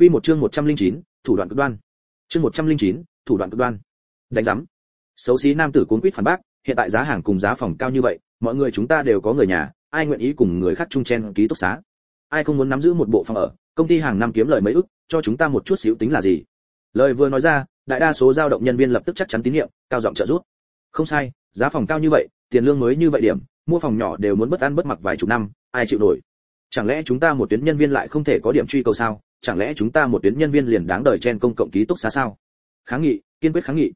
Quy một chương 109, thủ đoạn cực đoan. Chương 109, thủ đoạn cực đoan. Đánh rắm. Xấu xí nam tử cuốn quýt phản bác, hiện tại giá hàng cùng giá phòng cao như vậy, mọi người chúng ta đều có người nhà, ai nguyện ý cùng người khác chung chen ký túc xá? Ai không muốn nắm giữ một bộ phòng ở, công ty hàng năm kiếm lời mấy ức, cho chúng ta một chút xíu tính là gì? Lời vừa nói ra, đại đa số giao động nhân viên lập tức chắc chắn tín nhiệm, cao giọng trợ giúp. Không sai, giá phòng cao như vậy, tiền lương mới như vậy điểm, mua phòng nhỏ đều muốn bất ăn bất mặc vài chục năm, ai chịu nổi? Chẳng lẽ chúng ta một tuyến nhân viên lại không thể có điểm truy cầu sao? chẳng lẽ chúng ta một tuyến nhân viên liền đáng đời trên công cộng ký túc xá sao? Kháng nghị, kiên quyết kháng nghị.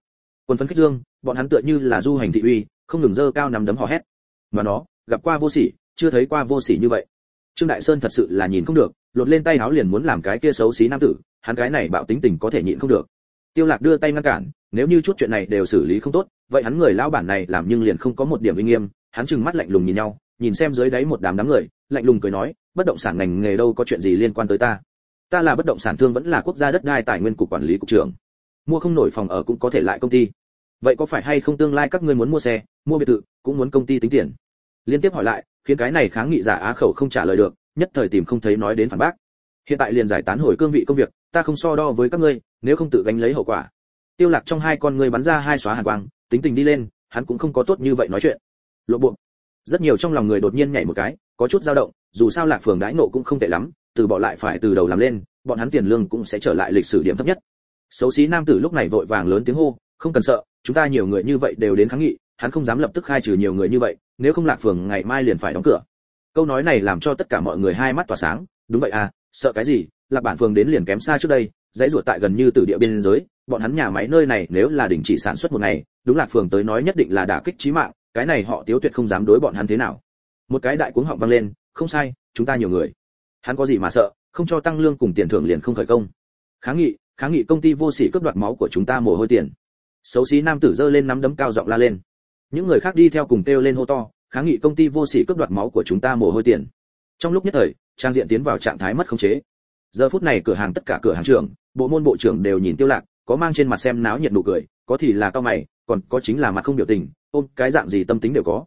Quân phấn khích dương, bọn hắn tựa như là du hành thị uy, không ngừng dơ cao nằm đấm hò hét. Mà nó, gặp qua vô sỉ, chưa thấy qua vô sỉ như vậy. Trương đại sơn thật sự là nhìn không được, lột lên tay áo liền muốn làm cái kia xấu xí nam tử, hắn cái này bạo tính tình có thể nhịn không được. Tiêu lạc đưa tay ngăn cản, nếu như chút chuyện này đều xử lý không tốt, vậy hắn người lão bản này làm nhưng liền không có một điểm uy nghiêm, hắn trừng mắt lạnh lùng nhìn nhau, nhìn xem dưới đáy một đám đám người lạnh lùng cười nói, bất động sản ngành nghề đâu có chuyện gì liên quan tới ta? Ta là bất động sản thương vẫn là quốc gia đất đai tài nguyên cục quản lý cục trưởng. Mua không nổi phòng ở cũng có thể lại công ty. Vậy có phải hay không tương lai các ngươi muốn mua xe, mua biệt thự, cũng muốn công ty tính tiền? Liên tiếp hỏi lại, khiến cái này kháng nghị giả á khẩu không trả lời được, nhất thời tìm không thấy nói đến phản bác. Hiện tại liền giải tán hồi cương vị công việc, ta không so đo với các ngươi, nếu không tự gánh lấy hậu quả. Tiêu lạc trong hai con ngươi bắn ra hai xóa hàn quang, tính tình đi lên, hắn cũng không có tốt như vậy nói chuyện. Lộ buộc rất nhiều trong lòng người đột nhiên nhảy một cái có chút dao động, dù sao lạc phường đãi nộ cũng không tệ lắm, từ bỏ lại phải từ đầu làm lên, bọn hắn tiền lương cũng sẽ trở lại lịch sử điểm thấp nhất. Xấu xí nam tử lúc này vội vàng lớn tiếng hô, không cần sợ, chúng ta nhiều người như vậy đều đến kháng nghị, hắn không dám lập tức khai trừ nhiều người như vậy, nếu không lạc phường ngày mai liền phải đóng cửa. Câu nói này làm cho tất cả mọi người hai mắt tỏa sáng, đúng vậy à sợ cái gì, lạc bản phường đến liền kém xa trước đây, dãy ruột tại gần như từ địa biên giới, bọn hắn nhà máy nơi này nếu là đình chỉ sản xuất một ngày, đúng lạc phường tới nói nhất định là đả kích chí mạng, cái này họ tiếu tuyệt không dám đối bọn hắn thế nào một cái đại cuống họng vang lên, không sai, chúng ta nhiều người. Hắn có gì mà sợ, không cho tăng lương cùng tiền thưởng liền không khởi công. Kháng nghị kháng nghị công ty vô sỉ cướp đoạt máu của chúng ta mồ hôi tiền. Xấu xí nam tử giơ lên nắm đấm cao giọng la lên. Những người khác đi theo cùng kêu lên hô to, kháng nghị công ty vô sỉ cướp đoạt máu của chúng ta mồ hôi tiền. Trong lúc nhất thời, trang diện tiến vào trạng thái mất khống chế. Giờ phút này cửa hàng tất cả cửa hàng trưởng, bộ môn bộ trưởng đều nhìn tiêu lạc, có mang trên mặt xem náo nhiệt nụ cười, có thì là cao mày, còn có chính là mặt không biểu tình, ôm cái dạng gì tâm tính đều có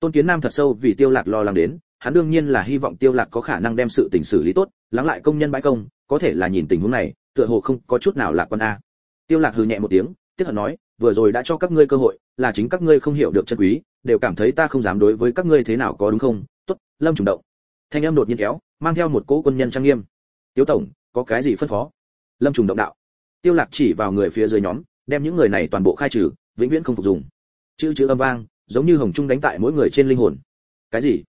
tôn kiến nam thật sâu vì tiêu lạc lo lắng đến, hắn đương nhiên là hy vọng tiêu lạc có khả năng đem sự tình xử lý tốt, lắng lại công nhân bãi công, có thể là nhìn tình huống này, tựa hồ không có chút nào lạc quan a. Tiêu lạc hừ nhẹ một tiếng tiếp hận nói, vừa rồi đã cho các ngươi cơ hội, là chính các ngươi không hiểu được chân quý, đều cảm thấy ta không dám đối với các ngươi thế nào có đúng không? Tốt, lâm trùng động. Thanh âm đột nhiên kéo, mang theo một cỗ quân nhân trang nghiêm. Tiêu tổng, có cái gì phân phó? Lâm trùng động đạo. Tiêu lạc chỉ vào người phía dưới nhóm, đem những người này toàn bộ khai trừ, vĩnh viễn không phục dùng. Chữ chữ âm vang giống như hồng trung đánh tại mỗi người trên linh hồn. Cái gì?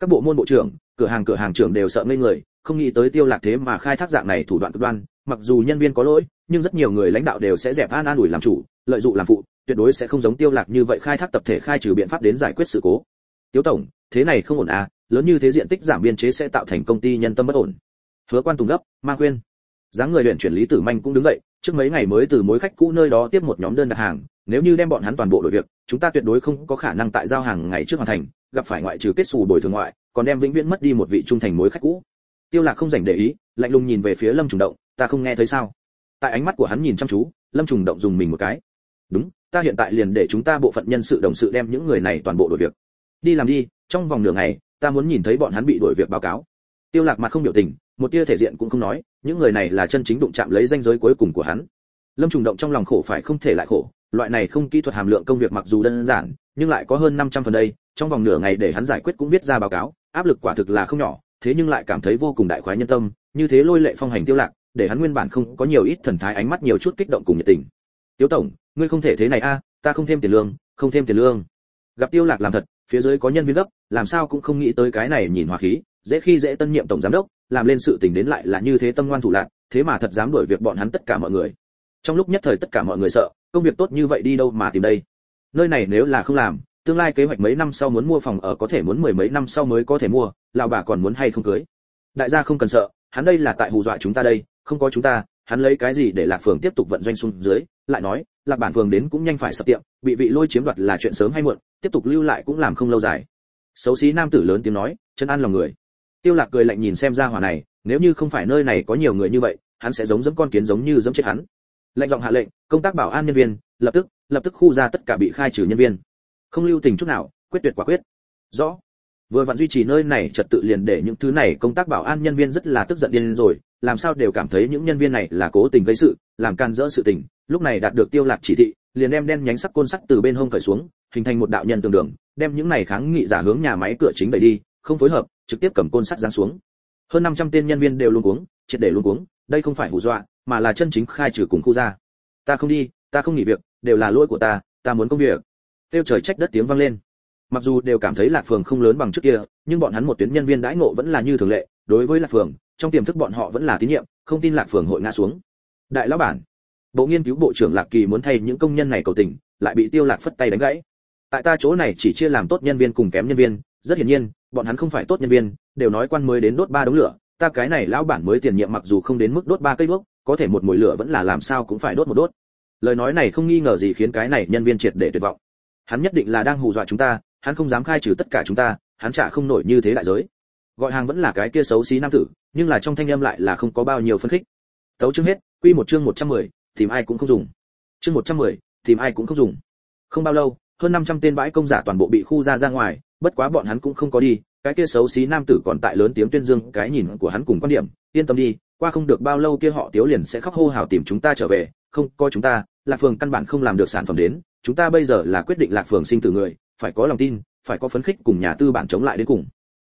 Các bộ môn bộ trưởng, cửa hàng cửa hàng trưởng đều sợ ngây người, không nghĩ tới tiêu lạc thế mà khai thác dạng này thủ đoạn cực đoan, mặc dù nhân viên có lỗi, nhưng rất nhiều người lãnh đạo đều sẽ dẹp an an ủi làm chủ, lợi dụng làm phụ, tuyệt đối sẽ không giống tiêu lạc như vậy khai thác tập thể khai trừ biện pháp đến giải quyết sự cố. Tiêu tổng, thế này không ổn à lớn như thế diện tích giảm biên chế sẽ tạo thành công ty nhân tâm bất ổn. Hứa quan tùng gấp mang khuyên. Dáng người luyện chuyển lý tử manh cũng đứng dậy, trước mấy ngày mới từ mối khách cũ nơi đó tiếp một nhóm đơn đặt hàng nếu như đem bọn hắn toàn bộ đội việc, chúng ta tuyệt đối không có khả năng tại giao hàng ngày trước hoàn thành, gặp phải ngoại trừ kết xù bồi thường ngoại, còn đem vĩnh viễn mất đi một vị trung thành mối khách cũ. Tiêu lạc không dành để ý, lạnh lùng nhìn về phía lâm trùng động, ta không nghe thấy sao? Tại ánh mắt của hắn nhìn chăm chú, lâm trùng động dùng mình một cái. Đúng, ta hiện tại liền để chúng ta bộ phận nhân sự đồng sự đem những người này toàn bộ đổi việc. Đi làm đi, trong vòng nửa ngày, ta muốn nhìn thấy bọn hắn bị đổi việc báo cáo. Tiêu lạc mặt không biểu tình, một tia thể diện cũng không nói, những người này là chân chính đụng chạm lấy danh giới cuối cùng của hắn. Lâm trùng động trong lòng khổ phải không thể lại khổ loại này không kỹ thuật hàm lượng công việc mặc dù đơn giản, nhưng lại có hơn 500 phần đây, trong vòng nửa ngày để hắn giải quyết cũng viết ra báo cáo, áp lực quả thực là không nhỏ, thế nhưng lại cảm thấy vô cùng đại khoái nhân tâm, như thế lôi lệ phong hành tiêu lạc, để hắn nguyên bản không có nhiều ít thần thái ánh mắt nhiều chút kích động cùng nhiệt tình. Tiêu tổng, ngươi không thể thế này a, ta không thêm tiền lương, không thêm tiền lương. Gặp tiêu lạc làm thật, phía dưới có nhân viên gấp, làm sao cũng không nghĩ tới cái này nhìn hòa khí, dễ khi dễ tân nhiệm tổng giám đốc, làm lên sự tình đến lại là như thế tâm ngoan thủ lạc, thế mà thật dám đuổi việc bọn hắn tất cả mọi người. Trong lúc nhất thời tất cả mọi người sợ công việc tốt như vậy đi đâu mà tìm đây? Nơi này nếu là không làm, tương lai kế hoạch mấy năm sau muốn mua phòng ở có thể muốn mười mấy năm sau mới có thể mua, lão bà còn muốn hay không cưới? Đại gia không cần sợ, hắn đây là tại hù dọa chúng ta đây, không có chúng ta, hắn lấy cái gì để lạc phường tiếp tục vận doanh xuống dưới? Lại nói, lạc bản phường đến cũng nhanh phải sập tiệm, bị vị lôi chiếm đoạt là chuyện sớm hay muộn, tiếp tục lưu lại cũng làm không lâu dài. Xấu xí nam tử lớn tiếng nói, chân ăn lòng người. Tiêu lạc cười lạnh nhìn xem ra hỏa này, nếu như không phải nơi này có nhiều người như vậy, hắn sẽ giống dẫm con kiến giống như dẫm chết hắn lệnh giọng hạ lệnh, công tác bảo an nhân viên, lập tức lập tức khu ra tất cả bị khai trừ nhân viên. Không lưu tình chút nào, quyết tuyệt quả quyết. Rõ. Vừa vặn duy trì nơi này trật tự liền để những thứ này công tác bảo an nhân viên rất là tức giận điên rồi, làm sao đều cảm thấy những nhân viên này là cố tình gây sự, làm can dỡ sự tình, lúc này đạt được tiêu lạc chỉ thị, liền đem đen nhánh sắc côn sắt từ bên hông cởi xuống, hình thành một đạo nhân tường đường, đem những này kháng nghị giả hướng nhà máy cửa chính đẩy đi, không phối hợp, trực tiếp cầm côn sắt giáng xuống. Hơn 500 tên nhân viên đều luống cuống, triệt để luống cuống đây không phải hù dọa, mà là chân chính khai trừ cùng khu ra. Ta không đi, ta không nghỉ việc, đều là lỗi của ta ta muốn công việc. Tiêu trời trách đất tiếng vang lên. Mặc dù đều cảm thấy lạc phường không lớn bằng trước kia, nhưng bọn hắn một tuyến nhân viên đãi ngộ vẫn là như thường lệ, đối với lạc phường, trong tiềm thức bọn họ vẫn là tín nhiệm, không tin lạc phường hội ngã xuống. Đại lão bản, bộ nghiên cứu bộ trưởng lạc kỳ muốn thay những công nhân này cầu tình, lại bị tiêu lạc phất tay đánh gãy. Tại ta chỗ này chỉ chia làm tốt nhân viên cùng kém nhân viên, rất hiển nhiên, bọn hắn không phải tốt nhân viên, đều nói quan mới đến đốt ba đống lửa ta cái này lão bản mới tiền nhiệm mặc dù không đến mức đốt ba cây đuốc có thể một mùi lửa vẫn là làm sao cũng phải đốt một đốt. Lời nói này không nghi ngờ gì khiến cái này nhân viên triệt để tuyệt vọng. Hắn nhất định là đang hù dọa chúng ta hắn không dám khai trừ tất cả chúng ta hắn chả không nổi như thế đại giới. Gọi hàng vẫn là cái kia xấu xí nam tử nhưng là trong thanh âm lại là không có bao nhiêu phân khích. Tấu chương hết quy một chương 110, tìm ai cũng không dùng. Chương 110, tìm ai cũng không dùng. Không bao lâu hơn 500 tên bãi công giả toàn bộ bị khu ra ra ngoài bất quá bọn hắn cũng không có đi cái kia xấu xí nam tử còn tại lớn tiếng tuyên dương cái nhìn của hắn cùng quan điểm, yên tâm đi, qua không được bao lâu kia họ tiếu liền sẽ khóc hô hào tìm chúng ta trở về, không, coi chúng ta, lạc phường căn bản không làm được sản phẩm đến, chúng ta bây giờ là quyết định lạc phường sinh từ người, phải có lòng tin, phải có phấn khích cùng nhà tư bản chống lại đến cùng.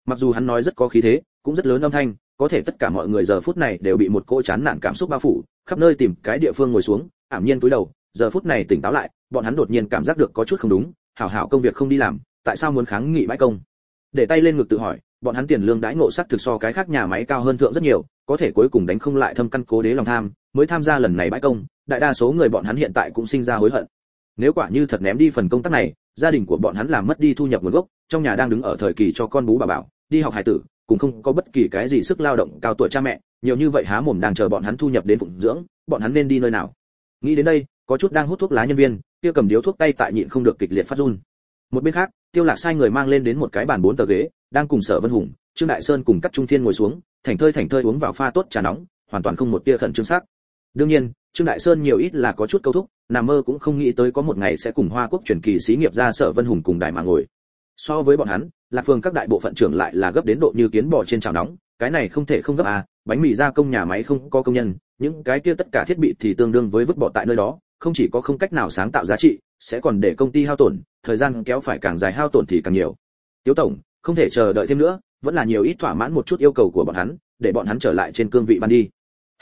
Mặc dù hắn nói rất có khí thế, cũng rất lớn âm thanh, có thể tất cả mọi người giờ phút này đều bị một cỗ chán nản cảm xúc bao phủ, khắp nơi tìm cái địa phương ngồi xuống, ảm nhiên cúi đầu, giờ phút này tỉnh táo lại, bọn hắn đột nhiên cảm giác được có chút không đúng, hảo hảo công việc không đi làm, tại sao muốn kháng nghị bãi công? Để tay lên ngực tự hỏi, bọn hắn tiền lương đãi ngộ sắc thực so cái khác nhà máy cao hơn thượng rất nhiều, có thể cuối cùng đánh không lại thâm căn cố đế lòng tham, mới tham gia lần này bãi công, đại đa số người bọn hắn hiện tại cũng sinh ra hối hận. Nếu quả như thật ném đi phần công tác này, gia đình của bọn hắn làm mất đi thu nhập nguồn gốc, trong nhà đang đứng ở thời kỳ cho con bú bà bảo, đi học hải tử, cũng không có bất kỳ cái gì sức lao động cao tuổi cha mẹ, nhiều như vậy há mồm đang chờ bọn hắn thu nhập đến phụng dưỡng, bọn hắn nên đi nơi nào? Nghĩ đến đây, có chút đang hút thuốc lá nhân viên, kia cầm điếu thuốc tay tại nhịn không được kịch liệt phát run một bên khác, tiêu lạc sai người mang lên đến một cái bàn bốn tờ ghế, đang cùng sở vân hùng, trương đại sơn cùng các trung thiên ngồi xuống thành thơi thành thơi uống vào pha tốt trà nóng, hoàn toàn không một tia khẩn trương sắc. Đương nhiên, trương đại sơn nhiều ít là có chút câu thúc, nằm mơ cũng không nghĩ tới có một ngày sẽ cùng hoa quốc truyền kỳ xí nghiệp ra sở vân hùng cùng đại mà ngồi. So với bọn hắn, lạc phường các đại bộ phận trưởng lại là gấp đến độ như kiến bò trên chảo nóng, cái này không thể không gấp à bánh mì gia công nhà máy không có công nhân, những cái kia tất cả thiết bị thì tương đương với vứt bỏ tại nơi đó, không chỉ có không cách nào sáng tạo giá trị sẽ còn để công ty hao tổn, thời gian kéo phải càng dài hao tổn thì càng nhiều. Tiếu tổng, không thể chờ đợi thêm nữa, vẫn là nhiều ít thỏa mãn một chút yêu cầu của bọn hắn, để bọn hắn trở lại trên cương vị ban đi.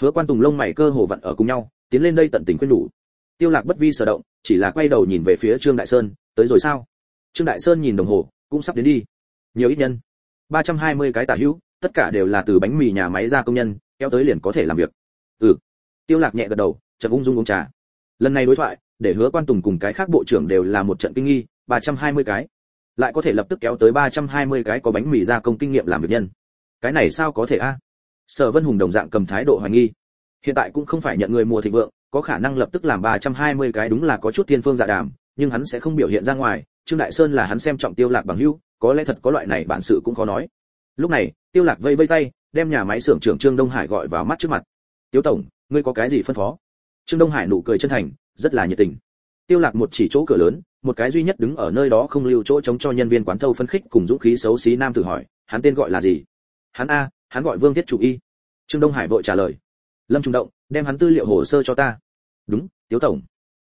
Hứa quan tùng lông mày cơ hồ vặn ở cùng nhau, tiến lên đây tận tình khuyên đủ tiêu lạc bất vi sở động, chỉ là quay đầu nhìn về phía trương đại sơn, tới rồi sao? Trương đại sơn nhìn đồng hồ, cũng sắp đến đi. Nhiều ít nhân. 320 cái tả hữu, tất cả đều là từ bánh mì nhà máy ra công nhân, kéo tới liền có thể làm việc. Ừ. Tiêu lạc nhẹ gật đầu, chậm ung dung uống trà. Lần này đối thoại để hứa quan tùng cùng cái khác bộ trưởng đều là một trận kinh nghi 320 cái. Lại có thể lập tức kéo tới 320 cái có bánh mì gia công kinh nghiệm làm việc nhân. Cái này sao có thể a? Sở vân hùng đồng dạng cầm thái độ hoài nghi. Hiện tại cũng không phải nhận người mùa thịnh vượng, có khả năng lập tức làm 320 cái đúng là có chút thiên phương dạ đàm, nhưng hắn sẽ không biểu hiện ra ngoài. Trương đại sơn là hắn xem trọng tiêu lạc bằng hữu, có lẽ thật có loại này bản sự cũng khó nói. Lúc này, tiêu lạc vây vây tay, đem nhà máy xưởng trưởng trương đông hải gọi vào mắt trước mặt. Tiêu tổng, ngươi có cái gì phân phó? Trương đông hải nụ cười chân thành rất là nhiệt tình. Tiêu lạc một chỉ chỗ cửa lớn, một cái duy nhất đứng ở nơi đó không lưu chỗ chống cho nhân viên quán thâu phân khích cùng dũng khí xấu xí nam tử hỏi, hắn tên gọi là gì? Hắn a, hắn gọi vương thiết chủ y. Trương đông hải vội trả lời, lâm trung động, đem hắn tư liệu hồ sơ cho ta. Đúng, tiếu tổng.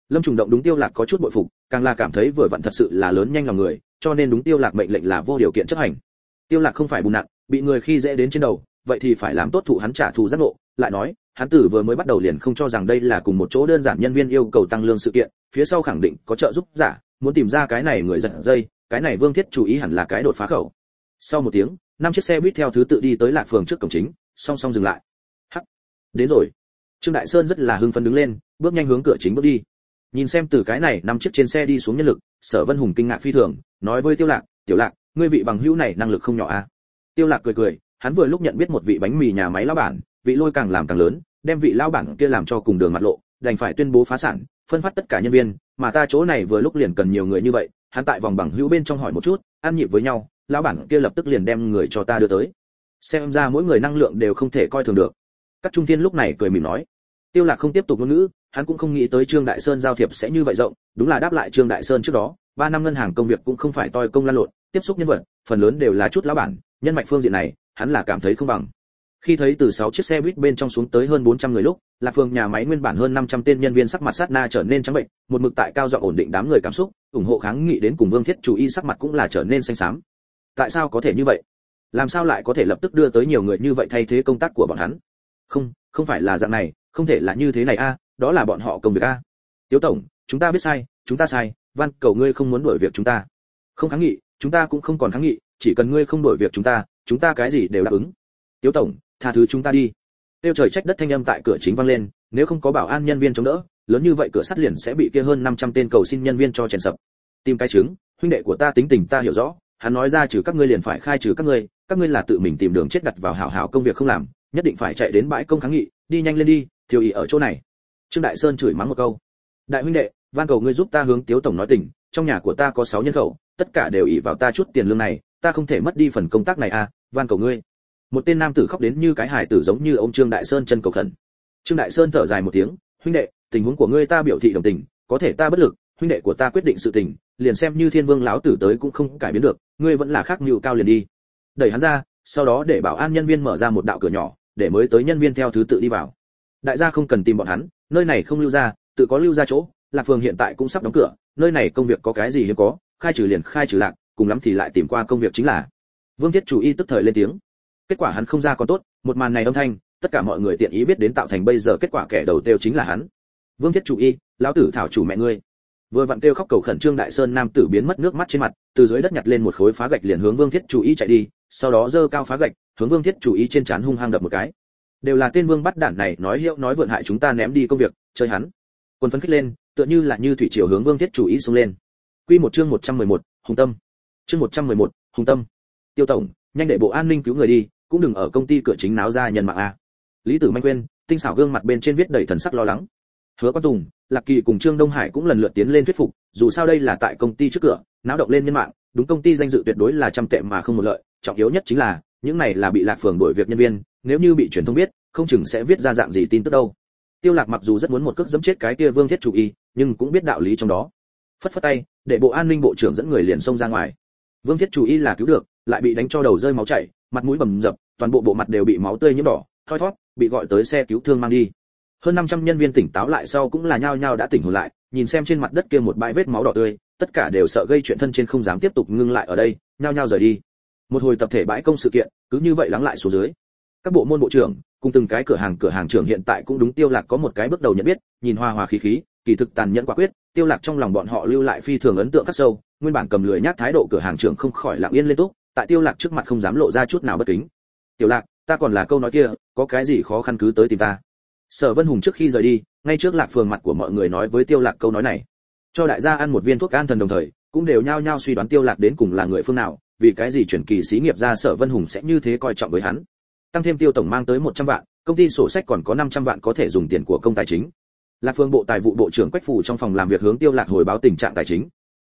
Lâm trung động đúng tiêu lạc có chút bội phục, càng là cảm thấy vừa vặn thật sự là lớn nhanh lòng người, cho nên đúng tiêu lạc mệnh lệnh là vô điều kiện chấp hành. Tiêu lạc không phải bùn nặng bị người khi dễ đến trên đầu, vậy thì phải làm tốt thủ hắn trả thù giác ngộ, lại nói hắn tử vừa mới bắt đầu liền không cho rằng đây là cùng một chỗ đơn giản nhân viên yêu cầu tăng lương sự kiện, phía sau khẳng định có trợ giúp giả, muốn tìm ra cái này người giật dây, cái này vương thiết chú ý hẳn là cái đột phá khẩu. Sau một tiếng, năm chiếc xe buýt theo thứ tự đi tới lạc phường trước cổng chính, song song dừng lại. Hắc, đến rồi. Trương đại sơn rất là hưng phấn đứng lên, bước nhanh hướng cửa chính bước đi. Nhìn xem từ cái này năm chiếc trên xe đi xuống nhân lực, sở vân hùng kinh ngạc phi thường, nói với tiêu lạc, tiểu lạc, ngươi vị bằng hữu này năng lực không nhỏ à? Tiêu lạc cười cười hắn vừa lúc nhận biết một vị bánh mì nhà máy lão bản, vị lôi càng làm càng lớn, đem vị lão bản kia làm cho cùng đường mặt lộ, đành phải tuyên bố phá sản, phân phát tất cả nhân viên, mà ta chỗ này vừa lúc liền cần nhiều người như vậy, hắn tại vòng bằng hữu bên trong hỏi một chút, ăn nhịp với nhau, lão bản kia lập tức liền đem người cho ta đưa tới. Xem ra mỗi người năng lượng đều không thể coi thường được. Các trung thiên lúc này cười mỉm nói, tiêu lạc không tiếp tục ngôn ngữ, hắn cũng không nghĩ tới trương đại sơn giao thiệp sẽ như vậy rộng, đúng là đáp lại trương đại sơn trước đó, ba năm ngân hàng công việc cũng không phải toi công lan lộn, tiếp xúc nhân vật, phần lớn đều là chút lão bản, nhân mạch phương diện này hắn là cảm thấy không bằng. Khi thấy từ 6 chiếc xe buýt bên trong xuống tới hơn 400 người lúc, lạc phường nhà máy nguyên bản hơn 500 tên nhân viên sắc mặt sát na trở nên trắng bệnh, một mực tại cao giọng ổn định đám người cảm xúc, ủng hộ kháng nghị đến cùng vương thiết chủ y sắc mặt cũng là trở nên xanh xám. Tại sao có thể như vậy? Làm sao lại có thể lập tức đưa tới nhiều người như vậy thay thế công tác của bọn hắn? Không không phải là dạng này, không thể là như thế này a, đó là bọn họ công việc a. Tiếu tổng, chúng ta biết sai, chúng ta sai van cầu ngươi không muốn đổi việc chúng ta. Không kháng nghị, chúng ta cũng không còn kháng nghị, chỉ cần ngươi không đổi việc chúng ta chúng ta cái gì đều đáp ứng. Tiếu tổng, tha thứ chúng ta đi. Tiêu trời trách đất thanh âm tại cửa chính vang lên, nếu không có bảo an nhân viên chống đỡ, lớn như vậy cửa sắt liền sẽ bị kia hơn 500 tên cầu xin nhân viên cho chèn sập. Tìm cái chứng, huynh đệ của ta tính tình ta hiểu rõ, hắn nói ra trừ các ngươi liền phải khai trừ các ngươi các ngươi là tự mình tìm đường chết đặt vào hảo hảo công việc không làm, nhất định phải chạy đến bãi công kháng nghị, đi nhanh lên đi, thiếu ý ở chỗ này. Trương đại sơn chửi mắng một câu. Đại huynh đệ, van cầu ngươi giúp ta hướng tiếu tổng nói tình, trong nhà của ta có 6 nhân khẩu, tất cả đều ỷ vào ta chút tiền lương này ta không thể mất đi phần công tác này à van cầu ngươi. Một tên nam tử khóc đến như cái hải tử giống như ông trương đại sơn chân cầu khẩn. Trương đại sơn thở dài một tiếng, huynh đệ, tình huống của ngươi ta biểu thị đồng tình, có thể ta bất lực, huynh đệ của ta quyết định sự tình, liền xem như thiên vương lão tử tới cũng không cải biến được, ngươi vẫn là khác mưu cao liền đi. Đẩy hắn ra, sau đó để bảo an nhân viên mở ra một đạo cửa nhỏ, để mới tới nhân viên theo thứ tự đi vào. Đại gia không cần tìm bọn hắn, nơi này không lưu ra, tự có lưu ra chỗ, lạc phường hiện tại cũng sắp đóng cửa, nơi này công việc có cái gì hiếm có, khai trừ liền khai trừ lạc cùng lắm thì lại tìm qua công việc chính là. Vương thiết chủ y tức thời lên tiếng. Kết quả hắn không ra còn tốt một màn này âm thanh tất cả mọi người tiện ý biết đến tạo thành bây giờ kết quả kẻ đầu tiêu chính là hắn. Vương thiết chủ y lão tử thảo chủ mẹ ngươi. Vừa vặn kêu khóc cầu khẩn trương đại sơn nam tử biến mất nước mắt trên mặt từ dưới đất nhặt lên một khối phá gạch liền hướng vương thiết chủ y chạy đi sau đó dơ cao phá gạch hướng vương thiết chủ y trên trán hung hăng đập một cái. Đều là tên vương bắt đản này nói hiệu nói vượn hại chúng ta ném đi công việc chơi hắn. Quân phấn khích lên tựa như là như thủy triều hướng vương thiết chủ y xuống lên. Quy một chương 111, hùng tâm chương 111, hùng tâm. Tiêu tổng nhanh để bộ an ninh cứu người đi cũng đừng ở công ty cửa chính náo ra nhân mạng a. Lý tử manh quên tinh xảo gương mặt bên trên viết đầy thần sắc lo lắng. Hứa quan tùng lạc kỳ cùng trương đông hải cũng lần lượt tiến lên thuyết phục dù sao đây là tại công ty trước cửa náo động lên nhân mạng đúng công ty danh dự tuyệt đối là trăm tệ mà không một lợi trọng yếu nhất chính là những này là bị lạc phường đổi việc nhân viên nếu như bị truyền thông biết không chừng sẽ viết ra dạng gì tin tức đâu. Tiêu lạc mặc dù rất muốn một cước giẫm chết cái kia vương thiết chủ y nhưng cũng biết đạo lý trong đó. Phất phất tay để bộ an ninh bộ trưởng dẫn người liền xông ra ngoài vương thiết chủ y là cứu được, lại bị đánh cho đầu rơi máu chảy, mặt mũi bầm dập, toàn bộ bộ mặt đều bị máu tươi nhiễm đỏ, thoi thoát bị gọi tới xe cứu thương mang đi. Hơn 500 nhân viên tỉnh táo lại sau cũng là nhao nhao đã tỉnh hồn lại, nhìn xem trên mặt đất kia một bãi vết máu đỏ tươi, tất cả đều sợ gây chuyện thân trên không dám tiếp tục ngưng lại ở đây, nhao nhao rời đi. Một hồi tập thể bãi công sự kiện, cứ như vậy lắng lại xuống dưới. Các bộ môn bộ trưởng, cùng từng cái cửa hàng cửa hàng trưởng hiện tại cũng đúng tiêu lạc có một cái bước đầu nhận biết, nhìn hoa hòa khí khí, kỳ thực tàn nhẫn quả quyết, tiêu lạc trong lòng bọn họ lưu lại phi thường ấn tượng khắc sâu nguyên bản cầm lười nhát thái độ cửa hàng trưởng không khỏi lặng yên lên túc, tại tiêu lạc trước mặt không dám lộ ra chút nào bất kính. Tiểu lạc, ta còn là câu nói kia, có cái gì khó khăn cứ tới tìm ta. Sở vân hùng trước khi rời đi, ngay trước lạc phường mặt của mọi người nói với tiêu lạc câu nói này. Cho đại gia ăn một viên thuốc an thần đồng thời, cũng đều nhao nhao suy đoán tiêu lạc đến cùng là người phương nào, vì cái gì chuyển kỳ xí nghiệp ra sở vân hùng sẽ như thế coi trọng với hắn. Tăng thêm tiêu tổng mang tới 100 vạn, công ty sổ sách còn có 500 vạn có thể dùng tiền của công tài chính. Lạc phương bộ tài vụ bộ trưởng quách phủ trong phòng làm việc hướng tiêu lạc hồi báo tình trạng tài chính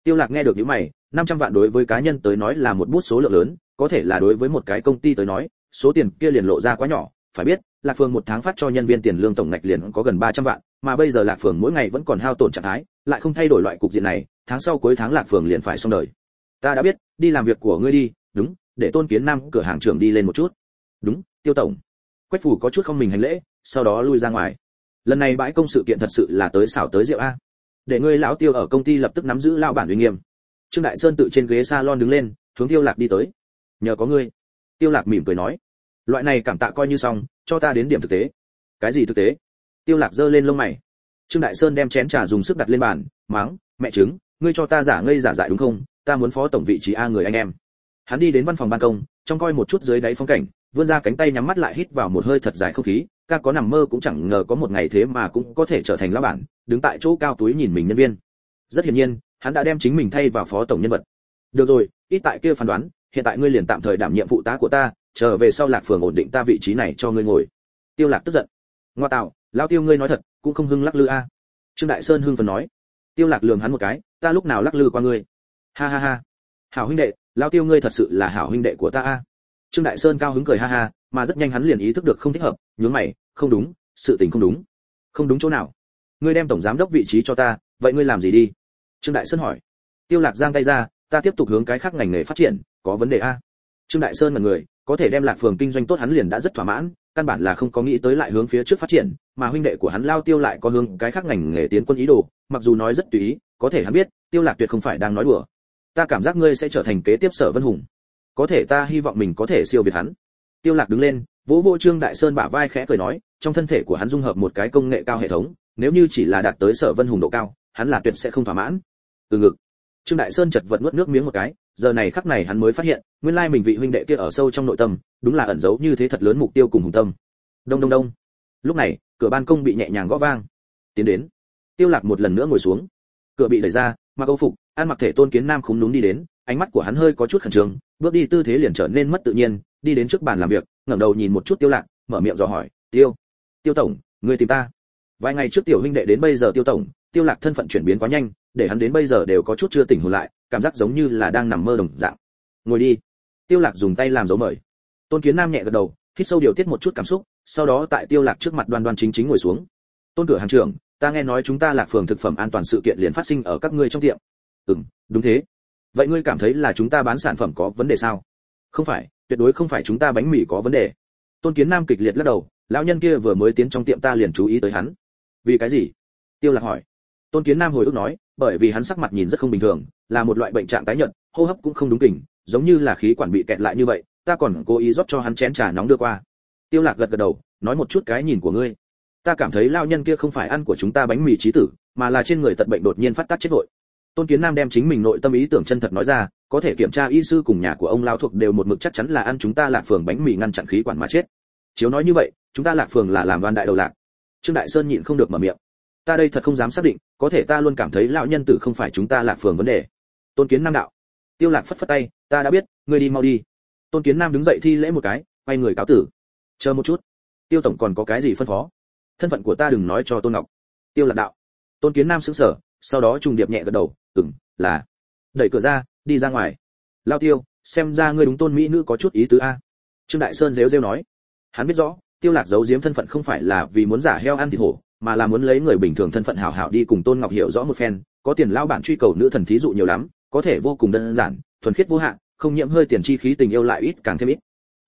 tiêu lạc nghe được những mày 500 vạn đối với cá nhân tới nói là một bút số lượng lớn, có thể là đối với một cái công ty tới nói, số tiền kia liền lộ ra quá nhỏ. Phải biết, lạc phường một tháng phát cho nhân viên tiền lương tổng ngạch liền có gần 300 vạn, mà bây giờ lạc phường mỗi ngày vẫn còn hao tổn trạng thái, lại không thay đổi loại cục diện này, tháng sau cuối tháng lạc phường liền phải xong đời. Ta đã biết, đi làm việc của ngươi đi, đúng, để tôn kiến nam, cửa hàng trưởng đi lên một chút. Đúng, tiêu tổng. Quách phủ có chút không mình hành lễ, sau đó lui ra ngoài. Lần này bãi công sự kiện thật sự là tới xảo tới rượu a để ngươi lão tiêu ở công ty lập tức nắm giữ lao bản uy nghiêm. Trương đại sơn tự trên ghế salon đứng lên, hướng tiêu lạc đi tới. Nhờ có ngươi. Tiêu lạc mỉm cười nói. Loại này cảm tạ coi như xong, cho ta đến điểm thực tế. Cái gì thực tế? Tiêu lạc giơ lên lông mày. Trương đại sơn đem chén trà dùng sức đặt lên bàn, mắng, mẹ trứng, ngươi cho ta giả ngây giả dại đúng không? Ta muốn phó tổng vị trí a người anh em. Hắn đi đến văn phòng ban công trong coi một chút dưới đáy phong cảnh vươn ra cánh tay nhắm mắt lại hít vào một hơi thật dài không khí, ca có nằm mơ cũng chẳng ngờ có một ngày thế mà cũng có thể trở thành lão bản, đứng tại chỗ cao túi nhìn mình nhân viên. Rất hiển nhiên, hắn đã đem chính mình thay vào phó tổng nhân vật. Được rồi, ít tại kia phán đoán, hiện tại ngươi liền tạm thời đảm nhiệm phụ tá của ta trở về sau lạc phường ổn định ta vị trí này cho ngươi ngồi. Tiêu lạc tức giận. Ngoa tạo, lão tiêu ngươi nói thật, cũng không hưng lắc lư a. Trương đại sơn hưng phần nói. Tiêu lạc lườm hắn một cái, ta lúc nào lắc lư qua ngươi? Ha ha ha. Hảo huynh đệ, lão tiêu ngươi thật sự là hảo huynh đệ của ta a trương đại sơn cao hứng cười ha ha, mà rất nhanh hắn liền ý thức được không thích hợp, nhướng mày, không đúng, sự tình không đúng. Không đúng chỗ nào? Ngươi đem tổng giám đốc vị trí cho ta, vậy ngươi làm gì đi? Trương đại sơn hỏi. Tiêu lạc giang tay ra, ta tiếp tục hướng cái khác ngành nghề phát triển, có vấn đề a? Trương đại sơn là người, có thể đem lạc phường kinh doanh tốt hắn liền đã rất thỏa mãn, căn bản là không có nghĩ tới lại hướng phía trước phát triển, mà huynh đệ của hắn lao tiêu lại có hướng cái khác ngành nghề tiến quân ý đồ, mặc dù nói rất tùy ý, có thể hắn biết, tiêu lạc tuyệt không phải đang nói đùa. Ta cảm giác ngươi sẽ trở thành kế tiếp sở vân hùng có thể ta hy vọng mình có thể siêu việt hắn. Tiêu lạc đứng lên, vỗ vỗ trương đại sơn bả vai khẽ cười nói, trong thân thể của hắn dung hợp một cái công nghệ cao hệ thống, nếu như chỉ là đạt tới sở vân hùng độ cao, hắn là tuyệt sẽ không thỏa mãn. Từ ngực, trương đại sơn chợt vật nuốt nước miếng một cái, giờ này khắc này hắn mới phát hiện, nguyên lai mình vị huynh đệ kia ở sâu trong nội tâm, đúng là ẩn giấu như thế thật lớn mục tiêu cùng hùng tâm. Đông đông đông. Lúc này, cửa ban công bị nhẹ nhàng gõ vang. Tiến đến, tiêu lạc một lần nữa ngồi xuống. Cửa bị đẩy ra, mặc câu phục, ăn mặc thể tôn kiến nam khúm núm đi đến ánh mắt của hắn hơi có chút khẩn trương, bước đi tư thế liền trở nên mất tự nhiên, đi đến trước bàn làm việc, ngẩng đầu nhìn một chút tiêu lạc, mở miệng dò hỏi, tiêu tiêu tổng người tìm ta? Vài ngày trước tiểu huynh đệ đến bây giờ tiêu tổng, tiêu lạc thân phận chuyển biến quá nhanh, để hắn đến bây giờ đều có chút chưa tỉnh hồn lại, cảm giác giống như là đang nằm mơ đồng dạng. Ngồi đi. Tiêu lạc dùng tay làm dấu mời. Tôn kiến nam nhẹ gật đầu, hít sâu điều tiết một chút cảm xúc, sau đó tại tiêu lạc trước mặt đoan đoan chính chính ngồi xuống. Tôn cửa hàng trưởng, ta nghe nói chúng ta lạc phường thực phẩm an toàn sự kiện liền phát sinh ở các ngươi trong tiệm. Ừm, đúng thế vậy ngươi cảm thấy là chúng ta bán sản phẩm có vấn đề sao? Không phải, tuyệt đối không phải chúng ta bánh mì có vấn đề. Tôn kiến nam kịch liệt lắc đầu, lão nhân kia vừa mới tiến trong tiệm ta liền chú ý tới hắn. Vì cái gì? Tiêu lạc hỏi. Tôn kiến nam hồi ức nói, bởi vì hắn sắc mặt nhìn rất không bình thường, là một loại bệnh trạng tái nhợt, hô hấp cũng không đúng kỉnh giống như là khí quản bị kẹt lại như vậy, ta còn cố ý rót cho hắn chén trà nóng đưa qua. Tiêu lạc gật gật đầu, nói một chút cái nhìn của ngươi. Ta cảm thấy lão nhân kia không phải ăn của chúng ta bánh mì trí tử, mà là trên người tật bệnh đột nhiên phát tác chết vội tôn kiến nam đem chính mình nội tâm ý tưởng chân thật nói ra, có thể kiểm tra y sư cùng nhà của ông lao thuộc đều một mực chắc chắn là ăn chúng ta lạc phường bánh mì ngăn chặn khí quản mà chết. Chiếu nói như vậy, chúng ta lạc phường là làm đoan đại đầu lạc. Trương đại sơn nhịn không được mở miệng. Ta đây thật không dám xác định, có thể ta luôn cảm thấy lão nhân tử không phải chúng ta lạc phường vấn đề. Tôn kiến nam đạo. Tiêu lạc phất phất tay, ta đã biết, ngươi đi mau đi. Tôn kiến nam đứng dậy thi lễ một cái, quay người cáo tử. Chờ một chút. Tiêu tổng còn có cái gì phân phó? Thân phận của ta đừng nói cho tôn ngọc. Tiêu lạc đạo. Tôn kiến nam sững sờ, sau đó trùng điệp nhẹ gật đầu ừm là. Đẩy cửa ra đi ra ngoài. Lao tiêu xem ra ngươi đúng tôn mỹ nữ có chút ý tứ a. Trương đại sơn rêu rêu nói. Hắn biết rõ tiêu lạc giấu giếm thân phận không phải là vì muốn giả heo ăn thịt hổ mà là muốn lấy người bình thường thân phận hảo hảo đi cùng tôn ngọc hiểu rõ một phen. Có tiền lao bản truy cầu nữ thần thí dụ nhiều lắm có thể vô cùng đơn giản thuần khiết vô hạn không nhiễm hơi tiền chi khí tình yêu lại ít càng thêm ít.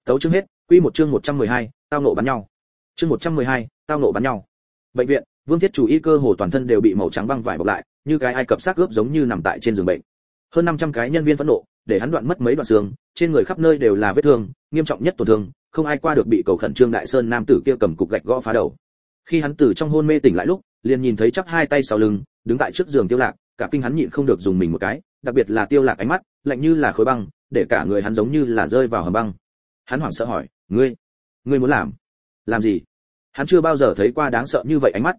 Tấu chương hết quy một chương 112, tao nộ bắn nhau. Chương 112, tao nộ bắn nhau. Bệnh viện vương thiết chủ y cơ hồ toàn thân đều bị màu trắng băng vải bọc lại như cái ai cập xác ướp giống như nằm tại trên giường bệnh. Hơn 500 cái nhân viên phẫn nộ, để hắn đoạn mất mấy đoạn xương, trên người khắp nơi đều là vết thương, nghiêm trọng nhất tổn thương, không ai qua được bị cầu khẩn trương đại sơn nam tử kia cầm cục gạch gõ phá đầu. Khi hắn từ trong hôn mê tỉnh lại lúc, liền nhìn thấy chắp hai tay sau lưng, đứng tại trước giường tiêu lạc, cả kinh hắn nhịn không được dùng mình một cái, đặc biệt là tiêu lạc ánh mắt, lạnh như là khối băng, để cả người hắn giống như là rơi vào hầm băng. Hắn hoảng sợ hỏi, ngươi ngươi muốn làm? Làm gì? Hắn chưa bao giờ thấy qua đáng sợ như vậy ánh mắt.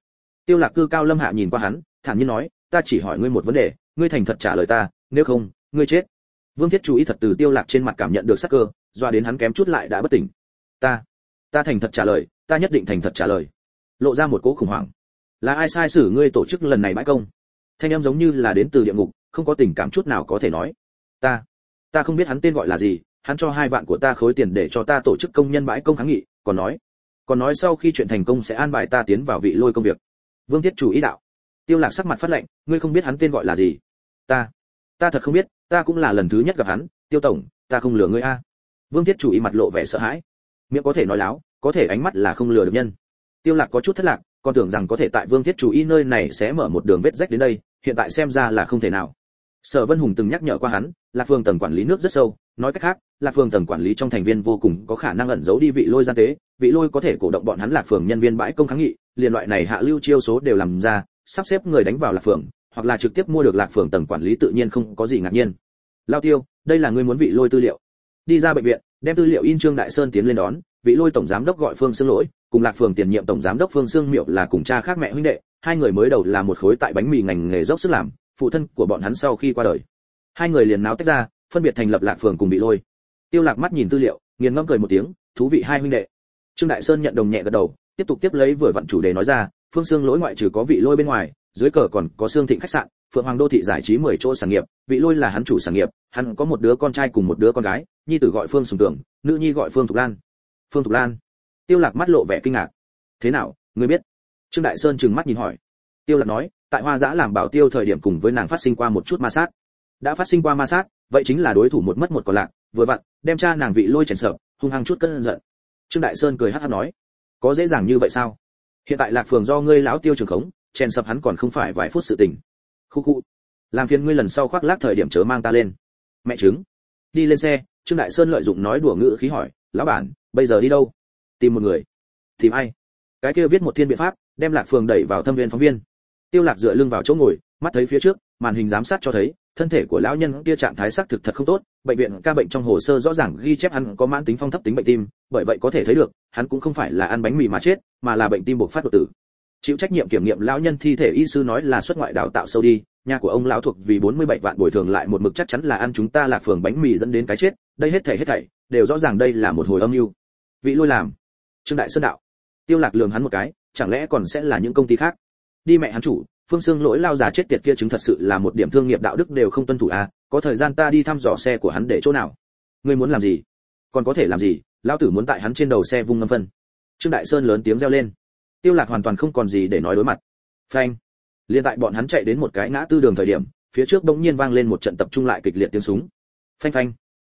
Tiêu lạc cư cao lâm hạ nhìn qua hắn, thản nhiên nói ta chỉ hỏi ngươi một vấn đề, ngươi thành thật trả lời ta, nếu không, ngươi chết. Vương thiết chú ý thật từ tiêu lạc trên mặt cảm nhận được sắc cơ doa đến hắn kém chút lại đã bất tỉnh. Ta ta thành thật trả lời, ta nhất định thành thật trả lời. Lộ ra một cỗ khủng hoảng. Là ai sai xử ngươi tổ chức lần này bãi công? Thanh em giống như là đến từ địa ngục, không có tình cảm chút nào có thể nói. Ta ta không biết hắn tên gọi là gì, hắn cho hai vạn của ta khối tiền để cho ta tổ chức công nhân bãi công kháng nghị, còn nói còn nói sau khi chuyện thành công sẽ an bài ta tiến vào vị lôi công việc. Vương thiết chủ ý đạo tiêu lạc sắc mặt phát lệnh, ngươi không biết hắn tên gọi là gì? Ta ta thật không biết, ta cũng là lần thứ nhất gặp hắn, tiêu tổng, ta không lừa ngươi a. Vương thiết chủ ý mặt lộ vẻ sợ hãi. Miệng có thể nói láo, có thể ánh mắt là không lừa được nhân. Tiêu lạc có chút thất lạc, còn tưởng rằng có thể tại vương thiết chủ Ý nơi này sẽ mở một đường vết rách đến đây, hiện tại xem ra là không thể nào. Sở vân hùng từng nhắc nhở qua hắn, lạc phương tầng quản lý nước rất sâu, nói cách khác, lạc phương tầng quản lý trong thành viên vô cùng có khả năng ẩn giấu đi vị lôi gian tế, vị lôi có thể cổ động bọn hắn lạc phường nhân viên bãi công kháng nghị, liền loại này hạ lưu chiêu số đều làm ra sắp xếp người đánh vào lạc phường hoặc là trực tiếp mua được lạc phường tầng quản lý tự nhiên không có gì ngạc nhiên. Lao tiêu, đây là ngươi muốn vị lôi tư liệu. Đi ra bệnh viện, đem tư liệu in trương đại sơn tiến lên đón, vị lôi tổng giám đốc gọi phương xương lỗi, cùng lạc phường tiền nhiệm tổng giám đốc phương xương miệu là cùng cha khác mẹ huynh đệ, hai người mới đầu là một khối tại bánh mì ngành nghề dốc sức làm, phụ thân của bọn hắn sau khi qua đời. Hai người liền náo tách ra, phân biệt thành lập lạc phường cùng bị lôi. Tiêu lạc mắt nhìn tư liệu, nghiền ngẫm cười một tiếng, thú vị hai huynh đệ. Trương đại sơn nhận đồng nhẹ gật đầu, tiếp tục tiếp lấy vừa vặn chủ đề nói ra phương xương lỗi ngoại trừ có vị lôi bên ngoài, dưới cờ còn có xương thịnh khách sạn, phượng hoàng đô thị giải trí 10 chỗ sản nghiệp, vị lôi là hắn chủ sản nghiệp, hắn có một đứa con trai cùng một đứa con gái, nhi tử gọi phương sùng tưởng, nữ nhi gọi phương thục lan. Phương thục lan. Tiêu lạc mắt lộ vẻ kinh ngạc. Thế nào ngươi biết? Trương đại sơn trừng mắt nhìn hỏi. Tiêu lạc nói, tại hoa giã làm bảo tiêu thời điểm cùng với nàng phát sinh qua một chút ma sát. Đã phát sinh qua ma sát, vậy chính là đối thủ một mất một còn lạc, vừa vặn, đem cha nàng vị lôi chèn sợ hung hăng chút cơn giận. Trương đại sơn cười hắt hắt nói, có dễ dàng như vậy sao? Hiện tại lạc phường do ngươi lão tiêu trường khống, chèn sập hắn còn không phải vài phút sự tình. Khu khu. Làm phiền ngươi lần sau khoác lác thời điểm chớ mang ta lên. Mẹ chứng đi lên xe, trương đại sơn lợi dụng nói đùa ngữ khí hỏi, lão bản, bây giờ đi đâu? Tìm một người. Tìm ai? Cái kia viết một thiên biện pháp, đem lạc phường đẩy vào thâm viên phóng viên. Tiêu lạc dựa lưng vào chỗ ngồi, mắt thấy phía trước, màn hình giám sát cho thấy thân thể của lão nhân kia trạng thái xác thực thật không tốt, bệnh viện ca bệnh trong hồ sơ rõ ràng ghi chép hắn có mãn tính phong thấp tính bệnh tim, bởi vậy có thể thấy được, hắn cũng không phải là ăn bánh mì mà chết, mà là bệnh tim buộc phát đột tử. Chịu trách nhiệm kiểm nghiệm lão nhân thi thể y sư nói là xuất ngoại đào tạo sâu đi, nhà của ông lão thuộc vì 47 vạn bồi thường lại một mực chắc chắn là ăn chúng ta lạc phường bánh mì dẫn đến cái chết, đây hết thảy hết thảy, đều rõ ràng đây là một hồi âm mưu. Vị lôi làm, trương đại sơn đạo, tiêu lạc lườm hắn một cái, chẳng lẽ còn sẽ là những công ty khác? Đi mẹ hắn chủ phương xương lỗi lao già chết tiệt kia chứng thật sự là một điểm thương nghiệp đạo đức đều không tuân thủ à có thời gian ta đi thăm dò xe của hắn để chỗ nào. Ngươi muốn làm gì? Còn có thể làm gì? Lao tử muốn tại hắn trên đầu xe vung ngâm phân. Trương đại sơn lớn tiếng reo lên. Tiêu lạc hoàn toàn không còn gì để nói đối mặt. Phanh. Liên tại bọn hắn chạy đến một cái ngã tư đường thời điểm, phía trước bỗng nhiên vang lên một trận tập trung lại kịch liệt tiếng súng. Phanh phanh.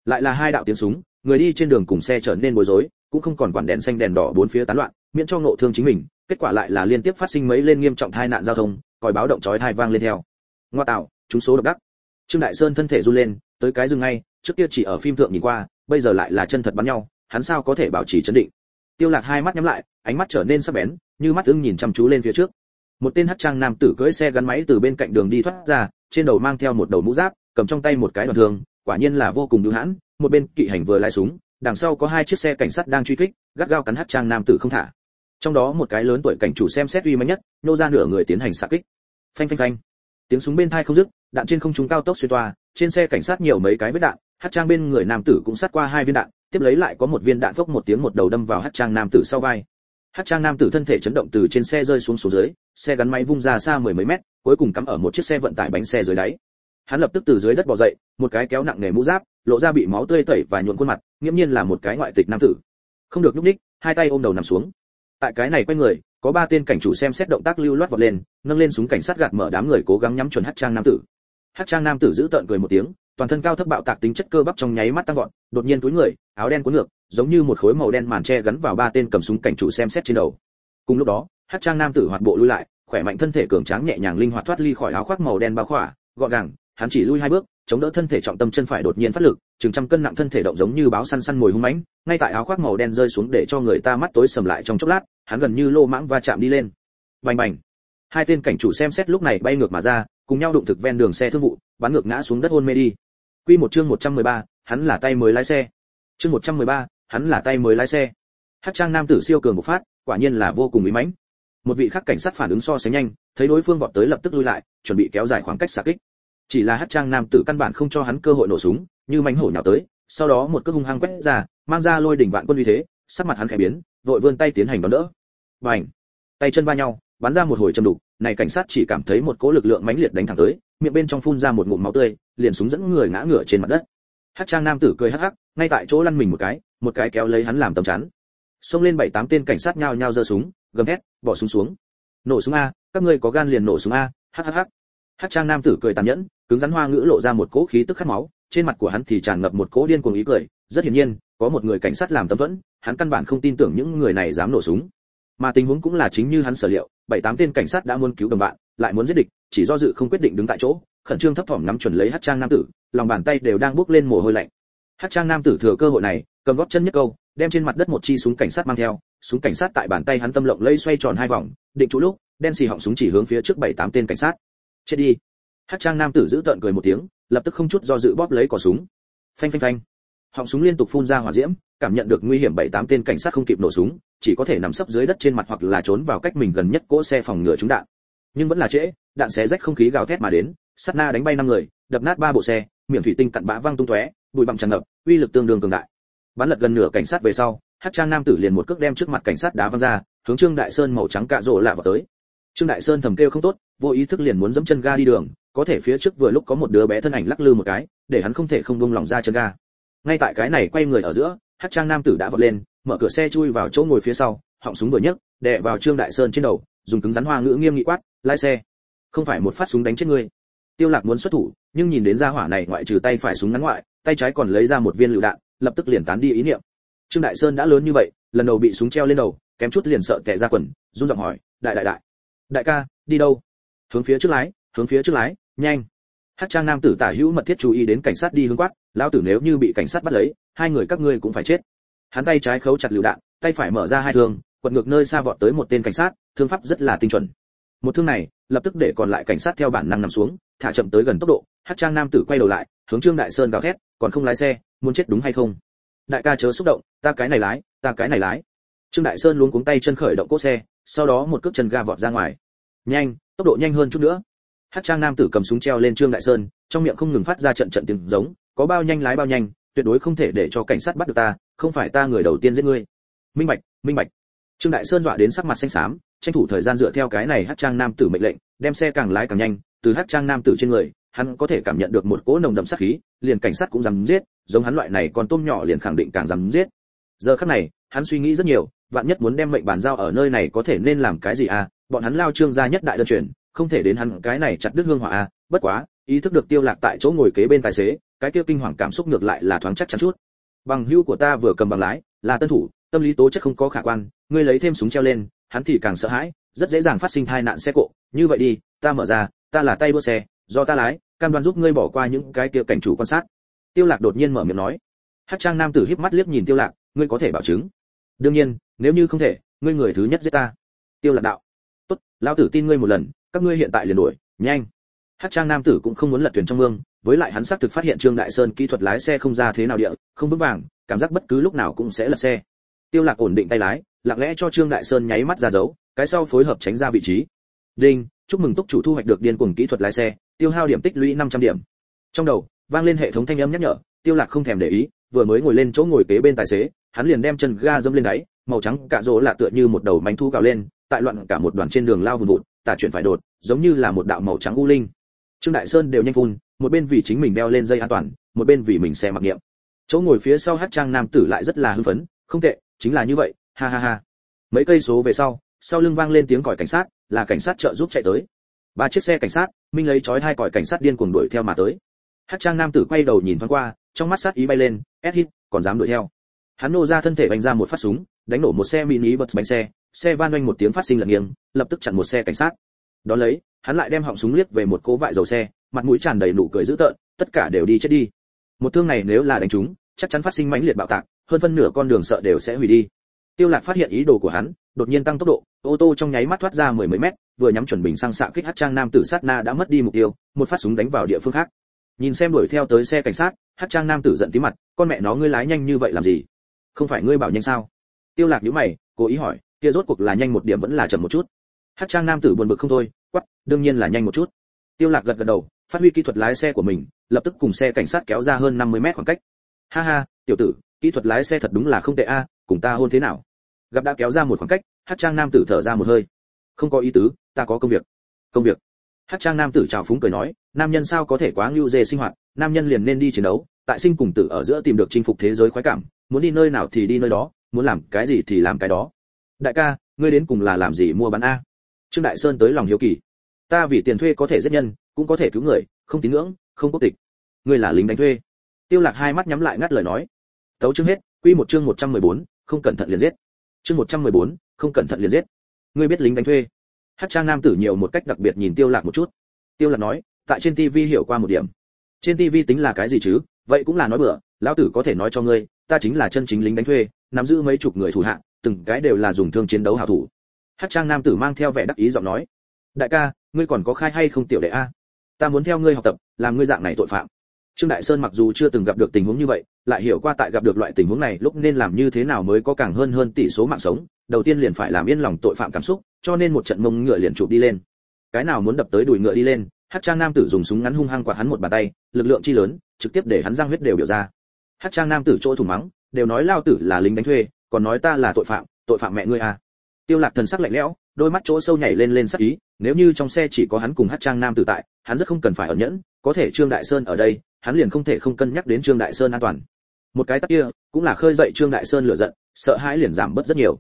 Lại là hai đạo tiếng súng, người đi trên đường cùng xe trở nên bối rối, cũng không còn quản đèn xanh đèn đỏ bốn phía tán loạn, miễn cho ngộ thương chính mình, kết quả lại là liên tiếp phát sinh mấy lên nghiêm trọng tai nạn giao thông còi báo động chói tai vang lên theo. Ngoa tạo, chúng số độc đắc. Trương đại sơn thân thể run lên, tới cái dừng ngay, trước kia chỉ ở phim thượng nhìn qua, bây giờ lại là chân thật bắn nhau, hắn sao có thể bảo trì trấn định? Tiêu lạc hai mắt nhắm lại, ánh mắt trở nên sắc bén, như mắt ưng nhìn chăm chú lên phía trước. Một tên hắc trang nam tử cưỡi xe gắn máy từ bên cạnh đường đi thoát ra, trên đầu mang theo một đầu mũ giáp, cầm trong tay một cái đoạn thương, quả nhiên là vô cùng dữ hãn, một bên kỵ hành vừa lái súng, đằng sau có hai chiếc xe cảnh sát đang truy kích, gắt gao cắn hắc trang nam tử không thả trong đó một cái lớn tuổi cảnh chủ xem xét uy mãnh nhất, nô ra nửa người tiến hành xạ kích. Phanh phanh phanh. Tiếng súng bên thai không dứt, đạn trên không trung cao tốc xuyên toa, trên xe cảnh sát nhiều mấy cái vết đạn, hát trang bên người nam tử cũng sát qua hai viên đạn, tiếp lấy lại có một viên đạn phốc một tiếng một đầu đâm vào hát trang nam tử sau vai. Hát trang nam tử thân thể chấn động từ trên xe rơi xuống xuống dưới, xe gắn máy vung ra xa mười mấy mét, cuối cùng cắm ở một chiếc xe vận tải bánh xe dưới đáy. Hắn lập tức từ dưới đất bò dậy, một cái kéo nặng nghề mũ giáp, lộ ra bị máu tươi tẩy và nhuộn khuôn mặt, nghiễm nhiên là một cái ngoại tịch nam tử. Không được nhúc ních hai tay ôm đầu nằm xuống tại cái này quay người, có ba tên cảnh chủ xem xét động tác lưu loát vọt lên, nâng lên súng cảnh sát gạt mở đám người cố gắng nhắm chuẩn hát trang nam tử. Hát trang nam tử giữ tợn cười một tiếng, toàn thân cao thấp bạo tạc tính chất cơ bắp trong nháy mắt tăng vọt, đột nhiên túi người, áo đen cuốn ngược, giống như một khối màu đen màn che gắn vào ba tên cầm súng cảnh chủ xem xét trên đầu. Cùng lúc đó, hát trang nam tử hoạt bộ lui lại, khỏe mạnh thân thể cường tráng nhẹ nhàng linh hoạt thoát ly khỏi áo khoác màu đen bao khỏa, gọn gàng, hắn chỉ lui hai bước chống đỡ thân thể trọng tâm chân phải đột nhiên phát lực chừng trăm cân nặng thân thể động giống như báo săn săn mồi hung mãnh ngay tại áo khoác màu đen rơi xuống để cho người ta mắt tối sầm lại trong chốc lát hắn gần như lô mãng va chạm đi lên. Bành bành. Hai tên cảnh chủ xem xét lúc này bay ngược mà ra cùng nhau đụng thực ven đường xe thương vụ bắn ngược ngã xuống đất hôn mê đi. Quy một chương 113, hắn là tay mới lái xe. Chương 113, hắn là tay mới lái xe. Hắc trang nam tử siêu cường bộc phát quả nhiên là vô cùng mỹ mãnh. Một vị khác cảnh sát phản ứng so sánh nhanh thấy đối phương vọt tới lập tức lui lại chuẩn bị kéo dài khoảng cách xạ kích chỉ là hắc trang nam tử căn bản không cho hắn cơ hội nổ súng, như mánh hổ nhào tới, sau đó một cước hung hăng quét ra, mang ra lôi đỉnh vạn quân uy thế, sắc mặt hắn khẽ biến, vội vươn tay tiến hành đón đỡ. Bành! Tay chân va nhau, bắn ra một hồi châm đục, này cảnh sát chỉ cảm thấy một cỗ lực lượng mãnh liệt đánh thẳng tới, miệng bên trong phun ra một ngụm máu tươi, liền súng dẫn người ngã ngửa trên mặt đất. Hắc trang nam tử cười hắc hắc, ngay tại chỗ lăn mình một cái một cái kéo lấy hắn làm tầm chắn. Xông lên bảy tám tên cảnh sát nhao nhao giơ súng, gầm thét, bỏ súng xuống. Nổ súng a, các ngươi có gan liền nổ súng a, hắc hắc hắc. Hắc trang nam tử cười tàn nhẫn cứng rắn hoa ngữ lộ ra một cỗ khí tức khát máu, trên mặt của hắn thì tràn ngập một cỗ điên cuồng ý cười, rất hiển nhiên, có một người cảnh sát làm tấm thuẫn, hắn căn bản không tin tưởng những người này dám nổ súng. Mà tình huống cũng là chính như hắn sở liệu, bảy tám tên cảnh sát đã muốn cứu đồng bạn, lại muốn giết địch, chỉ do dự không quyết định đứng tại chỗ, khẩn trương thấp thỏm nắm chuẩn lấy hát trang nam tử, lòng bàn tay đều đang bước lên mồ hôi lạnh. Hát trang nam tử thừa cơ hội này, cầm góp chân nhất câu, đem trên mặt đất một chi súng cảnh sát mang theo, súng cảnh sát tại bàn tay hắn tâm lộng lây xoay tròn hai vòng, định trụ lúc, đen xì họng súng chỉ hướng phía trước bảy tám tên cảnh sát. Chết đi hát trang nam tử giữ tợn cười một tiếng, lập tức không chút do dự bóp lấy cò súng. Phanh phanh phanh. Họng súng liên tục phun ra hỏa diễm, cảm nhận được nguy hiểm bảy tám tên cảnh sát không kịp nổ súng, chỉ có thể nằm sấp dưới đất trên mặt hoặc là trốn vào cách mình gần nhất cỗ xe phòng ngừa trúng đạn. Nhưng vẫn là trễ, đạn xé rách không khí gào thét mà đến sắt na đánh bay năm người, đập nát ba bộ xe, miệng thủy tinh cặn bã văng tung tóe, bụi bặm tràn ngập, uy lực tương đương cường đại. Bắn lật gần nửa cảnh sát về sau, hát trang nam tử liền một cước đem trước mặt cảnh sát đá văng ra, hướng trương đại sơn màu trắng cạ rỗ lạ vào tới trương đại sơn thầm kêu không tốt, vô ý thức liền muốn dẫm chân ga đi đường, có thể phía trước vừa lúc có một đứa bé thân ảnh lắc lư một cái, để hắn không thể không buông lỏng ra chân ga. Ngay tại cái này quay người ở giữa, hát trang nam tử đã vọt lên, mở cửa xe chui vào chỗ ngồi phía sau, họng súng vừa nhấc, đè vào trương đại sơn trên đầu, dùng cứng rắn hoa ngữ nghiêm nghị quát, lái xe. Không phải một phát súng đánh chết ngươi. Tiêu lạc muốn xuất thủ, nhưng nhìn đến gia hỏa này ngoại trừ tay phải súng ngắn ngoại, tay trái còn lấy ra một viên lựu đạn, lập tức liền tán đi ý niệm. Trương đại sơn đã lớn như vậy, lần đầu bị súng treo lên đầu, kém chút liền sợ tè ra quần, run giọng hỏi, đại đại đại đại ca, đi đâu? Hướng phía trước lái, hướng phía trước lái, nhanh. Hát trang nam tử tả hữu mật thiết chú ý đến cảnh sát đi hướng quát lao tử nếu như bị cảnh sát bắt lấy, hai người các ngươi cũng phải chết. Hắn tay trái khấu chặt lựu đạn, tay phải mở ra hai thương, quật ngược nơi xa vọt tới một tên cảnh sát, thương pháp rất là tinh chuẩn. Một thương này, lập tức để còn lại cảnh sát theo bản năng nằm xuống, thả chậm tới gần tốc độ, hát trang nam tử quay đầu lại, hướng trương đại sơn gào thét, còn không lái xe, muốn chết đúng hay không? Đại ca chớ xúc động, ta cái này lái, ta cái này lái. Trương đại sơn luống cuống tay chân khởi động cỗ xe sau đó một cước chân ga vọt ra ngoài. Nhanh, tốc độ nhanh hơn chút nữa. Hát trang nam tử cầm súng treo lên trương đại sơn, trong miệng không ngừng phát ra trận trận tiếng giống, có bao nhanh lái bao nhanh, tuyệt đối không thể để cho cảnh sát bắt được ta, không phải ta người đầu tiên giết ngươi. Minh bạch minh bạch. Trương đại sơn dọa đến sắc mặt xanh xám, tranh thủ thời gian dựa theo cái này hát trang nam tử mệnh lệnh, đem xe càng lái càng nhanh, từ hát trang nam tử trên người, hắn có thể cảm nhận được một cỗ nồng đậm sát khí, liền cảnh sát cũng dám giết, giống hắn loại này còn tôm nhỏ liền khẳng định càng dám giết. Giờ khắc này, hắn suy nghĩ rất nhiều vạn nhất muốn đem mệnh bản giao ở nơi này có thể nên làm cái gì à? Bọn hắn lao trương gia nhất đại đơn truyền, không thể đến hắn cái này chặt đứt hương hỏa à? Bất quá, ý thức được tiêu lạc tại chỗ ngồi kế bên tài xế, cái kia kinh hoàng cảm xúc ngược lại là thoáng chắc chắn chút. Bằng hữu của ta vừa cầm bằng lái, là tân thủ, tâm lý tố chất không có khả quan, ngươi lấy thêm súng treo lên, hắn thì càng sợ hãi, rất dễ dàng phát sinh tai nạn xe cộ. Như vậy đi, ta mở ra, ta là tay đua xe, do ta lái, cam đoan giúp ngươi bỏ qua những cái kia cảnh chủ quan sát. Tiêu lạc đột nhiên mở miệng nói. Hắc trang nam tử híp mắt liếc nhìn tiêu lạc, ngươi có thể bảo chứng. Đương nhiên nếu như không thể, ngươi người thứ nhất giết ta. Tiêu lạc đạo. Tốt, lão tử tin ngươi một lần, các ngươi hiện tại liền đuổi, nhanh. Hát trang nam tử cũng không muốn lật thuyền trong mương, với lại hắn xác thực phát hiện trương đại sơn kỹ thuật lái xe không ra thế nào địa, không vững vàng, cảm giác bất cứ lúc nào cũng sẽ lật xe. Tiêu lạc ổn định tay lái, lặng lẽ cho trương đại sơn nháy mắt ra dấu, cái sau phối hợp tránh ra vị trí. Đinh, chúc mừng túc chủ thu hoạch được điên cuồng kỹ thuật lái xe, tiêu hao điểm tích lũy 500 điểm. Trong đầu, vang lên hệ thống thanh âm nhắc nhở, tiêu lạc không thèm để ý, vừa mới ngồi lên chỗ ngồi kế bên tài xế, hắn liền đem chân ga dẫm lên đáy màu trắng cả rỗ lạ tựa như một đầu manh thu gào lên, tại loạn cả một đoàn trên đường lao vùn vụt, tả chuyển phải đột, giống như là một đạo màu trắng u linh. Trương đại sơn đều nhanh phun, một bên vì chính mình đeo lên dây an toàn, một bên vì mình xe mặc niệm. Chỗ ngồi phía sau hát trang nam tử lại rất là hưng phấn, không tệ, chính là như vậy, ha ha ha. Mấy cây số về sau sau lưng vang lên tiếng còi cảnh sát, là cảnh sát trợ giúp chạy tới. Ba chiếc xe cảnh sát, minh lấy chói hai còi cảnh sát điên cuồng đuổi theo mà tới. Hát trang nam tử quay đầu nhìn thoáng qua, trong mắt sát ý bay lên ép hít, còn dám đuổi theo. Hắn nô ra thân thể vành ra một phát súng đánh nổ một xe mini bật bánh xe xe van oanh một tiếng phát sinh lật nghiêng lập tức chặn một xe cảnh sát. Đó lấy hắn lại đem họng súng liếc về một cố vại dầu xe mặt mũi tràn đầy nụ cười dữ tợn tất cả đều đi chết đi. Một thương này nếu là đánh chúng, chắc chắn phát sinh mãnh liệt bạo tạc hơn phân nửa con đường sợ đều sẽ hủy đi. Tiêu lạc phát hiện ý đồ của hắn đột nhiên tăng tốc độ ô tô trong nháy mắt thoát ra mười mấy mét vừa nhắm chuẩn bình sang xạ kích hắc trang nam tử sát na đã mất đi mục tiêu một phát súng đánh vào địa phương khác. Nhìn xem đuổi theo tới xe cảnh sát hắc trang nam tử giận tí mặt con mẹ nó ngươi lái nhanh như vậy làm gì? Không phải ngươi bảo nhanh sao? Tiêu lạc nhíu mày, cố ý hỏi, kia rốt cuộc là nhanh một điểm vẫn là chậm một chút? Hát trang nam tử buồn bực không thôi, quắc, đương nhiên là nhanh một chút. Tiêu lạc gật gật đầu, phát huy kỹ thuật lái xe của mình, lập tức cùng xe cảnh sát kéo ra hơn 50 mét khoảng cách. Ha ha, tiểu tử, kỹ thuật lái xe thật đúng là không tệ a, cùng ta hôn thế nào? Gặp đã kéo ra một khoảng cách, hát trang nam tử thở ra một hơi. Không có ý tứ, ta có công việc. Công việc? Hát trang nam tử chào phúng cười nói, nam nhân sao có thể quá ngưu dê sinh hoạt, nam nhân liền nên đi chiến đấu, tại sinh cùng tử ở giữa tìm được chinh phục thế giới khoái cảm, muốn đi nơi nào thì đi nơi đó muốn làm cái gì thì làm cái đó. Đại ca ngươi đến cùng là làm gì mua bán a? Trương đại sơn tới lòng hiếu kỳ. Ta vì tiền thuê có thể giết nhân cũng có thể cứu người không tín ngưỡng không quốc tịch. Ngươi là lính đánh thuê. Tiêu lạc hai mắt nhắm lại ngắt lời nói. Tấu chương hết quy một chương 114, không cẩn thận liền giết. Chương 114, không cẩn thận liền giết. Ngươi biết lính đánh thuê. Hát trang nam tử nhiều một cách đặc biệt nhìn tiêu lạc một chút. Tiêu lạc nói tại trên tivi hiểu qua một điểm. Trên tivi tính là cái gì chứ? Vậy cũng là nói bừa lão tử có thể nói cho ngươi ta chính là chân chính lính đánh thuê nắm giữ mấy chục người thủ hạ, từng cái đều là dùng thương chiến đấu hảo thủ. Hát trang nam tử mang theo vẻ đắc ý giọng nói, đại ca, ngươi còn có khai hay không tiểu đệ a? Ta muốn theo ngươi học tập, làm ngươi dạng này tội phạm. Trương đại sơn mặc dù chưa từng gặp được tình huống như vậy, lại hiểu qua tại gặp được loại tình huống này lúc nên làm như thế nào mới có càng hơn hơn tỷ số mạng sống, đầu tiên liền phải làm yên lòng tội phạm cảm xúc, cho nên một trận mông ngựa liền chụp đi lên. Cái nào muốn đập tới đùi ngựa đi lên hát trang nam tử dùng súng ngắn hung hăng quạt hắn một bàn tay, lực lượng chi lớn, trực tiếp để hắn răng huyết đều biểu ra. Hát trang nam tử chỗ thủ mắng đều nói lao tử là lính đánh thuê, còn nói ta là tội phạm tội phạm mẹ ngươi à. Tiêu lạc thần sắc lạnh lẽo, đôi mắt chỗ sâu nhảy lên lên sắc ý, nếu như trong xe chỉ có hắn cùng hát trang nam tử tại, hắn rất không cần phải ẩn nhẫn, có thể trương đại sơn ở đây, hắn liền không thể không cân nhắc đến trương đại sơn an toàn. Một cái tắc kia, cũng là khơi dậy trương đại sơn lửa giận, sợ hãi liền giảm bớt rất nhiều.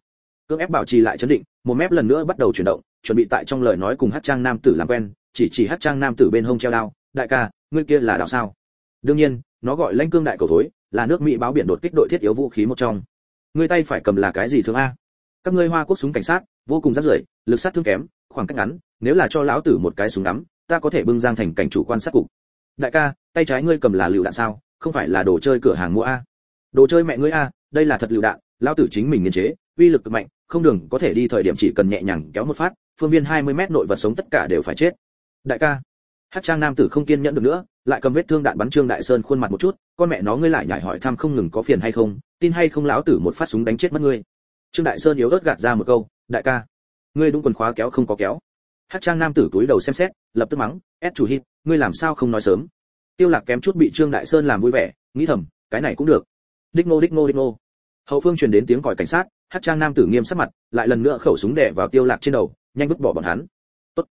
Cưỡng ép bảo trì lại chấn định, một mép lần nữa bắt đầu chuyển động, chuẩn bị tại trong lời nói cùng hát trang nam tử làm quen, chỉ chỉ hát trang nam tử bên hông treo đao, đại ca, ngươi kia là đạo sao? Đương nhiên, nó gọi lãnh cương đại cầu thối là nước mỹ báo biển đột kích đội thiết yếu vũ khí một trong. Ngươi tay phải cầm là cái gì thương a? Các ngươi hoa quốc súng cảnh sát, vô cùng rắc rưởi, lực sát thương kém, khoảng cách ngắn, nếu là cho lão tử một cái súng ngắm, ta có thể bưng giang thành cảnh chủ quan sát cục. Đại ca, tay trái ngươi cầm là lựu đạn sao, không phải là đồ chơi cửa hàng mua a? Đồ chơi mẹ ngươi a, đây là thật lựu đạn, lão tử chính mình nghiên chế, uy lực cực mạnh, không đường có thể đi thời điểm chỉ cần nhẹ nhàng kéo một phát, phương viên 20 mét nội vật sống tất cả đều phải chết. Đại ca, hát trang nam tử không kiên nhẫn được nữa lại cầm vết thương đạn bắn trương đại sơn khuôn mặt một chút, con mẹ nó, ngươi lại nhảy hỏi thăm không ngừng có phiền hay không, tin hay không lão tử một phát súng đánh chết mất ngươi. Trương đại sơn yếu ớt gạt ra một câu, đại ca, ngươi đúng quần khóa kéo không có kéo. Hát trang nam tử túi đầu xem xét, lập tức mắng ép chủ hít, ngươi làm sao không nói sớm? Tiêu lạc kém chút bị trương đại sơn làm vui vẻ, nghĩ thầm, cái này cũng được. Đích ngô đích ngô đích ngô hậu phương truyền đến tiếng còi cảnh sát, hát trang nam tử nghiêm sắc mặt, lại lần nữa khẩu súng đè vào tiêu lạc trên đầu, nhanh vứt bỏ bọn hắn. Tốt.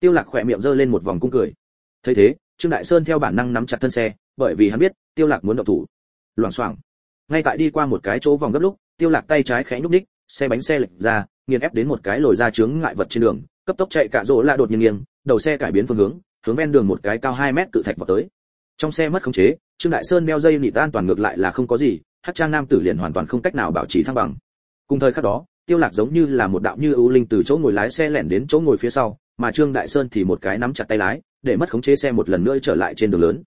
Tiêu lạc khoe miệng giơ lên một vòng cung cười. Thấy thế trương đại sơn theo bản năng nắm chặt thân xe, bởi vì hắn biết tiêu lạc muốn động thủ. Loảng xoảng. Ngay tại đi qua một cái chỗ vòng gấp lúc, tiêu lạc tay trái khẽ nhúc nhích, xe bánh xe lệch ra, nghiền ép đến một cái lồi ra chướng ngại vật trên đường, cấp tốc chạy cả rỗ la đột nhiên nghiêng, đầu xe cải biến phương hướng hướng ven đường một cái cao 2 mét cự thạch vào tới. Trong xe mất khống chế, trương đại sơn đeo dây nịt an toàn ngược lại là không có gì, hát trang nam tử liền hoàn toàn không cách nào bảo trì thăng bằng. Cùng thời khắc đó, tiêu lạc giống như là một đạo như ưu linh từ chỗ ngồi lái xe lẻn đến chỗ ngồi phía sau, mà trương đại sơn thì một cái nắm chặt tay lái để mất khống chế xe một lần nữa trở lại trên đường lớn.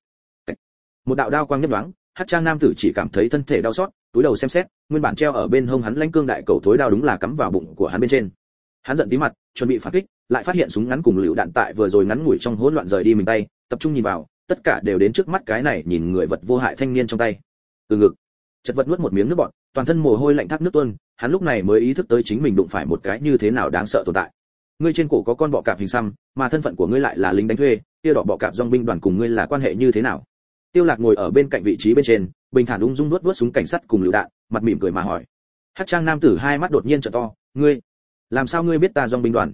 Một đạo đao quang nhấp nhoáng, hát trang nam tử chỉ cảm thấy thân thể đau xót, túi đầu xem xét, nguyên bản treo ở bên hông hắn lãnh cương đại cầu thối đao đúng là cắm vào bụng của hắn bên trên. Hắn giận tí mặt, chuẩn bị phản kích, lại phát hiện súng ngắn cùng lựu đạn tại vừa rồi ngắn ngủi trong hỗn loạn rời đi mình tay, tập trung nhìn vào, tất cả đều đến trước mắt cái này nhìn người vật vô hại thanh niên trong tay. Từ ngực, chật vật nuốt một miếng nước bọt, toàn thân mồ hôi lạnh thác nước tuôn, hắn lúc này mới ý thức tới chính mình đụng phải một cái như thế nào đáng sợ tồn tại. Ngươi trên cổ có con bọ cạp hình xăm, mà thân phận của ngươi lại là lính đánh thuê kia đỏ bọ cạp dòng binh đoàn cùng ngươi là quan hệ như thế nào? Tiêu lạc ngồi ở bên cạnh vị trí bên trên, bình thản ung dung nuốt nuốt súng cảnh sát cùng lựu đạn, mặt mỉm cười mà hỏi. Hắc trang nam tử hai mắt đột nhiên trợ to, ngươi, làm sao ngươi biết ta dòng binh đoàn?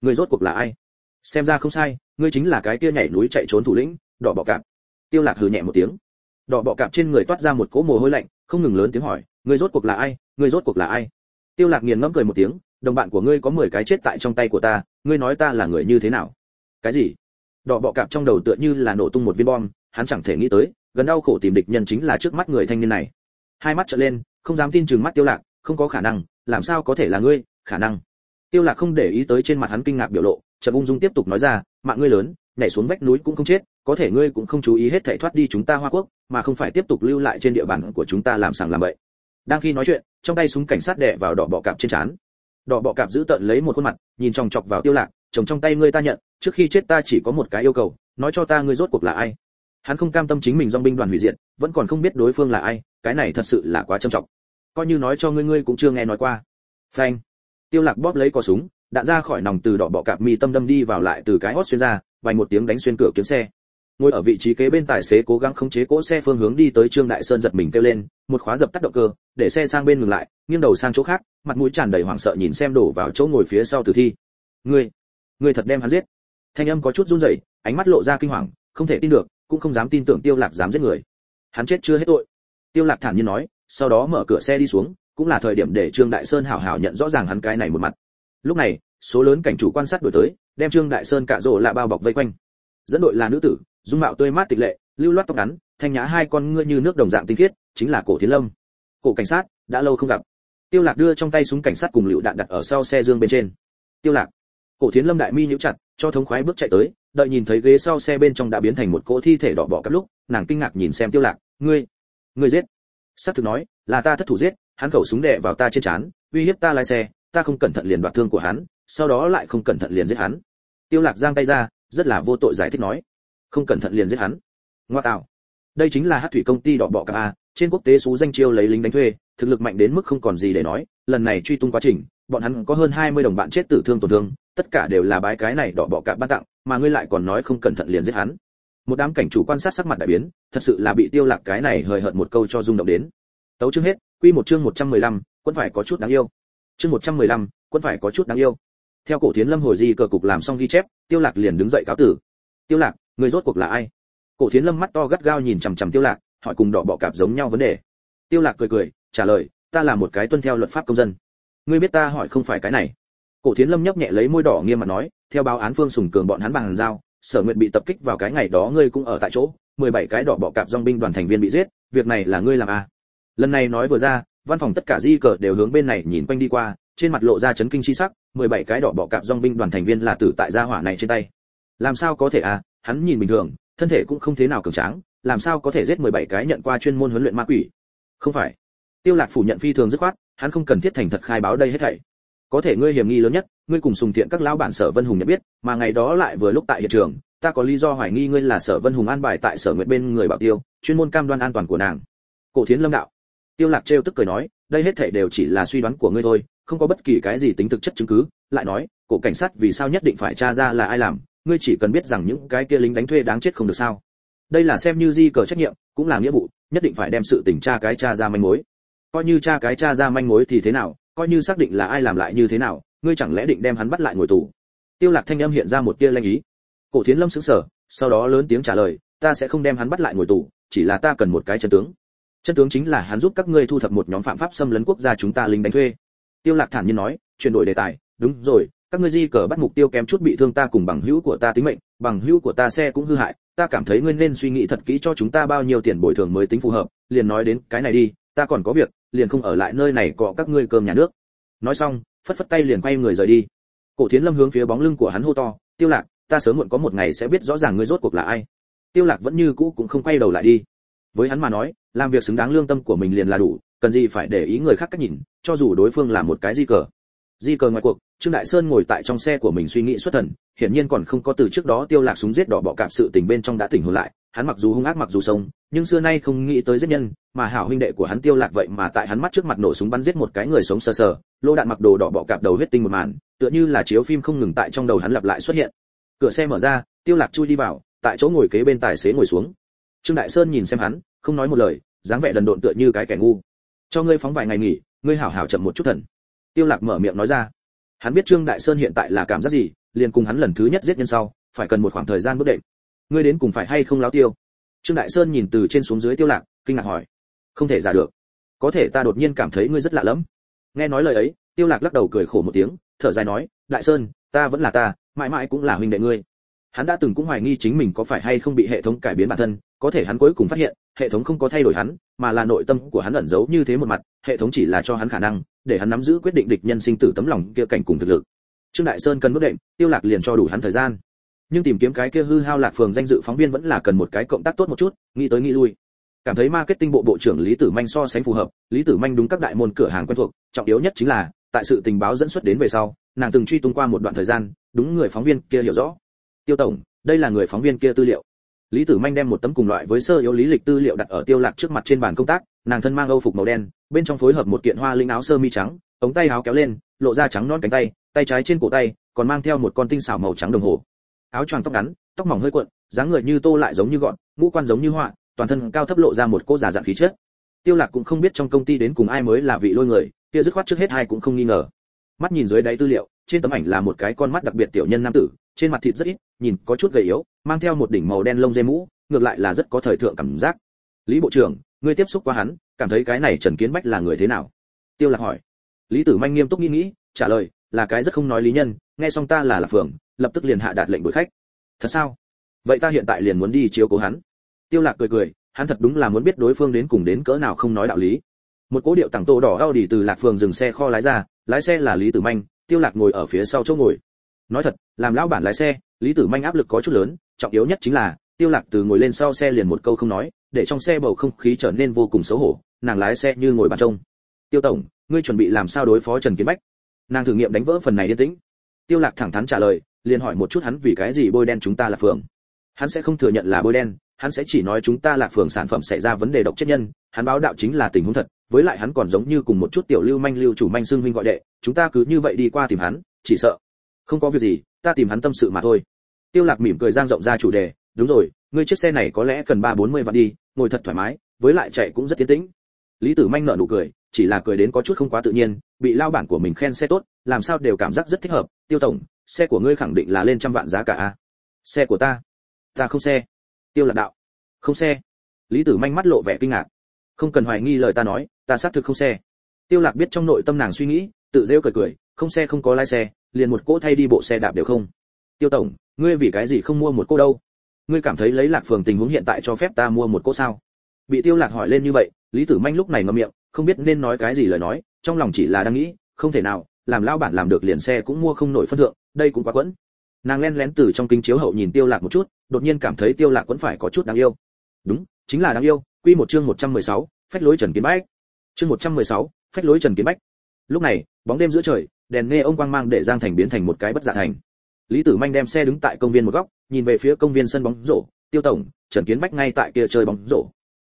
Ngươi rốt cuộc là ai? Xem ra không sai, ngươi chính là cái kia nhảy núi chạy trốn thủ lĩnh, đỏ bọ cạp. Tiêu lạc hừ nhẹ một tiếng. Đỏ bọ cạp trên người toát ra một cỗ mồ hôi lạnh, không ngừng lớn tiếng hỏi, ngươi rốt cuộc là ai? Ngươi rốt cuộc là ai? Tiêu lạc nghiền ngẫm cười một tiếng, đồng bạn của ngươi có 10 cái chết tại trong tay của ta, ngươi nói ta là người như thế nào? Cái gì? Đỏ bọ cạp trong đầu tựa như là nổ tung một viên bom hắn chẳng thể nghĩ tới gần đau khổ tìm địch nhân chính là trước mắt người thanh niên này. Hai mắt trợn lên không dám tin chừng mắt tiêu lạc không có khả năng làm sao có thể là ngươi khả năng. Tiêu lạc không để ý tới trên mặt hắn kinh ngạc biểu lộ trầm ung dung tiếp tục nói ra mạng ngươi lớn nhảy xuống vách núi cũng không chết có thể ngươi cũng không chú ý hết thảy thoát đi chúng ta hoa quốc mà không phải tiếp tục lưu lại trên địa bàn của chúng ta làm sàng làm bậy. Đang khi nói chuyện trong tay súng cảnh sát đè vào đỏ bọ cạp trên chán, đỏ bọ cạp giữ tận lấy một khuôn mặt nhìn chòng chọc vào tiêu lạc chồng trong tay ngươi ta nhận, trước khi chết ta chỉ có một cái yêu cầu, nói cho ta ngươi rốt cuộc là ai. Hắn không cam tâm chính mình dòng binh đoàn hủy diệt, vẫn còn không biết đối phương là ai, cái này thật sự là quá trầm trọng. Coi như nói cho ngươi ngươi cũng chưa nghe nói qua. Phanh. Tiêu lạc bóp lấy cò súng, đạn ra khỏi nòng từ đỏ bọ cạp mi tâm đâm đi vào lại từ cái hót xuyên ra, vài một tiếng đánh xuyên cửa kiếm xe. Ngồi ở vị trí kế bên tài xế cố gắng khống chế cỗ xe phương hướng đi tới trương đại sơn giật mình kêu lên, một khóa dập tắt động cơ, để xe sang bên ngừng lại, nghiêng đầu sang chỗ khác, mặt mũi tràn đầy hoảng sợ nhìn xem đổ vào chỗ ngồi phía sau tử thi. Ngươi ngươi thật đem hắn giết. Thanh âm có chút run rẩy, ánh mắt lộ ra kinh hoàng, không thể tin được, cũng không dám tin tưởng tiêu lạc dám giết người. Hắn chết chưa hết tội. Tiêu lạc thản nhiên nói, sau đó mở cửa xe đi xuống, cũng là thời điểm để trương đại sơn hảo hảo nhận rõ ràng hắn cái này một mặt. Lúc này, số lớn cảnh chủ quan sát đuổi tới, đem trương đại sơn cạ rỗ lạ bao bọc vây quanh. Dẫn đội là nữ tử, dung mạo tươi mát tịch lệ, lưu loát tóc ngắn, thanh nhã hai con ngươi như nước đồng dạng tinh khiết, chính là cổ thiến lâm. Cổ cảnh sát, đã lâu không gặp. Tiêu lạc đưa trong tay súng cảnh sát cùng lựu đạn đặt ở sau xe dương bên trên. Tiêu lạc cổ thiến lâm đại mi nhíu chặt, cho thống khoái bước chạy tới, đợi nhìn thấy ghế sau xe bên trong đã biến thành một cỗ thi thể đỏ bỏ cắp lúc, nàng kinh ngạc nhìn xem tiêu lạc, ngươi ngươi giết? Sát thực nói, là ta thất thủ giết, hắn khẩu súng đè vào ta trên chán uy hiếp ta lái xe, ta không cẩn thận liền đoạt thương của hắn, sau đó lại không cẩn thận liền giết hắn. Tiêu lạc giang tay ra, rất là vô tội giải thích nói, không cẩn thận liền giết hắn. Ngoa tạo. Đây chính là hát thủy công ty đỏ bọ cạp a, trên quốc tế xú danh chiêu lấy lính đánh thuê, thực lực mạnh đến mức không còn gì để nói, lần này truy tung quá trình bọn hắn có hơn 20 đồng bạn chết tử thương tổn thương tất cả đều là bái cái này đỏ bỏ cả ban tặng mà ngươi lại còn nói không cẩn thận liền giết hắn. Một đám cảnh chủ quan sát sắc mặt đại biến thật sự là bị tiêu lạc cái này hời hợt một câu cho rung động đến. Tấu chương hết quy một chương 115, quân phải có chút đáng yêu. Chương 115, quân phải có chút đáng yêu. Theo cổ thiến lâm hồi di cờ cục làm xong ghi chép tiêu lạc liền đứng dậy cáo tử. Tiêu lạc người rốt cuộc là ai? Cổ thiến lâm mắt to gắt gao nhìn chằm chằm tiêu lạc hỏi cùng đỏ bỏ cạp giống nhau vấn đề. Tiêu lạc cười cười trả lời ta là một cái tuân theo luật pháp công dân ngươi biết ta hỏi không phải cái này. Cổ thiến lâm nhấp nhẹ lấy môi đỏ nghiêm mặt nói, theo báo án phương sùng cường bọn hắn bằng giao, sở nguyện bị tập kích vào cái ngày đó ngươi cũng ở tại chỗ 17 cái đỏ bọ cạp dong binh đoàn thành viên bị giết, việc này là ngươi làm à? Lần này nói vừa ra, văn phòng tất cả di cờ đều hướng bên này nhìn quanh đi qua, trên mặt lộ ra chấn kinh chi sắc 17 cái đỏ bọ cạp dong binh đoàn thành viên là tử tại gia hỏa này trên tay. Làm sao có thể à? Hắn nhìn bình thường, thân thể cũng không thế nào cường tráng, làm sao có thể giết 17 cái nhận qua chuyên môn huấn luyện ma quỷ? Không phải. Tiêu lạc phủ nhận phi thường dứt khoát hắn không cần thiết thành thật khai báo đây hết thảy. Có thể ngươi hiểm nghi lớn nhất, ngươi cùng sùng thiện các lão bản sở vân hùng nhận biết, mà ngày đó lại vừa lúc tại hiện trường, ta có lý do hoài nghi ngươi là sở vân hùng an bài tại sở nguyện bên người bảo tiêu, chuyên môn cam đoan an toàn của nàng. Cổ thiến lâm đạo. Tiêu lạc trêu tức cười nói, đây hết thảy đều chỉ là suy đoán của ngươi thôi, không có bất kỳ cái gì tính thực chất chứng cứ, lại nói, cổ cảnh sát vì sao nhất định phải tra ra là ai làm, ngươi chỉ cần biết rằng những cái kia lính đánh thuê đáng chết không được sao. Đây là xem như di cờ trách nhiệm, cũng là nghĩa vụ, nhất định phải đem sự tình tra cái tra ra manh mối coi như cha cái cha ra manh mối thì thế nào, coi như xác định là ai làm lại như thế nào, ngươi chẳng lẽ định đem hắn bắt lại ngồi tù? Tiêu lạc thanh âm hiện ra một tia lanh ý. Cổ thiến lâm sững sờ, sau đó lớn tiếng trả lời, ta sẽ không đem hắn bắt lại ngồi tù, chỉ là ta cần một cái chân tướng. Chân tướng chính là hắn giúp các ngươi thu thập một nhóm phạm pháp xâm lấn quốc gia chúng ta lính đánh thuê. Tiêu lạc thản nhiên nói, chuyển đổi đề tài, đúng rồi, các ngươi di cờ bắt mục tiêu kém chút bị thương ta cùng bằng hữu của ta tính mệnh, bằng hữu của ta xe cũng hư hại, ta cảm thấy ngươi nên suy nghĩ thật kỹ cho chúng ta bao nhiêu tiền bồi thường mới tính phù hợp, liền nói đến cái này đi ta còn có việc, liền không ở lại nơi này cọ các ngươi cơm nhà nước. Nói xong, phất phất tay liền quay người rời đi. Cổ thiến lâm hướng phía bóng lưng của hắn hô to, tiêu lạc, ta sớm muộn có một ngày sẽ biết rõ ràng ngươi rốt cuộc là ai. Tiêu lạc vẫn như cũ cũng không quay đầu lại đi. Với hắn mà nói, làm việc xứng đáng lương tâm của mình liền là đủ, cần gì phải để ý người khác cách nhìn, cho dù đối phương là một cái di cờ. Di cờ ngoài cuộc, trương đại sơn ngồi tại trong xe của mình suy nghĩ xuất thần, hiển nhiên còn không có từ trước đó tiêu lạc súng giết đỏ bọ cạp sự tình bên trong đã tỉnh hồn lại hắn mặc dù hung ác mặc dù sống, nhưng xưa nay không nghĩ tới giết nhân, mà hảo huynh đệ của hắn tiêu lạc vậy mà tại hắn mắt trước mặt nổ súng bắn giết một cái người sống sờ sờ, lô đạn mặc đồ đỏ bọ cạp đầu huyết tinh một màn, tựa như là chiếu phim không ngừng tại trong đầu hắn lặp lại xuất hiện. Cửa xe mở ra, tiêu lạc chui đi vào, tại chỗ ngồi kế bên tài xế ngồi xuống. Trương đại sơn nhìn xem hắn, không nói một lời, dáng vẻ đần độn tựa như cái kẻ ngu. Cho ngươi phóng vài ngày nghỉ, ngươi hảo hảo chậm một chút thần. Tiêu lạc mở miệng nói ra. Hắn biết trương đại sơn hiện tại là cảm giác gì, liền cùng hắn lần thứ nhất giết nhân sau, phải cần một khoảng thời gian bước đệm ngươi đến cùng phải hay không láo tiêu? Trương đại sơn nhìn từ trên xuống dưới tiêu lạc, kinh ngạc hỏi. Không thể giả được. Có thể ta đột nhiên cảm thấy ngươi rất lạ lắm nghe nói lời ấy, tiêu lạc lắc đầu cười khổ một tiếng, thở dài nói, đại sơn, ta vẫn là ta, mãi mãi cũng là huynh đệ ngươi. Hắn đã từng cũng hoài nghi chính mình có phải hay không bị hệ thống cải biến bản thân, có thể hắn cuối cùng phát hiện, hệ thống không có thay đổi hắn, mà là nội tâm của hắn ẩn giấu như thế một mặt, hệ thống chỉ là cho hắn khả năng, để hắn nắm giữ quyết định địch nhân sinh tử tấm lòng kia cảnh cùng thực lực. Trương đại sơn cần bước đệm, tiêu lạc liền cho đủ hắn thời gian nhưng tìm kiếm cái kia hư hao lạc phường danh dự phóng viên vẫn là cần một cái cộng tác tốt một chút, nghĩ tới nghĩ lui. Cảm thấy marketing bộ bộ trưởng lý tử manh so sánh phù hợp, lý tử manh đúng các đại môn cửa hàng quen thuộc, trọng yếu nhất chính là, tại sự tình báo dẫn xuất đến về sau, nàng từng truy tung qua một đoạn thời gian, đúng người phóng viên kia hiểu rõ. Tiêu tổng, đây là người phóng viên kia tư liệu. Lý tử manh đem một tấm cùng loại với sơ yếu lý lịch tư liệu đặt ở tiêu lạc trước mặt trên bàn công tác, nàng thân mang âu phục màu đen, bên trong phối hợp một kiện hoa linh áo sơ mi trắng, ống tay áo kéo lên, lộ ra trắng non cánh tay tay trái trên cổ tay, còn mang theo một con tinh xảo màu trắng đồng hồ áo choàng tóc ngắn, tóc mỏng hơi cuộn, dáng người như tô lại giống như gọn, ngũ quan giống như họa, toàn thân cao thấp lộ ra một cô giả dạng khí chất. Tiêu lạc cũng không biết trong công ty đến cùng ai mới là vị lôi người, kia dứt khoát trước hết hai cũng không nghi ngờ. Mắt nhìn dưới đáy tư liệu, trên tấm ảnh là một cái con mắt đặc biệt tiểu nhân nam tử, trên mặt thịt rất ít, nhìn có chút gầy yếu, mang theo một đỉnh màu đen lông dây mũ, ngược lại là rất có thời thượng cảm giác. Lý bộ trưởng, ngươi tiếp xúc qua hắn, cảm thấy cái này trần kiến bách là người thế nào? Tiêu lạc hỏi. Lý tử manh nghiêm túc nghĩ nghĩ, trả lời, là cái rất không nói lý nhân nghe xong ta là là phường lập tức liền hạ đạt lệnh đuổi khách. Thật sao? Vậy ta hiện tại liền muốn đi chiếu cố hắn. Tiêu lạc cười cười, hắn thật đúng là muốn biết đối phương đến cùng đến cỡ nào không nói đạo lý. Một cố điệu tặng tô đỏ Audi từ lạc phường dừng xe kho lái ra, lái xe là lý tử manh, tiêu lạc ngồi ở phía sau chỗ ngồi. Nói thật, làm lão bản lái xe, lý tử manh áp lực có chút lớn, trọng yếu nhất chính là, tiêu lạc từ ngồi lên sau xe liền một câu không nói, để trong xe bầu không khí trở nên vô cùng xấu hổ, nàng lái xe như ngồi bàn trông. Tiêu tổng, ngươi chuẩn bị làm sao đối phó trần kiến bách? Nàng thử nghiệm đánh vỡ phần này yên tĩnh tiêu lạc thẳng thắn trả lời, liền hỏi một chút hắn vì cái gì bôi đen chúng ta là phường hắn sẽ không thừa nhận là bôi đen, hắn sẽ chỉ nói chúng ta là phường sản phẩm xảy ra vấn đề độc chết nhân, hắn báo đạo chính là tình huống thật, với lại hắn còn giống như cùng một chút tiểu lưu manh lưu chủ manh xương huynh gọi đệ, chúng ta cứ như vậy đi qua tìm hắn, chỉ sợ không có việc gì, ta tìm hắn tâm sự mà thôi. Tiêu lạc mỉm cười giang rộng ra chủ đề, đúng rồi, ngươi chiếc xe này có lẽ cần ba bốn mươi vạn đi, ngồi thật thoải mái, với lại chạy cũng rất tiến tĩnh. Lý tử manh nở nụ cười, chỉ là cười đến có chút không quá tự nhiên, bị lao bản của mình khen xe tốt làm sao đều cảm giác rất thích hợp, tiêu tổng, xe của ngươi khẳng định là lên trăm vạn giá cả a. Xe của ta? Ta không xe. Tiêu lạc đạo. Không xe. Lý tử manh mắt lộ vẻ kinh ngạc. Không cần hoài nghi lời ta nói, ta xác thực không xe. Tiêu lạc biết trong nội tâm nàng suy nghĩ, tự rêu cười cười, không xe không có lái xe, liền một cỗ thay đi bộ xe đạp đều không. Tiêu tổng, ngươi vì cái gì không mua một cỗ đâu? Ngươi cảm thấy lấy lạc phường tình huống hiện tại cho phép ta mua một cỗ sao? Bị tiêu lạc hỏi lên như vậy, lý tử manh lúc này ngậm miệng, không biết nên nói cái gì lời nói, trong lòng chỉ là đang nghĩ, không thể nào làm lao bản làm được liền xe cũng mua không nổi phân thượng đây cũng quá quẫn. Nàng len lén từ trong kính chiếu hậu nhìn tiêu lạc một chút đột nhiên cảm thấy tiêu lạc vẫn phải có chút đáng yêu. Đúng chính là đáng yêu quy một chương 116, phách lối trần kiến bách. Chương 116, phách lối trần kiến bách. Lúc này bóng đêm giữa trời đèn nghe ông quang mang để giang thành biến thành một cái bất dạ thành. Lý tử manh đem xe đứng tại công viên một góc nhìn về phía công viên sân bóng rổ tiêu tổng trần kiến bách ngay tại kia chơi bóng rổ.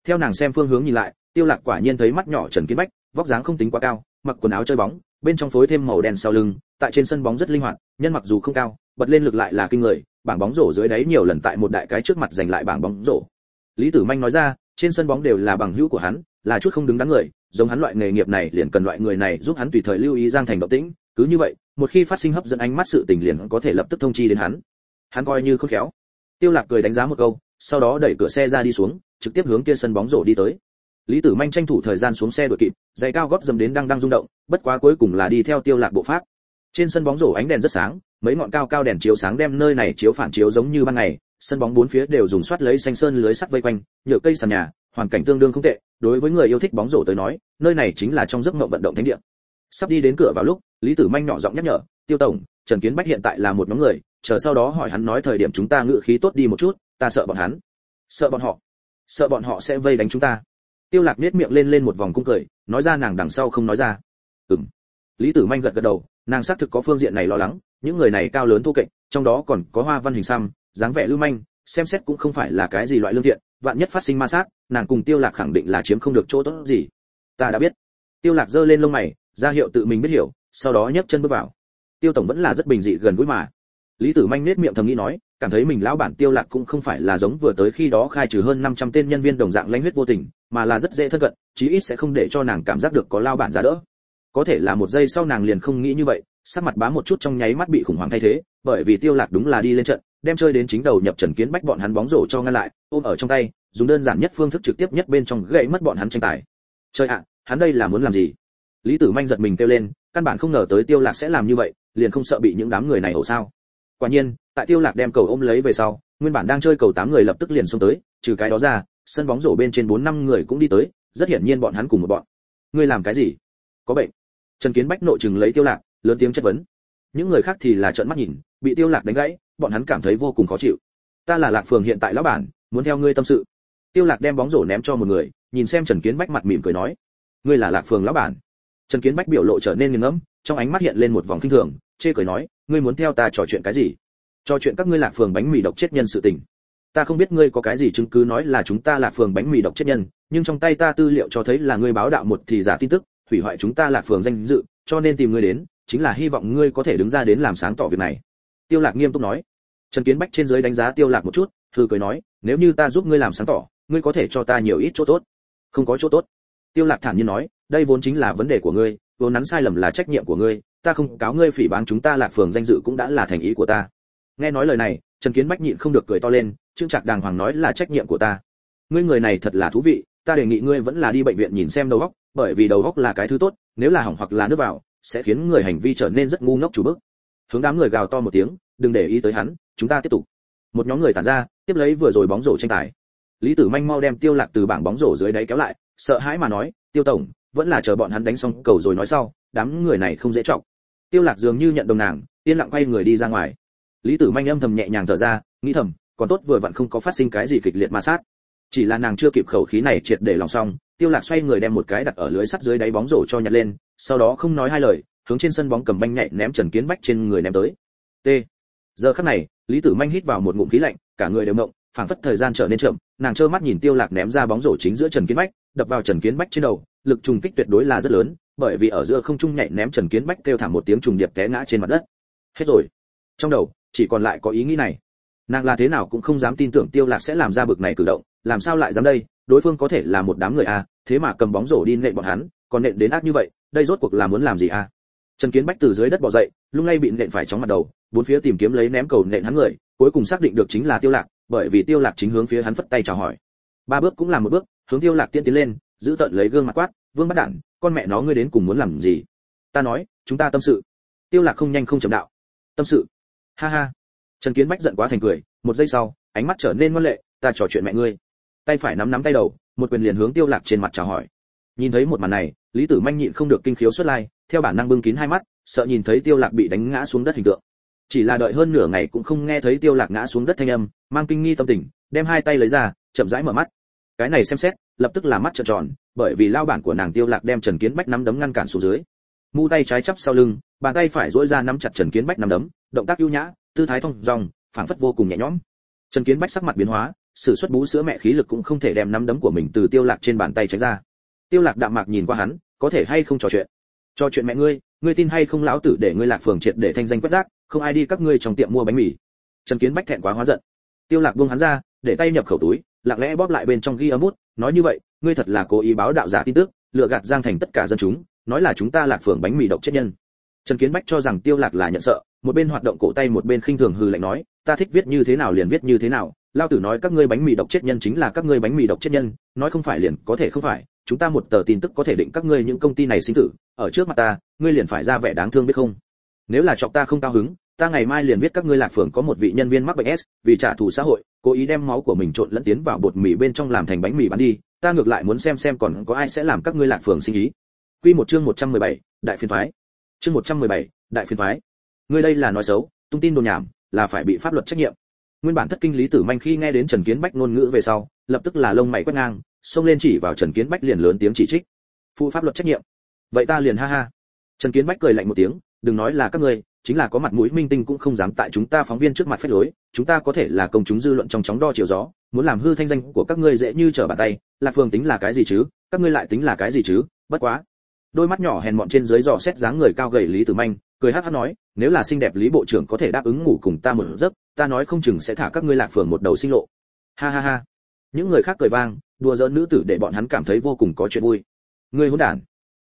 Theo nàng xem phương hướng nhìn lại tiêu lạc quả nhiên thấy mắt nhỏ trần kiến bách vóc dáng không tính quá cao mặc quần áo chơi bóng, bên trong phối thêm màu đen sau lưng, tại trên sân bóng rất linh hoạt, nhân mặc dù không cao, bật lên lực lại là kinh người, bảng bóng rổ dưới đáy nhiều lần tại một đại cái trước mặt giành lại bảng bóng rổ. Lý tử manh nói ra, trên sân bóng đều là bằng hữu của hắn, là chút không đứng đắn người, giống hắn loại nghề nghiệp này liền cần loại người này giúp hắn tùy thời lưu ý giang thành động tĩnh, cứ như vậy, một khi phát sinh hấp dẫn ánh mắt sự tình liền có thể lập tức thông chi đến hắn. Hắn coi như khôn khéo. Tiêu lạc cười đánh giá một câu, sau đó đẩy cửa xe ra đi xuống, trực tiếp hướng kia sân bóng rổ đi tới lý tử manh tranh thủ thời gian xuống xe đuổi kịp, giày cao gót dầm đến đang đang rung động, bất quá cuối cùng là đi theo tiêu lạc bộ pháp. Trên sân bóng rổ ánh đèn rất sáng, mấy ngọn cao cao đèn chiếu sáng đem nơi này chiếu phản chiếu giống như ban ngày. Sân bóng bốn phía đều dùng soát lấy xanh sơn lưới sắt vây quanh, nhựa cây sàn nhà, hoàn cảnh tương đương không tệ. Đối với người yêu thích bóng rổ tới nói, nơi này chính là trong giấc mộng vận động thánh địa. Sắp đi đến cửa vào lúc, lý tử manh nhỏ giọng nhắc nhở, tiêu tổng, trần kiến bách hiện tại là một nhóm người, chờ sau đó hỏi hắn nói thời điểm chúng ta ngự khí tốt đi một chút, ta sợ bọn hắn. Sợ bọn họ? Sợ bọn họ sẽ vây đánh chúng ta? Tiêu lạc nét miệng lên lên một vòng cung cười, nói ra nàng đằng sau không nói ra. Ừm. Lý tử manh gật gật đầu, nàng xác thực có phương diện này lo lắng, những người này cao lớn thô kệch, trong đó còn có hoa văn hình xăm, dáng vẻ lưu manh, xem xét cũng không phải là cái gì loại lương thiện, vạn nhất phát sinh ma sát, nàng cùng tiêu lạc khẳng định là chiếm không được chỗ tốt gì. Ta đã biết. Tiêu lạc giơ lên lông mày, ra hiệu tự mình biết hiểu, sau đó nhấc chân bước vào. Tiêu tổng vẫn là rất bình dị gần gũi mà. Lý tử manh nết miệng thầm nghĩ nói, cảm thấy mình lão bản tiêu lạc cũng không phải là giống vừa tới khi đó khai trừ hơn 500 tên nhân viên đồng dạng lãnh huyết vô tình mà là rất dễ thân cận, chí ít sẽ không để cho nàng cảm giác được có lao bản giá đỡ. Có thể là một giây sau nàng liền không nghĩ như vậy, sắc mặt bá một chút trong nháy mắt bị khủng hoảng thay thế, bởi vì tiêu lạc đúng là đi lên trận, đem chơi đến chính đầu nhập trần kiến bách bọn hắn bóng rổ cho ngăn lại, ôm ở trong tay, dùng đơn giản nhất phương thức trực tiếp nhất bên trong gãy mất bọn hắn tranh tài. Chơi ạ, hắn đây là muốn làm gì? Lý tử manh giật mình kêu lên, căn bản không ngờ tới tiêu lạc sẽ làm như vậy, liền không sợ bị những đám người này ẩu sao. Quả nhiên, tại tiêu lạc đem cầu ôm lấy về sau, nguyên bản đang chơi cầu tám người lập tức liền xông tới, trừ cái đó ra sân bóng rổ bên trên bốn năm người cũng đi tới, rất hiển nhiên bọn hắn cùng một bọn. Ngươi làm cái gì? Có bệnh. Trần kiến bách nội chừng lấy tiêu lạc, lớn tiếng chất vấn. Những người khác thì là trợn mắt nhìn, bị tiêu lạc đánh gãy, bọn hắn cảm thấy vô cùng khó chịu. Ta là lạc phường hiện tại lão bản, muốn theo ngươi tâm sự. Tiêu lạc đem bóng rổ ném cho một người, nhìn xem trần kiến bách mặt mỉm cười nói, ngươi là lạc phường lão bản. Trần kiến bách biểu lộ trở nên nghiêng ngẫm, trong ánh mắt hiện lên một vòng kinh thường, chê cười nói, ngươi muốn theo ta trò chuyện cái gì? Trò chuyện các ngươi lạc phường bánh mì độc chết nhân sự tình ta không biết ngươi có cái gì chứng cứ nói là chúng ta lạc phường bánh mì độc chết nhân, nhưng trong tay ta tư liệu cho thấy là ngươi báo đạo một thì giả tin tức, hủy hoại chúng ta lạc phường danh dự, cho nên tìm ngươi đến, chính là hy vọng ngươi có thể đứng ra đến làm sáng tỏ việc này. Tiêu lạc nghiêm túc nói. Trần kiến bách trên dưới đánh giá tiêu lạc một chút thư cười nói, nếu như ta giúp ngươi làm sáng tỏ, ngươi có thể cho ta nhiều ít chỗ tốt. Không có chỗ tốt. Tiêu lạc thản nhiên nói, đây vốn chính là vấn đề của ngươi, vốn nắn sai lầm là trách nhiệm của ngươi, ta không cáo ngươi phỉ báng chúng ta lạc phường danh dự cũng đã là thành ý của ta. Nghe nói lời này trần kiến bách nhịn không được cười to lên, trương trạc đàng hoàng nói là trách nhiệm của ta. Ngươi người này thật là thú vị, ta đề nghị ngươi vẫn là đi bệnh viện nhìn xem đầu óc, bởi vì đầu óc là cái thứ tốt, nếu là hỏng hoặc là nước vào, sẽ khiến người hành vi trở nên rất ngu ngốc chủ bức. Hướng đám người gào to một tiếng, đừng để ý tới hắn, chúng ta tiếp tục. Một nhóm người tản ra, tiếp lấy vừa rồi bóng rổ tranh tài. Lý tử manh mau đem tiêu lạc từ bảng bóng rổ dưới đáy kéo lại, sợ hãi mà nói, tiêu tổng, vẫn là chờ bọn hắn đánh xong cầu rồi nói sau, đám người này không dễ trọng tiêu lạc dường như nhận đồng nàng, yên lặng quay người đi ra ngoài lý tử manh âm thầm nhẹ nhàng thở ra, nghĩ thầm, còn tốt vừa vặn không có phát sinh cái gì kịch liệt ma sát. Chỉ là nàng chưa kịp khẩu khí này triệt để lòng xong, tiêu lạc xoay người đem một cái đặt ở lưới sắt dưới đáy bóng rổ cho nhặt lên, sau đó không nói hai lời, hướng trên sân bóng cầm banh nhạy ném trần kiến bách trên người ném tới. T. Giờ khắc này, lý tử manh hít vào một ngụm khí lạnh, cả người đều động, phảng phất thời gian trở nên chậm, nàng trơ mắt nhìn tiêu lạc ném ra bóng rổ chính giữa trần kiến bách, đập vào trần kiến bách trên đầu, lực trùng kích tuyệt đối là rất lớn, bởi vì ở giữa không trung nhẹ ném trần kiến bách kêu thảm một tiếng trùng điệp té ngã trên mặt đất. Hết rồi. Trong đầu chỉ còn lại có ý nghĩ này. Nàng là thế nào cũng không dám tin tưởng tiêu lạc sẽ làm ra bực này cử động làm sao lại dám đây? Đối phương có thể là một đám người a à, thế mà cầm bóng rổ đi nện bọn hắn còn nện đến ác như vậy đây rốt cuộc là muốn làm gì a à? trần kiến bách từ dưới đất bò dậy lung lay bị nện phải chóng mặt đầu bốn phía tìm kiếm lấy ném cầu nện hắn người cuối cùng xác định được chính là tiêu lạc bởi vì tiêu lạc chính hướng phía hắn phất tay chào hỏi. Ba bước cũng là một bước hướng tiêu lạc tiến tiến lên giữ tận lấy gương mặt quát vương bắt đản con mẹ nó ngươi đến cùng muốn làm gì? Ta nói chúng ta tâm sự. Tiêu lạc không nhanh không chậm đạo. Tâm sự? Ha ha. Trần kiến bách giận quá thành cười, một giây sau, ánh mắt trở nên ngoan lệ, ta trò chuyện mẹ ngươi. Tay phải nắm nắm tay đầu, một quyền liền hướng tiêu lạc trên mặt chào hỏi. Nhìn thấy một màn này, lý tử manh nhịn không được kinh khiếu xuất lai, theo bản năng bưng kín hai mắt, sợ nhìn thấy tiêu lạc bị đánh ngã xuống đất hình tượng. Chỉ là đợi hơn nửa ngày cũng không nghe thấy tiêu lạc ngã xuống đất thanh âm, mang kinh nghi tâm tình, đem hai tay lấy ra, chậm rãi mở mắt. Cái này xem xét, lập tức là mắt trợn tròn, bởi vì lao bản của nàng tiêu lạc đem trần kiến bách nắm đấm ngăn cản xuống dưới. Mu tay trái chắp sau lưng, bàn tay phải duỗi ra nắm chặt trần kiến bách nắm đấm động tác ưu nhã, tư thái thông dong phảng phất vô cùng nhẹ nhõm. Trần kiến bách sắc mặt biến hóa, sử xuất bú sữa mẹ khí lực cũng không thể đem nắm đấm của mình từ tiêu lạc trên bàn tay tránh ra. Tiêu lạc đạm mạc nhìn qua hắn, có thể hay không trò chuyện? Trò chuyện mẹ ngươi ngươi tin hay không lão tử để ngươi lạc phường triệt để thanh danh quét rác, không ai đi các ngươi trong tiệm mua bánh mì. Trần kiến bách thẹn quá hóa giận. Tiêu lạc buông hắn ra, để tay nhập khẩu túi, lặng lẽ bóp lại bên trong ghi âm bút, nói như vậy, ngươi thật là cố ý báo đạo giả tin tức, lừa gạt giang thành tất cả dân chúng, nói là chúng ta lạc phường bánh mì độc chết nhân trần kiến bách cho rằng tiêu lạc là nhận sợ một bên hoạt động cổ tay một bên khinh thường hừ lạnh nói ta thích viết như thế nào liền viết như thế nào lao tử nói các ngươi bánh mì độc chết nhân chính là các ngươi bánh mì độc chết nhân nói không phải liền có thể không phải chúng ta một tờ tin tức có thể định các ngươi những công ty này sinh tử ở trước mặt ta ngươi liền phải ra vẻ đáng thương biết không? Nếu là chọc ta không cao hứng ta ngày mai liền viết các ngươi lạc phường có một vị nhân viên mắc bệnh s vì trả thù xã hội cố ý đem máu của mình trộn lẫn tiến vào bột mì bên trong làm thành bánh mì bán đi ta ngược lại muốn xem xem còn có ai sẽ làm các ngươi lạc phường sinh ý. Quy một chương 117, đại phiên thoái chương 117, đại phiên thoái. Ngươi đây là nói xấu tung tin đồn nhảm là phải bị pháp luật trách nhiệm. Nguyên bản thất kinh lý tử manh khi nghe đến trần kiến bách ngôn ngữ về sau lập tức là lông mày quét ngang xông lên chỉ vào trần kiến bách liền lớn tiếng chỉ trích. Phụ pháp luật trách nhiệm. Vậy ta liền ha ha. Trần kiến bách cười lạnh một tiếng đừng nói là các ngươi chính là có mặt mũi minh tinh cũng không dám tại chúng ta phóng viên trước mặt phép lối chúng ta có thể là công chúng dư luận trong chóng đo chiều gió muốn làm hư thanh danh của các ngươi dễ như trở bàn tay lạc phương tính là cái gì chứ các ngươi lại tính là cái gì chứ bất quá đôi mắt nhỏ hèn mọn trên dưới dò xét dáng người cao gầy lý tử manh, cười hắt hắt nói, nếu là xinh đẹp lý bộ trưởng có thể đáp ứng ngủ cùng ta một giấc, ta nói không chừng sẽ thả các ngươi lạc phường một đầu sinh lộ. Ha ha ha. Những người khác cười vang, đùa giỡn nữ tử để bọn hắn cảm thấy vô cùng có chuyện vui. Ngươi hỗn đản.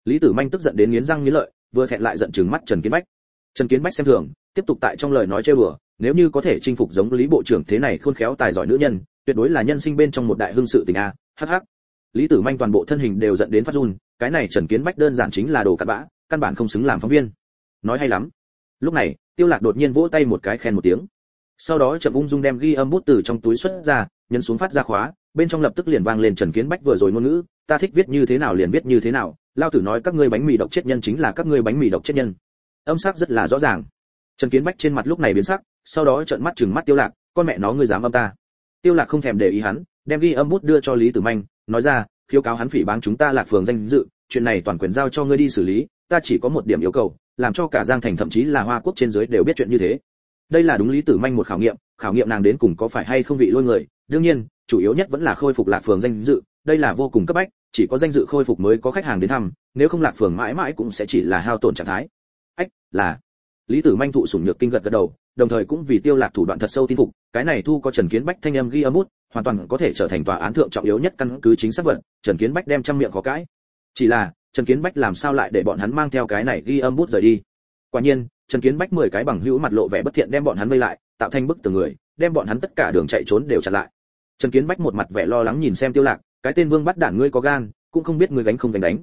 Lý tử manh tức giận đến nghiến răng nghiến lợi, vừa thẹn lại giận chừng mắt trần kiến bách. Trần kiến bách xem thường, tiếp tục tại trong lời nói chơi bừa nếu như có thể chinh phục giống lý bộ trưởng thế này khôn khéo tài giỏi nữ nhân, tuyệt đối là nhân sinh bên trong một đại hương sự tình a. Hh lý tử manh toàn bộ thân hình đều giận đến phát run cái này trần kiến bách đơn giản chính là đồ cặn bã, căn bản không xứng làm phóng viên. Nói hay lắm. Lúc này, tiêu lạc đột nhiên vỗ tay một cái khen một tiếng. Sau đó chậm ung dung đem ghi âm bút từ trong túi xuất ra, nhấn xuống phát ra khóa, bên trong lập tức liền vang lên trần kiến bách vừa rồi ngôn ngữ, ta thích viết như thế nào liền viết như thế nào, lao tử nói các ngươi bánh mì độc chết nhân chính là các ngươi bánh mì độc chết nhân. Âm sắc rất là rõ ràng. Trần kiến bách trên mặt lúc này biến sắc, sau đó trợn mắt chừng mắt tiêu lạc, con mẹ nó ngươi dám âm ta. Tiêu lạc không thèm để ý hắn, đem ghi âm bút đưa cho lý tử manh, nói ra khiếu cáo hắn phỉ báng chúng ta lạc phường danh dự, chuyện này toàn quyền giao cho ngươi đi xử lý, ta chỉ có một điểm yêu cầu, làm cho cả giang thành thậm chí là hoa quốc trên dưới đều biết chuyện như thế. Đây là đúng lý tử manh một khảo nghiệm khảo nghiệm nàng đến cùng có phải hay không vị lôi người. Đương nhiên, chủ yếu nhất vẫn là khôi phục lạc phường danh dự, đây là vô cùng cấp bách, chỉ có danh dự khôi phục mới có khách hàng đến thăm, nếu không lạc phường mãi mãi cũng sẽ chỉ là hao tổn trạng thái. Ách, là. Lý tử manh thụ sủng nhược kinh gật gật đầu đồng thời cũng vì tiêu lạc thủ đoạn thật sâu tin phục, cái này thu có trần kiến bách thanh âm ghi âm bút, hoàn toàn có thể trở thành tòa án thượng trọng yếu nhất căn cứ chính xác vật, trần kiến bách đem trăm miệng khó cãi. Chỉ là, trần kiến bách làm sao lại để bọn hắn mang theo cái này ghi âm bút rời đi? Quả nhiên, trần kiến bách mười cái bằng hữu mặt lộ vẻ bất thiện đem bọn hắn vây lại, tạo thành bức tường người, đem bọn hắn tất cả đường chạy trốn đều chặn lại. Trần kiến bách một mặt vẻ lo lắng nhìn xem tiêu lạc, cái tên vương bắt đản ngươi có gan, cũng không biết ngươi gánh không gánh đánh.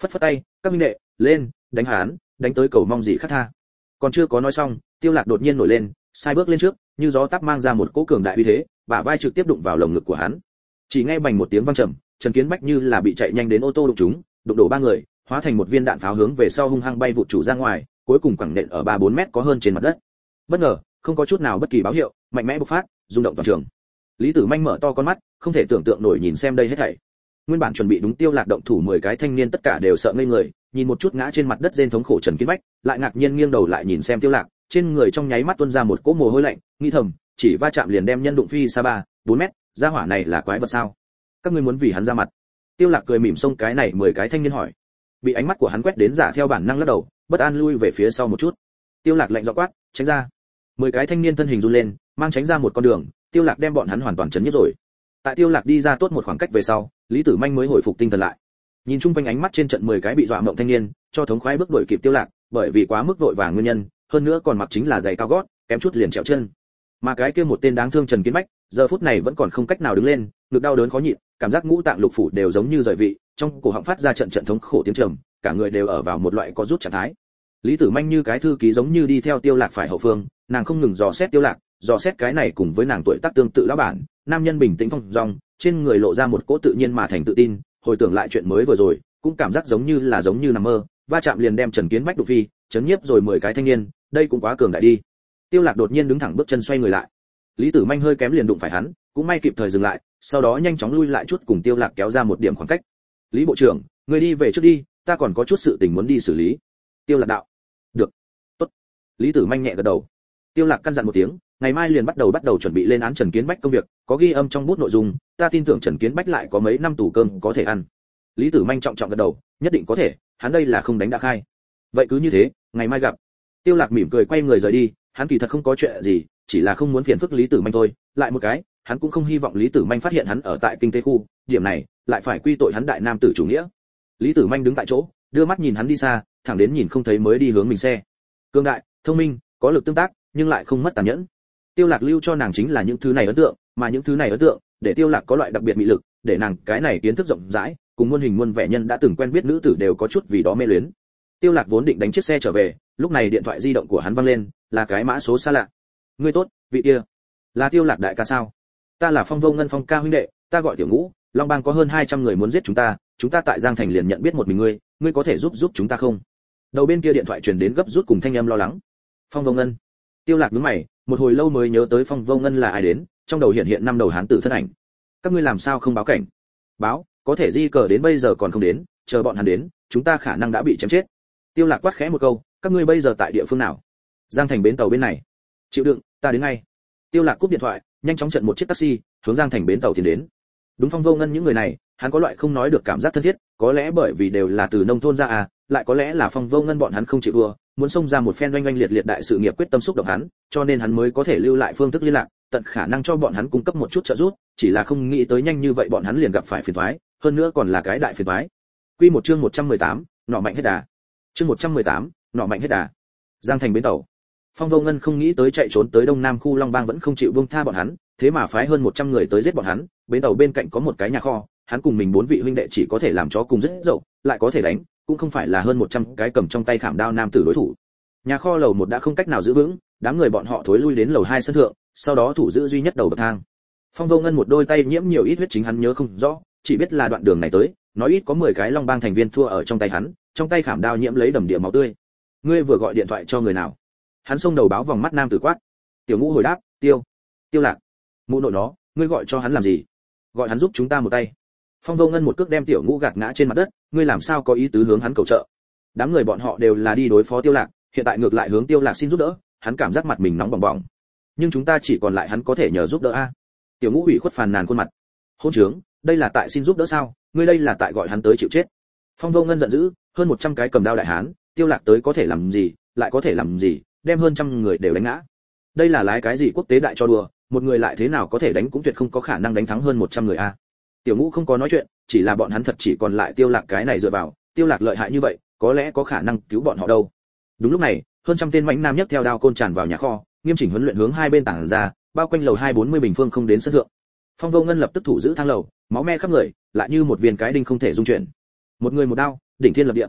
Phất phất tay, các minh đệ, lên, đánh hắn, đánh tới cầu mong gì khác tha. Còn chưa có nói xong tiêu lạc đột nhiên nổi lên, sai bước lên trước, như gió táp mang ra một cỗ cường đại uy thế, bả vai trực tiếp đụng vào lồng ngực của hắn. Chỉ nghe bành một tiếng vang trầm, trần kiến bách như là bị chạy nhanh đến ô tô đụng chúng đụng đổ ba người, hóa thành một viên đạn pháo hướng về sau hung hăng bay vụt chủ ra ngoài, cuối cùng quẳng nện ở ba bốn mét có hơn trên mặt đất. Bất ngờ, không có chút nào bất kỳ báo hiệu, mạnh mẽ bộc phát, rung động toàn trường. Lý tử manh mở to con mắt, không thể tưởng tượng nổi nhìn xem đây hết thảy. Nguyên bản chuẩn bị đúng tiêu lạc động thủ 10 cái thanh niên tất cả đều sợ ngây người, nhìn một chút ngã trên mặt đất rên thống khổ trần kiến bách, lại ngạc nhiên nghiêng đầu lại nhìn xem tiêu lạc trên người trong nháy mắt tuôn ra một cỗ mồ hôi lạnh nghi thầm, chỉ va chạm liền đem nhân đụng phi xa ba, bốn mét gia hỏa này là quái vật sao? Các ngươi muốn vì hắn ra mặt. Tiêu lạc cười mỉm xông cái này 10 cái thanh niên hỏi. Bị ánh mắt của hắn quét đến giả theo bản năng lắc đầu, bất an lui về phía sau một chút. Tiêu lạc lạnh giọng quát, tránh ra. Mười cái thanh niên thân hình run lên, mang tránh ra một con đường, tiêu lạc đem bọn hắn hoàn toàn chấn nhất rồi. Tại tiêu lạc đi ra tốt một khoảng cách về sau, lý tử manh mới hồi phục tinh thần lại. Nhìn chung quanh ánh mắt trên trận 10 cái bị dọa mộng thanh niên, cho thống khoái bước đuổi kịp tiêu lạc, bởi vì quá mức vội vàng nguyên nhân hơn nữa còn mặc chính là giày cao gót, kém chút liền trèo chân. Mà cái kia một tên đáng thương trần kiến bách, giờ phút này vẫn còn không cách nào đứng lên, ngực đau đớn khó nhịn, cảm giác ngũ tạng lục phủ đều giống như rời vị, trong cổ họng phát ra trận trận thống khổ tiếng trầm, cả người đều ở vào một loại có rút trạng thái. Lý tử manh như cái thư ký giống như đi theo tiêu lạc phải hậu phương, nàng không ngừng dò xét tiêu lạc, dò xét cái này cùng với nàng tuổi tác tương tự lão bản, nam nhân bình tĩnh phong dong, trên người lộ ra một cỗ tự nhiên mà thành tự tin, hồi tưởng lại chuyện mới vừa rồi, cũng cảm giác giống như là giống như nằm mơ, va chạm liền đem trần kiến bách đục phi, chấn nhiếp rồi mười cái thanh niên đây cũng quá cường đại đi. Tiêu lạc đột nhiên đứng thẳng bước chân xoay người lại. Lý tử manh hơi kém liền đụng phải hắn, cũng may kịp thời dừng lại, sau đó nhanh chóng lui lại chút cùng tiêu lạc kéo ra một điểm khoảng cách. Lý bộ trưởng, người đi về trước đi, ta còn có chút sự tình muốn đi xử lý. Tiêu lạc đạo. Được. Tốt. Lý tử manh nhẹ gật đầu. Tiêu lạc căn dặn một tiếng, ngày mai liền bắt đầu bắt đầu chuẩn bị lên án trần kiến bách công việc, có ghi âm trong bút nội dung, ta tin tưởng trần kiến bách lại có mấy năm tù cơm có thể ăn. Lý tử manh trọng trọng gật đầu, nhất định có thể, hắn đây là không đánh đã khai. Vậy cứ như thế, ngày mai gặp tiêu lạc mỉm cười quay người rời đi, hắn kỳ thật không có chuyện gì, chỉ là không muốn phiền phức lý tử manh thôi. Lại một cái, hắn cũng không hy vọng lý tử manh phát hiện hắn ở tại kinh tế khu, điểm này, lại phải quy tội hắn đại nam tử chủ nghĩa. Lý tử manh đứng tại chỗ, đưa mắt nhìn hắn đi xa, thẳng đến nhìn không thấy mới đi hướng mình xe. Cương đại, thông minh, có lực tương tác, nhưng lại không mất tàn nhẫn. Tiêu lạc lưu cho nàng chính là những thứ này ấn tượng, mà những thứ này ấn tượng, để tiêu lạc có loại đặc biệt mị lực, để nàng cái này kiến thức rộng rãi, cùng muôn hình muôn vẻ nhân đã từng quen biết nữ tử đều có chút vì đó mê luyến. Tiêu lạc vốn định đánh chiếc xe trở về lúc này điện thoại di động của hắn vang lên, là cái mã số xa lạ. Ngươi tốt, vị kia. Là tiêu lạc đại ca sao? Ta là phong vô ngân phong ca huynh đệ, ta gọi tiểu ngũ, long bang có hơn 200 người muốn giết chúng ta chúng ta tại giang thành liền nhận biết một mình ngươi ngươi có thể giúp giúp chúng ta không? Đầu bên kia điện thoại truyền đến gấp rút cùng thanh âm lo lắng. Phong vô ngân. Tiêu lạc nhướng mày, một hồi lâu mới nhớ tới phong vô ngân là ai đến, trong đầu hiện hiện năm đầu hán tử thân ảnh. Các ngươi làm sao không báo cảnh? Báo, có thể di cờ đến bây giờ còn không đến, chờ bọn hắn đến, chúng ta khả năng đã bị chém chết. Tiêu lạc quát khẽ một câu các ngươi bây giờ tại địa phương nào? Giang thành bến tàu bên này. Chịu đựng ta đến ngay. Tiêu lạc cúp điện thoại nhanh chóng trận một chiếc taxi hướng giang thành bến tàu tiến đến. Đúng phong vô ngân những người này hắn có loại không nói được cảm giác thân thiết có lẽ bởi vì đều là từ nông thôn ra à lại có lẽ là phong vô ngân bọn hắn không chịu đua muốn xông ra một phen oanh oanh liệt liệt đại sự nghiệp quyết tâm xúc động hắn cho nên hắn mới có thể lưu lại phương thức liên lạc tận khả năng cho bọn hắn cung cấp một chút trợ giúp chỉ là không nghĩ tới nhanh như vậy bọn hắn liền gặp phải phiền toái hơn nữa còn là cái đại phiền toái. Quy một chương 118, nọ mạnh hết đà chương 118, nọ mạnh hết đà. Giang thành bến tàu. Phong vô ngân không nghĩ tới chạy trốn tới đông nam khu long bang vẫn không chịu buông tha bọn hắn thế mà phái hơn 100 người tới giết bọn hắn. Bến tàu bên cạnh có một cái nhà kho hắn cùng mình bốn vị huynh đệ chỉ có thể làm chó cùng rất dậu lại có thể đánh cũng không phải là hơn 100 cái cầm trong tay khảm đao nam tử đối thủ. Nhà kho lầu một đã không cách nào giữ vững đám người bọn họ thối lui đến lầu hai sân thượng sau đó thủ giữ duy nhất đầu bậc thang. Phong vô ngân một đôi tay nhiễm nhiều ít huyết chính hắn nhớ không rõ chỉ biết là đoạn đường này tới nói ít có 10 cái long bang thành viên thua ở trong tay hắn trong tay khảm đao nhiễm lấy đầm địa máu tươi. Ngươi vừa gọi điện thoại cho người nào? Hắn xông đầu báo vòng mắt nam tử quát. Tiểu ngũ hồi đáp, tiêu tiêu lạc. Mụ nội nó, ngươi gọi cho hắn làm gì? Gọi hắn giúp chúng ta một tay. Phong vô ngân một cước đem tiểu ngũ gạt ngã trên mặt đất, ngươi làm sao có ý tứ hướng hắn cầu trợ? Đám người bọn họ đều là đi đối phó tiêu lạc, hiện tại ngược lại hướng tiêu lạc xin giúp đỡ, hắn cảm giác mặt mình nóng bỏng bỏng. Nhưng chúng ta chỉ còn lại hắn có thể nhờ giúp đỡ a. Tiểu ngũ ủy khuất phàn nàn khuôn mặt. Hôn trướng, đây là tại xin giúp đỡ sao? Ngươi đây là tại gọi hắn tới chịu chết phong vô ngân giận dữ, hơn 100 cái cầm đao đại hán, tiêu lạc tới có thể làm gì, lại có thể làm gì, đem hơn trăm người đều đánh ngã. Đây là lái cái gì quốc tế đại cho đùa, một người lại thế nào có thể đánh cũng tuyệt không có khả năng đánh thắng hơn 100 người a. Tiểu ngũ không có nói chuyện, chỉ là bọn hắn thật chỉ còn lại tiêu lạc cái này dựa vào, tiêu lạc lợi hại như vậy, có lẽ có khả năng cứu bọn họ đâu. Đúng lúc này, hơn trăm tên mãnh nam nhấc theo đao côn tràn vào nhà kho, nghiêm chỉnh huấn luyện hướng hai bên tảng ra, bao quanh lầu hai bốn mươi bình phương không đến sân thượng. Phong vô ngân lập tức thủ giữ thang lầu, máu me khắp người, lại như một viên cái đinh không thể dung chuyển một người một đao, đỉnh thiên lập địa.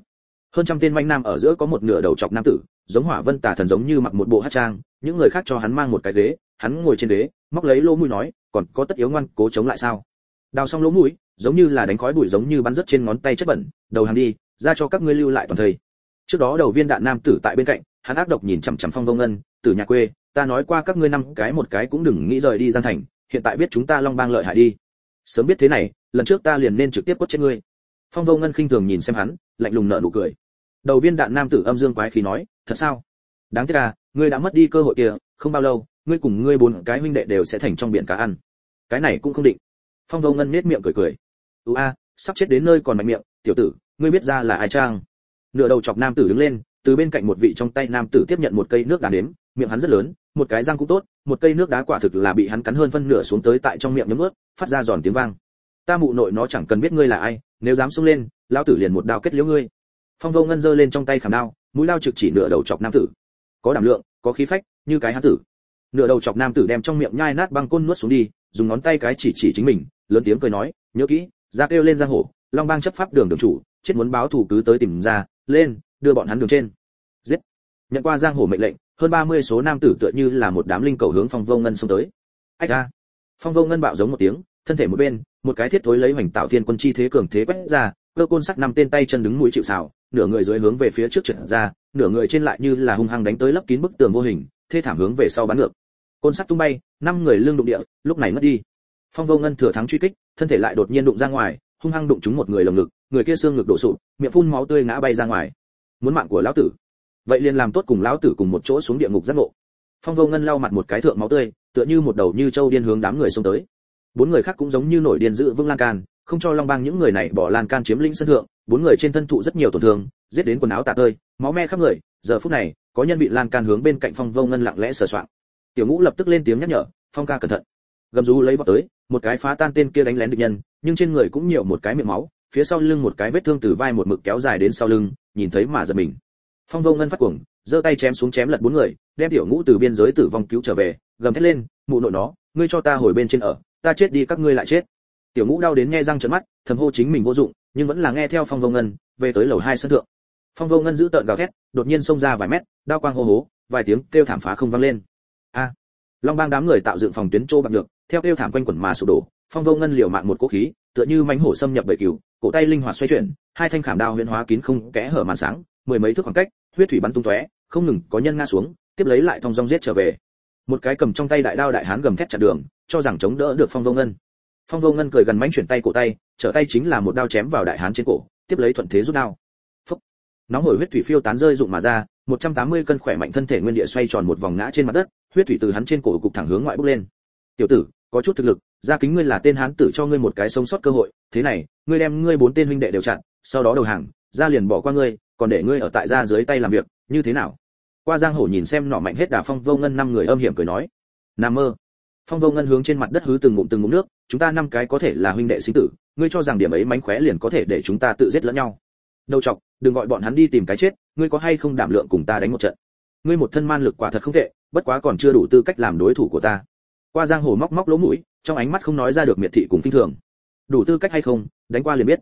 Hơn trăm tên manh nam ở giữa có một nửa đầu chọc nam tử, giống hỏa vân tà thần giống như mặc một bộ hát trang, những người khác cho hắn mang một cái ghế, hắn ngồi trên ghế, móc lấy lỗ mũi nói, còn có tất yếu ngoan, cố chống lại sao? Đào xong lỗ mũi, giống như là đánh khói bụi giống như bắn rớt trên ngón tay chất bẩn, đầu hàng đi, ra cho các ngươi lưu lại toàn thời trước đó đầu viên đạn nam tử tại bên cạnh, hắn ác độc nhìn chằm chằm phong vông ngân, từ nhà quê, ta nói qua các ngươi năm cái một cái cũng đừng nghĩ rời đi gian thành, hiện tại biết chúng ta long bang lợi hại đi. Sớm biết thế này, lần trước ta liền nên trực tiếp quất chết ngươi phong vô ngân khinh thường nhìn xem hắn, lạnh lùng nở nụ cười. Đầu viên đạn nam tử âm dương quái khí nói, thật sao? Đáng tiếc à ngươi đã mất đi cơ hội kia, không bao lâu, ngươi cùng ngươi bốn cái huynh đệ đều sẽ thành trong biển cá ăn. Cái này cũng không định. Phong vô ngân nết miệng cười cười. Ưu a, sắp chết đến nơi còn mạnh miệng, tiểu tử, ngươi biết ra là ai trang nửa đầu chọc nam tử đứng lên, từ bên cạnh một vị trong tay nam tử tiếp nhận một cây nước đá đếm miệng hắn rất lớn, một cái răng cũng tốt, một cây nước đá quả thực là bị hắn cắn hơn phân nửa xuống tới tại trong miệng nhấm ướt, phát ra giòn tiếng vang ta mụ nội nó chẳng cần biết ngươi là ai, nếu dám xông lên, lão tử liền một đao kết liễu ngươi. Phong vô ngân giơ lên trong tay khảm đao, mũi lao trực chỉ nửa đầu chọc nam tử. Có đảm lượng, có khí phách, như cái hán tử. Nửa đầu chọc nam tử đem trong miệng nhai nát băng côn nuốt xuống đi, dùng ngón tay cái chỉ chỉ chính mình, lớn tiếng cười nói, nhớ kỹ, ra kêu lên giang hồ, long bang chấp pháp đường đường chủ, chết muốn báo thù cứ tới tìm ra, lên, đưa bọn hắn đường trên. Giết. Nhận qua giang hồ mệnh lệnh, hơn 30 số nam tử tựa như là một đám linh cầu hướng phong vô ngân xông tới. Ách a. Phong vô ngân bạo giống một tiếng, thân thể một bên một cái thiết thối lấy hoành tạo thiên quân chi thế cường thế quét ra, cơ côn sắc năm tên tay chân đứng mũi chịu sào, nửa người dưới hướng về phía trước trượt ra, nửa người trên lại như là hung hăng đánh tới lấp kín bức tường vô hình, thê thảm hướng về sau bắn ngược. Côn sắt tung bay, năm người lưng đụng địa, lúc này mất đi. Phong vô ngân thừa thắng truy kích, thân thể lại đột nhiên đụng ra ngoài, hung hăng đụng trúng một người lồng ngực, người kia xương ngực đổ sụp, miệng phun máu tươi ngã bay ra ngoài. Muốn mạng của lão tử. Vậy liền làm tốt cùng lão tử cùng một chỗ xuống địa ngục giác ngộ. Phong vô ngân lau mặt một cái thượng máu tươi, tựa như một đầu như châu điên hướng đám người xông tới bốn người khác cũng giống như nổi điên giữ vương lan can, không cho long bang những người này bỏ lan can chiếm lĩnh sân thượng, bốn người trên thân thụ rất nhiều tổn thương, giết đến quần áo tả tơi, máu me khắp người, giờ phút này, có nhân bị lan can hướng bên cạnh phong vô ngân lặng lẽ sờ soạng. Tiểu ngũ lập tức lên tiếng nhắc nhở, phong ca cẩn thận. Gầm rú lấy vào tới, một cái phá tan tên kia đánh lén địch nhân, nhưng trên người cũng nhiều một cái miệng máu, phía sau lưng một cái vết thương từ vai một mực kéo dài đến sau lưng, nhìn thấy mà giật mình. Phong vô ngân phát cuồng, giơ tay chém xuống chém lật bốn người, đem tiểu ngũ từ biên giới tử vong cứu trở về, gầm thét lên, mụ nội nó, ngươi cho ta hồi bên trên ở ta chết đi, các ngươi lại chết. Tiểu ngũ đau đến nghe răng trợn mắt, thầm hô chính mình vô dụng, nhưng vẫn là nghe theo phong vô ngân, về tới lầu hai sân thượng. Phong vô ngân giữ tợn gào thét, đột nhiên xông ra vài mét, đao quang hô hố, vài tiếng kêu thảm phá không vang lên. A! À, Long bang đám người tạo dựng phòng tuyến trô bạc được theo kêu thảm quanh quẩn mà sụp đổ, phong vô ngân liều mạng một cố khí, tựa như mánh hổ xâm nhập bầy cừu, cổ tay linh hoạt xoay chuyển, hai thanh khảm đao huyễn hóa kín không kẽ hở màn sáng, mười mấy thước khoảng cách, huyết thủy bắn tung tóe, không ngừng có nhân ngã xuống, tiếp lấy lại thong dong giết trở về. Một cái cầm trong tay đại đao đại hán gầm thét chặn đường cho rằng chống đỡ được phong vô ngân. Phong vô ngân cười gần mánh chuyển tay cổ tay, trở tay chính là một đao chém vào đại hán trên cổ, tiếp lấy thuận thế rút đao. Phúc. nóng hổi huyết thủy phiêu tán rơi rụng mà ra 180 cân khỏe mạnh thân thể nguyên địa xoay tròn một vòng ngã trên mặt đất, huyết thủy từ hắn trên cổ cục thẳng hướng ngoại bốc lên. Tiểu tử, có chút thực lực gia kính ngươi là tên hán tử cho ngươi một cái sống sót cơ hội, thế này, ngươi đem ngươi bốn tên huynh đệ đều chặn, sau đó đầu hàng gia liền bỏ qua ngươi, còn để ngươi ở tại gia dưới tay làm việc, như thế nào? Qua giang hổ nhìn xem nọ mạnh hết đà phong vô ngân năm người âm hiểm cười nói, nam mơ phong vô ngân hướng trên mặt đất hứ từng ngụm từng ngụm nước, chúng ta năm cái có thể là huynh đệ sinh tử, ngươi cho rằng điểm ấy mánh khóe liền có thể để chúng ta tự giết lẫn nhau. Đầu chọc, đừng gọi bọn hắn đi tìm cái chết, ngươi có hay không đảm lượng cùng ta đánh một trận? Ngươi một thân man lực quả thật không tệ, bất quá còn chưa đủ tư cách làm đối thủ của ta. Qua giang hồ móc móc lỗ mũi, trong ánh mắt không nói ra được miệt thị cùng kinh thường. Đủ tư cách hay không, đánh qua liền biết.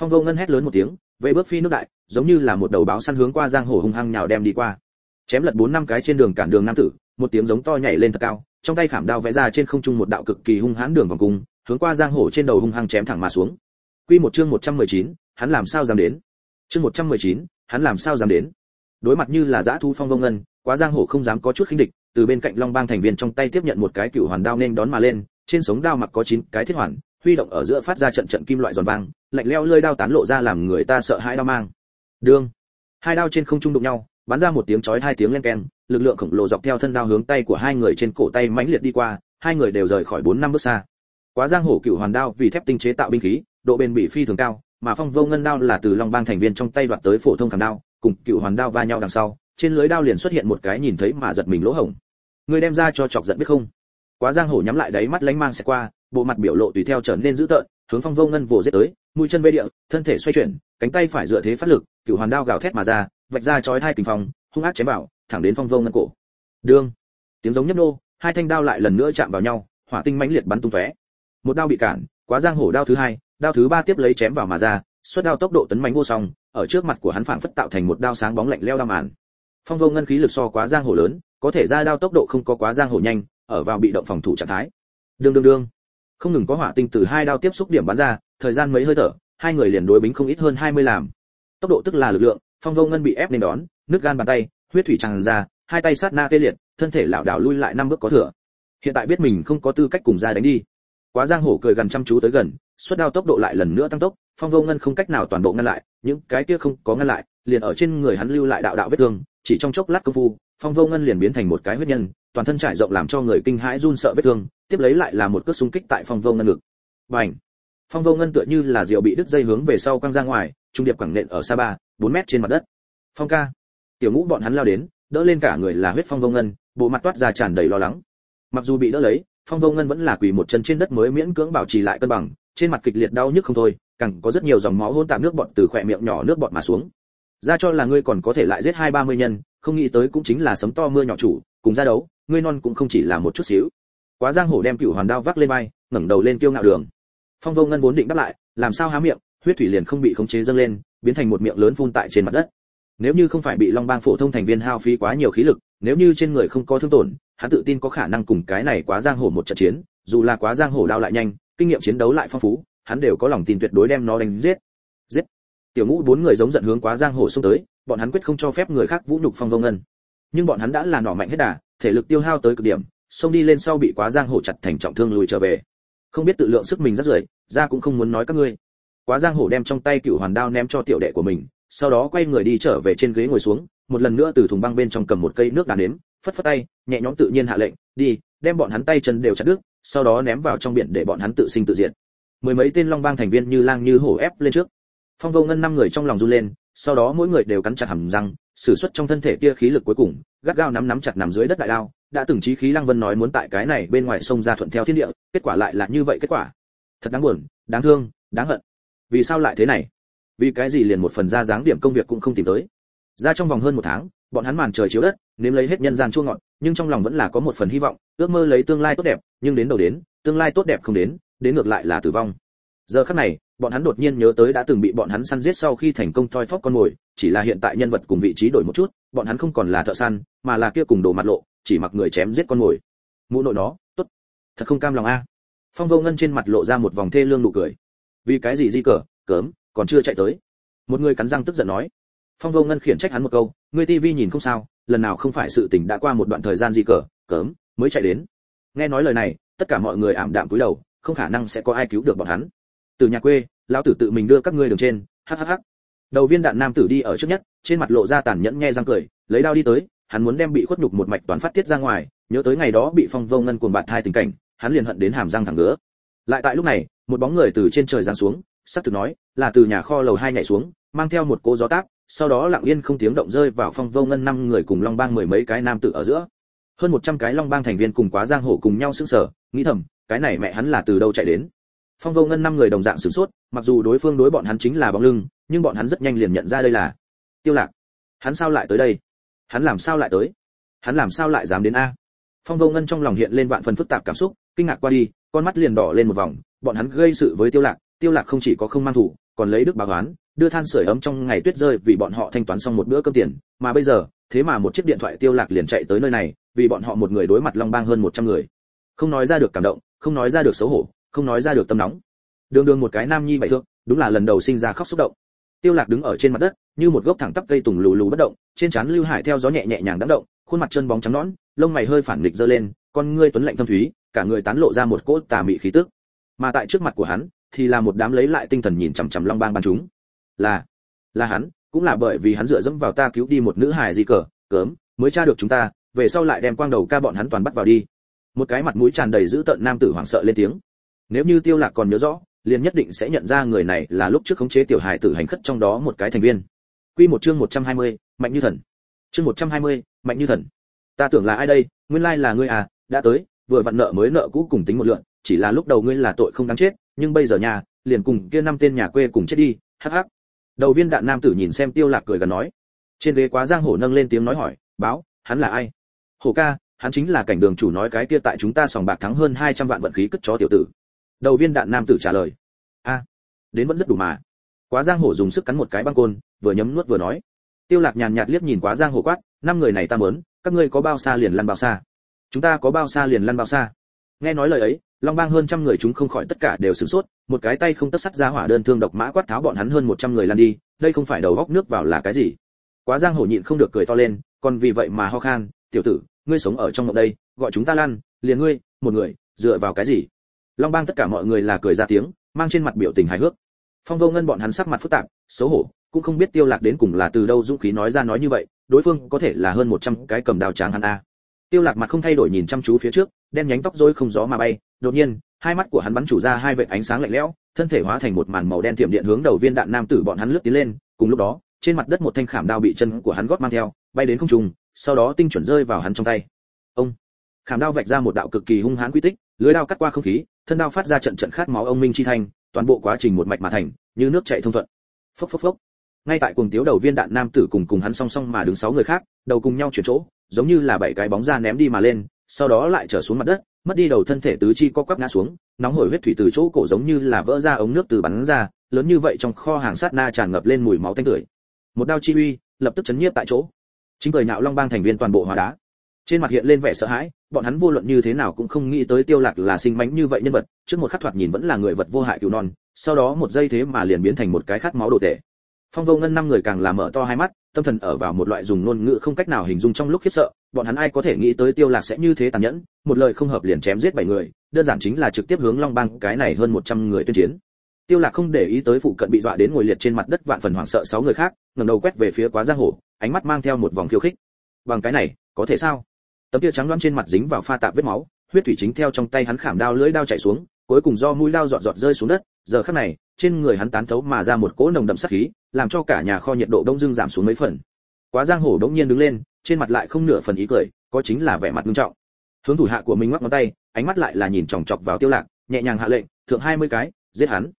Phong vô ngân hét lớn một tiếng về bước phi nước đại, giống như là một đầu báo săn hướng qua giang hồ hung hăng nhào đem đi qua. Chém lật bốn năm cái trên đường cản đường nam tử, một tiếng giống to nhảy lên thật cao trong tay khảm đao vẽ ra trên không trung một đạo cực kỳ hung hãn đường vòng cung hướng qua giang hồ trên đầu hung hăng chém thẳng mà xuống. Quy một chương 119, hắn làm sao dám đến? Chương 119, hắn làm sao dám đến? Đối mặt như là dã thu phong vông ngân quá giang hồ không dám có chút khinh địch từ bên cạnh long bang thành viên trong tay tiếp nhận một cái cựu hoàn đao nên đón mà lên trên sống đao mặc có chín cái thiết hoàn huy động ở giữa phát ra trận trận kim loại giòn vang lạnh leo lơi đao tán lộ ra làm người ta sợ hãi đao mang. Đương hai đao trên không trung đụng nhau bắn ra một tiếng chói hai tiếng len keng, lực lượng khổng lồ dọc theo thân đao hướng tay của hai người trên cổ tay mãnh liệt đi qua, hai người đều rời khỏi bốn năm bước xa. Quá giang hổ cựu hoàn đao vì thép tinh chế tạo binh khí, độ bền bị phi thường cao, mà phong vô ngân đao là từ long bang thành viên trong tay đoạt tới phổ thông khảm đao, cùng cựu hoàn đao va nhau đằng sau, trên lưới đao liền xuất hiện một cái nhìn thấy mà giật mình lỗ hổng. Người đem ra cho chọc giận biết không? Quá giang hổ nhắm lại đáy mắt lánh mang sẽ qua, bộ mặt biểu lộ tùy theo trở nên dữ tợn, hướng phong vô ngân vồ giết tới, mũi chân vây địa, thân thể xoay chuyển, cánh tay phải dựa thế phát lực, cựu hoàn đao gào thét mà ra vạch ra chói hai kình phong, hung ác chém vào, thẳng đến phong vô ngân cổ. Đương, tiếng giống nhấp nô, hai thanh đao lại lần nữa chạm vào nhau, hỏa tinh mãnh liệt bắn tung tóe. Một đao bị cản, quá giang hổ đao thứ hai, đao thứ ba tiếp lấy chém vào mà ra xuất đao tốc độ tấn mãnh vô song, ở trước mặt của hắn phảng phất tạo thành một đao sáng bóng lạnh leo đao màn. Phong vô ngân khí lực so quá giang hổ lớn, có thể ra đao tốc độ không có quá giang hổ nhanh, ở vào bị động phòng thủ trạng thái. Đương đương đương. Không ngừng có hỏa tinh từ hai đao tiếp xúc điểm bắn ra, thời gian mấy hơi thở, hai người liền đối bính không ít hơn 20 làm. Tốc độ tức là lực lượng phong vô ngân bị ép nên đón nước gan bàn tay, huyết thủy tràn ra, hai tay sát na tê liệt, thân thể lảo đảo lui lại năm bước có thừa. Hiện tại biết mình không có tư cách cùng ra đánh đi. Quá giang hổ cười gần chăm chú tới gần xuất đao tốc độ lại lần nữa tăng tốc, phong vô ngân không cách nào toàn bộ ngăn lại, những cái kia không có ngăn lại, liền ở trên người hắn lưu lại đạo đạo vết thương, chỉ trong chốc lát công phu, phong vô ngân liền biến thành một cái huyết nhân, toàn thân trải rộng làm cho người kinh hãi run sợ vết thương, tiếp lấy lại là một cước xung kích tại phong vô ngân ngực. Bành! Phong vô ngân tựa như là diều bị đứt dây hướng về sau quăng ra ngoài, trung điệp quẳng nện ở xa ba bốn mét trên mặt đất. Phong ca. Tiểu ngũ bọn hắn lao đến, đỡ lên cả người là huyết phong vô ngân, bộ mặt toát ra tràn đầy lo lắng. Mặc dù bị đỡ lấy, phong vô ngân vẫn là quỳ một chân trên đất mới miễn cưỡng bảo trì lại cân bằng, trên mặt kịch liệt đau nhức không thôi, càng có rất nhiều dòng máu hôn tạm nước bọt từ khỏe miệng nhỏ nước bọt mà xuống. Ra cho là ngươi còn có thể lại giết hai ba mươi nhân, không nghĩ tới cũng chính là sấm to mưa nhỏ chủ, cùng ra đấu, ngươi non cũng không chỉ là một chút xíu. Quá giang hổ đem cửu hoàn đao vác lên vai, ngẩng đầu lên kiêu ngạo đường. Phong vô ngân vốn định đáp lại, làm sao há miệng huyết thủy liền không bị khống chế dâng lên, biến thành một miệng lớn phun tại trên mặt đất. Nếu như không phải bị long bang phổ thông thành viên hao phí quá nhiều khí lực, nếu như trên người không có thương tổn, hắn tự tin có khả năng cùng cái này quá giang hồ một trận chiến, dù là quá giang hồ đao lại nhanh, kinh nghiệm chiến đấu lại phong phú, hắn đều có lòng tin tuyệt đối đem nó đánh giết. Giết! Tiểu ngũ bốn người giống giận hướng quá giang hồ xông tới, bọn hắn quyết không cho phép người khác vũ nhục phong vô ngân. Nhưng bọn hắn đã là nỏ mạnh hết đà, thể lực tiêu hao tới cực điểm, xông đi lên sau bị quá giang hồ chặt thành trọng thương lùi trở về. Không biết tự lượng sức mình rất rưởi ra cũng không muốn nói các ngươi quá giang Hổ đem trong tay cựu hoàn đao ném cho tiểu đệ của mình, sau đó quay người đi trở về trên ghế ngồi xuống, một lần nữa từ thùng băng bên trong cầm một cây nước đá nếm, phất phất tay, nhẹ nhõm tự nhiên hạ lệnh, đi, đem bọn hắn tay chân đều chặt đứt, sau đó ném vào trong biển để bọn hắn tự sinh tự diệt. Mười mấy tên long bang thành viên như lang như hổ ép lên trước. Phong vô ngân năm người trong lòng run lên, sau đó mỗi người đều cắn chặt hàm răng, sử xuất trong thân thể tia khí lực cuối cùng, gắt gao nắm nắm chặt nằm dưới đất đại đao, đã từng chí khí lăng vân nói muốn tại cái này bên ngoài sông ra thuận theo thiên địa, kết quả lại là như vậy kết quả. Thật đáng buồn, đáng thương, đáng hận vì sao lại thế này? Vì cái gì liền một phần ra dáng điểm công việc cũng không tìm tới? Ra trong vòng hơn một tháng, bọn hắn màn trời chiếu đất, nếm lấy hết nhân gian chua ngọt, nhưng trong lòng vẫn là có một phần hy vọng, ước mơ lấy tương lai tốt đẹp, nhưng đến đầu đến, tương lai tốt đẹp không đến đến ngược lại là tử vong. Giờ khắc này, bọn hắn đột nhiên nhớ tới đã từng bị bọn hắn săn giết sau khi thành công thoi thóp con mồi, chỉ là hiện tại nhân vật cùng vị trí đổi một chút, bọn hắn không còn là thợ săn, mà là kia cùng đồ mặt lộ, chỉ mặc người chém giết con mồi. Mụ nội nó, tốt. Thật không cam lòng a. Phong vô ngân trên mặt lộ ra một vòng thê lương nụ cười vì cái gì di cờ, cớm, còn chưa chạy tới. Một người cắn răng tức giận nói. Phong vô ngân khiển trách hắn một câu, ngươi tivi nhìn không sao, lần nào không phải sự tình đã qua một đoạn thời gian di cờ, cớm, mới chạy đến. Nghe nói lời này, tất cả mọi người ảm đạm cúi đầu, không khả năng sẽ có ai cứu được bọn hắn. Từ nhà quê, lão tử tự mình đưa các ngươi đường trên hhh đầu viên đạn nam tử đi ở trước nhất, trên mặt lộ ra tàn nhẫn nghe răng cười, lấy đao đi tới, hắn muốn đem bị khuất nhục một mạch toán phát tiết ra ngoài, nhớ tới ngày đó bị phong vô ngân cuồng bạt hai tình cảnh, hắn liền hận đến hàm răng thẳng ngứa. Lại tại lúc này một bóng người từ trên trời giáng xuống, sắc thực nói, là từ nhà kho lầu hai nhảy xuống, mang theo một cỗ gió táp, sau đó lặng yên không tiếng động rơi vào phong vô ngân năm người cùng long bang mười mấy cái nam tử ở giữa. Hơn một trăm cái long bang thành viên cùng quá giang hồ cùng nhau sững sờ, nghĩ thầm, cái này mẹ hắn là từ đâu chạy đến. Phong vô ngân năm người đồng dạng sửng sốt, mặc dù đối phương đối bọn hắn chính là bóng lưng, nhưng bọn hắn rất nhanh liền nhận ra đây là tiêu lạc. Hắn sao lại tới đây? Hắn làm sao lại tới? Hắn làm sao lại dám đến a? Phong vô ngân trong lòng hiện lên vạn phần phức tạp cảm xúc, kinh ngạc qua đi, con mắt liền đỏ lên một vòng bọn hắn gây sự với tiêu lạc tiêu lạc không chỉ có không mang thủ, còn lấy đức báo oán, đưa than sưởi ấm trong ngày tuyết rơi vì bọn họ thanh toán xong một bữa cơm tiền, mà bây giờ, thế mà một chiếc điện thoại tiêu lạc liền chạy tới nơi này, vì bọn họ một người đối mặt long bang hơn 100 người. Không nói ra được cảm động, không nói ra được xấu hổ, không nói ra được tâm nóng. Đường đường một cái nam nhi bảy thượng đúng là lần đầu sinh ra khóc xúc động. Tiêu lạc đứng ở trên mặt đất, như một gốc thẳng tắp cây tùng lù lù bất động, trên trán lưu hải theo gió nhẹ nhẹ nhàng đắng động, khuôn mặt chân bóng trắng nõn, lông mày hơi phản nghịch dơ lên, con ngươi tuấn lạnh thâm thúy, cả người tán lộ ra một cỗ tà mị khí tức mà tại trước mặt của hắn thì là một đám lấy lại tinh thần nhìn chằm chằm long bang ban chúng. Là là hắn cũng là bởi vì hắn dựa dẫm vào ta cứu đi một nữ hài gì cờ cớm mới tra được chúng ta về sau lại đem quang đầu ca bọn hắn toàn bắt vào đi. Một cái mặt mũi tràn đầy dữ tợn nam tử hoảng sợ lên tiếng. Nếu như tiêu lạc còn nhớ rõ liền nhất định sẽ nhận ra người này là lúc trước khống chế tiểu hài tử hành khất trong đó một cái thành viên. Quy một chương 120, mạnh như thần. Chương 120, mạnh như thần. Ta tưởng là ai đây? Nguyên lai là ngươi à đã tới vừa vặn nợ mới nợ cũ cùng tính một lượng chỉ là lúc đầu ngươi là tội không đáng chết, nhưng bây giờ nhà liền cùng kia năm tên nhà quê cùng chết đi, hắc hắc. Đầu viên đạn nam tử nhìn xem tiêu lạc cười gần nói. Trên ghế quá giang hổ nâng lên tiếng nói hỏi, báo, hắn là ai? Hổ ca, hắn chính là cảnh đường chủ nói cái kia tại chúng ta sòng bạc thắng hơn 200 vạn vận khí cất chó tiểu tử. Đầu viên đạn nam tử trả lời. A, đến vẫn rất đủ mà. Quá giang hổ dùng sức cắn một cái băng côn, vừa nhấm nuốt vừa nói. Tiêu lạc nhàn nhạt liếc nhìn quá giang hổ quát, năm người này ta muốn, các ngươi có bao xa liền lăn bao xa? Chúng ta có bao xa liền lăn bao xa? Nghe nói lời ấy long bang hơn trăm người chúng không khỏi tất cả đều sửng sốt, một cái tay không tất sắt ra hỏa đơn thương độc mã quát tháo bọn hắn hơn một trăm người lăn đi, đây không phải đầu góc nước vào là cái gì? Quá giang hổ nhịn không được cười to lên, còn vì vậy mà ho khan, tiểu tử, ngươi sống ở trong ngộng đây, gọi chúng ta lăn, liền ngươi, một người, dựa vào cái gì? Long bang tất cả mọi người là cười ra tiếng, mang trên mặt biểu tình hài hước. Phong vô ngân bọn hắn sắc mặt phức tạp, xấu hổ, cũng không biết tiêu lạc đến cùng là từ đâu dũng khí nói ra nói như vậy, đối phương có thể là hơn 100 cái cầm đào tráng hắn a tiêu lạc mặt không thay đổi nhìn chăm chú phía trước đen nhánh tóc rối không gió mà bay. Đột nhiên hai mắt của hắn bắn chủ ra hai vệt ánh sáng lạnh lẽo thân thể hóa thành một màn màu đen tiệm điện hướng đầu viên đạn nam tử bọn hắn lướt tiến lên. Cùng lúc đó trên mặt đất một thanh khảm đao bị chân của hắn gót mang theo bay đến không trung sau đó tinh chuẩn rơi vào hắn trong tay. Ông! Khảm đao vạch ra một đạo cực kỳ hung hãn quy tích lưới đao cắt qua không khí thân đao phát ra trận trận khát máu ông minh chi thành, toàn bộ quá trình một mạch mà thành như nước chảy thông thuận. Phốc phốc phốc ngay tại cùng tiếu đầu viên đạn nam tử cùng cùng hắn song song mà đứng sáu người khác, đầu cùng nhau chuyển chỗ, giống như là bảy cái bóng ra ném đi mà lên, sau đó lại trở xuống mặt đất, mất đi đầu thân thể tứ chi co quắp ngã xuống, nóng hổi huyết thủy từ chỗ cổ giống như là vỡ ra ống nước từ bắn ra, lớn như vậy trong kho hàng sát na tràn ngập lên mùi máu tanh tưởi. Một đao chi uy, lập tức chấn nhiếp tại chỗ. Chính cười nạo long bang thành viên toàn bộ hóa đá. Trên mặt hiện lên vẻ sợ hãi, bọn hắn vô luận như thế nào cũng không nghĩ tới tiêu lạc là sinh mánh như vậy nhân vật, trước một khắc thoạt nhìn vẫn là người vật vô hại cứu non, sau đó một giây thế mà liền biến thành một cái khát máu đồ tệ phong vô ngân năm người càng làm mở to hai mắt, tâm thần ở vào một loại dùng ngôn ngữ không cách nào hình dung trong lúc khiếp sợ, bọn hắn ai có thể nghĩ tới tiêu lạc sẽ như thế tàn nhẫn, một lời không hợp liền chém giết bảy người, đơn giản chính là trực tiếp hướng long bang, cái này hơn 100 người tuyên chiến. Tiêu lạc không để ý tới phụ cận bị dọa đến ngồi liệt trên mặt đất vạn phần hoảng sợ sáu người khác, ngẩng đầu quét về phía quá giang hồ, ánh mắt mang theo một vòng khiêu khích. Bằng cái này, có thể sao? Tấm kia trắng loáng trên mặt dính vào pha tạp vết máu, huyết thủy chính theo trong tay hắn khảm đao lưỡi đao chảy xuống, cuối cùng do mũi đao giọt giọt rơi xuống đất, giờ khắc này trên người hắn tán thấu mà ra một cỗ nồng đậm sát khí, làm cho cả nhà kho nhiệt độ đông dương giảm xuống mấy phần. Quá giang hồ đống nhiên đứng lên, trên mặt lại không nửa phần ý cười, có chính là vẻ mặt nghiêm trọng. Hướng thủ hạ của mình ngoắc ngón tay, ánh mắt lại là nhìn chòng chọc vào tiêu lạc, nhẹ nhàng hạ lệnh, thượng 20 cái, giết hắn.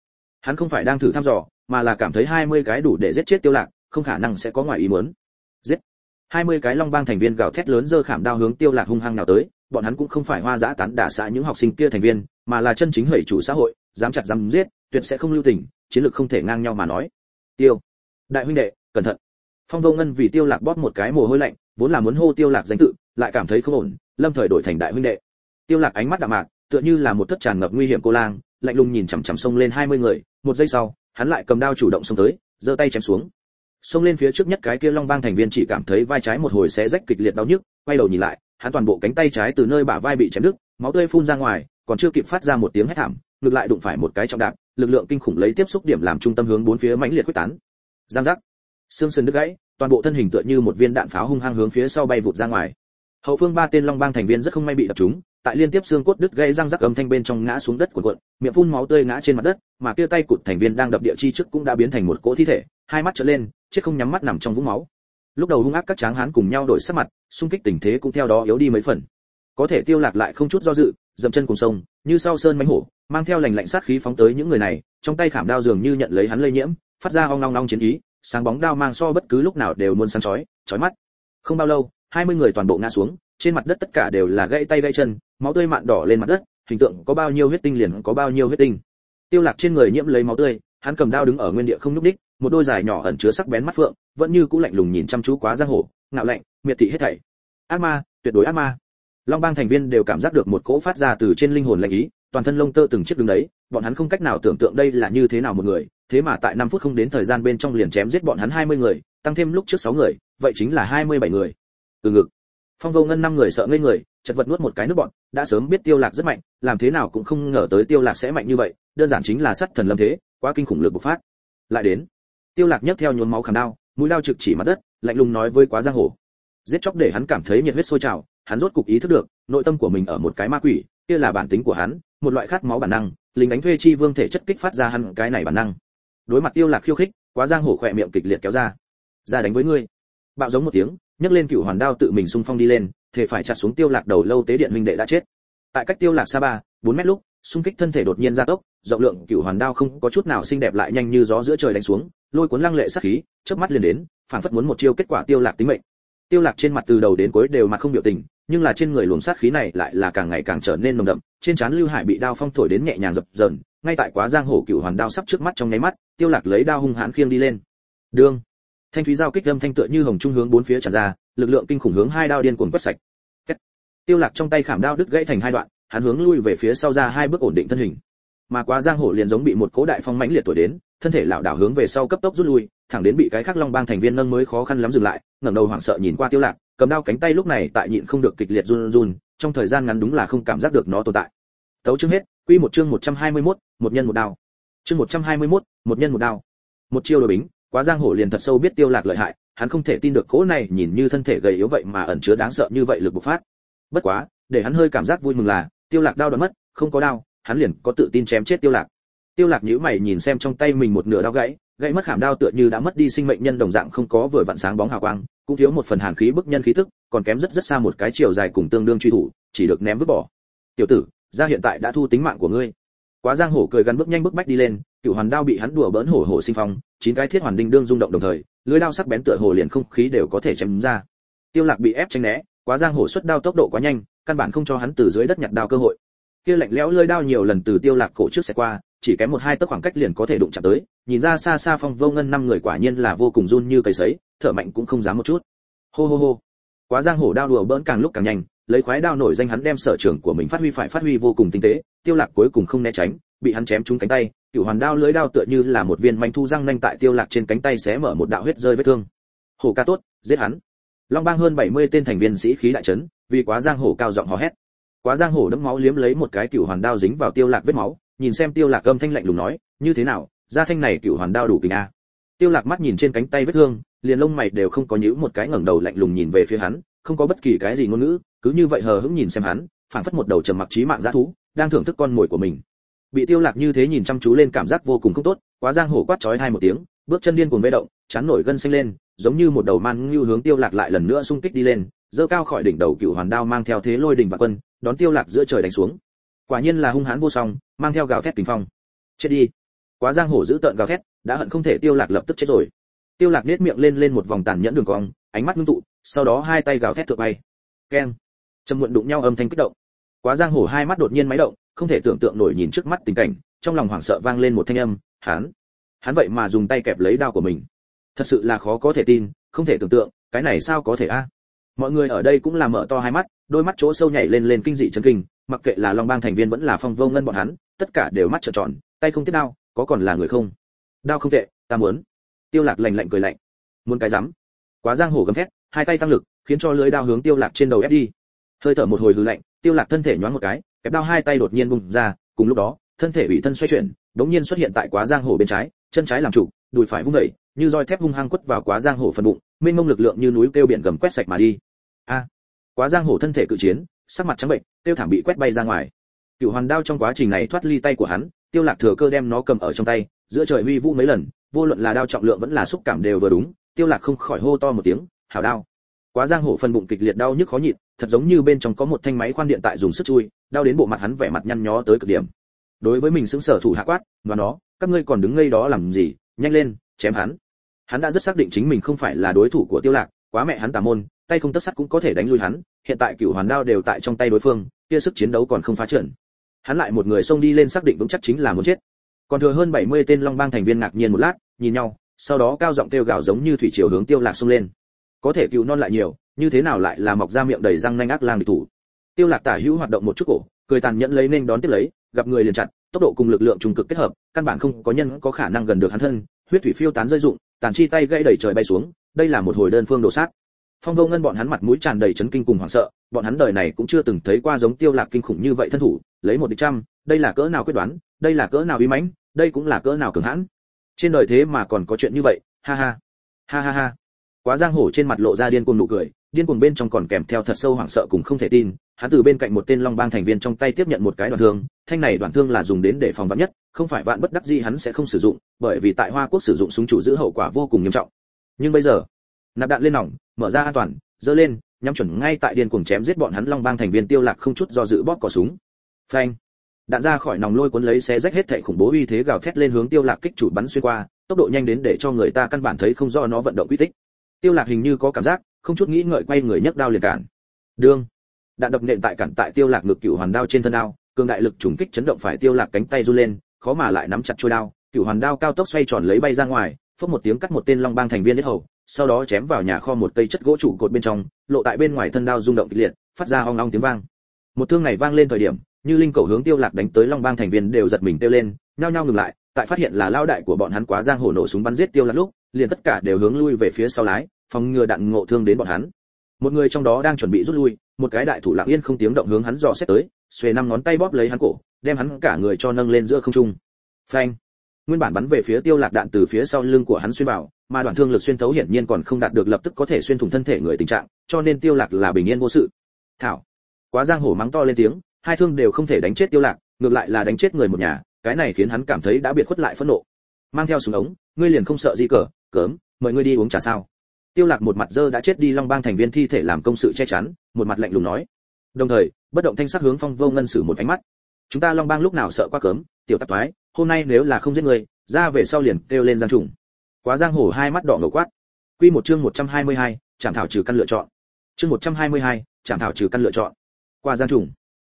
Hắn không phải đang thử thăm dò, mà là cảm thấy 20 cái đủ để giết chết tiêu lạc, không khả năng sẽ có ngoài ý muốn. Giết! 20 cái long bang thành viên gào thét lớn giơ khảm đao hướng tiêu lạc hung hăng nào tới, bọn hắn cũng không phải hoa dã tán đả xã những học sinh kia thành viên, mà là chân chính hủy chủ xã hội dám chặt dám giết, tuyệt sẽ không lưu tình, chiến lược không thể ngang nhau mà nói. Tiêu. Đại huynh đệ, cẩn thận. Phong vô ngân vì tiêu lạc bóp một cái mồ hôi lạnh, vốn là muốn hô tiêu lạc danh tự, lại cảm thấy không ổn, lâm thời đổi thành đại huynh đệ. Tiêu lạc ánh mắt đạm mạc, tựa như là một thất tràn ngập nguy hiểm cô lang, lạnh lùng nhìn chằm chằm xông lên 20 người, một giây sau, hắn lại cầm đao chủ động xông tới, giơ tay chém xuống. Xông lên phía trước nhất cái kia long bang thành viên chỉ cảm thấy vai trái một hồi xé rách kịch liệt đau nhức, quay đầu nhìn lại, hắn toàn bộ cánh tay trái từ nơi bả vai bị chém đứt, máu tươi phun ra ngoài, còn chưa kịp phát ra một tiếng hét thảm ngược lại đụng phải một cái trọng đạp, lực lượng kinh khủng lấy tiếp xúc điểm làm trung tâm hướng bốn phía mãnh liệt quyết tán. Giang giác. Xương sườn đứt gãy, toàn bộ thân hình tựa như một viên đạn pháo hung hăng hướng phía sau bay vụt ra ngoài. Hậu phương ba tên long bang thành viên rất không may bị đập trúng, tại liên tiếp xương cốt đứt gãy răng rắc âm thanh bên trong ngã xuống đất cuộn cuộn, miệng phun máu tươi ngã trên mặt đất, mà kia tay cụt thành viên đang đập địa chi trước cũng đã biến thành một cỗ thi thể, hai mắt trở lên, chết không nhắm mắt nằm trong vũng máu. Lúc đầu hung ác các tráng hán cùng nhau đổi sắc mặt, xung kích tình thế cũng theo đó yếu đi mấy phần. Có thể tiêu lạc lại không chút do dự, dậm chân cùng sông như sau sơn mánh hổ, mang theo lành lạnh sát khí phóng tới những người này, trong tay khảm đao dường như nhận lấy hắn lây nhiễm, phát ra ong long long chiến ý, sáng bóng đao mang so bất cứ lúc nào đều luôn sáng chói chói mắt. Không bao lâu 20 người toàn bộ ngã xuống, trên mặt đất tất cả đều là gãy tay gãy chân, máu tươi mạn đỏ lên mặt đất, hình tượng có bao nhiêu huyết tinh liền có bao nhiêu huyết tinh. Tiêu lạc trên người nhiễm lấy máu tươi, hắn cầm đao đứng ở nguyên địa không nhúc đích một đôi dài nhỏ ẩn chứa sắc bén mắt phượng, vẫn như cũ lạnh lùng nhìn chăm chú quá giang hồ, ngạo lạnh, miệt thị hết thảy. Ác ma, tuyệt đối ác ma long bang thành viên đều cảm giác được một cỗ phát ra từ trên linh hồn lạnh ý, toàn thân lông tơ từng chiếc đứng đấy, bọn hắn không cách nào tưởng tượng đây là như thế nào một người, thế mà tại 5 phút không đến thời gian bên trong liền chém giết bọn hắn 20 người, tăng thêm lúc trước 6 người, vậy chính là 27 người. Từ ngực, phong vô ngân năm người sợ ngây người, chật vật nuốt một cái nước bọn, đã sớm biết tiêu lạc rất mạnh, làm thế nào cũng không ngờ tới tiêu lạc sẽ mạnh như vậy, đơn giản chính là sát thần lâm thế, quá kinh khủng lực bộc phát. Lại đến, tiêu lạc nhấc theo nhuốm máu khảm đao, mũi đao trực chỉ mặt đất, lạnh lùng nói với quá giang hồ. Giết chóc để hắn cảm thấy nhiệt huyết sôi trào hắn rốt cục ý thức được, nội tâm của mình ở một cái ma quỷ, kia là bản tính của hắn, một loại khát máu bản năng, lính đánh thuê chi vương thể chất kích phát ra hắn cái này bản năng. Đối mặt tiêu lạc khiêu khích, quá giang hổ khỏe miệng kịch liệt kéo ra. Ra đánh với ngươi. Bạo giống một tiếng, nhấc lên cựu hoàn đao tự mình xung phong đi lên, thể phải chặt xuống tiêu lạc đầu lâu tế điện huynh đệ đã chết. Tại cách tiêu lạc xa ba, bốn mét lúc, xung kích thân thể đột nhiên gia tốc, rộng lượng cựu hoàn đao không có chút nào xinh đẹp lại nhanh như gió giữa trời đánh xuống, lôi cuốn lăng lệ sát khí, chớp mắt liền đến phản phất muốn một chiêu kết quả tiêu lạc tính mệnh. Tiêu lạc trên mặt từ đầu đến cuối đều mặt không biểu tình nhưng là trên người luồng sát khí này lại là càng ngày càng trở nên nồng đậm, trên trán lưu hải bị đao phong thổi đến nhẹ nhàng dập dờn, ngay tại quá giang hồ cựu hoàn đao sắp trước mắt trong nháy mắt, tiêu lạc lấy đao hung hãn khiêng đi lên. Đương thanh thúy dao kích âm thanh tựa như hồng trung hướng bốn phía tràn ra, lực lượng kinh khủng hướng hai đao điên cuồng quét sạch. Tiêu lạc trong tay khảm đao đứt gãy thành hai đoạn, hắn hướng lui về phía sau ra hai bước ổn định thân hình. Mà quá giang hồ liền giống bị một cỗ đại phong mãnh liệt tuổi đến, thân thể lảo đảo hướng về sau cấp tốc rút lui thẳng đến bị cái khác long bang thành viên nâng mới khó khăn lắm dừng lại ngẩng đầu hoảng sợ nhìn qua tiêu lạc cầm đao cánh tay lúc này tại nhịn không được kịch liệt run run trong thời gian ngắn đúng là không cảm giác được nó tồn tại. Tấu chương hết quy một chương 121, một nhân một đao. Chương 121, một nhân một đao. Một chiêu đối bính quá giang hồ liền thật sâu biết tiêu lạc lợi hại hắn không thể tin được cố này nhìn như thân thể gầy yếu vậy mà ẩn chứa đáng sợ như vậy lực bộc phát. Bất quá để hắn hơi cảm giác vui mừng là tiêu lạc đao đoán mất không có đao hắn liền có tự tin chém chết tiêu lạc. Tiêu lạc nhíu mày nhìn xem trong tay mình một nửa đao gãy gãy mất khảm đao tựa như đã mất đi sinh mệnh nhân đồng dạng không có vừa vặn sáng bóng hào quang, cũng thiếu một phần hàn khí bức nhân khí tức, còn kém rất rất xa một cái chiều dài cùng tương đương truy thủ, chỉ được ném vứt bỏ. Tiểu tử gia hiện tại đã thu tính mạng của ngươi. Quá giang hổ cười gắn bước nhanh bước bách đi lên, cựu hoàn đao bị hắn đùa bỡn hổ hổ sinh phong, chín cái thiết hoàn đinh đương rung động đồng thời lưỡi đao sắc bén tựa hồ liền không khí đều có thể chém ra. Tiêu lạc bị ép tránh né, quá giang hổ xuất đao tốc độ quá nhanh, căn bản không cho hắn từ dưới đất nhặt đao cơ hội. Kia lạnh lẽo lưỡi đao nhiều lần từ tiêu lạc cổ trước sẽ qua chỉ kém một hai tấc khoảng cách liền có thể đụng chạm tới, nhìn ra xa xa phong vô ngân năm người quả nhiên là vô cùng run như cầy sấy, thở mạnh cũng không dám một chút. Hô hô hô. Quá giang hồ đao đùa bỡn càng lúc càng nhanh, lấy khoái đao nổi danh hắn đem sở trường của mình phát huy phải phát huy vô cùng tinh tế, tiêu lạc cuối cùng không né tránh, bị hắn chém trúng cánh tay cửu hoàn đao lưới đao tựa như là một viên manh thu răng nanh tại tiêu lạc trên cánh tay xé mở một đạo huyết rơi vết thương. Hổ ca tốt, giết hắn. Long bang hơn 70 tên thành viên sĩ khí đại chấn, vì quá giang hồ cao giọng hò hét. Quá giang hồ đấm máu liếm lấy một cái cửu hoàn đao dính vào tiêu lạc vết máu nhìn xem tiêu lạc âm thanh lạnh lùng nói, như thế nào, gia thanh này cửu hoàn đao đủ kình a? Tiêu lạc mắt nhìn trên cánh tay vết thương, liền lông mày đều không có nhíu một cái ngẩng đầu lạnh lùng nhìn về phía hắn, không có bất kỳ cái gì ngôn ngữ, cứ như vậy hờ hững nhìn xem hắn, phảng phất một đầu trầm mặc trí mạng dã thú, đang thưởng thức con mồi của mình. Bị tiêu lạc như thế nhìn chăm chú lên cảm giác vô cùng không tốt, quá giang hổ quát chói hai một tiếng, bước chân điên cuồng vây động, chán nổi gân xanh lên, giống như một đầu man ngưu hướng tiêu lạc lại lần nữa xung kích đi lên dơ cao khỏi đỉnh đầu cựu hoàn đao mang theo thế lôi đỉnh và quân, đón tiêu lạc giữa trời đánh xuống quả nhiên là hung hãn vô song, mang theo gào thét tình phong. Chết đi. Quá giang hồ giữ tợn gào thét, đã hận không thể tiêu lạc lập tức chết rồi. Tiêu lạc nét miệng lên lên một vòng tàn nhẫn đường cong, ánh mắt ngưng tụ, sau đó hai tay gào thét thượng bay. Keng. Trầm muộn đụng nhau âm thanh kích động. Quá giang hồ hai mắt đột nhiên máy động, không thể tưởng tượng nổi nhìn trước mắt tình cảnh, trong lòng hoảng sợ vang lên một thanh âm hắn hắn vậy mà dùng tay kẹp lấy đao của mình. Thật sự là khó có thể tin, không thể tưởng tượng, cái này sao có thể a? Mọi người ở đây cũng là mở to hai mắt, đôi mắt chỗ sâu nhảy lên lên kinh dị chấn kinh mặc kệ là long bang thành viên vẫn là phong vô ngân bọn hắn, tất cả đều mắt trợn tròn, tay không tiếp đao, có còn là người không? Đao không tệ, ta muốn. Tiêu lạc lạnh lạnh cười lạnh. Muốn cái rắm. Quá giang hồ gầm thét, hai tay tăng lực, khiến cho lưới đao hướng tiêu lạc trên đầu ép đi. Hơi thở một hồi hư lạnh, tiêu lạc thân thể nhoáng một cái, kẹp đao hai tay đột nhiên bung ra, cùng lúc đó, thân thể bị thân xoay chuyển, đống nhiên xuất hiện tại quá giang hồ bên trái, chân trái làm chủ, đùi phải vung dậy, như roi thép hung hăng quất vào quá giang hồ phần bụng, mênh mông lực lượng như núi kêu biển gầm quét sạch mà đi. A, quá giang hồ thân thể cự chiến sắc mặt trắng bệnh, tiêu thảm bị quét bay ra ngoài. Cựu hoàn đao trong quá trình này thoát ly tay của hắn, tiêu lạc thừa cơ đem nó cầm ở trong tay, giữa trời huy vũ mấy lần, vô luận là đao trọng lượng vẫn là xúc cảm đều vừa đúng, tiêu lạc không khỏi hô to một tiếng, hảo đao. Quá giang hổ phần bụng kịch liệt đau nhức khó nhịn, thật giống như bên trong có một thanh máy khoan điện tại dùng sức chui, đau đến bộ mặt hắn vẻ mặt nhăn nhó tới cực điểm. Đối với mình sững sở thủ hạ quát và nó, các ngươi còn đứng ngây đó làm gì? Nhanh lên, chém hắn. Hắn đã rất xác định chính mình không phải là đối thủ của tiêu lạc, quá mẹ hắn tà môn tay không tất sắt cũng có thể đánh lui hắn, hiện tại cửu hoàn đao đều tại trong tay đối phương, kia sức chiến đấu còn không phá trận. Hắn lại một người xông đi lên xác định vững chắc chính là muốn chết. Còn thừa hơn 70 tên long bang thành viên ngạc nhiên một lát, nhìn nhau, sau đó cao giọng kêu gào giống như thủy triều hướng tiêu lạc xông lên. Có thể cứu non lại nhiều, như thế nào lại là mọc ra miệng đầy răng nanh ác lang địch thủ? Tiêu lạc tả hữu hoạt động một chút cổ, cười tàn nhẫn lấy nên đón tiếp lấy, gặp người liền chặt tốc độ cùng lực lượng trùng cực kết hợp, căn bản không có nhân có khả năng gần được hắn thân, huyết thủy phiêu tán rơi rụng, tàn chi tay gãy đẩy trời bay xuống, đây là một hồi đơn phương đổ sát phong vô ngân bọn hắn mặt mũi tràn đầy chấn kinh cùng hoảng sợ, bọn hắn đời này cũng chưa từng thấy qua giống tiêu lạc kinh khủng như vậy thân thủ, lấy một địch trăm, đây là cỡ nào quyết đoán, đây là cỡ nào uy mãnh, đây cũng là cỡ nào cường hãn. Trên đời thế mà còn có chuyện như vậy, ha ha ha ha ha. Quá giang hổ trên mặt lộ ra điên cuồng nụ cười, điên cuồng bên trong còn kèm theo thật sâu hoảng sợ cùng không thể tin, hắn từ bên cạnh một tên long bang thành viên trong tay tiếp nhận một cái đoạn thương, thanh này đoạn thương là dùng đến để phòng vạn nhất, không phải vạn bất đắc gì hắn sẽ không sử dụng, bởi vì tại hoa quốc sử dụng súng chủ giữ hậu quả vô cùng nghiêm trọng. Nhưng bây giờ nạp đạn lên nòng, mở ra an toàn dơ lên, nhắm chuẩn ngay tại điên cuồng chém giết bọn hắn long bang thành viên tiêu lạc không chút do dự bóp cò súng. Phanh! Đạn ra khỏi nòng lôi cuốn lấy xé rách hết thảy khủng bố uy thế gào thét lên hướng tiêu lạc kích chủ bắn xuyên qua, tốc độ nhanh đến để cho người ta căn bản thấy không do nó vận động quy tích. Tiêu lạc hình như có cảm giác, không chút nghĩ ngợi quay người nhấc đao liền cản. Đương! Đạn đập nện tại cản tại tiêu lạc ngực cựu hoàn đao trên thân đao, cường đại lực trùng kích chấn động phải tiêu lạc cánh tay du lên, khó mà lại nắm chặt chuôi đao. Cựu hoàn đao cao tốc xoay tròn lấy bay ra ngoài phất một tiếng cắt một tên long bang thành viên hết hầu sau đó chém vào nhà kho một cây chất gỗ trụ cột bên trong, lộ tại bên ngoài thân đao rung động kịch liệt, phát ra ong ong tiếng vang. Một thương này vang lên thời điểm, như linh cầu hướng tiêu lạc đánh tới long bang thành viên đều giật mình tiêu lên, nhao nhao ngừng lại, tại phát hiện là lao đại của bọn hắn quá giang hồ nổ súng bắn giết tiêu lạc lúc, liền tất cả đều hướng lui về phía sau lái, phòng ngừa đạn ngộ thương đến bọn hắn. Một người trong đó đang chuẩn bị rút lui, một cái đại thủ lặng yên không tiếng động hướng hắn dò xét tới, xuề năm ngón tay bóp lấy hắn cổ, đem hắn cả người cho nâng lên giữa không trung. Phanh! Nguyên bản bắn về phía tiêu lạc đạn từ phía sau lưng của hắn xuyên vào, mà đoạn thương lực xuyên thấu hiển nhiên còn không đạt được lập tức có thể xuyên thủng thân thể người tình trạng, cho nên tiêu lạc là bình yên vô sự. Thảo. Quá giang hổ mắng to lên tiếng, hai thương đều không thể đánh chết tiêu lạc, ngược lại là đánh chết người một nhà, cái này khiến hắn cảm thấy đã biệt khuất lại phẫn nộ. Mang theo súng ống, ngươi liền không sợ gì cờ, cớm, mời ngươi đi uống trà sao? Tiêu lạc một mặt dơ đã chết đi long bang thành viên thi thể làm công sự che chắn, một mặt lạnh lùng nói. Đồng thời, bất động thanh sắc hướng phong vô ngân sử một ánh mắt. Chúng ta long bang lúc nào sợ quá cớm tiểu tạp thoái hôm nay nếu là không giết người ra về sau liền kêu lên giang trùng. Quá giang hồ hai mắt đỏ ngầu quát. Quy một chương 122, chạm thảo trừ căn lựa chọn. Chương 122, chạm thảo trừ căn lựa chọn. Qua giang trùng.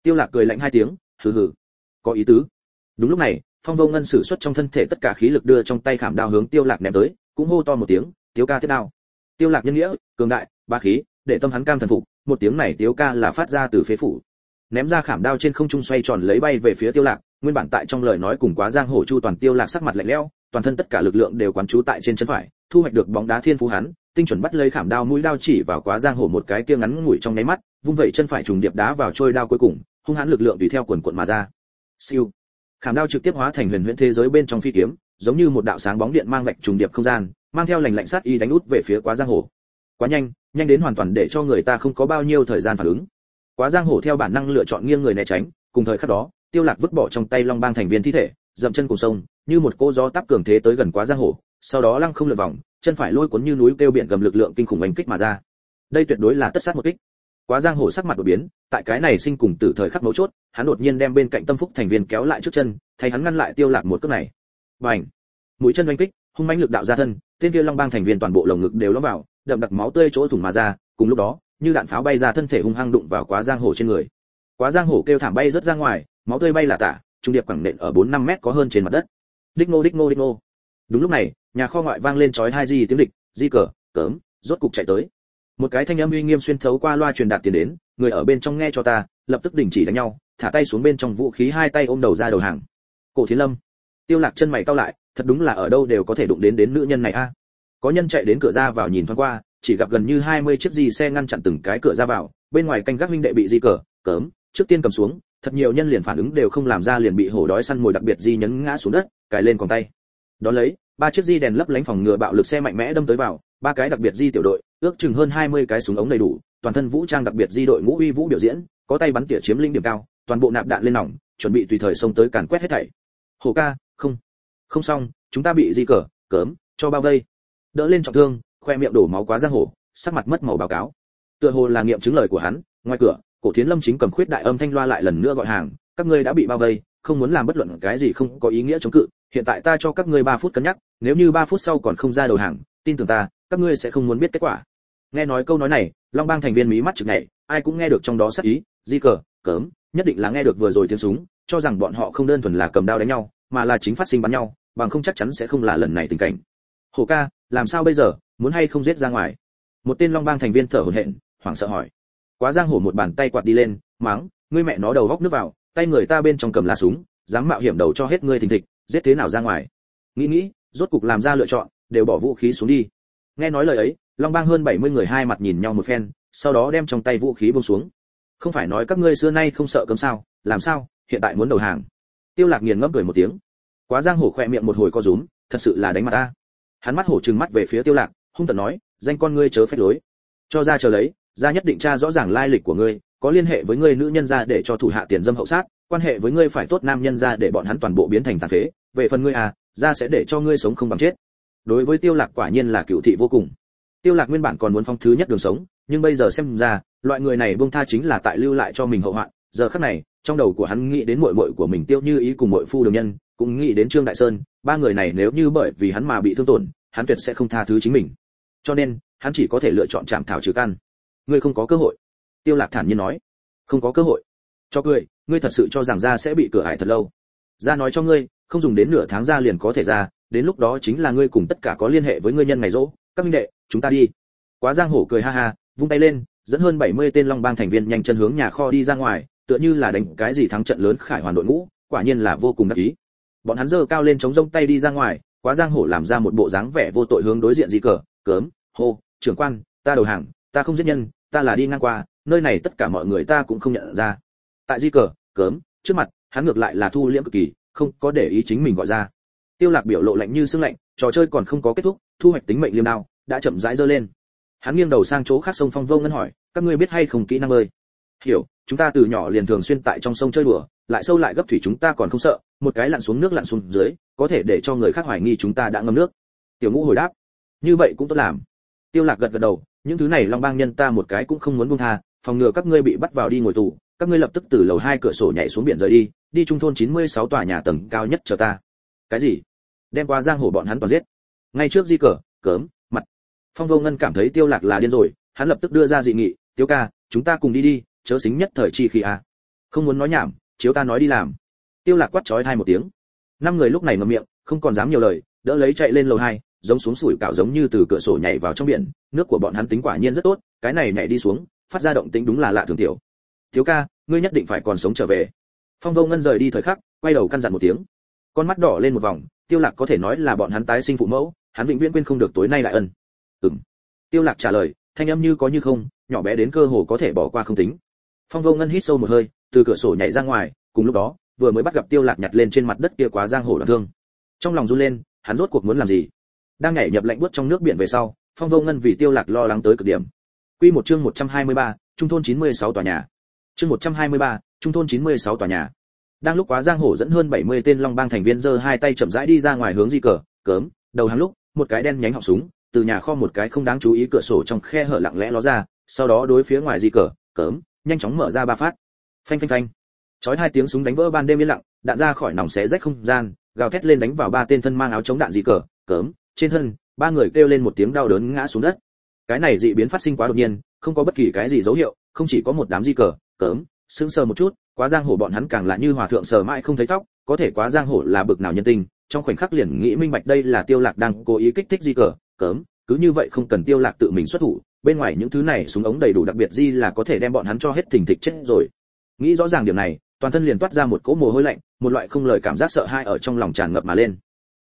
Tiêu lạc cười lạnh hai tiếng hừ hừ. Có ý tứ. Đúng lúc này phong vô ngân sử xuất trong thân thể tất cả khí lực đưa trong tay khảm đao hướng tiêu lạc ném tới cũng hô to một tiếng tiêu ca tiếp đao. Tiêu lạc nhân nghĩa cường đại ba khí để tâm hắn cam thần phục một tiếng này tiếu ca là phát ra từ phế phủ. Ném ra khảm đao trên không trung xoay tròn lấy bay về phía tiêu lạc nguyên bản tại trong lời nói cùng quá giang hồ chu toàn tiêu lạc sắc mặt lạnh lẽo, toàn thân tất cả lực lượng đều quán trú tại trên chân phải, thu hoạch được bóng đá thiên phú hắn, tinh chuẩn bắt lấy khảm đao mũi đao chỉ vào quá giang hồ một cái kia ngắn ngủi trong nháy mắt, vung vẩy chân phải trùng điệp đá vào trôi đao cuối cùng, hung hãn lực lượng tùy theo quần cuộn mà ra. Siêu. Khảm đao trực tiếp hóa thành huyền huyễn thế giới bên trong phi kiếm, giống như một đạo sáng bóng điện mang vạch trùng điệp không gian, mang theo lành lạnh sát y đánh út về phía quá giang hồ. Quá nhanh nhanh đến hoàn toàn để cho người ta không có bao nhiêu thời gian phản ứng. Quá giang hồ theo bản năng lựa chọn nghiêng người né tránh, cùng thời khắc đó tiêu lạc vứt bỏ trong tay long bang thành viên thi thể, dậm chân cùng sông, như một cô gió táp cường thế tới gần quá giang hồ, sau đó lăng không lượn vòng, chân phải lôi cuốn như núi kêu biển gầm lực lượng kinh khủng đánh kích mà ra. Đây tuyệt đối là tất sát một kích. Quá giang hồ sắc mặt đột biến, tại cái này sinh cùng tử thời khắc mấu chốt, hắn đột nhiên đem bên cạnh tâm phúc thành viên kéo lại trước chân, thay hắn ngăn lại tiêu lạc một cước này. Bành! Mũi chân đánh kích, hung mãnh lực đạo ra thân tên kia long bang thành viên toàn bộ lồng ngực đều lõm vào, đậm đặc máu tươi chỗ thủng mà ra, cùng lúc đó, như đạn pháo bay ra thân thể hung hăng đụng vào quá giang hồ trên người. Quá giang hồ kêu thảm bay rất ra ngoài máu tươi bay là tả, trung điệp quẳng nện ở bốn năm mét có hơn trên mặt đất. Đích ngô đích ngô đích ngô. đúng lúc này, nhà kho ngoại vang lên chói hai di tiếng địch, di cờ, cớm, rốt cục chạy tới. Một cái thanh âm uy nghiêm xuyên thấu qua loa truyền đạt tiền đến, người ở bên trong nghe cho ta, lập tức đình chỉ đánh nhau, thả tay xuống bên trong vũ khí hai tay ôm đầu ra đầu hàng. Cổ thiến lâm. Tiêu lạc chân mày cau lại, thật đúng là ở đâu đều có thể đụng đến đến nữ nhân này a. Có nhân chạy đến cửa ra vào nhìn thoáng qua, chỉ gặp gần như 20 chiếc gì xe ngăn chặn từng cái cửa ra vào, bên ngoài canh gác huynh đệ bị di cờ, cớm, trước tiên cầm xuống thật nhiều nhân liền phản ứng đều không làm ra liền bị hổ đói săn mồi đặc biệt di nhấn ngã xuống đất, cài lên còn tay. Đón lấy, ba chiếc di đèn lấp lánh phòng ngừa bạo lực xe mạnh mẽ đâm tới vào, ba cái đặc biệt di tiểu đội, ước chừng hơn 20 cái súng ống đầy đủ, toàn thân vũ trang đặc biệt di đội ngũ uy vũ biểu diễn, có tay bắn tỉa chiếm linh điểm cao, toàn bộ nạp đạn lên nòng, chuẩn bị tùy thời xông tới càn quét hết thảy. Hổ ca, không. Không xong, chúng ta bị di cờ, cớm, cho bao vây. Đỡ lên trọng thương, khoe miệng đổ máu quá giang hồ, sắc mặt mất màu báo cáo. Tựa hồ là nghiệm chứng lời của hắn, ngoài cửa cổ thiến lâm chính cầm khuyết đại âm thanh loa lại lần nữa gọi hàng, các ngươi đã bị bao vây, không muốn làm bất luận cái gì không có ý nghĩa chống cự, hiện tại ta cho các ngươi 3 phút cân nhắc, nếu như 3 phút sau còn không ra đầu hàng, tin tưởng ta, các ngươi sẽ không muốn biết kết quả. Nghe nói câu nói này, long bang thành viên mí mắt chực nhảy, ai cũng nghe được trong đó sắc ý, di cờ, cớm, nhất định là nghe được vừa rồi tiếng súng, cho rằng bọn họ không đơn thuần là cầm đao đánh nhau, mà là chính phát sinh bắn nhau, bằng không chắc chắn sẽ không là lần này tình cảnh. Hồ ca, làm sao bây giờ, muốn hay không giết ra ngoài? Một tên long bang thành viên thở hổn hển, hoảng sợ hỏi quá giang hổ một bàn tay quạt đi lên, mắng, ngươi mẹ nó đầu góc nước vào, tay người ta bên trong cầm lá súng, dám mạo hiểm đầu cho hết ngươi thình thịch, giết thế nào ra ngoài? Nghĩ nghĩ, rốt cục làm ra lựa chọn, đều bỏ vũ khí xuống đi. Nghe nói lời ấy, long bang hơn 70 người hai mặt nhìn nhau một phen, sau đó đem trong tay vũ khí buông xuống. Không phải nói các ngươi xưa nay không sợ cấm sao? Làm sao? Hiện tại muốn đầu hàng. Tiêu lạc nghiền ngẫm cười một tiếng. Quá giang hổ khỏe miệng một hồi co rúm, thật sự là đánh mặt ta. Hắn mắt hổ trừng mắt về phía tiêu lạc, hung tợn nói, danh con ngươi chớ phép lối. Cho ra chờ lấy gia nhất định tra rõ ràng lai lịch của ngươi, có liên hệ với ngươi nữ nhân gia để cho thủ hạ tiền dâm hậu sát, quan hệ với ngươi phải tốt nam nhân gia để bọn hắn toàn bộ biến thành tàn phế. Về phần ngươi à gia sẽ để cho ngươi sống không bằng chết. Đối với tiêu lạc quả nhiên là cựu thị vô cùng. Tiêu lạc nguyên bản còn muốn phong thứ nhất đường sống, nhưng bây giờ xem ra, loại người này buông tha chính là tại lưu lại cho mình hậu hoạn. Giờ khắc này, trong đầu của hắn nghĩ đến muội muội của mình tiêu như ý cùng muội phu đường nhân, cũng nghĩ đến trương đại sơn, ba người này nếu như bởi vì hắn mà bị thương tổn, hắn tuyệt sẽ không tha thứ chính mình. Cho nên, hắn chỉ có thể lựa chọn chạm thảo trừ căn ngươi không có cơ hội. Tiêu lạc thản nhiên nói. Không có cơ hội. Cho cười, ngươi thật sự cho rằng ra sẽ bị cửa hại thật lâu. Ra nói cho ngươi, không dùng đến nửa tháng ra liền có thể ra, đến lúc đó chính là ngươi cùng tất cả có liên hệ với ngươi nhân ngày rỗ. Các minh đệ, chúng ta đi. Quá giang hổ cười ha ha, vung tay lên, dẫn hơn 70 tên long bang thành viên nhanh chân hướng nhà kho đi ra ngoài, tựa như là đánh cái gì thắng trận lớn khải hoàn đội ngũ, quả nhiên là vô cùng đắc ý. Bọn hắn giơ cao lên chống rông tay đi ra ngoài, quá giang hổ làm ra một bộ dáng vẻ vô tội hướng đối diện di cờ. Cớm, hô, trưởng quan, ta đầu hàng, ta không giết nhân ta là đi ngang qua, nơi này tất cả mọi người ta cũng không nhận ra. Tại di cờ, cớm, trước mặt, hắn ngược lại là thu liễm cực kỳ, không có để ý chính mình gọi ra. Tiêu lạc biểu lộ lạnh như sương lạnh, trò chơi còn không có kết thúc, thu hoạch tính mệnh liêm đao, đã chậm rãi dơ lên. Hắn nghiêng đầu sang chỗ khác sông phong vô ngân hỏi, các ngươi biết hay không kỹ năng ơi? hiểu, chúng ta từ nhỏ liền thường xuyên tại trong sông chơi đùa, lại sâu lại gấp thủy chúng ta còn không sợ, một cái lặn xuống nước lặn xuống dưới, có thể để cho người khác hoài nghi chúng ta đã ngâm nước. Tiểu ngũ hồi đáp, như vậy cũng tốt làm. Tiêu lạc gật gật đầu những thứ này long bang nhân ta một cái cũng không muốn buông tha, phòng ngừa các ngươi bị bắt vào đi ngồi tù, các ngươi lập tức từ lầu hai cửa sổ nhảy xuống biển rời đi đi trung thôn 96 tòa nhà tầng cao nhất chờ ta. Cái gì? Đem qua giang hồ bọn hắn toàn giết. Ngay trước di cờ, cớm, mặt. Phong vô ngân cảm thấy tiêu lạc là điên rồi, hắn lập tức đưa ra dị nghị, tiêu ca, chúng ta cùng đi đi, chớ xính nhất thời chi khi à. Không muốn nói nhảm, chiếu ta nói đi làm. Tiêu lạc quát chói hai một tiếng. Năm người lúc này ngậm miệng, không còn dám nhiều lời, đỡ lấy chạy lên lầu hai giống xuống sủi cảo giống như từ cửa sổ nhảy vào trong biển, nước của bọn hắn tính quả nhiên rất tốt, cái này nhảy đi xuống, phát ra động tĩnh đúng là lạ thường tiểu. Thiếu ca, ngươi nhất định phải còn sống trở về. Phong vô ngân rời đi thời khắc, quay đầu căn dặn một tiếng. Con mắt đỏ lên một vòng, tiêu lạc có thể nói là bọn hắn tái sinh phụ mẫu, hắn vĩnh viễn quên không được tối nay lại ân. Ừm. Tiêu lạc trả lời, thanh âm như có như không, nhỏ bé đến cơ hồ có thể bỏ qua không tính. Phong vô ngân hít sâu một hơi, từ cửa sổ nhảy ra ngoài, cùng lúc đó, vừa mới bắt gặp tiêu lạc nhặt lên trên mặt đất kia quá giang hồ đoạn thương. Trong lòng run lên, hắn rốt cuộc muốn làm gì? Đang nhảy nhập lạnh buốt trong nước biển về sau phong vô ngân vì tiêu lạc lo lắng tới cực điểm. Quy một chương 123, trung thôn 96 tòa nhà. Chương 123, trung thôn 96 tòa nhà. Đang lúc quá giang hồ dẫn hơn 70 tên long bang thành viên giơ hai tay chậm rãi đi ra ngoài hướng di cờ cớm đầu hàng lúc một cái đen nhánh họng súng từ nhà kho một cái không đáng chú ý cửa sổ trong khe hở lặng lẽ ló ra sau đó đối phía ngoài di cờ cớm nhanh chóng mở ra ba phát. Phanh phanh phanh. Chói hai tiếng súng đánh vỡ ban đêm yên lặng đạn ra khỏi nòng xé rách không gian gào thét lên đánh vào ba tên thân mang áo chống đạn di cờ cớm trên thân, ba người kêu lên một tiếng đau đớn ngã xuống đất. Cái này dị biến phát sinh quá đột nhiên, không có bất kỳ cái gì dấu hiệu, không chỉ có một đám di cờ, cớm, sững sờ một chút, quá giang hồ bọn hắn càng lại như hòa thượng sờ mãi không thấy tóc, có thể quá giang hồ là bực nào nhân tình, trong khoảnh khắc liền nghĩ minh bạch đây là tiêu lạc đang cố ý kích thích di cờ, cớm, cứ như vậy không cần tiêu lạc tự mình xuất thủ, bên ngoài những thứ này súng ống đầy đủ đặc biệt di là có thể đem bọn hắn cho hết thình thịch chết rồi. Nghĩ rõ ràng điểm này, toàn thân liền toát ra một cỗ mồ hôi lạnh, một loại không lời cảm giác sợ hãi ở trong lòng tràn ngập mà lên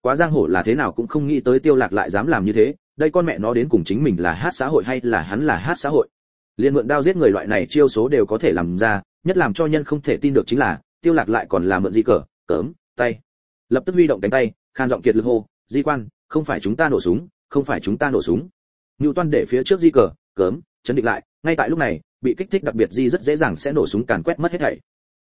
quá giang hồ là thế nào cũng không nghĩ tới tiêu lạc lại dám làm như thế, đây con mẹ nó đến cùng chính mình là hát xã hội hay là hắn là hát xã hội. Liên mượn đao giết người loại này chiêu số đều có thể làm ra, nhất làm cho nhân không thể tin được chính là, tiêu lạc lại còn là mượn di cờ cớm tay. Lập tức huy động cánh tay khan giọng kiệt lực hô, di quan, không phải chúng ta nổ súng, không phải chúng ta nổ súng. Ngưu toan để phía trước di cờ cớm chấn định lại, ngay tại lúc này, bị kích thích đặc biệt di rất dễ dàng sẽ nổ súng càn quét mất hết thảy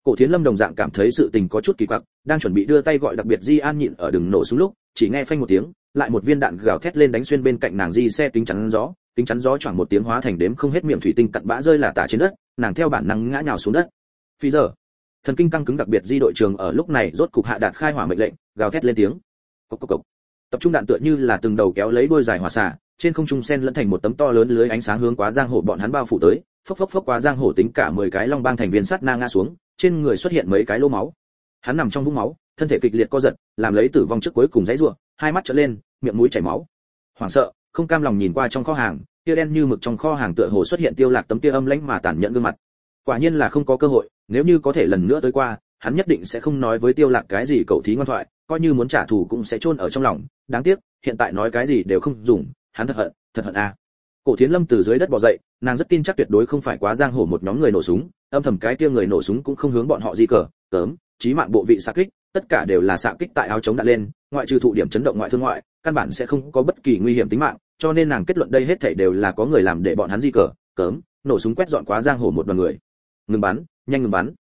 cổ thiến lâm đồng dạng cảm thấy sự tình có chút kỳ quặc, đang chuẩn bị đưa tay gọi đặc biệt di an nhịn ở đường nổ xuống lúc, chỉ nghe phanh một tiếng, lại một viên đạn gào thét lên đánh xuyên bên cạnh nàng di xe kính chắn gió, kính chắn gió choảng một tiếng hóa thành đếm không hết miệng thủy tinh cặn bã rơi là tả trên đất, nàng theo bản năng ngã nhào xuống đất phi giờ, thần kinh căng cứng đặc biệt di đội trường ở lúc này rốt cục hạ đạt khai hỏa mệnh lệnh, gào thét lên tiếng cốc cốc cốc. tập trung đạn tựa như là từng đầu kéo lấy đuôi dài hỏa xạ trên không trung sen lẫn thành một tấm to lớn lưới ánh sáng hướng quá giang hồ bọn hắn bao phủ tới, phốc phốc phốc quá giang hồ tính cả 10 cái long bang thành viên sát na ngã xuống, trên người xuất hiện mấy cái lỗ máu. Hắn nằm trong vũng máu, thân thể kịch liệt co giật, làm lấy tử vong trước cuối cùng dãy rủa, hai mắt trợn lên, miệng mũi chảy máu. Hoảng sợ, không cam lòng nhìn qua trong kho hàng, tia đen như mực trong kho hàng tựa hồ xuất hiện tiêu lạc tấm tia âm lãnh mà tàn nhẫn gương mặt. Quả nhiên là không có cơ hội, nếu như có thể lần nữa tới qua, hắn nhất định sẽ không nói với tiêu lạc cái gì cậu thí ngoan thoại, coi như muốn trả thù cũng sẽ chôn ở trong lòng. Đáng tiếc, hiện tại nói cái gì đều không dùng hắn thật hận thật hận a. Cổ thiến lâm từ dưới đất bò dậy, nàng rất tin chắc tuyệt đối không phải quá giang hồ một nhóm người nổ súng, âm thầm cái kia người nổ súng cũng không hướng bọn họ gì cờ cớm chí mạng bộ vị xạ kích, tất cả đều là xạ kích tại áo chống đạn lên, ngoại trừ thụ điểm chấn động ngoại thương ngoại, căn bản sẽ không có bất kỳ nguy hiểm tính mạng, cho nên nàng kết luận đây hết thảy đều là có người làm để bọn hắn di cờ cớm nổ súng quét dọn quá giang hồ một đoàn người. Ngừng bắn, nhanh ngừng bắn.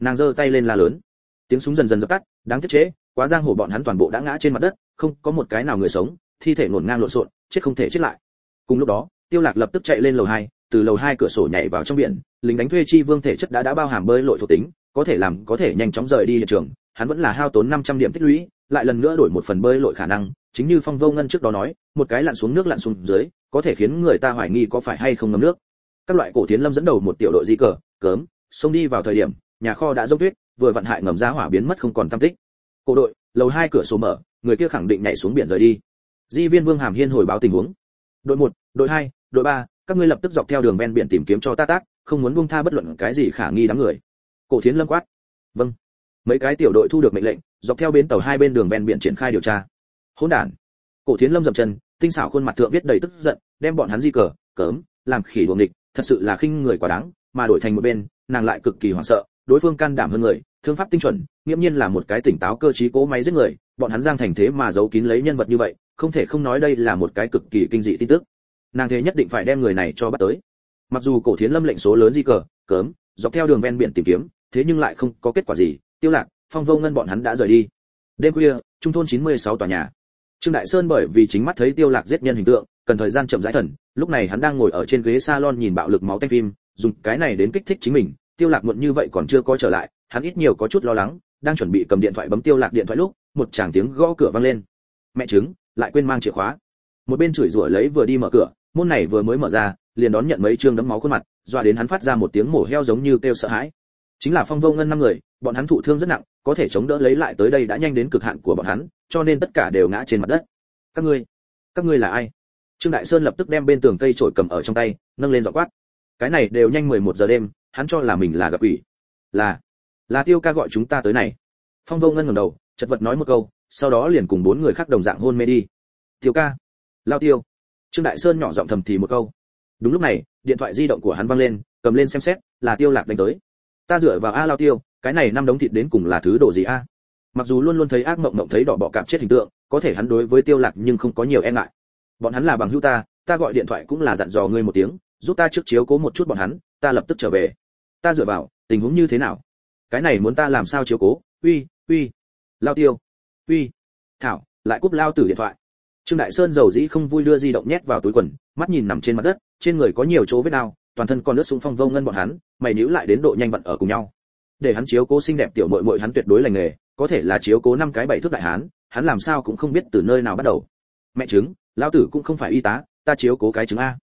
Nàng giơ tay lên la lớn. Tiếng súng dần dần dập tắt, đáng tiếc chế, quá giang hồ bọn hắn toàn bộ đã ngã trên mặt đất, không có một cái nào người sống thi thể ngổn ngang lộn xộn chết không thể chết lại. Cùng lúc đó tiêu lạc lập tức chạy lên lầu 2, từ lầu 2 cửa sổ nhảy vào trong biển lính đánh thuê chi vương thể chất đã đã bao hàm bơi lội thuộc tính có thể làm có thể nhanh chóng rời đi hiện trường hắn vẫn là hao tốn 500 điểm tích lũy lại lần nữa đổi một phần bơi lội khả năng chính như phong vô ngân trước đó nói một cái lặn xuống nước lặn xuống dưới có thể khiến người ta hoài nghi có phải hay không ngâm nước. Các loại cổ tiến lâm dẫn đầu một tiểu đội di cờ cớm xông đi vào thời điểm nhà kho đã dốc tuyết vừa vận hại ngầm ra hỏa biến mất không còn tâm tích. Cổ đội lầu hai cửa sổ mở người kia khẳng định nhảy xuống biển rời đi di viên vương hàm hiên hồi báo tình huống. Đội một, đội hai, đội ba, các ngươi lập tức dọc theo đường ven biển tìm kiếm cho ta tác, không muốn buông tha bất luận cái gì khả nghi đám người. Cổ thiến lâm quát. Vâng. Mấy cái tiểu đội thu được mệnh lệnh, dọc theo bến tàu hai bên đường ven biển triển khai điều tra. Hỗn đản. Cổ thiến lâm dậm chân, tinh xảo khuôn mặt thượng viết đầy tức giận, đem bọn hắn di cờ, cớm, làm khỉ đuồng địch thật sự là khinh người quá đáng, mà đổi thành một bên, nàng lại cực kỳ hoảng sợ, đối phương can đảm hơn người, thương pháp tinh chuẩn, nghiễm nhiên là một cái tỉnh táo cơ trí cố máy giết người, bọn hắn giang thành thế mà giấu kín lấy nhân vật như vậy không thể không nói đây là một cái cực kỳ kinh dị tin tức. Nàng thế nhất định phải đem người này cho bắt tới. Mặc dù cổ thiến lâm lệnh số lớn di cờ, cớm, dọc theo đường ven biển tìm kiếm, thế nhưng lại không có kết quả gì. Tiêu lạc, phong vô ngân bọn hắn đã rời đi. Đêm khuya, trung thôn 96 tòa nhà. Trương đại sơn bởi vì chính mắt thấy tiêu lạc giết nhân hình tượng, cần thời gian chậm rãi thần, lúc này hắn đang ngồi ở trên ghế salon nhìn bạo lực máu tanh phim, dùng cái này đến kích thích chính mình. Tiêu lạc muộn như vậy còn chưa có trở lại, hắn ít nhiều có chút lo lắng, đang chuẩn bị cầm điện thoại bấm tiêu lạc điện thoại lúc, một chàng tiếng gõ cửa vang lên. Mẹ trứng lại quên mang chìa khóa. Một bên chửi rủa lấy vừa đi mở cửa, môn này vừa mới mở ra, liền đón nhận mấy trương đấm máu khuôn mặt, dọa đến hắn phát ra một tiếng mổ heo giống như kêu sợ hãi. Chính là phong vô ngân năm người, bọn hắn thụ thương rất nặng, có thể chống đỡ lấy lại tới đây đã nhanh đến cực hạn của bọn hắn, cho nên tất cả đều ngã trên mặt đất. Các ngươi các ngươi là ai? Trương đại sơn lập tức đem bên tường cây trổi cầm ở trong tay, nâng lên dọ quát. Cái này đều nhanh 11 giờ đêm, hắn cho là mình là gặp quỷ. Là là tiêu ca gọi chúng ta tới này. Phong vô ngân ngẩng đầu, chật vật nói một câu sau đó liền cùng bốn người khác đồng dạng hôn mê đi. Tiêu ca. Lao tiêu. Trương đại sơn nhỏ giọng thầm thì một câu. Đúng lúc này, điện thoại di động của hắn vang lên, cầm lên xem xét, là tiêu lạc đánh tới. Ta dựa vào a lao tiêu, cái này năm đống thịt đến cùng là thứ đồ gì a? Mặc dù luôn luôn thấy ác mộng mộng thấy đỏ bọ cạp chết hình tượng, có thể hắn đối với tiêu lạc nhưng không có nhiều e ngại. Bọn hắn là bằng hữu ta ta gọi điện thoại cũng là dặn dò ngươi một tiếng, giúp ta trước chiếu cố một chút bọn hắn, ta lập tức trở về. Ta dựa vào, tình huống như thế nào? Cái này muốn ta làm sao chiếu cố? Uy uy. Lao tiêu uy. Thảo, lại cúp lao tử điện thoại. Trương đại sơn giàu dĩ không vui đưa di động nhét vào túi quần, mắt nhìn nằm trên mặt đất, trên người có nhiều chỗ vết đau, toàn thân còn nước xuống phong vô ngân bọn hắn, mày níu lại đến độ nhanh vận ở cùng nhau. Để hắn chiếu cố xinh đẹp tiểu muội muội hắn tuyệt đối lành nghề, có thể là chiếu cố năm cái bảy thước đại hán, hắn làm sao cũng không biết từ nơi nào bắt đầu. Mẹ chứng lao tử cũng không phải y tá, ta chiếu cố cái chứng a.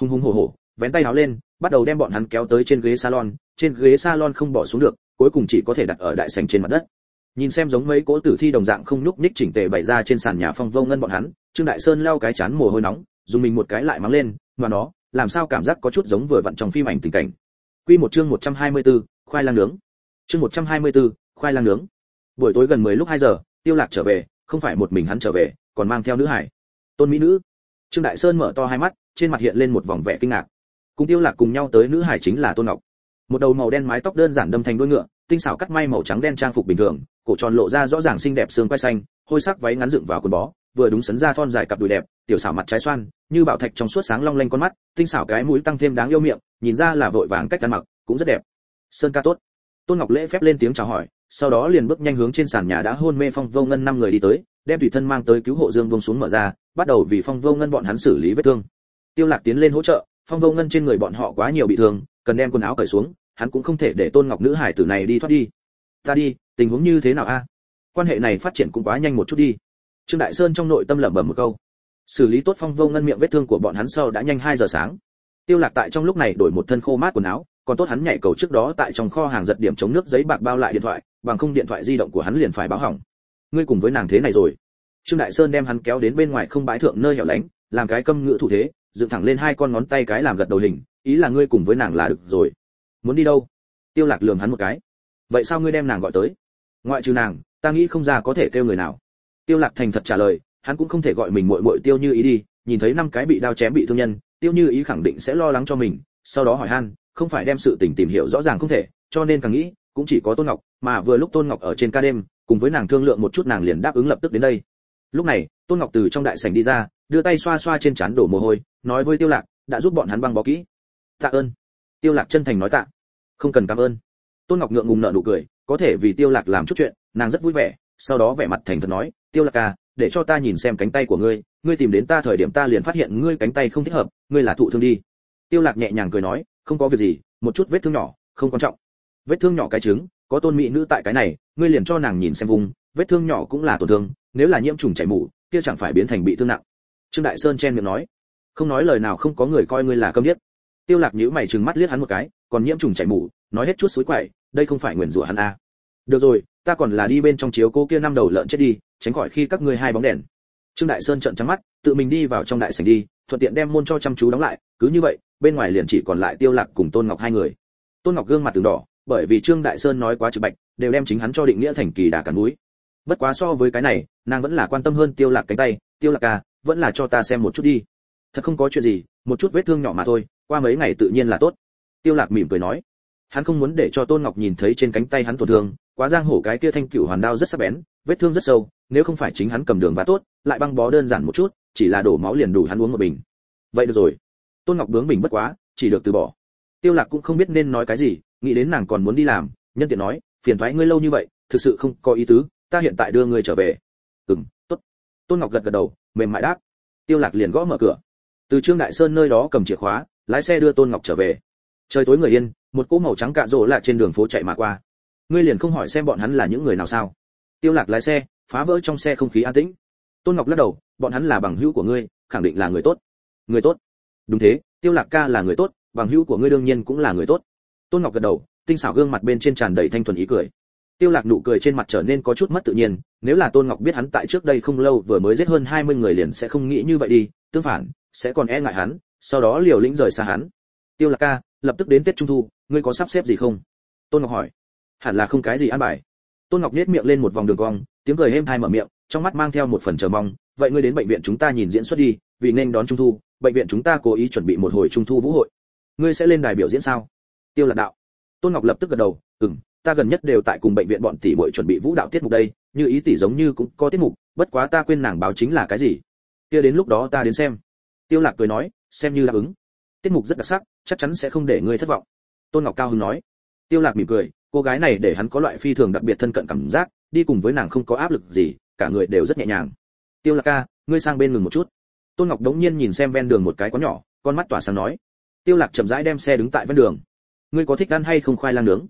Hung hung hổ hổ, vén tay áo lên, bắt đầu đem bọn hắn kéo tới trên ghế salon, trên ghế salon không bỏ xuống được, cuối cùng chỉ có thể đặt ở đại sảnh trên mặt đất nhìn xem giống mấy cỗ tử thi đồng dạng không nhúc nhích chỉnh tề bày ra trên sàn nhà phong vô ngân bọn hắn trương đại sơn leo cái chán mồ hôi nóng dùng mình một cái lại mắng lên mà nó làm sao cảm giác có chút giống vừa vặn trong phim ảnh tình cảnh? Quy một chương 124, khoai lang nướng. Chương 124, khoai lang nướng. Buổi tối gần 10 lúc 2 giờ tiêu lạc trở về không phải một mình hắn trở về còn mang theo nữ hải. Tôn mỹ nữ. Trương đại sơn mở to hai mắt trên mặt hiện lên một vòng vẻ kinh ngạc. Cùng tiêu lạc cùng nhau tới nữ hải chính là tôn ngọc. Một đầu màu đen mái tóc đơn giản đâm thành đuôi ngựa tinh xảo cắt may màu trắng đen trang phục bình thường, cổ tròn lộ ra rõ ràng xinh đẹp xương quai xanh, hôi sắc váy ngắn dựng vào quần bó, vừa đúng sấn ra thon dài cặp đùi đẹp, tiểu xảo mặt trái xoan, như bảo thạch trong suốt sáng long lanh con mắt, tinh xảo cái mũi tăng thêm đáng yêu miệng, nhìn ra là vội vàng cách ăn mặc, cũng rất đẹp. Sơn ca tốt. Tôn ngọc lễ phép lên tiếng chào hỏi, sau đó liền bước nhanh hướng trên sàn nhà đã hôn mê phong vô ngân năm người đi tới, đem tùy thân mang tới cứu hộ dương vung xuống mở ra, bắt đầu vì phong vô ngân bọn hắn xử lý vết thương. Tiêu lạc tiến lên hỗ trợ, phong vô ngân trên người bọn họ quá nhiều bị thương, cần đem quần áo cởi xuống hắn cũng không thể để tôn ngọc nữ hải tử này đi thoát đi. Ta đi, tình huống như thế nào a? Quan hệ này phát triển cũng quá nhanh một chút đi. Trương đại sơn trong nội tâm lẩm bẩm một câu. Xử lý tốt phong vô ngân miệng vết thương của bọn hắn sau đã nhanh 2 giờ sáng. Tiêu lạc tại trong lúc này đổi một thân khô mát quần áo, còn tốt hắn nhảy cầu trước đó tại trong kho hàng giật điểm chống nước giấy bạc bao lại điện thoại, bằng không điện thoại di động của hắn liền phải báo hỏng. Ngươi cùng với nàng thế này rồi. Trương đại sơn đem hắn kéo đến bên ngoài không bãi thượng nơi hẻo lánh, làm cái câm ngựa thủ thế, dựng thẳng lên hai con ngón tay cái làm gật đầu hình, ý là ngươi cùng với nàng là được rồi muốn đi đâu? Tiêu lạc lườm hắn một cái. Vậy sao ngươi đem nàng gọi tới? Ngoại trừ nàng, ta nghĩ không ra có thể kêu người nào. Tiêu lạc thành thật trả lời, hắn cũng không thể gọi mình muội muội tiêu như ý đi, nhìn thấy năm cái bị đao chém bị thương nhân, tiêu như ý khẳng định sẽ lo lắng cho mình, sau đó hỏi han, không phải đem sự tình tìm hiểu rõ ràng không thể, cho nên càng nghĩ, cũng chỉ có tôn ngọc, mà vừa lúc tôn ngọc ở trên ca đêm, cùng với nàng thương lượng một chút nàng liền đáp ứng lập tức đến đây. Lúc này, tôn ngọc từ trong đại sảnh đi ra, đưa tay xoa xoa trên trán đổ mồ hôi, nói với tiêu lạc, đã giúp bọn hắn băng bó kỹ. Tạ ơn tiêu lạc chân thành nói tạ. Không cần cảm ơn. Tôn ngọc ngượng ngùng nở nụ cười, có thể vì tiêu lạc làm chút chuyện, nàng rất vui vẻ, sau đó vẻ mặt thành thật nói, tiêu lạc ca để cho ta nhìn xem cánh tay của ngươi ngươi tìm đến ta thời điểm ta liền phát hiện ngươi cánh tay không thích hợp, ngươi là thụ thương đi. Tiêu lạc nhẹ nhàng cười nói, không có việc gì, một chút vết thương nhỏ, không quan trọng. Vết thương nhỏ cái trứng, có tôn mỹ nữ tại cái này, ngươi liền cho nàng nhìn xem vùng, vết thương nhỏ cũng là tổn thương, nếu là nhiễm trùng chảy mủ kia chẳng phải biến thành bị thương nặng. Trương đại sơn chen miệng nói, không nói lời nào không có người coi ngươi là câm điếc tiêu lạc nhíu mày trừng mắt liếc hắn một cái, còn nhiễm trùng chảy mũ nói hết chút suối quậy, đây không phải nguyền rủa hắn à. được rồi, ta còn là đi bên trong chiếu cô kia năm đầu lợn chết đi, tránh khỏi khi các ngươi hai bóng đèn. Trương đại sơn trợn trắng mắt, tự mình đi vào trong đại sảnh đi, thuận tiện đem môn cho chăm chú đóng lại, cứ như vậy, bên ngoài liền chỉ còn lại tiêu lạc cùng tôn ngọc hai người. Tôn ngọc gương mặt từng đỏ, bởi vì trương đại sơn nói quá trực bạch, đều đem chính hắn cho định nghĩa thành kỳ đà cản núi. Bất quá so với cái này, nàng vẫn là quan tâm hơn tiêu lạc cánh tay, tiêu lạc ca vẫn là cho ta xem một chút đi. Thật không có chuyện gì, một chút vết thương nhỏ mà thôi qua mấy ngày tự nhiên là tốt. Tiêu lạc mỉm cười nói. Hắn không muốn để cho tôn ngọc nhìn thấy trên cánh tay hắn tổn thương, quá giang hổ cái kia thanh cửu hoàn đao rất sắc bén, vết thương rất sâu, nếu không phải chính hắn cầm đường và tốt, lại băng bó đơn giản một chút, chỉ là đổ máu liền đủ hắn uống một bình. Vậy được rồi. Tôn ngọc bướng bình bất quá, chỉ được từ bỏ. Tiêu lạc cũng không biết nên nói cái gì, nghĩ đến nàng còn muốn đi làm, nhân tiện nói, phiền thoái ngươi lâu như vậy, thực sự không có ý tứ, ta hiện tại đưa ngươi trở về. Ừm, tốt. Tôn ngọc gật gật đầu, mềm mại đáp. Tiêu lạc liền gõ mở cửa. Từ trương đại sơn nơi đó cầm chìa khóa lái xe đưa tôn ngọc trở về. Trời tối người yên, một cỗ màu trắng cạ rỗ lại trên đường phố chạy mà qua. Ngươi liền không hỏi xem bọn hắn là những người nào sao? Tiêu lạc lái xe, phá vỡ trong xe không khí an tĩnh. Tôn ngọc lắc đầu, bọn hắn là bằng hữu của ngươi, khẳng định là người tốt. Người tốt? Đúng thế, tiêu lạc ca là người tốt, bằng hữu của ngươi đương nhiên cũng là người tốt. Tôn ngọc gật đầu, tinh xảo gương mặt bên trên tràn đầy thanh thuần ý cười. Tiêu lạc nụ cười trên mặt trở nên có chút mất tự nhiên, nếu là tôn ngọc biết hắn tại trước đây không lâu vừa mới giết hơn 20 người liền sẽ không nghĩ như vậy đi, tương phản, sẽ còn e ngại hắn sau đó liều lĩnh rời xa hắn. Tiêu lạc ca, lập tức đến tết trung thu, ngươi có sắp xếp gì không? Tôn ngọc hỏi. Hẳn là không cái gì an bài. Tôn ngọc nhếch miệng lên một vòng đường cong, tiếng cười êm thai mở miệng, trong mắt mang theo một phần chờ mong. Vậy ngươi đến bệnh viện chúng ta nhìn diễn xuất đi, vì nên đón trung thu, bệnh viện chúng ta cố ý chuẩn bị một hồi trung thu vũ hội. Ngươi sẽ lên đài biểu diễn sao? Tiêu lạc đạo. Tôn ngọc lập tức gật đầu, ừm, ta gần nhất đều tại cùng bệnh viện bọn tỷ muội chuẩn bị vũ đạo tiết mục đây, như ý tỷ giống như cũng có tiết mục, bất quá ta quên nàng báo chính là cái gì. Kia đến lúc đó ta đến xem. Tiêu lạc cười nói xem như đáp ứng. Tiết mục rất đặc sắc, chắc chắn sẽ không để ngươi thất vọng. Tôn ngọc cao hưng nói. Tiêu lạc mỉm cười, cô gái này để hắn có loại phi thường đặc biệt thân cận cảm giác, đi cùng với nàng không có áp lực gì, cả người đều rất nhẹ nhàng. Tiêu lạc ca, ngươi sang bên ngừng một chút. Tôn ngọc đống nhiên nhìn xem ven đường một cái quán nhỏ, con mắt tỏa sáng nói. Tiêu lạc chậm rãi đem xe đứng tại ven đường. Ngươi có thích ăn hay không khoai lang nướng?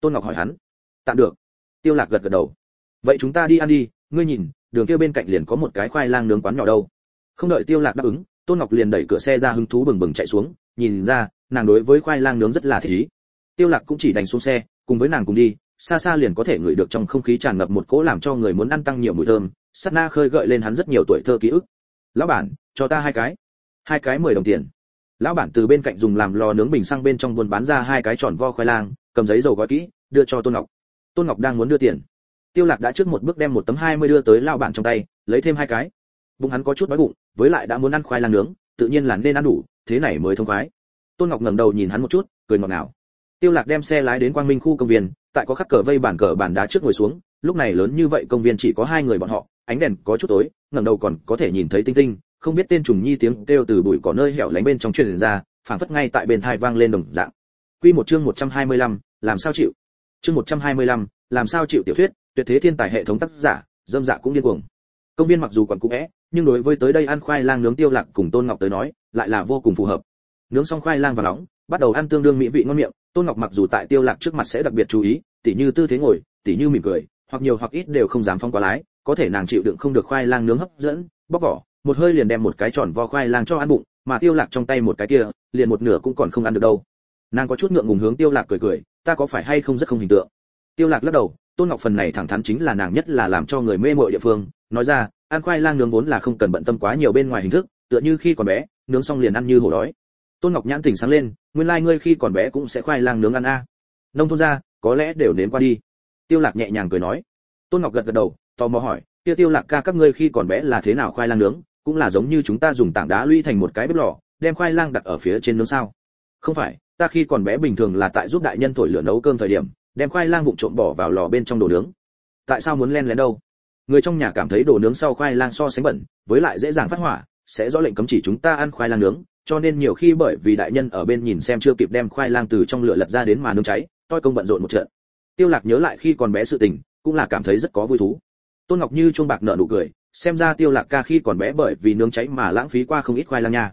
Tôn ngọc hỏi hắn. Tạm được. Tiêu lạc gật gật đầu. Vậy chúng ta đi ăn đi, ngươi nhìn, đường kia bên cạnh liền có một cái khoai lang nướng quán nhỏ đâu. Không đợi tiêu lạc đáp ứng tôn ngọc liền đẩy cửa xe ra hứng thú bừng bừng chạy xuống, nhìn ra, nàng đối với khoai lang nướng rất là thích ý. Tiêu lạc cũng chỉ đành xuống xe, cùng với nàng cùng đi, xa xa liền có thể ngửi được trong không khí tràn ngập một cỗ làm cho người muốn ăn tăng nhiều mùi thơm, sát na khơi gợi lên hắn rất nhiều tuổi thơ ký ức. Lão bản, cho ta hai cái. Hai cái mười đồng tiền. Lão bản từ bên cạnh dùng làm lò nướng bình xăng bên trong buôn bán ra hai cái tròn vo khoai lang, cầm giấy dầu gói kỹ, đưa cho tôn ngọc. Tôn ngọc đang muốn đưa tiền. Tiêu lạc đã trước một bước đem một tấm hai mươi đưa tới lão bản trong tay, lấy thêm hai cái bụng hắn có chút đói bụng với lại đã muốn ăn khoai lang nướng tự nhiên là nên ăn đủ thế này mới thông khoái. Tôn ngọc ngẩng đầu nhìn hắn một chút cười ngọt ngào. Tiêu lạc đem xe lái đến quang minh khu công viên tại có khắc cờ vây bản cờ bản đá trước ngồi xuống lúc này lớn như vậy công viên chỉ có hai người bọn họ ánh đèn có chút tối ngẩng đầu còn có thể nhìn thấy tinh tinh không biết tên trùng nhi tiếng kêu từ bụi cỏ nơi hẻo lánh bên trong truyền ra phảng phất ngay tại bên thai vang lên đồng dạng. Quy một chương 125, làm sao chịu? Chương 125, làm sao chịu tiểu thuyết tuyệt thế thiên tài hệ thống tác giả dâm dạ cũng điên cuồng. Công viên mặc dù còn cũ é nhưng đối với tới đây ăn khoai lang nướng tiêu lạc cùng tôn ngọc tới nói, lại là vô cùng phù hợp. Nướng xong khoai lang và nóng, bắt đầu ăn tương đương mỹ vị ngon miệng, tôn ngọc mặc dù tại tiêu lạc trước mặt sẽ đặc biệt chú ý, tỉ như tư thế ngồi, tỉ như mỉm cười, hoặc nhiều hoặc ít đều không dám phong quá lái, có thể nàng chịu đựng không được khoai lang nướng hấp dẫn, bóc vỏ, một hơi liền đem một cái tròn vo khoai lang cho ăn bụng, mà tiêu lạc trong tay một cái kia, liền một nửa cũng còn không ăn được đâu. Nàng có chút ngượng ngùng hướng tiêu lạc cười cười, ta có phải hay không rất không hình tượng? Tiêu lạc lắc đầu, tôn ngọc phần này thẳng thắn chính là nàng nhất là làm cho người mê mội địa phương nói ra, ăn khoai lang nướng vốn là không cần bận tâm quá nhiều bên ngoài hình thức, tựa như khi còn bé, nướng xong liền ăn như hổ đói. Tôn ngọc nhãn tỉnh sáng lên, nguyên lai like ngươi khi còn bé cũng sẽ khoai lang nướng ăn a. Nông thôn ra có lẽ đều nếm qua đi. Tiêu lạc nhẹ nhàng cười nói. Tôn ngọc gật gật đầu, tò mò hỏi kia tiêu lạc ca các ngươi khi còn bé là thế nào khoai lang nướng? Cũng là giống như chúng ta dùng tảng đá lũy thành một cái bếp lò, đem khoai lang đặt ở phía trên nướng sao? Không phải, ta khi còn bé bình thường là tại giúp đại nhân thổi lửa nấu cơm thời điểm, đem khoai lang vụn trộm bỏ vào lò bên trong đồ nướng. Tại sao muốn len lén đâu? Người trong nhà cảm thấy đồ nướng sau khoai lang so sánh bẩn, với lại dễ dàng phát hỏa, sẽ rõ lệnh cấm chỉ chúng ta ăn khoai lang nướng, cho nên nhiều khi bởi vì đại nhân ở bên nhìn xem chưa kịp đem khoai lang từ trong lửa lật ra đến mà nướng cháy tôi công bận rộn một trận. Tiêu lạc nhớ lại khi còn bé sự tình, cũng là cảm thấy rất có vui thú. Tôn ngọc như chuông bạc nở nụ cười, xem ra tiêu lạc ca khi còn bé bởi vì nướng cháy mà lãng phí qua không ít khoai lang nha.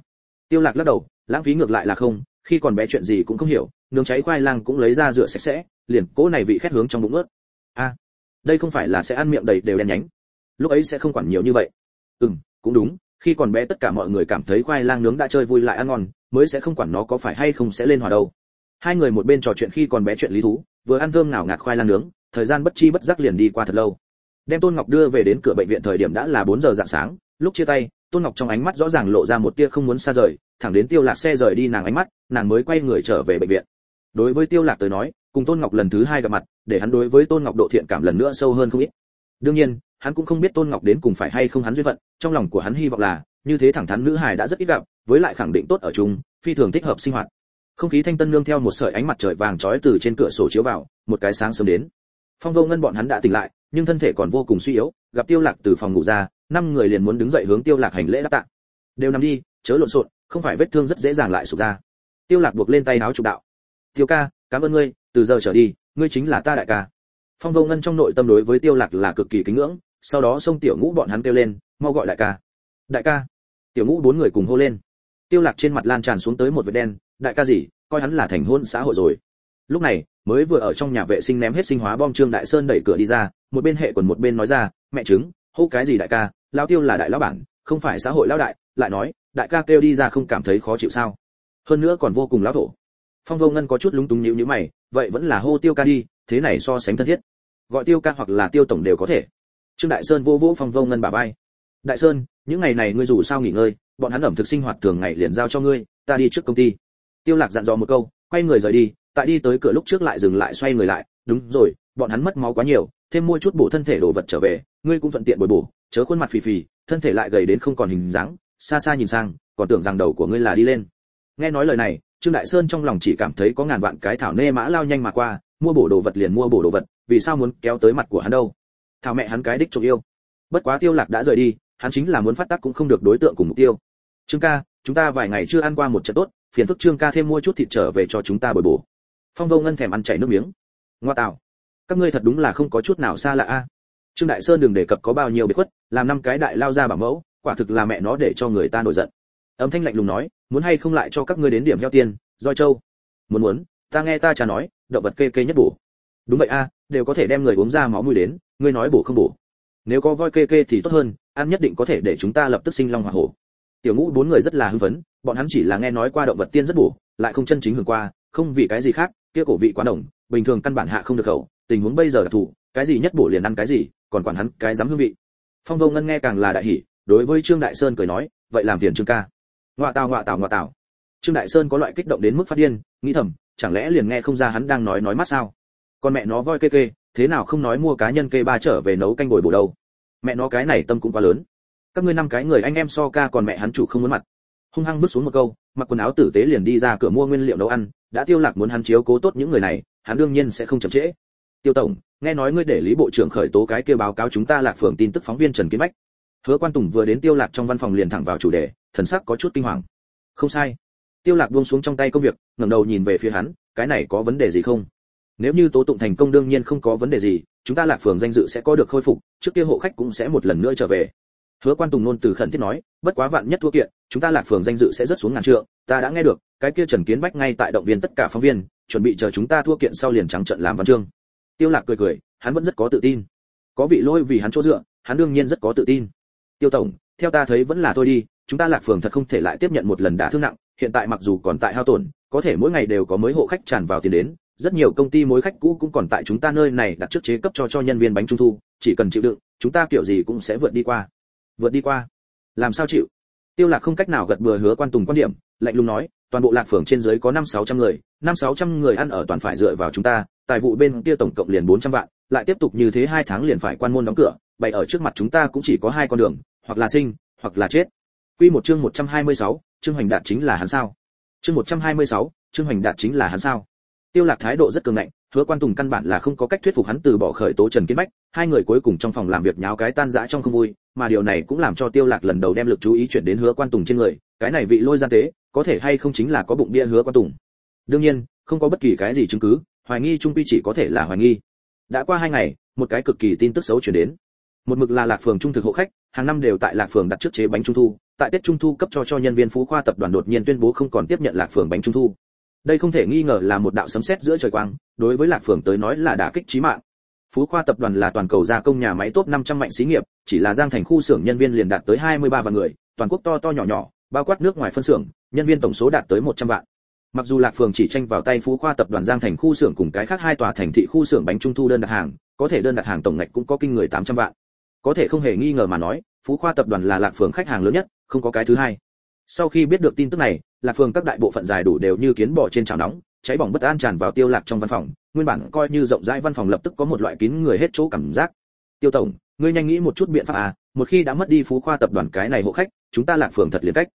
Tiêu lạc lắc đầu, lãng phí ngược lại là không, khi còn bé chuyện gì cũng không hiểu, nướng cháy khoai lang cũng lấy ra rửa sạch sẽ, liền cỗ này vị khét hướng trong bụng ướt. A đây không phải là sẽ ăn miệng đầy đều đen nhánh. Lúc ấy sẽ không quản nhiều như vậy. Ừm, cũng đúng, khi còn bé tất cả mọi người cảm thấy khoai lang nướng đã chơi vui lại ăn ngon, mới sẽ không quản nó có phải hay không sẽ lên hòa đâu. Hai người một bên trò chuyện khi còn bé chuyện lý thú, vừa ăn thơm nào ngạt khoai lang nướng, thời gian bất chi bất giác liền đi qua thật lâu. Đem tôn ngọc đưa về đến cửa bệnh viện thời điểm đã là 4 giờ dạng sáng, lúc chia tay, tôn ngọc trong ánh mắt rõ ràng lộ ra một tia không muốn xa rời, thẳng đến tiêu lạc xe rời đi nàng ánh mắt, nàng mới quay người trở về bệnh viện. Đối với tiêu lạc tới nói cùng tôn ngọc lần thứ hai gặp mặt, để hắn đối với tôn ngọc độ thiện cảm lần nữa sâu hơn không ít. Đương nhiên, hắn cũng không biết tôn ngọc đến cùng phải hay không hắn duyên phận, trong lòng của hắn hy vọng là, như thế thẳng thắn nữ hài đã rất ít gặp, với lại khẳng định tốt ở chung, phi thường thích hợp sinh hoạt. Không khí thanh tân nương theo một sợi ánh mặt trời vàng trói từ trên cửa sổ chiếu vào, một cái sáng sớm đến. Phong vô ngân bọn hắn đã tỉnh lại, nhưng thân thể còn vô cùng suy yếu, gặp tiêu lạc từ phòng ngủ ra, năm người liền muốn đứng dậy hướng tiêu lạc hành lễ đáp tạ. Đều nằm đi, chớ lộn xộn, không phải vết thương rất dễ dàng lại sụp ra. Tiêu lạc buộc lên tay áo chủ đạo. Tiêu ca, cảm ơn ngươi từ giờ trở đi, ngươi chính là ta đại ca. Phong vô ngân trong nội tâm đối với tiêu lạc là cực kỳ kính ngưỡng, sau đó xông tiểu ngũ bọn hắn kêu lên, mau gọi đại ca. Đại ca? Tiểu ngũ bốn người cùng hô lên. Tiêu lạc trên mặt lan tràn xuống tới một vệt đen, đại ca gì, coi hắn là thành hôn xã hội rồi. Lúc này, mới vừa ở trong nhà vệ sinh ném hết sinh hóa bom trương đại sơn đẩy cửa đi ra, một bên hệ quần một bên nói ra, mẹ chứng hô cái gì đại ca, lão tiêu là đại lão bản, không phải xã hội lão đại. Lại nói, đại ca kêu đi ra không cảm thấy khó chịu sao? Hơn nữa còn vô cùng lão thổ phong vô ngân có chút lúng túng nhíu nhíu mày, vậy vẫn là hô tiêu ca đi, thế này so sánh thân thiết. Gọi tiêu ca hoặc là tiêu tổng đều có thể. Trương đại sơn vô vỗ phong vô ngân bà vai. Đại sơn, những ngày này ngươi dù sao nghỉ ngơi, bọn hắn ẩm thực sinh hoạt thường ngày liền giao cho ngươi, ta đi trước công ty. Tiêu lạc dặn dò một câu, quay người rời đi, tại đi tới cửa lúc trước lại dừng lại xoay người lại, đúng rồi, bọn hắn mất máu quá nhiều, thêm mua chút bổ thân thể đồ vật trở về, ngươi cũng thuận tiện bồi bổ, chớ khuôn mặt phì phì, thân thể lại gầy đến không còn hình dáng, xa xa nhìn sang, còn tưởng rằng đầu của ngươi là đi lên. Nghe nói lời này trương đại sơn trong lòng chỉ cảm thấy có ngàn vạn cái thảo nê mã lao nhanh mà qua, mua bổ đồ vật liền mua bổ đồ vật, vì sao muốn kéo tới mặt của hắn đâu? Thảo mẹ hắn cái đích trộm yêu. Bất quá tiêu lạc đã rời đi, hắn chính là muốn phát tác cũng không được đối tượng cùng mục tiêu. Trương ca, chúng ta vài ngày chưa ăn qua một trận tốt, phiền phức trương ca thêm mua chút thịt trở về cho chúng ta bồi bổ. Phong vô ngân thèm ăn chảy nước miếng. Ngoa tạo. Các ngươi thật đúng là không có chút nào xa lạ a. Trương đại sơn đừng đề cập có bao nhiêu biệt khuất, làm năm cái đại lao ra bảo mẫu, quả thực là mẹ nó để cho người ta nổi giận. Âm thanh lạnh lùng nói muốn hay không lại cho các ngươi đến điểm heo tiền roi châu muốn muốn, ta nghe ta trả nói, động vật kê kê nhất bổ. Đúng vậy a, đều có thể đem người uống ra máu mùi đến, ngươi nói bổ không bổ. Nếu có voi kê kê thì tốt hơn, ăn nhất định có thể để chúng ta lập tức sinh long hỏa hổ. Tiểu ngũ bốn người rất là hưng phấn, bọn hắn chỉ là nghe nói qua động vật tiên rất bổ, lại không chân chính hưởng qua, không vì cái gì khác, kia cổ vị quá đồng bình thường căn bản hạ không được khẩu, tình huống bây giờ đặc thù cái gì nhất bổ liền ăn cái gì, còn quản hắn cái dám hương vị. Phong vô ngân nghe càng là đại hỉ, đối với trương đại sơn cười nói, vậy làm phiền trương ca ngoạ tào ngoạ tào ngoạ tào. Trương đại sơn có loại kích động đến mức phát điên, nghĩ thầm, chẳng lẽ liền nghe không ra hắn đang nói nói mắt sao? Con mẹ nó voi kê kê, thế nào không nói mua cá nhân kê ba trở về nấu canh bồi bổ đâu? Mẹ nó cái này tâm cũng quá lớn. Các ngươi năm cái người anh em so ca còn mẹ hắn chủ không muốn mặt. Hung hăng bước xuống một câu, mặc quần áo tử tế liền đi ra cửa mua nguyên liệu nấu ăn, đã tiêu lạc muốn hắn chiếu cố tốt những người này, hắn đương nhiên sẽ không chậm trễ. Tiêu tổng, nghe nói ngươi để lý bộ trưởng khởi tố cái kia báo cáo chúng ta lạc phường tin tức phóng viên trần kiến bách. Hứa quan tùng vừa đến tiêu lạc trong văn phòng liền thẳng vào chủ đề thần sắc có chút kinh hoàng. Không sai. Tiêu lạc buông xuống trong tay công việc, ngẩng đầu nhìn về phía hắn, cái này có vấn đề gì không? Nếu như tố tụng thành công đương nhiên không có vấn đề gì, chúng ta lạc phường danh dự sẽ có được khôi phục, trước kia hộ khách cũng sẽ một lần nữa trở về. Hứa quan tùng nôn từ khẩn thiết nói, bất quá vạn nhất thua kiện, chúng ta lạc phường danh dự sẽ rất xuống ngàn trượng, ta đã nghe được, cái kia trần kiến bách ngay tại động viên tất cả phóng viên, chuẩn bị chờ chúng ta thua kiện sau liền trắng trận làm văn chương. Tiêu lạc cười cười, hắn vẫn rất có tự tin. Có vị lôi vì hắn chỗ dựa, hắn đương nhiên rất có tự tin. Tiêu tổng, theo ta thấy vẫn là thôi đi chúng ta lạc phường thật không thể lại tiếp nhận một lần đả thương nặng, hiện tại mặc dù còn tại hao tổn, có thể mỗi ngày đều có mới hộ khách tràn vào tiền đến, rất nhiều công ty mối khách cũ cũng còn tại chúng ta nơi này đặt trước chế cấp cho cho nhân viên bánh trung thu, chỉ cần chịu đựng, chúng ta kiểu gì cũng sẽ vượt đi qua. Vượt đi qua. Làm sao chịu? Tiêu lạc không cách nào gật bừa hứa quan tùng quan điểm, lạnh lùng nói, toàn bộ lạc phường trên dưới có năm sáu trăm người, năm sáu trăm người ăn ở toàn phải dựa vào chúng ta, tài vụ bên kia tổng cộng liền bốn trăm vạn, lại tiếp tục như thế hai tháng liền phải quan môn đóng cửa, bày ở trước mặt chúng ta cũng chỉ có hai con đường, hoặc là sinh, hoặc là chết quy một chương 126, trương hoành đạt chính là hắn sao? Chương 126, trương hoành đạt chính là hắn sao? Tiêu lạc thái độ rất cường ngạnh hứa quan tùng căn bản là không có cách thuyết phục hắn từ bỏ khởi tố trần kiến bách. Hai người cuối cùng trong phòng làm việc nháo cái tan rã trong không vui mà điều này cũng làm cho tiêu lạc lần đầu đem lực chú ý chuyển đến hứa quan tùng trên người. Cái này vị lôi gian tế có thể hay không chính là có bụng bia hứa quan tùng? Đương nhiên không có bất kỳ cái gì chứng cứ hoài nghi trung quy chỉ có thể là hoài nghi. Đã qua hai ngày một cái cực kỳ tin tức xấu truyền đến. Một mực là lạc phường trung thực hộ khách hàng năm đều tại lạc phường đặt trước chế bánh trung thu tại tết trung thu cấp cho cho nhân viên phú khoa tập đoàn đột nhiên tuyên bố không còn tiếp nhận lạc phường bánh trung thu. Đây không thể nghi ngờ là một đạo sấm sét giữa trời quang, đối với lạc phường tới nói là đả kích chí mạng. Phú khoa tập đoàn là toàn cầu gia công nhà máy top 500 mạnh xí nghiệp, chỉ là giang thành khu xưởng nhân viên liền đạt tới 23 vạn người, toàn quốc to to nhỏ nhỏ, bao quát nước ngoài phân xưởng, nhân viên tổng số đạt tới 100 vạn. Mặc dù lạc phường chỉ tranh vào tay phú khoa tập đoàn giang thành khu xưởng cùng cái khác hai tòa thành thị khu xưởng bánh trung thu đơn đặt hàng, có thể đơn đặt hàng tổng ngạch cũng có kinh người 800 vạn. Có thể không hề nghi ngờ mà nói, phú khoa tập đoàn là lạc phường khách hàng lớn nhất không có cái thứ hai. Sau khi biết được tin tức này, lạc phường các đại bộ phận giải đủ đều như kiến bò trên chảo nóng, cháy bỏng bất an tràn vào tiêu lạc trong văn phòng, nguyên bản coi như rộng rãi văn phòng lập tức có một loại kín người hết chỗ cảm giác. Tiêu tổng, ngươi nhanh nghĩ một chút biện pháp à một khi đã mất đi phú khoa tập đoàn cái này hộ khách, chúng ta lạc phường thật liền cách.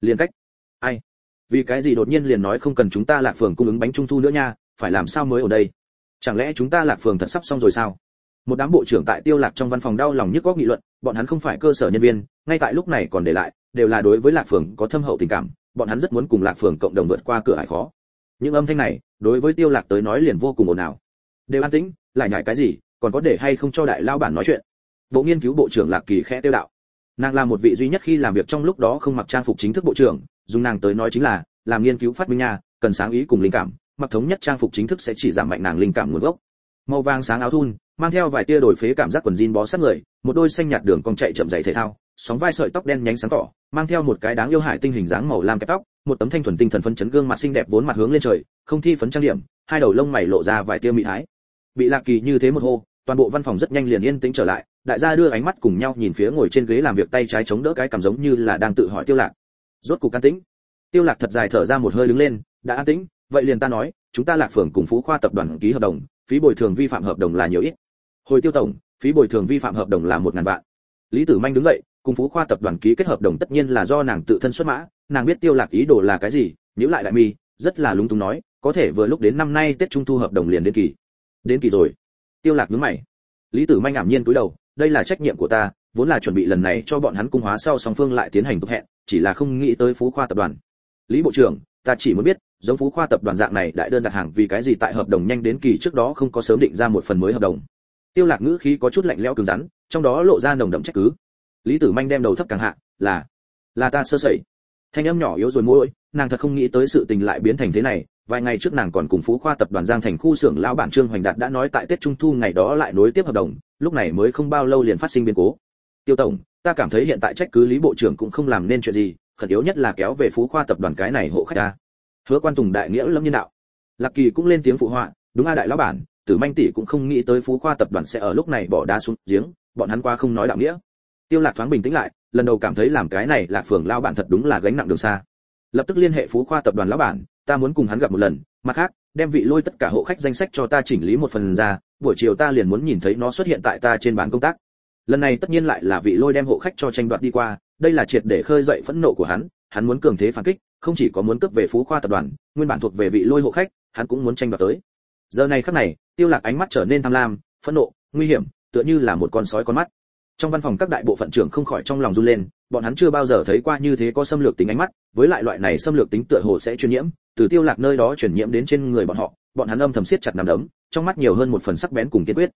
Liền cách? Ai? Vì cái gì đột nhiên liền nói không cần chúng ta lạc phường cung ứng bánh trung thu nữa nha, phải làm sao mới ở đây? Chẳng lẽ chúng ta lạc phường thật sắp xong rồi sao? Một đám bộ trưởng tại tiêu lạc trong văn phòng đau lòng nhức góc nghị luận, bọn hắn không phải cơ sở nhân viên, ngay tại lúc này còn để lại đều là đối với lạc phường có thâm hậu tình cảm, bọn hắn rất muốn cùng lạc phường cộng đồng vượt qua cửa hải khó. Những âm thanh này, đối với tiêu lạc tới nói liền vô cùng ồn ào. Đều an tĩnh, lại nhảy cái gì, còn có để hay không cho đại lao bản nói chuyện? Bộ nghiên cứu bộ trưởng lạc kỳ khẽ tiêu đạo. Nàng là một vị duy nhất khi làm việc trong lúc đó không mặc trang phục chính thức bộ trưởng, dùng nàng tới nói chính là, làm nghiên cứu phát minh nha, cần sáng ý cùng linh cảm, mặc thống nhất trang phục chính thức sẽ chỉ giảm mạnh nàng linh cảm nguồn gốc. Màu vàng sáng áo thun, mang theo vài tia đổi phế cảm giác quần jean bó sát người, một đôi xanh nhạt đường cong chạy chậm dày thể thao sóng vai sợi tóc đen nhánh sáng tỏ, mang theo một cái đáng yêu hải tinh hình dáng màu lam kẹp tóc, một tấm thanh thuần tinh thần phấn chấn gương mặt xinh đẹp vốn mặt hướng lên trời, không thi phấn trang điểm, hai đầu lông mày lộ ra vài tia mỹ thái. Bị lạc kỳ như thế một hô, toàn bộ văn phòng rất nhanh liền yên tĩnh trở lại, đại gia đưa ánh mắt cùng nhau nhìn phía ngồi trên ghế làm việc tay trái chống đỡ cái cảm giống như là đang tự hỏi tiêu lạc. Rốt cục can tĩnh. Tiêu lạc thật dài thở ra một hơi đứng lên, đã an tĩnh, vậy liền ta nói, chúng ta lạc phường cùng phú khoa tập đoàn ký hợp đồng, phí bồi thường vi phạm hợp đồng là nhiều ít. Hồi tiêu tổng, phí bồi thường vi phạm hợp đồng là một ngàn vạn. Lý tử manh đứng dậy cùng phú khoa tập đoàn ký kết hợp đồng tất nhiên là do nàng tự thân xuất mã, nàng biết tiêu lạc ý đồ là cái gì, nhíu lại đại mi, rất là lúng túng nói, có thể vừa lúc đến năm nay tết trung thu hợp đồng liền đến kỳ. Đến kỳ rồi. Tiêu lạc nhướng mày. Lý tử manh ngạc nhiên cúi đầu, đây là trách nhiệm của ta, vốn là chuẩn bị lần này cho bọn hắn cung hóa sau song phương lại tiến hành tục hẹn, chỉ là không nghĩ tới phú khoa tập đoàn. Lý bộ trưởng, ta chỉ muốn biết, giống phú khoa tập đoàn dạng này đại đơn đặt hàng vì cái gì tại hợp đồng nhanh đến kỳ trước đó không có sớm định ra một phần mới hợp đồng. Tiêu lạc ngữ khí có chút lạnh lẽo cứng rắn, trong đó lộ ra nồng đậm trách cứ lý tử manh đem đầu thấp càng hạ, là là ta sơ sẩy. Thanh âm nhỏ yếu rồi môi, nàng thật không nghĩ tới sự tình lại biến thành thế này, vài ngày trước nàng còn cùng phú khoa tập đoàn giang thành khu xưởng lão bản trương hoành đạt đã nói tại tết trung thu ngày đó lại nối tiếp hợp đồng, lúc này mới không bao lâu liền phát sinh biến cố. Tiêu tổng, ta cảm thấy hiện tại trách cứ lý bộ trưởng cũng không làm nên chuyện gì, khẩn yếu nhất là kéo về phú khoa tập đoàn cái này hộ khách ta. Hứa quan tùng đại nghĩa lâm nhân đạo. Lạc kỳ cũng lên tiếng phụ họa, đúng a đại lão bản, tử manh tỷ cũng không nghĩ tới phú khoa tập đoàn sẽ ở lúc này bỏ đá xuống giếng, bọn hắn qua không nói đạo nghĩa tiêu lạc thoáng bình tĩnh lại, lần đầu cảm thấy làm cái này lạc phường lao bản thật đúng là gánh nặng đường xa. Lập tức liên hệ phú khoa tập đoàn lão bản, ta muốn cùng hắn gặp một lần, mặt khác, đem vị lôi tất cả hộ khách danh sách cho ta chỉnh lý một phần ra, buổi chiều ta liền muốn nhìn thấy nó xuất hiện tại ta trên bàn công tác. Lần này tất nhiên lại là vị lôi đem hộ khách cho tranh đoạt đi qua, đây là triệt để khơi dậy phẫn nộ của hắn hắn muốn cường thế phản kích, không chỉ có muốn cướp về phú khoa tập đoàn, nguyên bản thuộc về vị lôi hộ khách, hắn cũng muốn tranh đoạt tới. Giờ này khắc này, tiêu lạc ánh mắt trở nên tham lam, phẫn nộ, nguy hiểm, tựa như là một con sói con mắt trong văn phòng các đại bộ phận trưởng không khỏi trong lòng run lên, bọn hắn chưa bao giờ thấy qua như thế có xâm lược tính ánh mắt, với lại loại này xâm lược tính tựa hồ sẽ truyền nhiễm, từ tiêu lạc nơi đó truyền nhiễm đến trên người bọn họ, bọn hắn âm thầm siết chặt nắm đấm, trong mắt nhiều hơn một phần sắc bén cùng kiên quyết.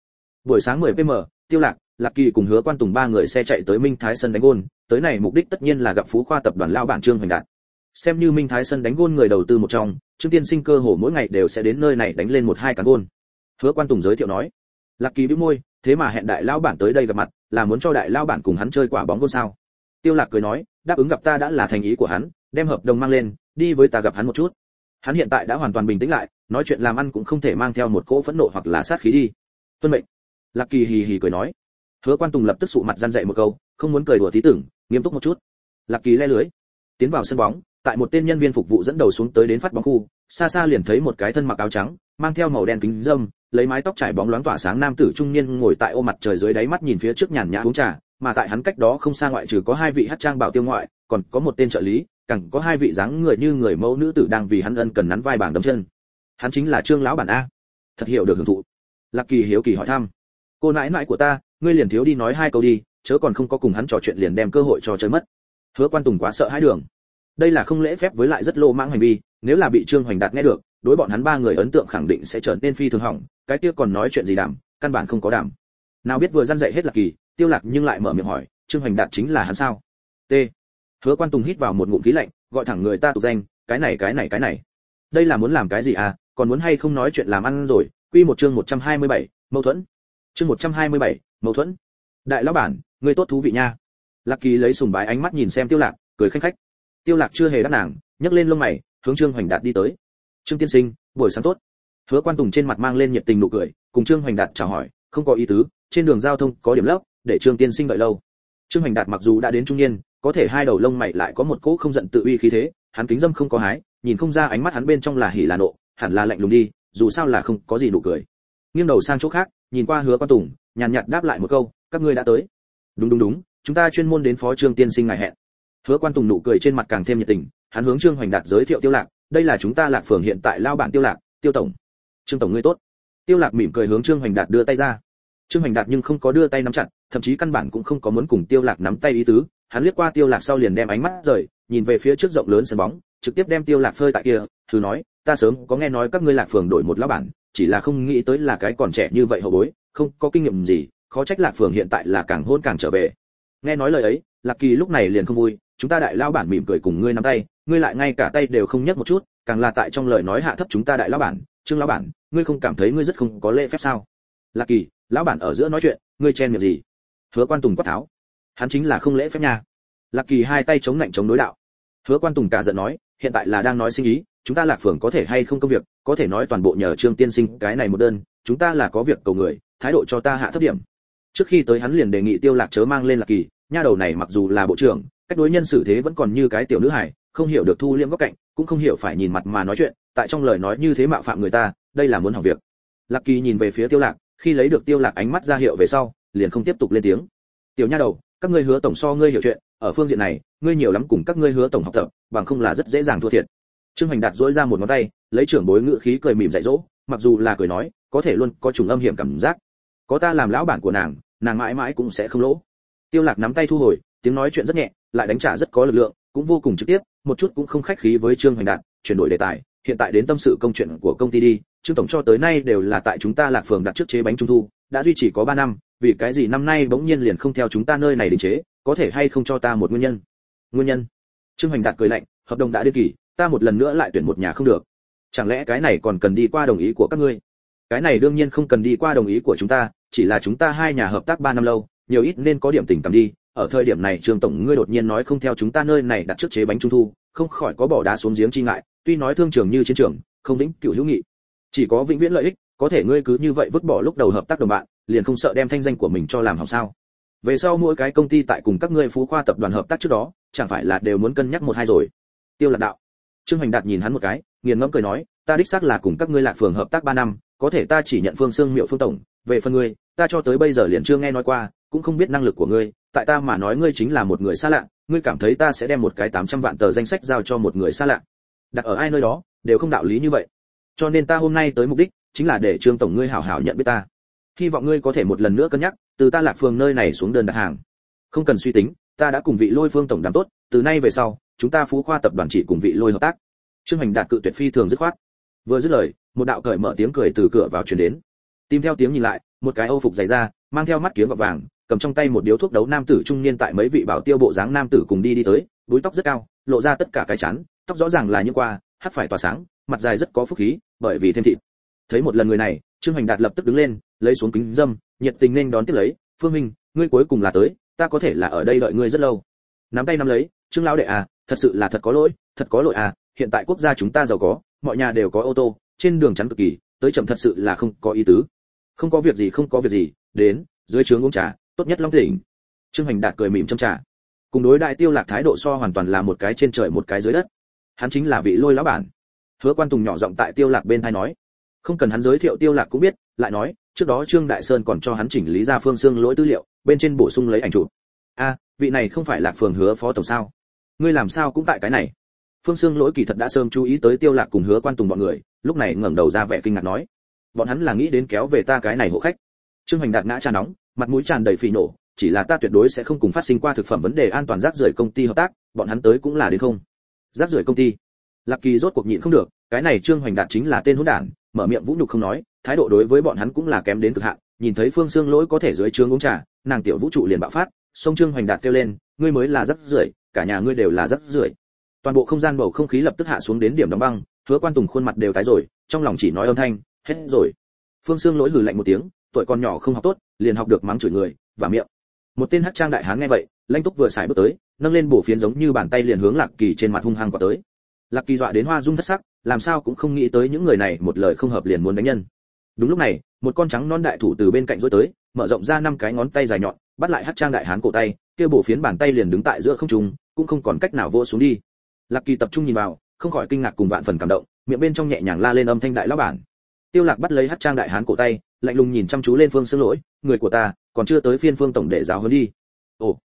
Buổi sáng 10 pm, tiêu lạc lạc kỳ cùng hứa quan tùng ba người xe chạy tới minh thái sân đánh gôn, tới này mục đích tất nhiên là gặp phú khoa tập đoàn lao bản trương hoành đạt. Xem như minh thái sân đánh gôn người đầu tư một trong, trương tiên sinh cơ hồ mỗi ngày đều sẽ đến nơi này đánh lên một hai cán gôn. Hứa quan tùng giới thiệu nói, lạc kỳ bĩu môi thế mà hẹn đại lao bản tới đây gặp mặt, là muốn cho đại lao bản cùng hắn chơi quả bóng gôn sao? Tiêu lạc cười nói, đáp ứng gặp ta đã là thành ý của hắn, đem hợp đồng mang lên, đi với ta gặp hắn một chút. Hắn hiện tại đã hoàn toàn bình tĩnh lại, nói chuyện làm ăn cũng không thể mang theo một cỗ phẫn nộ hoặc là sát khí đi. Tuân mệnh. Lạc kỳ hì hì cười nói. Hứa quan tùng lập tức sụ mặt gian dậy một câu, không muốn cười đùa tí tưởng, nghiêm túc một chút. Lạc kỳ le lưới. Tiến vào sân bóng, tại một tên nhân viên phục vụ dẫn đầu xuống tới đến phát bóng khu, xa xa liền thấy một cái thân mặc áo trắng, mang theo màu đen kính dâm lấy mái tóc trải bóng loáng tỏa sáng nam tử trung niên ngồi tại ô mặt trời dưới đáy mắt nhìn phía trước nhàn nhã uống trà, mà tại hắn cách đó không xa ngoại trừ có hai vị hát trang bảo tiêu ngoại, còn có một tên trợ lý, càng có hai vị dáng người như người mẫu nữ tử đang vì hắn ân cần nắn vai bảng đấm chân. Hắn chính là trương lão bản a. Thật hiểu được hưởng thụ. Lạc kỳ hiếu kỳ hỏi thăm. Cô nãi nãi của ta, ngươi liền thiếu đi nói hai câu đi, chớ còn không có cùng hắn trò chuyện liền đem cơ hội cho chơi mất. Hứa quan tùng quá sợ hãi đường. Đây là không lễ phép với lại rất lô mãng hành vi, nếu là bị trương hoành đạt nghe được đối bọn hắn ba người ấn tượng khẳng định sẽ trở nên phi thường hỏng cái kia còn nói chuyện gì đảm căn bản không có đảm nào biết vừa răn dậy hết lạc kỳ tiêu lạc nhưng lại mở miệng hỏi trương hoành đạt chính là hắn sao? T. Hứa quan tùng hít vào một ngụm khí lạnh gọi thẳng người ta tục danh cái này cái này cái này. Đây là muốn làm cái gì à còn muốn hay không nói chuyện làm ăn rồi quy một chương 127, mâu thuẫn. Chương 127, mâu thuẫn. Đại lão bản ngươi tốt thú vị nha. Lạc kỳ lấy sùng bái ánh mắt nhìn xem tiêu lạc cười khanh khách. Tiêu lạc chưa hề đáp nàng nhấc lên lông mày hướng trương hoành đạt đi tới trương tiên sinh, buổi sáng tốt. Hứa quan tùng trên mặt mang lên nhiệt tình nụ cười, cùng trương hoành đạt chào hỏi, không có ý tứ, trên đường giao thông có điểm lốc để trương tiên sinh đợi lâu. Trương hoành đạt mặc dù đã đến trung niên, có thể hai đầu lông mày lại có một cỗ không giận tự uy khí thế, hắn kính dâm không có hái, nhìn không ra ánh mắt hắn bên trong là hỉ là nộ, hẳn là lạnh lùng đi, dù sao là không có gì nụ cười. Nghiêng đầu sang chỗ khác, nhìn qua hứa quan tùng, nhàn nhạt đáp lại một câu, các ngươi đã tới. Đúng đúng đúng, chúng ta chuyên môn đến phó trương tiên sinh ngài hẹn. Hứa quan tùng nụ cười trên mặt càng thêm nhiệt tình, hắn hướng trương hoành đạt giới thiệu tiêu lạc đây là chúng ta lạc phường hiện tại lao bản tiêu lạc, tiêu tổng. Trương tổng ngươi tốt. Tiêu lạc mỉm cười hướng trương hoành đạt đưa tay ra. Trương hoành đạt nhưng không có đưa tay nắm chặt, thậm chí căn bản cũng không có muốn cùng tiêu lạc nắm tay ý tứ. Hắn liếc qua tiêu lạc sau liền đem ánh mắt rời, nhìn về phía trước rộng lớn sân bóng, trực tiếp đem tiêu lạc phơi tại kia, thử nói, ta sớm có nghe nói các ngươi lạc phường đổi một lão bản, chỉ là không nghĩ tới là cái còn trẻ như vậy hậu bối, không có kinh nghiệm gì, khó trách lạc phường hiện tại là càng hôn càng trở về. Nghe nói lời ấy, lạc kỳ lúc này liền không vui chúng ta đại lao bản mỉm cười cùng ngươi nắm tay, ngươi lại ngay cả tay đều không nhấc một chút, càng là tại trong lời nói hạ thấp chúng ta đại lao bản, trương lão bản, ngươi không cảm thấy ngươi rất không có lễ phép sao? Lạc kỳ, lão bản ở giữa nói chuyện, ngươi chen miệng gì? Hứa quan tùng quát tháo, hắn chính là không lễ phép nha. Lạc kỳ hai tay chống lạnh chống đối đạo. Hứa quan tùng cả giận nói, hiện tại là đang nói sinh ý, chúng ta lạc phường có thể hay không công việc, có thể nói toàn bộ nhờ trương tiên sinh cái này một đơn, chúng ta là có việc cầu người, thái độ cho ta hạ thấp điểm. Trước khi tới hắn liền đề nghị tiêu lạc chớ mang lên lạc kỳ, nha đầu này mặc dù là bộ trưởng cách đối nhân xử thế vẫn còn như cái tiểu nữ hài, không hiểu được thu liêm góc cạnh, cũng không hiểu phải nhìn mặt mà nói chuyện, tại trong lời nói như thế mạo phạm người ta, đây là muốn hỏng việc. Lạc kỳ nhìn về phía tiêu lạc, khi lấy được tiêu lạc ánh mắt ra hiệu về sau, liền không tiếp tục lên tiếng. Tiểu nha đầu, các ngươi hứa tổng so ngươi hiểu chuyện, ở phương diện này, ngươi nhiều lắm cùng các ngươi hứa tổng học tập, bằng không là rất dễ dàng thua thiệt. Trương hoành đạt dỗi ra một ngón tay, lấy trưởng bối ngự khí cười mỉm dạy dỗ, mặc dù là cười nói, có thể luôn có trùng âm hiểm cảm giác. Có ta làm lão bản của nàng nàng mãi mãi cũng sẽ không lỗ. Tiêu lạc nắm tay thu hồi, tiếng nói chuyện rất nhẹ lại đánh trả rất có lực lượng, cũng vô cùng trực tiếp, một chút cũng không khách khí với trương hoành đạt, chuyển đổi đề tài, hiện tại đến tâm sự công chuyện của công ty đi, trương tổng cho tới nay đều là tại chúng ta lạc phường đặt trước chế bánh trung thu, đã duy trì có 3 năm, vì cái gì năm nay bỗng nhiên liền không theo chúng ta nơi này định chế, có thể hay không cho ta một nguyên nhân? Nguyên nhân? Trương hoành đạt cười lạnh, hợp đồng đã đến kỳ, ta một lần nữa lại tuyển một nhà không được. Chẳng lẽ cái này còn cần đi qua đồng ý của các ngươi? Cái này đương nhiên không cần đi qua đồng ý của chúng ta, chỉ là chúng ta hai nhà hợp tác 3 năm lâu, nhiều ít nên có điểm tình cảm đi ở thời điểm này trương tổng ngươi đột nhiên nói không theo chúng ta nơi này đặt trước chế bánh trung thu, không khỏi có bỏ đá xuống giếng chi ngại, tuy nói thương trường như chiến trường, không lĩnh cựu hữu nghị. Chỉ có vĩnh viễn lợi ích, có thể ngươi cứ như vậy vứt bỏ lúc đầu hợp tác đồng bạn, liền không sợ đem thanh danh của mình cho làm hỏng sao. Về sau mỗi cái công ty tại cùng các ngươi phú khoa tập đoàn hợp tác trước đó, chẳng phải là đều muốn cân nhắc một hai rồi. Tiêu lạc đạo. Trương hoành đạt nhìn hắn một cái, nghiền ngẫm cười nói, ta đích xác là cùng các ngươi lạc phường hợp tác ba năm, có thể ta chỉ nhận phương xương miệu phương tổng, về phần ngươi, ta cho tới bây giờ liền chưa nghe nói qua, cũng không biết năng lực của ngươi tại ta mà nói ngươi chính là một người xa lạ, ngươi cảm thấy ta sẽ đem một cái 800 vạn tờ danh sách giao cho một người xa lạ. Đặt ở ai nơi đó, đều không đạo lý như vậy. Cho nên ta hôm nay tới mục đích, chính là để trương tổng ngươi hảo hảo nhận biết ta. Hy vọng ngươi có thể một lần nữa cân nhắc, từ ta lạc phường nơi này xuống đơn đặt hàng. Không cần suy tính, ta đã cùng vị lôi phương tổng đàm tốt, từ nay về sau, chúng ta phú khoa tập đoàn chỉ cùng vị lôi hợp tác. Trương hành đạt cự tuyệt phi thường dứt khoát. Vừa dứt lời, một đạo cởi mở tiếng cười từ cửa vào truyền đến. Tìm theo tiếng nhìn lại, một cái âu phục dày da, mang theo mắt kiếm gọt vàng cầm trong tay một điếu thuốc đấu nam tử trung niên tại mấy vị bảo tiêu bộ dáng nam tử cùng đi đi tới, búi tóc rất cao, lộ ra tất cả cái chắn tóc rõ ràng là như qua, hắt phải tỏa sáng, mặt dài rất có phúc khí, bởi vì thêm thịt. Thấy một lần người này, trương hoành đạt lập tức đứng lên, lấy xuống kính dâm, nhiệt tình nên đón tiếp lấy, phương minh, ngươi cuối cùng là tới, ta có thể là ở đây đợi ngươi rất lâu. Nắm tay nắm lấy, trương lão đệ à thật sự là thật có lỗi, thật có lỗi à hiện tại quốc gia chúng ta giàu có, mọi nhà đều có ô tô, trên đường chắn cực kỳ, tới chậm thật sự là không có ý tứ. Không có việc gì, không có việc gì, đến, dưới trướng uống trà tốt nhất long tỉnh trương hoành đạt cười mỉm châm trà cùng đối đại tiêu lạc thái độ so hoàn toàn là một cái trên trời một cái dưới đất. Hắn chính là vị lôi lão bản. Hứa quan tùng nhỏ giọng tại tiêu lạc bên thay nói. Không cần hắn giới thiệu tiêu lạc cũng biết, lại nói, trước đó trương đại sơn còn cho hắn chỉnh lý ra phương xương lỗi tư liệu, bên trên bổ sung lấy ảnh chụp. A, vị này không phải lạc phường hứa phó tổng sao? Ngươi làm sao cũng tại cái này? Phương xương lỗi kỳ thật đã sớm chú ý tới tiêu lạc cùng hứa quan tùng bọn người, lúc này ngẩng đầu ra vẻ kinh ngạc nói. Bọn hắn là nghĩ đến kéo về ta cái này hộ khách. Trương hoành đạt ngã trà nóng mặt mũi tràn đầy phỉ nổ chỉ là ta tuyệt đối sẽ không cùng phát sinh qua thực phẩm vấn đề an toàn rác rưởi công ty hợp tác, bọn hắn tới cũng là đến không. Rác rưởi công ty. Lạc kỳ rốt cuộc nhịn không được, cái này trương hoành đạt chính là tên hỗn đản, mở miệng vũ nhục không nói, thái độ đối với bọn hắn cũng là kém đến cực hạn, nhìn thấy phương xương lỗi có thể dưới trướng uống trà, nàng tiểu vũ trụ liền bạo phát, sông trương hoành đạt kêu lên, ngươi mới là rác rưởi, cả nhà ngươi đều là rác rưởi. Toàn bộ không gian bầu không khí lập tức hạ xuống đến điểm đóng băng, hứa quan tùng khuôn mặt đều tái rồi, trong lòng chỉ nói âm thanh, hết rồi. Phương xương lỗi hừ lạnh một tiếng, tuổi con nhỏ không học tốt liền học được mắng chửi người và miệng. Một tên hắc trang đại hán nghe vậy, lanh túc vừa xài bước tới, nâng lên bổ phiến giống như bàn tay liền hướng lạc kỳ trên mặt hung hăng quả tới. Lạc kỳ dọa đến hoa dung thất sắc, làm sao cũng không nghĩ tới những người này một lời không hợp liền muốn đánh nhân. Đúng lúc này, một con trắng non đại thủ từ bên cạnh rối tới, mở rộng ra năm cái ngón tay dài nhọn, bắt lại hắc trang đại hán cổ tay, kia bổ phiến bàn tay liền đứng tại giữa không trung, cũng không còn cách nào vô xuống đi. Lạc kỳ tập trung nhìn vào, không khỏi kinh ngạc cùng vạn phần cảm động, miệng bên trong nhẹ nhàng la lên âm thanh đại lão bản. Tiêu lạc bắt lấy hắc trang đại hán cổ tay lạnh lùng nhìn chăm chú lên phương xương lỗi, người của ta, còn chưa tới phiên phương tổng để giáo huấn đi. Ồ.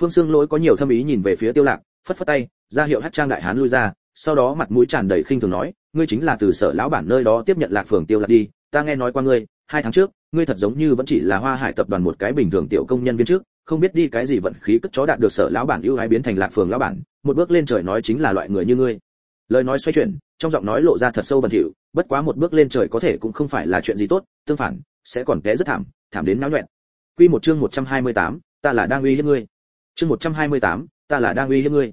Phương xương lỗi có nhiều thâm ý nhìn về phía tiêu lạc, phất phất tay, ra hiệu hất trang đại hán lui ra, sau đó mặt mũi tràn đầy khinh thường nói, ngươi chính là từ sở lão bản nơi đó tiếp nhận lạc phường tiêu lạc đi, ta nghe nói qua ngươi, hai tháng trước, ngươi thật giống như vẫn chỉ là hoa hải tập đoàn một cái bình thường tiểu công nhân viên trước, không biết đi cái gì vận khí cất chó đạt được sở lão bản ưu ái biến thành lạc phường lão bản, một bước lên trời nói chính là loại người như ngươi. Lời nói xoay chuyển trong giọng nói lộ ra thật sâu bẩn thỉu bất quá một bước lên trời có thể cũng không phải là chuyện gì tốt tương phản sẽ còn té rất thảm thảm đến náo nhuẹn. Quy một chương 128, ta là đang uy hiếp ngươi. Chương 128, ta là đang uy hiếp ngươi.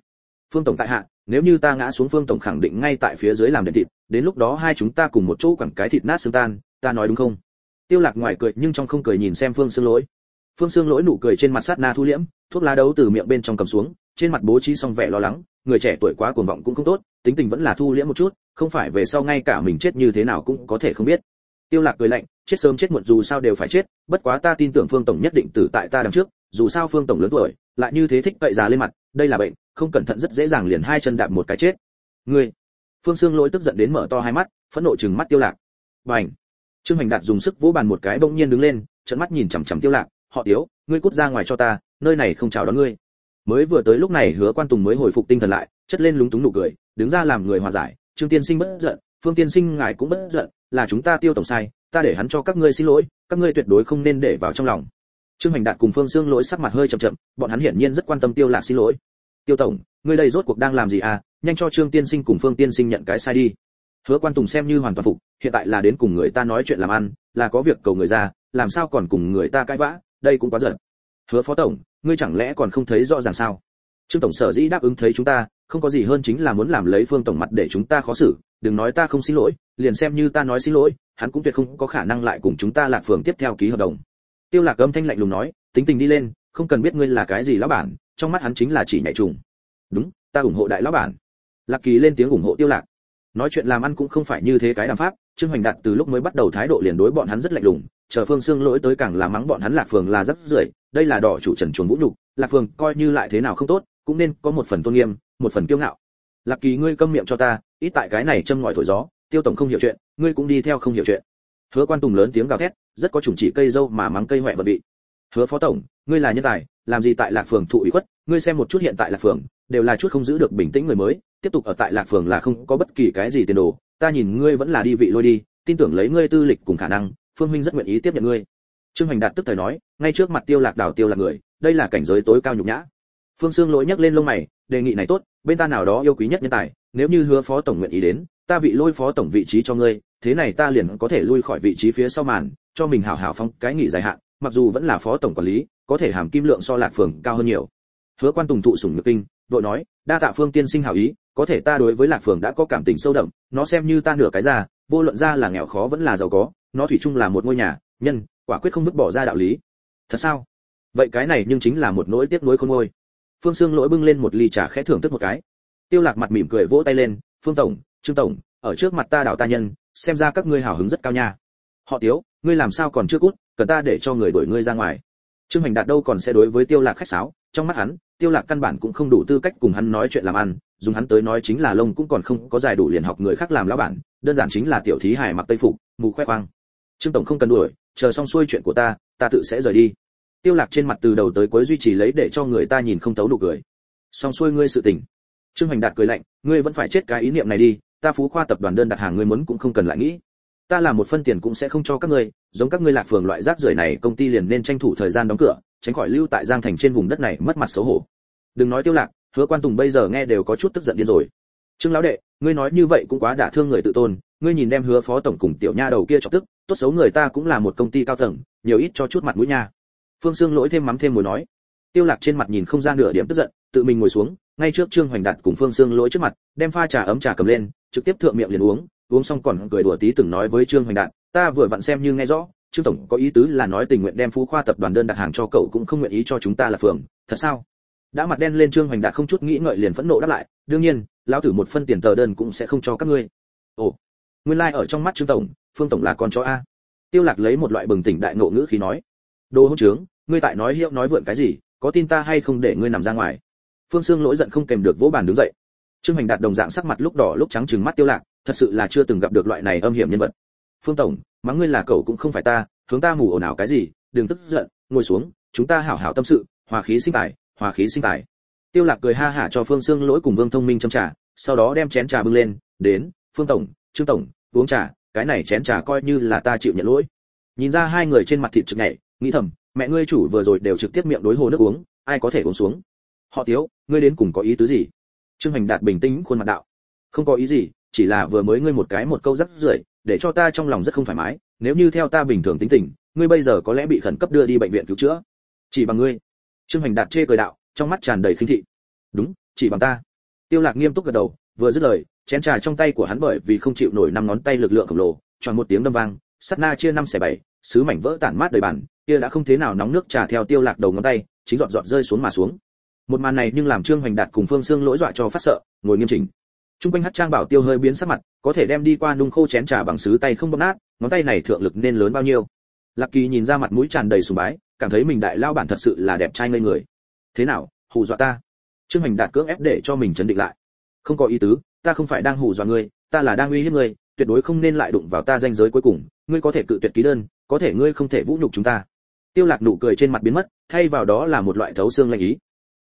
Phương tổng tại hạ nếu như ta ngã xuống phương tổng khẳng định ngay tại phía dưới làm đệm thịt đến lúc đó hai chúng ta cùng một chỗ quẳng cái thịt nát xương tan ta nói đúng không? Tiêu lạc ngoài cười nhưng trong không cười nhìn xem phương xương lỗi. Phương xương lỗi nụ cười trên mặt sát na thu liễm thuốc lá đấu từ miệng bên trong cầm xuống trên mặt bố trí xong vẻ lo lắng, người trẻ tuổi quá cuồng vọng cũng không tốt, tính tình vẫn là thu liễm một chút, không phải về sau ngay cả mình chết như thế nào cũng có thể không biết. Tiêu lạc cười lạnh, chết sớm chết muộn dù sao đều phải chết, bất quá ta tin tưởng phương tổng nhất định tử tại ta đằng trước, dù sao phương tổng lớn tuổi, lại như thế thích cậy già lên mặt, đây là bệnh, không cẩn thận rất dễ dàng liền hai chân đạp một cái chết. Ngươi. Phương xương lỗi tức giận đến mở to hai mắt, phẫn nộ chừng mắt tiêu lạc. Bành. Trương hành đạt dùng sức vỗ bàn một cái bỗng nhiên đứng lên, trợn mắt nhìn chằm chằm tiêu lạc, họ tiếu, ngươi cút ra ngoài cho ta, nơi này không chào đón ngươi mới vừa tới lúc này hứa quan tùng mới hồi phục tinh thần lại, chất lên lúng túng nụ cười, đứng ra làm người hòa giải. Trương tiên sinh bất giận, phương tiên sinh ngài cũng bất giận, là chúng ta tiêu tổng sai, ta để hắn cho các ngươi xin lỗi, các ngươi tuyệt đối không nên để vào trong lòng. Trương hành đạt cùng phương xương lỗi sắc mặt hơi chậm chậm, bọn hắn hiển nhiên rất quan tâm tiêu lạc xin lỗi. Tiêu tổng, ngươi đây rốt cuộc đang làm gì à? Nhanh cho trương tiên sinh cùng phương tiên sinh nhận cái sai đi. Hứa quan tùng xem như hoàn toàn phục, hiện tại là đến cùng người ta nói chuyện làm ăn, là có việc cầu người ra, làm sao còn cùng người ta cãi vã, đây cũng quá giận hứa phó tổng, ngươi chẳng lẽ còn không thấy rõ ràng sao? Trương tổng sở dĩ đáp ứng thấy chúng ta, không có gì hơn chính là muốn làm lấy phương tổng mặt để chúng ta khó xử, đừng nói ta không xin lỗi, liền xem như ta nói xin lỗi, hắn cũng tuyệt không có khả năng lại cùng chúng ta lạc phường tiếp theo ký hợp đồng. Tiêu lạc âm thanh lạnh lùng nói, tính tình đi lên, không cần biết ngươi là cái gì lão bản, trong mắt hắn chính là chỉ nhảy trùng. Đúng, ta ủng hộ đại lão bản. Lạc kỳ lên tiếng ủng hộ tiêu lạc. Nói chuyện làm ăn cũng không phải như thế cái đàm pháp, trương hoành đạt từ lúc mới bắt đầu thái độ liền đối bọn hắn rất lạnh lùng chờ phương xương lỗi tới càng là mắng bọn hắn lạc phường là rất rưởi, đây là đỏ chủ trần chuồng vũ nhục, lạc phường coi như lại thế nào không tốt, cũng nên có một phần tôn nghiêm, một phần kiêu ngạo. Lạc kỳ ngươi câm miệng cho ta, ít tại cái này châm ngòi thổi gió, tiêu tổng không hiểu chuyện, ngươi cũng đi theo không hiểu chuyện. Hứa quan tùng lớn tiếng gào thét, rất có chủng chỉ cây dâu mà mắng cây hoẹ vật vị. Hứa phó tổng, ngươi là nhân tài, làm gì tại lạc phường thụ ủy khuất, ngươi xem một chút hiện tại lạc phường, đều là chút không giữ được bình tĩnh người mới, tiếp tục ở tại lạc phường là không có bất kỳ cái gì tiền đồ, ta nhìn ngươi vẫn là đi vị lôi đi, tin tưởng lấy ngươi tư lịch cùng khả năng phương huynh rất nguyện ý tiếp nhận ngươi. Trương hoành đạt tức thời nói, ngay trước mặt tiêu lạc đảo tiêu là người, đây là cảnh giới tối cao nhục nhã. Phương xương lỗi nhấc lên lông mày, đề nghị này tốt, bên ta nào đó yêu quý nhất nhân tài, nếu như hứa phó tổng nguyện ý đến, ta vị lôi phó tổng vị trí cho ngươi, thế này ta liền có thể lui khỏi vị trí phía sau màn, cho mình hảo hảo phong cái nghỉ dài hạn, mặc dù vẫn là phó tổng quản lý, có thể hàm kim lượng so lạc phường cao hơn nhiều. Hứa quan tùng thụ sủng nhược kinh, vội nói, đa tạ phương tiên sinh hảo ý, có thể ta đối với lạc phường đã có cảm tình sâu đậm, nó xem như ta nửa cái ra vô luận ra là nghèo khó vẫn là giàu có nó thủy chung là một ngôi nhà, nhân, quả quyết không vứt bỏ ra đạo lý. Thật sao? Vậy cái này nhưng chính là một nỗi tiếc nuối khôn ngôi phương xương lỗi bưng lên một ly trà khẽ thưởng thức một cái. Tiêu lạc mặt mỉm cười vỗ tay lên, phương tổng, trương tổng, ở trước mặt ta đạo ta nhân, xem ra các ngươi hào hứng rất cao nha. Họ tiếu, ngươi làm sao còn chưa cút, cần ta để cho người đuổi ngươi ra ngoài. Trương hành đạt đâu còn sẽ đối với tiêu lạc khách sáo, trong mắt hắn, tiêu lạc căn bản cũng không đủ tư cách cùng hắn nói chuyện làm ăn, dùng hắn tới nói chính là lông cũng còn không có dài đủ liền học người khác làm lão bản, đơn giản chính là tiểu thí hài mặc tây phục, mù khoe khoang trương tổng không cần đuổi, chờ xong xuôi chuyện của ta ta tự sẽ rời đi. Tiêu lạc trên mặt từ đầu tới cuối duy trì lấy để cho người ta nhìn không thấu đủ cười. Xong xuôi ngươi sự tình. Trương hoành đạt cười lạnh, ngươi vẫn phải chết cái ý niệm này đi, ta phú khoa tập đoàn đơn đặt hàng ngươi muốn cũng không cần lại nghĩ. Ta làm một phân tiền cũng sẽ không cho các ngươi, giống các ngươi lạc phường loại rác rưởi này, công ty liền nên tranh thủ thời gian đóng cửa, tránh khỏi lưu tại giang thành trên vùng đất này mất mặt xấu hổ. Đừng nói tiêu lạc, hứa quan tùng bây giờ nghe đều có chút tức giận điên rồi. Trương lão đệ, ngươi nói như vậy cũng quá đả thương người tự tôn ngươi nhìn đem hứa phó tổng cùng tiểu nha đầu kia chọc tức, tốt xấu người ta cũng là một công ty cao tầng, nhiều ít cho chút mặt mũi nha. Phương xương lỗi thêm mắm thêm muối nói. Tiêu lạc trên mặt nhìn không ra nửa điểm tức giận, tự mình ngồi xuống, ngay trước trương hoành đạt cùng phương xương lỗi trước mặt, đem pha trà ấm trà cầm lên, trực tiếp thượng miệng liền uống uống xong còn cười đùa tí từng nói với trương hoành đạt, ta vừa vặn xem như nghe rõ, trương tổng có ý tứ là nói tình nguyện đem phú khoa tập đoàn đơn đặt hàng cho cậu cũng không nguyện ý cho chúng ta là phường thật sao? Đã mặt đen lên trương hoành đạt không chút nghĩ ngợi liền phẫn nộ đáp lại, đương nhiên, lão tử một phân tiền tờ đơn cũng sẽ không cho các ngươi. Ồ nguyên lai like ở trong mắt trương tổng, phương tổng là con chó a. Tiêu lạc lấy một loại bừng tỉnh đại ngộ ngữ khí nói, đồ hỗn trướng, ngươi tại nói hiệu nói vượn cái gì, có tin ta hay không để ngươi nằm ra ngoài? Phương xương lỗi giận không kèm được vỗ bàn đứng dậy. Trương hành đạt đồng dạng sắc mặt lúc đỏ lúc trắng trừng mắt tiêu lạc, thật sự là chưa từng gặp được loại này âm hiểm nhân vật. Phương tổng mắng ngươi là cậu cũng không phải ta, hướng ta mù ồn ào cái gì, đừng tức giận, ngồi xuống, chúng ta hảo hảo tâm sự, hòa khí sinh tài, hòa khí sinh tài. Tiêu lạc cười ha hả cho phương xương lỗi cùng vương thông minh châm trà, sau đó đem chén trà bưng lên, đến, phương tổng trương tổng, uống trà, cái này chén trà coi như là ta chịu nhận lỗi. Nhìn ra hai người trên mặt thịt trực nhảy, nghĩ thầm, mẹ ngươi chủ vừa rồi đều trực tiếp miệng đối hồ nước uống, ai có thể uống xuống? Họ tiếu, ngươi đến cùng có ý tứ gì? Trương hành đạt bình tĩnh khuôn mặt đạo. Không có ý gì, chỉ là vừa mới ngươi một cái một câu rất rưởi, để cho ta trong lòng rất không thoải mái, nếu như theo ta bình thường tính tình, ngươi bây giờ có lẽ bị khẩn cấp đưa đi bệnh viện cứu chữa. Chỉ bằng ngươi. Trương hành đạt chê cười đạo, trong mắt tràn đầy khinh thị. Đúng, chỉ bằng ta. Tiêu lạc nghiêm túc gật đầu, vừa dứt lời chén trà trong tay của hắn bởi vì không chịu nổi năm ngón tay lực lượng khổng lồ tròn một tiếng đâm vang sắt na chia năm xẻ bảy sứ mảnh vỡ tản mát đầy bàn kia đã không thế nào nóng nước trà theo tiêu lạc đầu ngón tay chính dọn dọn rơi xuống mà xuống một màn này nhưng làm trương hoành đạt cùng phương xương lỗi dọa cho phát sợ ngồi nghiêm chỉnh Trung quanh hất trang bảo tiêu hơi biến sắc mặt, có thể đem đi qua nung khô chén trà bằng sứ tay không bóp nát, ngón tay này thượng lực nên lớn bao nhiêu. Lạc Kỳ nhìn ra mặt mũi tràn đầy sùng bái, cảm thấy mình đại lao bản thật sự là đẹp trai ngây người. Thế nào, hù dọa ta? Trương hoành đạt cưỡng ép để cho mình chấn định lại. Không có ý tứ, ta không phải đang hù dọa ngươi, ta là đang uy hiếp ngươi, tuyệt đối không nên lại đụng vào ta danh giới cuối cùng, ngươi có thể cự tuyệt ký đơn, có thể ngươi không thể vũ nhục chúng ta. Tiêu Lạc nụ cười trên mặt biến mất, thay vào đó là một loại thấu xương lạnh ý.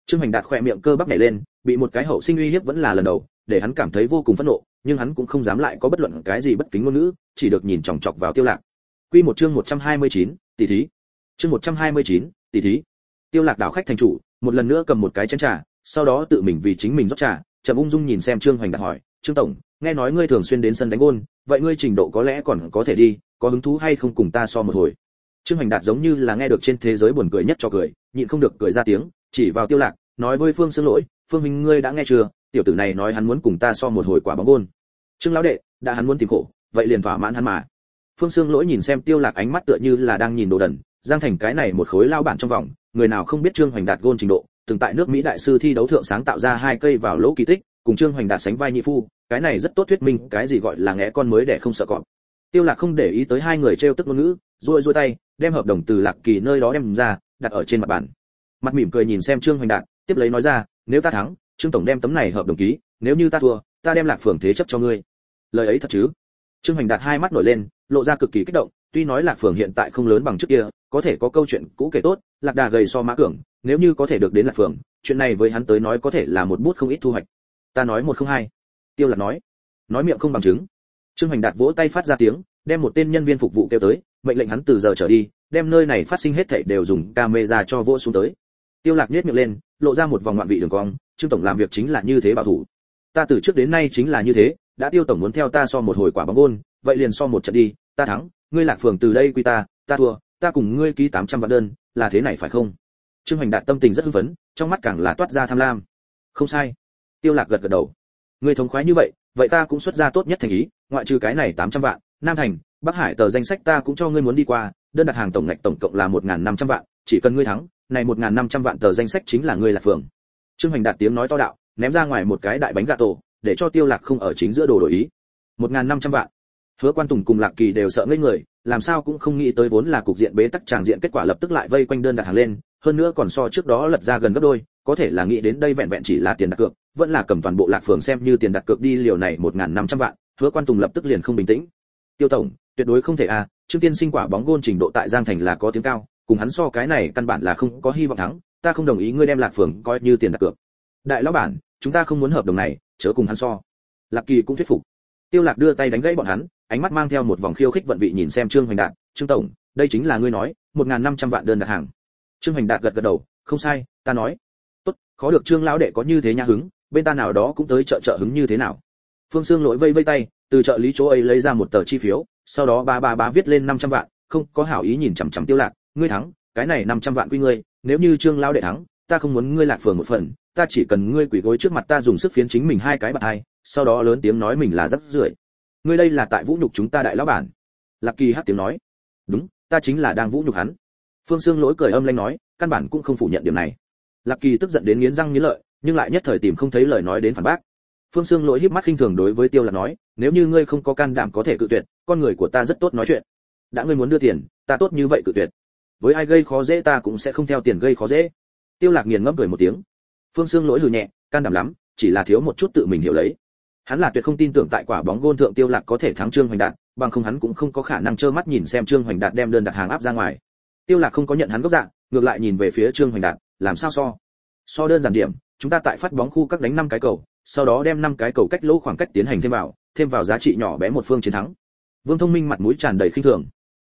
Trương Hành đạt khỏe miệng cơ bắp nhảy lên, bị một cái hậu sinh uy hiếp vẫn là lần đầu, để hắn cảm thấy vô cùng phẫn nộ, nhưng hắn cũng không dám lại có bất luận cái gì bất kính ngôn ngữ, chỉ được nhìn chòng chọc vào Tiêu Lạc. Quy một chương 129, tỷ thí. Chương 129, tỷ thí. Tiêu Lạc đảo khách thành chủ, một lần nữa cầm một cái chén trà, sau đó tự mình vì chính mình rót trà, chậm ung dung nhìn xem Trương Hoành đạt hỏi, "Trương tổng, nghe nói ngươi thường xuyên đến sân đánh gôn, vậy ngươi trình độ có lẽ còn có thể đi, có hứng thú hay không cùng ta so một hồi?" Trương Hoành đạt giống như là nghe được trên thế giới buồn cười nhất cho cười, nhịn không được cười ra tiếng, chỉ vào Tiêu Lạc, nói với Phương Sương Lỗi, "Phương minh ngươi đã nghe chưa, tiểu tử này nói hắn muốn cùng ta so một hồi quả bóng gôn." Trương lão đệ, đã hắn muốn tìm khổ, vậy liền thỏa mãn hắn mà. Phương Sương Lỗi nhìn xem Tiêu Lạc ánh mắt tựa như là đang nhìn đồ đần, giang thành cái này một khối lao bản trong vòng, người nào không biết Trương Hoành đạt gôn trình độ, từng tại nước Mỹ đại sư thi đấu thượng sáng tạo ra hai cây vào lỗ kỳ tích, cùng Trương Hoành đạt sánh vai nhị phu, cái này rất tốt thuyết minh, cái gì gọi là ngẽ con mới để không sợ cọp. Tiêu Lạc không để ý tới hai người treo tức ngôn ngữ, duỗi duỗi tay, đem hợp đồng từ Lạc Kỳ nơi đó đem ra, đặt ở trên mặt bàn. Mặt mỉm cười nhìn xem Trương Hoành đạt, tiếp lấy nói ra, nếu ta thắng, Trương tổng đem tấm này hợp đồng ký, nếu như ta thua, ta đem Lạc Phường thế chấp cho ngươi. Lời ấy thật chứ? Trương Hoành đạt hai mắt nổi lên, lộ ra cực kỳ kích động, tuy nói Lạc Phường hiện tại không lớn bằng trước kia, có thể có câu chuyện cũ kể tốt, Lạc Đà gầy so mã cường, nếu như có thể được đến Lạc Phường, chuyện này với hắn tới nói có thể là một bút không ít thu hoạch. Ta nói một không hai. Tiêu Lạc nói. Nói miệng không bằng chứng. Trương Hoành đạt vỗ tay phát ra tiếng, đem một tên nhân viên phục vụ kêu tới, mệnh lệnh hắn từ giờ trở đi, đem nơi này phát sinh hết thảy đều dùng camera cho vỗ xuống tới. Tiêu Lạc nhếch miệng lên, lộ ra một vòng ngoạn vị đường cong, Trương tổng làm việc chính là như thế bảo thủ. Ta từ trước đến nay chính là như thế, đã Tiêu tổng muốn theo ta so một hồi quả bóng gôn, vậy liền so một trận đi, ta thắng, ngươi Lạc Phường từ đây quy ta, ta thua, ta cùng ngươi ký 800 vạn đơn, là thế này phải không? Trương Hoành Đạt tâm tình rất hưng phấn, trong mắt càng là toát ra tham lam. Không sai. Tiêu Lạc gật gật đầu. Ngươi thống khoái như vậy, vậy ta cũng xuất ra tốt nhất thành ý, ngoại trừ cái này 800 vạn, Nam Thành, Bắc Hải tờ danh sách ta cũng cho ngươi muốn đi qua, đơn đặt hàng tổng ngạch tổng cộng là 1500 vạn, chỉ cần ngươi thắng, này 1500 vạn tờ danh sách chính là ngươi là phường. Trương Hoành Đạt tiếng nói to đạo, ném ra ngoài một cái đại bánh gà tổ, để cho Tiêu Lạc không ở chính giữa đồ đổi ý. 1500 vạn. Hứa Quan Tùng cùng Lạc Kỳ đều sợ ngây người, làm sao cũng không nghĩ tới vốn là cục diện bế tắc tràng diện kết quả lập tức lại vây quanh đơn đặt hàng lên, hơn nữa còn so trước đó lật ra gần gấp đôi, có thể là nghĩ đến đây vẹn vẹn chỉ là tiền đặt cược, vẫn là cầm toàn bộ Lạc Phường xem như tiền đặt cược đi liều này 1500 vạn, Hứa Quan Tùng lập tức liền không bình tĩnh. Tiêu tổng, tuyệt đối không thể a, à, Trương Tiên Sinh quả bóng gôn trình độ tại Giang Thành là có tiếng cao, cùng hắn so cái này căn bản là không có hy vọng thắng, ta không đồng ý ngươi đem Lạc Phường coi như tiền đặt cược. Đại lão bản, chúng ta không muốn hợp đồng này, chớ cùng hắn so. Lạc Kỳ cũng thuyết phục. Tiêu Lạc đưa tay đánh gãy bọn hắn, ánh mắt mang theo một vòng khiêu khích vận vị nhìn xem Trương Hoành Đạt, "Trương tổng, đây chính là ngươi nói, 1500 vạn đơn đặt hàng." Trương Hoành Đạt gật gật đầu, "Không sai, ta nói." "Tốt, khó được Trương lão đệ có như thế nhã hứng, bên ta nào đó cũng tới chợ chợ hứng như thế nào." Phương xương lỗi vây vây tay, từ trợ lý chỗ ấy lấy ra một tờ chi phiếu, sau đó ba ba ba viết lên 500 vạn, không có hảo ý nhìn chằm chằm Tiêu Lạc, "Ngươi thắng, cái này 500 vạn quy ngươi, nếu như Trương lão đệ thắng, ta không muốn ngươi Lạc phường một phần, ta chỉ cần ngươi quỳ gối trước mặt ta dùng sức phiến chính mình hai cái bạc hai, sau đó lớn tiếng nói mình là rất rưởi." Ngươi đây là tại vũ nhục chúng ta đại lão bản. Lạc kỳ hát tiếng nói. Đúng, ta chính là đang vũ nhục hắn. Phương sương lỗi cười âm lanh nói, căn bản cũng không phủ nhận điểm này. Lạc kỳ tức giận đến nghiến răng nghiến lợi, nhưng lại nhất thời tìm không thấy lời nói đến phản bác. Phương sương lỗi híp mắt khinh thường đối với tiêu lạc nói, nếu như ngươi không có can đảm có thể cự tuyệt, con người của ta rất tốt nói chuyện. Đã ngươi muốn đưa tiền, ta tốt như vậy cự tuyệt. Với ai gây khó dễ ta cũng sẽ không theo tiền gây khó dễ. Tiêu lạc nghiền ngẫm cười một tiếng. Phương sương lỗi hừ nhẹ, can đảm lắm, chỉ là thiếu một chút tự mình hiểu lấy hắn là tuyệt không tin tưởng tại quả bóng gôn thượng tiêu lạc có thể thắng trương hoành đạt, bằng không hắn cũng không có khả năng trơ mắt nhìn xem trương hoành đạt đem đơn đặt hàng áp ra ngoài. Tiêu lạc không có nhận hắn gốc dạng, ngược lại nhìn về phía trương hoành đạt, làm sao so? So đơn giản điểm, chúng ta tại phát bóng khu các đánh năm cái cầu, sau đó đem năm cái cầu cách lỗ khoảng cách tiến hành thêm vào thêm vào giá trị nhỏ bé một phương chiến thắng. Vương thông minh mặt mũi tràn đầy khinh thường.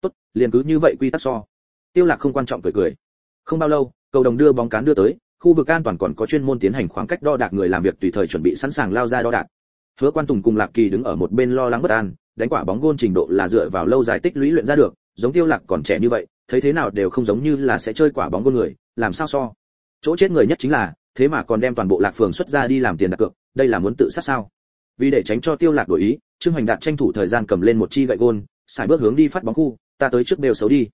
Tốt, liền cứ như vậy quy tắc so. Tiêu lạc không quan trọng cười cười. Không bao lâu, cầu đồng đưa bóng cán đưa tới, khu vực an toàn còn có chuyên môn tiến hành khoảng cách đo đạc người làm việc tùy thời chuẩn bị sẵn sàng lao ra đo đạc. Hứa Quan Tùng cùng Lạc Kỳ đứng ở một bên lo lắng bất an, đánh quả bóng gôn trình độ là dựa vào lâu dài tích lũy luyện ra được, giống Tiêu Lạc còn trẻ như vậy, thấy thế nào đều không giống như là sẽ chơi quả bóng gôn người, làm sao so? Chỗ chết người nhất chính là, thế mà còn đem toàn bộ Lạc Phường xuất ra đi làm tiền đặt cược, đây là muốn tự sát sao? Vì để tránh cho Tiêu Lạc đổi ý, Trương Hoành Đạt tranh thủ thời gian cầm lên một chi gậy gôn, xài bước hướng đi phát bóng khu, ta tới trước đều xấu đi.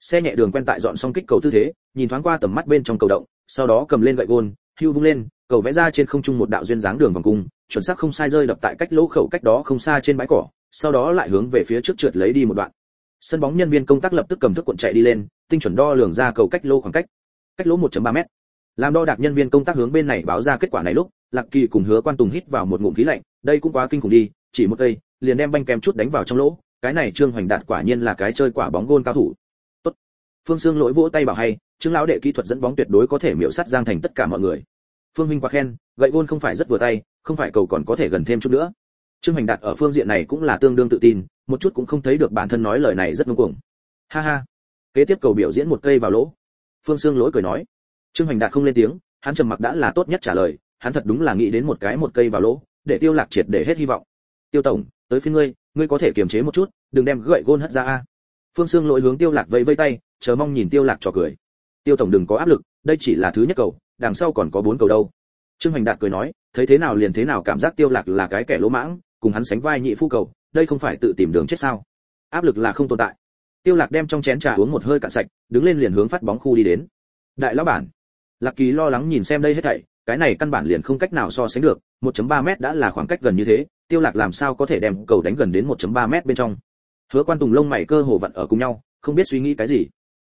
Xe nhẹ đường quen tại dọn xong kích cầu tư thế, nhìn thoáng qua tầm mắt bên trong cầu động, sau đó cầm lên gậy gôn, hưu vung lên, cầu vẽ ra trên không trung một đạo duyên dáng đường vòng cung, chuẩn xác không sai rơi đập tại cách lỗ khẩu cách đó không xa trên bãi cỏ sau đó lại hướng về phía trước trượt lấy đi một đoạn. Sân bóng nhân viên công tác lập tức cầm thức cuộn chạy đi lên tinh chuẩn đo lường ra cầu cách lỗ khoảng cách. Cách lỗ 1.3 mét. Làm đo đạc nhân viên công tác hướng bên này báo ra kết quả này lúc lạc kỳ cùng hứa quan tùng hít vào một ngụm khí lạnh đây cũng quá kinh khủng đi chỉ một cây liền đem banh kèm chút đánh vào trong lỗ. Cái này trương hoành đạt quả nhiên là cái chơi quả bóng gôn cao thủ phương sương lỗi vỗ tay bảo hay, trương lão đệ kỹ thuật dẫn bóng tuyệt đối có thể miểu sát giang thành tất cả mọi người. Phương minh quá khen, gậy gôn không phải rất vừa tay, không phải cầu còn có thể gần thêm chút nữa. Trương Hành đạt ở phương diện này cũng là tương đương tự tin, một chút cũng không thấy được bản thân nói lời này rất ngông cuồng. Ha ha. Kế tiếp cầu biểu diễn một cây vào lỗ. Phương sương lỗi cười nói. Trương Hành đạt không lên tiếng, hắn trầm mặc đã là tốt nhất trả lời, hắn thật đúng là nghĩ đến một cái một cây vào lỗ, để tiêu lạc triệt để hết hy vọng. Tiêu tổng, tới phía ngươi ngươi có thể kiềm chế một chút, đừng đem gậy gôn hất ra a. Phương sương lỗi hướng tiêu lạc vẫy vẫy tay chờ mong nhìn tiêu lạc trò cười. Tiêu tổng đừng có áp lực, đây chỉ là thứ nhất cầu, đằng sau còn có bốn cầu đâu. Trương hoành đạt cười nói, thấy thế nào liền thế nào cảm giác tiêu lạc là cái kẻ lỗ mãng, cùng hắn sánh vai nhị phu cầu, đây không phải tự tìm đường chết sao? Áp lực là không tồn tại. Tiêu lạc đem trong chén trà uống một hơi cạn sạch, đứng lên liền hướng phát bóng khu đi đến. Đại lão bản. Lạc kỳ lo lắng nhìn xem đây hết thảy, cái này căn bản liền không cách nào so sánh được 1.3 mét đã là khoảng cách gần như thế, tiêu lạc làm sao có thể đem cầu đánh gần đến 1.3 mét bên trong? Hứa quan tùng lông mày cơ hồ vặn ở cùng nhau, không biết suy nghĩ cái gì.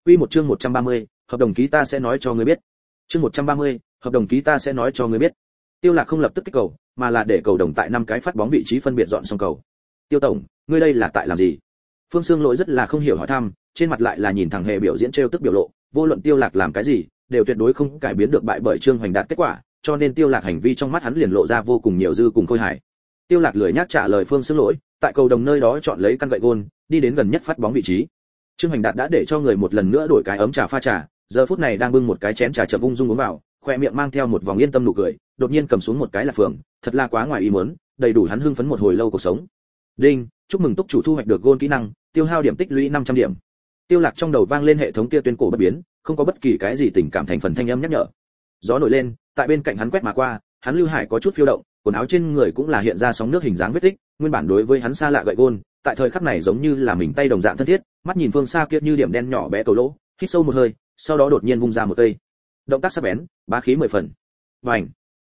Quy một chương 130, hợp đồng ký ta sẽ nói cho ngươi biết. Chương 130, hợp đồng ký ta sẽ nói cho ngươi biết. Tiêu Lạc không lập tức kích cầu, mà là để cầu đồng tại năm cái phát bóng vị trí phân biệt dọn xong cầu. Tiêu tổng, ngươi đây là tại làm gì? Phương Sương Lỗi rất là không hiểu hỏi thăm, trên mặt lại là nhìn thẳng hề biểu diễn trêu tức biểu lộ, vô luận Tiêu Lạc làm cái gì, đều tuyệt đối không cải biến được bại bởi Trương Hoành đạt kết quả, cho nên Tiêu Lạc hành vi trong mắt hắn liền lộ ra vô cùng nhiều dư cùng khôi hài. Tiêu Lạc lười nhác trả lời Phương Sương Lỗi, tại cầu đồng nơi đó chọn lấy căn gậy gôn, đi đến gần nhất phát bóng vị trí. Trương Hoành Đạt đã để cho người một lần nữa đổi cái ấm trà pha trà, giờ phút này đang bưng một cái chén trà chậm ung dung uống vào, khoe miệng mang theo một vòng yên tâm nụ cười, đột nhiên cầm xuống một cái là phượng, thật là quá ngoài ý muốn, đầy đủ hắn hưng phấn một hồi lâu cuộc sống. Đinh, chúc mừng túc chủ thu hoạch được gôn kỹ năng, tiêu hao điểm tích lũy 500 điểm. Tiêu Lạc trong đầu vang lên hệ thống kia tuyên cổ bất biến, không có bất kỳ cái gì tình cảm thành phần thanh âm nhắc nhở. Gió nổi lên, tại bên cạnh hắn quét mà qua, hắn lưu hải có chút phiêu động, quần áo trên người cũng là hiện ra sóng nước hình dáng vết tích, nguyên bản đối với hắn xa lạ gậy gôn, tại thời khắc này giống như là mình tay đồng dạng thân thiết, mắt nhìn phương xa kia như điểm đen nhỏ bé cầu lỗ, hít sâu một hơi, sau đó đột nhiên vung ra một cây. Động tác sắc bén, bá khí mười phần. Bành!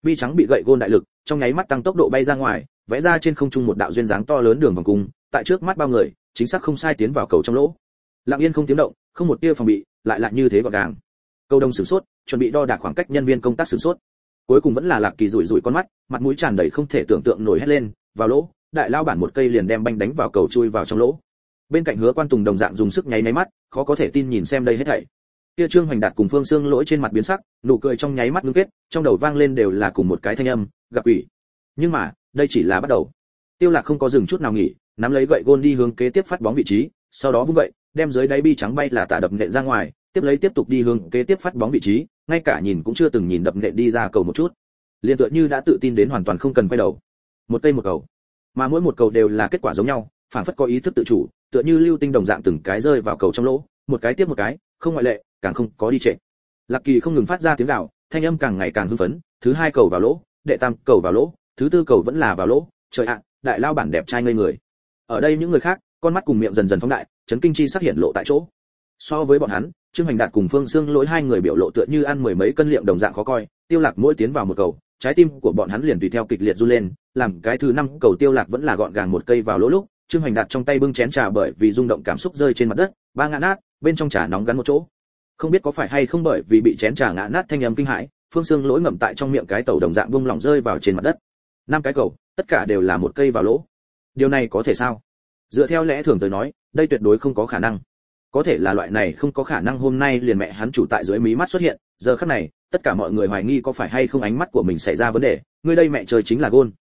Bi trắng bị gậy gôn đại lực, trong nháy mắt tăng tốc độ bay ra ngoài, vẽ ra trên không trung một đạo duyên dáng to lớn đường vòng cung, tại trước mắt bao người, chính xác không sai tiến vào cầu trong lỗ. Lặng yên không tiếng động, không một tia phòng bị, lại lại như thế gọn gàng. Câu đông sửng sốt, chuẩn bị đo đạc khoảng cách nhân viên công tác sửng sốt. Cuối cùng vẫn là Lạc Kỳ rủi rủi con mắt, mặt mũi tràn đầy không thể tưởng tượng nổi hết lên, vào lỗ, đại lao bản một cây liền đem banh đánh vào cầu chui vào trong lỗ. Bên cạnh hứa quan tùng đồng dạng dùng sức nháy nháy mắt, khó có thể tin nhìn xem đây hết thảy. Kia trương hoành đạt cùng phương xương lỗi trên mặt biến sắc, nụ cười trong nháy mắt ngưng kết, trong đầu vang lên đều là cùng một cái thanh âm, gặp ủy. Nhưng mà, đây chỉ là bắt đầu. Tiêu lạc không có dừng chút nào nghỉ, nắm lấy gậy gôn đi hướng kế tiếp phát bóng vị trí, sau đó vung gậy, đem dưới đáy bi trắng bay là tạ đập nện ra ngoài, tiếp lấy tiếp tục đi hướng kế tiếp phát bóng vị trí, ngay cả nhìn cũng chưa từng nhìn đập nện đi ra cầu một chút. Liền tựa như đã tự tin đến hoàn toàn không cần quay đầu. Một tay một cầu mà mỗi một cầu đều là kết quả giống nhau phản phất có ý thức tự chủ, tựa như lưu tinh đồng dạng từng cái rơi vào cầu trong lỗ, một cái tiếp một cái, không ngoại lệ, càng không có đi trệ. Lạc kỳ không ngừng phát ra tiếng gào, thanh âm càng ngày càng hưng phấn, thứ hai cầu vào lỗ, đệ tam cầu vào lỗ, thứ tư cầu vẫn là vào lỗ, trời ạ, đại lao bản đẹp trai ngây người. Ở đây những người khác, con mắt cùng miệng dần dần phóng đại, chấn kinh chi sắc hiện lộ tại chỗ. So với bọn hắn, trương hành đạt cùng phương xương lỗi hai người biểu lộ tựa như ăn mười mấy cân liệm đồng dạng khó coi, tiêu lạc mỗi tiến vào một cầu trái tim của bọn hắn liền tùy theo kịch liệt run lên, làm cái thứ năm cầu tiêu lạc vẫn là gọn gàng một cây vào lỗ lúc, trương hoành đặt trong tay bưng chén trà bởi vì rung động cảm xúc rơi trên mặt đất, ba ngã nát, bên trong trà nóng gắn một chỗ. Không biết có phải hay không bởi vì bị chén trà ngã nát thanh âm kinh hãi, phương xương lỗi ngậm tại trong miệng cái tàu đồng dạng buông lỏng rơi vào trên mặt đất. Năm cái cầu, tất cả đều là một cây vào lỗ. Điều này có thể sao? Dựa theo lẽ thường tới nói, đây tuyệt đối không có khả năng. Có thể là loại này không có khả năng hôm nay liền mẹ hắn chủ tại dưới mí mắt xuất hiện giờ khắc này, tất cả mọi người hoài nghi có phải hay không ánh mắt của mình xảy ra vấn đề, người đây mẹ trời chính là gôn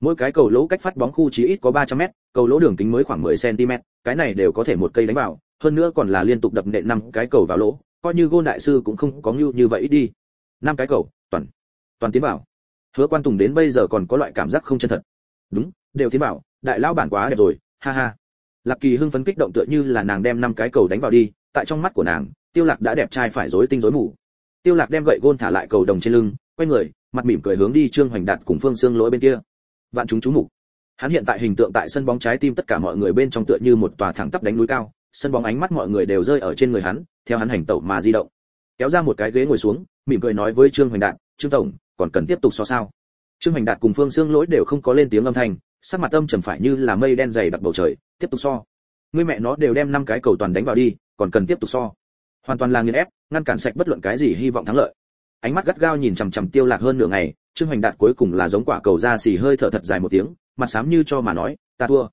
mỗi cái cầu lỗ cách phát bóng khu chỉ ít có 300 mét, cầu lỗ đường kính mới khoảng 10 cm cái này đều có thể một cây đánh vào, hơn nữa còn là liên tục đập nện năm cái cầu vào lỗ, coi như gôn đại sư cũng không có như như vậy ít đi. Năm cái cầu, toàn toàn tiến vào. Hứa quan tùng đến bây giờ còn có loại cảm giác không chân thật. Đúng, đều tiến bảo đại lão bản quá đẹp rồi, ha ha. Lạc kỳ hưng phấn kích động tựa như là nàng đem năm cái cầu đánh vào đi, tại trong mắt của nàng, tiêu lạc đã đẹp trai phải rối tinh rối mù tiêu lạc đem gậy gôn thả lại cầu đồng trên lưng, quay người, mặt mỉm cười hướng đi trương hoành đạt cùng phương xương lỗi bên kia. Vạn chúng chú mục. Hắn hiện tại hình tượng tại sân bóng trái tim tất cả mọi người bên trong tựa như một tòa thẳng tắp đánh núi cao, sân bóng ánh mắt mọi người đều rơi ở trên người hắn, theo hắn hành tẩu mà di động. Kéo ra một cái ghế ngồi xuống, mỉm cười nói với trương hoành đạt, trương tổng, còn cần tiếp tục so sao? Trương Hoành đạt cùng phương xương lỗi đều không có lên tiếng âm thanh, sắc mặt âm trầm phải như là mây đen dày đặc bầu trời, tiếp tục so. Ngươi mẹ nó đều đem năm cái cầu toàn đánh vào đi, còn cần tiếp tục so hoàn toàn là nghiền ép, ngăn cản sạch bất luận cái gì hy vọng thắng lợi. Ánh mắt gắt gao nhìn chằm chằm tiêu lạc hơn nửa ngày, trương hoành đạt cuối cùng là giống quả cầu ra xì hơi thở thật dài một tiếng, mặt sám như cho mà nói, ta thua.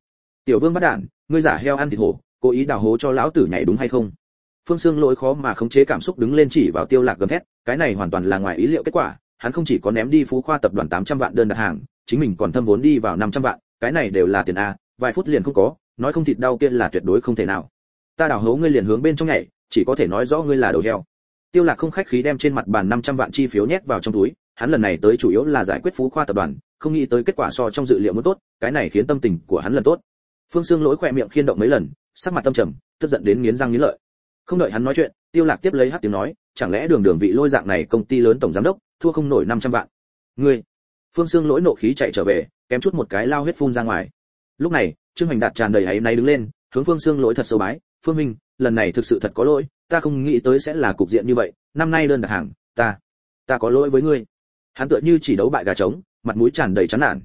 Tiểu vương bắt đạn, ngươi giả heo ăn thịt hổ, cố ý đào hố cho lão tử nhảy đúng hay không? Phương xương lỗi khó mà khống chế cảm xúc đứng lên chỉ vào tiêu lạc gầm thét, cái này hoàn toàn là ngoài ý liệu kết quả, hắn không chỉ có ném đi phú khoa tập đoàn 800 vạn đơn đặt hàng, chính mình còn thâm vốn đi vào 500 vạn, cái này đều là tiền a, vài phút liền không có, nói không thịt đau kia là tuyệt đối không thể nào. Ta đào hố ngươi liền hướng bên trong nhảy chỉ có thể nói rõ ngươi là đầu heo. Tiêu lạc không khách khí đem trên mặt bàn 500 vạn chi phiếu nhét vào trong túi, hắn lần này tới chủ yếu là giải quyết phú khoa tập đoàn, không nghĩ tới kết quả so trong dự liệu muốn tốt, cái này khiến tâm tình của hắn lần tốt. Phương xương lỗi khoẹt miệng khiên động mấy lần, sắc mặt tâm trầm, tức giận đến nghiến răng nghiến lợi. Không đợi hắn nói chuyện, tiêu lạc tiếp lấy hát tiếng nói, chẳng lẽ đường đường vị lôi dạng này công ty lớn tổng giám đốc, thua không nổi 500 vạn? Ngươi! Phương xương lỗi nộ khí chạy trở về, kém chút một cái lao huyết phun ra ngoài. Lúc này, trương hành đạt tràn đầy áy náy đứng lên, hướng phương xương lỗi thật sâu bái, phương minh lần này thực sự thật có lỗi, ta không nghĩ tới sẽ là cục diện như vậy, năm nay đơn đặt hàng, ta ta có lỗi với ngươi. Hắn tựa như chỉ đấu bại gà trống, mặt mũi tràn đầy chán nản.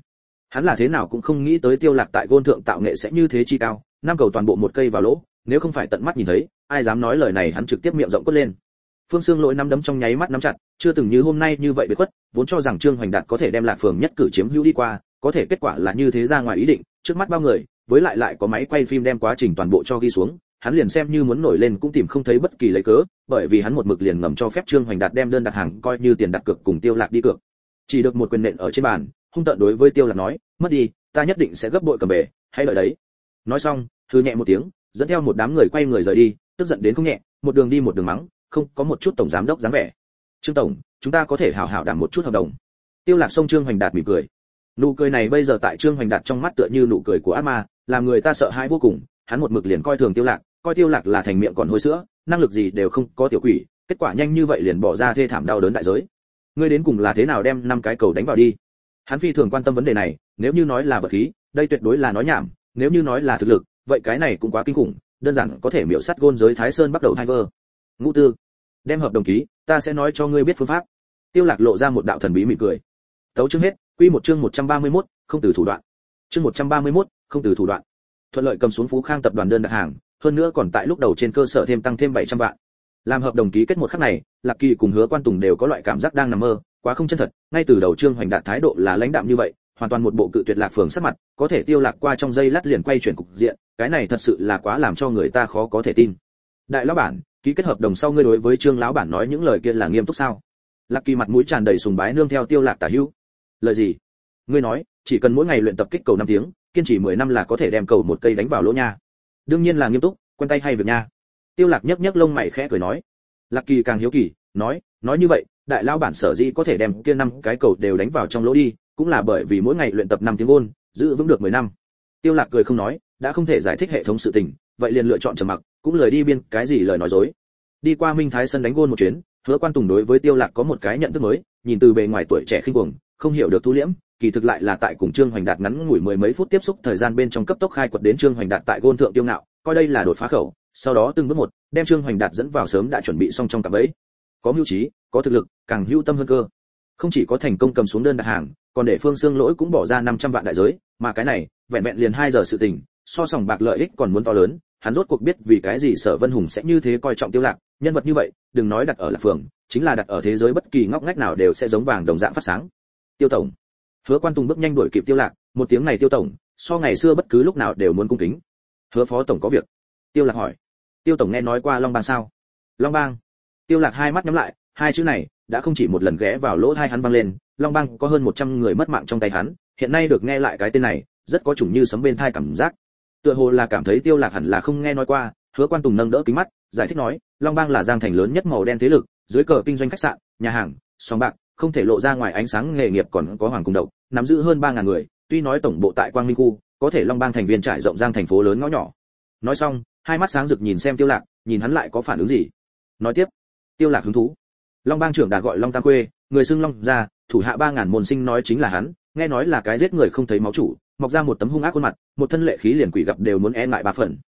Hắn là thế nào cũng không nghĩ tới tiêu lạc tại gôn thượng tạo nghệ sẽ như thế chi cao, năm cầu toàn bộ một cây vào lỗ, nếu không phải tận mắt nhìn thấy, ai dám nói lời này hắn trực tiếp miệng rộng quất lên. Phương xương lỗi năm đấm trong nháy mắt nắm chặt, chưa từng như hôm nay như vậy biệt khuất, vốn cho rằng trương hoành đạt có thể đem lạc phường nhất cử chiếm hữu đi qua, có thể kết quả là như thế ra ngoài ý định, trước mắt bao người, với lại lại có máy quay phim đem quá trình toàn bộ cho ghi xuống hắn liền xem như muốn nổi lên cũng tìm không thấy bất kỳ lấy cớ, bởi vì hắn một mực liền ngầm cho phép trương hoành đạt đem đơn đặt hàng coi như tiền đặt cược cùng tiêu lạc đi cược. Chỉ được một quyền nện ở trên bàn, hung tợn đối với tiêu lạc nói, mất đi, ta nhất định sẽ gấp bội cầm về hay đợi đấy. Nói xong thư nhẹ một tiếng, dẫn theo một đám người quay người rời đi, tức giận đến không nhẹ, một đường đi một đường mắng, không có một chút tổng giám đốc dáng vẻ. Trương tổng, chúng ta có thể hảo hảo đảm một chút hợp đồng. Tiêu lạc sông trương hoành đạt mỉm cười. Nụ cười này bây giờ tại trương hoành đạt trong mắt tựa như nụ cười của ác ma, làm người ta sợ hãi vô cùng, hắn một mực liền coi thường tiêu lạc coi tiêu lạc là thành miệng còn hôi sữa năng lực gì đều không có tiểu quỷ kết quả nhanh như vậy liền bỏ ra thê thảm đau đớn đại giới. Ngươi đến cùng là thế nào đem năm cái cầu đánh vào đi? Hắn phi thường quan tâm vấn đề này nếu như nói là vật khí đây tuyệt đối là nói nhảm nếu như nói là thực lực vậy cái này cũng quá kinh khủng đơn giản có thể miểu sát gôn giới thái sơn bắt đầu tiger. Ngũ tư đem hợp đồng ký ta sẽ nói cho ngươi biết phương pháp. Tiêu lạc lộ ra một đạo thần bí mỉm cười. Tấu chương hết quy một chương 131, không từ thủ đoạn. Chương 131, không từ thủ đoạn. Thuận lợi cầm xuống phú khang tập đoàn đơn đặt hàng hơn nữa còn tại lúc đầu trên cơ sở thêm tăng thêm 700 vạn. Làm hợp đồng ký kết một khắc này, lạc kỳ cùng hứa quan tùng đều có loại cảm giác đang nằm mơ, quá không chân thật, ngay từ đầu trương hoành đạt thái độ là lãnh đạm như vậy, hoàn toàn một bộ cự tuyệt lạc phường sắc mặt, có thể tiêu lạc qua trong giây lát liền quay chuyển cục diện, cái này thật sự là quá làm cho người ta khó có thể tin. Đại lão bản, ký kết hợp đồng sau ngươi đối với trương lão bản nói những lời kia là nghiêm túc sao? Lạc kỳ mặt mũi tràn đầy sùng bái nương theo tiêu lạc tả hữu. Lời gì? Ngươi nói, chỉ cần mỗi ngày luyện tập kích cầu 5 tiếng, kiên trì 10 năm là có thể đem cầu một cây đánh vào lỗ nha đương nhiên là nghiêm túc, quen tay hay việc nha. Tiêu lạc nhấc nhấc lông mày khẽ cười nói. Lạc kỳ càng hiếu kỳ, nói nói như vậy, đại lao bản sở dĩ có thể đem kia năm cái cầu đều đánh vào trong lỗ đi, cũng là bởi vì mỗi ngày luyện tập năm tiếng ôn giữ vững được 10 năm. Tiêu lạc cười không nói, đã không thể giải thích hệ thống sự tình, vậy liền lựa chọn trầm mặc, cũng lời đi biên cái gì lời nói dối. Đi qua minh thái sân đánh gôn một chuyến, hứa quan tùng đối với tiêu lạc có một cái nhận thức mới, nhìn từ bề ngoài tuổi trẻ khinh cuồng, không hiểu được thu liễm kỳ thực lại là tại cùng trương hoành đạt ngắn ngủi mười mấy phút tiếp xúc, thời gian bên trong cấp tốc khai quật đến trương hoành đạt tại gôn thượng tiêu ngạo, coi đây là đột phá khẩu, sau đó từng bước một, đem trương hoành đạt dẫn vào sớm đã chuẩn bị xong trong cặp ấy có mưu trí, có thực lực, càng hưu tâm hơn cơ. Không chỉ có thành công cầm xuống đơn đặt hàng, còn để phương xương lỗi cũng bỏ ra 500 vạn đại giới, mà cái này, vẹn vẹn liền 2 giờ sự tình, so sòng bạc lợi ích còn muốn to lớn, hắn rốt cuộc biết vì cái gì sở vân hùng sẽ như thế coi trọng tiêu lạc, nhân vật như vậy, đừng nói đặt ở lạc phường, chính là đặt ở thế giới bất kỳ ngóc ngách nào đều sẽ giống vàng đồng dạng phát sáng. Tiêu tổng hứa quan tùng bước nhanh đuổi kịp tiêu lạc, một tiếng này tiêu tổng, so ngày xưa bất cứ lúc nào đều muốn cung kính. Hứa phó tổng có việc. Tiêu lạc hỏi. Tiêu tổng nghe nói qua long bang sao? Long bang. Tiêu lạc hai mắt nhắm lại, hai chữ này đã không chỉ một lần ghé vào lỗ tai hắn vang lên, long bang có hơn 100 người mất mạng trong tay hắn, hiện nay được nghe lại cái tên này, rất có chủng như sấm bên tai cảm giác. Tựa hồ là cảm thấy tiêu lạc hẳn là không nghe nói qua, hứa quan tùng nâng đỡ kính mắt, giải thích nói, long bang là giang thành lớn nhất màu đen thế lực, dưới cờ kinh doanh khách sạn, nhà hàng, sòng bạc không thể lộ ra ngoài ánh sáng nghề nghiệp còn có hoàng cung độc, nắm giữ hơn ba ngàn người, tuy nói tổng bộ tại quang minh khu, có thể long bang thành viên trải rộng giang thành phố lớn ngõ nhỏ. Nói xong, hai mắt sáng rực nhìn xem tiêu lạc, nhìn hắn lại có phản ứng gì. Nói tiếp, tiêu lạc hứng thú. Long bang trưởng đã gọi long tam quê người xưng long ra thủ hạ ba ngàn môn sinh nói chính là hắn, nghe nói là cái giết người không thấy máu chủ, mọc ra một tấm hung ác khuôn mặt, một thân lệ khí liền quỷ gặp đều muốn e ngại ba phần.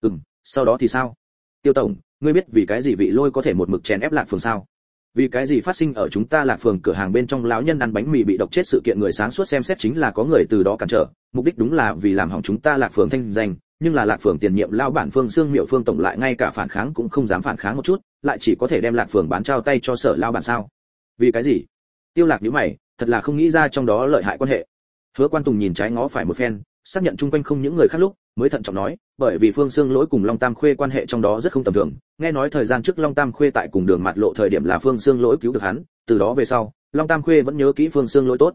Ừm, sau đó thì sao? Tiêu tổng, ngươi biết vì cái gì vị lôi có thể một mực chèn ép lạc phường sao? Vì cái gì phát sinh ở chúng ta lạc phường cửa hàng bên trong lão nhân ăn bánh mì bị độc chết sự kiện người sáng suốt xem xét chính là có người từ đó cản trở. Mục đích đúng là vì làm hỏng chúng ta lạc phường thanh danh, nhưng là lạc phường tiền nhiệm lao bản phương xương miệu phương tổng lại ngay cả phản kháng cũng không dám phản kháng một chút, lại chỉ có thể đem lạc phường bán trao tay cho sở lao bản sao? Vì cái gì? Tiêu lạc nhíu mày, thật là không nghĩ ra trong đó lợi hại quan hệ. Hứa quan tùng nhìn trái ngó phải một phen xác nhận chung quanh không những người khác lúc, mới thận trọng nói, bởi vì phương xương lỗi cùng long tam khuê quan hệ trong đó rất không tầm thường. Nghe nói thời gian trước long tam khuê tại cùng đường mặt lộ thời điểm là phương xương lỗi cứu được hắn, từ đó về sau, long tam khuê vẫn nhớ kỹ phương xương lỗi tốt.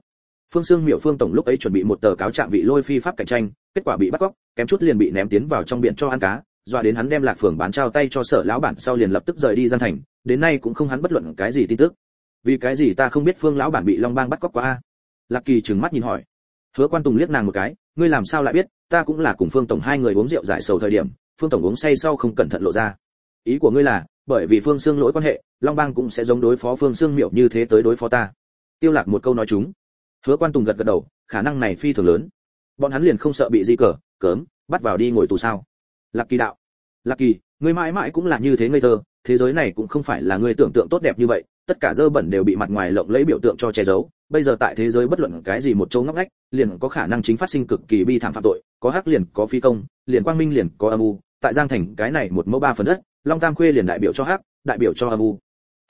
Phương xương miểu phương tổng lúc ấy chuẩn bị một tờ cáo trạng vị lôi phi pháp cạnh tranh, kết quả bị bắt cóc, kém chút liền bị ném tiến vào trong biển cho ăn cá, dọa đến hắn đem lạc phường bán trao tay cho sở lão bản sau liền lập tức rời đi gian thành, đến nay cũng không hắn bất luận cái gì tin tức. Vì cái gì ta không biết phương lão bản bị long bang bắt cóc quá a? Lạc kỳ trừng mắt nhìn hỏi hứa quan tùng liếc nàng một cái, ngươi làm sao lại biết, ta cũng là cùng phương tổng hai người uống rượu giải sầu thời điểm, phương tổng uống say sau không cẩn thận lộ ra. Ý của ngươi là, bởi vì phương xương lỗi quan hệ, long bang cũng sẽ giống đối phó phương xương miệu như thế tới đối phó ta. Tiêu lạc một câu nói chúng. Hứa quan tùng gật gật đầu, khả năng này phi thường lớn. Bọn hắn liền không sợ bị di cờ, cớm, bắt vào đi ngồi tù sao? Lạc kỳ đạo. Lạc kỳ, ngươi mãi mãi cũng là như thế ngây thơ, thế giới này cũng không phải là ngươi tưởng tượng tốt đẹp như vậy tất cả dơ bẩn đều bị mặt ngoài lộng lấy biểu tượng cho che giấu. Bây giờ tại thế giới bất luận cái gì một chỗ ngóc ngách, liền có khả năng chính phát sinh cực kỳ bi thảm phạm tội, có hắc liền, có phi công, liền quang minh liền, có âm u. Tại giang thành, cái này một mẫu ba phần đất, long tam khuê liền đại biểu cho hắc, đại biểu cho âm u.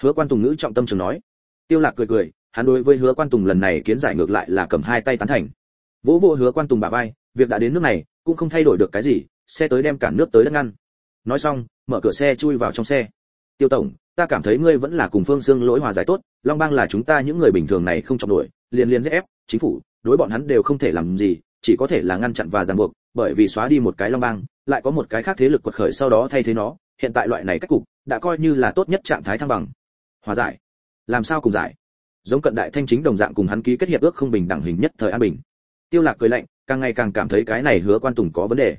Hứa quan tùng ngữ trọng tâm trường nói. Tiêu lạc cười cười, hắn đối với hứa quan tùng lần này kiến giải ngược lại là cầm hai tay tán thành. Vỗ vỗ hứa quan tùng bả vai, việc đã đến nước này, cũng không thay đổi được cái gì, xe tới đem cản nước tới đất ngăn. Nói xong, mở cửa xe chui vào trong xe tiêu tổng, ta cảm thấy ngươi vẫn là cùng phương xương lỗi hòa giải tốt, long bang là chúng ta những người bình thường này không chọc nổi, liền liền dễ ép, chính phủ, đối bọn hắn đều không thể làm gì, chỉ có thể là ngăn chặn và ràng buộc, bởi vì xóa đi một cái long bang, lại có một cái khác thế lực quật khởi sau đó thay thế nó, hiện tại loại này cách cục, đã coi như là tốt nhất trạng thái thăng bằng. Hòa giải? Làm sao cùng giải? Giống cận đại thanh chính đồng dạng cùng hắn ký kết hiệp ước không bình đẳng hình nhất thời an bình. Tiêu lạc cười lạnh, càng ngày càng cảm thấy cái này hứa quan tùng có vấn đề.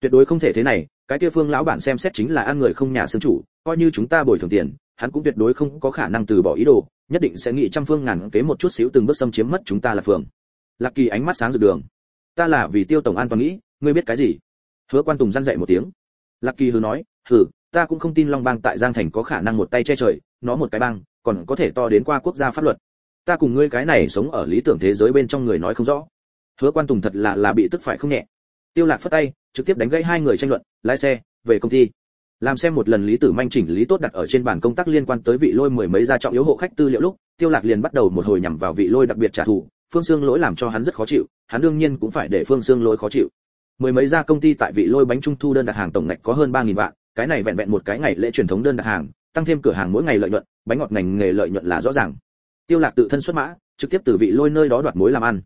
Tuyệt đối không thể thế này cái kia phương lão bản xem xét chính là ăn người không nhà xương chủ, coi như chúng ta bồi thường tiền, hắn cũng tuyệt đối không có khả năng từ bỏ ý đồ, nhất định sẽ nghĩ trăm phương ngàn kế một chút xíu từng bước xâm chiếm mất chúng ta là phường. Lạc kỳ ánh mắt sáng rực đường. Ta là vì tiêu tổng an toàn nghĩ, ngươi biết cái gì? Hứa quan tùng răn dậy một tiếng. Lạc kỳ hừ nói, hừ, ta cũng không tin long bang tại giang thành có khả năng một tay che trời, nó một cái bang, còn có thể to đến qua quốc gia pháp luật. Ta cùng ngươi cái này sống ở lý tưởng thế giới bên trong người nói không rõ. Hứa quan tùng thật là là bị tức phải không nhẹ. Tiêu lạc phất tay trực tiếp đánh gãy hai người tranh luận, lái xe, về công ty. Làm xem một lần lý tử manh chỉnh lý tốt đặt ở trên bàn công tác liên quan tới vị lôi mười mấy gia trọng yếu hộ khách tư liệu lúc, tiêu lạc liền bắt đầu một hồi nhằm vào vị lôi đặc biệt trả thù, phương xương lỗi làm cho hắn rất khó chịu, hắn đương nhiên cũng phải để phương xương lỗi khó chịu. Mười mấy gia công ty tại vị lôi bánh trung thu đơn đặt hàng tổng ngạch có hơn ba nghìn vạn, cái này vẹn vẹn một cái ngày lễ truyền thống đơn đặt hàng, tăng thêm cửa hàng mỗi ngày lợi nhuận, bánh ngọt ngành nghề lợi nhuận là rõ ràng. Tiêu lạc tự thân xuất mã, trực tiếp từ vị lôi nơi đó đoạt mối làm ăn.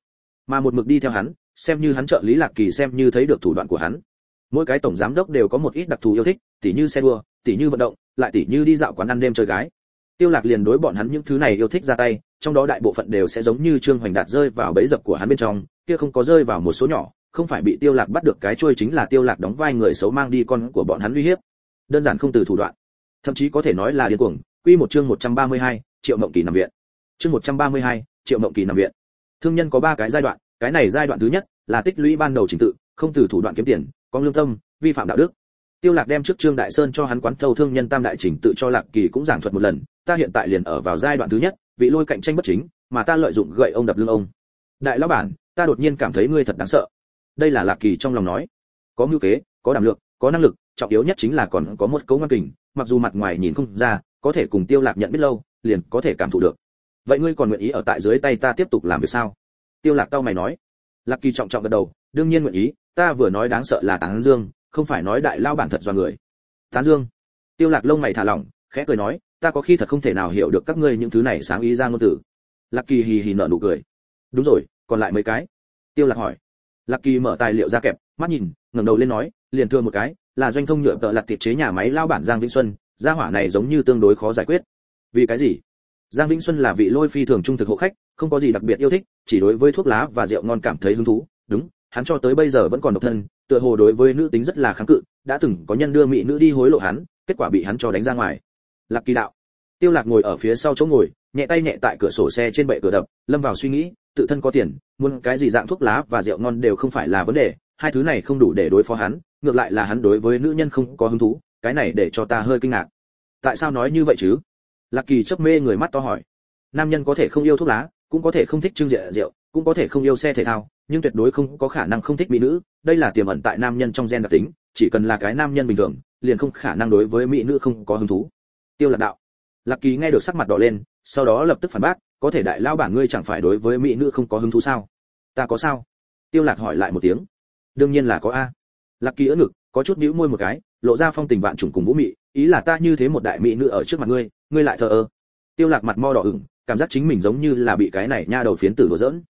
Mà một mực đi theo hắn xem như hắn trợ lý lạc kỳ xem như thấy được thủ đoạn của hắn. Mỗi cái tổng giám đốc đều có một ít đặc thù yêu thích tỉ như xe đua tỉ như vận động lại tỉ như đi dạo quán ăn đêm chơi gái. Tiêu lạc liền đối bọn hắn những thứ này yêu thích ra tay trong đó đại bộ phận đều sẽ giống như trương hoành đạt rơi vào bẫy dập của hắn bên trong kia không có rơi vào một số nhỏ không phải bị tiêu lạc bắt được cái chuôi chính là tiêu lạc đóng vai người xấu mang đi con của bọn hắn uy hiếp. Đơn giản không từ thủ đoạn. Thậm chí có thể nói là điên cuồng. Quy một chương 132, triệu mộng kỳ nằm viện. Chương 132, triệu mộng kỳ nằm viện. Thương nhân có ba cái giai đoạn cái này giai đoạn thứ nhất là tích lũy ban đầu trình tự, không từ thủ đoạn kiếm tiền, có lương tâm, vi phạm đạo đức. Tiêu lạc đem trước trương đại sơn cho hắn quán thâu thương nhân tam đại trình tự cho lạc kỳ cũng giảng thuật một lần, ta hiện tại liền ở vào giai đoạn thứ nhất, vị lôi cạnh tranh bất chính, mà ta lợi dụng gậy ông đập lưng ông. Đại lão bản, ta đột nhiên cảm thấy ngươi thật đáng sợ. Đây là lạc kỳ trong lòng nói. Có mưu kế, có đảm lượng, có năng lực, trọng yếu nhất chính là còn có một cấu ngang kình, mặc dù mặt ngoài nhìn không ra, có thể cùng tiêu lạc nhận biết lâu, liền có thể cảm thụ được. Vậy ngươi còn nguyện ý ở tại dưới tay ta tiếp tục làm việc sao? Tiêu lạc cao mày nói. Lạc kỳ trọng trọng gật đầu, đương nhiên nguyện ý, ta vừa nói đáng sợ là tán dương, không phải nói đại lao bản thật do người. Tán dương. Tiêu lạc lông mày thả lỏng, khẽ cười nói, ta có khi thật không thể nào hiểu được các ngươi những thứ này sáng ý ra ngôn tử lạc kỳ hì hì nở nụ cười. Đúng rồi, còn lại mấy cái? Tiêu lạc hỏi. Lạc kỳ mở tài liệu ra kẹp, mắt nhìn, ngẩng đầu lên nói, liền thưa một cái, là doanh thông nhựa tợ lạc tiệp chế nhà máy lao bản giang vĩnh xuân, gia hỏa này giống như tương đối khó giải quyết. Vì cái gì? Giang vĩnh xuân là vị lôi phi thường trung thực hộ khách, không có gì đặc biệt yêu thích, chỉ đối với thuốc lá và rượu ngon cảm thấy hứng thú. Đúng, hắn cho tới bây giờ vẫn còn độc thân, tựa hồ đối với nữ tính rất là kháng cự, đã từng có nhân đưa mỹ nữ đi hối lộ hắn, kết quả bị hắn cho đánh ra ngoài. Lạc kỳ đạo. Tiêu lạc ngồi ở phía sau chỗ ngồi, nhẹ tay nhẹ tại cửa sổ xe trên bệ cửa đập, lâm vào suy nghĩ, tự thân có tiền, muốn cái gì dạng thuốc lá và rượu ngon đều không phải là vấn đề, hai thứ này không đủ để đối phó hắn, ngược lại là hắn đối với nữ nhân không có hứng thú, cái này để cho ta hơi kinh ngạc. Tại sao nói như vậy chứ? Lạc kỳ chớp mê người mắt to hỏi. Nam nhân có thể không yêu thuốc lá, cũng có thể không thích trưng rượu rượu, cũng có thể không yêu xe thể thao, nhưng tuyệt đối không có khả năng không thích mỹ nữ. Đây là tiềm ẩn tại nam nhân trong gen đặc tính, chỉ cần là cái nam nhân bình thường, liền không khả năng đối với mỹ nữ không có hứng thú. Tiêu lạc đạo. Lạc kỳ nghe được sắc mặt đỏ lên, sau đó lập tức phản bác, có thể đại lao bản ngươi chẳng phải đối với mỹ nữ không có hứng thú sao? Ta có sao? Tiêu lạc hỏi lại một tiếng. Đương nhiên là có a. Lạc kỳ ưỡn ngực, có chút nhíu môi một cái, lộ ra phong tình vạn trùng cùng vũ mị, ý là ta như thế một đại mỹ nữ ở trước mặt ngươi ngươi lại thờ ơ. Tiêu lạc mặt mo đỏ ửng, cảm giác chính mình giống như là bị cái này nha đầu phiến tử đùa giỡn.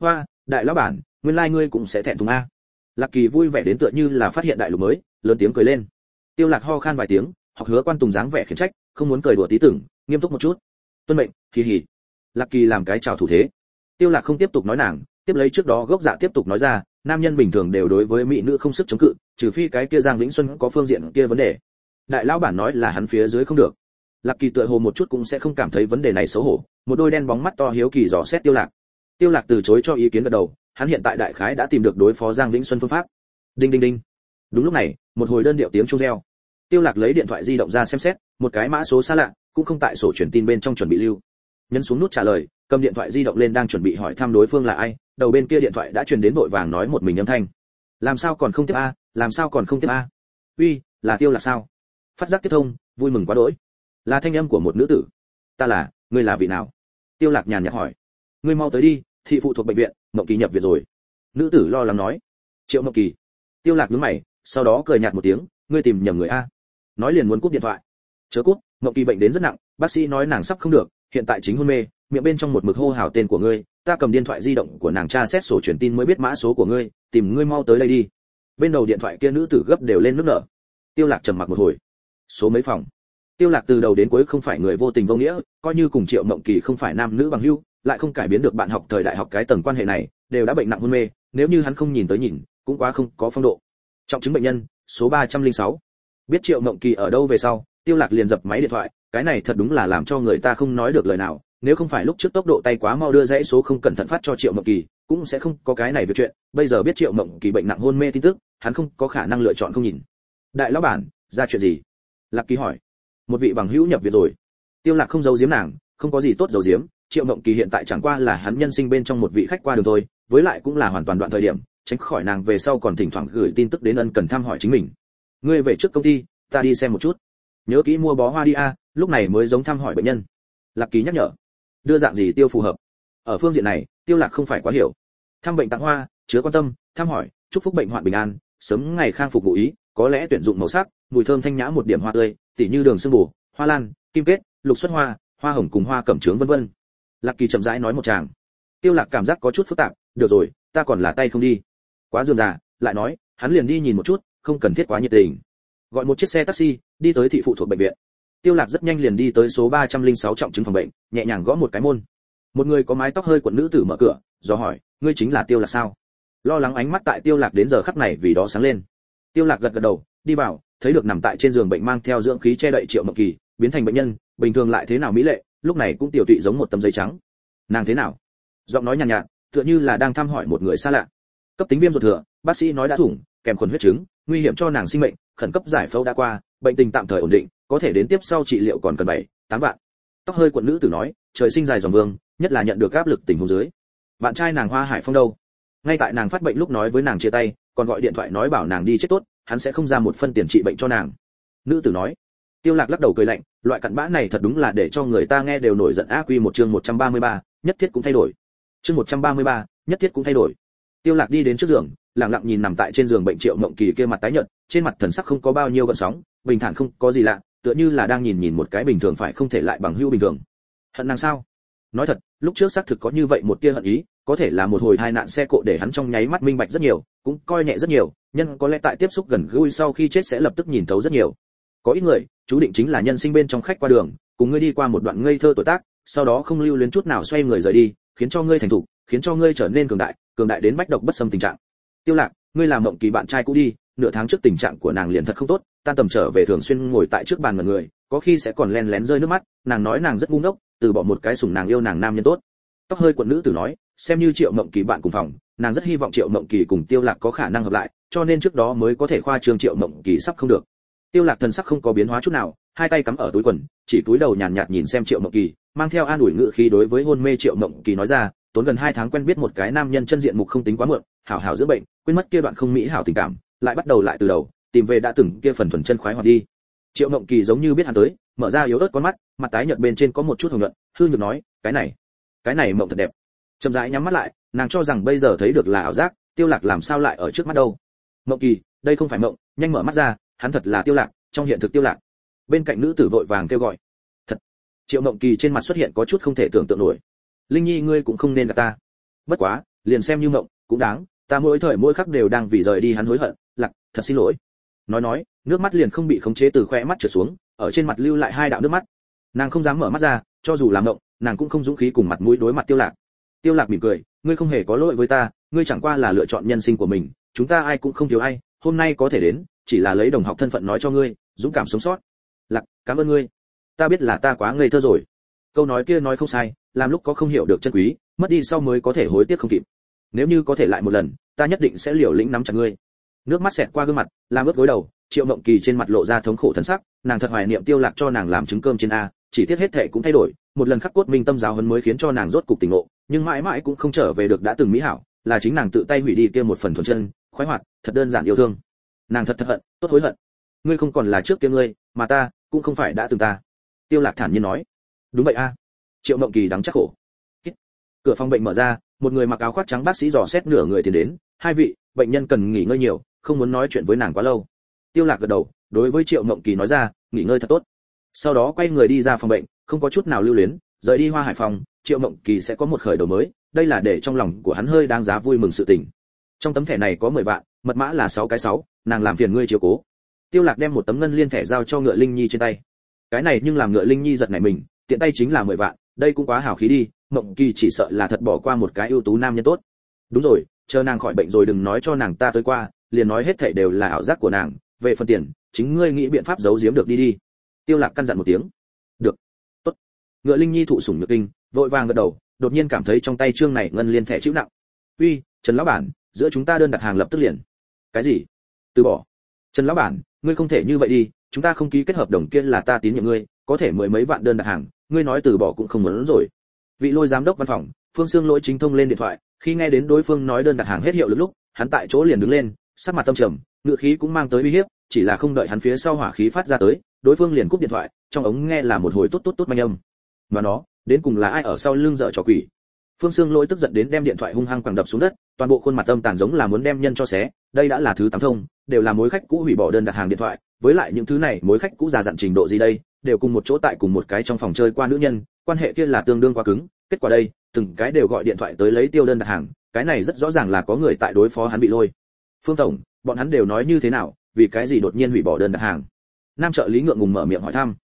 Hoa, đại lão bản, nguyên lai like ngươi cũng sẽ thẹn thùng a. Lạc kỳ vui vẻ đến tựa như là phát hiện đại lục mới, lớn tiếng cười lên. Tiêu lạc ho khan vài tiếng, học hứa quan tùng dáng vẻ khiển trách, không muốn cười đùa tí tưởng, nghiêm túc một chút. Tuân mệnh kỳ hỉ lạc kỳ làm cái chào thủ thế. Tiêu lạc không tiếp tục nói nàng, tiếp lấy trước đó gốc dạ tiếp tục nói ra, nam nhân bình thường đều đối với mỹ nữ không sức chống cự, trừ phi cái kia giang vĩnh xuân có phương diện kia vấn đề. Đại lão bản nói là hắn phía dưới không được lạc kỳ tựa hồ một chút cũng sẽ không cảm thấy vấn đề này xấu hổ, một đôi đen bóng mắt to hiếu kỳ dò xét tiêu lạc. Tiêu lạc từ chối cho ý kiến gật đầu, hắn hiện tại đại khái đã tìm được đối phó giang vĩnh xuân phương pháp. Đinh đinh đinh. Đúng lúc này, một hồi đơn điệu tiếng chuông reo. Tiêu lạc lấy điện thoại di động ra xem xét, một cái mã số xa lạ, cũng không tại sổ truyền tin bên trong chuẩn bị lưu. Nhấn xuống nút trả lời, cầm điện thoại di động lên đang chuẩn bị hỏi thăm đối phương là ai, đầu bên kia điện thoại đã truyền đến vội vàng nói một mình âm thanh. Làm sao còn không tiếp a, làm sao còn không tiếp a? Uy, là tiêu lạc sao? Phát giác tiếp thông, vui mừng quá đỗi là thanh âm của một nữ tử. Ta là, ngươi là vị nào? Tiêu lạc nhàn nhạt hỏi. Ngươi mau tới đi, thị phụ thuộc bệnh viện, mộng kỳ nhập viện rồi. Nữ tử lo lắng nói. Triệu mộng kỳ. Tiêu lạc nhướng mày, sau đó cười nhạt một tiếng, ngươi tìm nhầm người a. Nói liền muốn cúp điện thoại. Chớ cúp, mộng kỳ bệnh đến rất nặng, bác sĩ nói nàng sắp không được, hiện tại chính hôn mê, miệng bên trong một mực hô hào tên của ngươi, ta cầm điện thoại di động của nàng tra xét sổ truyền tin mới biết mã số của ngươi, tìm ngươi mau tới đây đi. Bên đầu điện thoại kia nữ tử gấp đều lên nước nở. Tiêu lạc trầm mặc một hồi. Số mấy phòng? Tiêu lạc từ đầu đến cuối không phải người vô tình vô nghĩa, coi như cùng triệu mộng kỳ không phải nam nữ bằng hữu, lại không cải biến được bạn học thời đại học cái tầng quan hệ này, đều đã bệnh nặng hôn mê, nếu như hắn không nhìn tới nhìn, cũng quá không có phong độ. Trọng chứng bệnh nhân, số 306. biết triệu mộng kỳ ở đâu về sau, tiêu lạc liền dập máy điện thoại, cái này thật đúng là làm cho người ta không nói được lời nào, nếu không phải lúc trước tốc độ tay quá mau đưa dãy số không cẩn thận phát cho triệu mộng kỳ, cũng sẽ không có cái này việc chuyện, bây giờ biết triệu mộng kỳ bệnh nặng hôn mê tin tức, hắn không có khả năng lựa chọn không nhìn. Đại lão bản, ra chuyện gì? Lạc kỳ hỏi một vị bằng hữu nhập viện rồi. Tiêu lạc không giấu giếm nàng, không có gì tốt giấu giếm, triệu ngậm kỳ hiện tại chẳng qua là hắn nhân sinh bên trong một vị khách qua đường thôi, với lại cũng là hoàn toàn đoạn thời điểm, tránh khỏi nàng về sau còn thỉnh thoảng gửi tin tức đến ân cần thăm hỏi chính mình. Ngươi về trước công ty, ta đi xem một chút. Nhớ kỹ mua bó hoa đi a, lúc này mới giống thăm hỏi bệnh nhân. Lạc ký nhắc nhở. Đưa dạng gì tiêu phù hợp? Ở phương diện này, tiêu lạc không phải quá hiểu. Thăm bệnh tặng hoa, chứa quan tâm, thăm hỏi, chúc phúc bệnh hoạn bình an, sớm ngày khang phục ngụ ý, có lẽ tuyển dụng màu sắc, mùi thơm thanh nhã một điểm hoa tươi tỉ như đường sương bù, hoa lan, kim kết, lục xuất hoa hoa hồng cùng hoa cẩm trướng vân vân. Lạc kỳ chậm rãi nói một tràng. Tiêu lạc cảm giác có chút phức tạp, được rồi, ta còn là tay không đi. Quá dườm già, lại nói, hắn liền đi nhìn một chút, không cần thiết quá nhiệt tình. Gọi một chiếc xe taxi, đi tới thị phụ thuộc bệnh viện. Tiêu lạc rất nhanh liền đi tới số 306 trọng chứng phòng bệnh, nhẹ nhàng gõ một cái môn. Một người có mái tóc hơi quận nữ tử mở cửa, do hỏi, ngươi chính là tiêu lạc sao? Lo lắng ánh mắt tại tiêu lạc đến giờ khắc này vì đó sáng lên. Tiêu lạc gật gật đầu, đi vào thấy được nằm tại trên giường bệnh mang theo dưỡng khí che đậy triệu mộng kỳ biến thành bệnh nhân bình thường lại thế nào mỹ lệ lúc này cũng tiểu tụy giống một tấm giấy trắng. Nàng thế nào? Giọng nói nhàn nhạt, nhạt tựa như là đang thăm hỏi một người xa lạ. Cấp tính viêm ruột thừa bác sĩ nói đã thủng kèm khuẩn huyết chứng nguy hiểm cho nàng sinh mệnh khẩn cấp giải phẫu đã qua bệnh tình tạm thời ổn định có thể đến tiếp sau trị liệu còn cần bảy tám vạn. Tóc hơi quận nữ tử nói trời sinh dài dòng vương nhất là nhận được áp lực tình huống dưới. Bạn trai nàng hoa hải phong đâu? Ngay tại nàng phát bệnh lúc nói với nàng chia tay còn gọi điện thoại nói bảo nàng đi chết tốt hắn sẽ không ra một phân tiền trị bệnh cho nàng. Nữ tử nói. Tiêu lạc lắc đầu cười lạnh loại cặn bã này thật đúng là để cho người ta nghe đều nổi giận ác quy một chương 133, nhất thiết cũng thay đổi. Chương 133, nhất thiết cũng thay đổi. Tiêu lạc đi đến trước giường lặng lặng nhìn nằm tại trên giường bệnh triệu mộng kỳ kia mặt tái nhợt trên mặt thần sắc không có bao nhiêu gợn sóng bình thản không có gì lạ tựa như là đang nhìn nhìn một cái bình thường phải không thể lại bằng hữu bình thường. Hận nàng sao? Nói thật lúc trước xác thực có như vậy một tia hận ý có thể là một hồi hai nạn xe cộ để hắn trong nháy mắt minh bạch rất nhiều cũng coi nhẹ rất nhiều nhân có lẽ tại tiếp xúc gần gũi sau khi chết sẽ lập tức nhìn thấu rất nhiều. Có ít người, chú định chính là nhân sinh bên trong khách qua đường, cùng ngươi đi qua một đoạn ngây thơ tuổi tác, sau đó không lưu luyến chút nào xoay người rời đi, khiến cho ngươi thành thục, khiến cho ngươi trở nên cường đại cường đại đến bách độc bất xâm tình trạng. Tiêu lạc, ngươi làm mộng kỳ bạn trai cũ đi, nửa tháng trước tình trạng của nàng liền thật không tốt tan tầm trở về thường xuyên ngồi tại trước bàn ngẩn người, có khi sẽ còn len lén rơi nước mắt, nàng nói nàng rất ngu ngốc, từ bỏ một cái sủng nàng yêu nàng nam nhân tốt. Tóc hơi quận nữ tử nói, xem như triệu mộng kỳ bạn cùng phòng nàng rất hy vọng triệu mộng kỳ cùng tiêu lạc có khả năng hợp lại cho nên trước đó mới có thể khoa trương triệu mộng kỳ sắp không được. Tiêu lạc thần sắc không có biến hóa chút nào hai tay cắm ở túi quần chỉ túi đầu nhàn nhạt, nhìn xem triệu mộng kỳ mang theo an ủi ngự khí đối với hôn mê triệu mộng kỳ nói ra tốn gần hai tháng quen biết một cái nam nhân chân diện mục không tính quá muộn hảo hảo giữa bệnh quên mất kia đoạn không mỹ hảo tình cảm lại bắt đầu lại từ đầu tìm về đã từng kia phần thuần chân khoái hoạt đi. Triệu mộng kỳ giống như biết hắn tới mở ra yếu ớt con mắt mặt tái nhợt bên trên có một chút hồng nhuận hư nhược nói cái này cái này mộng thật đẹp. Chậm rãi nhắm mắt lại nàng cho rằng bây giờ thấy được là ảo giác, tiêu lạc làm sao lại ở trước mắt đâu? Mộng kỳ, đây không phải mộng, nhanh mở mắt ra, hắn thật là tiêu lạc, trong hiện thực tiêu lạc. Bên cạnh nữ tử vội vàng kêu gọi. Thật, triệu mộng kỳ trên mặt xuất hiện có chút không thể tưởng tượng nổi. Linh nhi ngươi cũng không nên gặp ta. Bất quá, liền xem như mộng, cũng đáng, ta mỗi thời mỗi khắc đều đang vì rời đi hắn hối hận, lạc, thật xin lỗi. Nói nói, nước mắt liền không bị khống chế từ khóe mắt trở xuống, ở trên mặt lưu lại hai đạo nước mắt. Nàng không dám mở mắt ra, cho dù làm mộng, nàng cũng không dũng khí cùng mặt mũi đối mặt tiêu lạc tiêu lạc mỉm cười, ngươi không hề có lỗi với ta, ngươi chẳng qua là lựa chọn nhân sinh của mình, chúng ta ai cũng không thiếu ai, hôm nay có thể đến, chỉ là lấy đồng học thân phận nói cho ngươi, dũng cảm sống sót. Lạc, cảm ơn ngươi. Ta biết là ta quá ngây thơ rồi. Câu nói kia nói không sai, làm lúc có không hiểu được chân quý, mất đi sau mới có thể hối tiếc không kịp. Nếu như có thể lại một lần, ta nhất định sẽ liều lĩnh nắm chặt ngươi. Nước mắt xẹt qua gương mặt, làm ướt gối đầu, triệu mộng kỳ trên mặt lộ ra thống khổ thân sắc, nàng thật hoài niệm tiêu lạc cho nàng làm trứng cơm trên a, chỉ tiếc hết thệ cũng thay đổi, một lần khắc cốt minh tâm giáo huấn mới khiến cho nàng rốt cục tỉnh ngộ nhưng mãi mãi cũng không trở về được đã từng mỹ hảo, là chính nàng tự tay hủy đi kia một phần thuần chân, khoái hoạt, thật đơn giản yêu thương. Nàng thật thật hận, tốt hối hận. Ngươi không còn là trước kia ngươi, mà ta cũng không phải đã từng ta. Tiêu lạc thản nhiên nói. Đúng vậy a. Triệu mộng kỳ đắng chắc khổ. Cửa phòng bệnh mở ra, một người mặc áo khoác trắng bác sĩ dò xét nửa người tiến đến. Hai vị, bệnh nhân cần nghỉ ngơi nhiều, không muốn nói chuyện với nàng quá lâu. Tiêu lạc gật đầu, đối với triệu mộng kỳ nói ra, nghỉ ngơi thật tốt. Sau đó quay người đi ra phòng bệnh, không có chút nào lưu luyến, rời đi hoa hải phòng triệu mộng kỳ sẽ có một khởi đầu mới, đây là để trong lòng của hắn hơi đáng giá vui mừng sự tình. Trong tấm thẻ này có 10 vạn, mật mã là sáu cái sáu, nàng làm phiền ngươi chiếu cố. Tiêu lạc đem một tấm ngân liên thẻ giao cho ngựa linh nhi trên tay. Cái này nhưng làm ngựa linh nhi giật nảy mình, tiện tay chính là 10 vạn, đây cũng quá hào khí đi, mộng kỳ chỉ sợ là thật bỏ qua một cái ưu tú nam nhân tốt. Đúng rồi, chờ nàng khỏi bệnh rồi đừng nói cho nàng ta tới qua, liền nói hết thảy đều là ảo giác của nàng, về phần tiền, chính ngươi nghĩ biện pháp giấu giếm được đi đi. Tiêu lạc căn dặn một tiếng. Được. Tốt. Ngựa linh nhi thụ sủng nhược kinh vội vàng gật đầu, đột nhiên cảm thấy trong tay trương này ngân liên thẻ chịu nặng. Uy, trần lão bản, giữa chúng ta đơn đặt hàng lập tức liền. Cái gì? Từ bỏ. Trần lão bản, ngươi không thể như vậy đi, chúng ta không ký kết hợp đồng kia là ta tín nhiệm ngươi, có thể mười mấy vạn đơn đặt hàng, ngươi nói từ bỏ cũng không muốn rồi. Vị lôi giám đốc văn phòng, phương xương lỗi chính thông lên điện thoại, khi nghe đến đối phương nói đơn đặt hàng hết hiệu lực lúc, hắn tại chỗ liền đứng lên, sắc mặt tâm trầm, ngựa khí cũng mang tới uy hiếp, chỉ là không đợi hắn phía sau hỏa khí phát ra tới, đối phương liền cúp điện thoại, trong ống nghe là một hồi tốt tốt tốt manh âm. Mà nó đến cùng là ai ở sau lưng dở trò quỷ. Phương xương lỗi tức giận đến đem điện thoại hung hăng quẳng đập xuống đất, toàn bộ khuôn mặt âm tàn giống là muốn đem nhân cho xé, đây đã là thứ tám thông, đều là mối khách cũ hủy bỏ đơn đặt hàng điện thoại, với lại những thứ này, mối khách cũ già dặn trình độ gì đây, đều cùng một chỗ tại cùng một cái trong phòng chơi qua nữ nhân, quan hệ kia là tương đương quá cứng, kết quả đây, từng cái đều gọi điện thoại tới lấy tiêu đơn đặt hàng, cái này rất rõ ràng là có người tại đối phó hắn bị lôi. Phương tổng, bọn hắn đều nói như thế nào, vì cái gì đột nhiên hủy bỏ đơn đặt hàng? Nam trợ lý ngượng ngùng mở miệng hỏi thăm.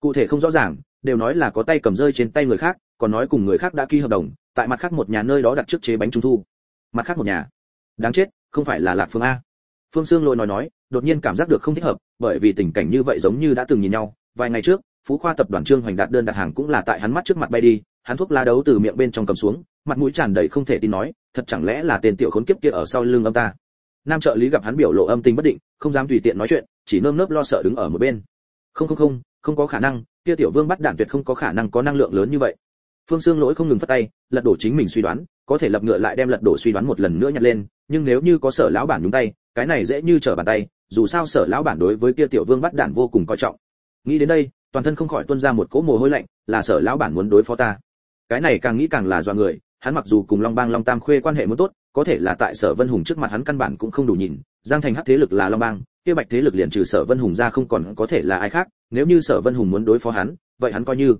Cụ thể không rõ ràng đều nói là có tay cầm rơi trên tay người khác, còn nói cùng người khác đã ký hợp đồng, tại mặt khác một nhà nơi đó đặt trước chế bánh trung thu. Mặt khác một nhà. Đáng chết, không phải là lạc phương a. Phương sương lôi nói nói, đột nhiên cảm giác được không thích hợp, bởi vì tình cảnh như vậy giống như đã từng nhìn nhau. Vài ngày trước, phú khoa tập đoàn trương hoành đạt đơn đặt hàng cũng là tại hắn mắt trước mặt bay đi, hắn thuốc lá đấu từ miệng bên trong cầm xuống, mặt mũi tràn đầy không thể tin nói, thật chẳng lẽ là tên tiểu khốn kiếp kia ở sau lưng ông ta? Nam trợ lý gặp hắn biểu lộ âm tình bất định, không dám tùy tiện nói chuyện, chỉ nơm nớp lo sợ đứng ở một bên. Không không không không có khả năng, kia tiểu vương bắt đản tuyệt không có khả năng có năng lượng lớn như vậy. Phương xương lỗi không ngừng phát tay, lật đổ chính mình suy đoán, có thể lập ngựa lại đem lật đổ suy đoán một lần nữa nhặt lên, nhưng nếu như có sở lão bản nhúng tay, cái này dễ như trở bàn tay, dù sao sở lão bản đối với kia tiểu vương bắt đản vô cùng coi trọng. Nghĩ đến đây, toàn thân không khỏi tuôn ra một cỗ mồ hôi lạnh, là sở lão bản muốn đối phó ta. Cái này càng nghĩ càng là do người, hắn mặc dù cùng long bang, long tam khuê quan hệ muốn tốt, có thể là tại sở vân hùng trước mặt hắn căn bản cũng không đủ nhìn, giang thành hắc thế lực là long bang, kia bạch thế lực liền trừ sở vân hùng ra không còn có thể là ai khác nếu như sở vân hùng muốn đối phó hắn, vậy hắn coi như.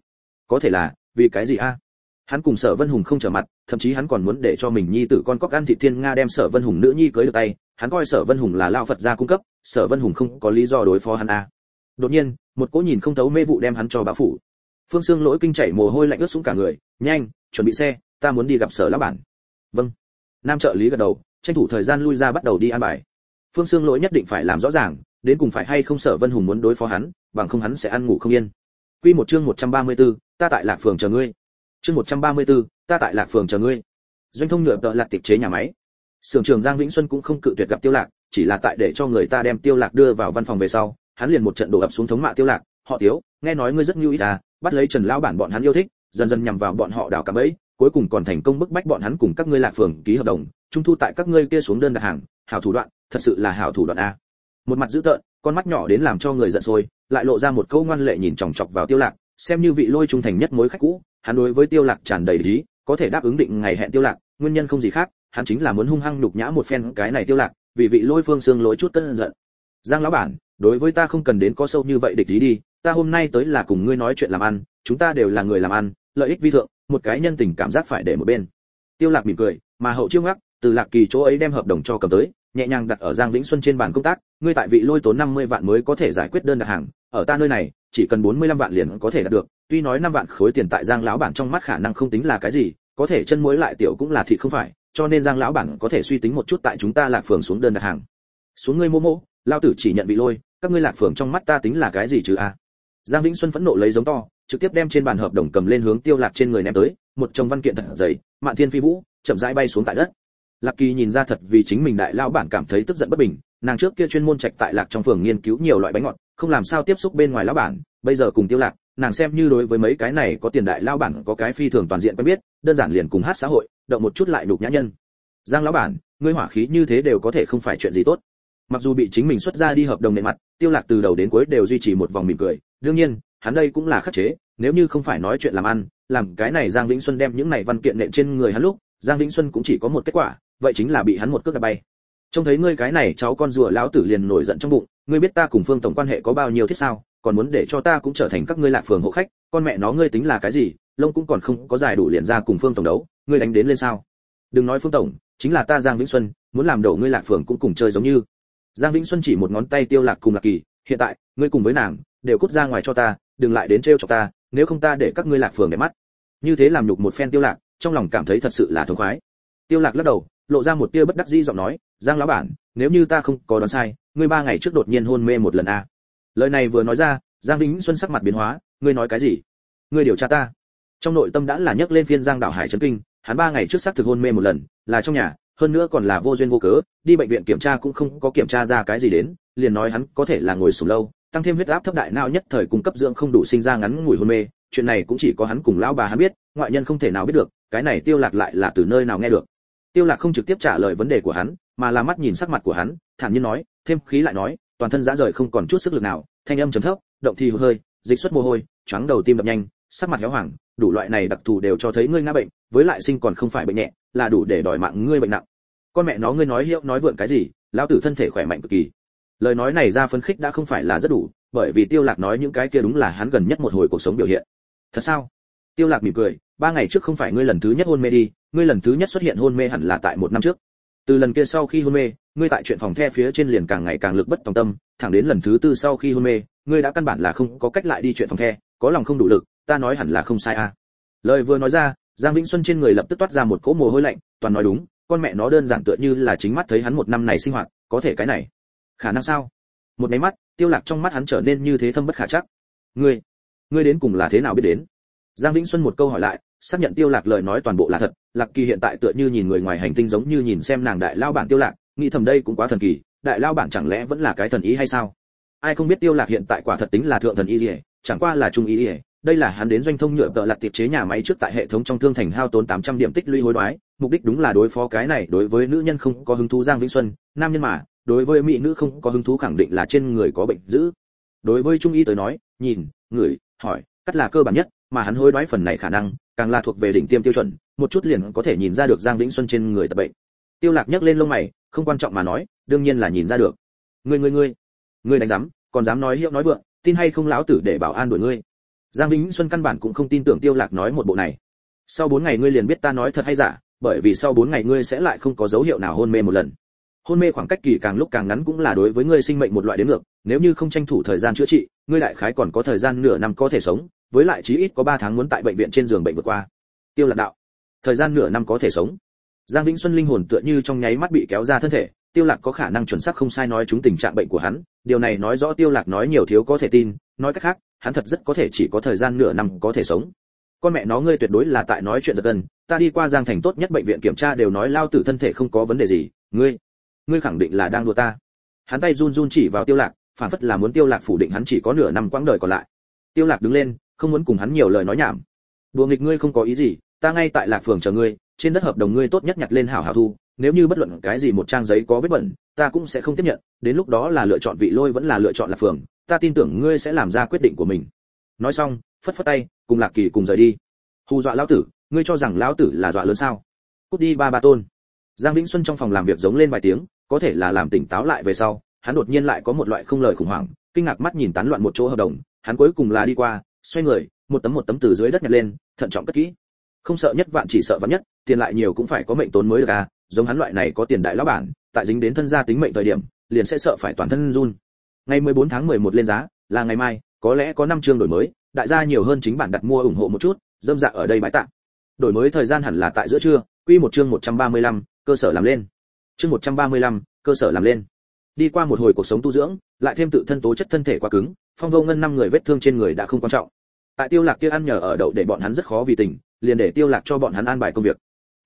Có thể là, vì cái gì a? Hắn cùng sở vân hùng không trở mặt, thậm chí hắn còn muốn để cho mình nhi tử con cóc ăn thị thiên nga đem sở vân hùng nữ nhi cưới được tay. Hắn coi sở vân hùng là lao phật gia cung cấp, sở vân hùng không có lý do đối phó hắn a. Đột nhiên, một cỗ nhìn không thấu mê vụ đem hắn cho bá phủ. Phương xương lỗi kinh chảy mồ hôi lạnh ướt xuống cả người, nhanh, chuẩn bị xe, ta muốn đi gặp sở lão bản. Vâng. Nam trợ lý gật đầu, tranh thủ thời gian lui ra bắt đầu đi an bài. Phương xương lỗi nhất định phải làm rõ ràng đến cùng phải hay không sở vân hùng muốn đối phó hắn bằng không hắn sẽ ăn ngủ không yên. Quy một chương 134, ta tại lạc phường chờ ngươi. Chương 134, ta tại lạc phường chờ ngươi. Doanh thông nhựa tợ lạc tịch chế nhà máy. Sưởng trưởng giang vĩnh xuân cũng không cự tuyệt gặp tiêu lạc chỉ là tại để cho người ta đem tiêu lạc đưa vào văn phòng về sau hắn liền một trận đổ ập xuống thống mạ tiêu lạc họ tiếu nghe nói ngươi rất nhu ý ta, bắt lấy trần lão bản bọn hắn yêu thích dần dần nhằm vào bọn họ đào cả bẫy cuối cùng còn thành công bức bách bọn hắn cùng các ngươi lạc phường ký hợp đồng trung thu tại các ngươi kia xuống đơn đặt hàng hảo thủ đoạn thật sự là hảo thủ đoạn a một mặt dữ tợn, con mắt nhỏ đến làm cho người giận sôi, lại lộ ra một câu ngoan lệ nhìn chòng chọc vào tiêu lạc, xem như vị lôi trung thành nhất mối khách cũ, hắn đối với tiêu lạc tràn đầy lý, có thể đáp ứng định ngày hẹn tiêu lạc, nguyên nhân không gì khác, hắn chính là muốn hung hăng nhục nhã một phen cái này tiêu lạc, vì vị lôi phương xương lỗi chút cơn giận. Giang lão bản, đối với ta không cần đến có sâu như vậy địch ý đi, ta hôm nay tới là cùng ngươi nói chuyện làm ăn, chúng ta đều là người làm ăn, lợi ích vi thượng, một cái nhân tình cảm giác phải để một bên. Tiêu lạc mỉm cười, mà hậu chiêu ngắc, từ lạc kỳ chỗ ấy đem hợp đồng cho cầm tới nhẹ nhàng đặt ở giang vĩnh xuân trên bàn công tác, ngươi tại vị lôi tốn 50 vạn mới có thể giải quyết đơn đặt hàng, ở ta nơi này, chỉ cần 45 vạn liền có thể đạt được, tuy nói 5 vạn khối tiền tại giang lão bản trong mắt khả năng không tính là cái gì, có thể chân muối lại tiểu cũng là thịt không phải, cho nên giang lão bản có thể suy tính một chút tại chúng ta lạc phường xuống đơn đặt hàng. Xuống ngươi mô mô Lão tử chỉ nhận bị lôi, các ngươi lạc phường trong mắt ta tính là cái gì chứ a? Giang vĩnh xuân phẫn nộ lấy giống to, trực tiếp đem trên bàn hợp đồng cầm lên hướng tiêu lạc trên người ném tới, một chồng văn kiện thật dày, mạn thiên phi vũ, chậm rãi bay xuống tại đất lạc kỳ nhìn ra thật vì chính mình đại lão bản cảm thấy tức giận bất bình, nàng trước kia chuyên môn trạch tại lạc trong phường nghiên cứu nhiều loại bánh ngọt, không làm sao tiếp xúc bên ngoài lão bản, bây giờ cùng tiêu lạc, nàng xem như đối với mấy cái này có tiền đại lão bản có cái phi thường toàn diện quen biết, đơn giản liền cùng hát xã hội, động một chút lại đục nhã nhân. Giang lão bản, ngươi hỏa khí như thế đều có thể không phải chuyện gì tốt. Mặc dù bị chính mình xuất ra đi hợp đồng nệ mặt, tiêu lạc từ đầu đến cuối đều duy trì một vòng mỉm cười, đương nhiên, hắn đây cũng là khắc chế, nếu như không phải nói chuyện làm ăn, làm cái này giang vĩnh xuân đem những này văn kiện nện trên người hắn lúc, giang vĩnh xuân cũng chỉ có một kết quả vậy chính là bị hắn một cước đạp bay. Trông thấy ngươi cái này cháu con rùa lão tử liền nổi giận trong bụng, ngươi biết ta cùng phương tổng quan hệ có bao nhiêu thiết sao, còn muốn để cho ta cũng trở thành các ngươi lạc phường hộ khách, con mẹ nó ngươi tính là cái gì, lông cũng còn không có dài đủ liền ra cùng phương tổng đấu, ngươi đánh đến lên sao? Đừng nói phương tổng, chính là ta giang vĩnh xuân, muốn làm đổ ngươi lạc phường cũng cùng chơi giống như. Giang vĩnh xuân chỉ một ngón tay tiêu lạc cùng lạc kỳ, hiện tại, ngươi cùng với nàng, đều cút ra ngoài cho ta, đừng lại đến trêu chọc ta, nếu không ta để các ngươi lạc phường để mắt. Như thế làm nhục một phen tiêu lạc, trong lòng cảm thấy thật sự là thống khoái. Tiêu lạc lắc đầu lộ ra một tia bất đắc dĩ giọng nói, giang lão bản, nếu như ta không có đoán sai, ngươi ba ngày trước đột nhiên hôn mê một lần a à. lời này vừa nói ra, giang vĩnh xuân sắc mặt biến hóa, ngươi nói cái gì? Ngươi điều tra ta. Trong nội tâm đã là nhấc lên phiên giang đảo hải chấn kinh, hắn ba ngày trước xác thực hôn mê một lần, là trong nhà, hơn nữa còn là vô duyên vô cớ, đi bệnh viện kiểm tra cũng không có kiểm tra ra cái gì đến, liền nói hắn có thể là ngồi sụp lâu, tăng thêm huyết áp thấp đại não nhất thời cung cấp dưỡng không đủ sinh ra ngắn ngủi hôn mê, chuyện này cũng chỉ có hắn cùng lão bà hắn biết, ngoại nhân không thể nào biết được, cái này tiêu lạc lại là từ nơi nào nghe được tiêu lạc không trực tiếp trả lời vấn đề của hắn, mà là mắt nhìn sắc mặt của hắn, thản nhiên nói, thêm khí lại nói, toàn thân dã rời không còn chút sức lực nào, thanh âm trầm thấp, động thì hơi, dịch xuất mồ hôi, choáng đầu tim đập nhanh, sắc mặt héo hoàng đủ loại này đặc thù đều cho thấy ngươi ngã bệnh, với lại sinh còn không phải bệnh nhẹ, là đủ để đòi mạng ngươi bệnh nặng. Con mẹ nó ngươi nói hiệu, nói vượn cái gì, lão tử thân thể khỏe mạnh cực kỳ. Lời nói này ra phấn khích đã không phải là rất đủ, bởi vì tiêu lạc nói những cái kia đúng là hắn gần nhất một hồi cuộc sống biểu hiện. Thật sao? Tiêu lạc mỉm cười, ba ngày trước không phải ngươi lần thứ nhất hôn mê đi ngươi lần thứ nhất xuất hiện hôn mê hẳn là tại một năm trước. Từ lần kia sau khi hôn mê, ngươi tại chuyện phòng the phía trên liền càng ngày càng lực bất tòng tâm, thẳng đến lần thứ tư sau khi hôn mê, ngươi đã căn bản là không có cách lại đi chuyện phòng the, có lòng không đủ lực, ta nói hẳn là không sai à. Lời vừa nói ra, giang vĩnh xuân trên người lập tức toát ra một cỗ mồ hôi lạnh, toàn nói đúng, con mẹ nó đơn giản tựa như là chính mắt thấy hắn một năm này sinh hoạt, có thể cái này. Khả năng sao? Một máy mắt, tiêu lạc trong mắt hắn trở nên như thế thâm bất khả chắc. Ngươi ngươi đến cùng là thế nào biết đến? Giang vĩnh xuân một câu hỏi lại xác nhận tiêu lạc lời nói toàn bộ là thật, lạc kỳ hiện tại tựa như nhìn người ngoài hành tinh giống như nhìn xem nàng đại lao bản tiêu lạc, nghĩ thầm đây cũng quá thần kỳ, đại lao bản chẳng lẽ vẫn là cái thần ý hay sao? Ai không biết tiêu lạc hiện tại quả thật tính là thượng thần y gì, chẳng qua là trung y gì, đây là hắn đến doanh thông nhựa tợ lạc tiệp chế nhà máy trước tại hệ thống trong thương thành hao tốn 800 điểm tích lũy hối đoái, mục đích đúng là đối phó cái này đối với nữ nhân không có hứng thú giang vĩnh xuân, nam nhân mà, đối với mỹ nữ không có hứng thú khẳng định là trên người có bệnh dữ. Đối với trung y tới nói, nhìn người hỏi, cắt là cơ bản nhất, mà hắn hối đoái phần này khả năng càng là thuộc về đỉnh tiêm tiêu chuẩn, một chút liền có thể nhìn ra được giang vĩnh xuân trên người tật bệnh. Tiêu lạc nhấc lên lông mày, không quan trọng mà nói, đương nhiên là nhìn ra được. Ngươi ngươi ngươi ngươi đánh dám còn dám nói hiệu nói vượng, tin hay không lão tử để bảo an đuổi ngươi. Giang vĩnh xuân căn bản cũng không tin tưởng tiêu lạc nói một bộ này. Sau bốn ngày ngươi liền biết ta nói thật hay giả, bởi vì sau bốn ngày ngươi sẽ lại không có dấu hiệu nào hôn mê một lần. Hôn mê khoảng cách kỳ càng lúc càng ngắn cũng là đối với ngươi sinh mệnh một loại đến ngược, nếu như không tranh thủ thời gian chữa trị, ngươi đại khái còn có thời gian nửa năm có thể sống với lại chí ít có 3 tháng muốn tại bệnh viện trên giường bệnh vượt qua. Tiêu lạc đạo, thời gian nửa năm có thể sống. Giang vĩnh xuân linh hồn tựa như trong nháy mắt bị kéo ra thân thể, tiêu lạc có khả năng chuẩn xác không sai nói chúng tình trạng bệnh của hắn, điều này nói rõ tiêu lạc nói nhiều thiếu có thể tin, nói cách khác, hắn thật rất có thể chỉ có thời gian nửa năm có thể sống. Con mẹ nó ngươi tuyệt đối là tại nói chuyện giật gần ta đi qua giang thành tốt nhất bệnh viện kiểm tra đều nói lao tử thân thể không có vấn đề gì, ngươi ngươi khẳng định là đang đùa ta. Hắn tay run run chỉ vào tiêu lạc, phản phất là muốn tiêu lạc phủ định hắn chỉ có nửa năm quãng đời còn lại. Tiêu lạc đứng lên không muốn cùng hắn nhiều lời nói nhảm. Đùa nghịch ngươi không có ý gì, ta ngay tại lạc phường chờ ngươi, trên đất hợp đồng ngươi tốt nhất nhặt lên hảo hảo thu, nếu như bất luận cái gì một trang giấy có vết bẩn, ta cũng sẽ không tiếp nhận, đến lúc đó là lựa chọn vị lôi vẫn là lựa chọn lạc phường, ta tin tưởng ngươi sẽ làm ra quyết định của mình. Nói xong, phất phất tay, cùng lạc kỳ cùng rời đi. Hù dọa lão tử, ngươi cho rằng lão tử là dọa lớn sao? Cút đi ba ba tôn. Giang vĩnh xuân trong phòng làm việc giống lên vài tiếng, có thể là làm tỉnh táo lại về sau, hắn đột nhiên lại có một loại không lời khủng hoảng, kinh ngạc mắt nhìn tán loạn một chỗ hợp đồng, hắn cuối cùng là đi qua xoay người một tấm một tấm từ dưới đất nhặt lên thận trọng cất kỹ. Không sợ nhất vạn chỉ sợ vạn nhất tiền lại nhiều cũng phải có mệnh tốn mới được à giống hắn loại này có tiền đại lão bản tại dính đến thân gia tính mệnh thời điểm liền sẽ sợ phải toàn thân run. Ngày 14 tháng 11 lên giá là ngày mai có lẽ có năm chương đổi mới đại gia nhiều hơn chính bản đặt mua ủng hộ một chút dâm dạ ở đây bãi tạm. đổi mới thời gian hẳn là tại giữa trưa quy một chương 135, cơ sở làm lên. Chương 135, cơ sở làm lên. Đi qua một hồi cuộc sống tu dưỡng lại thêm tự thân tố chất thân thể quá cứng phong vô ngân năm người vết thương trên người đã không quan trọng tại tiêu lạc kia ăn nhờ ở đậu để bọn hắn rất khó vì tình, liền để tiêu lạc cho bọn hắn an bài công việc.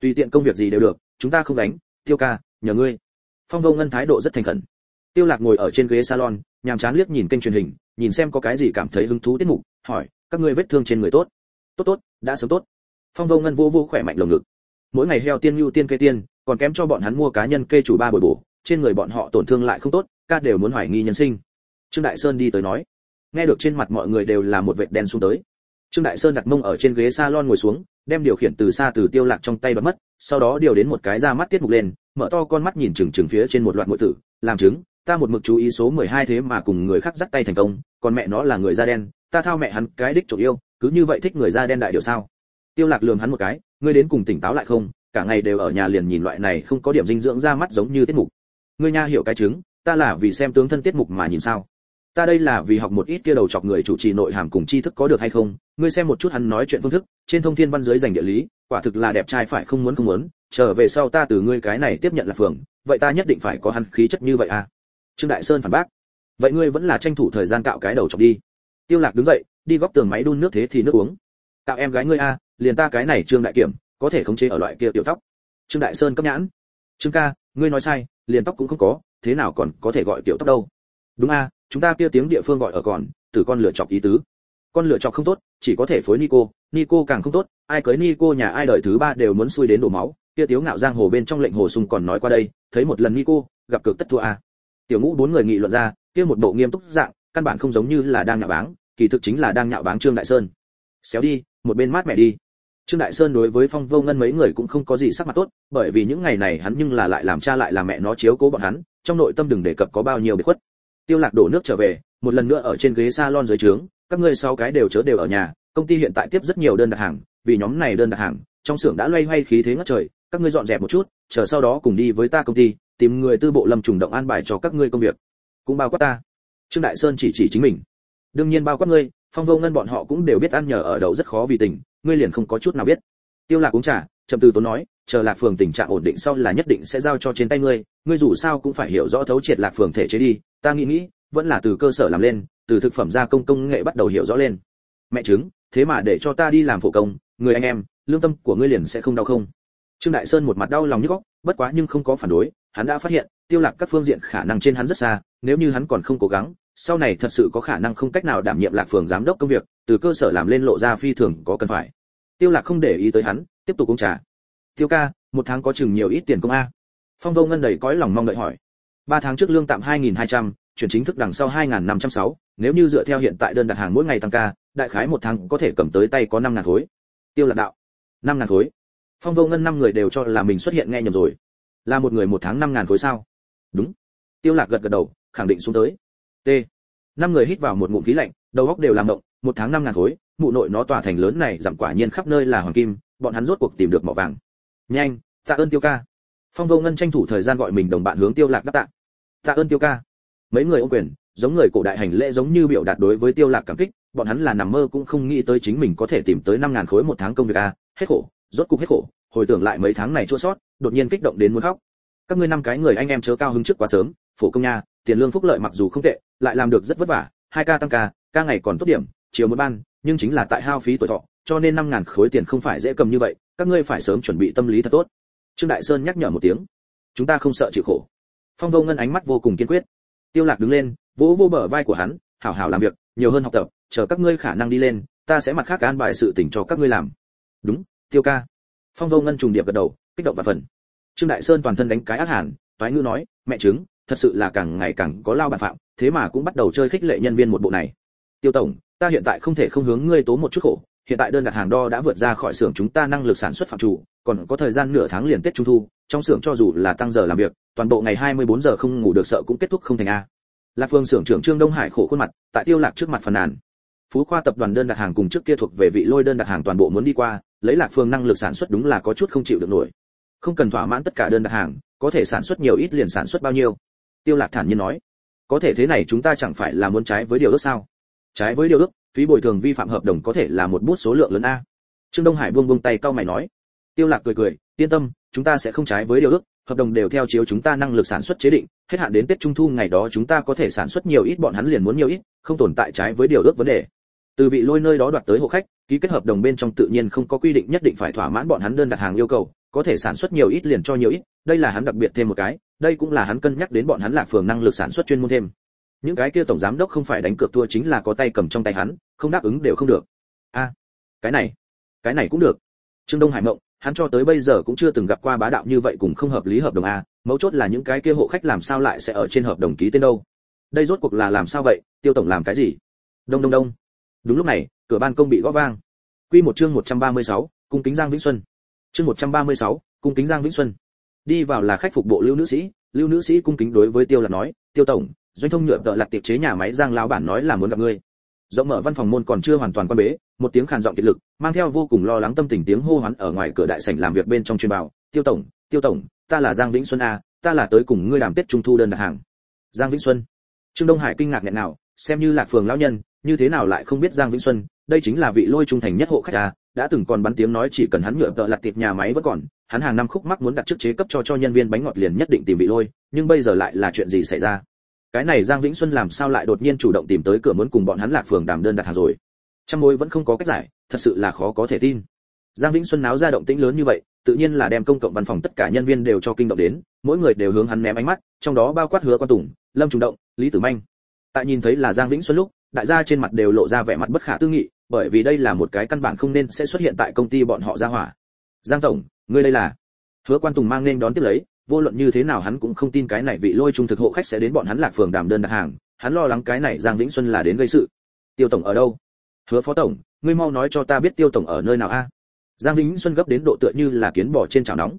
Tùy tiện công việc gì đều được, chúng ta không đánh tiêu ca, nhờ ngươi. Phong vô ngân thái độ rất thành khẩn. Tiêu lạc ngồi ở trên ghế salon, nhàm chán liếc nhìn kênh truyền hình, nhìn xem có cái gì cảm thấy hứng thú tiết mục, hỏi, các ngươi vết thương trên người tốt? Tốt tốt, đã sớm tốt. Phong vô ngân vô vô khỏe mạnh lồng ngực. Mỗi ngày heo tiên lưu tiên, kê tiên, còn kém cho bọn hắn mua cá nhân kê chủ ba bồi bổ, trên người bọn họ tổn thương lại không tốt, ca đều muốn hoài nghi nhân sinh. Trương đại sơn đi tới nói nghe được trên mặt mọi người đều là một vệt đen xuống tới. Trương đại sơn đặt mông ở trên ghế salon ngồi xuống, đem điều khiển từ xa từ tiêu lạc trong tay bật mất, sau đó điều đến một cái ra mắt tiết mục lên, mở to con mắt nhìn chừng chừng phía trên một loạt ngụy tử, làm chứng, ta một mực chú ý số 12 thế mà cùng người khác dắt tay thành công, còn mẹ nó là người da đen, ta thao mẹ hắn cái đích trộm yêu, cứ như vậy thích người da đen đại điều sao? Tiêu lạc lườm hắn một cái, ngươi đến cùng tỉnh táo lại không? Cả ngày đều ở nhà liền nhìn loại này không có điểm dinh dưỡng ra mắt giống như tiết mục. Ngươi nha hiểu cái chứng, ta là vì xem tướng thân tiết mục mà nhìn sao? Ta đây là vì học một ít kia đầu chọc người chủ trì nội hàm cùng tri thức có được hay không? Ngươi xem một chút hắn nói chuyện phương thức trên thông thiên văn giới dành địa lý quả thực là đẹp trai phải không muốn không muốn trở về sau ta từ ngươi cái này tiếp nhận là phường vậy ta nhất định phải có hắn khí chất như vậy à? Trương đại sơn phản bác. Vậy ngươi vẫn là tranh thủ thời gian cạo cái đầu chọc đi. Tiêu lạc đứng dậy đi góc tường máy đun nước thế thì nước uống. Cạo em gái ngươi a à, liền ta cái này trương đại kiểm có thể khống chế ở loại kia tiểu tóc. Trương đại sơn cấp nhãn. Trương ca ngươi nói sai liền tóc cũng không có thế nào còn có thể gọi tiểu tóc đâu? Đúng a chúng ta kia tiếng địa phương gọi ở còn từ con lựa chọc ý tứ. Con lựa chọc không tốt, chỉ có thể phối nico nico càng không tốt, ai cưới nico nhà ai đời thứ ba đều muốn xui đến đổ máu, kia tiếu ngạo giang hồ bên trong lệnh hồ sung còn nói qua đây, thấy một lần nico, gặp cực tất thua a. Tiểu ngũ bốn người nghị luận ra, kia một bộ nghiêm túc dạng, căn bản không giống như là đang nhạo báng, kỳ thực chính là đang nhạo báng trương đại sơn. Xéo đi, một bên mát mẹ đi. Trương đại sơn đối với phong vô ngân mấy người cũng không có gì sắc mặt tốt, bởi vì những ngày này hắn nhưng là lại làm cha lại làm mẹ nó chiếu cố bọn hắn, trong nội tâm đừng đề cập có bao nhiêu bị khuất tiêu lạc đổ nước trở về, một lần nữa ở trên ghế salon dưới trướng, các ngươi sau cái đều chớ đều ở nhà, công ty hiện tại tiếp rất nhiều đơn đặt hàng, vì nhóm này đơn đặt hàng, trong xưởng đã loay hoay khí thế ngất trời, các ngươi dọn dẹp một chút, chờ sau đó cùng đi với ta công ty, tìm người tư bộ lâm trùng động an bài cho các ngươi công việc. Cũng bao quát ta. Trương đại sơn chỉ chỉ chính mình. Đương nhiên bao quát ngươi, phong vô ngân bọn họ cũng đều biết ăn nhờ ở đậu rất khó vì tình, ngươi liền không có chút nào biết. Tiêu lạc uống trà trầm tư tốn nói chờ lạc phường tình trạng ổn định sau là nhất định sẽ giao cho trên tay ngươi ngươi dù sao cũng phải hiểu rõ thấu triệt lạc phường thể chế đi, ta nghĩ nghĩ, vẫn là từ cơ sở làm lên, từ thực phẩm gia công công nghệ bắt đầu hiểu rõ lên. Mẹ chứng thế mà để cho ta đi làm phổ công, người anh em, lương tâm của ngươi liền sẽ không đau không? Trương đại sơn một mặt đau lòng nhức óc bất quá nhưng không có phản đối, hắn đã phát hiện, tiêu lạc các phương diện khả năng trên hắn rất xa, nếu như hắn còn không cố gắng, sau này thật sự có khả năng không cách nào đảm nhiệm lạc phường giám đốc công việc, từ cơ sở làm lên lộ ra phi thường có cần phải. Tiêu lạc không để ý tới hắn, tiếp tục uống trà tiêu ca một tháng có chừng nhiều ít tiền công a. Phong vô ngân đầy cõi lòng mong đợi hỏi. Ba tháng trước lương tạm 2.200, chuyển chính thức đằng sau 2.506, nếu như dựa theo hiện tại đơn đặt hàng mỗi ngày tăng ca đại khái một tháng có thể cầm tới tay có năm ngàn khối. Tiêu lạc đạo năm ngàn khối. Phong vô ngân năm người đều cho là mình xuất hiện nghe nhầm rồi. Là một người một tháng năm ngàn khối sao? Đúng. Tiêu lạc gật gật đầu khẳng định xuống tới. T. Năm người hít vào một ngụm khí lạnh đầu óc đều làm động một tháng năm ngàn khối mụ nội nó tòa thành lớn này giảm quả nhiên khắp nơi là hoàng kim bọn hắn rốt cuộc tìm được mỏ vàng nhanh, tạ ơn tiêu ca. Phong vô ngân tranh thủ thời gian gọi mình đồng bạn hướng tiêu lạc đáp tạ. Tạ ơn tiêu ca. Mấy người ôm quyền, giống người cổ đại hành lễ giống như biểu đạt đối với tiêu lạc cảm kích, bọn hắn là nằm mơ cũng không nghĩ tới chính mình có thể tìm tới năm ngàn khối một tháng công việc a, hết khổ, rốt cục hết khổ, hồi tưởng lại mấy tháng này chua sót, đột nhiên kích động đến muốn khóc. Các ngươi năm cái người anh em chớ cao hứng trước quá sớm, phổ công nha, tiền lương phúc lợi mặc dù không tệ, lại làm được rất vất vả, hai ca tăng ca ca ngày còn tốt điểm, chiều một ban nhưng chính là tại hao phí tuổi thọ, cho nên năm ngàn khối tiền không phải dễ cầm như vậy, các ngươi phải sớm chuẩn bị tâm lý thật tốt. Trương đại sơn nhắc nhở một tiếng. Chúng ta không sợ chịu khổ. Phong vô ngân ánh mắt vô cùng kiên quyết. Tiêu lạc đứng lên, vỗ vô bờ vai của hắn, hảo hảo làm việc, nhiều hơn học tập, chờ các ngươi khả năng đi lên, ta sẽ mặt khác an bài sự tình cho các ngươi làm. Đúng, tiêu ca. Phong vô ngân trùng điệp gật đầu, kích động và phần. Trương đại sơn toàn thân đánh cái ác hàn, toái ngư nói, mẹ chứng thật sự là càng ngày càng có lao bản phạm, thế mà cũng bắt đầu chơi khích lệ nhân viên một bộ này tiêu tổng, ta hiện tại không thể không hướng ngươi tố một chút khổ, hiện tại đơn đặt hàng đo đã vượt ra khỏi xưởng chúng ta năng lực sản xuất phạm chủ, còn có thời gian nửa tháng liền tết trung thu, trong xưởng cho dù là tăng giờ làm việc, toàn bộ ngày 24 giờ không ngủ được sợ cũng kết thúc không thành a. Lạc phương xưởng trưởng trương đông hải khổ khuôn mặt, tại tiêu lạc trước mặt phàn nàn. Phú khoa tập đoàn đơn đặt hàng cùng trước kia thuộc về vị lôi đơn đặt hàng toàn bộ muốn đi qua, lấy lạc phương năng lực sản xuất đúng là có chút không chịu được nổi. Không cần thỏa mãn tất cả đơn đặt hàng, có thể sản xuất nhiều ít liền sản xuất bao nhiêu. Tiêu lạc thản nhiên nói, có thể thế này chúng ta chẳng phải là muốn trái với điều ước sao? Trái với điều ước, phí bồi thường vi phạm hợp đồng có thể là một bút số lượng lớn a. Trương đông hải buông buông tay cau mày nói. Tiêu lạc cười cười, yên tâm, chúng ta sẽ không trái với điều ước, hợp đồng đều theo chiếu chúng ta năng lực sản xuất chế định, hết hạn đến tết trung thu ngày đó chúng ta có thể sản xuất nhiều ít, bọn hắn liền muốn nhiều ít, không tồn tại trái với điều ước vấn đề. Từ vị lôi nơi đó đoạt tới hộ khách, ký kết hợp đồng bên trong tự nhiên không có quy định nhất định phải thỏa mãn bọn hắn đơn đặt hàng yêu cầu, có thể sản xuất nhiều ít liền cho nhiều ít, đây là hắn đặc biệt thêm một cái, đây cũng là hắn cân nhắc đến bọn hắn lạc phường năng lực sản xuất chuyên môn thêm những cái kia tổng giám đốc không phải đánh cược thua chính là có tay cầm trong tay hắn không đáp ứng đều không được. A cái này cái này cũng được. Trương đông hải mộng hắn cho tới bây giờ cũng chưa từng gặp qua bá đạo như vậy cùng không hợp lý hợp đồng a mấu chốt là những cái kia hộ khách làm sao lại sẽ ở trên hợp đồng ký tên đâu? Đây rốt cuộc là làm sao vậy? Tiêu tổng làm cái gì? Đông đông đông. Đúng lúc này cửa ban công bị gõ vang. Quy một chương 136, cung kính giang vĩnh xuân. Chương 136, cung kính giang vĩnh xuân. Đi vào là khách phục bộ lưu nữ sĩ. Lưu nữ sĩ cung kính đối với tiêu lạc nói tiêu tổng doanh thông nhựa tợ lạc tiệp chế nhà máy giang lão bản nói là muốn gặp ngươi. Rộng mở văn phòng môn còn chưa hoàn toàn quan bế, một tiếng khàn giọng kiệt lực, mang theo vô cùng lo lắng tâm tình tiếng hô hoán ở ngoài cửa đại sảnh làm việc bên trong truyền bảo, tiêu tổng tiêu tổng, ta là giang vĩnh xuân a, ta là tới cùng ngươi làm tết trung thu đơn đặt hàng. Giang vĩnh xuân? Trương đông hải kinh ngạc nghẹn nào, xem như lạc phường lão nhân, như thế nào lại không biết giang vĩnh xuân, đây chính là vị lôi trung thành nhất hộ khách a, đã từng còn bắn tiếng nói chỉ cần hắn nhựa tợ lặt tiệp nhà máy vẫn còn, hắn hàng năm khúc mắc muốn đặt trước chế cấp cho cho nhân viên bánh ngọt liền nhất định tìm vị lôi, nhưng bây giờ lại là chuyện gì xảy ra? Cái này giang vĩnh xuân làm sao lại đột nhiên chủ động tìm tới cửa muốn cùng bọn hắn lạc phường đàm đơn đặt hàng rồi? Trăm mối vẫn không có cách giải, thật sự là khó có thể tin. Giang vĩnh xuân náo ra động tĩnh lớn như vậy, tự nhiên là đem công cộng văn phòng tất cả nhân viên đều cho kinh động đến, mỗi người đều hướng hắn ném ánh mắt, trong đó bao quát hứa quan tùng, lâm trung động, lý tử manh. Tại nhìn thấy là giang vĩnh xuân lúc, đại gia trên mặt đều lộ ra vẻ mặt bất khả tư nghị, bởi vì đây là một cái căn bản không nên sẽ xuất hiện tại công ty bọn họ ra hỏa. Giang tổng, ngươi đây là? Hứa quan tùng mang nên đón tiếp lấy vô luận như thế nào hắn cũng không tin cái này vị lôi trung thực hộ khách sẽ đến bọn hắn lạc phường đàm đơn đặt hàng, hắn lo lắng cái này giang vĩnh xuân là đến gây sự. Tiêu tổng ở đâu? Hứa phó tổng, ngươi mau nói cho ta biết tiêu tổng ở nơi nào a? Giang vĩnh xuân gấp đến độ tựa như là kiến bỏ trên chảo nóng.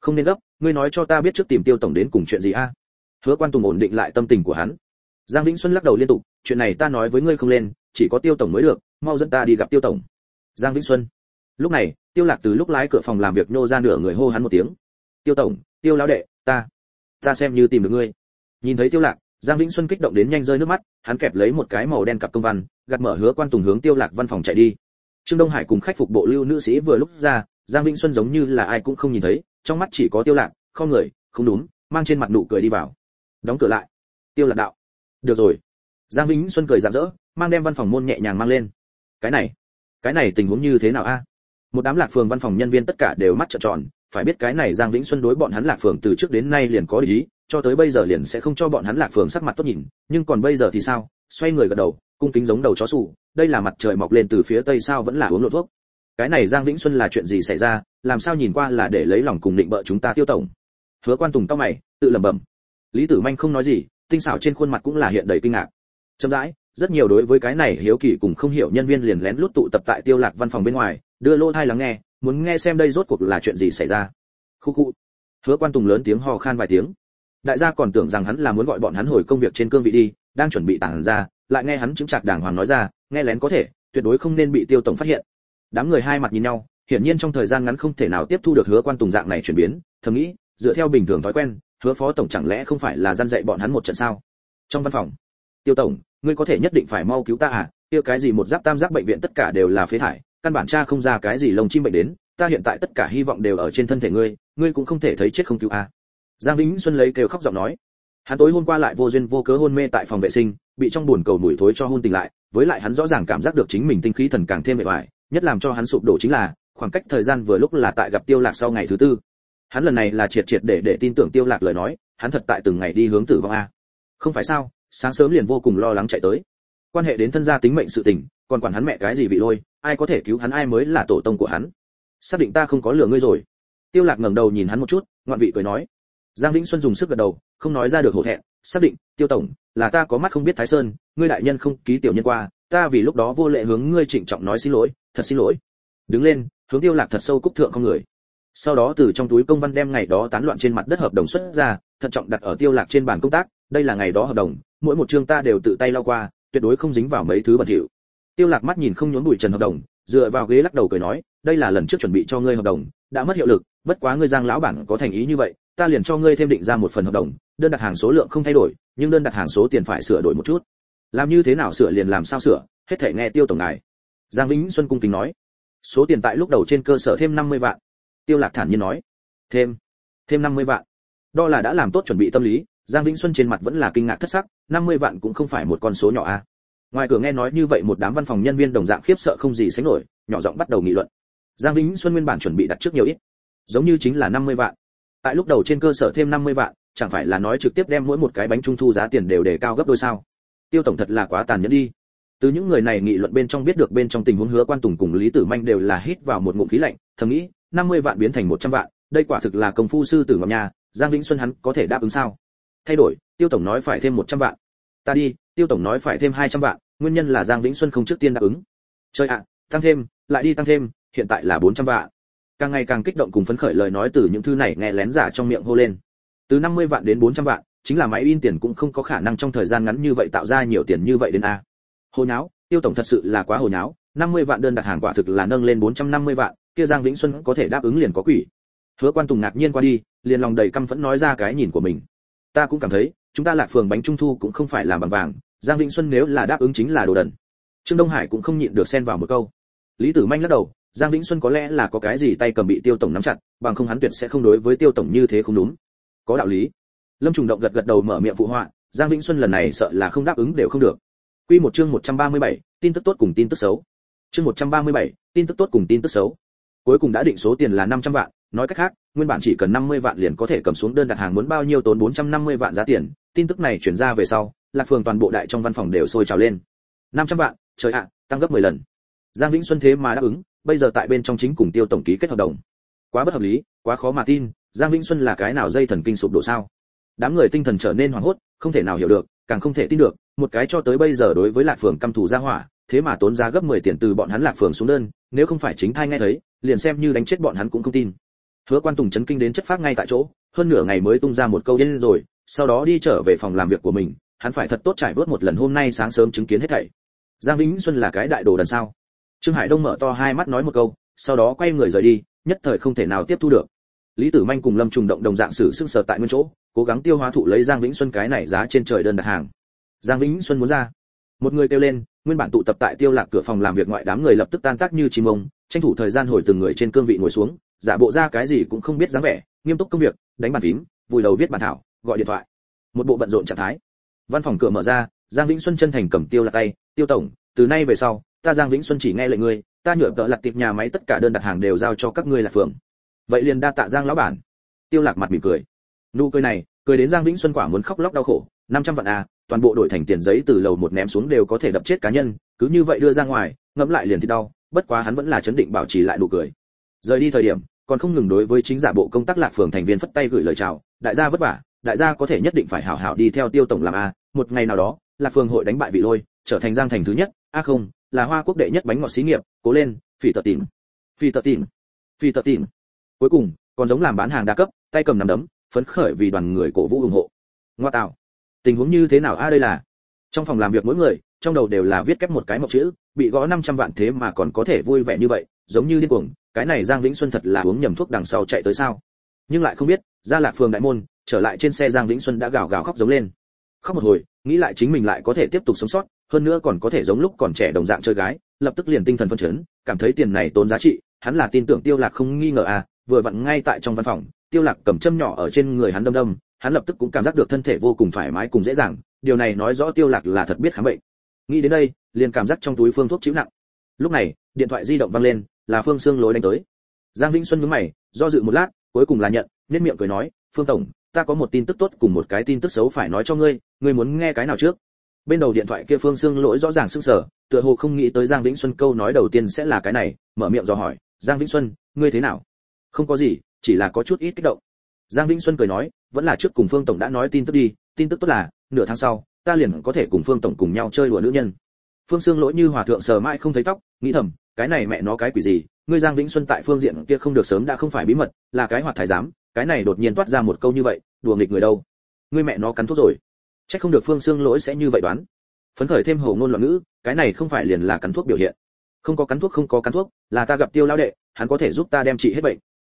Không nên gấp, ngươi nói cho ta biết trước tìm tiêu tổng đến cùng chuyện gì a? Hứa quan tùng ổn định lại tâm tình của hắn. Giang vĩnh xuân lắc đầu liên tục, chuyện này ta nói với ngươi không lên, chỉ có tiêu tổng mới được, mau dẫn ta đi gặp tiêu tổng. Giang vĩnh xuân. Lúc này, tiêu lạc từ lúc lái cửa phòng làm việc nô ra nửa người hô hắn một tiếng. Tiêu tổng tiêu lão đệ, ta ta xem như tìm được ngươi. Nhìn thấy tiêu lạc, giang vĩnh xuân kích động đến nhanh rơi nước mắt, hắn kẹp lấy một cái màu đen cặp công văn, gạt mở hứa quan tùng hướng tiêu lạc văn phòng chạy đi. Trương đông hải cùng khách phục bộ lưu nữ sĩ vừa lúc ra, giang vĩnh xuân giống như là ai cũng không nhìn thấy, trong mắt chỉ có tiêu lạc, không người, không đúng, mang trên mặt nụ cười đi vào. Đóng cửa lại. Tiêu lạc đạo. Được rồi. Giang vĩnh xuân cười rạng rỡ, mang đem văn phòng môn nhẹ nhàng mang lên. Cái này cái này tình huống như thế nào a? Một đám lạc phường văn phòng nhân viên tất cả đều mắt trợn tròn phải biết cái này giang vĩnh xuân đối bọn hắn lạc phường từ trước đến nay liền có ý, cho tới bây giờ liền sẽ không cho bọn hắn lạc phường sắc mặt tốt nhìn, nhưng còn bây giờ thì sao? Xoay người gật đầu, cung kính giống đầu chó sủ, đây là mặt trời mọc lên từ phía tây sao vẫn là uống lộ thuốc. Cái này giang vĩnh xuân là chuyện gì xảy ra? Làm sao nhìn qua là để lấy lòng cùng định bợ chúng ta tiêu tổng? Hứa quan tùng tao mày, tự lẩm bẩm. Lý tử manh không nói gì, tinh xảo trên khuôn mặt cũng là hiện đầy kinh ngạc. Chậm rãi, rất nhiều đối với cái này hiếu kỳ cùng không hiểu nhân viên liền lén lút tụ tập tại tiêu lạc văn phòng bên ngoài, đưa lô thai lắng nghe muốn nghe xem đây rốt cuộc là chuyện gì xảy ra. Khu khu. Hứa quan tùng lớn tiếng ho khan vài tiếng. Đại gia còn tưởng rằng hắn là muốn gọi bọn hắn hồi công việc trên cương vị đi, đang chuẩn bị tản ra, lại nghe hắn chứng chặt đàng hoàng nói ra, nghe lén có thể, tuyệt đối không nên bị tiêu tổng phát hiện. Đám người hai mặt nhìn nhau, hiển nhiên trong thời gian ngắn không thể nào tiếp thu được hứa quan tùng dạng này chuyển biến, thầm nghĩ, dựa theo bình thường thói quen, hứa phó tổng chẳng lẽ không phải là gian dạy bọn hắn một trận sao? Trong văn phòng, tiêu tổng, ngươi có thể nhất định phải mau cứu ta à? Kia cái gì một giáp tam giác bệnh viện tất cả đều là phế thải căn bản cha không ra cái gì lồng chim bệnh đến, ta hiện tại tất cả hy vọng đều ở trên thân thể ngươi ngươi cũng không thể thấy chết không cứu à giang vĩnh xuân lấy kêu khóc giọng nói. Hắn tối hôm qua lại vô duyên vô cớ hôn mê tại phòng vệ sinh, bị trong buồn cầu mùi thối cho hôn tỉnh lại, với lại hắn rõ ràng cảm giác được chính mình tinh khí thần càng thêm mệt mỏi, nhất làm cho hắn sụp đổ chính là, khoảng cách thời gian vừa lúc là tại gặp tiêu lạc sau ngày thứ tư. Hắn lần này là triệt triệt để để tin tưởng tiêu lạc lời nói, hắn thật tại từng ngày đi hướng tử vong a. Không phải sao, sáng sớm liền vô cùng lo lắng chạy tới. Quan hệ đến thân gia tính mệnh sự tình còn quản hắn mẹ cái gì vị lôi, ai có thể cứu hắn, ai mới là tổ tông của hắn. Xác định ta không có lừa ngươi rồi. Tiêu lạc ngẩng đầu nhìn hắn một chút, ngoạn vị cười nói. Giang vĩnh xuân dùng sức gật đầu, không nói ra được hổ thẹn, xác định, tiêu tổng, là ta có mắt không biết thái sơn, ngươi đại nhân không ký tiểu nhân qua, ta vì lúc đó vô lệ hướng ngươi trịnh trọng nói xin lỗi, thật xin lỗi. Đứng lên, hướng tiêu lạc thật sâu cúc thượng không người. Sau đó từ trong túi công văn đem ngày đó tán loạn trên mặt đất hợp đồng xuất ra, thận trọng đặt ở tiêu lạc trên bàn công tác, đây là ngày đó hợp đồng, mỗi một chương ta đều tự tay lau qua, tuyệt đối không dính vào mấy thứ bẩn thỉu tiêu lạc mắt nhìn không nhốn bụi trần hợp đồng, dựa vào ghế lắc đầu cười nói, đây là lần trước chuẩn bị cho ngươi hợp đồng, đã mất hiệu lực, bất quá ngươi giang lão bản có thành ý như vậy, ta liền cho ngươi thêm định ra một phần hợp đồng, đơn đặt hàng số lượng không thay đổi, nhưng đơn đặt hàng số tiền phải sửa đổi một chút. Làm như thế nào sửa liền làm sao sửa, hết thể nghe tiêu tổng ngài. Giang vĩnh xuân cung kính nói. Số tiền tại lúc đầu trên cơ sở thêm 50 vạn. Tiêu lạc thản nhiên nói. Thêm thêm 50 vạn. Đó là đã làm tốt chuẩn bị tâm lý. Giang vĩnh xuân trên mặt vẫn là kinh ngạc thất sắc 50 vạn cũng không phải một con số nhỏ a ngoài cửa nghe nói như vậy một đám văn phòng nhân viên đồng dạng khiếp sợ không gì sánh nổi, nhỏ giọng bắt đầu nghị luận. Giang vĩnh xuân nguyên bản chuẩn bị đặt trước nhiều ít, giống như chính là 50 vạn. Tại lúc đầu trên cơ sở thêm 50 vạn, chẳng phải là nói trực tiếp đem mỗi một cái bánh trung thu giá tiền đều đề cao gấp đôi sao? Tiêu tổng thật là quá tàn nhẫn đi. Từ những người này nghị luận bên trong biết được bên trong tình huống hứa quan tùng cùng lý tử manh đều là hít vào một ngụm khí lạnh, thầm nghĩ 50 vạn biến thành 100 vạn, đây quả thực là công phu sư tử ngọc nhà giang vĩnh xuân hắn có thể đáp ứng sao? Thay đổi, tiêu tổng nói phải thêm 100 vạn. Ta đi tiêu tổng nói phải thêm 200 vạn, nguyên nhân là giang vĩnh xuân không trước tiên đáp ứng. Chơi ạ, tăng thêm, lại đi tăng thêm, hiện tại là 400 vạn. Càng ngày càng kích động cùng phấn khởi lời nói từ những thư này nghe lén giả trong miệng hô lên. Từ 50 vạn đến 400 vạn, chính là máy in tiền cũng không có khả năng trong thời gian ngắn như vậy tạo ra nhiều tiền như vậy đến a. Hồ nháo, tiêu tổng thật sự là quá hồ nháo 50 vạn đơn đặt hàng quả thực là nâng lên 450 vạn, kia giang vĩnh xuân có thể đáp ứng liền có quỷ. Hứa quan tùng ngạc nhiên qua đi, liền lòng đầy căm phẫn nói ra cái nhìn của mình. Ta cũng cảm thấy, chúng ta lạc phường bánh trung thu cũng không phải là bằng vàng giang vĩnh xuân nếu là đáp ứng chính là đồ đần. Trương đông hải cũng không nhịn được xen vào một câu. Lý tử manh lắc đầu giang vĩnh xuân có lẽ là có cái gì tay cầm bị tiêu tổng nắm chặt bằng không hắn tuyệt sẽ không đối với tiêu tổng như thế không đúng. Có đạo lý. Lâm trùng động gật gật đầu mở miệng phụ họa giang vĩnh xuân lần này sợ là không đáp ứng đều không được. Quy một chương 137, tin tức tốt cùng tin tức xấu. Chương 137, tin tức tốt cùng tin tức xấu. Cuối cùng đã định số tiền là 500 vạn nói cách khác nguyên bản chỉ cần 50 vạn liền có thể cầm xuống đơn đặt hàng muốn bao nhiêu tốn 450 vạn giá tiền. Tin tức này chuyển ra về sau, lạc phường toàn bộ đại trong văn phòng đều sôi trào lên. 500 vạn, trời ạ, tăng gấp 10 lần. Giang vĩnh xuân thế mà đáp ứng, bây giờ tại bên trong chính cùng tiêu tổng ký kết hợp đồng. Quá bất hợp lý, quá khó mà tin, giang vĩnh xuân là cái nào dây thần kinh sụp đổ sao? Đám người tinh thần trở nên hoảng hốt, không thể nào hiểu được, càng không thể tin được, một cái cho tới bây giờ đối với lạc phường căm thù gia hỏa, thế mà tốn giá gấp 10 tiền từ bọn hắn lạc phường xuống đơn, nếu không phải chính thai nghe thấy, liền xem như đánh chết bọn hắn cũng không tin hứa quan tùng chấn kinh đến chất phát ngay tại chỗ, hơn nửa ngày mới tung ra một câu điên rồi, sau đó đi trở về phòng làm việc của mình, hắn phải thật tốt trải vớt một lần hôm nay sáng sớm chứng kiến hết thảy. Giang vĩnh xuân là cái đại đồ đần sao? Trương hải đông mở to hai mắt nói một câu, sau đó quay người rời đi, nhất thời không thể nào tiếp thu được. Lý tử manh cùng lâm trùng động đồng dạng xử sưng sờ tại nguyên chỗ, cố gắng tiêu hóa thụ lấy giang vĩnh xuân cái này giá trên trời đơn đặt hàng. Giang vĩnh xuân muốn ra. Một người kêu lên, nguyên bản tụ tập tại tiêu lạc cửa phòng làm việc ngoại đám người lập tức tan tác như chim ông, tranh thủ thời gian hồi từng người trên cương vị ngồi xuống giả bộ ra cái gì cũng không biết dáng vẻ, nghiêm túc công việc, đánh bàn phím, vùi đầu viết bản thảo, gọi điện thoại. Một bộ bận rộn trạng thái. Văn phòng cửa mở ra, giang vĩnh xuân chân thành cầm tiêu là tay, tiêu tổng, từ nay về sau, ta giang vĩnh xuân chỉ nghe lệnh ngươi, ta nhựa tợ lặt tiệp nhà máy tất cả đơn đặt hàng đều giao cho các ngươi là phường. Vậy liền đa tạ giang lão bản. Tiêu lạc mặt mỉm cười. Nụ cười này, cười đến giang vĩnh xuân quả muốn khóc lóc đau khổ 500 vạn à toàn bộ đổi thành tiền giấy từ lầu một ném xuống đều có thể đập chết cá nhân, cứ như vậy đưa ra ngoài, ngẫm lại liền thì đau, bất quá hắn vẫn là chấn định bảo trì lại nụ cười. Rời đi thời điểm còn không ngừng đối với chính giả bộ công tác lạc phường thành viên phất tay gửi lời chào, đại gia vất vả, đại gia có thể nhất định phải hảo hảo đi theo tiêu tổng làm a, một ngày nào đó, lạc phường hội đánh bại vị lôi, trở thành giang thành thứ nhất, a không, là hoa quốc đệ nhất bánh ngọt xí nghiệp, cố lên, phỉ tợ tìm phỉ tợ tìm phỉ tợ tìm cuối cùng, còn giống làm bán hàng đa cấp, tay cầm nắm đấm, phấn khởi vì đoàn người cổ vũ ủng hộ. Ngoa tạo. Tình huống như thế nào a đây là? Trong phòng làm việc mỗi người, trong đầu đều là viết kép một cái mộc chữ, bị gõ 500 vạn thế mà còn có thể vui vẻ như vậy, giống như điên cuồng cái này giang vĩnh xuân thật là uống nhầm thuốc đằng sau chạy tới sao? Nhưng lại không biết, ra lạc phường đại môn, trở lại trên xe giang vĩnh xuân đã gào gào khóc giống lên. Khóc một hồi, nghĩ lại chính mình lại có thể tiếp tục sống sót, hơn nữa còn có thể giống lúc còn trẻ đồng dạng chơi gái, lập tức liền tinh thần phân chấn, cảm thấy tiền này tốn giá trị, hắn là tin tưởng tiêu lạc không nghi ngờ à vừa vặn ngay tại trong văn phòng, tiêu lạc cầm châm nhỏ ở trên người hắn đâm đâm, hắn lập tức cũng cảm giác được thân thể vô cùng thoải mái cùng dễ dàng, điều này nói rõ tiêu lạc là thật biết khám bệnh. Nghĩ đến đây, liền cảm giác trong túi phương thuốc chịu nặng. Lúc này, điện thoại di động vang lên là phương xương lối đánh tới. Giang vĩnh xuân nhướng mày, do dự một lát, cuối cùng là nhận nét miệng cười nói, phương tổng, ta có một tin tức tốt cùng một cái tin tức xấu phải nói cho ngươi ngươi muốn nghe cái nào trước? Bên đầu điện thoại kia phương xương lỗi rõ ràng sưng sở tựa hồ không nghĩ tới giang vĩnh xuân câu nói đầu tiên sẽ là cái này, mở miệng dò hỏi, giang vĩnh xuân, ngươi thế nào? Không có gì, chỉ là có chút ít kích động. Giang vĩnh xuân cười nói, vẫn là trước cùng phương tổng đã nói tin tức đi, tin tức tốt là, nửa tháng sau, ta liền có thể cùng phương tổng cùng nhau chơi đùa nữ nhân. Phương xương lỗi như hòa thượng sờ mãi không thấy tóc, nghĩ thầm cái này mẹ nó cái quỷ gì, ngươi giang vĩnh xuân tại phương diện kia không được sớm đã không phải bí mật, là cái hoạt thái giám, cái này đột nhiên toát ra một câu như vậy, đùa nghịch người đâu. Ngươi mẹ nó cắn thuốc rồi. Chắc không được phương xương lỗi sẽ như vậy đoán. Phấn khởi thêm hồ ngôn loạn ngữ, cái này không phải liền là cắn thuốc biểu hiện. Không có cắn thuốc không có cắn thuốc, là ta gặp tiêu lao đệ, hắn có thể giúp ta đem trị hết bệnh.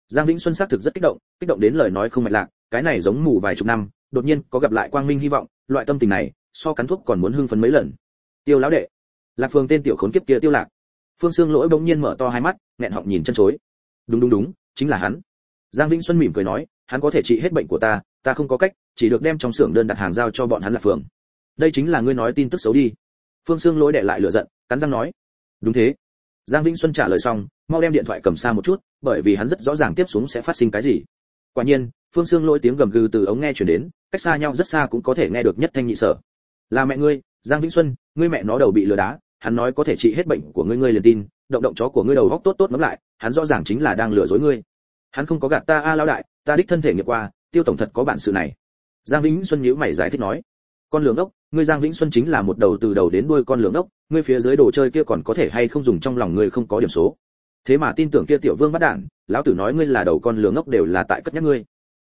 Giang vĩnh xuân xác thực rất kích động kích động đến lời nói không mạch lạc, cái này giống mù vài chục năm, đột nhiên có gặp lại quang minh hy vọng, loại tâm tình này, so cắn thuốc còn muốn hưng phấn mấy lần. Tiêu lão đệ, lạc phương tên tiểu khốn kiếp kia tiêu lạc phương xương lỗi bỗng nhiên mở to hai mắt, nghẹn họng nhìn chân chối. Đúng đúng đúng, chính là hắn. Giang vĩnh xuân mỉm cười nói, hắn có thể trị hết bệnh của ta ta không có cách, chỉ được đem trong xưởng đơn đặt hàng giao cho bọn hắn là phường. Đây chính là ngươi nói tin tức xấu đi. Phương xương lỗi đệ lại lửa giận, cắn răng nói. Đúng thế. Giang vĩnh xuân trả lời xong, mau đem điện thoại cầm xa một chút, bởi vì hắn rất rõ ràng tiếp xuống sẽ phát sinh cái gì. Quả nhiên, phương xương lỗi tiếng gầm gừ từ ống nghe chuyển đến, cách xa nhau rất xa cũng có thể nghe được nhất thanh nhị sở. Là mẹ ngươi, giang vĩnh xuân, ngươi mẹ nó đầu bị lừa đá hắn nói có thể trị hết bệnh của ngươi ngươi liền tin, động động chó của ngươi đầu góc tốt tốt ngắm lại, hắn rõ ràng chính là đang lừa dối ngươi. Hắn không có gạt ta, a à đại, ta đích thân thể nghiệp qua, tiêu tổng thật có bản sự này. Giang vĩnh xuân nhíu mày giải thích nói, con lường ốc, ngươi giang vĩnh xuân chính là một đầu từ đầu đến đuôi con lường ốc, ngươi phía dưới đồ chơi kia còn có thể hay không dùng trong lòng ngươi không có điểm số. Thế mà tin tưởng kia tiểu vương bắt đản lão tử nói ngươi là đầu con lường ốc đều là tại cất nhắc ngươi.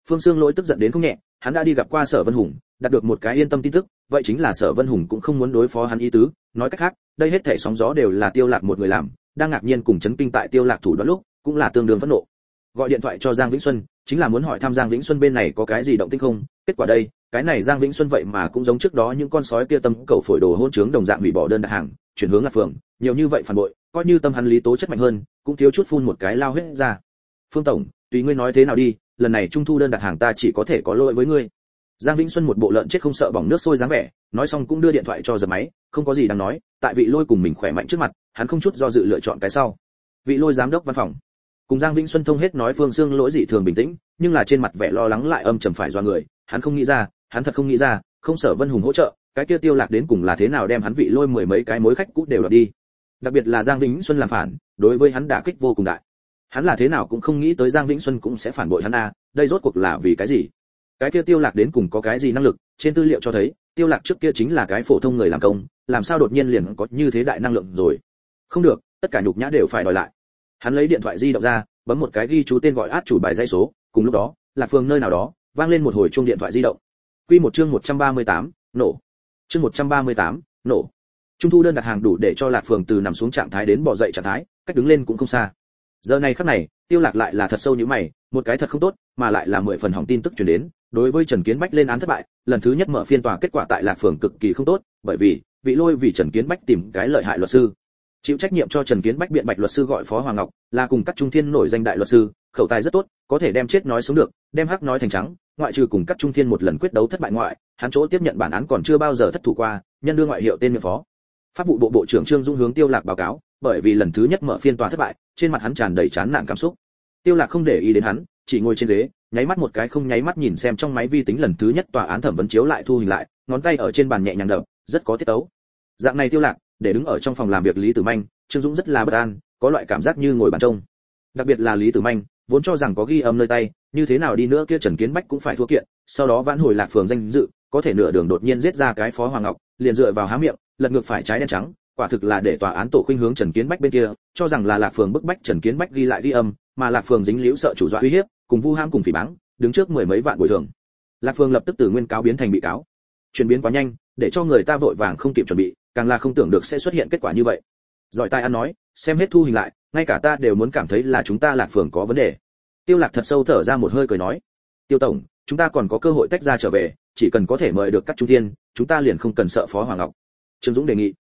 Phương xương lỗi tức giận đến không nhẹ, hắn đã đi gặp qua sở vân hùng đạt được một cái yên tâm tin tức, vậy chính là sở vân hùng cũng không muốn đối phó hắn ý tứ. Nói cách khác, đây hết thể sóng gió đều là tiêu lạc một người làm, đang ngạc nhiên cùng chấn kinh tại tiêu lạc thủ đoạn lúc, cũng là tương đương phẫn nộ. Gọi điện thoại cho giang vĩnh xuân, chính là muốn hỏi thăm giang vĩnh xuân bên này có cái gì động tĩnh không? Kết quả đây, cái này giang vĩnh xuân vậy mà cũng giống trước đó những con sói kia tâm cầu phổi đồ hôn trướng đồng dạng bị bỏ đơn đặt hàng, chuyển hướng là phường. Nhiều như vậy phản bội, coi như tâm hắn lý tố chất mạnh hơn, cũng thiếu chút phun một cái lao hết ra. Phương tổng, tùy ngươi nói thế nào đi, lần này trung thu đơn đặt hàng ta chỉ có thể có lỗi với ngươi giang vĩnh xuân một bộ lợn chết không sợ bỏng nước sôi dáng vẻ, nói xong cũng đưa điện thoại cho giật máy, không có gì đáng nói, tại vị lôi cùng mình khỏe mạnh trước mặt, hắn không chút do dự lựa chọn cái sau. Vị lôi giám đốc văn phòng. Cùng giang vĩnh xuân thông hết nói phương xương lỗi dị thường bình tĩnh, nhưng là trên mặt vẻ lo lắng lại âm trầm phải do người, hắn không nghĩ ra, hắn thật không nghĩ ra, không sở vân hùng hỗ trợ, cái kia tiêu lạc đến cùng là thế nào đem hắn vị lôi mười mấy cái mối khách cũ đều đoạt đi. Đặc biệt là giang vĩnh xuân làm phản, đối với hắn đả kích vô cùng đại. Hắn là thế nào cũng không nghĩ tới giang vĩnh xuân cũng sẽ phản bội hắn a, đây rốt cuộc là vì cái gì? Cái kia tiêu lạc đến cùng có cái gì năng lực trên tư liệu cho thấy tiêu lạc trước kia chính là cái phổ thông người làm công làm sao đột nhiên liền có như thế đại năng lượng rồi? Không được tất cả nhục nhã đều phải đòi lại. Hắn lấy điện thoại di động ra bấm một cái ghi chú tên gọi át chủ bài dây số cùng lúc đó lạc phương nơi nào đó vang lên một hồi chuông điện thoại di động. Quy một chương 138, nổ. Chương 138, nổ. Trung thu đơn đặt hàng đủ để cho lạc phường từ nằm xuống trạng thái đến bỏ dậy trạng thái cách đứng lên cũng không xa. Giờ này khắc này tiêu lạc lại là thật sâu như mày một cái thật không tốt mà lại là mười phần hỏng tin tức truyền đến, đối với trần kiến bách lên án thất bại, lần thứ nhất mở phiên tòa kết quả tại lạc phường cực kỳ không tốt, bởi vì, vị lôi vì trần kiến bách tìm cái lợi hại luật sư. Chịu trách nhiệm cho trần kiến bách biện bạch luật sư gọi phó hoàng ngọc, là cùng các trung thiên nổi danh đại luật sư, khẩu tài rất tốt, có thể đem chết nói sống được, đem hắc nói thành trắng, ngoại trừ cùng các trung thiên một lần quyết đấu thất bại ngoại, hắn chỗ tiếp nhận bản án còn chưa bao giờ thất thủ qua, nhân đưa ngoại hiệu tên miệng phó. Pháp vụ bộ bộ trưởng trương dung hướng tiêu lạc báo cáo, bởi vì lần thứ nhất mở phiên tòa thất bại, trên mặt hắn tràn đầy chán nản cảm xúc tiêu lạc không để ý đến hắn chỉ ngồi trên ghế nháy mắt một cái không nháy mắt nhìn xem trong máy vi tính lần thứ nhất tòa án thẩm vấn chiếu lại thu hình lại ngón tay ở trên bàn nhẹ nhàng đập rất có tiết tấu. Dạng này tiêu lạc để đứng ở trong phòng làm việc lý tử manh trương dũng rất là bất an có loại cảm giác như ngồi bàn trông. Đặc biệt là lý tử manh vốn cho rằng có ghi âm nơi tay như thế nào đi nữa kia trần kiến bách cũng phải thua kiện sau đó vãn hồi lạc phường danh dự có thể nửa đường đột nhiên giết ra cái phó hoàng ngọc liền dựa vào há miệng lật ngược phải trái đen trắng quả thực là để tòa án tổ khuynh hướng Trần Kiến Bách bên kia, cho rằng là Lạc Phường bức bách Trần Kiến Bách ghi lại ghi âm, mà Lạc Phường dính liễu sợ chủ dọa uy hiếp, cùng vu ham cùng phỉ báng, đứng trước mười mấy vạn bồi thường. Lạc Phường lập tức từ nguyên cáo biến thành bị cáo. Chuyển biến quá nhanh, để cho người ta vội vàng không kịp chuẩn bị, càng là không tưởng được sẽ xuất hiện kết quả như vậy. Giỏi tai ăn nói, xem hết thu hình lại, ngay cả ta đều muốn cảm thấy là chúng ta Lạc Phường có vấn đề. Tiêu Lạc thật sâu thở ra một hơi cười nói, "Tiêu tổng, chúng ta còn có cơ hội tách ra trở về, chỉ cần có thể mời được các trung thiên, chúng ta liền không cần sợ Phó Hoàng Ngọc." Trương Dũng đề nghị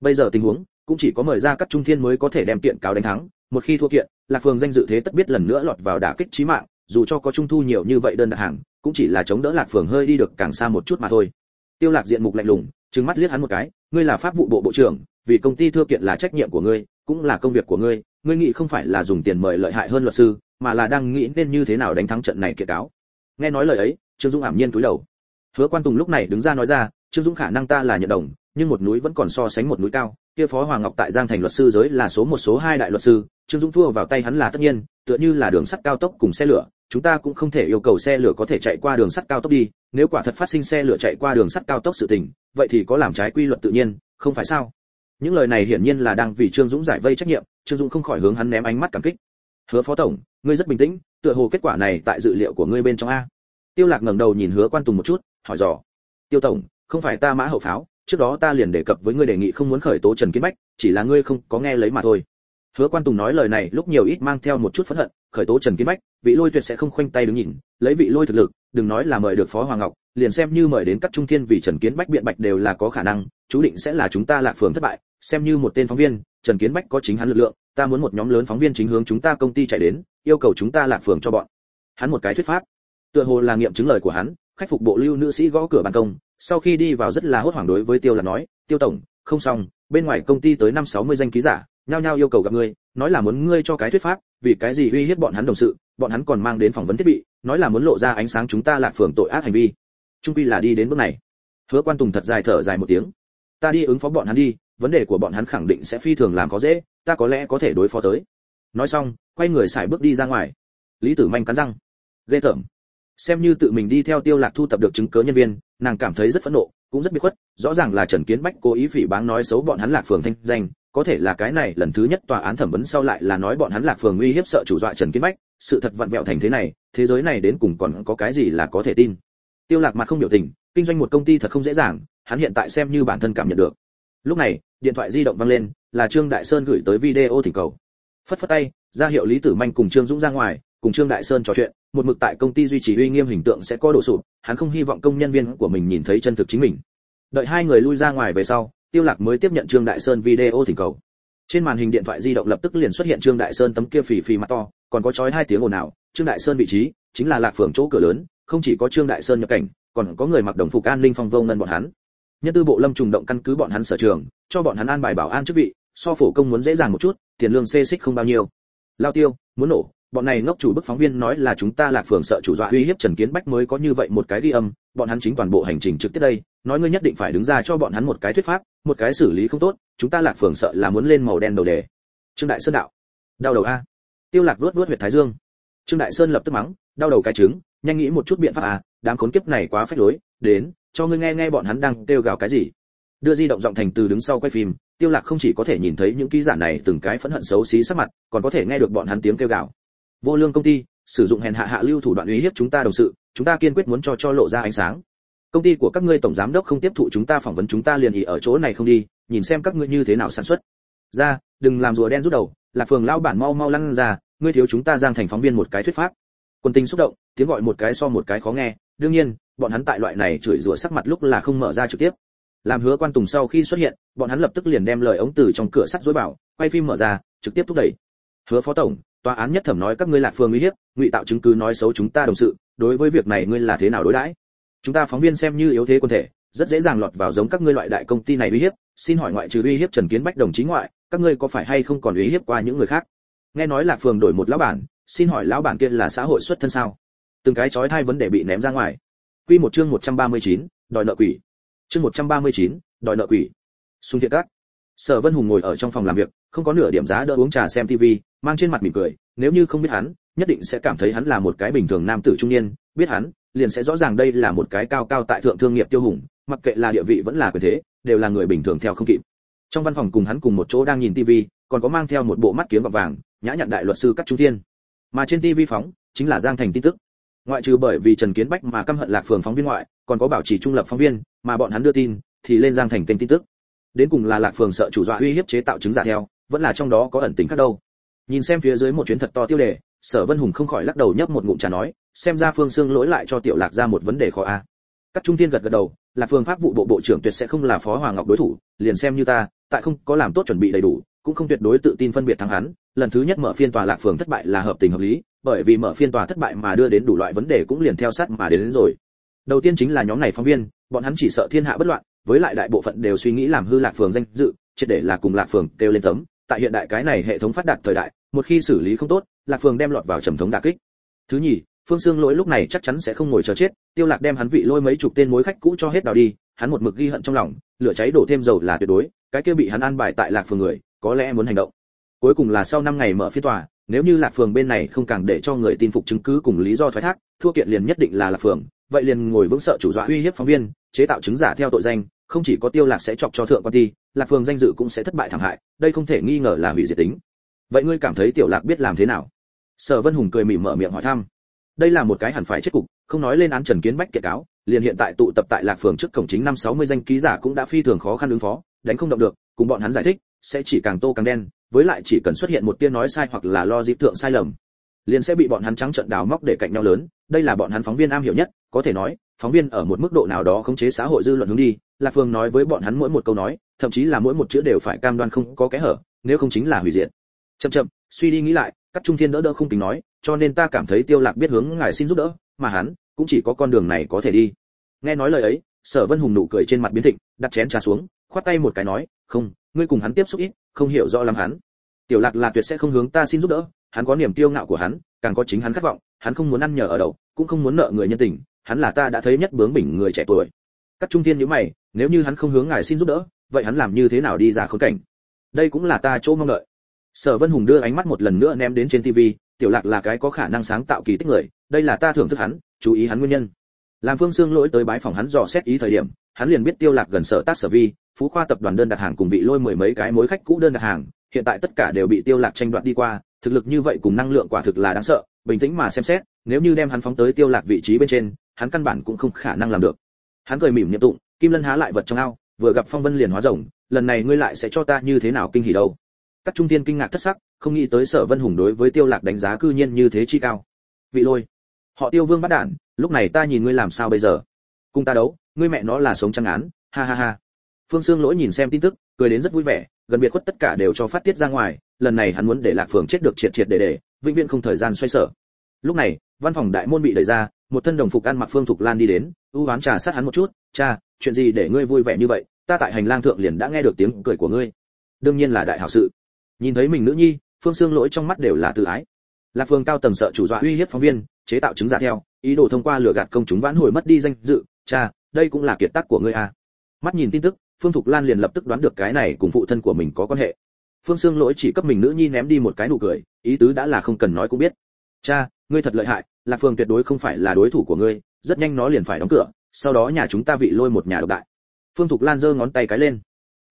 bây giờ tình huống cũng chỉ có mời ra các trung thiên mới có thể đem kiện cáo đánh thắng một khi thua kiện, lạc phường danh dự thế tất biết lần nữa lọt vào đả kích chí mạng, dù cho có trung thu nhiều như vậy đơn đặt hàng, cũng chỉ là chống đỡ lạc phường hơi đi được càng xa một chút mà thôi. Tiêu lạc diện mục lạnh lùng, trừng mắt liếc hắn một cái, ngươi là pháp vụ bộ bộ trưởng, vì công ty thua kiện là trách nhiệm của ngươi, cũng là công việc của ngươi ngươi nghĩ không phải là dùng tiền mời lợi hại hơn luật sư, mà là đang nghĩ nên như thế nào đánh thắng trận này kiện cáo. Nghe nói lời ấy, trương dũng ảm nhiên cúi đầu. Hứa quan tùng lúc này đứng ra nói ra, trương dũng khả năng ta là nhận đồng, nhưng một núi vẫn còn so sánh một núi cao, kia phó hoàng ngọc tại giang thành luật sư giới là số một, số hai đại luật sư trương dũng thua vào tay hắn là tất nhiên, tựa như là đường sắt cao tốc cùng xe lửa, chúng ta cũng không thể yêu cầu xe lửa có thể chạy qua đường sắt cao tốc đi, nếu quả thật phát sinh xe lửa chạy qua đường sắt cao tốc sự tình, vậy thì có làm trái quy luật tự nhiên, không phải sao? Những lời này hiển nhiên là đang vì trương dũng giải vây trách nhiệm, trương dũng không khỏi hướng hắn ném ánh mắt cảm kích. Hứa phó tổng, ngươi rất bình tĩnh, tựa hồ kết quả này tại dự liệu của ngươi bên trong a. Tiêu lạc ngẩng đầu nhìn hứa quan tùng một chút, hỏi dò. Tiêu tổng, không phải ta mã hậu pháo, trước đó ta liền đề cập với ngươi đề nghị không muốn khởi tố trần kiến bách, chỉ là ngươi không có nghe lấy mà thôi hứa quan tùng nói lời này lúc nhiều ít mang theo một chút phẫn hận, khởi tố trần kiến bách, vị lôi tuyệt sẽ không khoanh tay đứng nhìn, lấy vị lôi thực lực, đừng nói là mời được phó hoàng ngọc, liền xem như mời đến các trung thiên vì trần kiến bách biện bạch đều là có khả năng, chú định sẽ là chúng ta lạc phường thất bại, xem như một tên phóng viên, trần kiến bách có chính hắn lực lượng, ta muốn một nhóm lớn phóng viên chính hướng chúng ta công ty chạy đến, yêu cầu chúng ta lạc phường cho bọn hắn một cái thuyết pháp. Tựa hồ là nghiệm chứng lời của hắn, khách phục bộ lưu nữ sĩ gõ cửa ban công, sau khi đi vào rất là hốt hoảng đối với tiêu là nói, tiêu tổng, không xong, bên ngoài công ty tới năm sáu mươi danh ký giả nhao nhao yêu cầu gặp ngươi, nói là muốn ngươi cho cái thuyết pháp, vì cái gì uy hiếp bọn hắn đồng sự, bọn hắn còn mang đến phỏng vấn thiết bị, nói là muốn lộ ra ánh sáng chúng ta lạc phường tội ác hành vi. Trung quy là đi đến bước này. Hứa quan tùng thật dài thở dài một tiếng. Ta đi ứng phó bọn hắn đi, vấn đề của bọn hắn khẳng định sẽ phi thường làm có dễ, ta có lẽ có thể đối phó tới. Nói xong, quay người xài bước đi ra ngoài. Lý tử manh cắn răng. Ghê tởm. Xem như tự mình đi theo tiêu lạc thu tập được chứng cứ nhân viên, nàng cảm thấy rất phẫn nộ, cũng rất bị khuất, rõ ràng là trần kiến bách cố ý phỉ báng nói xấu bọn hắn lạc phường thanh danh có thể là cái này, lần thứ nhất tòa án thẩm vấn sau lại là nói bọn hắn lạc phường uy hiếp sợ chủ dọa trần kiến bách. Sự thật vặn vẹo thành thế này, thế giới này đến cùng còn có cái gì là có thể tin? Tiêu lạc mặt không biểu tình, kinh doanh một công ty thật không dễ dàng, hắn hiện tại xem như bản thân cảm nhận được. Lúc này, điện thoại di động vang lên, là trương đại sơn gửi tới video thỉnh cầu. Phất phất tay, ra hiệu lý tử manh cùng trương dũng ra ngoài, cùng trương đại sơn trò chuyện, một mực tại công ty duy trì uy nghiêm hình tượng sẽ có đổ sụp, hắn không hy vọng công nhân viên của mình nhìn thấy chân thực chính mình. Đợi hai người lui ra ngoài về sau tiêu lạc mới tiếp nhận trương đại sơn video thỉnh cầu trên màn hình điện thoại di động lập tức liền xuất hiện trương đại sơn tấm kia phì phì mặt to, còn có chói hai tiếng ồn nào. trương đại sơn vị trí chính là lạc phường chỗ cửa lớn, không chỉ có trương đại sơn nhập cảnh, còn có người mặc đồng phục an ninh phong vông ngân bọn hắn nhân tư bộ lâm trùng động căn cứ bọn hắn sở trường, cho bọn hắn an bài bảo an chức vị, so phổ công muốn dễ dàng một chút, tiền lương xê xích không bao nhiêu lao tiêu, muốn nổ, bọn này ngốc chủ bức phóng viên nói là chúng ta lạc phường sợ chủ dọa uy hiếp trần kiến bách mới có như vậy một cái ghi âm, bọn hắn chính toàn bộ hành trình trực tiếp đây nói ngươi nhất định phải đứng ra cho bọn hắn một cái thuyết pháp, một cái xử lý không tốt, chúng ta lạc phường sợ là muốn lên màu đen đầu đề. Trương đại sơn đạo. Đau đầu a. Tiêu lạc vuốt vuốt huyệt thái dương. Trương đại sơn lập tức mắng, đau đầu cái trứng, nhanh nghĩ một chút biện pháp à đám khốn kiếp này quá phách lối, đến, cho ngươi nghe nghe bọn hắn đang kêu gào cái gì. Đưa di động giọng thành từ đứng sau quay phim, tiêu lạc không chỉ có thể nhìn thấy những ký giả này từng cái phẫn hận xấu xí sắc mặt, còn có thể nghe được bọn hắn tiếng kêu gào. Vô lương công ty, sử dụng hèn hạ hạ lưu thủ đoạn uy hiếp chúng ta đồng sự, chúng ta kiên quyết muốn cho cho lộ ra ánh sáng công ty của các ngươi tổng giám đốc không tiếp thụ chúng ta phỏng vấn chúng ta liền ý ở chỗ này không đi, nhìn xem các ngươi như thế nào sản xuất. Ra, đừng làm rùa đen rút đầu, lạc phường lao bản mau mau lăn ra, ngươi thiếu chúng ta giang thành phóng viên một cái thuyết pháp. Quân tình xúc động, tiếng gọi một cái so một cái khó nghe, đương nhiên, bọn hắn tại loại này chửi rủa sắc mặt lúc là không mở ra trực tiếp. Làm hứa quan tùng sau khi xuất hiện, bọn hắn lập tức liền đem lời ống từ trong cửa sắt dối bảo, quay phim mở ra, trực tiếp thúc đẩy. Hứa phó tổng, tòa án nhất thẩm nói các ngươi lạc phương uy hiếp, ngụy tạo chứng cứ nói xấu chúng ta đồng sự, đối với việc này ngươi là thế nào đối đãi? Chúng ta phóng viên xem như yếu thế quân thể rất dễ dàng lọt vào giống các ngươi loại đại công ty này uy hiếp xin hỏi ngoại trừ uy hiếp trần kiến bách đồng chí ngoại các ngươi có phải hay không còn uy hiếp qua những người khác? Nghe nói là phường đổi một lão bản xin hỏi lão bản kia là xã hội xuất thân sao? Từng cái chói thai vấn đề bị ném ra ngoài. Quy một chương 139, đòi nợ quỷ. Chương 139, đòi nợ quỷ. Xung thiện các. Sở vân hùng ngồi ở trong phòng làm việc không có nửa điểm giá đỡ uống trà xem tivi mang trên mặt mỉm cười nếu như không biết hắn nhất định sẽ cảm thấy hắn là một cái bình thường nam tử trung niên biết hắn liền sẽ rõ ràng đây là một cái cao cao tại thượng thương nghiệp tiêu hùng, mặc kệ là địa vị vẫn là quyền thế, đều là người bình thường theo không kịp. Trong văn phòng cùng hắn cùng một chỗ đang nhìn tivi còn có mang theo một bộ mắt kiếm gọt vàng, nhã nhận đại luật sư cát trung thiên. Mà trên tivi phóng, chính là giang thành tin tức. Ngoại trừ bởi vì trần kiến bách mà căm hận lạc phường phóng viên ngoại, còn có bảo trì trung lập phóng viên, mà bọn hắn đưa tin, thì lên giang thành kênh tin tức. Đến cùng là lạc phường sợ chủ dọa uy hiếp chế tạo chứng giả theo, vẫn là trong đó có ẩn tính khác đâu. Nhìn xem phía dưới một chuyến thật to tiêu đề sở vân hùng không khỏi lắc đầu nhấp một ngụm trà nói xem ra phương xương lỗi lại cho tiểu lạc ra một vấn đề khó a. Các trung tiên gật gật đầu lạc phương pháp vụ bộ bộ trưởng tuyệt sẽ không là phó hoàng ngọc đối thủ liền xem như ta tại không có làm tốt chuẩn bị đầy đủ cũng không tuyệt đối tự tin phân biệt thắng hắn. Lần thứ nhất mở phiên tòa lạc phường thất bại là hợp tình hợp lý bởi vì mở phiên tòa thất bại mà đưa đến đủ loại vấn đề cũng liền theo sát mà đến, đến rồi. Đầu tiên chính là nhóm này phóng viên bọn hắn chỉ sợ thiên hạ bất loạn với lại đại bộ phận đều suy nghĩ làm hư lạc phường danh dự triệt để là cùng lạc phường kêu lên tấm. Tại hiện đại cái này hệ thống phát đạt thời đại một khi xử lý không tốt lạc phường đem lọt vào trầm thống đả kích. Thứ nhì, phương xương lỗi lúc này chắc chắn sẽ không ngồi chờ chết, tiêu lạc đem hắn vị lôi mấy chục tên mối khách cũ cho hết đào đi, hắn một mực ghi hận trong lòng, lửa cháy đổ thêm dầu là tuyệt đối, cái kia bị hắn an bài tại lạc phường người, có lẽ muốn hành động. Cuối cùng là sau 5 ngày mở phiên tòa, nếu như lạc phường bên này không càng để cho người tin phục chứng cứ cùng lý do thoái thác, thua kiện liền nhất định là lạc phường, vậy liền ngồi vững sợ chủ dọa uy hiếp phóng viên, chế tạo chứng giả theo tội danh, không chỉ có tiêu lạc sẽ chọc cho thượng quan ti lạc phường danh dự cũng sẽ thất bại thảm hại, đây không thể nghi ngờ là hủy diệt tính. Vậy ngươi cảm thấy tiểu lạc biết làm thế nào? Sở vân hùng cười mỉm mở miệng hỏi thăm. Đây là một cái hẳn phải chết cục, không nói lên án trần kiến bách kiện cáo, liền hiện tại tụ tập tại lạc phường trước cổng chính năm 60 danh ký giả cũng đã phi thường khó khăn ứng phó, đánh không động được, cùng bọn hắn giải thích, sẽ chỉ càng tô càng đen, với lại chỉ cần xuất hiện một tia nói sai hoặc là lo dịp thượng sai lầm, liền sẽ bị bọn hắn trắng trợn đào móc để cạnh nhau lớn, đây là bọn hắn phóng viên am hiểu nhất, có thể nói, phóng viên ở một mức độ nào đó khống chế xã hội dư luận hướng đi, lạc phương nói với bọn hắn mỗi một câu nói, thậm chí là mỗi một chữ đều phải cam đoan không có kẽ hở, nếu không chính là hủy diệt. Chậm chậm, suy đi nghĩ lại các trung thiên đỡ đỡ không tính nói, cho nên ta cảm thấy tiêu lạc biết hướng ngài xin giúp đỡ, mà hắn cũng chỉ có con đường này có thể đi. Nghe nói lời ấy, sở vân hùng nụ cười trên mặt biến thịnh, đặt chén trà xuống, khoát tay một cái nói, không, ngươi cùng hắn tiếp xúc ít, không hiểu rõ lắm hắn. Tiểu lạc là tuyệt sẽ không hướng ta xin giúp đỡ, hắn có niềm tiêu ngạo của hắn, càng có chính hắn khát vọng, hắn không muốn ăn nhờ ở đậu, cũng không muốn nợ người nhân tình, hắn là ta đã thấy nhất bướng bỉnh người trẻ tuổi. Các trung thiên nhíu mày, nếu như hắn không hướng ngài xin giúp đỡ, vậy hắn làm như thế nào đi ra khốn cảnh? Đây cũng là ta chỗ mong đợi sở vân hùng đưa ánh mắt một lần nữa ném đến trên TV, tiểu lạc là cái có khả năng sáng tạo kỳ tích người đây là ta thưởng thức hắn chú ý hắn nguyên nhân. Làm phương xương lỗi tới bái phòng hắn dò xét ý thời điểm hắn liền biết tiêu lạc gần sở tác sở vi phú khoa tập đoàn đơn đặt hàng cùng vị lôi mười mấy cái mối khách cũ đơn đặt hàng hiện tại tất cả đều bị tiêu lạc tranh đoạt đi qua thực lực như vậy cùng năng lượng quả thực là đáng sợ bình tĩnh mà xem xét nếu như đem hắn phóng tới tiêu lạc vị trí bên trên hắn căn bản cũng không khả năng làm được. Hắn cười mỉm niệm tụng kim lân há lại vật trong ao vừa gặp phong vân liền hóa rồng lần này ngươi lại sẽ cho ta như thế nào kinh hỉ đâu? Các trung tiên kinh ngạc thất sắc, không nghĩ tới sở vân hùng đối với tiêu lạc đánh giá cư nhiên như thế chi cao. Vị lôi, họ tiêu vương bắt đạn, lúc này ta nhìn ngươi làm sao bây giờ? Cùng ta đấu, ngươi mẹ nó là sống trăng án, ha ha ha. Phương xương lỗi nhìn xem tin tức, cười đến rất vui vẻ, gần biệt khuất tất cả đều cho phát tiết ra ngoài, lần này hắn muốn để lạc phường chết được triệt triệt để để, vĩnh viễn không thời gian xoay sở. Lúc này, văn phòng đại môn bị đẩy ra, một thân đồng phục ăn mặc phương thục lan đi đến, ưu hoán trà sát hắn một chút, cha, chuyện gì để ngươi vui vẻ như vậy? Ta tại hành lang thượng liền đã nghe được tiếng cười của ngươi. Đương nhiên là đại hảo sự nhìn thấy mình nữ nhi, phương xương lỗi trong mắt đều là tự ái. Lạc phương cao tầng sợ chủ dọa uy hiếp phóng viên, chế tạo chứng giả theo, ý đồ thông qua lừa gạt công chúng vãn hồi mất đi danh dự. Cha, đây cũng là kiệt tác của ngươi à. Mắt nhìn tin tức, phương thục lan liền lập tức đoán được cái này cùng phụ thân của mình có quan hệ. Phương xương lỗi chỉ cấp mình nữ nhi ném đi một cái nụ cười, ý tứ đã là không cần nói cũng biết. Cha, ngươi thật lợi hại, lạc phương tuyệt đối không phải là đối thủ của ngươi, rất nhanh nó liền phải đóng cửa, sau đó nhà chúng ta vị lôi một nhà độc đại. Phương thục lan giơ ngón tay cái lên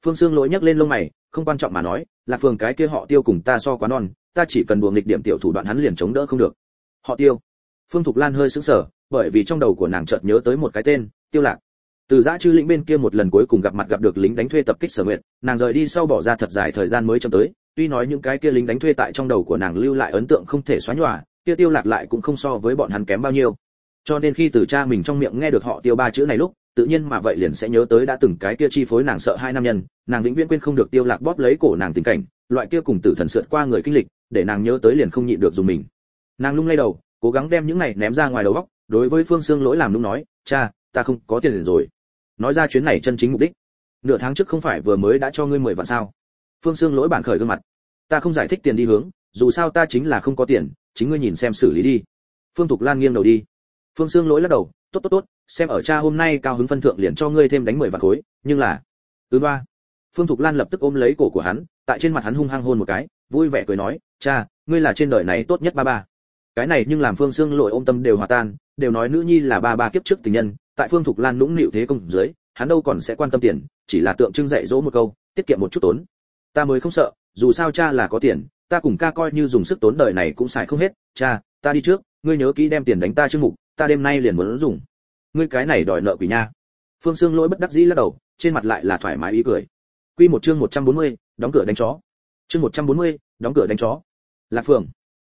phương xương lỗi nhấc lên lông mày, không quan trọng mà nói lạc phương cái kia họ tiêu cùng ta so quá non, ta chỉ cần buồng nghịch điểm tiểu thủ đoạn hắn liền chống đỡ không được. Họ tiêu. Phương thục lan hơi sững sờ, bởi vì trong đầu của nàng chợt nhớ tới một cái tên, tiêu lạc. Từ giã chư lĩnh bên kia một lần cuối cùng gặp mặt gặp được lính đánh thuê tập kích sở nguyện nàng rời đi sau bỏ ra thật dài thời gian mới chậm tới, tuy nói những cái kia lính đánh thuê tại trong đầu của nàng lưu lại ấn tượng không thể xóa nhòa, kia tiêu lạc lại cũng không so với bọn hắn kém bao nhiêu. Cho nên khi từ cha mình trong miệng nghe được họ tiêu ba chữ này lúc tự nhiên mà vậy liền sẽ nhớ tới đã từng cái kia chi phối nàng sợ hai nam nhân, nàng vĩnh viễn quên không được tiêu lạc bóp lấy cổ nàng tình cảnh, loại kia cùng tử thần sượt qua người kinh lịch, để nàng nhớ tới liền không nhịn được dùng mình. Nàng lung lay đầu, cố gắng đem những này ném ra ngoài đầu óc, đối với phương xương lỗi làm lúc nói, cha, ta không có tiền rồi. Nói ra chuyến này chân chính mục đích. Nửa tháng trước không phải vừa mới đã cho ngươi mười vạn sao? Phương xương lỗi bản khởi gương mặt. Ta không giải thích tiền đi hướng, dù sao ta chính là không có tiền, chính ngươi nhìn xem xử lý đi. Phương thục lan nghiêng đầu đi phương xương lỗi lắc đầu, tốt tốt tốt, xem ở cha hôm nay cao hứng phân thượng liền cho ngươi thêm đánh mười vạn khối, nhưng là Ừ ba. Phương thục lan lập tức ôm lấy cổ của hắn, tại trên mặt hắn hung hăng hôn một cái, vui vẻ cười nói, cha, ngươi là trên đời này tốt nhất ba ba. Cái này nhưng làm phương xương lỗi ôm tâm đều hòa tan, đều nói nữ nhi là ba ba kiếp trước tình nhân, tại phương thục lan nũng nịu thế công dưới, hắn đâu còn sẽ quan tâm tiền, chỉ là tượng trưng dạy dỗ một câu, tiết kiệm một chút tốn. Ta mới không sợ, dù sao cha là có tiền, ta cùng ca coi như dùng sức tốn đời này cũng xài không hết. Cha, ta đi trước, ngươi nhớ kỹ đem tiền đánh ta trước mục ta đêm nay liền muốn dùng. Ngươi cái này đòi nợ quỷ nha. Phương xương lỗi bất đắc dĩ lắc đầu trên mặt lại là thoải mái ý cười. Quy một chương 140, đóng cửa đánh chó. Chương 140, đóng cửa đánh chó. Lạc phường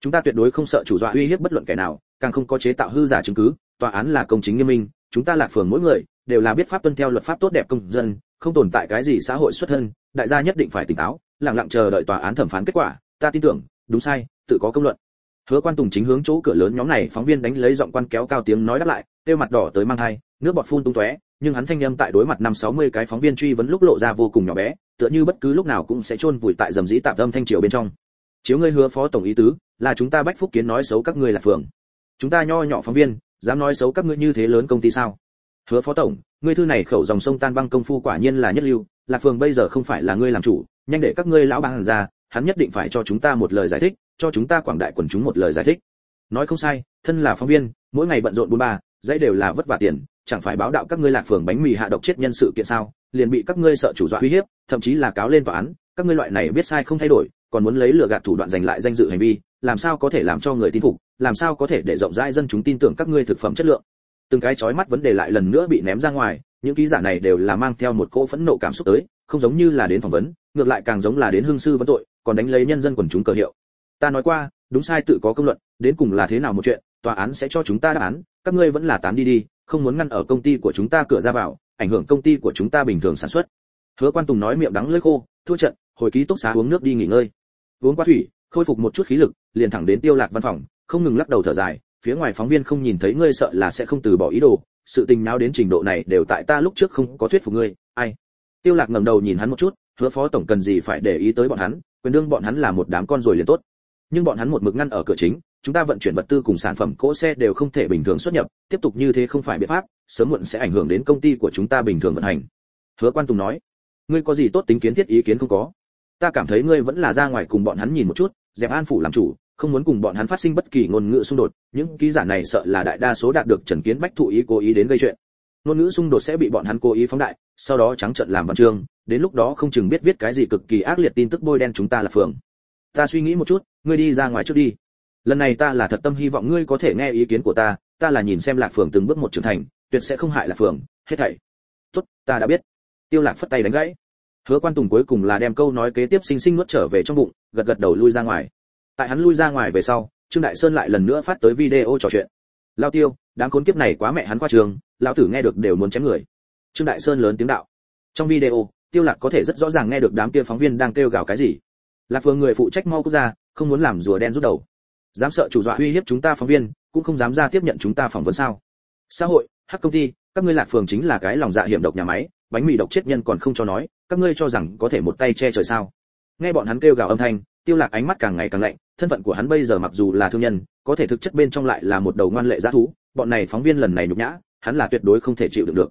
chúng ta tuyệt đối không sợ chủ dọa uy hiếp bất luận kẻ nào càng không có chế tạo hư giả chứng cứ tòa án là công chính nghiêm minh chúng ta lạc phường mỗi người đều là biết pháp tuân theo luật pháp tốt đẹp công dân không tồn tại cái gì xã hội xuất thân đại gia nhất định phải tỉnh táo lặng lặng chờ đợi tòa án thẩm phán kết quả ta tin tưởng đúng sai tự có công luận hứa quan tùng chính hướng chỗ cửa lớn nhóm này, phóng viên đánh lấy giọng quan kéo cao tiếng nói đáp lại tiêu mặt đỏ tới mang hai nước bọt phun tung tóe, nhưng hắn thanh âm tại đối mặt năm sáu mươi cái phóng viên truy vấn lúc lộ ra vô cùng nhỏ bé, tựa như bất cứ lúc nào cũng sẽ chôn vùi tại dầm dĩ tạm âm thanh triều bên trong. Chiếu ngươi hứa phó tổng ý tứ, là chúng ta bách phúc kiến nói xấu các ngươi là phường chúng ta nho nhỏ phóng viên, dám nói xấu các ngươi như thế lớn công ty sao? Hứa phó tổng, ngươi thư này khẩu dòng sông tan băng công phu quả nhiên là nhất lưu lạc phường bây giờ không phải là ngươi làm chủ, nhanh để các ngươi lão bang ra hắn nhất định phải cho chúng ta một lời giải thích, cho chúng ta quảng đại quần chúng một lời giải thích. Nói không sai, thân là phóng viên, mỗi ngày bận rộn bốn ba, dãy đều là vất vả tiền, chẳng phải báo đạo các ngươi lạc phường bánh mì hạ độc chết nhân sự kiện sao, liền bị các ngươi sợ chủ dọa uy hiếp, thậm chí là cáo lên tòa án, các ngươi loại này biết sai không thay đổi, còn muốn lấy lừa gạt thủ đoạn giành lại danh dự hành vi, làm sao có thể làm cho người tin phục, làm sao có thể để rộng rãi dân chúng tin tưởng các ngươi thực phẩm chất lượng. Từng cái chói mắt vấn đề lại lần nữa bị ném ra ngoài, những ký giả này đều là mang theo một cỗ phẫn nộ cảm xúc tới, không giống như là đến phỏng vấn, ngược lại càng giống là đến hương sư vấn tội còn đánh lấy nhân dân quần chúng cờ hiệu. Ta nói qua, đúng sai tự có công luận, đến cùng là thế nào một chuyện, tòa án sẽ cho chúng ta đáp án, các ngươi vẫn là tán đi đi, không muốn ngăn ở công ty của chúng ta cửa ra vào, ảnh hưởng công ty của chúng ta bình thường sản xuất. Hứa quan tùng nói miệng đắng lưỡi khô, thua trận, hồi ký túc xá uống nước đi nghỉ ngơi. Uống qua thủy, khôi phục một chút khí lực, liền thẳng đến tiêu lạc văn phòng, không ngừng lắc đầu thở dài, phía ngoài phóng viên không nhìn thấy ngươi sợ là sẽ không từ bỏ ý đồ, sự tình náo đến trình độ này đều tại ta lúc trước không có thuyết phục ngươi, ai? Tiêu lạc ngẩng đầu nhìn hắn một chút, hứa phó tổng cần gì phải để ý tới bọn hắn quyền đương bọn hắn là một đám con rồi liền tốt. Nhưng bọn hắn một mực ngăn ở cửa chính, chúng ta vận chuyển vật tư cùng sản phẩm, cỗ xe đều không thể bình thường xuất nhập, tiếp tục như thế không phải biện pháp, sớm muộn sẽ ảnh hưởng đến công ty của chúng ta bình thường vận hành. Hứa quan tùng nói. Ngươi có gì tốt tính kiến thiết ý kiến không có? Ta cảm thấy ngươi vẫn là ra ngoài cùng bọn hắn nhìn một chút, dẹp an phủ làm chủ, không muốn cùng bọn hắn phát sinh bất kỳ ngôn ngữ xung đột, những ký giả này sợ là đại đa số đạt được trần kiến bách thụ ý cố ý đến gây chuyện. Ngôn ngữ xung đột sẽ bị bọn hắn cố ý phóng đại, sau đó trắng trợn làm văn chương đến lúc đó không chừng biết viết cái gì cực kỳ ác liệt tin tức bôi đen chúng ta là phường ta suy nghĩ một chút, ngươi đi ra ngoài trước đi. Lần này ta là thật tâm hy vọng ngươi có thể nghe ý kiến của ta ta là nhìn xem lạc phường từng bước một trưởng thành, tuyệt sẽ không hại lạc phường hết thảy. Tốt, ta đã biết. Tiêu lạc phất tay đánh gãy. Hứa quan tùng cuối cùng là đem câu nói kế tiếp sinh sinh nuốt trở về trong bụng, gật gật đầu lui ra ngoài. Tại hắn lui ra ngoài về sau, trương đại sơn lại lần nữa phát tới video trò chuyện. Lao tiêu, đám khốn kiếp này quá mẹ hắn qua trường, lão tử nghe được đều muốn chém người. Trương đại sơn lớn tiếng đạo. Trong video tiêu lạc có thể rất rõ ràng nghe được đám kia phóng viên đang kêu gào cái gì. Lạc phương người phụ trách mau quốc gia, không muốn làm rùa đen rút đầu. Dám sợ chủ dọa uy hiếp chúng ta phóng viên, cũng không dám ra tiếp nhận chúng ta phỏng vấn sao? Xã hội hắc công ty, các ngươi lạc phường chính là cái lòng dạ hiểm độc nhà máy, bánh mì độc chết nhân còn không cho nói, các ngươi cho rằng có thể một tay che trời sao? Nghe bọn hắn kêu gào âm thanh, tiêu lạc ánh mắt càng ngày càng lạnh, thân phận của hắn bây giờ mặc dù là thương nhân, có thể thực chất bên trong lại là một đầu ngoan lệ giả thú, bọn này phóng viên lần này nhục nhã, hắn là tuyệt đối không thể chịu đựng được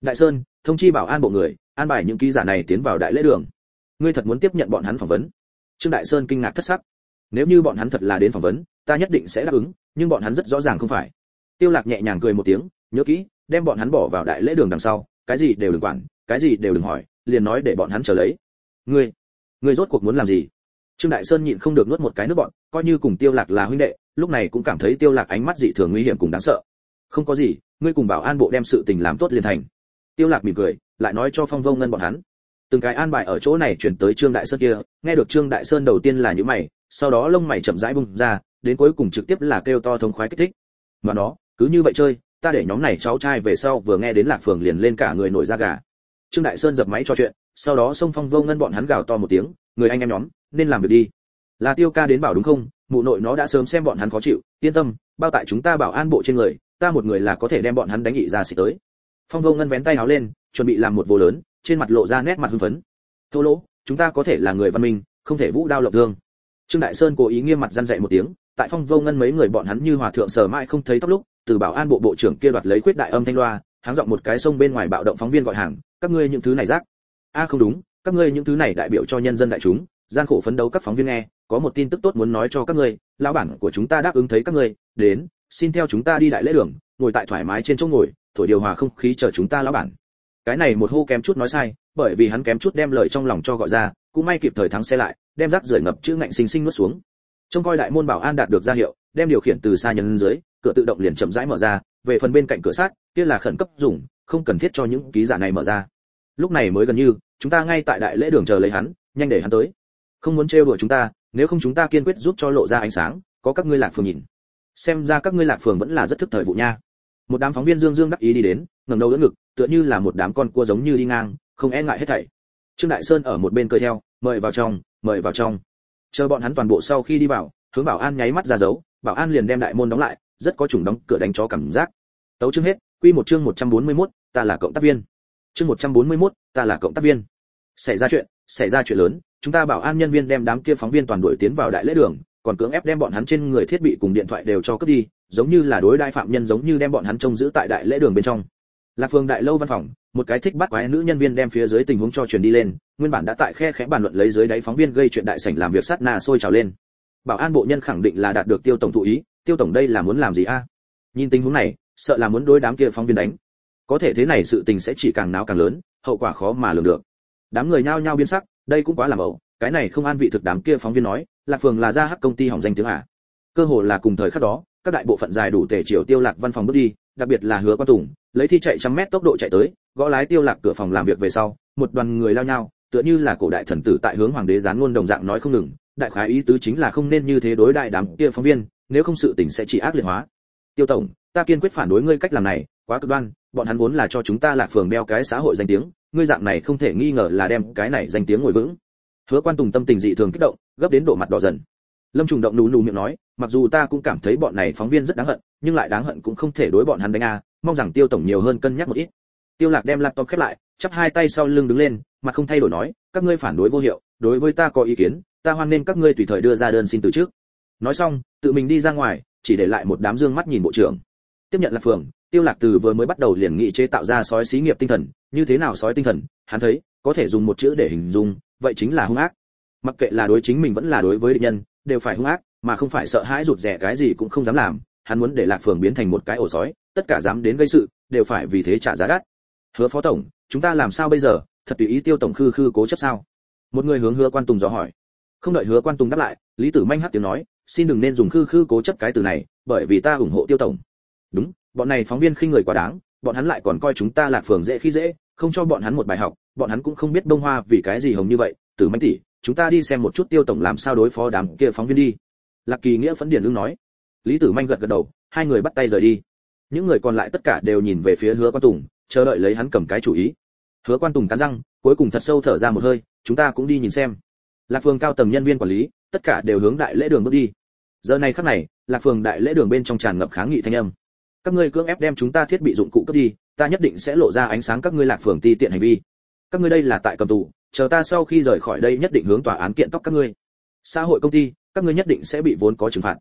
đại sơn, thông chi bảo an bộ người, an bài những ký giả này tiến vào đại lễ đường. Ngươi thật muốn tiếp nhận bọn hắn phỏng vấn. Trương đại sơn kinh ngạc thất sắc. Nếu như bọn hắn thật là đến phỏng vấn, ta nhất định sẽ đáp ứng, nhưng bọn hắn rất rõ ràng không phải. Tiêu lạc nhẹ nhàng cười một tiếng, nhớ kỹ, đem bọn hắn bỏ vào đại lễ đường đằng sau, cái gì đều đừng quản, cái gì đều đừng hỏi, liền nói để bọn hắn chờ lấy. Ngươi ngươi rốt cuộc muốn làm gì? Trương đại sơn nhịn không được nuốt một cái nước bọn coi như cùng tiêu lạc là huynh đệ, lúc này cũng cảm thấy tiêu lạc ánh mắt dị thường nguy hiểm cùng đáng sợ. Không có gì, ngươi cùng bảo an bộ đem sự tình làm tốt liền thành tiêu lạc mỉm cười, lại nói cho phong vô ngân bọn hắn. Từng cái an bài ở chỗ này chuyển tới trương đại sơn kia, nghe được trương đại sơn đầu tiên là những mày, sau đó lông mày chậm rãi bung ra, đến cuối cùng trực tiếp là kêu to thống khoái kích thích. Mà nó, cứ như vậy chơi, ta để nhóm này cháu trai về sau vừa nghe đến lạc phường liền lên cả người nổi da gà. Trương đại sơn dập máy cho chuyện, sau đó xông phong vô ngân bọn hắn gào to một tiếng, người anh em nhóm, nên làm việc đi. Là tiêu ca đến bảo đúng không? Mụ nội nó đã sớm xem bọn hắn khó chịu, yên tâm, bao tại chúng ta bảo an bộ trên người, ta một người là có thể đem bọn hắn đánh nghị ra xịt tới phong vô ngân vén tay áo lên, chuẩn bị làm một vô lớn, trên mặt lộ ra nét mặt hưng phấn. Thô lỗ, chúng ta có thể là người văn minh, không thể vũ đao lộng thương. Trương đại sơn cố ý nghiêm mặt răn dạy một tiếng, tại phong vô ngân mấy người bọn hắn như hòa thượng sờ mãi không thấy tóc lúc, từ bảo an bộ bộ trưởng kia đoạt lấy quyết đại âm thanh loa, háng giọng một cái sông bên ngoài bạo động phóng viên gọi hàng, các ngươi những thứ này rác. A, không đúng, các ngươi những thứ này đại biểu cho nhân dân đại chúng, gian khổ phấn đấu các phóng viên nghe, có một tin tức tốt muốn nói cho các ngươi, lão bản của chúng ta đáp ứng thấy các ngươi, đến, xin theo chúng ta đi đại lễ đường, ngồi tại thoải mái trên chỗ ngồi thổi điều hòa không khí chờ chúng ta lão bản. Cái này một hô kém chút nói sai, bởi vì hắn kém chút đem lời trong lòng cho gọi ra, cũng may kịp thời thắng xe lại, đem rác rưởi ngập chữ ngạnh sinh sinh nuốt xuống. Trông coi đại môn bảo an đạt được ra hiệu, đem điều khiển từ xa nhân dưới, cửa tự động liền chậm rãi mở ra, về phần bên cạnh cửa sát kia là khẩn cấp dùng, không cần thiết cho những ký giả này mở ra. Lúc này mới gần như, chúng ta ngay tại đại lễ đường chờ lấy hắn, nhanh để hắn tới. Không muốn trêu đùa chúng ta, nếu không chúng ta kiên quyết giúp cho lộ ra ánh sáng, có các ngươi lạc phường nhìn. Xem ra các ngươi lạc phường vẫn là rất thức thời vụ nha một đám phóng viên dương dương đắc ý đi đến ngẩng đầu đỡ ngực tựa như là một đám con cua giống như đi ngang không e ngại hết thảy. Trương đại sơn ở một bên cười theo mời vào trong mời vào trong. Chờ bọn hắn toàn bộ sau khi đi vào hướng bảo an nháy mắt ra dấu bảo an liền đem đại môn đóng lại rất có chủng đóng cửa đánh chó cảm giác. Tấu chương hết quy một chương 141, ta là cộng tác viên. Chương 141, ta là cộng tác viên. Xảy ra chuyện xảy ra chuyện lớn chúng ta bảo an nhân viên đem đám kia phóng viên toàn đuổi tiến vào đại lễ đường còn cưỡng ép đem bọn hắn trên người thiết bị cùng điện thoại đều cho cướp đi giống như là đối đại phạm nhân giống như đem bọn hắn trông giữ tại đại lễ đường bên trong. Lạc phương đại lâu văn phòng, một cái thích bắt quái nữ nhân viên đem phía dưới tình huống cho truyền đi lên, nguyên bản đã tại khe khẽ bàn luận lấy dưới đáy phóng viên gây chuyện đại sảnh làm việc sát na sôi trào lên. Bảo an bộ nhân khẳng định là đạt được tiêu tổng thụ ý, tiêu tổng đây là muốn làm gì a? Nhìn tình huống này, sợ là muốn đối đám kia phóng viên đánh. Có thể thế này sự tình sẽ chỉ càng náo càng lớn, hậu quả khó mà lường được. Đám người nhao nhao biến sắc, đây cũng quá làm ẩu, cái này không an vị thực đám kia phóng viên nói, lạc phường là ra hắc công ty hỏng danh tiếng à. Cơ hồ là cùng thời khắc đó các đại bộ phận dài đủ tể chiều tiêu lạc văn phòng bước đi, đặc biệt là hứa quan tùng, lấy thi chạy trăm mét tốc độ chạy tới, gõ lái tiêu lạc cửa phòng làm việc về sau, một đoàn người lao nhau, tựa như là cổ đại thần tử tại hướng hoàng đế gián ngôn đồng dạng nói không ngừng, đại khái ý tứ chính là không nên như thế đối đại đám kia phóng viên, nếu không sự tình sẽ chỉ ác liệt hóa. Tiêu tổng, ta kiên quyết phản đối ngươi cách làm này, quá cực đoan, bọn hắn vốn là cho chúng ta lạc phường đeo cái xã hội danh tiếng, ngươi dạng này không thể nghi ngờ là đem cái này danh tiếng ngồi vững. Hứa quan tùng tâm tình dị thường kích động, gấp đến độ mặt đỏ dần lâm trùng động nù nù miệng nói, mặc dù ta cũng cảm thấy bọn này phóng viên rất đáng hận, nhưng lại đáng hận cũng không thể đối bọn hắn đánh a, mong rằng tiêu tổng nhiều hơn cân nhắc một ít. Tiêu lạc đem laptop khép lại, chắp hai tay sau lưng đứng lên, mặt không thay đổi nói, các ngươi phản đối vô hiệu, đối với ta có ý kiến, ta hoan nên các ngươi tùy thời đưa ra đơn xin từ trước. Nói xong, tự mình đi ra ngoài, chỉ để lại một đám dương mắt nhìn bộ trưởng. Tiếp nhận là phường tiêu lạc từ vừa mới bắt đầu liền nghị chế tạo ra sói xí nghiệp tinh thần, như thế nào sói tinh thần, hắn thấy, có thể dùng một chữ để hình dung, vậy chính là hung ác. Mặc kệ là đối chính mình vẫn là đối với địch nhân đều phải hung ác, mà không phải sợ hãi rụt rè cái gì cũng không dám làm, hắn muốn để lạc phường biến thành một cái ổ sói, tất cả dám đến gây sự, đều phải vì thế trả giá đắt. Hứa phó tổng, chúng ta làm sao bây giờ? Thật tùy ý tiêu tổng khư khư cố chấp sao? Một người hướng hứa quan tùng dò hỏi. Không đợi hứa quan tùng đáp lại, lý tử manh hắt tiếng nói, xin đừng nên dùng khư khư cố chấp cái từ này, bởi vì ta ủng hộ tiêu tổng. Đúng, bọn này phóng viên khinh người quá đáng, bọn hắn lại còn coi chúng ta lạc phường dễ khi dễ, không cho bọn hắn một bài học, bọn hắn cũng không biết đông hoa vì cái gì hồng như vậy, tử manh tỷ chúng ta đi xem một chút tiêu tổng làm sao đối phó đám kia phóng viên đi. Lạc kỳ nghĩa phấn điển ưng nói. Lý tử manh gật gật đầu, hai người bắt tay rời đi. Những người còn lại tất cả đều nhìn về phía hứa quan tùng, chờ đợi lấy hắn cầm cái chủ ý. Hứa quan tùng cắn răng, cuối cùng thật sâu thở ra một hơi, chúng ta cũng đi nhìn xem. Lạc phường cao tầng nhân viên quản lý, tất cả đều hướng đại lễ đường bước đi. Giờ này khắc này, lạc phường đại lễ đường bên trong tràn ngập kháng nghị thanh âm. Các ngươi cưỡng ép đem chúng ta thiết bị dụng cụ cướp đi, ta nhất định sẽ lộ ra ánh sáng các ngươi lạc phường ti tiện hành vi các ngươi đây là tại cầm tù, chờ ta sau khi rời khỏi đây nhất định hướng tòa án kiện tóc các ngươi. Xã hội công ty, các ngươi nhất định sẽ bị vốn có trừng phạt.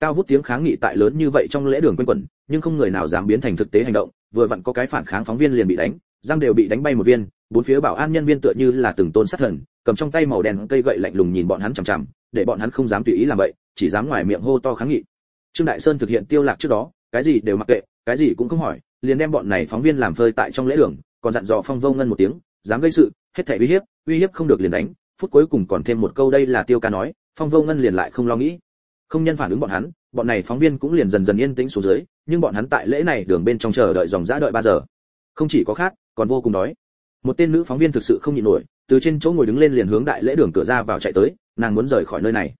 Cao vút tiếng kháng nghị tại lớn như vậy trong lễ đường quanh quẩn, nhưng không người nào dám biến thành thực tế hành động, vừa vặn có cái phản kháng phóng viên liền bị đánh, răng đều bị đánh bay một viên, bốn phía bảo an nhân viên tựa như là từng tôn sát thần, cầm trong tay màu đen cây gậy lạnh lùng nhìn bọn hắn chằm chằm, để bọn hắn không dám tùy ý làm vậy, chỉ dám ngoài miệng hô to kháng nghị. Trương đại sơn thực hiện tiêu lạc trước đó, cái gì đều mặc kệ, cái gì cũng không hỏi, liền đem bọn này phóng viên làm phơi tại trong lễ đường, còn dặn dò phong vô ngân một tiếng dám gây sự hết thảy uy hiếp uy hiếp không được liền đánh. Phút cuối cùng còn thêm một câu đây là tiêu ca nói phong vô ngân liền lại không lo nghĩ. Không nhân phản ứng bọn hắn bọn này phóng viên cũng liền dần dần yên tĩnh xuống dưới nhưng bọn hắn tại lễ này đường bên trong chờ đợi dòng dã đợi ba giờ. Không chỉ có khác, còn vô cùng đói. Một tên nữ phóng viên thực sự không nhịn nổi từ trên chỗ ngồi đứng lên liền hướng đại lễ đường cửa ra vào chạy tới nàng muốn rời khỏi nơi này.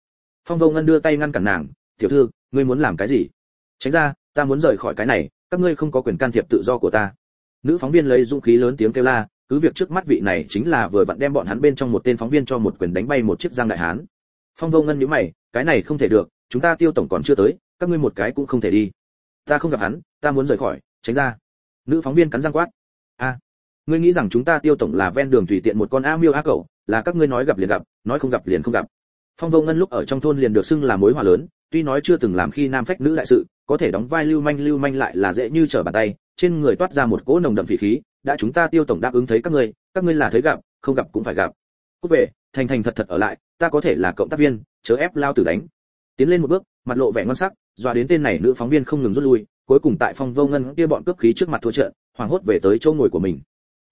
Phong vô ngân đưa tay ngăn cản nàng tiểu thư ngươi muốn làm cái gì? Tránh ra ta muốn rời khỏi cái này các ngươi không có quyền can thiệp tự do của ta. Nữ phóng viên lấy dũng khí lớn tiếng kêu la cứ việc trước mắt vị này chính là vừa vặn đem bọn hắn bên trong một tên phóng viên cho một quyền đánh bay một chiếc giang đại hán. Phong vô ngân nhíu mày, cái này không thể được, chúng ta tiêu tổng còn chưa tới, các ngươi một cái cũng không thể đi. Ta không gặp hắn, ta muốn rời khỏi, tránh ra. Nữ phóng viên cắn răng quát. A, ngươi nghĩ rằng chúng ta tiêu tổng là ven đường tùy tiện một con a miêu a cẩu, là các ngươi nói gặp liền gặp, nói không gặp liền không gặp. Phong vô ngân lúc ở trong thôn liền được xưng là mối hòa lớn, tuy nói chưa từng làm khi nam phách nữ đại sự, có thể đóng vai lưu manh lưu manh lại là dễ như trở bàn tay, trên người toát ra một cỗ nồng đậm phỉ khí đã chúng ta tiêu tổng đáp ứng thấy các ngươi các ngươi là thấy gặp, không gặp cũng phải gặp. Cút về, thành thành thật thật ở lại, ta có thể là cộng tác viên, chớ ép lao tử đánh. Tiến lên một bước, mặt lộ vẻ ngon sắc, dọa đến tên này nữ phóng viên không ngừng rút lui, cuối cùng tại phong vô ngân kia bọn cướp khí trước mặt thua trận, hoảng hốt về tới chỗ ngồi của mình.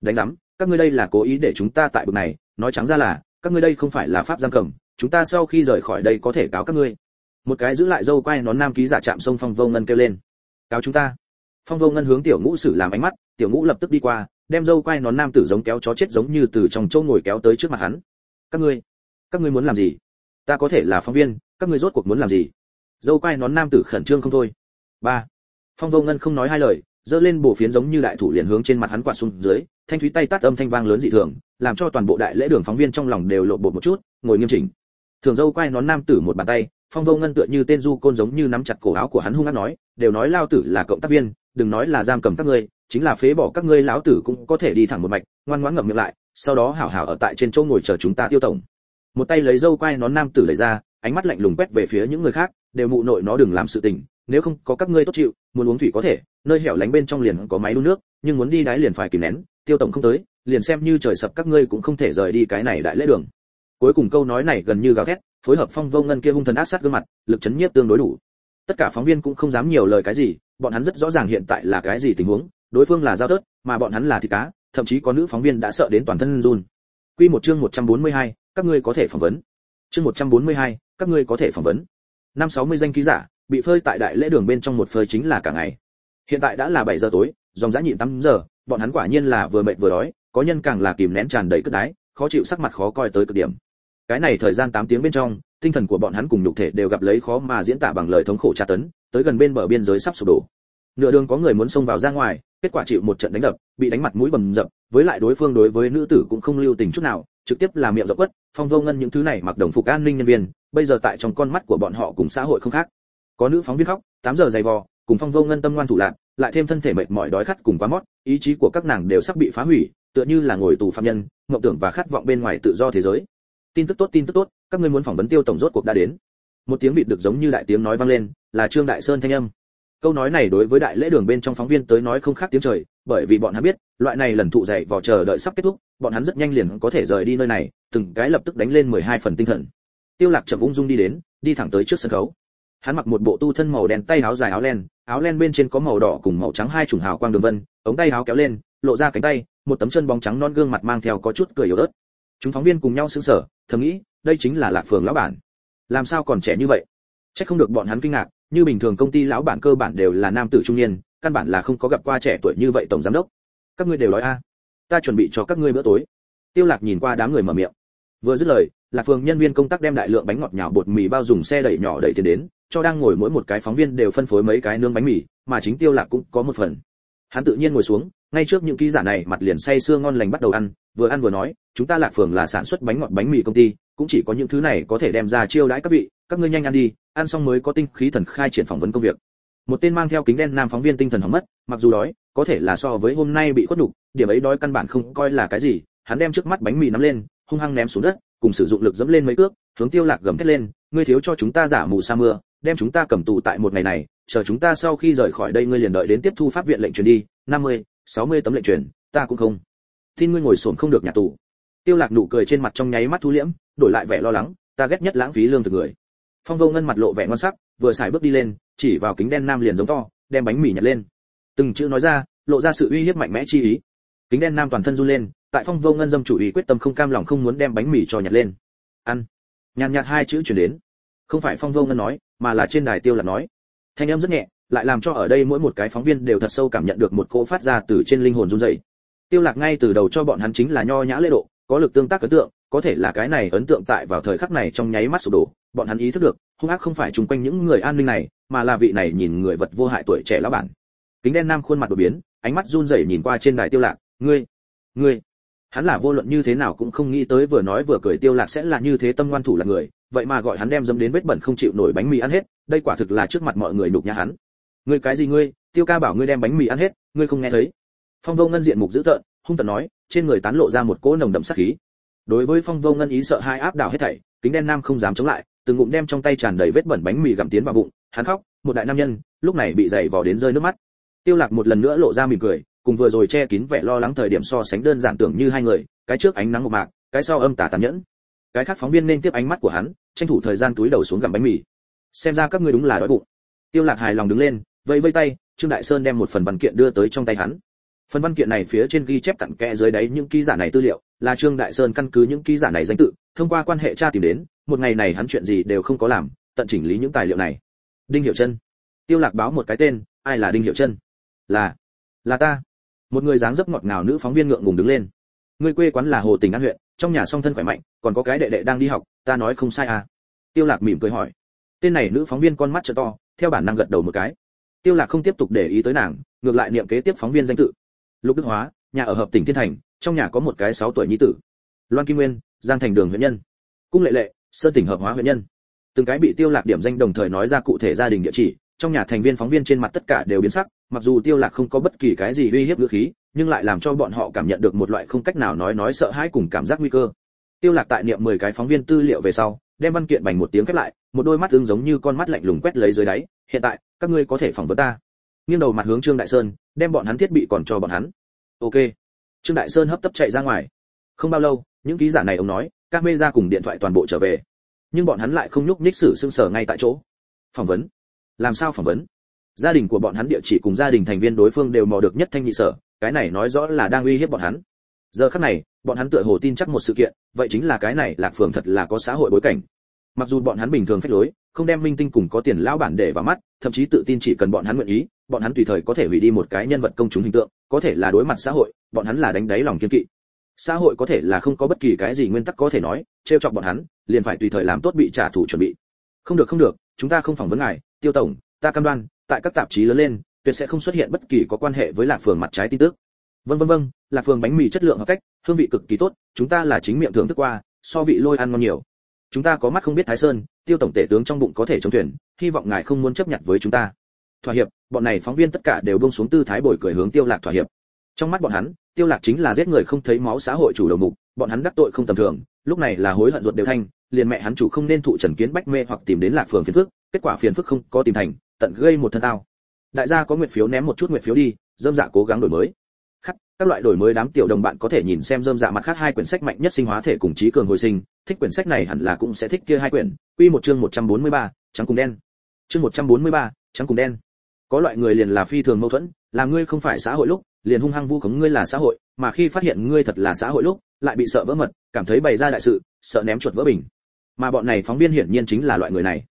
Đánh giám, các ngươi đây là cố ý để chúng ta tại bực này, nói trắng ra là, các ngươi đây không phải là pháp giam cầm, chúng ta sau khi rời khỏi đây có thể cáo các ngươi. Một cái giữ lại dâu quay nón nam ký giả chạm sông phong vô ngân kêu lên. Cáo chúng ta. Phong vô ngân hướng tiểu ngũ sử làm ánh mắt tiểu ngũ lập tức đi qua, đem dâu quay nón nam tử giống kéo chó chết giống như từ trong châu ngồi kéo tới trước mặt hắn. Các ngươi các ngươi muốn làm gì? Ta có thể là phóng viên, các ngươi rốt cuộc muốn làm gì? Dâu quay nón nam tử khẩn trương không thôi. Ba. Phong vô ngân không nói hai lời, giơ lên bổ phiến giống như đại thủ liền hướng trên mặt hắn quạt xuống dưới, thanh thúy tay tát âm thanh vang lớn dị thường, làm cho toàn bộ đại lễ đường phóng viên trong lòng đều lộ bột một chút, ngồi nghiêm chỉnh. Thường dâu quay nón nam tử một bàn tay phong vô ngân tựa như tên du côn giống như nắm chặt cổ áo của hắn hung hăng nói, đều nói lao tử là cộng tác viên, đừng nói là giam cầm các ngươi, chính là phế bỏ các ngươi lão tử cũng có thể đi thẳng một mạch. Ngoan ngoãn ngậm miệng lại, sau đó hảo hảo ở tại trên chỗ ngồi chờ chúng ta tiêu tổng. Một tay lấy dâu quai nón nam tử lấy ra, ánh mắt lạnh lùng quét về phía những người khác, đều mụ nội nó đừng làm sự tình, nếu không có các ngươi tốt chịu, muốn uống thủy có thể, nơi hẻo lánh bên trong liền có máy đun nước, nhưng muốn đi đáy liền phải kìm nén, tiêu tổng không tới, liền xem như trời sập các ngươi cũng không thể rời đi cái này đại lễ đường. Cuối cùng câu nói này gần như gào thét phối hợp phong vô ngân kia hung thần ác sát gương mặt lực chấn nhiếp tương đối đủ. Tất cả phóng viên cũng không dám nhiều lời cái gì bọn hắn rất rõ ràng hiện tại là cái gì tình huống đối phương là giao tớt mà bọn hắn là thịt cá thậm chí có nữ phóng viên đã sợ đến toàn thân run. Quy một chương 142, các ngươi có thể phỏng vấn. Chương 142, các ngươi có thể phỏng vấn. Năm 60 danh ký giả bị phơi tại đại lễ đường bên trong một phơi chính là cả ngày. Hiện tại đã là 7 giờ tối dòng dã nhịn 8 giờ bọn hắn quả nhiên là vừa mệt vừa đói có nhân càng là kìm nén tràn đầy cất đái khó chịu sắc mặt khó coi tới cực điểm cái này thời gian 8 tiếng bên trong, tinh thần của bọn hắn cùng nhục thể đều gặp lấy khó mà diễn tả bằng lời thống khổ tra tấn, tới gần bên bờ biên giới sắp sụp đổ. Nửa đường có người muốn xông vào ra ngoài, kết quả chịu một trận đánh đập, bị đánh mặt mũi bầm dập, với lại đối phương đối với nữ tử cũng không lưu tình chút nào, trực tiếp làm miệng dập quất, phong vô ngân những thứ này mặc đồng phục an ninh nhân viên, bây giờ tại trong con mắt của bọn họ cùng xã hội không khác. Có nữ phóng viên khóc 8 giờ dày vò, cùng phong vô ngân tâm ngoan thủ lạc, lại thêm thân thể mệt mỏi đói khát cùng quá mót, ý chí của các nàng đều sắp bị phá hủy, tựa như là ngồi tù phạm nhân, mộng tưởng và khát vọng bên ngoài tự do thế giới tin tức tốt, tin tức tốt, các ngươi muốn phỏng vấn tiêu tổng rốt cuộc đã đến. Một tiếng vịt được giống như đại tiếng nói vang lên, là trương đại sơn thanh âm. Câu nói này đối với đại lễ đường bên trong phóng viên tới nói không khác tiếng trời, bởi vì bọn hắn biết, loại này lần thụ dậy vò chờ đợi sắp kết thúc, bọn hắn rất nhanh liền có thể rời đi nơi này, từng cái lập tức đánh lên 12 phần tinh thần. Tiêu lạc chậm ung dung đi đến, đi thẳng tới trước sân khấu. Hắn mặc một bộ tu thân màu đen tay áo dài áo len áo len bên trên có màu đỏ cùng màu trắng hai chủng hào quang đường vân, ống tay áo kéo lên, lộ ra cánh tay, một tấm chân bóng trắng non gương mặt mang theo có chút cười yếu ớt chúng phóng viên cùng nhau sững sờ, thầm nghĩ, đây chính là lạc phường lão bản. Làm sao còn trẻ như vậy? Chắc không được bọn hắn kinh ngạc, như bình thường công ty lão bản cơ bản đều là nam tử trung niên, căn bản là không có gặp qua trẻ tuổi như vậy tổng giám đốc. Các ngươi đều nói a, ta chuẩn bị cho các ngươi bữa tối. Tiêu lạc nhìn qua đám người mở miệng. Vừa dứt lời, lạc phường nhân viên công tác đem đại lượng bánh ngọt nhào bột mì bao dùng xe đẩy nhỏ đẩy tiền đến, cho đang ngồi mỗi một cái phóng viên đều phân phối mấy cái nướng bánh mì, mà chính tiêu lạc cũng có một phần. Hắn tự nhiên ngồi xuống ngay trước những ký giả này mặt liền say sưa ngon lành bắt đầu ăn vừa ăn vừa nói chúng ta lạc phường là sản xuất bánh ngọt bánh mì công ty cũng chỉ có những thứ này có thể đem ra chiêu đãi các vị các ngươi nhanh ăn đi ăn xong mới có tinh khí thần khai triển phỏng vấn công việc. Một tên mang theo kính đen nam phóng viên tinh thần hỏng mất mặc dù đói có thể là so với hôm nay bị khuất nhục điểm ấy đói căn bản không coi là cái gì hắn đem trước mắt bánh mì nắm lên hung hăng ném xuống đất cùng sử dụng lực dẫm lên mấy cước hướng tiêu lạc gầm thét lên ngươi thiếu cho chúng ta giả mù sa mưa đem chúng ta cầm tù tại một ngày này chờ chúng ta sau khi rời khỏi đây ngươi liền đợi đến tiếp thu pháp viện lệnh truyền đi 50, 60 tấm lệnh truyền, ta cũng không. Tin ngươi ngồi xổm không được nhà tù. Tiêu lạc nụ cười trên mặt trong nháy mắt thu liễm, đổi lại vẻ lo lắng, ta ghét nhất lãng phí lương thực người. Phong vô ngân mặt lộ vẻ ngon sắc, vừa xài bước đi lên, chỉ vào kính đen nam liền giống to, đem bánh mì nhặt lên. Từng chữ nói ra, lộ ra sự uy hiếp mạnh mẽ chi ý. Kính đen nam toàn thân run lên, tại phong vô ngân dâm chủ ý quyết tâm không cam lòng không muốn đem bánh mì cho nhặt lên. Ăn. Nhàn nhạt hai chữ chuyển đến. Không phải phong vô ngân nói, mà là trên đài tiêu là nói. Thanh âm rất nhẹ lại làm cho ở đây mỗi một cái phóng viên đều thật sâu cảm nhận được một cỗ phát ra từ trên linh hồn run rẩy. Tiêu lạc ngay từ đầu cho bọn hắn chính là nho nhã lễ độ, có lực tương tác ấn tượng, có thể là cái này ấn tượng tại vào thời khắc này trong nháy mắt sụp đổ, bọn hắn ý thức được, hung ác không phải chung quanh những người an ninh này, mà là vị này nhìn người vật vô hại tuổi trẻ lão bản. Kính đen nam khuôn mặt đột biến, ánh mắt run rẩy nhìn qua trên đài tiêu lạc, ngươi ngươi, hắn là vô luận như thế nào cũng không nghĩ tới vừa nói vừa cười tiêu lạc sẽ là như thế tâm ngoan thủ là người, vậy mà gọi hắn đem dâm đến vết bẩn không chịu nổi bánh mì ăn hết, đây quả thực là trước mặt mọi người nhục nhã hắn ngươi cái gì ngươi? Tiêu ca bảo ngươi đem bánh mì ăn hết, ngươi không nghe thấy. Phong vô ngân diện mục dữ tợn, hung tợn nói, trên người tán lộ ra một cỗ nồng đậm sát khí. Đối với phong vô ngân ý sợ hai áp đảo hết thảy, kính đen nam không dám chống lại, từng ngụm đem trong tay tràn đầy vết bẩn bánh mì gặm tiến vào bụng, hắn khóc, một đại nam nhân, lúc này bị dày vò đến rơi nước mắt. Tiêu lạc một lần nữa lộ ra mỉm cười, cùng vừa rồi che kín vẻ lo lắng thời điểm so sánh đơn giản tưởng như hai người, cái trước ánh nắng một mạc, cái sau âm tà tàn nhẫn. Cái khác phóng viên nên tiếp ánh mắt của hắn, tranh thủ thời gian túi đầu xuống gặm bánh mì. Xem ra các ngươi đúng là đói bụng. Tiêu lạc hài lòng đứng lên vây vây tay, trương đại sơn đem một phần văn kiện đưa tới trong tay hắn. Phần văn kiện này phía trên ghi chép cặn kẽ dưới đáy những ký giả này tư liệu, là trương đại sơn căn cứ những ký giả này danh tự, thông qua quan hệ tra tìm đến, một ngày này hắn chuyện gì đều không có làm, tận chỉnh lý những tài liệu này. Đinh hiểu chân tiêu lạc báo một cái tên, ai là đinh hiểu chân là là ta. Một người dáng dấp ngọt ngào nữ phóng viên ngượng ngùng đứng lên. Người quê quán là hồ tỉnh an huyện, trong nhà song thân khỏe mạnh, còn có cái đệ đệ đang đi học, ta nói không sai à. Tiêu lạc mỉm cười hỏi. Tên này nữ phóng viên con mắt trợ to, theo bản năng gật đầu một cái tiêu lạc không tiếp tục để ý tới nàng, ngược lại niệm kế tiếp phóng viên danh tự. Lục đức hóa, nhà ở hợp tỉnh thiên thành, trong nhà có một cái 6 tuổi nhi tử. Loan kim nguyên, giang thành đường huyện nhân. Cung lệ lệ, sơn tỉnh hợp hóa huyện nhân. Từng cái bị tiêu lạc điểm danh đồng thời nói ra cụ thể gia đình địa chỉ, trong nhà thành viên phóng viên trên mặt tất cả đều biến sắc, mặc dù tiêu lạc không có bất kỳ cái gì uy hiếp ngữ khí, nhưng lại làm cho bọn họ cảm nhận được một loại không cách nào nói nói sợ hãi cùng cảm giác nguy cơ. Tiêu lạc tại niệm 10 cái phóng viên tư liệu về sau đem văn kiện bành một tiếng khép lại, một đôi mắt tương giống như con mắt lạnh lùng quét lấy dưới đáy, hiện tại, các ngươi có thể phỏng vấn ta. Nghiêng đầu mặt hướng trương đại sơn, đem bọn hắn thiết bị còn cho bọn hắn. Ok. Trương đại sơn hấp tấp chạy ra ngoài. Không bao lâu, những ký giả này ông nói, các mê ra cùng điện thoại toàn bộ trở về. Nhưng bọn hắn lại không nhúc nhích xử sưng sở ngay tại chỗ. Phỏng vấn? Làm sao phỏng vấn? Gia đình của bọn hắn địa chỉ cùng gia đình thành viên đối phương đều mò được nhất thanh nhị sở, cái này nói rõ là đang uy hiếp bọn hắn. Giờ khắc này bọn hắn tựa hồ tin chắc một sự kiện, vậy chính là cái này lạc phường thật là có xã hội bối cảnh. Mặc dù bọn hắn bình thường phách lối, không đem minh tinh cùng có tiền lão bản để vào mắt, thậm chí tự tin chỉ cần bọn hắn nguyện ý, bọn hắn tùy thời có thể hủy đi một cái nhân vật công chúng hình tượng, có thể là đối mặt xã hội, bọn hắn là đánh đáy lòng kiên kỵ. Xã hội có thể là không có bất kỳ cái gì nguyên tắc có thể nói, trêu chọc bọn hắn, liền phải tùy thời làm tốt bị trả thù chuẩn bị. Không được không được, chúng ta không phỏng vấn ngài, tiêu tổng, ta cam đoan, tại các tạp chí lớn lên, tuyệt sẽ không xuất hiện bất kỳ có quan hệ với lạc phường mặt trái tin tức vân vân vân lạc phường bánh mì chất lượng hợp cách, hương vị cực kỳ tốt, chúng ta là chính miệng thưởng thức qua, so vị lôi ăn ngon nhiều. Chúng ta có mắt không biết thái sơn, tiêu tổng tể tướng trong bụng có thể chống thuyền, hy vọng ngài không muốn chấp nhận với chúng ta. Thỏa hiệp, bọn này phóng viên tất cả đều buông xuống tư thái bồi cười hướng tiêu lạc thỏa hiệp. Trong mắt bọn hắn, tiêu lạc chính là giết người không thấy máu xã hội chủ đầu mục, bọn hắn đắc tội không tầm thường, lúc này là hối hận ruột đều thanh, liền mẹ hắn chủ không nên thụ trần kiến bách mê hoặc tìm đến lạc phường phiền phức, kết quả phiền phức không có tìm thành, tận gây một thân tao đại gia có nguyện phiếu ném một chút nguyện phiếu đi, dâm dạ cố gắng đổi mới khắc các loại đổi mới đám tiểu đồng bạn có thể nhìn xem dơm dạ mặt khác hai quyển sách mạnh nhất sinh hóa thể cùng trí cường hồi sinh. Thích quyển sách này hẳn là cũng sẽ thích kia hai quyển. Quy một chương 143, trắng cùng đen. Chương 143, trắng cùng đen. Có loại người liền là phi thường mâu thuẫn là ngươi không phải xã hội lúc liền hung hăng vu khống ngươi là xã hội mà khi phát hiện ngươi thật là xã hội lúc lại bị sợ vỡ mật cảm thấy bày ra đại sự sợ ném chuột vỡ bình. Mà bọn này phóng viên hiển nhiên chính là loại người này.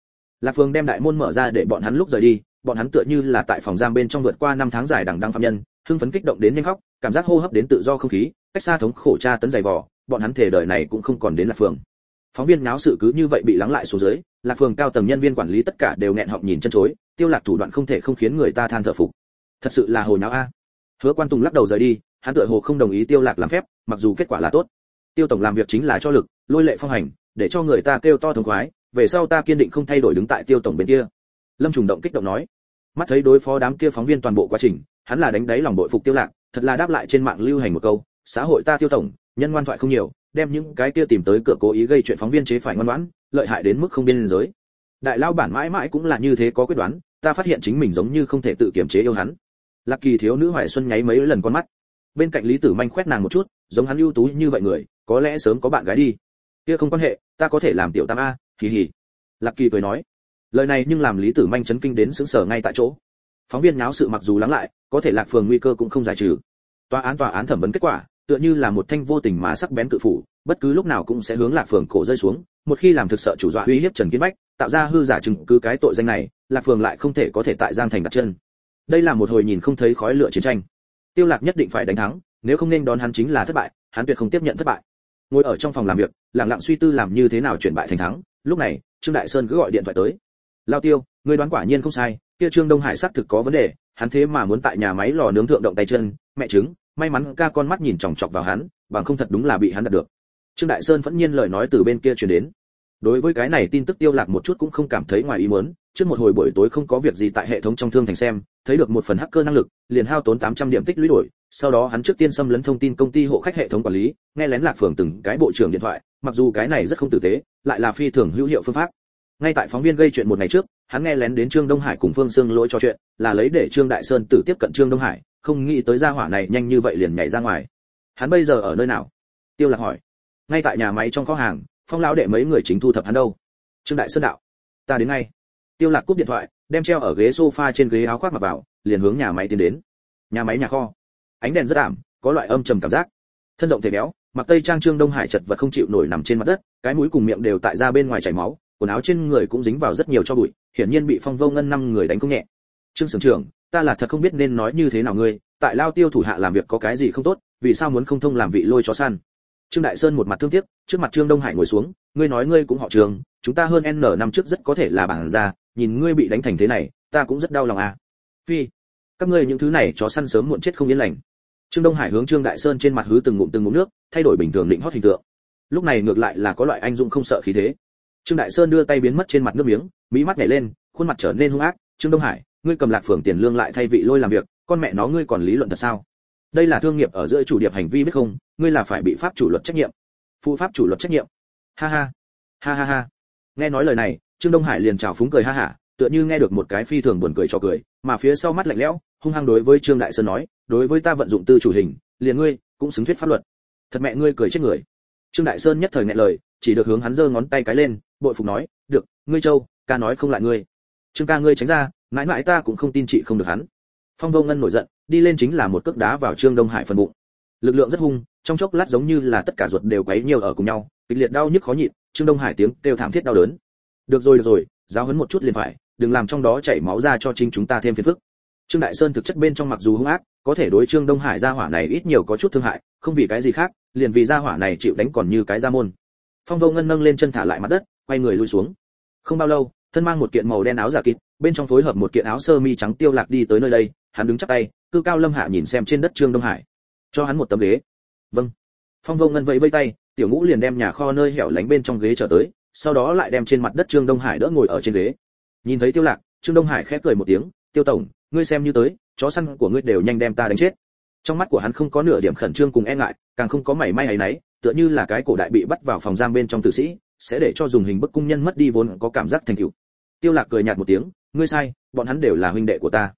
Lạc phương đem đại môn mở ra để bọn hắn lúc rời đi bọn hắn tựa như là tại phòng giam bên trong vượt qua năm tháng dài đằng đăng phạm nhân hưng phấn kích động đến nhanh khóc, cảm giác hô hấp đến tự do không khí, cách xa thống khổ tra tấn dày vò, bọn hắn thể đời này cũng không còn đến lạc phường. Phóng viên náo sự cứ như vậy bị lắng lại xuống dưới, lạc phường cao tầng nhân viên quản lý tất cả đều nghẹn họng nhìn chân chối, tiêu lạc thủ đoạn không thể không khiến người ta than thở phục. Thật sự là hồ nháo a. Hứa quan tùng lắc đầu rời đi, hắn tựa hồ không đồng ý tiêu lạc làm phép, mặc dù kết quả là tốt. Tiêu tổng làm việc chính là cho lực, lôi lệ phong hành, để cho người ta kêu to thống khoái, về sau ta kiên định không thay đổi đứng tại tiêu tổng bên kia. Lâm trùng động kích động nói. Mắt thấy đối phó đám kia phóng viên toàn bộ quá trình hắn là đánh đáy lòng bội phục tiêu lạc, thật là đáp lại trên mạng lưu hành một câu, xã hội ta tiêu tổng, nhân ngoan thoại không nhiều, đem những cái kia tìm tới cửa cố ý gây chuyện phóng viên chế phải ngoan ngoãn, lợi hại đến mức không biên giới. Đại lao bản mãi mãi cũng là như thế có quyết đoán, ta phát hiện chính mình giống như không thể tự kiềm chế yêu hắn. Lạc kỳ thiếu nữ hoài xuân nháy mấy lần con mắt. Bên cạnh lý tử manh khoét nàng một chút, giống hắn ưu tú như vậy người, có lẽ sớm có bạn gái đi. Kia không quan hệ, ta có thể làm tiểu tam a kỳ hì. Lạc kỳ cười nói. Lời này nhưng làm lý tử manh chấn kinh đến sững sờ ngay tại chỗ phóng viên nháo sự mặc dù lắng lại, có thể lạc phường nguy cơ cũng không giải trừ. Tòa án tòa án thẩm vấn kết quả, tựa như là một thanh vô tình mà sắc bén cự phủ, bất cứ lúc nào cũng sẽ hướng lạc phường cổ rơi xuống, một khi làm thực sợ chủ dọa uy hiếp trần kiến bách, tạo ra hư giả chứng cứ cái tội danh này, lạc phường lại không thể có thể tại giang thành đặt chân. Đây là một hồi nhìn không thấy khói lửa chiến tranh. Tiêu lạc nhất định phải đánh thắng, nếu không nên đón hắn chính là thất bại, hắn tuyệt không tiếp nhận thất bại. Ngồi ở trong phòng làm việc, lặng lặng suy tư làm như thế nào chuyển bại thành thắng, lúc này, trương đại sơn cứ gọi điện thoại tới. Lao tiêu Ngươi đoán quả nhiên không sai, kia trương đông hải xác thực có vấn đề, hắn thế mà muốn tại nhà máy lò nướng thượng động tay chân, mẹ chứng, may mắn ca con mắt nhìn chòng chọc vào hắn, bằng không thật đúng là bị hắn đặt được. Trương đại sơn vẫn nhiên lời nói từ bên kia truyền đến. Đối với cái này tin tức tiêu lạc một chút cũng không cảm thấy ngoài ý muốn, trước một hồi buổi tối không có việc gì tại hệ thống trong thương thành xem, thấy được một phần hacker năng lực, liền hao tốn 800 điểm tích lũy đổi, sau đó hắn trước tiên xâm lấn thông tin công ty hộ khách hệ thống quản lý, nghe lén lạc phường từng cái bộ trưởng điện thoại, mặc dù cái này rất không tử tế, lại là phi thường hữu hiệu phương pháp. Ngay tại phóng viên gây chuyện một ngày trước hắn nghe lén đến trương đông hải cùng phương sương lỗi cho chuyện, là lấy để trương đại sơn tử tiếp cận trương đông hải, không nghĩ tới gia hỏa này nhanh như vậy liền nhảy ra ngoài. Hắn bây giờ ở nơi nào? Tiêu lạc hỏi. Ngay tại nhà máy trong kho hàng, phong lão đệ mấy người chính thu thập hắn đâu? Trương đại sơn đạo. Ta đến ngay. Tiêu lạc cúp điện thoại, đem treo ở ghế sofa trên ghế áo khoác mặc vào, liền hướng nhà máy tiến đến. Nhà máy nhà kho. Ánh đèn rất ảm, có loại âm trầm cảm giác. Thân rộng thể béo, mặc tây trang trương đông hải chật vật không chịu nổi nằm trên mặt đất, cái mũi cùng miệng đều tại ra bên ngoài chảy máu quần áo trên người cũng dính vào rất nhiều cho bụi, hiển nhiên bị phong vô ngân năm người đánh không nhẹ. Trương sưởng trưởng, ta là thật không biết nên nói như thế nào ngươi, tại lao tiêu thủ hạ làm việc có cái gì không tốt, vì sao muốn không thông làm vị lôi chó săn? Trương đại sơn một mặt thương tiếc, trước mặt trương đông hải ngồi xuống, ngươi nói ngươi cũng họ trường, chúng ta hơn n năm trước rất có thể là bản ra nhìn ngươi bị đánh thành thế này, ta cũng rất đau lòng à. Phi, các ngươi những thứ này chó săn sớm muộn chết không yên lành. Trương đông hải hướng trương đại sơn trên mặt hứ từng ngụm từng ngụm nước, thay đổi bình thường định hót hình tượng. Lúc này ngược lại là có loại anh dũng không sợ khí thế trương đại sơn đưa tay biến mất trên mặt nước miếng mỹ mắt nhảy lên, khuôn mặt trở nên hung ác. Trương đông hải, ngươi cầm lạc phường tiền lương lại thay vị lôi làm việc, con mẹ nó ngươi còn lý luận thật sao? Đây là thương nghiệp ở giữa chủ điệp hành vi biết không? Ngươi là phải bị pháp chủ luật trách nhiệm. Phụ pháp chủ luật trách nhiệm. Ha ha. Ha ha ha. Nghe nói lời này, trương đông hải liền chào phúng cười ha hả, tựa như nghe được một cái phi thường buồn cười cho cười, mà phía sau mắt lạnh lẽo, hung hăng đối với trương đại sơn nói, đối với ta vận dụng tư chủ hình, liền ngươi cũng xứng thuyết pháp luật. Thật mẹ ngươi cười chết người. Trương đại sơn nhất thời nghẹn lời, chỉ được hướng hắn giơ ngón tay cái lên bội phục nói, được, ngươi châu, ca nói không lại ngươi. Trương ca ngươi tránh ra, mãi mãi ta cũng không tin chị không được hắn. Phong vô ngân nổi giận, đi lên chính là một cước đá vào trương đông hải phần bụng. Lực lượng rất hung, trong chốc lát giống như là tất cả ruột đều quấy nhiều ở cùng nhau, kịch liệt đau nhức khó nhịn, trương đông hải tiếng kêu thảm thiết đau đớn. Được rồi được rồi, giáo hấn một chút liền phải, đừng làm trong đó chảy máu ra cho chính chúng ta thêm phiền phức. Trương đại sơn thực chất bên trong mặc dù hung ác, có thể đối trương đông hải gia hỏa này ít nhiều có chút thương hại, không vì cái gì khác, liền vì gia hỏa này chịu đánh còn như cái gia môn. Phong vô ngân nâng lên chân thả lại mặt đất quay người lui xuống. Không bao lâu, thân mang một kiện màu đen áo giả kịt bên trong phối hợp một kiện áo sơ mi trắng tiêu lạc đi tới nơi đây, hắn đứng chắp tay, cư cao lâm hạ nhìn xem trên đất trương đông hải. Cho hắn một tấm ghế. Vâng. Phong vô ngân vẫy vây tay, tiểu ngũ liền đem nhà kho nơi hẻo lánh bên trong ghế trở tới, sau đó lại đem trên mặt đất trương đông hải đỡ ngồi ở trên ghế. Nhìn thấy tiêu lạc, trương đông hải khẽ cười một tiếng, tiêu tổng, ngươi xem như tới, chó săn của ngươi đều nhanh đem ta đánh chết. Trong mắt của hắn không có nửa điểm khẩn trương cùng e ngại, càng không có mảy may hấy nấy tựa như là cái cổ đại bị bắt vào phòng giam bên trong tử sĩ sẽ để cho dùng hình bức cung nhân mất đi vốn có cảm giác thành tựu. Tiêu lạc cười nhạt một tiếng, ngươi sai, bọn hắn đều là huynh đệ của ta.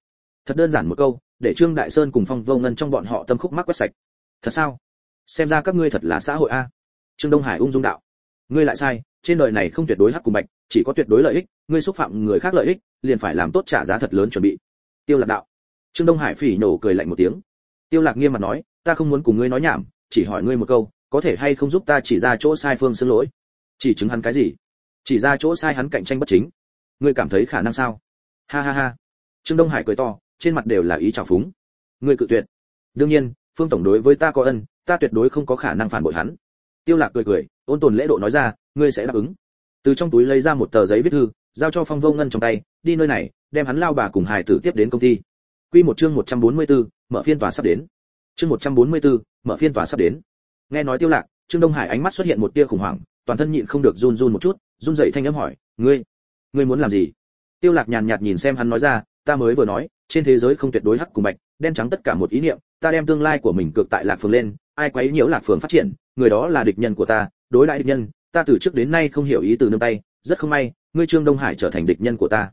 Thật đơn giản một câu, để trương đại sơn cùng phong vô ngân trong bọn họ tâm khúc mắc quét sạch. Thật sao? Xem ra các ngươi thật là xã hội a. Trương đông hải ung dung đạo, ngươi lại sai, trên đời này không tuyệt đối hắc cùng bạch, chỉ có tuyệt đối lợi ích, ngươi xúc phạm người khác lợi ích, liền phải làm tốt trả giá thật lớn chuẩn bị. Tiêu lạc đạo. Trương đông hải phỉ nổ cười lạnh một tiếng. Tiêu lạc nghiêm mặt nói, ta không muốn cùng ngươi nói nhảm, chỉ hỏi ngươi một câu, có thể hay không giúp ta chỉ ra chỗ sai phương xưng lỗi? Chỉ chứng hắn cái gì? Chỉ ra chỗ sai hắn cạnh tranh bất chính. Ngươi cảm thấy khả năng sao? Ha ha ha. Trương đông hải cười to trên mặt đều là ý trào phúng. Ngươi cự tuyệt. Đương nhiên phương tổng đối với ta có ân ta tuyệt đối không có khả năng phản bội hắn. Tiêu lạc cười cười ôn tồn lễ độ nói ra ngươi sẽ đáp ứng. Từ trong túi lấy ra một tờ giấy viết thư giao cho phong vô ngân trong tay đi nơi này đem hắn lao bà cùng hải tử tiếp đến công ty. Quy một chương 144, mở phiên tòa sắp đến. Chương 144, mở phiên tòa sắp đến. Nghe nói tiêu lạc trương đông hải ánh mắt xuất hiện một tia khủng hoảng toàn thân nhịn không được run run một chút, run dậy thanh âm hỏi, ngươi ngươi muốn làm gì? Tiêu lạc nhàn nhạt nhìn xem hắn nói ra, ta mới vừa nói, trên thế giới không tuyệt đối hắc cùng bạch, đen trắng tất cả một ý niệm, ta đem tương lai của mình cược tại lạc phường lên, ai quấy nhiễu lạc phường phát triển, người đó là địch nhân của ta, đối lại địch nhân, ta từ trước đến nay không hiểu ý từ nương tay, rất không may, ngươi trương đông hải trở thành địch nhân của ta.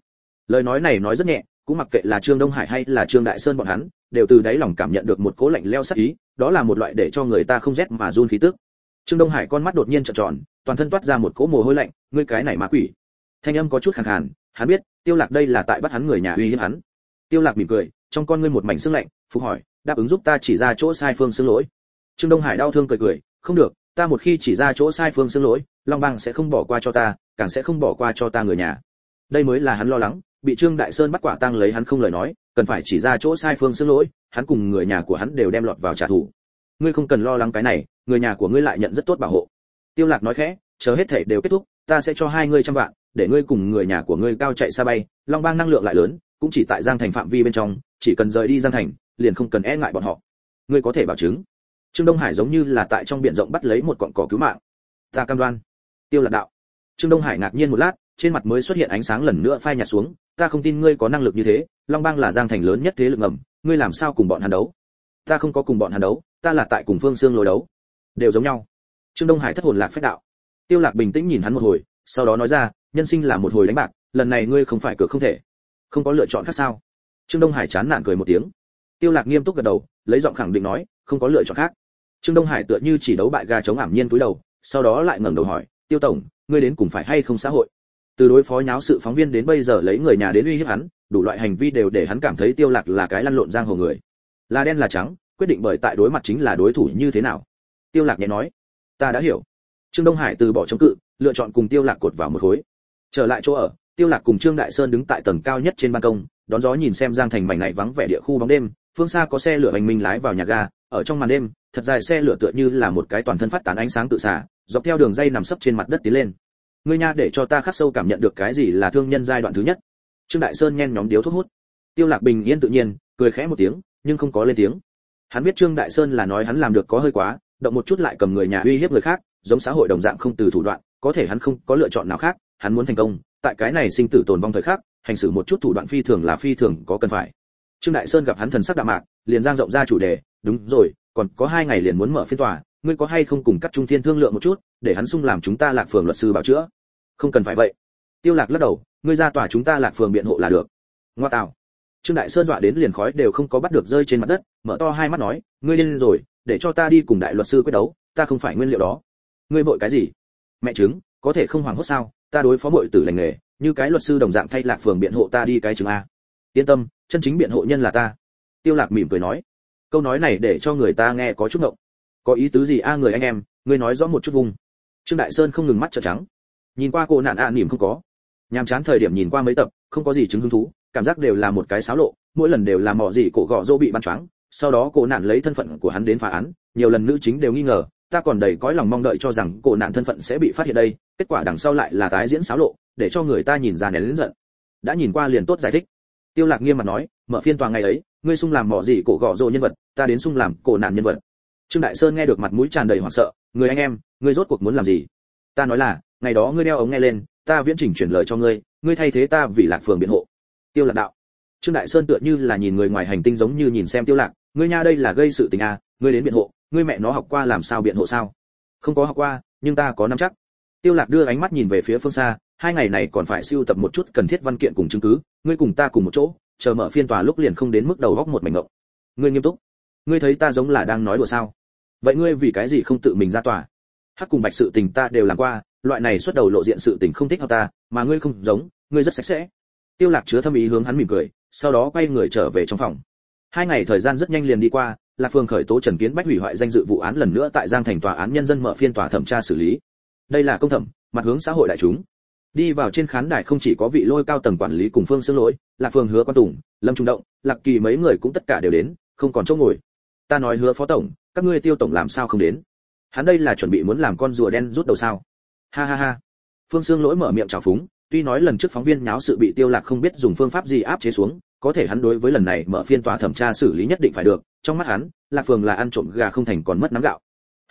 Lời nói này nói rất nhẹ, cũng mặc kệ là trương đông hải hay là trương đại sơn bọn hắn, đều từ đáy lòng cảm nhận được một cố lạnh leo sắc ý, đó là một loại để cho người ta không rét mà run khí tức trương đông hải con mắt đột nhiên trợn tròn, toàn thân toát ra một cỗ mồ hôi lạnh, ngươi cái này ma quỷ. Thanh âm có chút khàn khàn, hắn biết, tiêu lạc đây là tại bắt hắn người nhà uy hiếp hắn. Tiêu lạc mỉm cười, trong con ngươi một mảnh sương lạnh, phục hỏi, đáp ứng giúp ta chỉ ra chỗ sai phương xương lỗi. Trương đông hải đau thương cười cười, không được, ta một khi chỉ ra chỗ sai phương xương lỗi, long bang sẽ không bỏ qua cho ta, càng sẽ không bỏ qua cho ta người nhà. Đây mới là hắn lo lắng, bị trương đại sơn bắt quả tang lấy hắn không lời nói, cần phải chỉ ra chỗ sai phương xương lỗi, hắn cùng người nhà của hắn đều đem lọt vào trả thù. Ngươi không cần lo lắng cái này người nhà của ngươi lại nhận rất tốt bảo hộ. Tiêu lạc nói khẽ, chờ hết thể đều kết thúc, ta sẽ cho hai ngươi trăm vạn, để ngươi cùng người nhà của ngươi cao chạy xa bay. Long bang năng lượng lại lớn, cũng chỉ tại giang thành phạm vi bên trong, chỉ cần rời đi giang thành, liền không cần e ngại bọn họ. Ngươi có thể bảo chứng. Trương đông hải giống như là tại trong biển rộng bắt lấy một cọng cỏ cứu mạng. Ta cam đoan. Tiêu lạc đạo. Trương đông hải ngạc nhiên một lát, trên mặt mới xuất hiện ánh sáng lần nữa phai nhạt xuống. Ta không tin ngươi có năng lực như thế, long bang là giang thành lớn nhất thế lực ngầm, ngươi làm sao cùng bọn hắn đấu? Ta không có cùng bọn hắn đấu, ta là tại cùng phương xương lối đấu đều giống nhau. Trương đông hải thất hồn lạc phách đạo. Tiêu lạc bình tĩnh nhìn hắn một hồi, sau đó nói ra, nhân sinh là một hồi đánh bạc, lần này ngươi không phải cửa không thể. Không có lựa chọn khác sao? Trương đông hải chán nản cười một tiếng. Tiêu lạc nghiêm túc gật đầu, lấy giọng khẳng định nói, không có lựa chọn khác. Trương đông hải tựa như chỉ đấu bại gà chống ảm nhiên cúi đầu, sau đó lại ngẩng đầu hỏi, tiêu tổng, ngươi đến cùng phải hay không xã hội? Từ đối phó nháo sự phóng viên đến bây giờ lấy người nhà đến uy hiếp hắn, đủ loại hành vi đều để hắn cảm thấy tiêu lạc là cái lăn lộn giang hồ người. Là đen là trắng, quyết định bởi tại đối mặt chính là đối thủ như thế nào tiêu lạc nhẹ nói, ta đã hiểu. Trương đông hải từ bỏ chống cự, lựa chọn cùng tiêu lạc cột vào một khối. Trở lại chỗ ở, tiêu lạc cùng trương đại sơn đứng tại tầng cao nhất trên ban công, đón gió nhìn xem giang thành mảnh này vắng vẻ địa khu bóng đêm, phương xa có xe lửa hành minh lái vào nhà ga, ở trong màn đêm, thật dài xe lửa tựa như là một cái toàn thân phát tán ánh sáng tự xả, dọc theo đường dây nằm sấp trên mặt đất tiến lên. Ngươi nha, để cho ta khắc sâu cảm nhận được cái gì là thương nhân giai đoạn thứ nhất. Trương đại sơn nhen nhóm điếu thuốc hút. Tiêu lạc bình yên tự nhiên, cười khẽ một tiếng, nhưng không có lên tiếng. Hắn biết trương đại sơn là nói hắn làm được có hơi quá động một chút lại cầm người nhà uy hiếp người khác, giống xã hội đồng dạng không từ thủ đoạn, có thể hắn không có lựa chọn nào khác, hắn muốn thành công, tại cái này sinh tử tồn vong thời khắc, hành xử một chút thủ đoạn phi thường là phi thường có cần phải. Trương đại sơn gặp hắn thần sắc đạm mạc, liền giang rộng ra chủ đề, đúng rồi, còn có hai ngày liền muốn mở phiên tòa, ngươi có hay không cùng các trung thiên thương lượng một chút, để hắn sung làm chúng ta lạc phường luật sư bảo chữa? Không cần phải vậy. Tiêu lạc lắc đầu, ngươi ra tòa chúng ta lạc phường biện hộ là được. Ngoa tạo trương đại sơn dọa đến liền khói đều không có bắt được rơi trên mặt đất, mở to hai mắt nói, ngươi điên rồi để cho ta đi cùng đại luật sư quyết đấu ta không phải nguyên liệu đó. Ngươi vội cái gì? Mẹ chứng có thể không hoảng hốt sao? Ta đối phó bội tử lành nghề như cái luật sư đồng dạng thay lạc phường biện hộ ta đi cái chứng a. Yên tâm chân chính biện hộ nhân là ta. Tiêu lạc mỉm cười nói. Câu nói này để cho người ta nghe có chút ngộng. Có ý tứ gì a người anh em ngươi nói rõ một chút vùng trương đại sơn không ngừng mắt trợn trắng. Nhìn qua cô nạn ạ à, niềm không có. Nhàm chán thời điểm nhìn qua mấy tập không có gì chứng hứng thú cảm giác đều là một cái xáo lộ mỗi lần đều là mỏ gì cổ gọ dỗ bị bắn choáng sau đó cô nạn lấy thân phận của hắn đến phá án, nhiều lần nữ chính đều nghi ngờ, ta còn đầy cõi lòng mong đợi cho rằng cô nạn thân phận sẽ bị phát hiện đây, kết quả đằng sau lại là tái diễn xáo lộ, để cho người ta nhìn ra nén lớn giận. Đã nhìn qua liền tốt giải thích. Tiêu lạc nghiêm mặt nói, mở phiên tòa ngày ấy, ngươi sung làm mỏ gì cổ gọ rồ nhân vật, ta đến sung làm cổ nạn nhân vật. Trương đại sơn nghe được mặt mũi tràn đầy hoảng sợ, người anh em, ngươi rốt cuộc muốn làm gì? Ta nói là, ngày đó ngươi đeo ống nghe lên, ta viễn trình chuyển lời cho ngươi ngươi thay thế ta vì lạc phường biện hộ. Tiêu lạc đạo. Trương đại sơn tựa như là nhìn người ngoài hành tinh giống như nhìn xem tiêu lạc ngươi nha đây là gây sự tình à ngươi đến biện hộ, ngươi mẹ nó học qua làm sao biện hộ sao? Không có học qua, nhưng ta có nắm chắc. Tiêu lạc đưa ánh mắt nhìn về phía phương xa, hai ngày này còn phải siêu tập một chút cần thiết văn kiện cùng chứng cứ, ngươi cùng ta cùng một chỗ, chờ mở phiên tòa lúc liền không đến mức đầu góc một mảnh ngộng. Ngươi nghiêm túc. Ngươi thấy ta giống là đang nói đùa sao? Vậy ngươi vì cái gì không tự mình ra tòa? Hắc cùng bạch sự tình ta đều làm qua, loại này xuất đầu lộ diện sự tình không thích hợp ta, mà ngươi không giống, ngươi rất sạch sẽ. Tiêu lạc chứa thâm ý hướng hắn mỉm cười, sau đó quay người trở về trong phòng hai ngày thời gian rất nhanh liền đi qua, lạc phương khởi tố trần kiến bách hủy hoại danh dự vụ án lần nữa tại giang thành tòa án nhân dân mở phiên tòa thẩm tra xử lý. Đây là công thẩm, mặt hướng xã hội đại chúng. Đi vào trên khán đài không chỉ có vị lôi cao tầng quản lý cùng phương xương lỗi, lạc phương hứa quan tùng, lâm trung động, lạc kỳ mấy người cũng tất cả đều đến, không còn chỗ ngồi. Ta nói hứa phó tổng, các ngươi tiêu tổng làm sao không đến? Hắn đây là chuẩn bị muốn làm con rùa đen rút đầu sao? Ha ha ha. Phương xương lỗi mở miệng chào phúng, tuy nói lần trước phóng viên nháo sự bị tiêu lạc không biết dùng phương pháp gì áp chế xuống có thể hắn đối với lần này mở phiên tòa thẩm tra xử lý nhất định phải được, trong mắt hắn, lạc phường là ăn trộm gà không thành còn mất nắm gạo.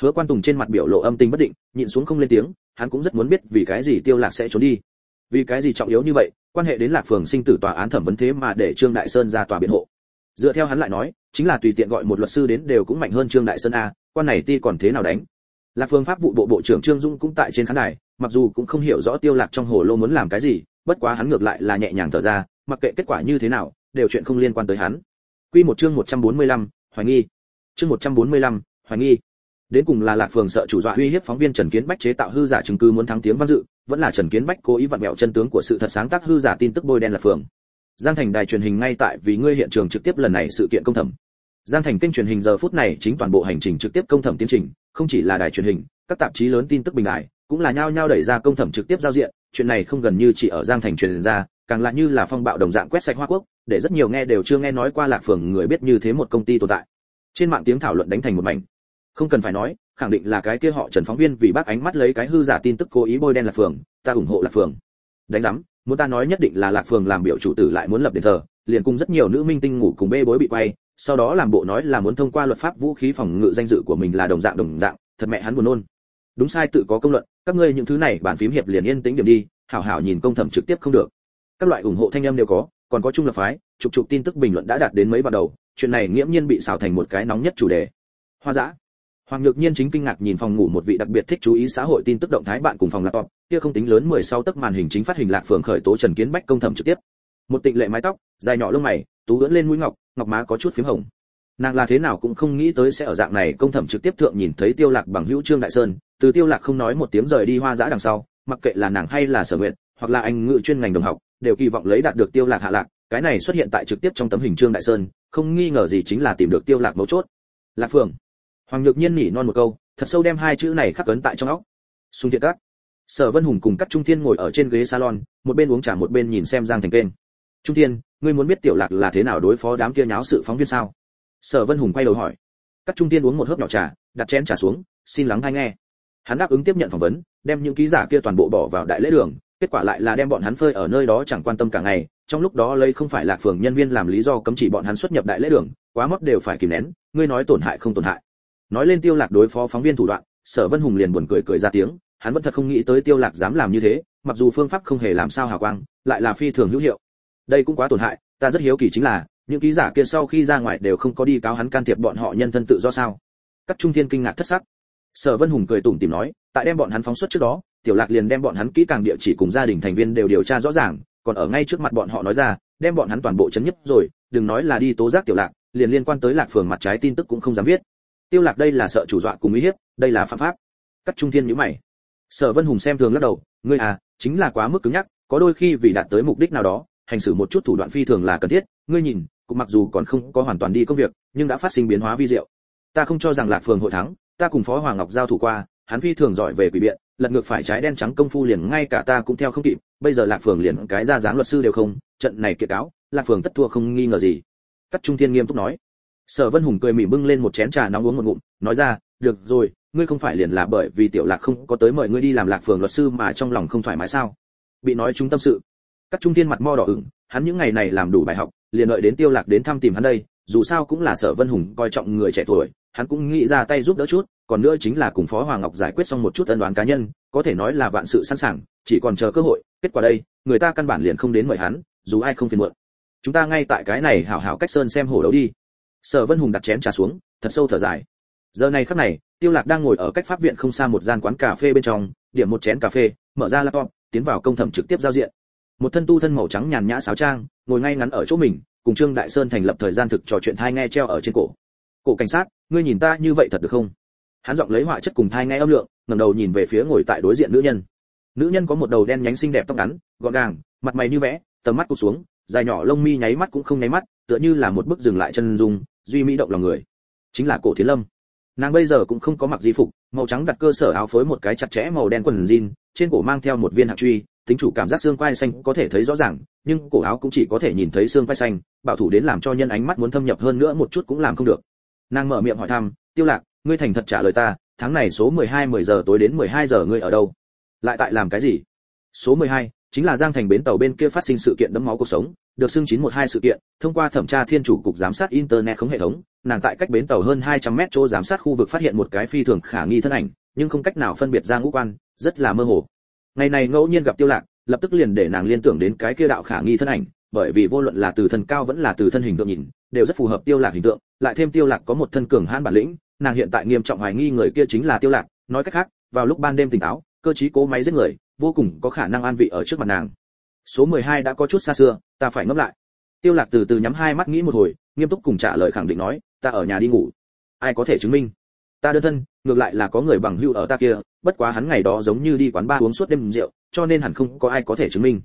Hứa quan tùng trên mặt biểu lộ âm tình bất định, nhịn xuống không lên tiếng, hắn cũng rất muốn biết vì cái gì tiêu lạc sẽ trốn đi. Vì cái gì trọng yếu như vậy, quan hệ đến lạc phường sinh tử tòa án thẩm vấn thế mà để trương đại sơn ra tòa biện hộ. Dựa theo hắn lại nói, chính là tùy tiện gọi một luật sư đến đều cũng mạnh hơn trương đại sơn a, quan này ti còn thế nào đánh? Lạc phương pháp vụ bộ bộ trưởng trương dung cũng tại trên khán đài, mặc dù cũng không hiểu rõ tiêu lạc trong hồ lô muốn làm cái gì, bất quá hắn ngược lại là nhẹ nhàng thở ra mặc kệ kết quả như thế nào đều chuyện không liên quan tới hắn. Quy một chương 145, hoài nghi. Chương 145, hoài nghi. Đến cùng là lạc phường sợ chủ dọa uy hiếp phóng viên trần kiến bách chế tạo hư giả chứng cứ muốn thắng tiếng vang dự vẫn là trần kiến bách cố ý vặn vẹo chân tướng của sự thật sáng tác hư giả tin tức bôi đen lạc phường. Giang thành đài truyền hình ngay tại vì ngươi hiện trường trực tiếp lần này sự kiện công thẩm. Giang thành kênh truyền hình giờ phút này chính toàn bộ hành trình trực tiếp công thẩm tiến trình không chỉ là đài truyền hình các tạp chí lớn tin tức bình đại cũng là nhao nhao đẩy ra công thẩm trực tiếp giao diện chuyện này không gần như chỉ ở giang thành truyền ra càng là như là phong bạo đồng dạng quét sạch hoa quốc, để rất nhiều nghe đều chưa nghe nói qua lạc phường người biết như thế một công ty tồn tại. Trên mạng tiếng thảo luận đánh thành một mảnh. Không cần phải nói, khẳng định là cái kia họ trần phóng viên vì bác ánh mắt lấy cái hư giả tin tức cố ý bôi đen lạc phường, ta ủng hộ lạc phường. Đánh giám, muốn ta nói nhất định là lạc phường làm biểu chủ tử lại muốn lập đền thờ, liền cùng rất nhiều nữ minh tinh ngủ cùng bê bối bị quay, sau đó làm bộ nói là muốn thông qua luật pháp vũ khí phòng ngự danh dự của mình là đồng dạng đồng dạng, thật mẹ hắn buồn nôn. Đúng sai tự có công luận, các ngươi những thứ này bản phím hiệp liền yên tĩnh điểm đi, hảo hảo nhìn công thẩm trực tiếp không được các loại ủng hộ thanh âm đều có còn có trung lập phái trục trục tin tức bình luận đã đạt đến mấy vào đầu chuyện này nghiễm nhiên bị xào thành một cái nóng nhất chủ đề hoa dã Hoàng Nhược Nhiên chính kinh ngạc nhìn phòng ngủ một vị đặc biệt thích chú ý xã hội tin tức động thái bạn cùng phòng laptop, kia không tính lớn 16 tấc màn hình chính phát hình lạc phường khởi tố Trần Kiến Bách công thẩm trực tiếp. Một tịnh lệ mái tóc, dài nhỏ lông mày, tú ưỡn lên mũi ngọc, ngọc má có chút phím hồng. Nàng là thế nào cũng không nghĩ tới sẽ ở dạng này công thẩm trực tiếp thượng nhìn thấy Tiêu Lạc bằng hữu Trương Đại Sơn, từ Tiêu Lạc không nói một tiếng rời đi hoa dã đằng sau, mặc kệ là nàng hay là Sở Nguyệt, hoặc là anh ngự chuyên ngành đồng học, đều kỳ vọng lấy đạt được Tiêu Lạc hạ lạc, cái này xuất hiện tại trực tiếp trong tấm hình Trương Đại Sơn, không nghi ngờ gì chính là tìm được Tiêu Lạc mấu chốt. Lạc Phường. Hoàng Nhược Nhiên nhỉ non một câu, thật sâu đem hai chữ này khắc ấn tại trong óc. Xung thiện các. Sở vân hùng cùng các trung thiên ngồi ở trên ghế salon một bên uống trà một bên nhìn xem giang thành kênh. Trung thiên ngươi muốn biết tiểu lạc là thế nào đối phó đám kia nháo sự phóng viên sao? Sở vân hùng quay đầu hỏi. Các trung thiên uống một hớp nhỏ trà đặt chén trà xuống xin lắng hay nghe. Hắn đáp ứng tiếp nhận phỏng vấn đem những ký giả kia toàn bộ bỏ vào đại lễ đường kết quả lại là đem bọn hắn phơi ở nơi đó chẳng quan tâm cả ngày, trong lúc đó lấy không phải lạc phường nhân viên làm lý do cấm chỉ bọn hắn xuất nhập đại lễ đường, quá mất đều phải kìm nén, ngươi nói tổn hại không tổn hại. Nói lên tiêu lạc đối phó phóng viên thủ đoạn, sở vân hùng liền buồn cười cười ra tiếng, hắn vẫn thật không nghĩ tới tiêu lạc dám làm như thế, mặc dù phương pháp không hề làm sao hào quang, lại là phi thường hữu hiệu. Đây cũng quá tổn hại, ta rất hiếu kỳ chính là, những ký giả kia sau khi ra ngoài đều không có đi cáo hắn can thiệp bọn họ nhân thân tự do sao? Các trung thiên kinh ngạc thất sắc. Sở vân hùng cười tủm tỉm nói tại đem bọn hắn phóng xuất trước đó, tiểu lạc liền đem bọn hắn kỹ càng địa chỉ cùng gia đình thành viên đều điều tra rõ ràng, còn ở ngay trước mặt bọn họ nói ra, đem bọn hắn toàn bộ chấn nhất rồi, đừng nói là đi tố giác tiểu lạc, liền liên quan tới lạc phường mặt trái tin tức cũng không dám viết. Tiêu lạc đây là sợ chủ dọa cùng uy hiếp, đây là phạm pháp. Cắt trung thiên nhíu mày. Sở vân hùng xem thường lắc đầu, ngươi à chính là quá mức cứng nhắc, có đôi khi vì đạt tới mục đích nào đó, hành xử một chút thủ đoạn phi thường là cần thiết, ngươi nhìn, cũng mặc dù còn không có hoàn toàn đi công việc, nhưng đã phát sinh biến hóa vi diệu. Ta không cho rằng lạc phường hội thắng, ta cùng phó hoàng ngọc giao thủ qua hắn phi thường giỏi về quỷ biện, lật ngược phải trái đen trắng công phu liền ngay cả ta cũng theo không kịp, bây giờ lạc phường liền cái ra dáng luật sư đều không, trận này kiệt cáo, lạc phường tất thua không nghi ngờ gì. Cắt trung thiên nghiêm túc nói. Sở vân hùng cười mỉm bưng lên một chén trà nóng uống một ngụm, nói ra, được rồi, ngươi không phải liền là bởi vì tiểu lạc không có tới mời ngươi đi làm lạc phường luật sư mà trong lòng không thoải mái sao? Bị nói chúng tâm sự. Cắt trung thiên mặt mo đỏ ửng, hắn những ngày này làm đủ bài học, liền đợi đến tiêu lạc đến thăm tìm hắn đây, dù sao cũng là sở vân hùng coi trọng người trẻ tuổi, hắn cũng nghĩ ra tay giúp đỡ chút còn nữa chính là cùng phó hoàng ngọc giải quyết xong một chút ân đoán cá nhân, có thể nói là vạn sự sẵn sàng, chỉ còn chờ cơ hội, kết quả đây, người ta căn bản liền không đến mời hắn, dù ai không phiền muộn. Chúng ta ngay tại cái này hảo hảo cách sơn xem hổ đấu đi. Sở vân hùng đặt chén trà xuống, thật sâu thở dài. Giờ này khắc này, tiêu lạc đang ngồi ở cách pháp viện không xa một gian quán cà phê bên trong, điểm một chén cà phê, mở ra laptop, tiến vào công thẩm trực tiếp giao diện. Một thân tu thân màu trắng nhàn nhã sáo trang, ngồi ngay ngắn ở chỗ mình, cùng trương đại sơn thành lập thời gian thực trò chuyện thai nghe treo ở trên cổ. Cổ cảnh sát, ngươi nhìn ta như vậy thật được không? Hắn giọng lấy họa chất cùng thai nghe âm lượng, ngẩng đầu nhìn về phía ngồi tại đối diện nữ nhân. Nữ nhân có một đầu đen nhánh xinh đẹp tóc ngắn, gọn gàng, mặt mày như vẽ, tầm mắt cụp xuống, dài nhỏ lông mi nháy mắt cũng không nháy mắt, tựa như là một bức dừng lại chân dung, duy mỹ động lòng người. Chính là cổ thiến lâm. Nàng bây giờ cũng không có mặc di phục, màu trắng đặt cơ sở áo phối một cái chặt chẽ màu đen quần jean, trên cổ mang theo một viên hạt truy, tính chủ cảm giác xương quai xanh có thể thấy rõ ràng, nhưng cổ áo cũng chỉ có thể nhìn thấy xương quai xanh, bảo thủ đến làm cho nhân ánh mắt muốn thâm nhập hơn nữa một chút cũng làm không được. Nàng mở miệng hỏi thăm, tiêu lạc ngươi thành thật trả lời ta tháng này số 12 10 giờ tối đến 12 giờ ngươi ở đâu? Lại tại làm cái gì? Số 12, chính là giang thành bến tàu bên kia phát sinh sự kiện đẫm máu cuộc sống được xưng 912 sự kiện thông qua thẩm tra thiên chủ cục giám sát internet không hệ thống nàng tại cách bến tàu hơn 200 mét chỗ giám sát khu vực phát hiện một cái phi thường khả nghi thân ảnh nhưng không cách nào phân biệt ra ngũ quan rất là mơ hồ. Ngày này ngẫu nhiên gặp tiêu lạc lập tức liền để nàng liên tưởng đến cái kia đạo khả nghi thân ảnh bởi vì vô luận là từ thân cao vẫn là từ thân hình tượng nhìn đều rất phù hợp tiêu lạc hình tượng lại thêm tiêu lạc có một thân cường hãn bản lĩnh nàng hiện tại nghiêm trọng hoài nghi người kia chính là tiêu lạc, nói cách khác, vào lúc ban đêm tỉnh táo, cơ trí cố máy giết người, vô cùng có khả năng an vị ở trước mặt nàng. Số 12 đã có chút xa xưa, ta phải ngấp lại. Tiêu lạc từ từ nhắm hai mắt nghĩ một hồi, nghiêm túc cùng trả lời khẳng định nói, ta ở nhà đi ngủ. Ai có thể chứng minh? Ta đơn thân, ngược lại là có người bằng hữu ở ta kia, bất quá hắn ngày đó giống như đi quán bar uống suốt đêm rượu, cho nên hẳn không có ai có thể chứng minh.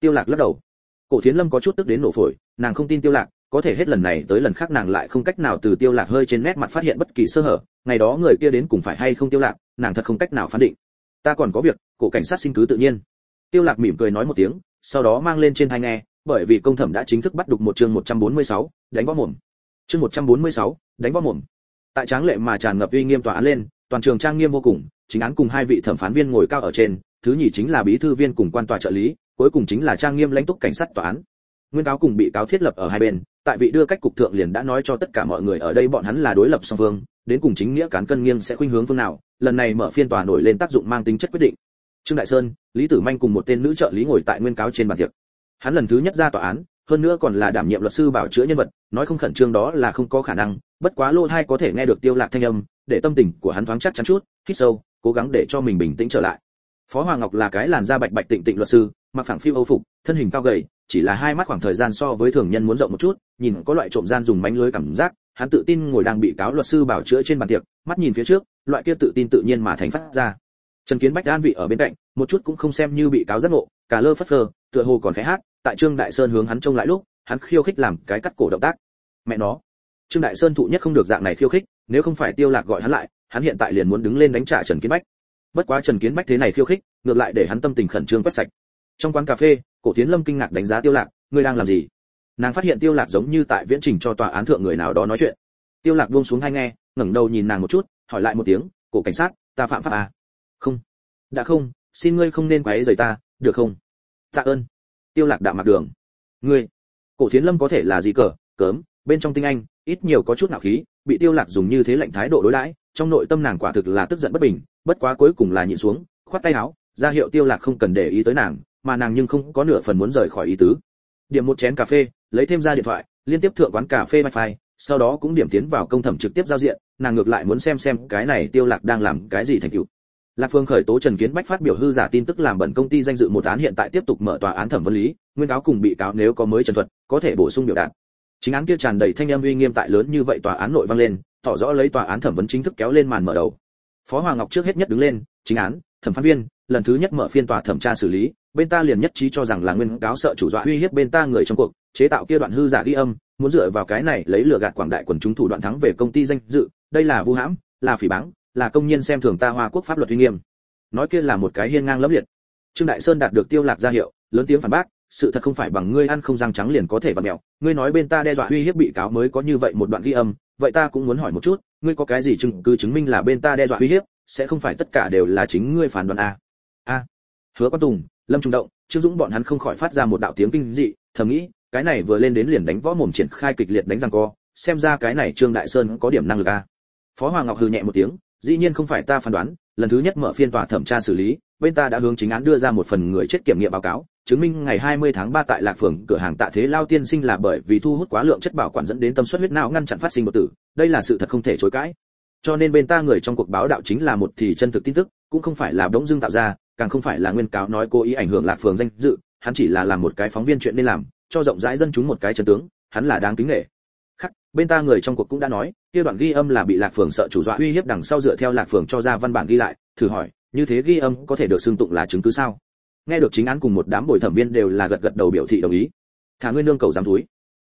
Tiêu lạc lắc đầu. Cổ thiến lâm có chút tức đến nổ phổi, nàng không tin tiêu lạc có thể hết lần này tới lần khác nàng lại không cách nào từ tiêu lạc hơi trên nét mặt phát hiện bất kỳ sơ hở ngày đó người kia đến cùng phải hay không tiêu lạc nàng thật không cách nào phán định. Ta còn có việc cổ cảnh sát xin cứ tự nhiên. Tiêu lạc mỉm cười nói một tiếng sau đó mang lên trên tai nghe bởi vì công thẩm đã chính thức bắt đục một chương 146, đánh võ mồm. Chương 146, đánh võ mồm. Tại tráng lệ mà tràn ngập uy nghiêm tòa án lên toàn trường trang nghiêm vô cùng chính án cùng hai vị thẩm phán viên ngồi cao ở trên thứ nhì chính là bí thư viên cùng quan tòa trợ lý cuối cùng chính là trang nghiêm lãnh túc cảnh sát tòa án. Nguyên cáo cùng bị cáo thiết lập ở hai bên tại vị đưa cách cục thượng liền đã nói cho tất cả mọi người ở đây bọn hắn là đối lập song phương, đến cùng chính nghĩa cán cân nghiêng sẽ khuynh hướng phương nào, lần này mở phiên tòa nổi lên tác dụng mang tính chất quyết định. Trương đại sơn, lý tử manh cùng một tên nữ trợ lý ngồi tại nguyên cáo trên bàn tiệc. Hắn lần thứ nhất ra tòa án, hơn nữa còn là đảm nhiệm luật sư bảo chữa nhân vật, nói không khẩn trương đó là không có khả năng, bất quá lô hai có thể nghe được tiêu lạc thanh âm, để tâm tình của hắn thoáng chắc chắn chút, hít sâu, cố gắng để cho mình bình tĩnh trở lại. Phó hoàng ngọc là cái làn da bạch bạch tịnh tịnh luật sư, mặc phẳng phiêu âu phục, thân hình cao gầy chỉ là hai mắt khoảng thời gian so với thường nhân muốn rộng một chút, nhìn có loại trộm gian dùng mánh lưới cảm giác, hắn tự tin ngồi đang bị cáo luật sư bảo chữa trên bàn tiệc, mắt nhìn phía trước, loại kia tự tin tự nhiên mà thành phát ra. Trần kiến bách an vị ở bên cạnh, một chút cũng không xem như bị cáo giác ngộ, cả lơ phất phơ, tựa hồ còn khẽ hát, tại trương đại sơn hướng hắn trông lại lúc, hắn khiêu khích làm cái cắt cổ động tác. Mẹ nó, trương đại sơn thụ nhất không được dạng này khiêu khích, nếu không phải tiêu lạc gọi hắn lại, hắn hiện tại liền muốn đứng lên đánh trả trần kiến bách. Bất quá trần kiến bách thế này khiêu khích, ngược lại để hắn tâm tình khẩn trương quét sạch trong quán cà phê, cổ tiến lâm kinh ngạc đánh giá tiêu lạc, ngươi đang làm gì? Nàng phát hiện tiêu lạc giống như tại viễn trình cho tòa án thượng người nào đó nói chuyện. Tiêu lạc buông xuống hai nghe, ngẩng đầu nhìn nàng một chút, hỏi lại một tiếng, cổ cảnh sát, ta phạm pháp à? Không. Đã không, xin ngươi không nên quấy rầy ta, được không? Tạ ơn. Tiêu lạc đạm mặt đường. Ngươi, cổ thiến lâm có thể là gì cờ, cớm, bên trong tinh anh, ít nhiều có chút nạo khí, bị tiêu lạc dùng như thế lạnh thái độ đối đãi, trong nội tâm nàng quả thực là tức giận bất bình, bất quá cuối cùng là nhịn xuống, khoát tay áo, ra hiệu tiêu lạc không cần để ý tới nàng mà nàng nhưng không có nửa phần muốn rời khỏi ý tứ. Điểm một chén cà phê, lấy thêm ra điện thoại, liên tiếp thượng quán cà phê wifi, sau đó cũng điểm tiến vào công thẩm trực tiếp giao diện, nàng ngược lại muốn xem xem cái này tiêu lạc đang làm cái gì thành tựu. Lạc phương khởi tố trần kiến bách phát biểu hư giả tin tức làm bẩn công ty danh dự một án hiện tại tiếp tục mở tòa án thẩm vấn lý, nguyên cáo cùng bị cáo nếu có mới trần thuật, có thể bổ sung biểu đạt. Chính án kia tràn đầy thanh âm uy nghiêm tại lớn như vậy tòa án nội vang lên, tỏ rõ lấy tòa án thẩm vấn chính thức kéo lên màn mở đầu. Phó hoàng ngọc trước hết nhất đứng lên, chính án, thẩm phán viên, lần thứ nhất mở phiên tòa thẩm tra xử lý bên ta liền nhất trí cho rằng là nguyên cáo sợ chủ dọa uy hiếp bên ta người trong cuộc, chế tạo kia đoạn hư giả ghi âm, muốn dựa vào cái này lấy lừa gạt quảng đại quần chúng thủ đoạn thắng về công ty danh dự, đây là vu hãm, là phỉ báng, là công nhân xem thường ta hoa quốc pháp luật uy nghiêm. Nói kia là một cái hiên ngang lẫm liệt. Trương đại sơn đạt được tiêu lạc ra hiệu, lớn tiếng phản bác, sự thật không phải bằng ngươi ăn không răng trắng liền có thể vặn mèo ngươi nói bên ta đe dọa uy hiếp bị cáo mới có như vậy một đoạn ghi âm, vậy ta cũng muốn hỏi một chút, ngươi có cái gì chứng, cứ chứng minh là bên ta đe dọa uy hiếp, sẽ không phải tất cả đều là chính ngươi phản đoán a a hứa quan tùng lâm trung động, trương dũng bọn hắn không khỏi phát ra một đạo tiếng kinh dị, thầm nghĩ, cái này vừa lên đến liền đánh võ mồm triển khai kịch liệt đánh răng co, xem ra cái này trương đại sơn có điểm năng lực a. Phó hoàng ngọc hừ nhẹ một tiếng, dĩ nhiên không phải ta phán đoán, lần thứ nhất mở phiên tòa thẩm tra xử lý, bên ta đã hướng chính án đưa ra một phần người chết kiểm nghiệm báo cáo, chứng minh ngày 20 tháng 3 tại lạc phường, cửa hàng tạ thế lao tiên sinh là bởi vì thu hút quá lượng chất bảo quản dẫn đến tâm suất huyết não ngăn chặn phát sinh đột tử, đây là sự thật không thể chối cãi. Cho nên bên ta người trong cuộc báo đạo chính là một thì chân thực tin tức, cũng không phải là đống dưng tạo ra càng không phải là nguyên cáo nói cố ý ảnh hưởng lạc phường danh dự, hắn chỉ là làm một cái phóng viên chuyện nên làm, cho rộng rãi dân chúng một cái chân tướng, hắn là đáng kính nể. Khắc bên ta người trong cuộc cũng đã nói, kia đoạn ghi âm là bị lạc phường sợ chủ dọa uy hiếp đằng sau dựa theo lạc phường cho ra văn bản ghi lại, thử hỏi, như thế ghi âm có thể được xưng tụng là chứng cứ sao? Nghe được chính án cùng một đám bồi thẩm viên đều là gật gật đầu biểu thị đồng ý. Thả ngươi nương cầu giám túi.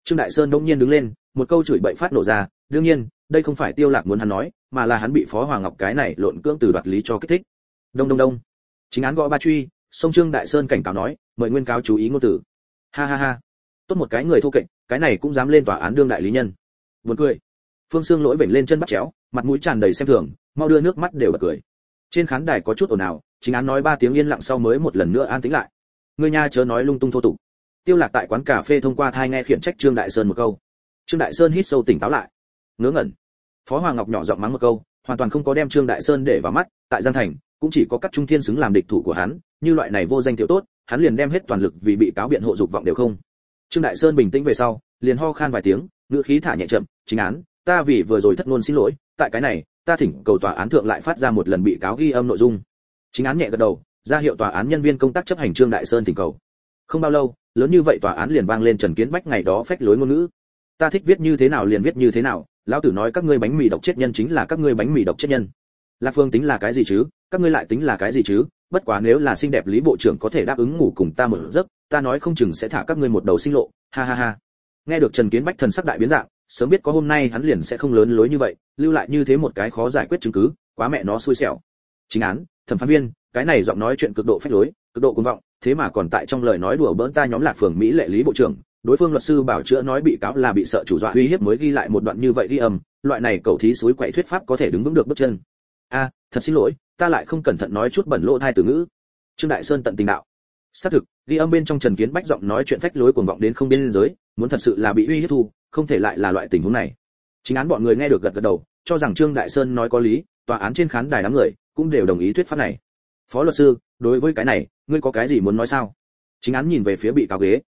Trương đại sơn đông nhiên đứng lên, một câu chửi bậy phát nổ ra, đương nhiên, đây không phải tiêu lạc muốn hắn nói, mà là hắn bị phó hoàng ngọc cái này lộn cưỡng từ đoạt lý cho kích thích. Đông đông đông chính án gõ ba truy, sông trương đại sơn cảnh cáo nói, mời nguyên cáo chú ý ngôn tử ha ha ha. Tốt một cái người thô kệch, cái này cũng dám lên tòa án đương đại lý nhân. Buồn cười. Phương xương lỗi vểnh lên chân bắt chéo, mặt mũi tràn đầy xem thường, mau đưa nước mắt đều bật cười. Trên khán đài có chút ồn ào, chính án nói ba tiếng yên lặng sau mới một lần nữa an tĩnh lại. Người nhà chớ nói lung tung thô tục. Tiêu lạc tại quán cà phê thông qua thai nghe khiển trách trương đại sơn một câu. Trương đại sơn hít sâu tỉnh táo lại. Ngớ ngẩn. Phó hoàng ngọc nhỏ giọng mắng một câu, hoàn toàn không có đem trương đại sơn để vào mắt, tại giang thành cũng chỉ có các trung thiên xứng làm địch thủ của hắn, như loại này vô danh tiểu tốt, hắn liền đem hết toàn lực vì bị cáo biện hộ dục vọng đều không. Trương đại sơn bình tĩnh về sau, liền ho khan vài tiếng, ngữ khí thả nhẹ chậm, chính án, ta vì vừa rồi thất ngôn xin lỗi, tại cái này, ta thỉnh cầu tòa án thượng lại phát ra một lần bị cáo ghi âm nội dung. Chính án nhẹ gật đầu, ra hiệu tòa án nhân viên công tác chấp hành trương đại sơn thỉnh cầu. Không bao lâu, lớn như vậy tòa án liền vang lên trần kiến bách ngày đó phách lối ngôn ngữ. Ta thích viết như thế nào liền viết như thế nào, lão tử nói các ngươi bánh mì độc chết nhân chính là các ngươi bánh mì độc chết nhân lạc phương tính là cái gì chứ? Các ngươi lại tính là cái gì chứ? Bất quá nếu là xinh đẹp lý bộ trưởng có thể đáp ứng ngủ cùng ta một giấc, ta nói không chừng sẽ thả các ngươi một đầu sinh lộ. Ha ha ha. Nghe được trần kiến bách thần sắc đại biến dạng, sớm biết có hôm nay hắn liền sẽ không lớn lối như vậy, lưu lại như thế một cái khó giải quyết chứng cứ, quá mẹ nó xui xẻo. Chính án, thẩm phán viên, cái này giọng nói chuyện cực độ phách lối, cực độ cuồng vọng, thế mà còn tại trong lời nói đùa bỡn ta nhóm lạc phường mỹ lệ lý bộ trưởng, đối phương luật sư bảo chữa nói bị cáo là bị sợ chủ dọa, uy hiếp mới ghi lại một đoạn như vậy ghi âm, loại này cầu thí suối quậy thuyết pháp có thể đứng vững được bước chân a, thật xin lỗi, ta lại không cẩn thận nói chút bẩn lỗ thai từ ngữ. Trương đại sơn tận tình đạo. Xác thực, ghi âm bên trong trần kiến bách giọng nói chuyện phách lối cuồng vọng đến không biên giới, muốn thật sự là bị uy hiếp thu, không thể lại là loại tình huống này. Chính án bọn người nghe được gật gật đầu, cho rằng trương đại sơn nói có lý, tòa án trên khán đài đám người cũng đều đồng ý thuyết pháp này. Phó luật sư, đối với cái này, ngươi có cái gì muốn nói sao? Chính án nhìn về phía bị cáo ghế.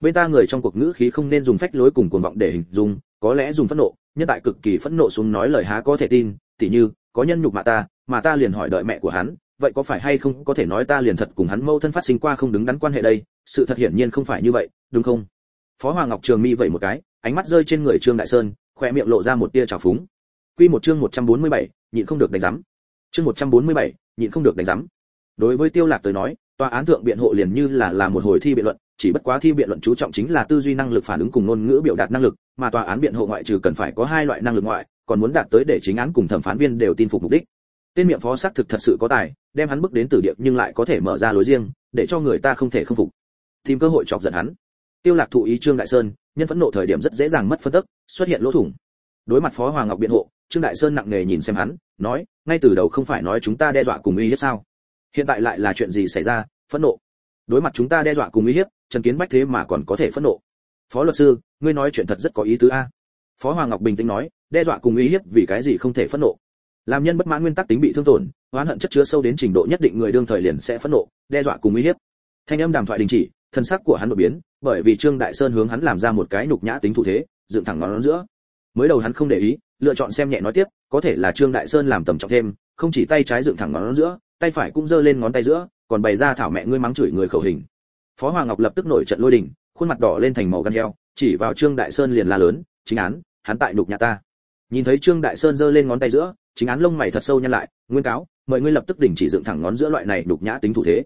Bên ta người trong cuộc ngữ khí không nên dùng phách lối cùng cuồng vọng để hình dung, có lẽ dùng phẫn nộ, nhân tại cực kỳ phẫn nộ xuống nói lời há có thể tin, tỉ như có nhân nhục mạ ta mà ta liền hỏi đợi mẹ của hắn vậy có phải hay không có thể nói ta liền thật cùng hắn mâu thân phát sinh qua không đứng đắn quan hệ đây? Sự thật hiển nhiên không phải như vậy đúng không? Phó hoàng ngọc trường mi vậy một cái ánh mắt rơi trên người trương đại sơn khoe miệng lộ ra một tia trào phúng. Quy một chương 147, nhịn không được đánh giám. Chương 147, nhịn không được đánh giám. Đối với tiêu lạc tới nói tòa án thượng biện hộ liền như là là một hồi thi biện luận chỉ bất quá thi biện luận chú trọng chính là tư duy năng lực phản ứng cùng ngôn ngữ biểu đạt năng lực mà tòa án biện hộ ngoại trừ cần phải có hai loại năng lực ngoại còn muốn đạt tới để chính án cùng thẩm phán viên đều tin phục mục đích. Tên miệng phó xác thực thật sự có tài, đem hắn bước đến tử địa nhưng lại có thể mở ra lối riêng, để cho người ta không thể không phục. Tìm cơ hội chọc giận hắn. Tiêu lạc thụ ý trương đại sơn, nhân phẫn nộ thời điểm rất dễ dàng mất phân tức, xuất hiện lỗ thủng. Đối mặt phó hoàng ngọc biện hộ, trương đại sơn nặng nề nhìn xem hắn, nói, ngay từ đầu không phải nói chúng ta đe dọa cùng uy hiếp sao? Hiện tại lại là chuyện gì xảy ra? Phẫn nộ. Đối mặt chúng ta đe dọa cùng uy hiếp, trần kiến bách thế mà còn có thể phẫn nộ. Phó luật sư, ngươi nói chuyện thật rất có ý tứ a. Phó hoàng ngọc bình tĩnh nói đe dọa cùng uy hiếp vì cái gì không thể phẫn nộ. Làm nhân bất mãn nguyên tắc tính bị thương tổn, oán hận chất chứa sâu đến trình độ nhất định người đương thời liền sẽ phẫn nộ, đe dọa cùng uy hiếp. Thanh âm đàm thoại đình chỉ, thân sắc của hắn đột biến, bởi vì trương đại sơn hướng hắn làm ra một cái nhục nhã tính thủ thế, dựng thẳng ngón giữa. Mới đầu hắn không để ý, lựa chọn xem nhẹ nói tiếp, có thể là trương đại sơn làm tầm trọng thêm, không chỉ tay trái dựng thẳng ngón giữa, tay phải cũng giơ lên ngón tay giữa, còn bày ra thảo mẹ ngươi mắng chửi người khẩu hình. Phó hoàng ngọc lập tức nổi trận lôi đình, khuôn mặt đỏ lên thành màu gan heo, chỉ vào trương đại sơn liền la lớn, chính án, hắn tại nhục nhã ta nhìn thấy trương đại sơn giơ lên ngón tay giữa, chính án lông mày thật sâu nhăn lại, nguyên cáo, mời ngươi lập tức đình chỉ dựng thẳng ngón giữa loại này đục nhã tính thủ thế.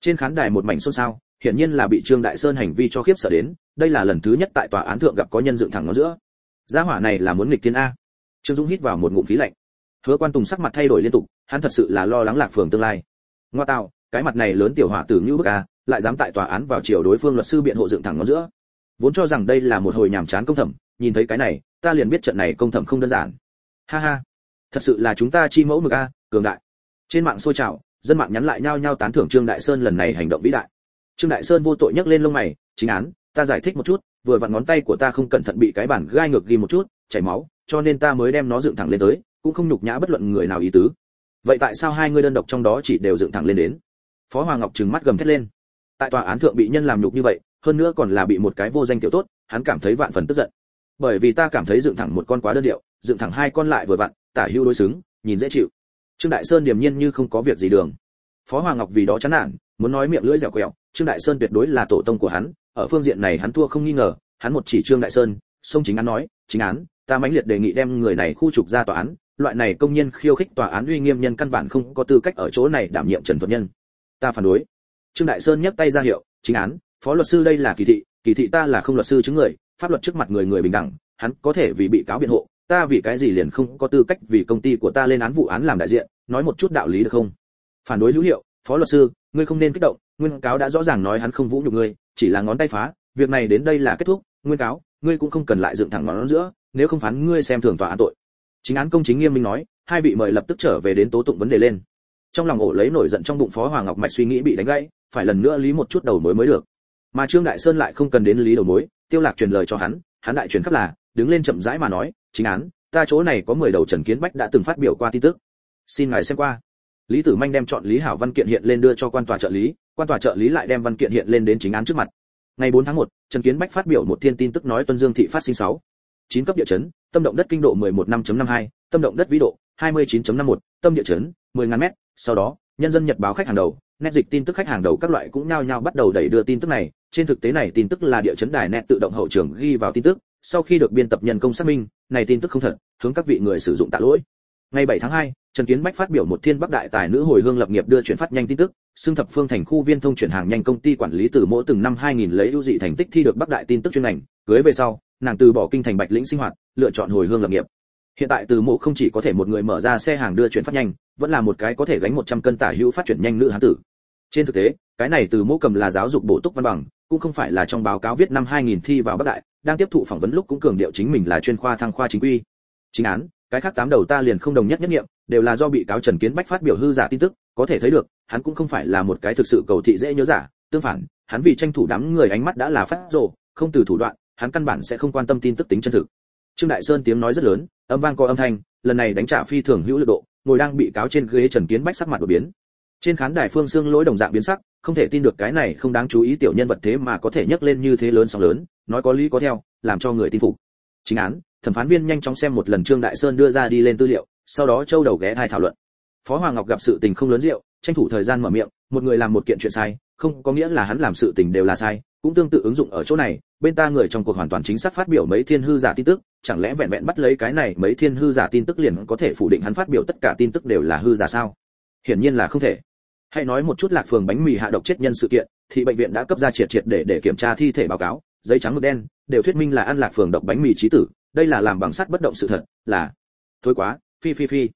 Trên khán đài một mảnh xôn xao, hiển nhiên là bị trương đại sơn hành vi cho khiếp sợ đến, đây là lần thứ nhất tại tòa án thượng gặp có nhân dựng thẳng ngón giữa. Gia hỏa này là muốn nghịch thiên a. Trương dũng hít vào một ngụm khí lạnh. Hứa quan tùng sắc mặt thay đổi liên tục, hắn thật sự là lo lắng lạc phường tương lai. Ngoa tạo, cái mặt này lớn tiểu hỏa tử như bức a, lại dám tại tòa án vào chiều đối phương luật sư biện hộ dựng thẳng ngón giữa. Vốn cho rằng đây là một hồi nhàm chán công thẩm, nhìn thấy cái này ta liền biết trận này công thẩm không đơn giản. Ha ha, thật sự là chúng ta chi mẫu mực a, cường đại. Trên mạng xôi trào, dân mạng nhắn lại nhau nhau tán thưởng trương đại sơn lần này hành động vĩ đại. Trương đại sơn vô tội nhấc lên lông mày, chính án, ta giải thích một chút, vừa vặn ngón tay của ta không cẩn thận bị cái bản gai ngược ghi một chút, chảy máu, cho nên ta mới đem nó dựng thẳng lên tới, cũng không nhục nhã bất luận người nào ý tứ. Vậy tại sao hai người đơn độc trong đó chỉ đều dựng thẳng lên đến? Phó hoàng ngọc trừng mắt gầm thét lên. Tại tòa án thượng bị nhân làm nhục như vậy, hơn nữa còn là bị một cái vô danh tiểu tốt, hắn cảm thấy vạn phần tức giận bởi vì ta cảm thấy dựng thẳng một con quá đơn điệu, dựng thẳng hai con lại vừa vặn, tả hưu đối xứng, nhìn dễ chịu. Trương đại sơn điềm nhiên như không có việc gì đường. Phó hoàng ngọc vì đó chán nản, muốn nói miệng lưỡi dẻo quẹo, trương đại sơn tuyệt đối là tổ tông của hắn, ở phương diện này hắn thua không nghi ngờ, hắn một chỉ trương đại sơn, sông chính án nói, chính án, ta mãnh liệt đề nghị đem người này khu trục ra tòa án, loại này công nhân khiêu khích tòa án uy nghiêm nhân căn bản không có tư cách ở chỗ này đảm nhiệm trần thuật nhân. Ta phản đối. Trương đại sơn nhấc tay ra hiệu, chính án, phó luật sư đây là kỳ thị kỳ thị ta là không luật sư chứng người pháp luật trước mặt người người bình đẳng, hắn có thể vì bị cáo biện hộ, ta vì cái gì liền không có tư cách vì công ty của ta lên án vụ án làm đại diện, nói một chút đạo lý được không? Phản đối hữu hiệu, phó luật sư, ngươi không nên kích động, nguyên cáo đã rõ ràng nói hắn không vũ nhục ngươi, chỉ là ngón tay phá, việc này đến đây là kết thúc, nguyên cáo, ngươi cũng không cần lại dựng thẳng ngón giữa, nếu không phán ngươi xem thường tòa án tội. Chính án công chính nghiêm minh nói, hai vị mời lập tức trở về đến tố tụng vấn đề lên. Trong lòng ổ lấy nổi giận trong bụng phó hoàng ngọc mạch suy nghĩ bị đánh gãy, phải lần nữa lý một chút đầu mối mới được. Mà trương đại sơn lại không cần đến lý đầu mối tiêu lạc truyền lời cho hắn hắn đại truyền khắp là đứng lên chậm rãi mà nói chính án ta chỗ này có 10 đầu trần kiến bách đã từng phát biểu qua tin tức. Xin ngài xem qua. Lý tử manh đem chọn lý hảo văn kiện hiện lên đưa cho quan tòa trợ lý quan tòa trợ lý lại đem văn kiện hiện lên đến chính án trước mặt. Ngày 4 tháng 1, trần kiến bách phát biểu một thiên tin tức nói tuân dương thị phát sinh 6. 9 cấp địa chấn tâm động đất kinh độ 11 5.52, tâm động đất vĩ độ 29.51, tâm địa chấn 10.000 mét. Sau đó nhân dân nhật báo khách hàng đầu nét dịch tin tức khách hàng đầu các loại cũng nhao nhao bắt đầu đẩy đưa tin tức này trên thực tế này tin tức là địa chấn đài net tự động hậu trường ghi vào tin tức sau khi được biên tập nhân công xác minh này tin tức không thật hướng các vị người sử dụng tạ lỗi ngày 7 tháng 2, Trần Kiến Bách phát biểu một thiên bắc đại tài nữ hồi hương lập nghiệp đưa chuyển phát nhanh tin tức, xưng thập phương thành khu viên thông chuyển hàng nhanh công ty quản lý từ mỗi từng năm 2000 lấy ưu dị thành tích thi được bắc đại tin tức chuyên ngành, cưới về sau, nàng từ bỏ kinh thành Bạch Lĩnh sinh hoạt, lựa chọn hồi hương lập nghiệp. Hiện tại từ mộ không chỉ có thể một người mở ra xe hàng đưa chuyển phát nhanh, vẫn là một cái có thể gánh 100 cân tả hữu phát chuyển nhanh nữ hán tử. Trên thực tế, cái này từ mộ cầm là giáo dục bổ túc văn bằng, cũng không phải là trong báo cáo viết năm 2000 thi vào bắc đại, đang tiếp thụ phỏng vấn lúc cũng cường điệu chính mình là chuyên khoa thăng khoa chính quy. Chính án, cái khác tám đầu ta liền không đồng nhất nhất nghiệm, đều là do bị cáo Trần Kiến Bách phát biểu hư giả tin tức, có thể thấy được, hắn cũng không phải là một cái thực sự cầu thị dễ nhớ giả, tương phản, hắn vì tranh thủ đám người ánh mắt đã là phát rồ, không từ thủ đoạn, hắn căn bản sẽ không quan tâm tin tức tính chân thực. Trương Đại Sơn tiếng nói rất lớn, âm vang có âm thanh, lần này đánh trả phi thường hữu lực độ, ngồi đang bị cáo trên ghế Trần Kiến Bách sắc mặt đổi biến. Trên khán đài Phương Xương lỗi đồng dạng biến sắc, không thể tin được cái này không đáng chú ý tiểu nhân vật thế mà có thể nhấc lên như thế lớn sóng lớn, nói có lý có theo, làm cho người tin phục. Chính án, thẩm phán viên nhanh chóng xem một lần Trương Đại Sơn đưa ra đi lên tư liệu, sau đó châu đầu ghé thai thảo luận. Phó Hoàng Ngọc gặp sự tình không lớn rượu, tranh thủ thời gian mở miệng, một người làm một kiện chuyện sai, không có nghĩa là hắn làm sự tình đều là sai, cũng tương tự ứng dụng ở chỗ này, bên ta người trong cuộc hoàn toàn chính xác phát biểu mấy thiên hư giả tin tức, chẳng lẽ vẹn vẹn bắt lấy cái này mấy thiên hư giả tin tức liền có thể phủ định hắn phát biểu tất cả tin tức đều là hư giả sao? Hiển nhiên là không thể. Hãy nói một chút lạc phường bánh mì hạ độc chết nhân sự kiện, thì bệnh viện đã cấp ra triệt triệt để để kiểm tra thi thể báo cáo, giấy trắng mực đen, đều thuyết minh là ăn lạc phường độc bánh mì trí tử, đây là làm bằng sắt bất động sự thật, là thối quá, phi phi phi,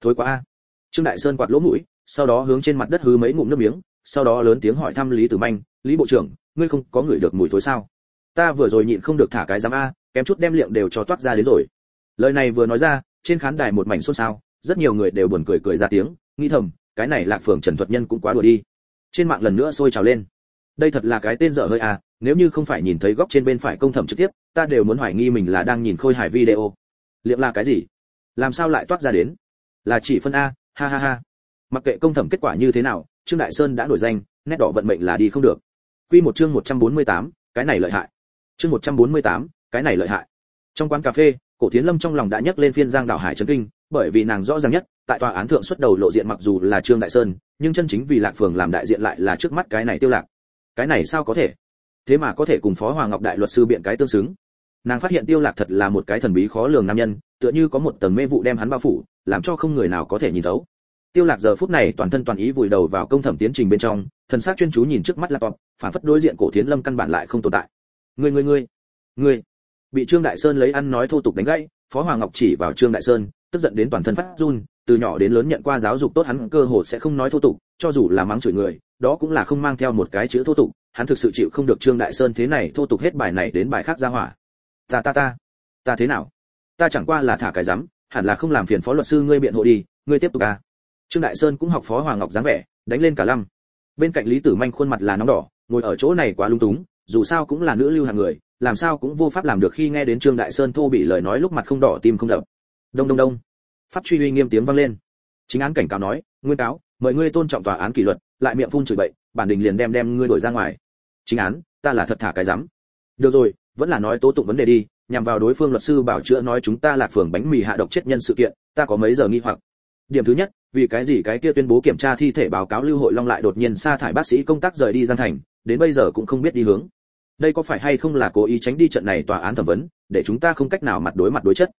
thối quá a. Trương Đại Sơn quạt lỗ mũi, sau đó hướng trên mặt đất hứ mấy ngụm nước miếng, sau đó lớn tiếng hỏi thăm Lý Tử Manh, "Lý bộ trưởng, ngươi không có ngửi được mùi thối sao?" Ta vừa rồi nhịn không được thả cái giám a, kém chút đem liệm đều cho toát ra đến rồi. Lời này vừa nói ra, trên khán đài một mảnh xôn xao, rất nhiều người đều buồn cười cười ra tiếng, nghĩ thầm, cái này Lạc Phường Trần Thuật Nhân cũng quá đùa đi. Trên mạng lần nữa sôi trào lên. Đây thật là cái tên dở hơi à, nếu như không phải nhìn thấy góc trên bên phải công thẩm trực tiếp, ta đều muốn hoài nghi mình là đang nhìn khôi hài video. liệu là cái gì? Làm sao lại toát ra đến? Là chỉ phân a, ha ha ha. Mặc kệ công thẩm kết quả như thế nào, Trương Đại Sơn đã nổi danh, nét đỏ vận mệnh là đi không được. Quy một chương 148, cái này lợi hại. Chương 148, cái này lợi hại. Trong quán cà phê, Cổ Thiến Lâm trong lòng đã nhấc lên phiên Giang đảo hải chấn kinh, bởi vì nàng rõ ràng nhất, tại tòa án thượng xuất đầu lộ diện mặc dù là trương đại sơn, nhưng chân chính vì lạc phường làm đại diện lại là trước mắt cái này tiêu lạc. Cái này sao có thể? Thế mà có thể cùng phó hoàng ngọc đại luật sư biện cái tương xứng. Nàng phát hiện tiêu lạc thật là một cái thần bí khó lường nam nhân, tựa như có một tầng mê vụ đem hắn bao phủ, làm cho không người nào có thể nhìn thấu. Tiêu lạc giờ phút này toàn thân toàn ý vùi đầu vào công thẩm tiến trình bên trong, thần sắc chuyên chú nhìn trước mắt laptop, phản phất đối diện cổ thiến lâm căn bản lại không tồn tại. Ngươi ngươi ngươi ngươi. Bị trương đại sơn lấy ăn nói thô tục đánh gãy phó hoàng ngọc chỉ vào trương đại sơn, tức giận đến toàn thân phát run, từ nhỏ đến lớn nhận qua giáo dục tốt hắn cơ hồ sẽ không nói thô tục, cho dù là mắng chửi người, đó cũng là không mang theo một cái chữ thô tục, hắn thực sự chịu không được trương đại sơn thế này thô tục hết bài này đến bài khác ra hỏa. Ta ta ta ta thế nào? Ta chẳng qua là thả cái rắm, hẳn là không làm phiền phó luật sư ngươi biện hộ đi, ngươi tiếp tục à. Trương đại sơn cũng học phó hoàng ngọc dáng vẻ, đánh lên cả lăm bên cạnh lý tử manh khuôn mặt là nóng đỏ, ngồi ở chỗ này quá lung túng, dù sao cũng là nữ lưu hàng người làm sao cũng vô pháp làm được khi nghe đến trương đại sơn thô bị lời nói lúc mặt không đỏ tim không đập. Đông đông đông. Pháp truy uy nghiêm tiếng vang lên. Chính án cảnh cáo nói, nguyên cáo, mời ngươi tôn trọng tòa án kỷ luật, lại miệng phun chửi bậy, bản đình liền đem đem ngươi đổi ra ngoài. Chính án, ta là thật thả cái dám được rồi, vẫn là nói tố tụng vấn đề đi, nhằm vào đối phương luật sư bảo chữa nói chúng ta là phường bánh mì hạ độc chết nhân sự kiện, ta có mấy giờ nghi hoặc? Điểm thứ nhất, vì cái gì cái kia tuyên bố kiểm tra thi thể báo cáo lưu hội long lại đột nhiên sa thải bác sĩ công tác rời đi gian thành, đến bây giờ cũng không biết đi hướng đây có phải hay không là cố ý tránh đi trận này tòa án thẩm vấn, để chúng ta không cách nào mặt đối mặt đối chất?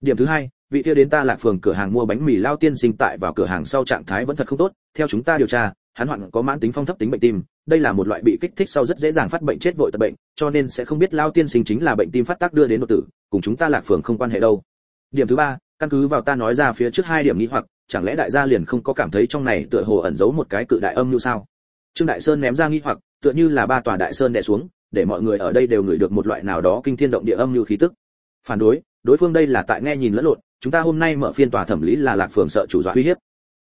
Điểm thứ hai, vị kia đến ta lạc phường cửa hàng mua bánh mì lao tiên sinh tại vào cửa hàng sau trạng thái vẫn thật không tốt, theo chúng ta điều tra, hắn hoạn có mãn tính phong thấp tính bệnh tim, đây là một loại bị kích thích sau rất dễ dàng phát bệnh chết vội tật bệnh, cho nên sẽ không biết lao tiên sinh chính là bệnh tim phát tác đưa đến đột tử, cùng chúng ta lạc phường không quan hệ đâu. Điểm thứ ba, căn cứ vào ta nói ra phía trước hai điểm nghĩ hoặc, chẳng lẽ đại gia liền không có cảm thấy trong này tựa hồ ẩn giấu một cái cự đại âm như sao? Trương đại sơn ném ra nghi hoặc, tựa như là ba tòa đại sơn đè xuống để mọi người ở đây đều ngửi được một loại nào đó kinh thiên động địa âm như khí tức. Phản đối đối phương đây là tại nghe nhìn lẫn lộn, chúng ta hôm nay mở phiên tòa thẩm lý là lạc phường sợ chủ dọa uy hiếp.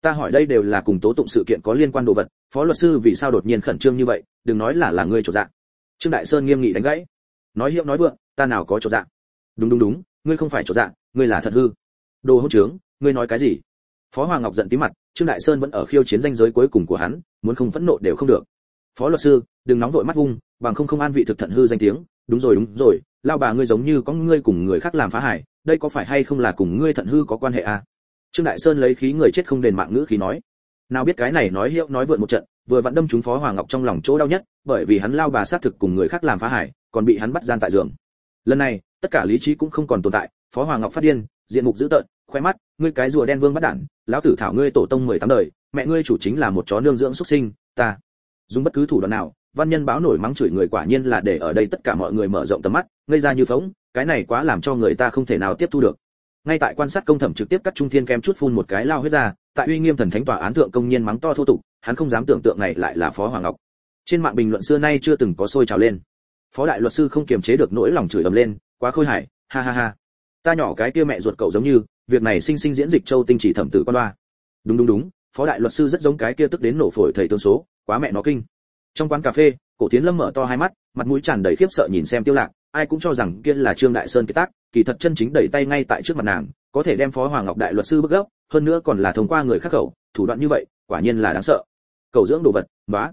Ta hỏi đây đều là cùng tố tụng sự kiện có liên quan đồ vật, phó luật sư vì sao đột nhiên khẩn trương như vậy, đừng nói là là ngươi trột dạng. Trương đại sơn nghiêm nghị đánh gãy. Nói hiệu nói vượng, ta nào có trột dạng. Đúng đúng đúng, ngươi không phải trột dạng, ngươi là thật hư. Đồ hỗn trướng, ngươi nói cái gì? Phó hoàng ngọc giận tí mặt, trương đại sơn vẫn ở khiêu chiến danh giới cuối cùng của hắn, muốn không phẫn nộ đều không được phó luật sư, đừng nóng vội mắt vung, bằng không không an vị thực thận hư danh tiếng. Đúng rồi đúng rồi, lao bà ngươi giống như có ngươi cùng người khác làm phá hải đây có phải hay không là cùng ngươi thận hư có quan hệ à? Trương đại sơn lấy khí người chết không đền mạng ngữ khí nói. Nào biết cái này nói hiệu, nói vượn một trận, vừa vặn đâm trúng phó hoàng ngọc trong lòng chỗ đau nhất, bởi vì hắn lao bà sát thực cùng người khác làm phá hải còn bị hắn bắt gian tại giường. Lần này, tất cả lý trí cũng không còn tồn tại, phó hoàng ngọc phát điên, diện mục dữ tợn, khoe mắt, ngươi cái rùa đen vương bắt đản, lão tử thảo ngươi tổ tông mười tám đời, mẹ ngươi chủ chính là một chó nương dưỡng xuất sinh, ta dùng bất cứ thủ đoạn nào, văn nhân báo nổi mắng chửi người quả nhiên là để ở đây tất cả mọi người mở rộng tầm mắt, ngây ra như phóng cái này quá làm cho người ta không thể nào tiếp thu được. Ngay tại quan sát công thẩm trực tiếp cắt trung thiên kem chút phun một cái lao huyết ra, tại uy nghiêm thần thánh tòa án thượng công nhiên mắng to thô tục, hắn không dám tưởng tượng này lại là phó hoàng ngọc. Trên mạng bình luận xưa nay chưa từng có sôi trào lên. Phó đại luật sư không kiềm chế được nỗi lòng chửi ầm lên, quá khôi hài, ha ha ha. Ta nhỏ cái kia mẹ ruột cậu giống như, việc này sinh sinh diễn dịch châu tinh chỉ thẩm tử quan loa. đúng đúng đúng, phó đại luật sư rất giống cái kia tức đến nổ phổi thầy tương số quá mẹ nó kinh. Trong quán cà phê, cổ tiến lâm mở to hai mắt, mặt mũi tràn đầy khiếp sợ nhìn xem tiêu lạc. Ai cũng cho rằng kia là trương đại sơn cái tác, kỳ thật chân chính đẩy tay ngay tại trước mặt nàng, có thể đem phó hoàng ngọc đại luật sư bức gốc, hơn nữa còn là thông qua người khác khẩu, thủ đoạn như vậy, quả nhiên là đáng sợ. Cầu dưỡng đồ vật, bá.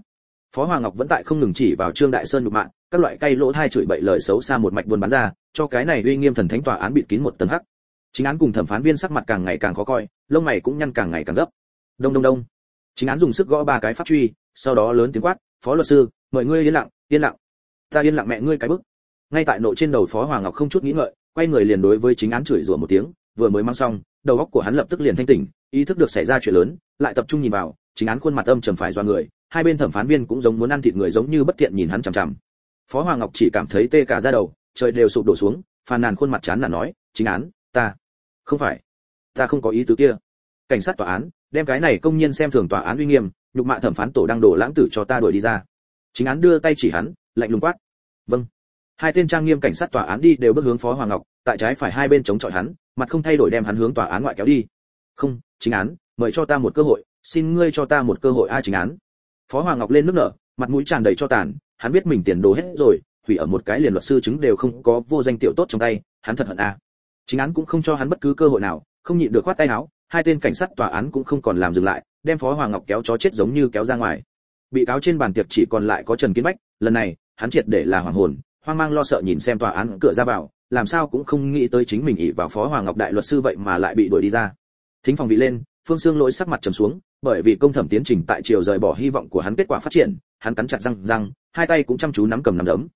Phó hoàng ngọc vẫn tại không ngừng chỉ vào trương đại sơn nhục mạng các loại cây lỗ thai chửi bậy lời xấu xa một mạch buôn bán ra, cho cái này uy nghiêm thần thánh tòa án bịt kín một tầng hắc. Chính án cùng thẩm phán viên sắc mặt càng ngày càng khó coi, lông mày cũng nhăn càng ngày càng gấp. Đông đông đông chính án dùng sức gõ ba cái pháp truy, sau đó lớn tiếng quát, phó luật sư, mời ngươi yên lặng yên lặng. Ta yên lặng mẹ ngươi cái bức. Ngay tại nội trên đầu phó hoàng ngọc không chút nghĩ ngợi, quay người liền đối với chính án chửi rủa một tiếng, vừa mới mang xong, đầu óc của hắn lập tức liền thanh tỉnh, ý thức được xảy ra chuyện lớn, lại tập trung nhìn vào, chính án khuôn mặt âm trầm phải do người, hai bên thẩm phán viên cũng giống muốn ăn thịt người giống như bất thiện nhìn hắn chằm chằm. Phó hoàng ngọc chỉ cảm thấy tê cả da đầu, trời đều sụp đổ xuống, phàn nàn khuôn mặt chán là nói, chính án, ta, không phải, ta không có ý tứ kia. Cảnh sát tòa án đem cái này công nhiên xem thường tòa án uy nghiêm, nhục mạ thẩm phán tổ đang đổ lãng tử cho ta đuổi đi ra. Chính án đưa tay chỉ hắn, lạnh lùng quát. Vâng. Hai tên trang nghiêm cảnh sát tòa án đi đều bước hướng phó hoàng ngọc, tại trái phải hai bên chống chọi hắn, mặt không thay đổi đem hắn hướng tòa án ngoại kéo đi. Không, chính án, mời cho ta một cơ hội, xin ngươi cho ta một cơ hội ai chính án. Phó hoàng ngọc lên nước nở, mặt mũi tràn đầy cho tàn, hắn biết mình tiền đồ hết rồi, hủy ở một cái liền luật sư chứng đều không có vô danh tiểu tốt trong tay, hắn thật hận a. Chính án cũng không cho hắn bất cứ cơ hội nào, không nhịn được khoát tay áo hai tên cảnh sát tòa án cũng không còn làm dừng lại, đem phó hoàng ngọc kéo chó chết giống như kéo ra ngoài. Bị cáo trên bàn tiệc chỉ còn lại có trần kiến bách, lần này, hắn triệt để là hoàng hồn, hoang mang lo sợ nhìn xem tòa án cửa ra vào, làm sao cũng không nghĩ tới chính mình ỷ vào phó hoàng ngọc đại luật sư vậy mà lại bị đuổi đi ra. Thính phòng bị lên, phương xương lỗi sắc mặt trầm xuống, bởi vì công thẩm tiến trình tại chiều rời bỏ hy vọng của hắn kết quả phát triển, hắn cắn chặt răng răng, hai tay cũng chăm chú nắm cầm nắm đấm.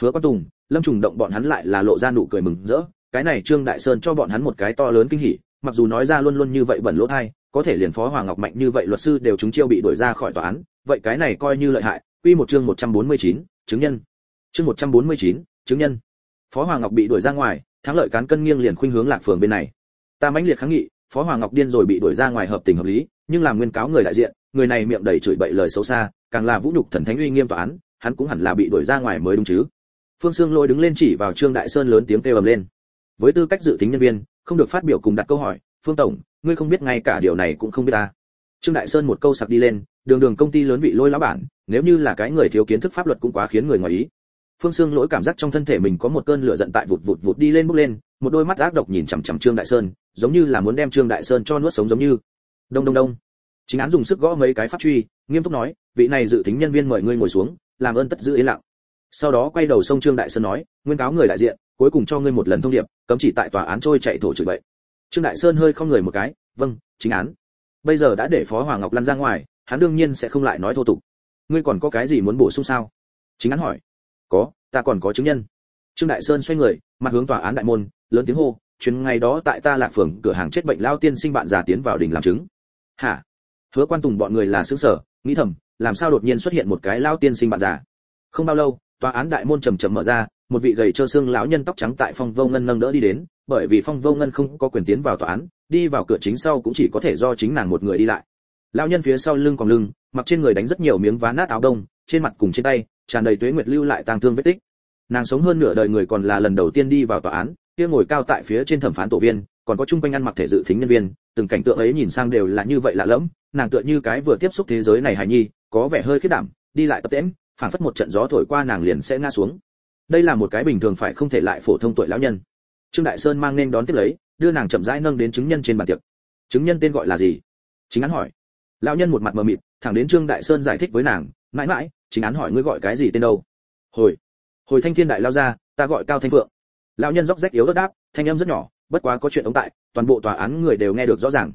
Hứa quan tùng, lâm trùng động bọn hắn lại là lộ ra nụ cười mừng rỡ, cái này trương đại sơn cho bọn hắn một cái to lớn kinh hỉ mặc dù nói ra luôn luôn như vậy bẩn lỗ thai có thể liền phó hoàng ngọc mạnh như vậy luật sư đều chúng chiêu bị đuổi ra khỏi tòa án vậy cái này coi như lợi hại. Quy một chương 149, chứng nhân. Chương 149, chứng nhân. Phó hoàng ngọc bị đuổi ra ngoài thắng lợi cán cân nghiêng liền khuynh hướng lạc phường bên này. Ta mãnh liệt kháng nghị phó hoàng ngọc điên rồi bị đuổi ra ngoài hợp tình hợp lý nhưng làm nguyên cáo người đại diện người này miệng đầy chửi bậy lời xấu xa càng là vũ nhục thần thánh uy nghiêm tòa án hắn cũng hẳn là bị đuổi ra ngoài mới đúng chứ. Phương sương lôi đứng lên chỉ vào trương đại sơn lớn tiếng kêu ầm lên với tư cách dự tính nhân viên, không được phát biểu cùng đặt câu hỏi, phương tổng, ngươi không biết ngay cả điều này cũng không biết ta. Trương đại sơn một câu sặc đi lên, đường đường công ty lớn vị lôi lão bản, nếu như là cái người thiếu kiến thức pháp luật cũng quá khiến người ngoài ý. Phương xương lỗi cảm giác trong thân thể mình có một cơn lửa giận tại vụt vụt vụt đi lên bốc lên, một đôi mắt ác độc nhìn chằm chằm trương đại sơn, giống như là muốn đem trương đại sơn cho nuốt sống giống như. Đông đông đông. Chính án dùng sức gõ mấy cái pháp truy, nghiêm túc nói, vị này dự tính nhân viên mời ngươi ngồi xuống, làm ơn tất giữ yên lặng. Sau đó quay đầu sông trương đại sơn nói, nguyên cáo người đại diện, cuối cùng cho ngươi một lần thông điệp cấm chỉ tại tòa án trôi chạy thổ chửi bậy. Trương đại sơn hơi không người một cái vâng chính án. Bây giờ đã để phó hoàng ngọc lăn ra ngoài, hắn đương nhiên sẽ không lại nói thô tục. Ngươi còn có cái gì muốn bổ sung sao? Chính án hỏi. Có, ta còn có chứng nhân. Trương đại sơn xoay người, mặt hướng tòa án đại môn, lớn tiếng hô, chuyến ngày đó tại ta lạc phường, cửa hàng chết bệnh lao tiên sinh bạn già tiến vào đình làm chứng. Hả? Hứa quan tùng bọn người là xứ sở nghĩ thầm, làm sao đột nhiên xuất hiện một cái lao tiên sinh bạn già? Không bao lâu, tòa án đại môn trầm chậm mở ra một vị gầy trơ xương lão nhân tóc trắng tại phong vô ngân nâng đỡ đi đến, bởi vì phong vô ngân không có quyền tiến vào tòa án, đi vào cửa chính sau cũng chỉ có thể do chính nàng một người đi lại. Lão nhân phía sau lưng còn lưng, mặc trên người đánh rất nhiều miếng vá nát áo đông, trên mặt cùng trên tay, tràn đầy tuế nguyệt lưu lại tang thương vết tích. Nàng sống hơn nửa đời người còn là lần đầu tiên đi vào tòa án, kia ngồi cao tại phía trên thẩm phán tổ viên, còn có chung quanh ăn mặc thể dự thính nhân viên, từng cảnh tượng ấy nhìn sang đều là như vậy lạ lẫm, nàng tựa như cái vừa tiếp xúc thế giới này hài nhi, có vẻ hơi khiết đảm, đi lại tập tễm phảng phất một trận gió thổi qua nàng liền sẽ ngã xuống đây là một cái bình thường phải không thể lại phổ thông tuổi lão nhân. Trương đại sơn mang nên đón tiếp lấy, đưa nàng chậm rãi nâng đến chứng nhân trên bàn tiệc. Chứng nhân tên gọi là gì? Chính án hỏi. Lão nhân một mặt mờ mịt, thẳng đến trương đại sơn giải thích với nàng, mãi mãi, chính án hỏi ngươi gọi cái gì tên đâu? Hồi hồi thanh thiên đại lao ra, ta gọi cao thanh phượng. Lão nhân róc rách yếu đất đáp, thanh âm rất nhỏ, bất quá có chuyện ống tại, toàn bộ tòa án người đều nghe được rõ ràng.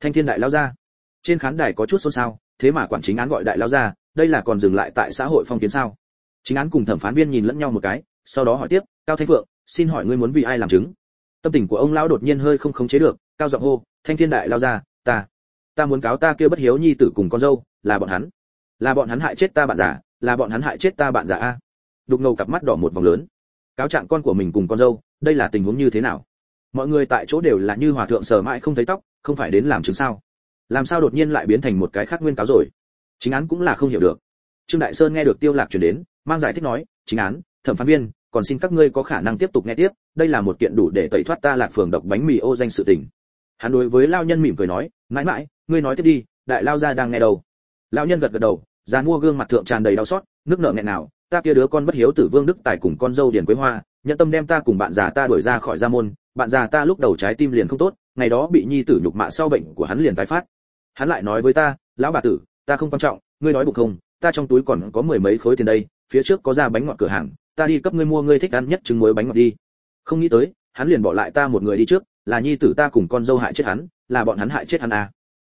Thanh thiên đại lao ra. Trên khán đài có chút xôn xao, thế mà quản chính án gọi đại lao ra, đây là còn dừng lại tại xã hội phong kiến sao? Chính án cùng thẩm phán viên nhìn lẫn nhau một cái, sau đó hỏi tiếp, cao thanh phượng, xin hỏi ngươi muốn vì ai làm chứng? Tâm tình của ông lão đột nhiên hơi không khống chế được, cao giọng hô, thanh thiên đại lao ra, ta ta muốn cáo ta kia bất hiếu nhi tử cùng con dâu, là bọn hắn. Là bọn hắn hại chết ta bạn già, là bọn hắn hại chết ta bạn già a. Đục ngầu cặp mắt đỏ một vòng lớn. Cáo trạng con của mình cùng con dâu, đây là tình huống như thế nào? Mọi người tại chỗ đều là như hòa thượng sờ mãi không thấy tóc, không phải đến làm chứng sao? Làm sao đột nhiên lại biến thành một cái khác nguyên cáo rồi? Chính án cũng là không hiểu được. Trương đại sơn nghe được tiêu lạc truyền đến mang giải thích nói, chính án, thẩm phán viên, còn xin các ngươi có khả năng tiếp tục nghe tiếp, đây là một kiện đủ để tẩy thoát ta lạc phường độc bánh mì ô danh sự tình. Hắn đối với lao nhân mỉm cười nói, mãi mãi, ngươi nói tiếp đi, đại lao gia đang nghe đâu? Lao nhân gật gật đầu già mua gương mặt thượng tràn đầy đau xót, nước nợ nghẹn nào, ta kia đứa con bất hiếu tử vương đức tài cùng con dâu điền quế hoa nhận tâm đem ta cùng bạn già ta đuổi ra khỏi gia môn, bạn già ta lúc đầu trái tim liền không tốt, ngày đó bị nhi tử nhục mạ sau bệnh của hắn liền tái phát. Hắn lại nói với ta, lão bà tử, ta không quan trọng, ngươi nói bụng không, ta trong túi còn có mười mấy khối tiền đây phía trước có ra bánh ngọt cửa hàng, ta đi cấp ngươi mua, ngươi thích ăn nhất trứng muối bánh ngọt đi. Không nghĩ tới, hắn liền bỏ lại ta một người đi trước, là nhi tử ta cùng con dâu hại chết hắn, là bọn hắn hại chết hắn à.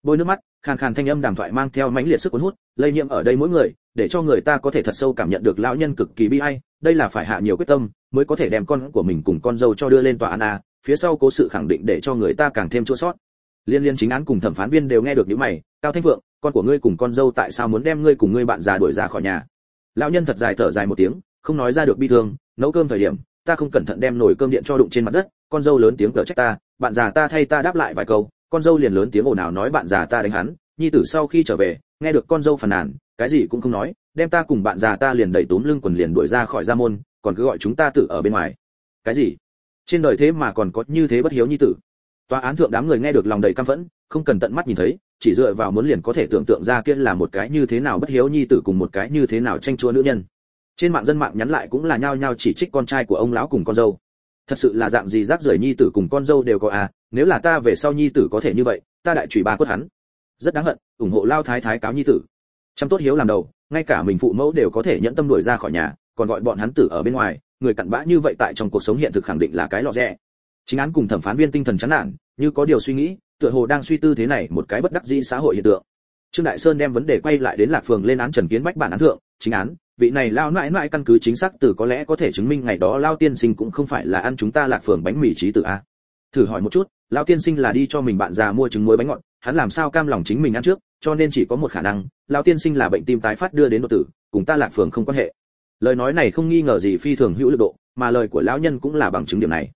Bôi nước mắt, khàn khàn thanh âm đàm thoại mang theo mãnh liệt sức cuốn hút, lây nhiễm ở đây mỗi người, để cho người ta có thể thật sâu cảm nhận được lão nhân cực kỳ bi ai, đây là phải hạ nhiều quyết tâm, mới có thể đem con của mình cùng con dâu cho đưa lên tòa án à phía sau cố sự khẳng định để cho người ta càng thêm chua sót. Liên liên chính án cùng thẩm phán viên đều nghe được những mày, cao thanh vượng con của ngươi cùng con dâu tại sao muốn đem ngươi cùng ngươi bạn già đuổi ra khỏi nhà? Lão nhân thật dài thở dài một tiếng, không nói ra được bi thương, nấu cơm thời điểm, ta không cẩn thận đem nồi cơm điện cho đụng trên mặt đất, con dâu lớn tiếng cở trách ta, bạn già ta thay ta đáp lại vài câu, con dâu liền lớn tiếng ồn ào nói bạn già ta đánh hắn, nhi tử sau khi trở về, nghe được con dâu phàn nàn, cái gì cũng không nói, đem ta cùng bạn già ta liền đẩy túm lưng quần liền đuổi ra khỏi gia môn, còn cứ gọi chúng ta tự ở bên ngoài. Cái gì? Trên đời thế mà còn có như thế bất hiếu nhi tử. Tòa án thượng đám người nghe được lòng đầy căm phẫn, không cần tận mắt nhìn thấy chỉ dựa vào muốn liền có thể tưởng tượng ra kia là một cái như thế nào bất hiếu nhi tử cùng một cái như thế nào tranh chúa nữ nhân. Trên mạng dân mạng nhắn lại cũng là nhao nhao chỉ trích con trai của ông lão cùng con dâu. Thật sự là dạng gì rác rưởi nhi tử cùng con dâu đều có à nếu là ta về sau nhi tử có thể như vậy, ta đại chửi ba quất hắn. Rất đáng hận, ủng hộ lao thái thái cáo nhi tử. Chăm tốt hiếu làm đầu, ngay cả mình phụ mẫu đều có thể nhẫn tâm đuổi ra khỏi nhà, còn gọi bọn hắn tử ở bên ngoài, người cặn bã như vậy tại trong cuộc sống hiện thực khẳng định là cái lọ rẽ chính án cùng thẩm phán viên tinh thần chán nản, như có điều suy nghĩ tựa hồ đang suy tư thế này một cái bất đắc dĩ xã hội hiện tượng. Trương đại sơn đem vấn đề quay lại đến lạc phường lên án trần kiến bách bản án thượng, chính án, vị này lao mãi mãi căn cứ chính xác từ có lẽ có thể chứng minh ngày đó lao tiên sinh cũng không phải là ăn chúng ta lạc phường bánh mì trí tử a. Thử hỏi một chút, lao tiên sinh là đi cho mình bạn già mua trứng muối bánh ngọt, hắn làm sao cam lòng chính mình ăn trước, cho nên chỉ có một khả năng, lao tiên sinh là bệnh tim tái phát đưa đến độ tử, cùng ta lạc phường không quan hệ. Lời nói này không nghi ngờ gì phi thường hữu lực độ, mà lời của lão nhân cũng là bằng chứng điểm này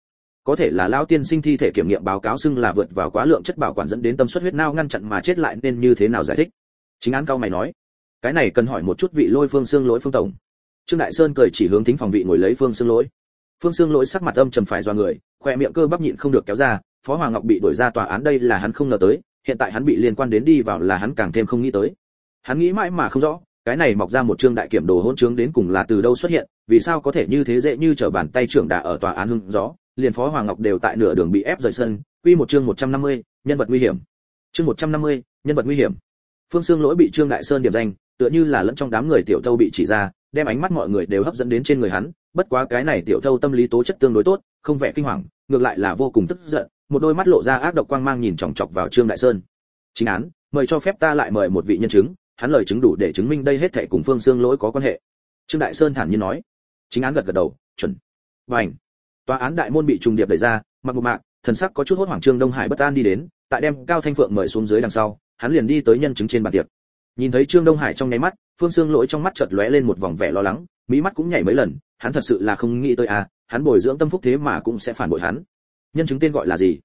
có thể là lão tiên sinh thi thể kiểm nghiệm báo cáo xưng là vượt vào quá lượng chất bảo quản dẫn đến tâm suất huyết nao ngăn chặn mà chết lại nên như thế nào giải thích? Chính án cao mày nói, cái này cần hỏi một chút vị lôi phương xương lỗi phương tổng. Trương đại sơn cười chỉ hướng thính phòng vị ngồi lấy phương xương lỗi. Phương xương lỗi sắc mặt âm trầm phải do người, khoe miệng cơ bắp nhịn không được kéo ra, phó hoàng ngọc bị đuổi ra tòa án đây là hắn không ngờ tới, hiện tại hắn bị liên quan đến đi vào là hắn càng thêm không nghĩ tới. Hắn nghĩ mãi mà không rõ, cái này mọc ra một trương đại kiểm đồ hỗn trướng đến cùng là từ đâu xuất hiện, vì sao có thể như thế dễ như trở bàn tay trưởng đà ở tòa án hưng gió liền phó hoàng ngọc đều tại nửa đường bị ép rời sân quy một chương 150, nhân vật nguy hiểm. Chương 150, nhân vật nguy hiểm. Phương xương lỗi bị trương đại sơn điểm danh tựa như là lẫn trong đám người tiểu thâu bị chỉ ra đem ánh mắt mọi người đều hấp dẫn đến trên người hắn bất quá cái này tiểu thâu tâm lý tố chất tương đối tốt không vẻ kinh hoàng ngược lại là vô cùng tức giận một đôi mắt lộ ra ác độc quang mang nhìn chòng chọc vào trương đại sơn. Chính án mời cho phép ta lại mời một vị nhân chứng hắn lời chứng đủ để chứng minh đây hết thảy cùng phương xương lỗi có quan hệ. Trương đại sơn thản nhiên nói. Chính án gật gật đầu chuẩn. Vành tòa án đại môn bị trùng điệp đẩy ra, mặc một mạc, thần sắc có chút hốt hoảng trương đông hải bất an đi đến, tại đem cao thanh phượng mời xuống dưới đằng sau, hắn liền đi tới nhân chứng trên bàn tiệc. Nhìn thấy trương đông hải trong nháy mắt, phương xương lỗi trong mắt chợt lóe lên một vòng vẻ lo lắng mỹ mắt cũng nhảy mấy lần, hắn thật sự là không nghĩ tới à hắn bồi dưỡng tâm phúc thế mà cũng sẽ phản bội hắn. Nhân chứng tên gọi là gì?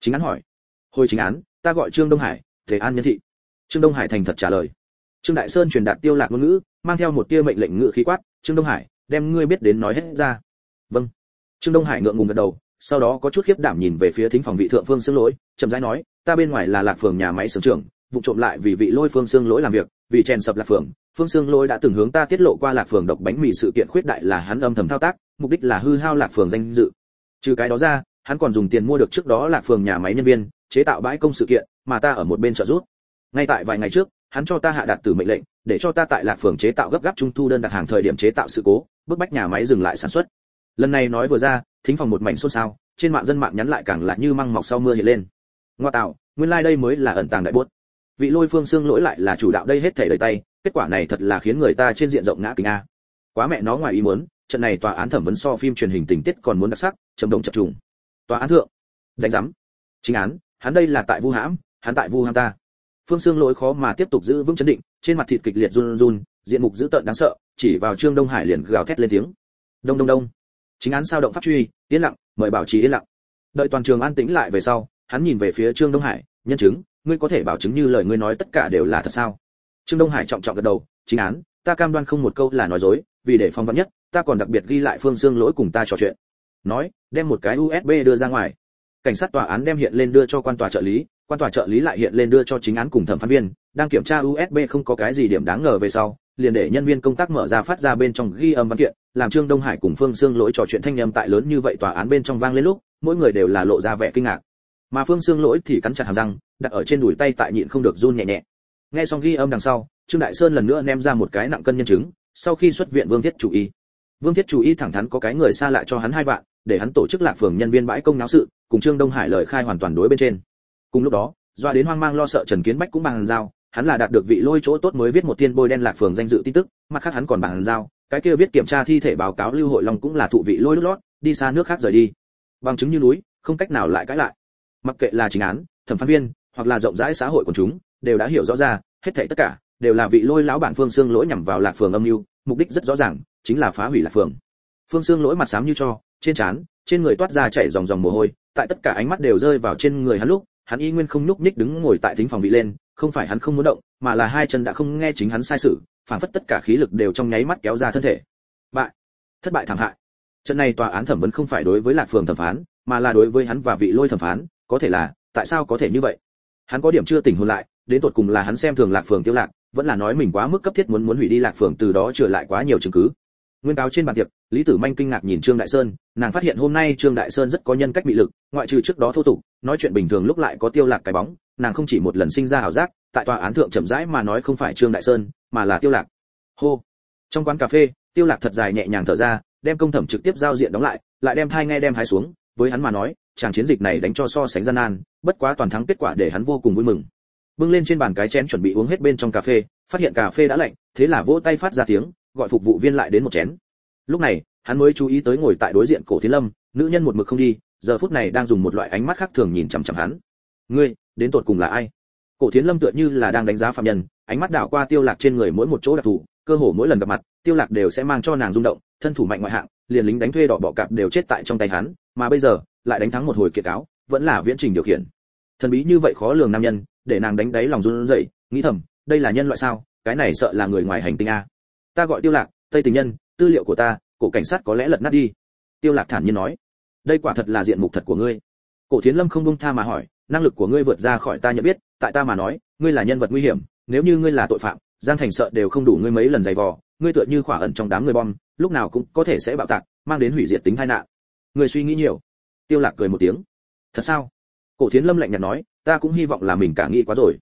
Chính án hỏi. Hồi chính án, ta gọi trương đông hải thể an nhân thị. Trương đông hải thành thật trả lời. Trương đại sơn truyền đạt tiêu lạc ngôn ngữ, mang theo một tia mệnh lệnh ngữ khí quát, trương đông hải, đem ngươi biết đến nói hết ra. Vâng trương đông hải ngượng ngùng gật đầu, sau đó có chút khiếp đảm nhìn về phía thính phòng vị thượng phương xương lỗi, chậm rãi nói, ta bên ngoài là lạc phường nhà máy sưởng trưởng, vụ trộm lại vì vị lôi phương xương lỗi làm việc, vì chèn sập lạc phường. Phương xương lỗi đã từng hướng ta tiết lộ qua lạc phường độc bánh mì sự kiện khuyết đại là hắn âm thầm thao tác, mục đích là hư hao lạc phường danh dự. Trừ cái đó ra, hắn còn dùng tiền mua được trước đó lạc phường nhà máy nhân viên, chế tạo bãi công sự kiện, mà ta ở một bên trợ giúp. Ngay tại vài ngày trước, hắn cho ta hạ đạt tử mệnh lệnh, để cho ta tại lạc phường chế tạo gấp gáp trung thu đơn đặt hàng thời điểm chế tạo sự cố, bức bách nhà máy dừng lại sản xuất lần này nói vừa ra, thính phòng một mảnh xôn xao, trên mạng dân mạng nhắn lại càng là như măng mọc sau mưa hiện lên. Ngoa tạo, nguyên lai like đây mới là ẩn tàng đại bốt. Vị lôi phương xương lỗi lại là chủ đạo đây hết thảy đời tay, kết quả này thật là khiến người ta trên diện rộng ngã kính a. Quá mẹ nó ngoài ý muốn, trận này tòa án thẩm vấn so phim truyền hình tình tiết còn muốn đặc sắc trầm động chập trùng. Tòa án thượng, đánh giám. Chính án, hắn đây là tại vu hãm, hắn tại vu hãm ta. Phương xương lỗi khó mà tiếp tục giữ vững chấn định, trên mặt thịt kịch liệt run run, diện mục dữ tợn đáng sợ, chỉ vào trương đông hải liền gào thét lên tiếng. Đông đông đông chính án sao động pháp truy, yên lặng, mời bảo trì yên lặng. Đợi toàn trường an tĩnh lại về sau, hắn nhìn về phía trương đông hải, nhân chứng, ngươi có thể bảo chứng như lời ngươi nói tất cả đều là thật sao? Trương đông hải trọng trọng gật đầu, chính án, ta cam đoan không một câu là nói dối, vì để phong vắn nhất, ta còn đặc biệt ghi lại phương xương lỗi cùng ta trò chuyện. Nói, đem một cái usb đưa ra ngoài. Cảnh sát tòa án đem hiện lên đưa cho quan tòa trợ lý, quan tòa trợ lý lại hiện lên đưa cho chính án cùng thẩm phán viên, đang kiểm tra usb không có cái gì điểm đáng ngờ về sau liền để nhân viên công tác mở ra phát ra bên trong ghi âm văn kiện, làm trương đông hải cùng phương xương lỗi trò chuyện thanh âm tại lớn như vậy tòa án bên trong vang lên lúc, mỗi người đều là lộ ra vẻ kinh ngạc. Mà phương xương lỗi thì cắn chặt hàm răng, đặt ở trên đùi tay tại nhịn không được run nhẹ nhẹ. Nghe xong ghi âm đằng sau, trương đại sơn lần nữa ném ra một cái nặng cân nhân chứng, sau khi xuất viện vương thiết chủ y. Vương thiết chủ y thẳng thắn có cái người xa lạ cho hắn hai vạn, để hắn tổ chức lạc phường nhân viên bãi công náo sự, cùng trương đông hải lời khai hoàn toàn đối bên trên. Cùng lúc đó, doa đến hoang mang lo sợ trần kiến bách cũng bằng giao hắn là đạt được vị lôi chỗ tốt mới viết một thiên bôi đen lạc phường danh dự tin tức, mặt khác hắn còn bằng giao, cái kia viết kiểm tra thi thể báo cáo lưu hội long cũng là thụ vị lôi lót, đi xa nước khác rời đi. Bằng chứng như núi, không cách nào lại cãi lại. Mặc kệ là chính án, thẩm phán viên, hoặc là rộng rãi xã hội của chúng, đều đã hiểu rõ ra, hết thảy tất cả đều là vị lôi lão bản phương xương lỗi nhằm vào lạc phường âm mưu, mục đích rất rõ ràng, chính là phá hủy lạc phường. Phương xương lỗi mặt xám như cho, trên trán, trên người toát ra chảy dòng dòng mồ hôi, tại tất cả ánh mắt đều rơi vào trên người hắn lúc hắn y nguyên không nhúc nhích đứng ngồi tại thính phòng vị lên, không phải hắn không muốn động, mà là hai chân đã không nghe chính hắn sai sự, phản phất tất cả khí lực đều trong nháy mắt kéo ra thân thể. Bại. Thất bại thảm hại. Trận này tòa án thẩm vấn không phải đối với lạc phường thẩm phán, mà là đối với hắn và vị lôi thẩm phán, có thể là, tại sao có thể như vậy? Hắn có điểm chưa tỉnh hồn lại, đến tột cùng là hắn xem thường lạc phường tiêu lạc, vẫn là nói mình quá mức cấp thiết muốn muốn hủy đi lạc phường từ đó trở lại quá nhiều chứng cứ nguyên cáo trên bàn tiệc, lý tử manh kinh ngạc nhìn trương đại sơn, nàng phát hiện hôm nay trương đại sơn rất có nhân cách bị lực, ngoại trừ trước đó thô tục, nói chuyện bình thường lúc lại có tiêu lạc cái bóng, nàng không chỉ một lần sinh ra hảo giác, tại tòa án thượng chậm rãi mà nói không phải trương đại sơn, mà là tiêu lạc. Hô. Trong quán cà phê, tiêu lạc thật dài nhẹ nhàng thở ra, đem công thẩm trực tiếp giao diện đóng lại lại đem thai nghe đem hái xuống, với hắn mà nói, chàng chiến dịch này đánh cho so sánh gian nan, bất quá toàn thắng kết quả để hắn vô cùng vui mừng. Bưng lên trên bàn cái chén chuẩn bị uống hết bên trong cà phê, phát hiện cà phê đã lạnh, thế là vỗ tay phát ra tiếng gọi phục vụ viên lại đến một chén. Lúc này, hắn mới chú ý tới ngồi tại đối diện cổ thiên lâm, nữ nhân một mực không đi, giờ phút này đang dùng một loại ánh mắt khác thường nhìn chằm chằm hắn. Ngươi, đến tột cùng là ai? Cổ Thiên lâm tựa như là đang đánh giá phạm nhân, ánh mắt đảo qua tiêu lạc trên người mỗi một chỗ đặc thù, cơ hồ mỗi lần gặp mặt, tiêu lạc đều sẽ mang cho nàng rung động, thân thủ mạnh ngoại hạng, liền lính đánh thuê đỏ bọ cạp đều chết tại trong tay hắn, mà bây giờ, lại đánh thắng một hồi kiệt cáo, vẫn là viễn trình điều khiển. Thần bí như vậy khó lường nam nhân, để nàng đánh đáy lòng run rẩy, nghĩ thầm, đây là nhân loại sao? Cái này sợ là người ngoài hành tinh a ta gọi tiêu lạc, tây tình nhân, tư liệu của ta, cổ cảnh sát có lẽ lật nát đi. Tiêu lạc thản nhiên nói, đây quả thật là diện mục thật của ngươi. Cổ thiến lâm không buông tha mà hỏi, năng lực của ngươi vượt ra khỏi ta nhận biết, tại ta mà nói, ngươi là nhân vật nguy hiểm, nếu như ngươi là tội phạm, giang thành sợ đều không đủ ngươi mấy lần giày vò, ngươi tựa như khỏa ẩn trong đám người bom, lúc nào cũng có thể sẽ bạo tạc, mang đến hủy diệt tính tai nạn. Ngươi suy nghĩ nhiều. Tiêu lạc cười một tiếng. Thật sao? Cổ thiến lâm lạnh nhạt nói, ta cũng hy vọng là mình cả nghĩ quá rồi.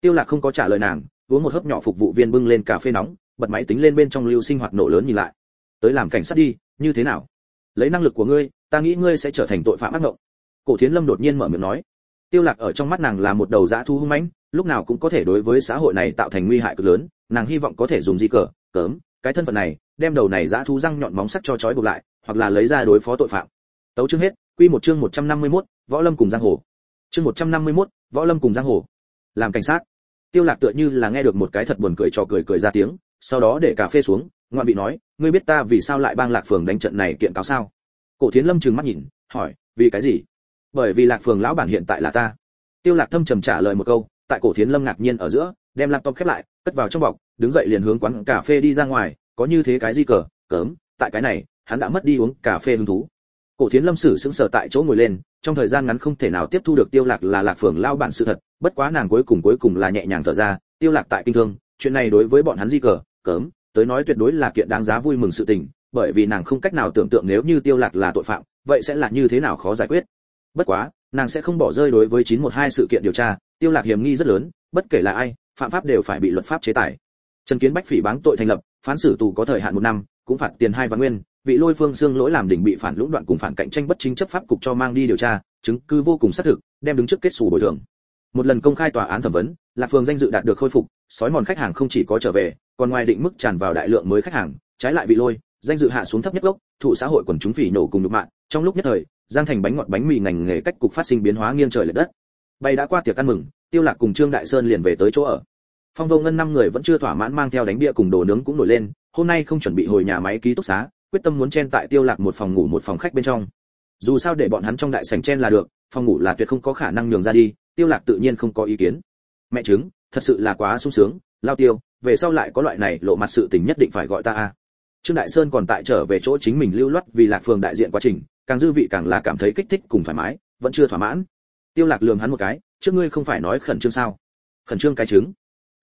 Tiêu lạc không có trả lời nàng, uống một hớp nhỏ phục vụ viên bưng lên cà phê nóng bật máy tính lên bên trong lưu sinh hoạt nổ lớn nhìn lại. Tới làm cảnh sát đi như thế nào? Lấy năng lực của ngươi ta nghĩ ngươi sẽ trở thành tội phạm ác ngộng cổ thiến lâm đột nhiên mở miệng nói. Tiêu lạc ở trong mắt nàng là một đầu dã thu hung mãnh lúc nào cũng có thể đối với xã hội này tạo thành nguy hại cực lớn nàng hy vọng có thể dùng di cờ cớm cái thân phận này đem đầu này dã thu răng nhọn móng sắt cho chói buộc lại hoặc là lấy ra đối phó tội phạm. Tấu chương hết quy một chương 151, võ lâm cùng giang hồ. Chương 151, võ lâm cùng giang hồ. Làm cảnh sát. Tiêu lạc tựa như là nghe được một cái thật buồn cười trò cười cười ra tiếng sau đó để cà phê xuống, ngoạn bị nói, ngươi biết ta vì sao lại bang lạc phường đánh trận này kiện cáo sao? Cổ thiến lâm trừng mắt nhìn, hỏi, vì cái gì? Bởi vì lạc phường lão bản hiện tại là ta. Tiêu lạc thâm trầm trả lời một câu, tại cổ thiến lâm ngạc nhiên ở giữa, đem laptop khép lại, cất vào trong bọc, đứng dậy liền hướng quán cà phê đi ra ngoài, có như thế cái gì cờ? Cớm, tại cái này, hắn đã mất đi uống cà phê hứng thú. Cổ thiến lâm sử sững sờ tại chỗ ngồi lên, trong thời gian ngắn không thể nào tiếp thu được tiêu lạc là lạc phường lao bản sự thật, bất quá nàng cuối cùng cuối cùng là nhẹ nhàng thở ra, tiêu lạc tại kinh thương, chuyện này đối với bọn hắn di cờ cấm tới nói tuyệt đối là kiện đáng giá vui mừng sự tình, bởi vì nàng không cách nào tưởng tượng nếu như tiêu lạc là tội phạm, vậy sẽ là như thế nào khó giải quyết. Bất quá, nàng sẽ không bỏ rơi đối với 912 sự kiện điều tra, tiêu lạc hiểm nghi rất lớn, bất kể là ai, phạm pháp đều phải bị luật pháp chế tài. Trần kiến bách phỉ báng tội thành lập, phán xử tù có thời hạn một năm, cũng phạt tiền hai vạn nguyên, vị lôi phương xương lỗi làm đỉnh bị phản lũng đoạn cùng phản cạnh tranh bất chính chấp pháp cục cho mang đi điều tra, chứng cứ vô cùng xác thực, đem đứng trước kết sủ bồi thường. Một lần công khai tòa án thẩm vấn, lạc phương danh dự đạt được khôi phục, sói mòn khách hàng không chỉ có trở về còn ngoài định mức tràn vào đại lượng mới khách hàng, trái lại bị lôi, danh dự hạ xuống thấp nhất gốc, thụ xã hội quần chúng phỉ nổ cùng nhục mạng trong lúc nhất thời, giang thành bánh ngọt bánh mì ngành nghề cách cục phát sinh biến hóa nghiêng trời lệch đất. Bay đã qua tiệc ăn mừng, tiêu lạc cùng trương đại sơn liền về tới chỗ ở. Phong vô ngân năm người vẫn chưa thỏa mãn mang theo đánh bia cùng đồ nướng cũng nổi lên, hôm nay không chuẩn bị hồi nhà máy ký túc xá, quyết tâm muốn chen tại tiêu lạc một phòng ngủ một phòng khách bên trong. Dù sao để bọn hắn trong đại sảnh chen là được, phòng ngủ là tuyệt không có khả năng nhường ra đi, tiêu lạc tự nhiên không có ý kiến. Mẹ chứng thật sự là quá sung sướng, lao tiêu, về sau lại có loại này lộ mặt sự tình nhất định phải gọi ta a. Trương đại sơn còn tại trở về chỗ chính mình lưu loát vì lạc phường đại diện quá trình, càng dư vị càng là cảm thấy kích thích cùng thoải mái, vẫn chưa thỏa mãn. Tiêu lạc lườm hắn một cái, trước ngươi không phải nói khẩn trương sao? Khẩn trương cái chứng.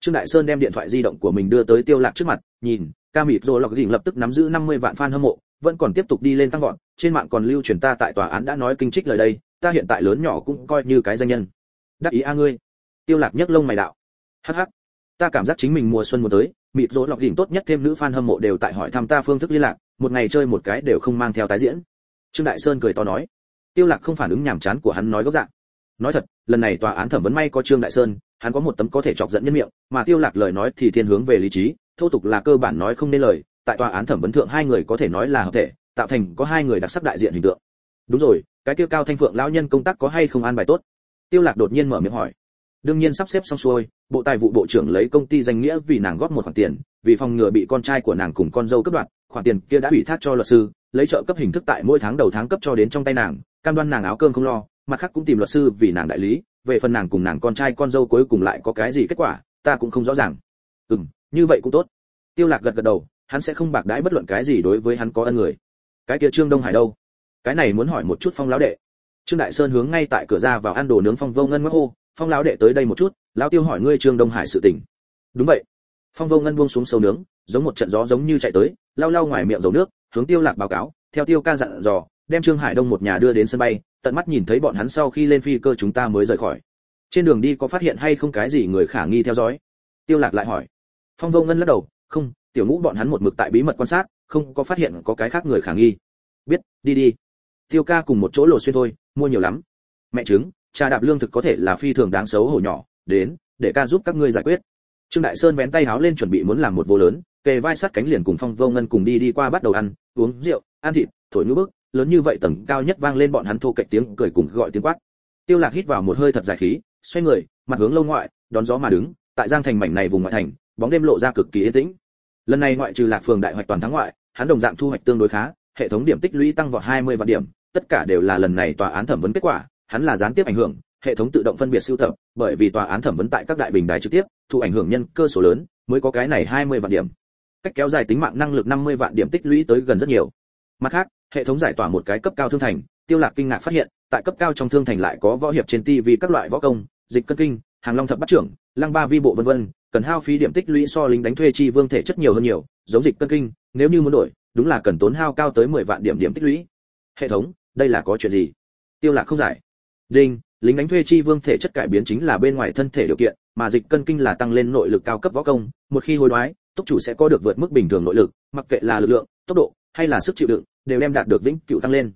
Trương đại sơn đem điện thoại di động của mình đưa tới tiêu lạc trước mặt, nhìn, ca mịt rồi lọc đỉnh lập tức nắm giữ 50 vạn fan hâm mộ, vẫn còn tiếp tục đi lên tăng vọt, trên mạng còn lưu truyền ta tại tòa án đã nói kinh trích lời đây, ta hiện tại lớn nhỏ cũng coi như cái danh nhân. Đắc ý a ngươi. Tiêu lạc nhấc lông mày đạo hắc hắc. Ta cảm giác chính mình mùa xuân muốn tới, mịt rỗ lọc đỉnh tốt nhất thêm nữ fan hâm mộ đều tại hỏi thăm ta phương thức liên lạc, một ngày chơi một cái đều không mang theo tái diễn. Trương đại sơn cười to nói. Tiêu lạc không phản ứng nhảm chán của hắn nói gốc dạng. Nói thật, lần này tòa án thẩm vấn may có trương đại sơn, hắn có một tấm có thể chọc dẫn nhân miệng, mà tiêu lạc lời nói thì thiên hướng về lý trí, thô tục là cơ bản nói không nên lời, tại tòa án thẩm vấn thượng hai người có thể nói là hợp thể, tạo thành có hai người đặc sắc đại diện hình tượng. Đúng rồi, cái tiêu cao thanh phượng lão nhân công tác có hay không an bài tốt? Tiêu lạc đột nhiên mở miệng hỏi đương nhiên sắp xếp xong xuôi bộ tài vụ bộ trưởng lấy công ty danh nghĩa vì nàng góp một khoản tiền vì phòng ngừa bị con trai của nàng cùng con dâu cướp đoạt khoản tiền kia đã ủy thác cho luật sư lấy trợ cấp hình thức tại mỗi tháng đầu tháng cấp cho đến trong tay nàng cam đoan nàng áo cơm không lo mặt khác cũng tìm luật sư vì nàng đại lý về phần nàng cùng nàng con trai con dâu cuối cùng lại có cái gì kết quả ta cũng không rõ ràng. Ừ, như vậy cũng tốt. Tiêu lạc gật gật đầu hắn sẽ không bạc đãi bất luận cái gì đối với hắn có ân người. Cái kia trương đông hải đâu? Cái này muốn hỏi một chút phong lão đệ. Trương đại sơn hướng ngay tại cửa ra vào ăn đồ nướng phong vô ngân mất hô phong lão đệ tới đây một chút, lão tiêu hỏi ngươi trương đông hải sự tình. Đúng vậy. Phong vô ngân buông xuống sâu nướng, giống một trận gió giống như chạy tới lao lao ngoài miệng dầu nước, hướng tiêu lạc báo cáo, theo tiêu ca dặn dò, đem trương hải đông một nhà đưa đến sân bay, tận mắt nhìn thấy bọn hắn sau khi lên phi cơ chúng ta mới rời khỏi. Trên đường đi có phát hiện hay không cái gì người khả nghi theo dõi? Tiêu lạc lại hỏi. Phong vô ngân lắc đầu, không, tiểu ngũ bọn hắn một mực tại bí mật quan sát, không có phát hiện có cái khác người khả nghi. Biết, đi đi. Tiêu ca cùng một chỗ lột xuyên thôi, mua nhiều lắm. Mẹ trứng trà đạp lương thực có thể là phi thường đáng xấu hổ nhỏ, đến, để ca giúp các ngươi giải quyết. Trương đại sơn vén tay háo lên chuẩn bị muốn làm một vô lớn, kề vai sát cánh liền cùng phong vô ngân cùng đi đi qua bắt đầu ăn, uống rượu, ăn thịt, thổi ngữ bức, lớn như vậy tầng cao nhất vang lên bọn hắn thô cạnh tiếng cười cùng gọi tiếng quát. Tiêu lạc hít vào một hơi thật dài khí, xoay người, mặt hướng lâu ngoại, đón gió mà đứng, tại giang thành mảnh này vùng ngoại thành, bóng đêm lộ ra cực kỳ yên tĩnh. Lần này ngoại trừ lạc phường đại hoạch toàn thắng ngoại, hắn đồng dạng thu hoạch tương đối khá, hệ thống điểm tích lũy tăng vọt 20 vạn điểm, tất cả đều là lần này tòa án thẩm vấn kết quả hắn là gián tiếp ảnh hưởng, hệ thống tự động phân biệt siêu tập, bởi vì tòa án thẩm vấn tại các đại bình đài trực tiếp thụ ảnh hưởng nhân cơ số lớn, mới có cái này 20 vạn điểm. Cách kéo dài tính mạng năng lực 50 vạn điểm tích lũy tới gần rất nhiều. Mặt khác, hệ thống giải tỏa một cái cấp cao thương thành, tiêu lạc kinh ngạc phát hiện, tại cấp cao trong thương thành lại có võ hiệp trên TV các loại võ công, dịch cân kinh, hàng long thập bắt trưởng, lăng ba vi bộ vân vân, cần hao phí điểm tích lũy so lính đánh thuê chi vương thể chất nhiều hơn nhiều, giống dịch cân kinh, nếu như muốn đổi, đúng là cần tốn hao cao tới 10 vạn điểm điểm tích lũy. Hệ thống, đây là có chuyện gì? Tiêu lạc không giải đinh, lính đánh thuê chi vương thể chất cải biến chính là bên ngoài thân thể điều kiện, mà dịch cân kinh là tăng lên nội lực cao cấp võ công, một khi hối đoái túc chủ sẽ có được vượt mức bình thường nội lực, mặc kệ là lực lượng, tốc độ, hay là sức chịu đựng, đều đem đạt được vĩnh cửu tăng lên.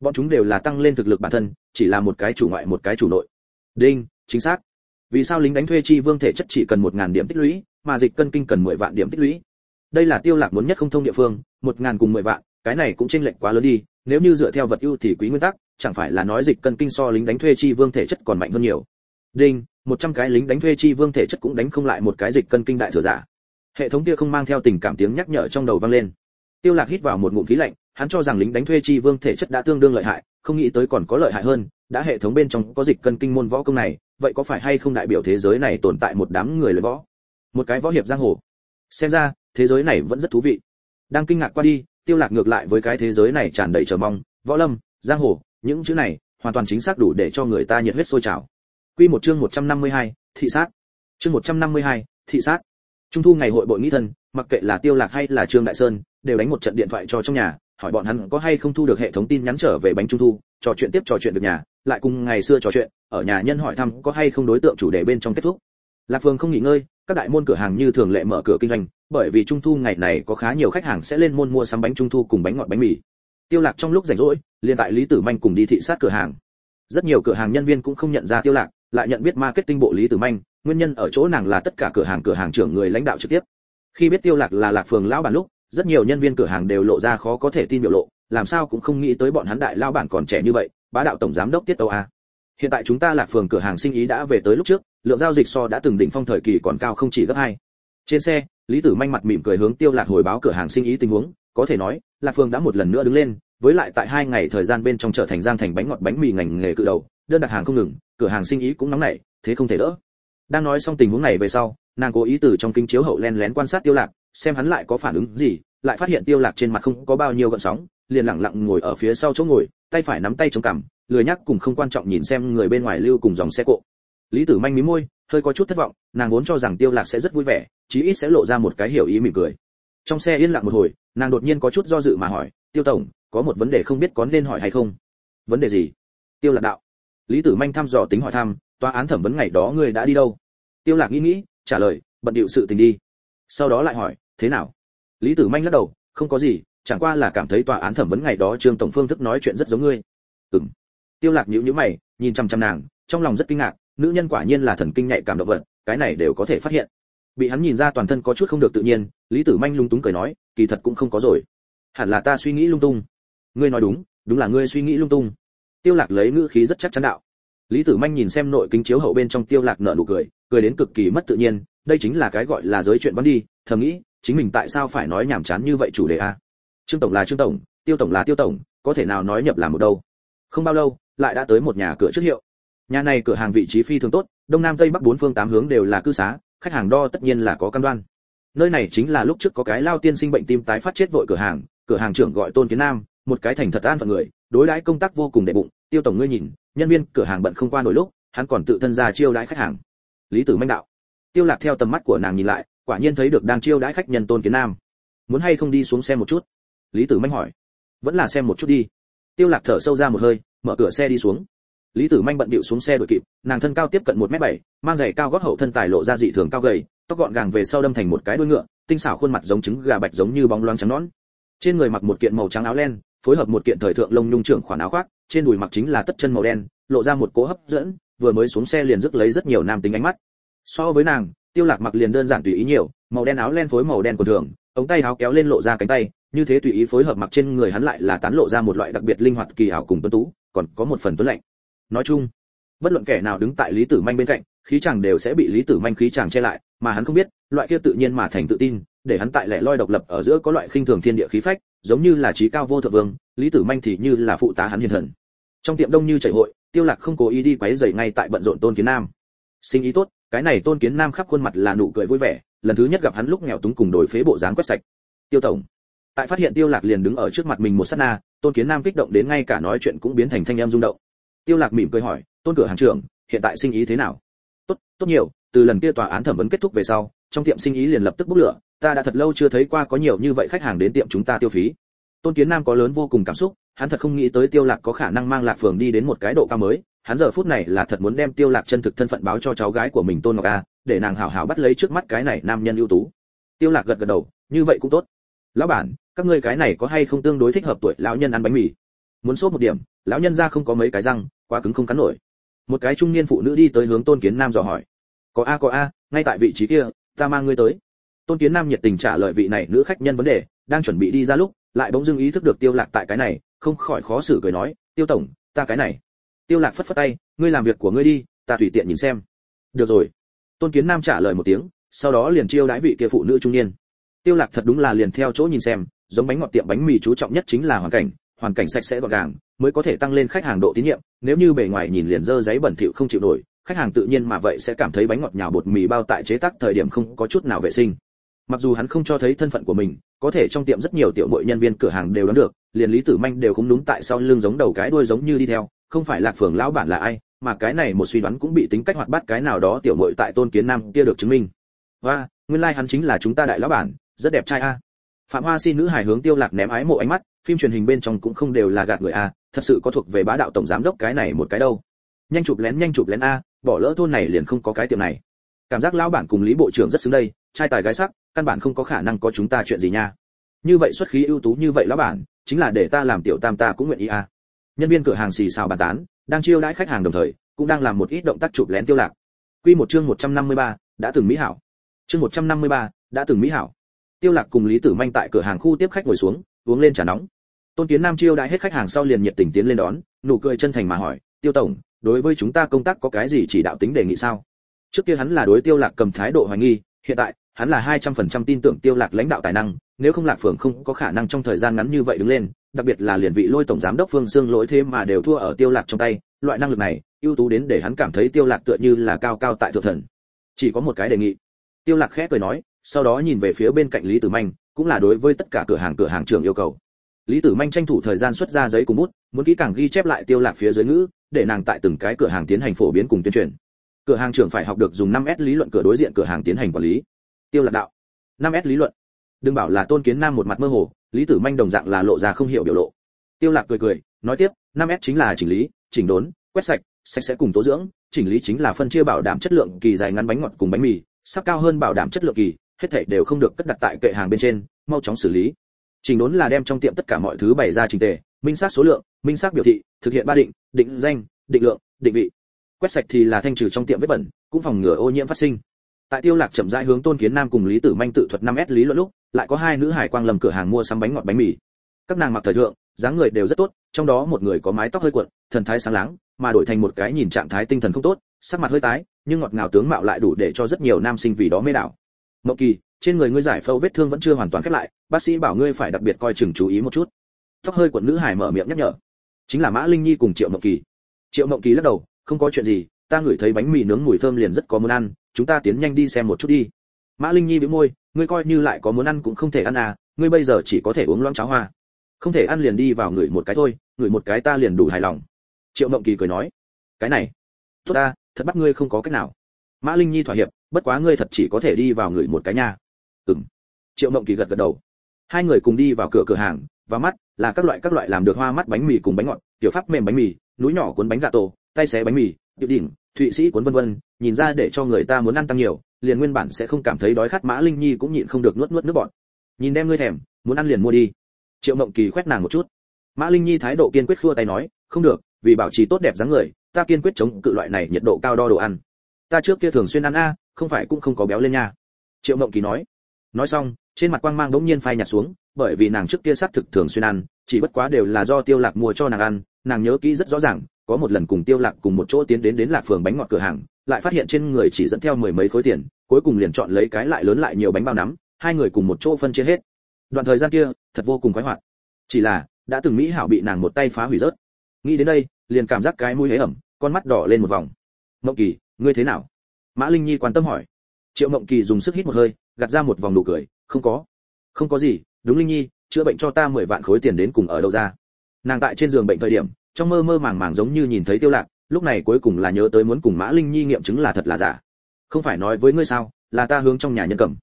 Bọn chúng đều là tăng lên thực lực bản thân, chỉ là một cái chủ ngoại, một cái chủ nội. Đinh, chính xác. Vì sao lính đánh thuê chi vương thể chất chỉ cần một ngàn điểm tích lũy, mà dịch cân kinh cần mười vạn điểm tích lũy? Đây là tiêu lạc muốn nhất không thông địa phương, một ngàn cùng mười vạn, cái này cũng chênh lệch quá lớn đi, nếu như dựa theo vật ưu thì quý nguyên tắc chẳng phải là nói dịch cân kinh so lính đánh thuê chi vương thể chất còn mạnh hơn nhiều. Đinh, một trăm cái lính đánh thuê chi vương thể chất cũng đánh không lại một cái dịch cân kinh đại thừa giả. Hệ thống kia không mang theo tình cảm tiếng nhắc nhở trong đầu vang lên. Tiêu lạc hít vào một ngụm khí lạnh, hắn cho rằng lính đánh thuê chi vương thể chất đã tương đương lợi hại, không nghĩ tới còn có lợi hại hơn, đã hệ thống bên trong có dịch cân kinh môn võ công này, vậy có phải hay không đại biểu thế giới này tồn tại một đám người luyện võ? Một cái võ hiệp giang hồ. Xem ra, thế giới này vẫn rất thú vị. Đang kinh ngạc qua đi, tiêu lạc ngược lại với cái thế giới này tràn đầy chờ mong, võ lâm, giang hồ những chữ này hoàn toàn chính xác đủ để cho người ta nhiệt huyết sôi trào. Quy một chương 152, thị sát. Chương 152, thị sát. Trung thu ngày hội bội nghĩ thân mặc kệ là tiêu lạc hay là trương đại sơn đều đánh một trận điện thoại cho trong nhà hỏi bọn hắn có hay không thu được hệ thống tin nhắn trở về bánh trung thu trò chuyện tiếp trò chuyện được nhà lại cùng ngày xưa trò chuyện ở nhà nhân hỏi thăm có hay không đối tượng chủ đề bên trong kết thúc. Lạc phương không nghỉ ngơi các đại môn cửa hàng như thường lệ mở cửa kinh doanh bởi vì trung thu ngày này có khá nhiều khách hàng sẽ lên môn mua sắm bánh trung thu cùng bánh ngọt bánh mì tiêu lạc trong lúc rảnh rỗi, liền tại lý tử manh cùng đi thị sát cửa hàng. Rất nhiều cửa hàng nhân viên cũng không nhận ra tiêu lạc, lại nhận biết marketing bộ lý tử manh, nguyên nhân ở chỗ nàng là tất cả cửa hàng cửa hàng trưởng người lãnh đạo trực tiếp. Khi biết tiêu lạc là lạc phường lão bản lúc, rất nhiều nhân viên cửa hàng đều lộ ra khó có thể tin biểu lộ, làm sao cũng không nghĩ tới bọn hắn đại lão bản còn trẻ như vậy, bá đạo tổng giám đốc tiết tâu a. Hiện tại chúng ta lạc phường cửa hàng sinh ý đã về tới lúc trước, lượng giao dịch so đã từng đỉnh phong thời kỳ còn cao không chỉ gấp hai. Trên xe, lý tử manh mặt mỉm cười hướng tiêu lạc hồi báo cửa hàng sinh ý tình huống, có thể nói lạc Phương đã một lần nữa đứng lên, với lại tại hai ngày thời gian bên trong trở thành giang thành bánh ngọt bánh mì ngành nghề cự đầu, đơn đặt hàng không ngừng, cửa hàng sinh ý cũng nóng nảy, thế không thể đỡ. Đang nói xong tình huống này về sau, nàng cố ý từ trong kính chiếu hậu len lén quan sát tiêu lạc, xem hắn lại có phản ứng gì, lại phát hiện tiêu lạc trên mặt không có bao nhiêu gợn sóng, liền lặng lặng ngồi ở phía sau chỗ ngồi, tay phải nắm tay chống cằm, lười nhắc cùng không quan trọng nhìn xem người bên ngoài lưu cùng dòng xe cộ. Lý tử manh mí môi, hơi có chút thất vọng, nàng vốn cho rằng tiêu lạc sẽ rất vui vẻ, chí ít sẽ lộ ra một cái hiểu ý mỉm cười trong xe yên lặng một hồi, nàng đột nhiên có chút do dự mà hỏi, tiêu tổng, có một vấn đề không biết có nên hỏi hay không? Vấn đề gì? Tiêu lạc đạo. Lý tử manh thăm dò tính hỏi thăm, tòa án thẩm vấn ngày đó ngươi đã đi đâu? Tiêu lạc nghĩ nghĩ, trả lời, bận điệu sự tình đi. Sau đó lại hỏi, thế nào? Lý tử manh lắc đầu, không có gì, chẳng qua là cảm thấy tòa án thẩm vấn ngày đó trương tổng phương thức nói chuyện rất giống ngươi. Ừm. Tiêu lạc nhíu nhíu mày, nhìn chăm chăm nàng, trong lòng rất kinh ngạc, nữ nhân quả nhiên là thần kinh nhạy cảm động vật, cái này đều có thể phát hiện bị hắn nhìn ra toàn thân có chút không được tự nhiên, lý tử manh lung túng cười nói, kỳ thật cũng không có rồi. Hẳn là ta suy nghĩ lung tung. Ngươi nói đúng đúng là ngươi suy nghĩ lung tung. Tiêu lạc lấy ngữ khí rất chắc chắn đạo. Lý tử manh nhìn xem nội kính chiếu hậu bên trong tiêu lạc nở nụ cười cười đến cực kỳ mất tự nhiên, đây chính là cái gọi là giới chuyện vấn đi, thầm nghĩ, chính mình tại sao phải nói nhảm chán như vậy chủ đề a? Trương tổng là trương tổng, tiêu tổng là tiêu tổng, có thể nào nói nhập làm một đâu? Không bao lâu, lại đã tới một nhà cửa trước hiệu. Nhà này cửa hàng vị trí phi thường tốt, đông nam tây bắc bốn phương tám hướng đều là cư xá khách hàng đo tất nhiên là có cam đoan. Nơi này chính là lúc trước có cái lao tiên sinh bệnh tim tái phát chết vội cửa hàng cửa hàng trưởng gọi tôn kiến nam, một cái thành thật an phận người, đối đãi công tác vô cùng đệ bụng, tiêu tổng ngươi nhìn, nhân viên cửa hàng bận không qua nổi lúc, hắn còn tự thân ra chiêu đãi khách hàng. Lý tử manh đạo. Tiêu lạc theo tầm mắt của nàng nhìn lại, quả nhiên thấy được đang chiêu đãi khách nhân tôn kiến nam. Muốn hay không đi xuống xem một chút? Lý tử manh hỏi. Vẫn là xem một chút đi. Tiêu lạc thở sâu ra một hơi, mở cửa xe đi xuống lý tử manh bận điệu xuống xe đuổi kịp, nàng thân cao tiếp cận một m bảy, mang giày cao gót hậu thân tài lộ ra dị thường cao gầy, tóc gọn gàng về sau đâm thành một cái đuôi ngựa, tinh xảo khuôn mặt giống trứng gà bạch giống như bóng loáng trắng nón trên người mặc một kiện màu trắng áo len, phối hợp một kiện thời thượng lông nhung trưởng khoản áo khoác, trên đùi mặc chính là tất chân màu đen, lộ ra một cỗ hấp dẫn, vừa mới xuống xe liền rước lấy rất nhiều nam tính ánh mắt. So với nàng, tiêu lạc mặc liền đơn giản tùy ý nhiều, màu đen áo len phối màu đen của thường, ống tay áo kéo lên lộ ra cánh tay, như thế tùy ý phối hợp mặc trên người hắn lại là tán lộ ra một loại đặc biệt linh hoạt kỳ ảo cùng tuấn tú, còn có một phần tuấn lạnh nói chung, bất luận kẻ nào đứng tại lý tử manh bên cạnh, khí chàng đều sẽ bị lý tử manh khí chàng che lại, mà hắn không biết, loại kia tự nhiên mà thành tự tin, để hắn tại lẻ loi độc lập ở giữa có loại khinh thường thiên địa khí phách, giống như là trí cao vô thượng vương, lý tử manh thì như là phụ tá hắn hiền thần. Trong tiệm đông như chảy hội, tiêu lạc không cố ý đi quấy rầy ngay tại bận rộn tôn kiến nam. Sinh ý tốt, cái này tôn kiến nam khắp khuôn mặt là nụ cười vui vẻ, lần thứ nhất gặp hắn lúc nghèo túng cùng đổi phế bộ dáng quét sạch. Tiêu tổng, tại phát hiện tiêu lạc liền đứng ở trước mặt mình một sát na, tôn kiến nam kích động đến ngay cả nói chuyện cũng biến thành thanh âm rung động tiêu lạc mỉm cười hỏi, tôn cửa hàng trưởng, hiện tại sinh ý thế nào? Tốt tốt nhiều, từ lần kia tòa án thẩm vấn kết thúc về sau, trong tiệm sinh ý liền lập tức bốc lửa, ta đã thật lâu chưa thấy qua có nhiều như vậy khách hàng đến tiệm chúng ta tiêu phí. Tôn kiến nam có lớn vô cùng cảm xúc, hắn thật không nghĩ tới tiêu lạc có khả năng mang lạc phường đi đến một cái độ cao mới, hắn giờ phút này là thật muốn đem tiêu lạc chân thực thân phận báo cho cháu gái của mình tôn ngọc a, để nàng hảo hảo bắt lấy trước mắt cái này nam nhân ưu tú. Tiêu lạc gật gật đầu, như vậy cũng tốt. Lão bản, các ngươi cái này có hay không tương đối thích hợp tuổi lão nhân ăn bánh mì? Muốn sốt một điểm, lão nhân ra không có mấy cái răng, quá cứng không cắn nổi. Một cái trung niên phụ nữ đi tới hướng tôn kiến nam dò hỏi. Có a có a, ngay tại vị trí kia, ta mang ngươi tới. Tôn kiến nam nhiệt tình trả lời vị này nữ khách nhân vấn đề, đang chuẩn bị đi ra lúc, lại bỗng dưng ý thức được tiêu lạc tại cái này, không khỏi khó xử cười nói, tiêu tổng, ta cái này. Tiêu lạc phất phất tay, ngươi làm việc của ngươi đi, ta tùy tiện nhìn xem. Được rồi. Tôn kiến nam trả lời một tiếng, sau đó liền chiêu đãi vị kia phụ nữ trung niên. Tiêu lạc thật đúng là liền theo chỗ nhìn xem, giống bánh ngọt tiệm bánh mì chú trọng nhất chính là hoàn cảnh hoàn cảnh sạch sẽ gọn gàng, mới có thể tăng lên khách hàng độ tín nhiệm. Nếu như bề ngoài nhìn liền dơ giấy bẩn thỉu không chịu nổi, khách hàng tự nhiên mà vậy sẽ cảm thấy bánh ngọt nhào bột mì bao tại chế tác thời điểm không có chút nào vệ sinh. Mặc dù hắn không cho thấy thân phận của mình, có thể trong tiệm rất nhiều tiểu muội nhân viên cửa hàng đều đoán được, liền lý tử manh đều không đúng tại sao lưng giống đầu cái đuôi giống như đi theo, không phải lạc phường lão bản là ai, mà cái này một suy đoán cũng bị tính cách hoạt bát cái nào đó tiểu muội tại tôn kiến nam kia được chứng minh. Và, nguyên lai like hắn chính là chúng ta đại lão bản, rất đẹp trai a. Phạm hoa xin nữ hài hướng tiêu lạc ném ái mộ ánh mắt phim truyền hình bên trong cũng không đều là gạt người a thật sự có thuộc về bá đạo tổng giám đốc cái này một cái đâu. Nhanh chụp lén nhanh chụp lén a bỏ lỡ thôn này liền không có cái tiệm này. Cảm giác lão bản cùng lý bộ trưởng rất xứng đây trai tài gái sắc căn bản không có khả năng có chúng ta chuyện gì nha. Như vậy xuất khí ưu tú như vậy lão bản chính là để ta làm tiểu tam ta cũng nguyện ý a. Nhân viên cửa hàng xì xào bàn tán đang chiêu đãi khách hàng đồng thời cũng đang làm một ít động tác chụp lén tiêu lạc. Quy một chương 153, đã từng mỹ hảo. Chương 153, đã từng mỹ hảo. Tiêu lạc cùng lý tử manh tại cửa hàng khu tiếp khách ngồi xuống uống lên trà nóng tôn kiến nam chiêu đãi hết khách hàng sau liền nhiệt tình tiến lên đón, nụ cười chân thành mà hỏi, tiêu tổng, đối với chúng ta công tác có cái gì chỉ đạo tính đề nghị sao? Trước kia hắn là đối tiêu lạc cầm thái độ hoài nghi, hiện tại, hắn là 200% tin tưởng tiêu lạc lãnh đạo tài năng, nếu không lạc phường không có khả năng trong thời gian ngắn như vậy đứng lên, đặc biệt là liền vị lôi tổng giám đốc phương xương lỗi thế mà đều thua ở tiêu lạc trong tay, loại năng lực này, ưu tú đến để hắn cảm thấy tiêu lạc tựa như là cao cao tại thượng thần. Chỉ có một cái đề nghị. Tiêu lạc khẽ cười nói, sau đó nhìn về phía bên cạnh lý tử manh, cũng là đối với tất cả cửa hàng cửa hàng trưởng yêu cầu lý tử manh tranh thủ thời gian xuất ra giấy cùng bút, muốn kỹ càng ghi chép lại tiêu lạc phía dưới ngữ, để nàng tại từng cái cửa hàng tiến hành phổ biến cùng tuyên truyền. Cửa hàng trưởng phải học được dùng 5S lý luận cửa đối diện cửa hàng tiến hành quản lý. Tiêu lạc đạo. 5S lý luận. Đừng bảo là tôn kiến nam một mặt mơ hồ, lý tử manh đồng dạng là lộ ra không hiểu biểu lộ. Tiêu lạc cười cười, nói tiếp 5S chính là chỉnh lý, chỉnh đốn, quét sạch sạch sẽ cùng tố dưỡng, chỉnh lý chính là phân chia bảo đảm chất lượng kỳ dài ngắn bánh ngọt cùng bánh mì, sắp cao hơn bảo đảm chất lượng kỳ, hết thảy đều không được cất đặt tại kệ hàng bên trên, mau chóng xử lý chỉnh đốn là đem trong tiệm tất cả mọi thứ bày ra trình tề, minh xác số lượng, minh xác biểu thị, thực hiện ba định định danh, định lượng, định vị. Quét sạch thì là thanh trừ trong tiệm vết bẩn, cũng phòng ngừa ô nhiễm phát sinh. Tại tiêu lạc chậm rãi hướng tôn kiến nam cùng lý tử manh tự thuật 5 s lý luận lúc, lại có hai nữ hải quang lầm cửa hàng mua sắm bánh ngọt bánh mì. Các nàng mặc thời thượng, dáng người đều rất tốt, trong đó một người có mái tóc hơi cuộn, thần thái sáng láng, mà đổi thành một cái nhìn trạng thái tinh thần không tốt, sắc mặt hơi tái, nhưng ngọt ngào tướng mạo lại đủ để cho rất nhiều nam sinh vì đó mê đảo. Mộng kỳ trên người ngươi giải phẫu vết thương vẫn chưa hoàn toàn khép lại, bác sĩ bảo ngươi phải đặc biệt coi chừng chú ý một chút. Tóc hơi quận nữ hải mở miệng nhắc nhở. Chính là mã linh nhi cùng triệu mộng kỳ. Triệu mộng kỳ lắc đầu, không có chuyện gì, ta ngửi thấy bánh mì nướng mùi thơm liền rất có muốn ăn, chúng ta tiến nhanh đi xem một chút đi. Mã linh nhi bĩu môi, ngươi coi như lại có muốn ăn cũng không thể ăn à ngươi bây giờ chỉ có thể uống loãng cháo hoa. Không thể ăn liền đi vào ngửi một cái thôi, ngửi một cái ta liền đủ hài lòng. Triệu mộng kỳ cười nói. Cái này, tốt ta, thật bắt ngươi không có cách nào. Mã linh nhi thỏa hiệp, bất quá ngươi thật chỉ có thể đi vào ngửi một cái nha ừm. Triệu mộng kỳ gật gật đầu. Hai người cùng đi vào cửa cửa hàng và mắt là các loại các loại làm được hoa mắt bánh mì cùng bánh ngọt tiểu pháp mềm bánh mì, núi nhỏ cuốn bánh gà tổ, tay xé bánh mì tiểu đỉnh, thụy sĩ cuốn vân vân, nhìn ra để cho người ta muốn ăn tăng nhiều, liền nguyên bản sẽ không cảm thấy đói khát, mã linh nhi cũng nhịn không được nuốt nuốt nước bọt. Nhìn đem ngươi thèm, muốn ăn liền mua đi. Triệu mộng kỳ khoét nàng một chút. Mã linh nhi thái độ kiên quyết khua tay nói, không được, vì bảo trì tốt đẹp dáng người, ta kiên quyết chống cự loại này nhiệt độ cao đo đồ ăn. Ta trước kia thường xuyên ăn a, không phải cũng không có béo lên nha. Triệu mộng kỳ nói nói xong, trên mặt quang mang đống nhiên phai nhạt xuống, bởi vì nàng trước kia xác thực thường xuyên ăn, chỉ bất quá đều là do tiêu lạc mua cho nàng ăn, nàng nhớ kỹ rất rõ ràng, có một lần cùng tiêu lạc cùng một chỗ tiến đến đến lạc phường bánh ngọt cửa hàng, lại phát hiện trên người chỉ dẫn theo mười mấy khối tiền, cuối cùng liền chọn lấy cái lại lớn lại nhiều bánh bao nắm, hai người cùng một chỗ phân chia hết. Đoạn thời gian kia, thật vô cùng khoái hoạt. Chỉ là, đã từng mỹ hảo bị nàng một tay phá hủy rớt. Nghĩ đến đây, liền cảm giác cái mũi hế ẩm, con mắt đỏ lên một vòng. Mộng kỳ, ngươi thế nào? Mã linh nhi quan tâm hỏi. Triệu mộng kỳ dùng sức hít một hơi gạt ra một vòng nụ cười, không có. Không có gì, đúng linh nhi, chữa bệnh cho ta mười vạn khối tiền đến cùng ở đâu ra? Nàng tại trên giường bệnh thời điểm, trong mơ mơ màng màng giống như nhìn thấy tiêu lạc, lúc này cuối cùng là nhớ tới muốn cùng mã linh nhi nghiệm chứng là thật là giả. Không phải nói với ngươi sao, là ta hướng trong nhà nhân cầm.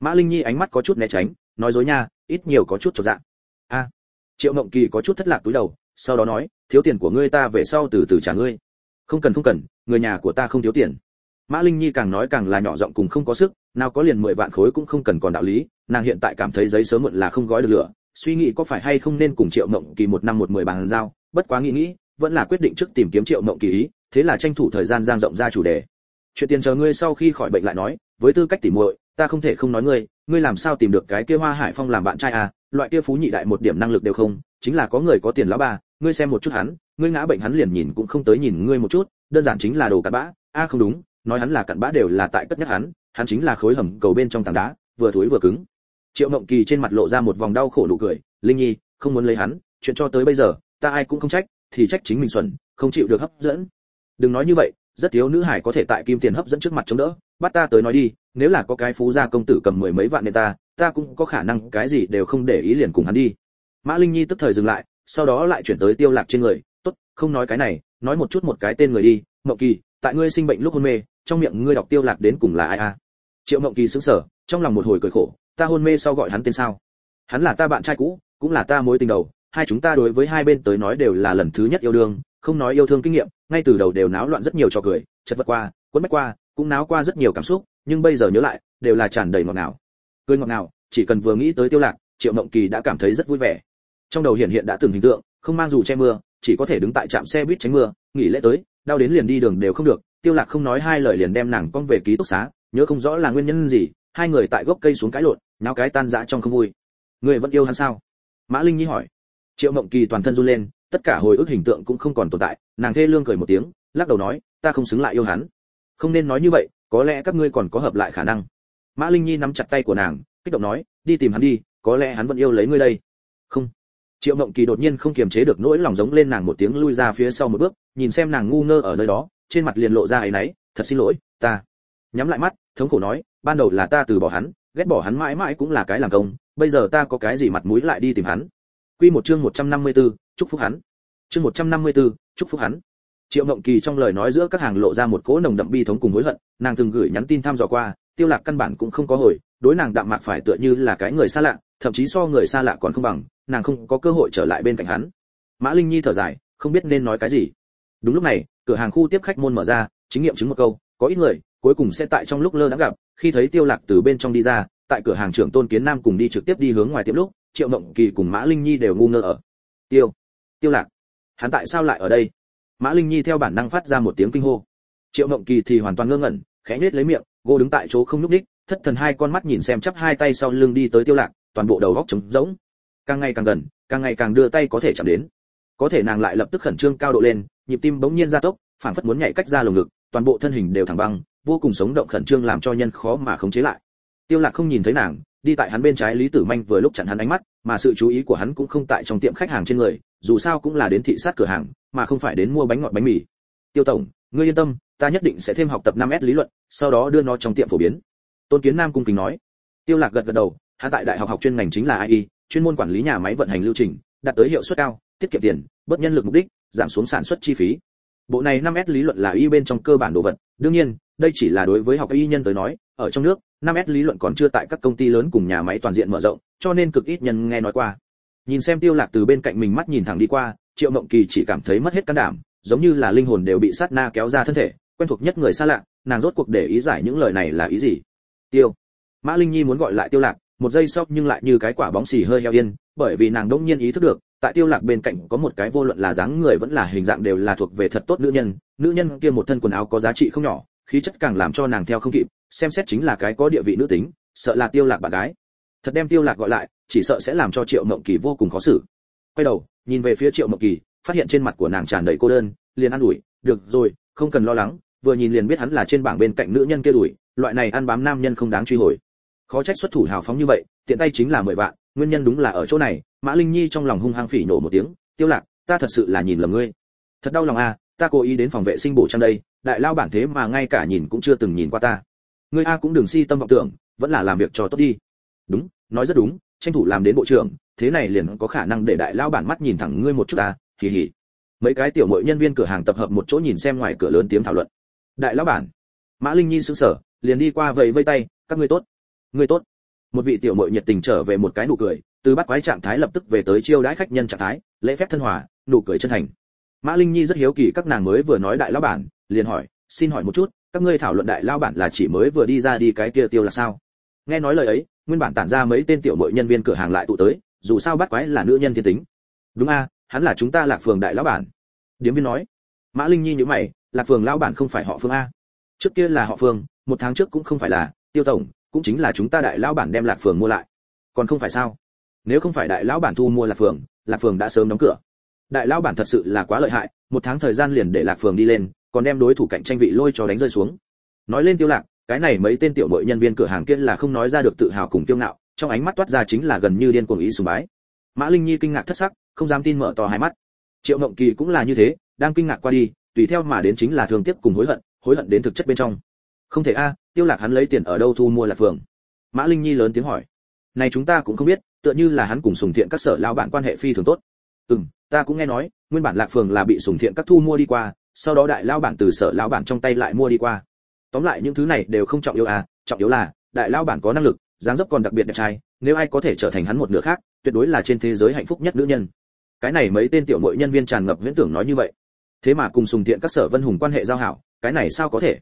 Mã linh nhi ánh mắt có chút né tránh, nói dối nha, ít nhiều có chút trọn dạng a. Triệu ngộng kỳ có chút thất lạc túi đầu, sau đó nói, thiếu tiền của ngươi ta về sau từ từ trả ngươi. Không cần không cần, người nhà của ta không thiếu tiền mã linh nhi càng nói càng là nhỏ giọng cùng không có sức, nào có liền mười vạn khối cũng không cần còn đạo lý, nàng hiện tại cảm thấy giấy sớm muộn là không gói được lửa, suy nghĩ có phải hay không nên cùng triệu mộng kỳ một năm một mười bàn giao, bất quá nghĩ nghĩ, vẫn là quyết định trước tìm kiếm triệu mộng kỳ ý, thế là tranh thủ thời gian giang rộng ra chủ đề chuyện tiền chờ ngươi sau khi khỏi bệnh lại nói, với tư cách tỉ muội, ta không thể không nói ngươi ngươi làm sao tìm được cái kia hoa hải phong làm bạn trai à loại kia phú nhị đại một điểm năng lực đều không, chính là có người có tiền lão bà. ngươi xem một chút hắn, ngươi ngã bệnh hắn liền nhìn cũng không tới nhìn ngươi một chút, đơn giản chính là đồ cặn bã, a à không đúng nói hắn là cặn bã đều là tại cất nhắc hắn hắn chính là khối hầm cầu bên trong tảng đá, vừa thối vừa cứng. Triệu mộng kỳ trên mặt lộ ra một vòng đau khổ nụ cười, linh nhi, không muốn lấy hắn, chuyện cho tới bây giờ, ta ai cũng không trách, thì trách chính mình xuẩn, không chịu được hấp dẫn. Đừng nói như vậy, rất thiếu nữ hải có thể tại kim tiền hấp dẫn trước mặt chống đỡ, bắt ta tới nói đi, nếu là có cái phú gia công tử cầm mười mấy vạn nên ta ta cũng có khả năng cái gì đều không để ý liền cùng hắn đi. Mã linh nhi tức thời dừng lại, sau đó lại chuyển tới tiêu lạc trên người, tốt, không nói cái này, nói một chút một cái tên người đi mậu kỳ, tại ngươi sinh bệnh lúc hôn mê trong miệng ngươi đọc tiêu lạc đến cùng là ai a? Triệu mộng kỳ sững sờ, trong lòng một hồi cười khổ, ta hôn mê sau gọi hắn tên sao? Hắn là ta bạn trai cũ, cũng là ta mối tình đầu, hai chúng ta đối với hai bên tới nói đều là lần thứ nhất yêu đương, không nói yêu thương kinh nghiệm, ngay từ đầu đều náo loạn rất nhiều trò cười, chật vật qua quấn bách qua, cũng náo qua rất nhiều cảm xúc, nhưng bây giờ nhớ lại, đều là tràn đầy ngọt ngào. Cười ngọt ngào, chỉ cần vừa nghĩ tới tiêu lạc, triệu mộng kỳ đã cảm thấy rất vui vẻ. Trong đầu hiện hiện đã từng hình tượng, không mang dù che mưa chỉ có thể đứng tại trạm xe buýt tránh mưa, nghỉ lễ tới, đau đến liền đi đường đều không được. Tiêu lạc không nói hai lời liền đem nàng con về ký túc xá, nhớ không rõ là nguyên nhân gì, hai người tại gốc cây xuống cãi lộn náo cái tan rã trong không vui. Người vẫn yêu hắn sao? Mã linh nhi hỏi. Triệu mộng kỳ toàn thân run lên, tất cả hồi ức hình tượng cũng không còn tồn tại, nàng thê lương cười một tiếng, lắc đầu nói, ta không xứng lại yêu hắn. Không nên nói như vậy, có lẽ các ngươi còn có hợp lại khả năng. Mã linh nhi nắm chặt tay của nàng, kích động nói, đi tìm hắn đi, có lẽ hắn vẫn yêu lấy ngươi đây. Không triệu mộng kỳ đột nhiên không kiềm chế được nỗi lòng giống lên nàng một tiếng lui ra phía sau một bước nhìn xem nàng ngu ngơ ở nơi đó trên mặt liền lộ ra ấy náy, thật xin lỗi ta. Nhắm lại mắt thống khổ nói ban đầu là ta từ bỏ hắn ghét bỏ hắn mãi mãi cũng là cái làm công bây giờ ta có cái gì mặt mũi lại đi tìm hắn? Quy một chương 154, chúc phúc hắn. Chương 154, chúc phúc hắn. Triệu mộng kỳ trong lời nói giữa các hàng lộ ra một cỗ nồng đậm bi thống cùng hối hận nàng từng gửi nhắn tin thăm dò qua tiêu lạc căn bản cũng không có hồi đối nàng đạm mạc phải tựa như là cái người xa lạ thậm chí so người xa lạ còn không bằng nàng không có cơ hội trở lại bên cạnh hắn. Mã linh nhi thở dài, không biết nên nói cái gì. Đúng lúc này, cửa hàng khu tiếp khách môn mở ra, chính nghiệm chứng một câu, có ít người, cuối cùng sẽ tại trong lúc lơ đã gặp, khi thấy tiêu lạc từ bên trong đi ra, tại cửa hàng trưởng tôn kiến nam cùng đi trực tiếp đi hướng ngoài tiệm lúc, triệu mộng kỳ cùng mã linh nhi đều ngu ngơ ở. Tiêu tiêu lạc, hắn tại sao lại ở đây? Mã linh nhi theo bản năng phát ra một tiếng kinh hô. Triệu mộng kỳ thì hoàn toàn ngơ ngẩn, khẽ nết lấy miệng, gô đứng tại chỗ không nhúc đích thất thần hai con mắt nhìn xem chắp hai tay sau lưng đi tới tiêu lạc, toàn bộ đầu góc trống rỗng càng ngày càng gần, càng ngày càng đưa tay có thể chạm đến. Có thể nàng lại lập tức khẩn trương cao độ lên, nhịp tim bỗng nhiên gia tốc phản phất muốn nhảy cách ra lồng ngực, toàn bộ thân hình đều thẳng băng, vô cùng sống động khẩn trương làm cho nhân khó mà khống chế lại. Tiêu lạc không nhìn thấy nàng, đi tại hắn bên trái lý tử manh vừa lúc chặn hắn ánh mắt, mà sự chú ý của hắn cũng không tại trong tiệm khách hàng trên người, dù sao cũng là đến thị sát cửa hàng, mà không phải đến mua bánh ngọt bánh mì. Tiêu tổng, ngươi yên tâm, ta nhất định sẽ thêm học tập 5S lý luận, sau đó đưa nó trong tiệm phổ biến. Tôn kiến nam cung kính nói. Tiêu lạc gật gật đầu, hắn tại đại học học chuyên ngành chính là ai chuyên môn quản lý nhà máy vận hành lưu trình, đạt tới hiệu suất cao, tiết kiệm tiền, bớt nhân lực mục đích, giảm xuống sản xuất chi phí. Bộ này 5S lý luận là y bên trong cơ bản đồ vật. Đương nhiên, đây chỉ là đối với học y nhân tới nói, ở trong nước 5S lý luận còn chưa tại các công ty lớn cùng nhà máy toàn diện mở rộng, cho nên cực ít nhân nghe nói qua. Nhìn xem tiêu lạc từ bên cạnh mình mắt nhìn thẳng đi qua, triệu mộng kỳ chỉ cảm thấy mất hết can đảm, giống như là linh hồn đều bị sát na kéo ra thân thể, quen thuộc nhất người xa lạ, nàng rốt cuộc để ý giải những lời này là ý gì? Tiêu. Mã linh nhi muốn gọi lại tiêu lạc một giây sau nhưng lại như cái quả bóng xì hơi heo yên, bởi vì nàng đông nhiên ý thức được, tại tiêu lạc bên cạnh có một cái vô luận là dáng người vẫn là hình dạng đều là thuộc về thật tốt nữ nhân nữ nhân kia một thân quần áo có giá trị không nhỏ, khí chất càng làm cho nàng theo không kịp, xem xét chính là cái có địa vị nữ tính, sợ là tiêu lạc bạn gái. Thật đem tiêu lạc gọi lại, chỉ sợ sẽ làm cho triệu mộng kỳ vô cùng khó xử. Quay đầu, nhìn về phía triệu mộng kỳ, phát hiện trên mặt của nàng tràn đầy cô đơn, liền ăn ủi, được rồi, không cần lo lắng, vừa nhìn liền biết hắn là trên bảng bên cạnh nữ nhân kia đuổi, loại này ăn bám nam nhân không đáng truy hồi khó trách xuất thủ hào phóng như vậy, tiện tay chính là mười vạn, nguyên nhân đúng là ở chỗ này. Mã linh nhi trong lòng hung hăng phỉ nổ một tiếng, tiêu lạc, ta thật sự là nhìn lầm ngươi. Thật đau lòng a ta cố ý đến phòng vệ sinh bổ trang đây, đại lao bản thế mà ngay cả nhìn cũng chưa từng nhìn qua ta. Ngươi a cũng đừng si tâm vọng tưởng, vẫn là làm việc cho tốt đi. Đúng, nói rất đúng, tranh thủ làm đến bộ trưởng, thế này liền có khả năng để đại lao bản mắt nhìn thẳng ngươi một chút ta, hì hì. Mấy cái tiểu mội nhân viên cửa hàng tập hợp một chỗ nhìn xem ngoài cửa lớn tiếng thảo luận. Đại lao bản. Mã linh nhi sững sờ, liền đi qua vẫy vây tay, các ngươi tốt ngươi tốt. Một vị tiểu mội nhiệt tình trở về một cái nụ cười, từ bắt quái trạng thái lập tức về tới chiêu đãi khách nhân trạng thái, lễ phép thân hòa, nụ cười chân thành. Mã linh nhi rất hiếu kỳ các nàng mới vừa nói đại lão bản, liền hỏi, xin hỏi một chút, các ngươi thảo luận đại lão bản là chỉ mới vừa đi ra đi cái kia tiêu là sao? Nghe nói lời ấy, nguyên bản tản ra mấy tên tiểu mội nhân viên cửa hàng lại tụ tới, dù sao bắt quái là nữ nhân thiên tính. Đúng a, hắn là chúng ta lạc phường đại lão bản. Điếm viên nói. Mã linh nhi nhíu mày, lạc phường lão bản không phải họ phương a. Trước kia là họ phương, một tháng trước cũng không phải là, tiêu tổng cũng chính là chúng ta đại lão bản đem lạc phường mua lại. Còn không phải sao? Nếu không phải đại lão bản thu mua lạc phường lạc phường đã sớm đóng cửa. Đại lão bản thật sự là quá lợi hại, một tháng thời gian liền để lạc phường đi lên, còn đem đối thủ cạnh tranh vị lôi cho đánh rơi xuống. Nói lên tiêu lạc, cái này mấy tên tiểu mội nhân viên cửa hàng kia là không nói ra được tự hào cùng tiêu ngạo, trong ánh mắt toát ra chính là gần như điên cuồng ý sùng bái. Mã linh nhi kinh ngạc thất sắc, không dám tin mở to hai mắt. Triệu ngậm kỳ cũng là như thế, đang kinh ngạc qua đi, tùy theo mà đến chính là thương tiếc cùng hối hận hối hận đến thực chất bên trong không thể a, tiêu lạc hắn lấy tiền ở đâu thu mua lạc phường mã linh nhi lớn tiếng hỏi. Này chúng ta cũng không biết, tựa như là hắn cùng sùng thiện các sở lao bản quan hệ phi thường tốt. Ừm, ta cũng nghe nói, nguyên bản lạc phường là bị sùng thiện các thu mua đi qua, sau đó đại lao bản từ sở lao bản trong tay lại mua đi qua. Tóm lại những thứ này đều không trọng yếu à trọng yếu là, đại lao bản có năng lực, dáng dấp còn đặc biệt đẹp trai, nếu ai có thể trở thành hắn một nửa khác, tuyệt đối là trên thế giới hạnh phúc nhất nữ nhân. Cái này mấy tên tiểu mội nhân viên tràn ngập huyễn tưởng nói như vậy. Thế mà cùng sùng thiện các sở vân hùng quan hệ giao hảo, cái này sao có thể?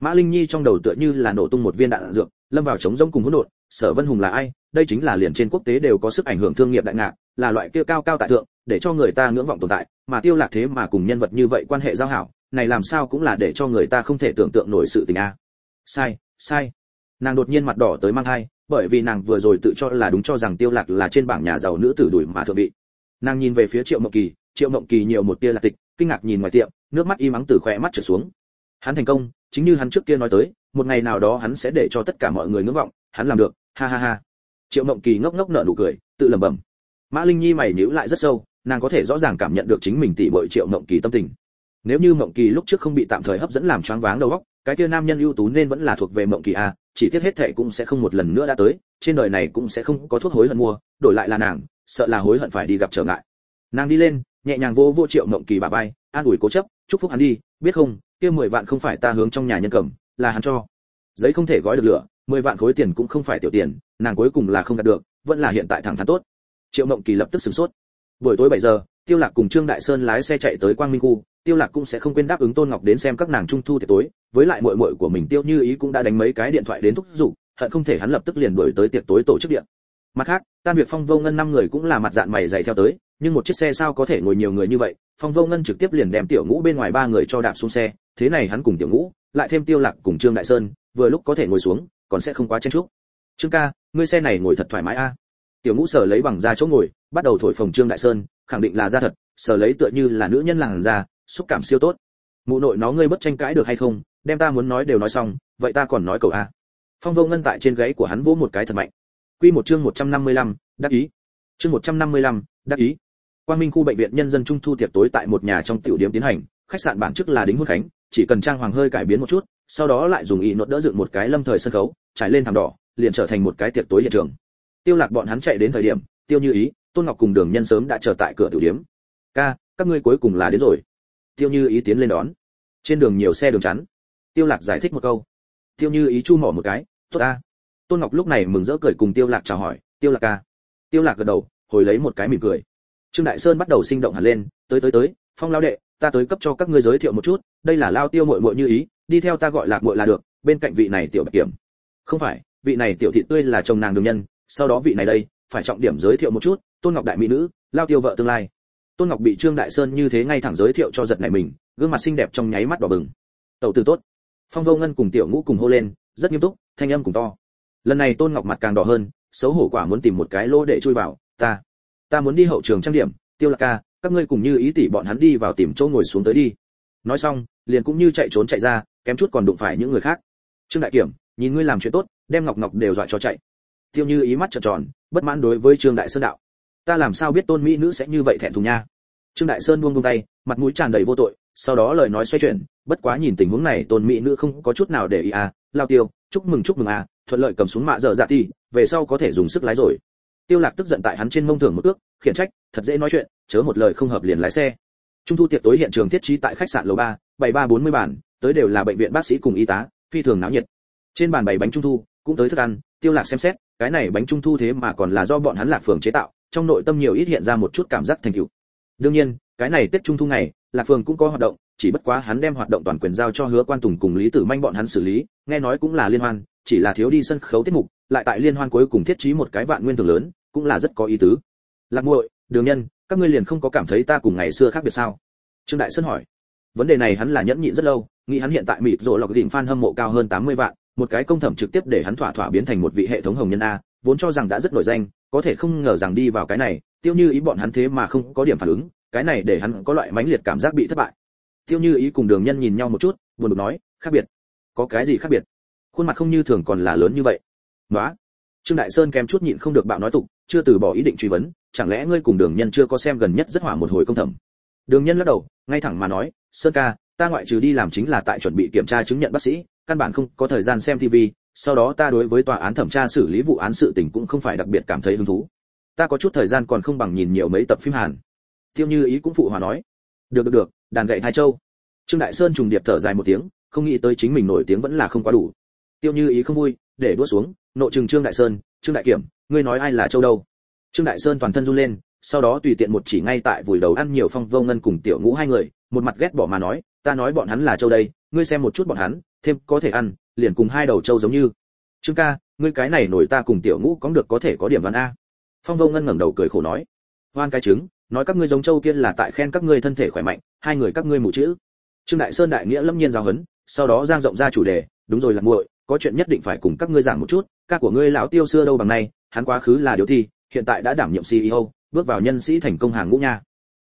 Mã linh nhi trong đầu tựa như là nổ tung một viên đạn dược, lâm vào chống rỗng cùng hỗn độn, sở vân hùng là ai? Đây chính là liền trên quốc tế đều có sức ảnh hưởng thương nghiệp đại ngạc là loại kia cao cao tại thượng, để cho người ta ngưỡng vọng tồn tại, mà tiêu lạc thế mà cùng nhân vật như vậy quan hệ giao hảo, này làm sao cũng là để cho người ta không thể tưởng tượng nổi sự tình a. Sai sai. Nàng đột nhiên mặt đỏ tới mang hai bởi vì nàng vừa rồi tự cho là đúng cho rằng tiêu lạc là trên bảng nhà giàu nữ tử đuổi mà thượng vị. Nàng nhìn về phía triệu mộng kỳ, triệu mộng kỳ nhiều một tia là tịch, kinh ngạc nhìn ngoài tiệm, nước mắt im ắng từ khoe mắt trở xuống. Hắn thành công chính như hắn trước kia nói tới, một ngày nào đó hắn sẽ để cho tất cả mọi người ngưỡng vọng, hắn làm được, ha ha ha. Triệu mộng kỳ ngốc ngốc nở nụ cười, tự lẩm bẩm. Mã linh nhi mày nhíu lại rất sâu, nàng có thể rõ ràng cảm nhận được chính mình tỷ bội triệu mộng kỳ tâm tình. Nếu như mộng kỳ lúc trước không bị tạm thời hấp dẫn làm choáng váng đầu óc, cái kia nam nhân ưu tú nên vẫn là thuộc về mộng kỳ a chỉ tiếc hết thệ cũng sẽ không một lần nữa đã tới, trên đời này cũng sẽ không có thuốc hối hận mua, đổi lại là nàng, sợ là hối hận phải đi gặp trở ngại. Nàng đi lên, nhẹ nhàng vô vô triệu mộng kỳ bà bay an ủi cố chấp, chúc phúc hắn đi, biết không kia mười vạn không phải ta hướng trong nhà nhân cầm, là hắn cho. Giấy không thể gói được lửa, mười vạn khối tiền cũng không phải tiểu tiền, nàng cuối cùng là không đạt được, vẫn là hiện tại thẳng thắn tốt. Triệu mộng kỳ lập tức sửng sốt. Buổi tối 7 giờ, tiêu lạc cùng trương đại sơn lái xe chạy tới quang minh khu, tiêu lạc cũng sẽ không quên đáp ứng tôn ngọc đến xem các nàng trung thu tiệc tối, với lại muội muội của mình tiêu như ý cũng đã đánh mấy cái điện thoại đến thúc giục, hận không thể hắn lập tức liền đuổi tới tiệc tối tổ chức điện. Mặt khác tan việc phong vô ngân năm người cũng là mặt dạng mày dày theo tới, nhưng một chiếc xe sao có thể ngồi nhiều người như vậy, phong vô ngân trực tiếp liền đem tiểu ngũ bên ngoài ba người cho đạp xuống xe thế này hắn cùng tiểu ngũ lại thêm tiêu lạc cùng trương đại sơn vừa lúc có thể ngồi xuống còn sẽ không quá chen chúc. Trương ca ngươi xe này ngồi thật thoải mái a. Tiểu ngũ sở lấy bằng da chỗ ngồi bắt đầu thổi phồng trương đại sơn khẳng định là da thật sở lấy tựa như là nữ nhân làng da xúc cảm siêu tốt. Mụ nội nó ngươi bất tranh cãi được hay không đem ta muốn nói đều nói xong vậy ta còn nói cầu a. Phong vô ngân tại trên gáy của hắn vỗ một cái thật mạnh. Quy một chương 155, đắc ý. Chương 155, đắc ý. Quang minh khu bệnh viện nhân dân trung thu tiệc tối tại một nhà trong tiểu điểm tiến hành khách sạn bản chức là đính hôn khánh chỉ cần trang hoàng hơi cải biến một chút, sau đó lại dùng ý nốt đỡ dựng một cái lâm thời sân khấu, trải lên thảm đỏ, liền trở thành một cái tiệc tối hiện trường. Tiêu lạc bọn hắn chạy đến thời điểm, tiêu như ý, tôn ngọc cùng đường nhân sớm đã chờ tại cửa tiểu điểm. Ca, các ngươi cuối cùng là đến rồi. Tiêu như ý tiến lên đón. Trên đường nhiều xe đường chắn. Tiêu lạc giải thích một câu. Tiêu như ý chu mỏ một cái, tốt a tôn ngọc lúc này mừng rỡ cười cùng tiêu lạc chào hỏi, tiêu lạc ca. Tiêu lạc gật đầu, hồi lấy một cái mỉm cười. Trương đại sơn bắt đầu sinh động hẳn lên, tới tới tới, phong lao đệ ta tới cấp cho các ngươi giới thiệu một chút, đây là lao tiêu muội muội như ý, đi theo ta gọi lạc muội là được, bên cạnh vị này tiểu bạch kiểm. Không phải, vị này tiểu thị tươi là chồng nàng đường nhân, sau đó vị này đây, phải trọng điểm giới thiệu một chút, tôn ngọc đại mỹ nữ, lao tiêu vợ tương lai. Tôn ngọc bị trương đại sơn như thế ngay thẳng giới thiệu cho giật này mình, gương mặt xinh đẹp trong nháy mắt đỏ bừng. Tẩu tử tốt. Phong vô ngân cùng tiểu ngũ cùng hô lên, rất nghiêm túc, thanh âm cùng to. Lần này tôn ngọc mặt càng đỏ hơn, xấu hổ quả muốn tìm một cái lỗ để chui vào, ta ta muốn đi hậu trường trang điểm, tiêu lạc ca các ngươi cùng như ý tỷ bọn hắn đi vào tìm chỗ ngồi xuống tới đi. Nói xong, liền cũng như chạy trốn chạy ra, kém chút còn đụng phải những người khác. Trương đại kiểm, nhìn ngươi làm chuyện tốt, đem ngọc ngọc đều dọa cho chạy. Tiêu như ý mắt trợn tròn, bất mãn đối với trương đại sơn đạo. Ta làm sao biết tôn mỹ nữ sẽ như vậy thẹn thùng nha? Trương đại sơn buông buông tay, mặt mũi tràn đầy vô tội, sau đó lời nói xoay chuyển, bất quá nhìn tình huống này, tôn mỹ nữ không có chút nào để ý à. Lao tiêu, chúc mừng chúc mừng à thuận lợi cầm xuống mạ dở dạ thì, về sau có thể dùng sức lái rồi tiêu lạc tức giận tại hắn trên mông thưởng một ước khiển trách thật dễ nói chuyện chớ một lời không hợp liền lái xe. Trung thu tiệc tối hiện trường thiết trí tại khách sạn lầu ba bảy ba bốn mươi bàn tới đều là bệnh viện bác sĩ cùng y tá phi thường náo nhiệt. Trên bàn bày bánh trung thu cũng tới thức ăn tiêu lạc xem xét cái này bánh trung thu thế mà còn là do bọn hắn lạc phường chế tạo trong nội tâm nhiều ít hiện ra một chút cảm giác thành tựu. Đương nhiên cái này tết trung thu này, lạc phường cũng có hoạt động chỉ bất quá hắn đem hoạt động toàn quyền giao cho hứa quan tùng cùng lý tử manh bọn hắn xử lý nghe nói cũng là liên hoan chỉ là thiếu đi sân khấu tiết mục lại tại liên hoan cuối cùng thiết trí một cái vạn nguyên thường lớn cũng là rất có ý tứ. Lạc muội, đường nhân, các ngươi liền không có cảm thấy ta cùng ngày xưa khác biệt sao? Trương đại sơn hỏi. Vấn đề này hắn là nhẫn nhịn rất lâu, nghĩ hắn hiện tại mịt rộ lọc đỉnh fan hâm mộ cao hơn 80 vạn, một cái công thẩm trực tiếp để hắn thỏa thỏa biến thành một vị hệ thống hồng nhân a, vốn cho rằng đã rất nổi danh, có thể không ngờ rằng đi vào cái này, tiêu như ý bọn hắn thế mà không có điểm phản ứng, cái này để hắn có loại mãnh liệt cảm giác bị thất bại. Tiêu như ý cùng đường nhân nhìn nhau một chút, buồn bực nói, khác biệt. Có cái gì khác biệt? Khuôn mặt không như thường còn là lớn như vậy. Nói trương đại sơn kèm chút nhịn không được bạo nói tục chưa từ bỏ ý định truy vấn, chẳng lẽ ngươi cùng đường nhân chưa có xem gần nhất rất hỏa một hồi công thẩm? Đường nhân lắc đầu, ngay thẳng mà nói, sơn ca, ta ngoại trừ đi làm chính là tại chuẩn bị kiểm tra chứng nhận bác sĩ, căn bản không có thời gian xem tv sau đó ta đối với tòa án thẩm tra xử lý vụ án sự tình cũng không phải đặc biệt cảm thấy hứng thú. Ta có chút thời gian còn không bằng nhìn nhiều mấy tập phim hàn. Tiêu như ý cũng phụ hòa nói, được được được, đàn gậy hai châu. Trương đại sơn trùng điệp thở dài một tiếng, không nghĩ tới chính mình nổi tiếng vẫn là không quá đủ. Tiêu như ý không vui, để đua xuống, nộ trừng trương đại sơn trương đại kiểm, ngươi nói ai là châu đâu? Trương đại sơn toàn thân run lên, sau đó tùy tiện một chỉ ngay tại vùi đầu ăn nhiều phong vô ngân cùng tiểu ngũ hai người, một mặt ghét bỏ mà nói, ta nói bọn hắn là châu đây, ngươi xem một chút bọn hắn, thêm có thể ăn, liền cùng hai đầu châu giống như. Trương ca, ngươi cái này nổi ta cùng tiểu ngũ có được có thể có điểm văn a. Phong vô ngân ngẩng đầu cười khổ nói, hoan cái trứng, nói các ngươi giống châu kia là tại khen các ngươi thân thể khỏe mạnh, hai người các ngươi mù chữ. Trương đại sơn đại nghĩa lâm nhiên giao hấn sau đó giang rộng ra chủ đề, đúng rồi là muội có chuyện nhất định phải cùng các ngươi giảng một chút, ca của ngươi lão tiêu xưa đâu bằng nay, hắn quá khứ là điều thi, hiện tại đã đảm nhiệm ceo bước vào nhân sĩ thành công hàng ngũ nha.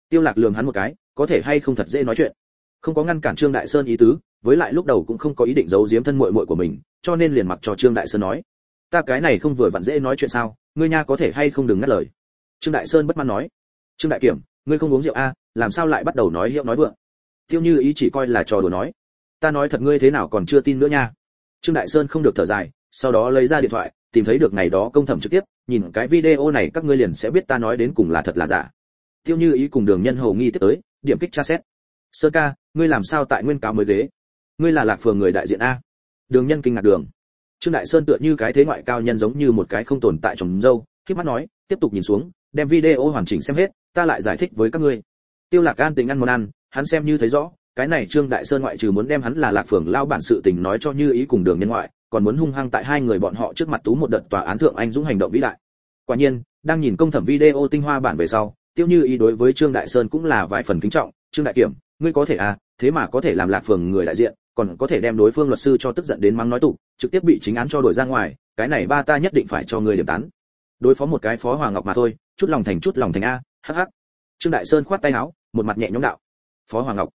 Tiêu lạc lườm hắn một cái, có thể hay không thật dễ nói chuyện. Không có ngăn cản trương đại sơn ý tứ, với lại lúc đầu cũng không có ý định giấu giếm thân muội muội của mình, cho nên liền mặc cho trương đại sơn nói. Ta cái này không vừa vặn dễ nói chuyện sao, ngươi nha có thể hay không đừng ngắt lời. Trương đại sơn bất mãn nói. Trương đại kiểm, ngươi không uống rượu a làm sao lại bắt đầu nói hiệu nói vượng? Tiêu như ý chỉ coi là trò đùa nói. Ta nói thật ngươi thế nào còn chưa tin nữa nha trương đại sơn không được thở dài, sau đó lấy ra điện thoại, tìm thấy được ngày đó công thẩm trực tiếp, nhìn cái video này các ngươi liền sẽ biết ta nói đến cùng là thật là giả. Tiêu như ý cùng đường nhân hầu nghi tiếp tới, điểm kích tra xét. Sơ ca, ngươi làm sao tại nguyên cáo mới ghế? Ngươi là lạc phường người đại diện a. Đường nhân kinh ngạc đường. Trương đại sơn tựa như cái thế ngoại cao nhân giống như một cái không tồn tại trong dâu khi mắt nói, tiếp tục nhìn xuống, đem video hoàn chỉnh xem hết, ta lại giải thích với các ngươi. Tiêu lạc an tình ăn món ăn, hắn xem như thấy rõ cái này trương đại sơn ngoại trừ muốn đem hắn là lạc phường lao bản sự tình nói cho như ý cùng đường nhân ngoại, còn muốn hung hăng tại hai người bọn họ trước mặt tú một đợt tòa án thượng anh dũng hành động vĩ đại. Quả nhiên, đang nhìn công thẩm video tinh hoa bản về sau, tiêu như ý đối với trương đại sơn cũng là vài phần kính trọng. Trương đại kiểm, ngươi có thể à thế mà có thể làm lạc phường người đại diện, còn có thể đem đối phương luật sư cho tức giận đến mắng nói tụ trực tiếp bị chính án cho đổi ra ngoài, cái này ba ta nhất định phải cho ngươi điểm tán. Đối phó một cái phó hoàng ngọc mà thôi, chút lòng thành chút lòng thành a, hắc hắc. Trương đại sơn khoát tay áo, một mặt nhẹ nhõm đạo. Phó hoàng ngọc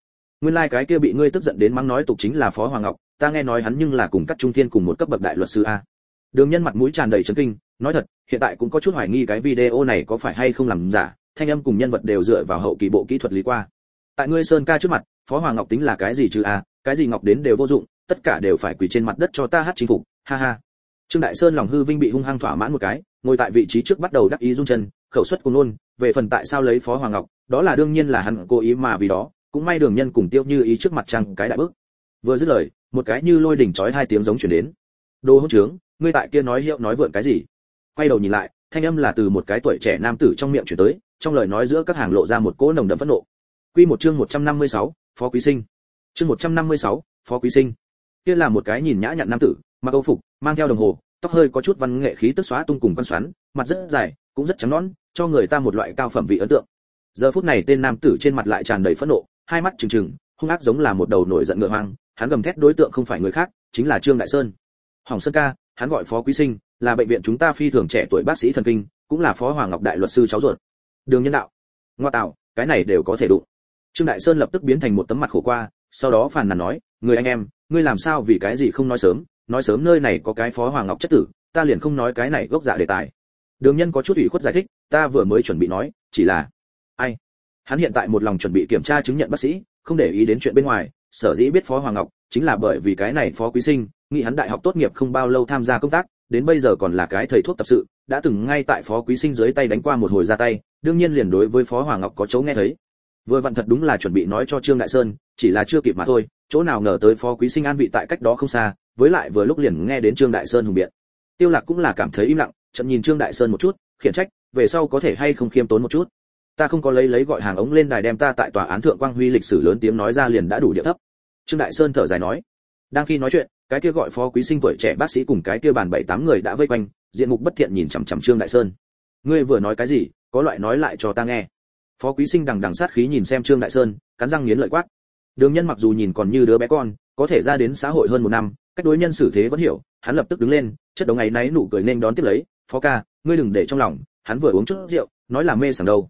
nguyên lai like cái kia bị ngươi tức giận đến mắng nói tục chính là phó hoàng ngọc, ta nghe nói hắn nhưng là cùng các trung thiên cùng một cấp bậc đại luật sư a. Đường nhân mặt mũi tràn đầy chấn kinh, nói thật, hiện tại cũng có chút hoài nghi cái video này có phải hay không làm giả, thanh âm cùng nhân vật đều dựa vào hậu kỳ bộ kỹ thuật lý qua. Tại ngươi sơn ca trước mặt, phó hoàng ngọc tính là cái gì chứ a, cái gì ngọc đến đều vô dụng, tất cả đều phải quỳ trên mặt đất cho ta hát chính phục, ha ha. Trương đại sơn lòng hư vinh bị hung hăng thỏa mãn một cái, ngồi tại vị trí trước bắt đầu đắc ý rung chân, khẩu suất cùng luôn về phần tại sao lấy phó hoàng ngọc, đó là đương nhiên là hắn cố ý mà vì đó cũng may đường nhân cùng tiêu như ý trước mặt trăng cái đại bước vừa dứt lời một cái như lôi đỉnh chói hai tiếng giống chuyển đến. Đồ hỗn trướng ngươi tại kia nói hiệu nói vượn cái gì? Quay đầu nhìn lại thanh âm là từ một cái tuổi trẻ nam tử trong miệng chuyển tới trong lời nói giữa các hàng lộ ra một cỗ nồng đậm phẫn nộ. Quy một chương 156, phó quý sinh. Chương 156, phó quý sinh. Kia là một cái nhìn nhã nhặn nam tử mặc âu phục mang theo đồng hồ tóc hơi có chút văn nghệ khí tức xóa tung cùng quan xoắn mặt rất dài cũng rất trắng nõn cho người ta một loại cao phẩm vị ấn tượng. Giờ phút này tên nam tử trên mặt lại tràn đầy phẫn nộ hai mắt trừng trừng, hung ác giống là một đầu nổi giận ngựa hoang, hắn gầm thét đối tượng không phải người khác, chính là trương đại sơn. Hỏng sơn ca, hắn gọi phó quý sinh, là bệnh viện chúng ta phi thường trẻ tuổi bác sĩ thần kinh, cũng là phó hoàng ngọc đại luật sư cháu ruột. Đường nhân đạo. Ngoa tạo, cái này đều có thể đụng. Trương đại sơn lập tức biến thành một tấm mặt khổ qua, sau đó phàn nàn nói, người anh em, ngươi làm sao vì cái gì không nói sớm? Nói sớm nơi này có cái phó hoàng ngọc chất tử, ta liền không nói cái này gốc dạ đề tài. Đường nhân có chút ủy khuất giải thích, ta vừa mới chuẩn bị nói, chỉ là, ai hắn hiện tại một lòng chuẩn bị kiểm tra chứng nhận bác sĩ, không để ý đến chuyện bên ngoài, sở dĩ biết phó hoàng ngọc chính là bởi vì cái này phó quý sinh, nghĩ hắn đại học tốt nghiệp không bao lâu tham gia công tác, đến bây giờ còn là cái thầy thuốc tập sự, đã từng ngay tại phó quý sinh dưới tay đánh qua một hồi ra tay, đương nhiên liền đối với phó hoàng ngọc có chấu nghe thấy. Vừa vặn thật đúng là chuẩn bị nói cho trương đại sơn, chỉ là chưa kịp mà thôi, chỗ nào ngờ tới phó quý sinh an vị tại cách đó không xa, với lại vừa lúc liền nghe đến trương đại sơn hùng biện. Tiêu lạc cũng là cảm thấy im lặng chậm nhìn trương đại sơn một chút, khiển trách, về sau có thể hay không khiêm tốn một chút ta không có lấy lấy gọi hàng ống lên đài đem ta tại tòa án thượng quang huy lịch sử lớn tiếng nói ra liền đã đủ địa thấp. Trương đại sơn thở dài nói, đang khi nói chuyện, cái kia gọi phó quý sinh tuổi trẻ bác sĩ cùng cái kia bàn bảy tám người đã vây quanh, diện mục bất thiện nhìn chằm chằm trương đại sơn. Ngươi vừa nói cái gì, có loại nói lại cho ta nghe. Phó quý sinh đằng đằng sát khí nhìn xem trương đại sơn, cắn răng nghiến lợi quát. Đường nhân mặc dù nhìn còn như đứa bé con, có thể ra đến xã hội hơn một năm, cách đối nhân xử thế vẫn hiểu, hắn lập tức đứng lên, chất đống ngày náy nụ cười nên đón tiếp lấy. Phó ca, ngươi đừng để trong lòng, hắn vừa uống chút rượu, nói là mê sảng đâu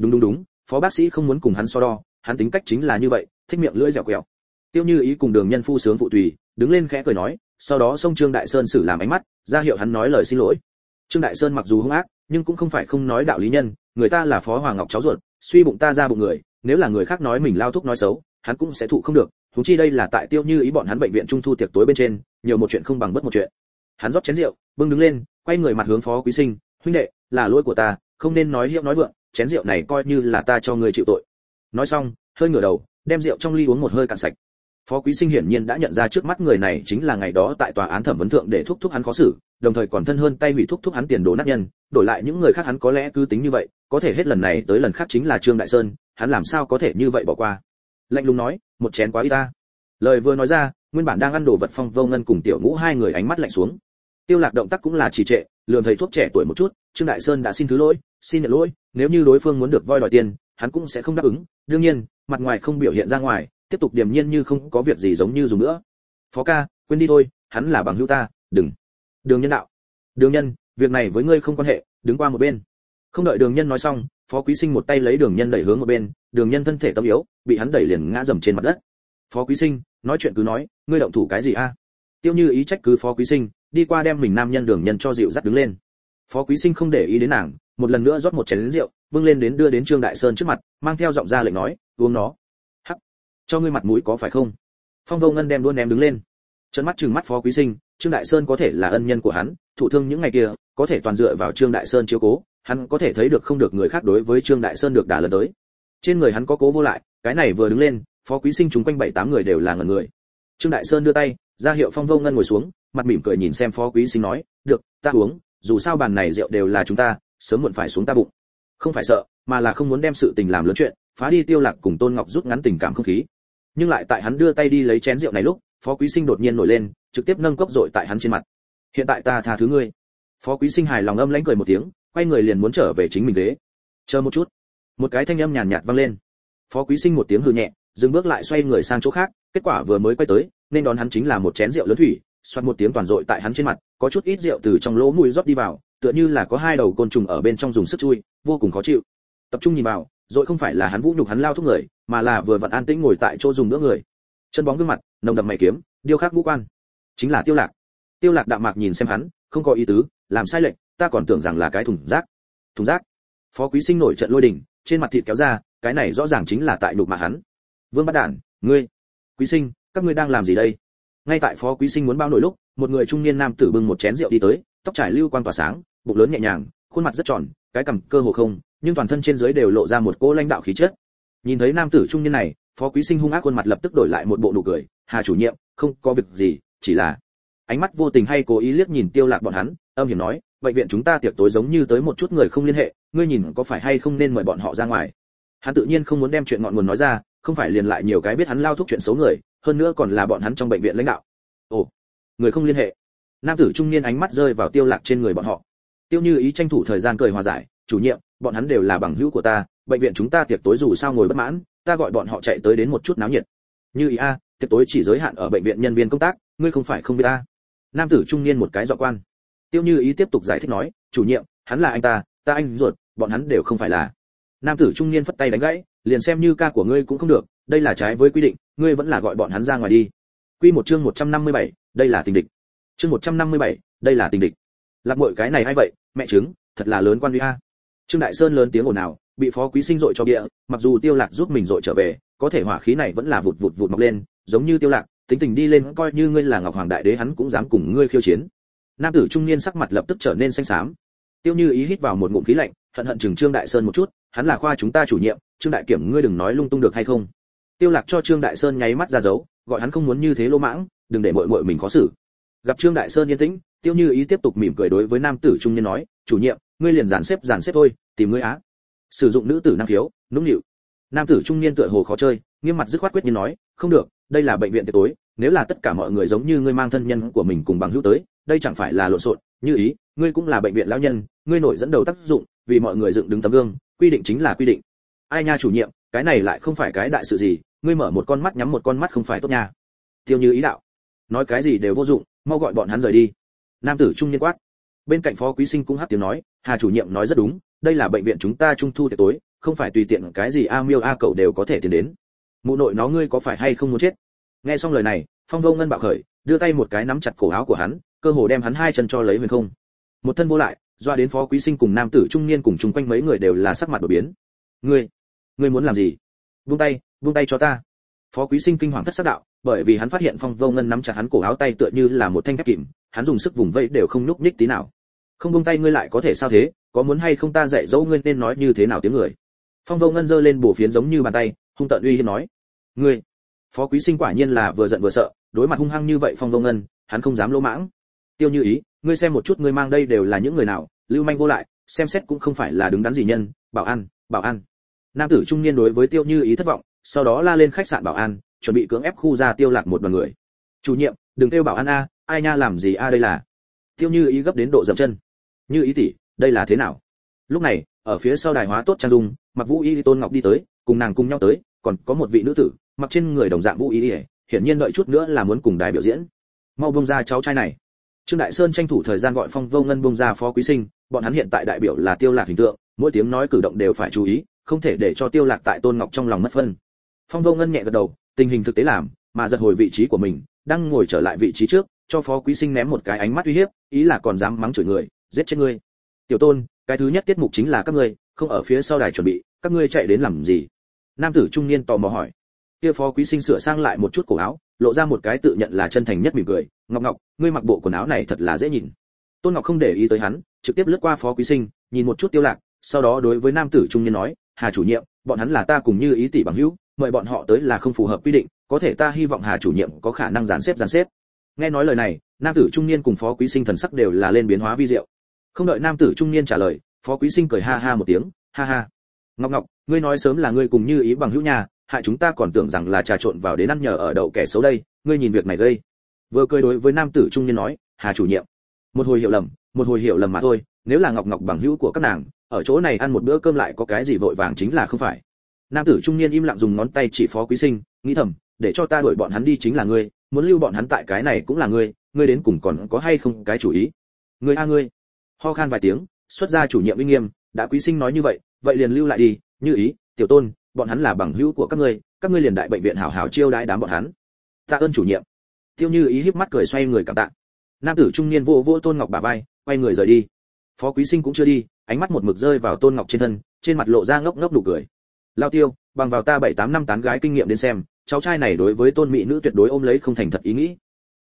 đúng đúng đúng, phó bác sĩ không muốn cùng hắn so đo, hắn tính cách chính là như vậy, thích miệng lưỡi dẻo quẹo. Tiêu như ý cùng đường nhân phu sướng phụ tùy, đứng lên khẽ cười nói, sau đó xông trương đại sơn xử làm ánh mắt, ra hiệu hắn nói lời xin lỗi. Trương đại sơn mặc dù hung ác, nhưng cũng không phải không nói đạo lý nhân, người ta là phó hoàng ngọc cháu ruột, suy bụng ta ra bụng người, nếu là người khác nói mình lao thúc nói xấu, hắn cũng sẽ thụ không được thú chi đây là tại tiêu như ý bọn hắn bệnh viện trung thu tiệc tối bên trên, nhiều một chuyện không bằng bất một chuyện. Hắn rót chén rượu, bưng đứng lên, quay người mặt hướng phó quý sinh, huynh đệ, là lỗi của ta, không nên nói hiệu nói vượng chén rượu này coi như là ta cho ngươi chịu tội. Nói xong, hơi ngửa đầu, đem rượu trong ly uống một hơi cạn sạch. Phó quý sinh hiển nhiên đã nhận ra trước mắt người này chính là ngày đó tại tòa án thẩm vấn thượng để thúc thúc hắn khó xử, đồng thời còn thân hơn tay hủy thúc thúc hắn tiền đồ nát nhân. Đổi lại những người khác hắn có lẽ cứ tính như vậy, có thể hết lần này tới lần khác chính là trương đại sơn, hắn làm sao có thể như vậy bỏ qua? Lạnh lùng nói, một chén quá ít ta. Lời vừa nói ra, nguyên bản đang ăn đồ vật phong vô ngân cùng tiểu ngũ hai người ánh mắt lạnh xuống tiêu lạc động tác cũng là trì trệ lường thầy thuốc trẻ tuổi một chút, trương đại sơn đã xin thứ lỗi, xin nhận lỗi, nếu như đối phương muốn được voi đòi tiền, hắn cũng sẽ không đáp ứng. Đương nhiên, mặt ngoài không biểu hiện ra ngoài, tiếp tục điềm nhiên như không có việc gì giống như dùng nữa. Phó ca, quên đi thôi, hắn là bằng hữu ta, đừng. Đường nhân đạo. Đường nhân, việc này với ngươi không quan hệ, đứng qua một bên. Không đợi đường nhân nói xong, phó quý sinh một tay lấy đường nhân đẩy hướng một bên, đường nhân thân thể tâm yếu, bị hắn đẩy liền ngã dầm trên mặt đất. Phó quý sinh, nói chuyện cứ nói, ngươi động thủ cái gì a? Tiêu như ý trách cứ phó quý sinh đi qua đem mình nam nhân đường nhân cho dịu dắt đứng lên. Phó quý sinh không để ý đến nàng, một lần nữa rót một chén rượu, bưng lên đến đưa đến trương đại sơn trước mặt, mang theo giọng ra lệnh nói, uống nó. Hắc, cho ngươi mặt mũi có phải không? Phong vô ngân đem luôn ném đứng lên. Trận mắt trừng mắt phó quý sinh, trương đại sơn có thể là ân nhân của hắn, thụ thương những ngày kia, có thể toàn dựa vào trương đại sơn chiếu cố, hắn có thể thấy được không được người khác đối với trương đại sơn được đả lần tới. Trên người hắn có cố vô lại, cái này vừa đứng lên, phó quý sinh chúng quanh bảy tám người đều là ngẩn người. Trương đại sơn đưa tay, ra hiệu phong vô ngân ngồi xuống mặt mỉm cười nhìn xem phó quý sinh nói, được, ta uống, dù sao bàn này rượu đều là chúng ta, sớm muộn phải xuống ta bụng. Không phải sợ, mà là không muốn đem sự tình làm lớn chuyện, phá đi tiêu lạc cùng tôn ngọc rút ngắn tình cảm không khí. Nhưng lại tại hắn đưa tay đi lấy chén rượu này lúc, phó quý sinh đột nhiên nổi lên, trực tiếp nâng cốc rội tại hắn trên mặt. Hiện tại ta tha thứ ngươi. Phó quý sinh hài lòng âm lãnh cười một tiếng, quay người liền muốn trở về chính mình ghế. Chờ một chút. Một cái thanh âm nhàn nhạt vang lên. Phó quý sinh một tiếng hừ nhẹ, dừng bước lại xoay người sang chỗ khác, kết quả vừa mới quay tới, nên đón hắn chính là một chén rượu lớn thủy xoát một tiếng toàn rội tại hắn trên mặt, có chút ít rượu từ trong lỗ mũi rót đi vào, tựa như là có hai đầu côn trùng ở bên trong dùng sức chui, vô cùng khó chịu. Tập trung nhìn vào, rồi không phải là hắn vũ nhục hắn lao thúc người, mà là vừa vặn an tĩnh ngồi tại chỗ dùng nữa người. Chân bóng gương mặt, nồng đậm mày kiếm, điêu khắc ngũ quan. Chính là tiêu lạc. Tiêu lạc đạm mạc nhìn xem hắn, không có ý tứ, làm sai lệnh ta còn tưởng rằng là cái thùng rác. Thùng rác? Phó quý sinh nổi trận lôi đình, trên mặt thịt kéo ra, cái này rõ ràng chính là tại nhục mà hắn. Vương bất đản, ngươi, quý sinh, các ngươi đang làm gì đây? Ngay tại phó quý sinh muốn bao nổi lúc, một người trung niên nam tử bưng một chén rượu đi tới, tóc trải lưu quan tỏa sáng, bụng lớn nhẹ nhàng, khuôn mặt rất tròn, cái cằm cơ hồ không, nhưng toàn thân trên dưới đều lộ ra một cỗ lãnh đạo khí chất. Nhìn thấy nam tử trung niên này, phó quý sinh hung ác khuôn mặt lập tức đổi lại một bộ nụ cười, hà chủ nhiệm, không có việc gì, chỉ là ánh mắt vô tình hay cố ý liếc nhìn tiêu lạc bọn hắn, âm hiểm nói, bệnh viện chúng ta tiệc tối giống như tới một chút người không liên hệ, ngươi nhìn có phải hay không nên mời bọn họ ra ngoài? Hắn tự nhiên không muốn đem chuyện ngọn nguồn nói ra, không phải liền lại nhiều cái biết hắn lao thúc chuyện xấu người, hơn nữa còn là bọn hắn trong bệnh viện lãnh đạo ồ, người không liên hệ. Nam tử trung niên ánh mắt rơi vào tiêu lạc trên người bọn họ. Tiêu như ý tranh thủ thời gian cười hòa giải, chủ nhiệm, bọn hắn đều là bằng hữu của ta, bệnh viện chúng ta tiệc tối dù sao ngồi bất mãn, ta gọi bọn họ chạy tới đến một chút náo nhiệt. Như ý a, tiệc tối chỉ giới hạn ở bệnh viện nhân viên công tác, ngươi không phải không biết ta. Nam tử trung niên một cái dọa quan. Tiêu như ý tiếp tục giải thích nói, chủ nhiệm, hắn là anh ta ta anh ruột, bọn hắn đều không phải là. Nam tử trung niên phất tay đánh gãy, liền xem như ca của ngươi cũng không được, đây là trái với quy định, ngươi vẫn là gọi bọn hắn ra ngoài đi quy một chương 157, đây là tình địch. Chương 157, đây là tình địch. Lạc muội cái này hay vậy mẹ trứng, thật là lớn quan uy a. Trương đại sơn lớn tiếng ồn ào bị phó quý sinh dội cho bịa mặc dù tiêu lạc giúp mình dội trở về có thể hỏa khí này vẫn là vụt vụt vụt mọc lên giống như tiêu lạc tính tình đi lên coi như ngươi là ngọc hoàng đại đế hắn cũng dám cùng ngươi khiêu chiến. Nam tử trung niên sắc mặt lập tức trở nên xanh xám. Tiêu như ý hít vào một ngụm khí lạnh hận hận chừng trương đại sơn một chút hắn là khoa chúng ta chủ nhiệm trương đại kiểm ngươi đừng nói lung tung được hay không. Tiêu lạc cho trương đại sơn nháy mắt ra dấu gọi hắn không muốn như thế lô mãng, đừng để mọi muội mình khó xử. Gặp trương đại sơn yên tĩnh, tiêu như ý tiếp tục mỉm cười đối với nam tử trung niên nói, chủ nhiệm, ngươi liền dàn xếp dàn xếp thôi, tìm ngươi á. Sử dụng nữ tử năng khiếu, nũng nịu. Nam tử trung niên tựa hồ khó chơi, nghiêm mặt dứt khoát quyết nhiên nói, không được, đây là bệnh viện tiệc tối, nếu là tất cả mọi người giống như ngươi mang thân nhân của mình cùng bằng hữu tới, đây chẳng phải là lộn xộn, như ý, ngươi cũng là bệnh viện lão nhân, ngươi nổi dẫn đầu tác dụng, vì mọi người dựng đứng tấm gương, quy định chính là quy định. Ai nha chủ nhiệm, cái này lại không phải cái đại sự gì ngươi mở một con mắt nhắm một con mắt không phải tốt nha. Tiêu như ý đạo. Nói cái gì đều vô dụng, mau gọi bọn hắn rời đi. Nam tử trung niên quát. Bên cạnh phó quý sinh cũng hát tiếng nói, hà chủ nhiệm nói rất đúng, đây là bệnh viện chúng ta trung thu tiệc tối, không phải tùy tiện cái gì a miêu a cậu đều có thể tiến đến. Mụ nội nó ngươi có phải hay không muốn chết? Nghe xong lời này, phong vô ngân bạo khởi, đưa tay một cái nắm chặt cổ áo của hắn, cơ hồ đem hắn hai chân cho lấy huyền không. Một thân vô lại, doa đến phó quý sinh cùng nam tử trung niên cùng chung quanh mấy người đều là sắc mặt đổi biến. Ngươi ngươi muốn làm gì? Vung tay vung tay cho ta. Phó quý sinh kinh hoàng thất sắc đạo, bởi vì hắn phát hiện phong vô ngân nắm chặt hắn cổ áo tay tựa như là một thanh thép kìm, hắn dùng sức vùng vẫy đều không nhúc nhích tí nào. Không buông tay ngươi lại có thể sao thế, có muốn hay không ta dạy dỗ ngươi nên nói như thế nào tiếng người? Phong vô ngân giơ lên bổ phiến giống như bàn tay, hung tợn uy hiếp nói. Ngươi, phó quý sinh quả nhiên là vừa giận vừa sợ, đối mặt hung hăng như vậy phong vô ngân, hắn không dám lỗ mãng. Tiêu như ý, ngươi xem một chút ngươi mang đây đều là những người nào, lưu manh vô lại, xem xét cũng không phải là đứng đắn gì nhân, bảo an bảo an nam tử trung niên đối với tiêu như ý thất vọng sau đó la lên khách sạn bảo an, chuẩn bị cưỡng ép khu ra tiêu lạc một đoàn người. Chủ nhiệm, đừng tiêu bảo an a, ai nha làm gì a đây là? Tiêu như ý gấp đến độ dậm chân. Như ý tỷ, đây là thế nào? Lúc này, ở phía sau đài hóa tốt trang dung, mặc vũ y tôn ngọc đi tới, cùng nàng cùng nhau tới, còn có một vị nữ tử, mặc trên người đồng dạng vũ y hiển nhiên đợi chút nữa là muốn cùng đài biểu diễn. Mau bung ra cháu trai này. Trương đại sơn tranh thủ thời gian gọi phong vô ngân bung ra phó quý sinh, bọn hắn hiện tại đại biểu là tiêu lạc hình tượng, mỗi tiếng nói cử động đều phải chú ý, không thể để cho tiêu lạc tại tôn ngọc trong lòng mất phân phong vô ngân nhẹ gật đầu, tình hình thực tế làm, mà giật hồi vị trí của mình, đang ngồi trở lại vị trí trước, cho phó quý sinh ném một cái ánh mắt uy hiếp, ý là còn dám mắng chửi người, giết chết ngươi. Tiểu tôn, cái thứ nhất tiết mục chính là các ngươi, không ở phía sau đài chuẩn bị, các ngươi chạy đến làm gì? Nam tử trung niên tò mò hỏi. Kia phó quý sinh sửa sang lại một chút cổ áo, lộ ra một cái tự nhận là chân thành nhất mỉm cười, ngọc ngọc, ngươi mặc bộ quần áo này thật là dễ nhìn. Tôn ngọc không để ý tới hắn, trực tiếp lướt qua phó quý sinh, nhìn một chút tiêu lạc, sau đó đối với nam tử trung niên nói, hà chủ nhiệm, bọn hắn là ta cùng như ý tỷ bằng hữu mời bọn họ tới là không phù hợp quy định, có thể ta hy vọng hà chủ nhiệm có khả năng dàn xếp dàn xếp. Nghe nói lời này, nam tử trung niên cùng phó quý sinh thần sắc đều là lên biến hóa vi diệu. Không đợi nam tử trung niên trả lời, phó quý sinh cười ha ha một tiếng, ha ha. Ngọc ngọc, ngươi nói sớm là ngươi cùng như ý bằng hữu nhà, hại chúng ta còn tưởng rằng là trà trộn vào đến ăn nhờ ở đậu kẻ xấu đây, ngươi nhìn việc này gây. Vừa cười đối với nam tử trung niên nói, hà chủ nhiệm. Một hồi hiểu lầm, một hồi hiểu lầm mà thôi, nếu là ngọc ngọc bằng hữu của các nàng, ở chỗ này ăn một bữa cơm lại có cái gì vội vàng chính là không phải nam tử trung niên im lặng dùng ngón tay chỉ phó quý sinh, nghĩ thầm, để cho ta đuổi bọn hắn đi chính là ngươi, muốn lưu bọn hắn tại cái này cũng là ngươi ngươi đến cùng còn có hay không cái chủ ý? Ngươi a ngươi. Ho khan vài tiếng, xuất ra chủ nhiệm uy nghiêm, đã quý sinh nói như vậy vậy liền lưu lại đi, như ý, tiểu tôn, bọn hắn là bằng hữu của các ngươi các ngươi liền đại bệnh viện hảo hảo chiêu đãi đám bọn hắn. Tạ ơn chủ nhiệm. Tiêu như ý híp mắt cười xoay người cảm tạ. Nam tử trung niên vô vô tôn ngọc bà vai, quay người rời đi. Phó quý sinh cũng chưa đi, ánh mắt một mực rơi vào tôn ngọc trên thân, trên mặt lộ ra ngốc ngốc nụ cười lao tiêu, bằng vào ta bảy tám năm tán gái kinh nghiệm đến xem, cháu trai này đối với tôn mỹ nữ tuyệt đối ôm lấy không thành thật ý nghĩ.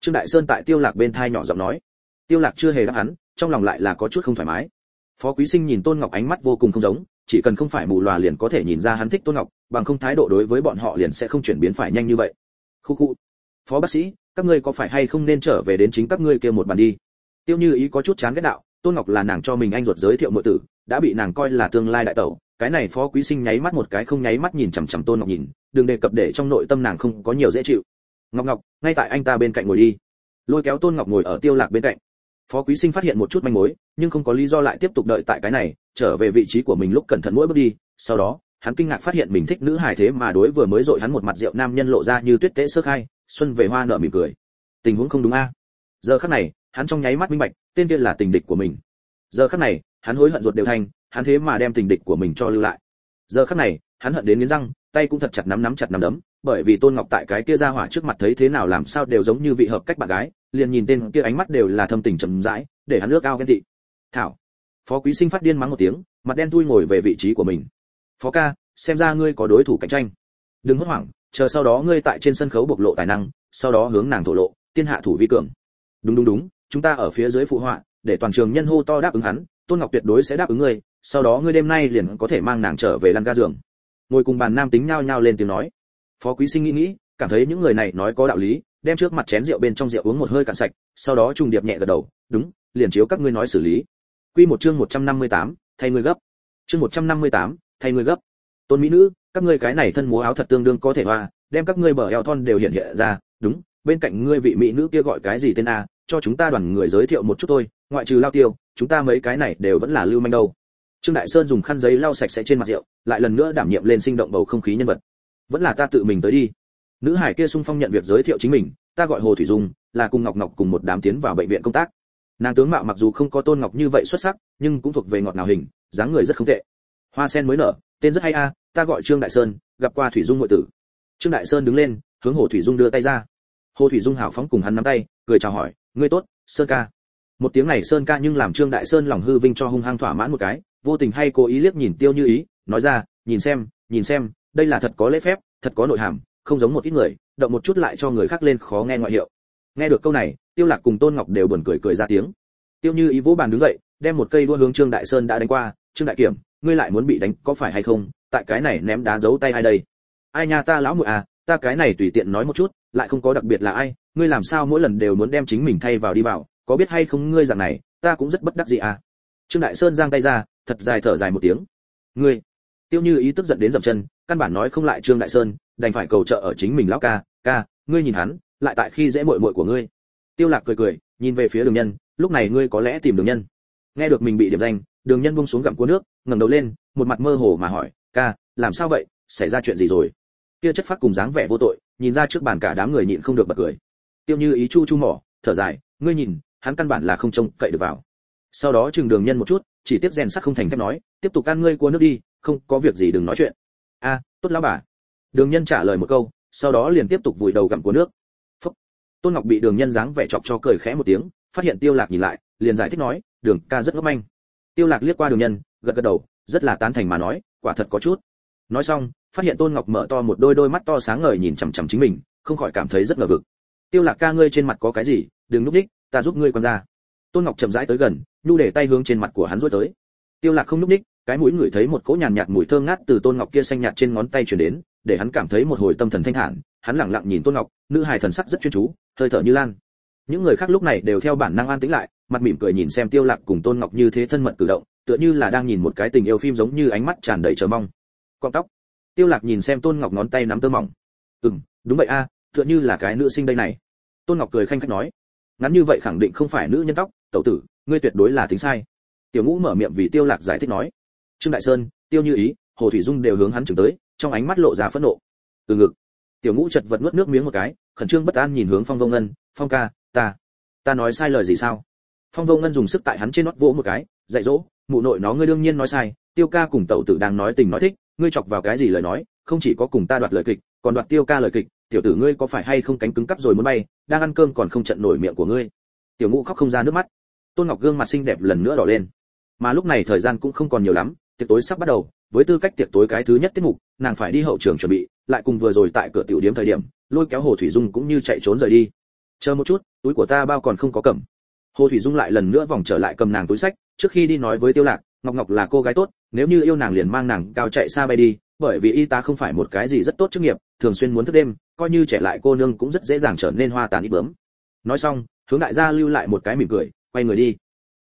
Trương đại sơn tại tiêu lạc bên thai nhỏ giọng nói. Tiêu lạc chưa hề đáp hắn trong lòng lại là có chút không thoải mái. Phó quý sinh nhìn tôn ngọc ánh mắt vô cùng không giống, chỉ cần không phải mù lòa liền có thể nhìn ra hắn thích tôn ngọc, bằng không thái độ đối với bọn họ liền sẽ không chuyển biến phải nhanh như vậy. Khu khu. Phó bác sĩ, các ngươi có phải hay không nên trở về đến chính các ngươi kia một bàn đi? Tiêu như ý có chút chán ghét đạo, tôn ngọc là nàng cho mình anh ruột giới thiệu nội tử, đã bị nàng coi là tương lai đại tẩu cái này phó quý sinh nháy mắt một cái không nháy mắt nhìn chằm chằm tôn ngọc nhìn, đừng đề cập để trong nội tâm nàng không có nhiều dễ chịu. Ngọc ngọc, ngay tại anh ta bên cạnh ngồi đi. Lôi kéo tôn ngọc ngồi ở tiêu lạc bên cạnh. Phó quý sinh phát hiện một chút manh mối, nhưng không có lý do lại tiếp tục đợi tại cái này, trở về vị trí của mình lúc cẩn thận mỗi bước đi. Sau đó, hắn kinh ngạc phát hiện mình thích nữ hài thế mà đối vừa mới dội hắn một mặt rượu nam nhân lộ ra như tuyết tế sơ khai, xuân về hoa nở mỉm cười. Tình huống không đúng a. Giờ khắc này, hắn trong nháy mắt minh bạch, tên kia là tình địch của mình. Giờ khắc này, hắn hối hận ruột đều thành hắn thế mà đem tình địch của mình cho lưu lại. Giờ khắc này, hắn hận đến nghiến răng, tay cũng thật chặt nắm nắm chặt nắm đấm, bởi vì tôn ngọc tại cái kia ra hỏa trước mặt thấy thế nào làm sao đều giống như vị hợp cách bạn gái, liền nhìn tên kia ánh mắt đều là thâm tình trầm rãi, để hắn nước ao ghen tị. Thảo. Phó quý sinh phát điên mắng một tiếng, mặt đen thui ngồi về vị trí của mình. Phó ca, xem ra ngươi có đối thủ cạnh tranh. Đừng hốt hoảng, chờ sau đó ngươi tại trên sân khấu bộc lộ tài năng, sau đó hướng nàng thổ lộ, tiên hạ thủ vi cường. Đúng đúng đúng, chúng ta ở phía dưới phụ họa, để toàn trường nhân hô to đáp ứng hắn tôn ngọc tuyệt đối sẽ đáp ứng ngươi sau đó ngươi đêm nay liền có thể mang nàng trở về lăn ga giường. Ngồi cùng bàn nam tính nhao nhao lên tiếng nói. Phó quý sinh nghĩ nghĩ cảm thấy những người này nói có đạo lý đem trước mặt chén rượu bên trong rượu uống một hơi cạn sạch sau đó trùng điệp nhẹ gật đầu đúng liền chiếu các ngươi nói xử lý. Quy một chương 158, thay ngươi gấp. Chương 158, thay ngươi gấp. Tôn mỹ nữ các ngươi cái này thân múa áo thật tương đương có thể hoa đem các ngươi bờ eo thon đều hiện hiện ra. Đúng bên cạnh ngươi vị mỹ nữ kia gọi cái gì tên a? Cho chúng ta đoàn người giới thiệu một chút thôi, ngoại trừ lao tiêu, chúng ta mấy cái này đều vẫn là lưu manh đâu. Trương đại sơn dùng khăn giấy lau sạch sẽ trên mặt rượu, lại lần nữa đảm nhiệm lên sinh động bầu không khí nhân vật. Vẫn là ta tự mình tới đi. Nữ hải kia sung phong nhận việc giới thiệu chính mình, ta gọi hồ thủy dung, là cùng ngọc ngọc cùng một đám tiến vào bệnh viện công tác. Nàng tướng mạo mặc dù không có tôn ngọc như vậy xuất sắc, nhưng cũng thuộc về ngọt ngào hình, dáng người rất không tệ. Hoa sen mới nở, tên rất hay a, ta gọi trương đại sơn, gặp qua thủy dung nội tử. Trương đại sơn đứng lên, hướng hồ thủy dung đưa tay ra. Hồ thủy dung hào phóng cùng hắn nắm tay, cười chào hỏi ngươi tốt, sơn ca. Một tiếng này sơn ca nhưng làm trương đại sơn lòng hư vinh cho hung hăng thỏa mãn một cái, vô tình hay cố ý liếc nhìn tiêu như ý, nói ra, nhìn xem nhìn xem, đây là thật có lễ phép, thật có nội hàm, không giống một ít người, động một chút lại cho người khác lên khó nghe ngoại hiệu. Nghe được câu này, tiêu lạc cùng tôn ngọc đều buồn cười cười ra tiếng. Tiêu như ý vỗ bàn đứng dậy, đem một cây đua hướng trương đại sơn đã đánh qua, trương đại kiểm, ngươi lại muốn bị đánh có phải hay không? Tại cái này ném đá giấu tay ai đây? Ai nha ta lão muội à ta cái này tùy tiện nói một chút, lại không có đặc biệt là ai ngươi làm sao mỗi lần đều muốn đem chính mình thay vào đi vào, có biết hay không ngươi dạng này, ta cũng rất bất đắc dĩ à? Trương đại sơn giang tay ra, thật dài thở dài một tiếng. Ngươi, tiêu như ý tức giận đến dậm chân, căn bản nói không lại trương đại sơn, đành phải cầu trợ ở chính mình lão ca ca, ngươi nhìn hắn, lại tại khi dễ muội muội của ngươi. Tiêu lạc cười cười, nhìn về phía đường nhân, lúc này ngươi có lẽ tìm đường nhân. Nghe được mình bị điểm danh, đường nhân buông xuống gặm cua nước, ngẩng đầu lên, một mặt mơ hồ mà hỏi, ca, làm sao vậy? Xảy ra chuyện gì rồi? Kia chất phát cùng dáng vẻ vô tội, nhìn ra trước bàn cả đám người nhịn không được bật cười tiêu như ý chu chu mỏ, thở dài, ngươi nhìn, hắn căn bản là không trông cậy được vào. Sau đó chừng đường nhân một chút, chỉ tiếp rèn sắt không thành thép nói, tiếp tục ăn ngươi cua nước đi, không có việc gì đừng nói chuyện. A, tốt lão bà. Đường nhân trả lời một câu, sau đó liền tiếp tục vùi đầu gặm cua nước. Phúc. tôn ngọc bị đường nhân dáng vẻ chọc cho cười khẽ một tiếng, phát hiện tiêu lạc nhìn lại, liền giải thích nói, đường ca rất ngốc manh tiêu lạc liếc qua đường nhân, gật gật đầu, rất là tán thành mà nói, quả thật có chút. Nói xong, phát hiện tôn ngọc mở to một đôi đôi mắt to sáng ngời nhìn chằm chằm chính mình, không khỏi cảm thấy rất ngờ vực tiêu lạc ca ngươi trên mặt có cái gì, đừng núp đích, ta giúp ngươi quan ra. Tôn ngọc chậm rãi tới gần, nhu để tay hướng trên mặt của hắn rối tới. Tiêu lạc không núp đích, cái mũi người thấy một cỗ nhàn nhạt mùi thơm ngát từ tôn ngọc kia xanh nhạt trên ngón tay truyền đến, để hắn cảm thấy một hồi tâm thần thanh thản. Hắn lặng lặng nhìn tôn ngọc, nữ hài thần sắc rất chuyên chú, hơi thở như lan. Những người khác lúc này đều theo bản năng an tĩnh lại, mặt mỉm cười nhìn xem tiêu lạc cùng tôn ngọc như thế thân mật cử động, tựa như là đang nhìn một cái tình yêu phim giống như ánh mắt tràn đầy chờ mong. Cọng tóc. Tiêu lạc nhìn xem tôn ngọc ngón tay nắm tơ mỏng. Ừm, đúng vậy a, tựa như là cái nữ sinh đây này tôn ngọc cười khanh khách nói, ngắn như vậy khẳng định không phải nữ nhân tóc, tẩu tử, ngươi tuyệt đối là tính sai. Tiểu ngũ mở miệng vì tiêu lạc giải thích nói, trương đại sơn, tiêu như ý, hồ thủy dung đều hướng hắn chừng tới, trong ánh mắt lộ ra phẫn nộ. Từ ngực. Tiểu ngũ chật vật nuốt nước miếng một cái, khẩn trương bất an nhìn hướng phong vông ngân, phong ca, ta ta nói sai lời gì sao? Phong vông ngân dùng sức tại hắn trên nót vỗ một cái, dạy dỗ, mụ nội nó ngươi đương nhiên nói sai, tiêu ca cùng tẩu tử đang nói tình nói thích, ngươi chọc vào cái gì lời nói, không chỉ có cùng ta đoạt lời kịch, còn đoạt tiêu ca lời kịch tiểu tử ngươi có phải hay không cánh cứng cắp rồi muốn bay, đang ăn cơm còn không trận nổi miệng của ngươi. Tiểu ngũ khóc không ra nước mắt. Tôn ngọc gương mặt xinh đẹp lần nữa đỏ lên. Mà lúc này thời gian cũng không còn nhiều lắm, tiệc tối sắp bắt đầu, với tư cách tiệc tối cái thứ nhất tiết mục, nàng phải đi hậu trường chuẩn bị, lại cùng vừa rồi tại cửa tiểu điếm thời điểm, lôi kéo hồ thủy dung cũng như chạy trốn rời đi. Chờ một chút, túi của ta bao còn không có cầm. Hồ thủy dung lại lần nữa vòng trở lại cầm nàng túi sách, trước khi đi nói với tiêu lạc, ngọc ngọc là cô gái tốt, nếu như yêu nàng liền mang nàng cao chạy xa bay đi bởi vì y tá không phải một cái gì rất tốt chức nghiệp, thường xuyên muốn thức đêm, coi như trẻ lại cô nương cũng rất dễ dàng trở nên hoa tàn ít bướm. Nói xong, hướng đại gia lưu lại một cái mỉm cười, quay người đi.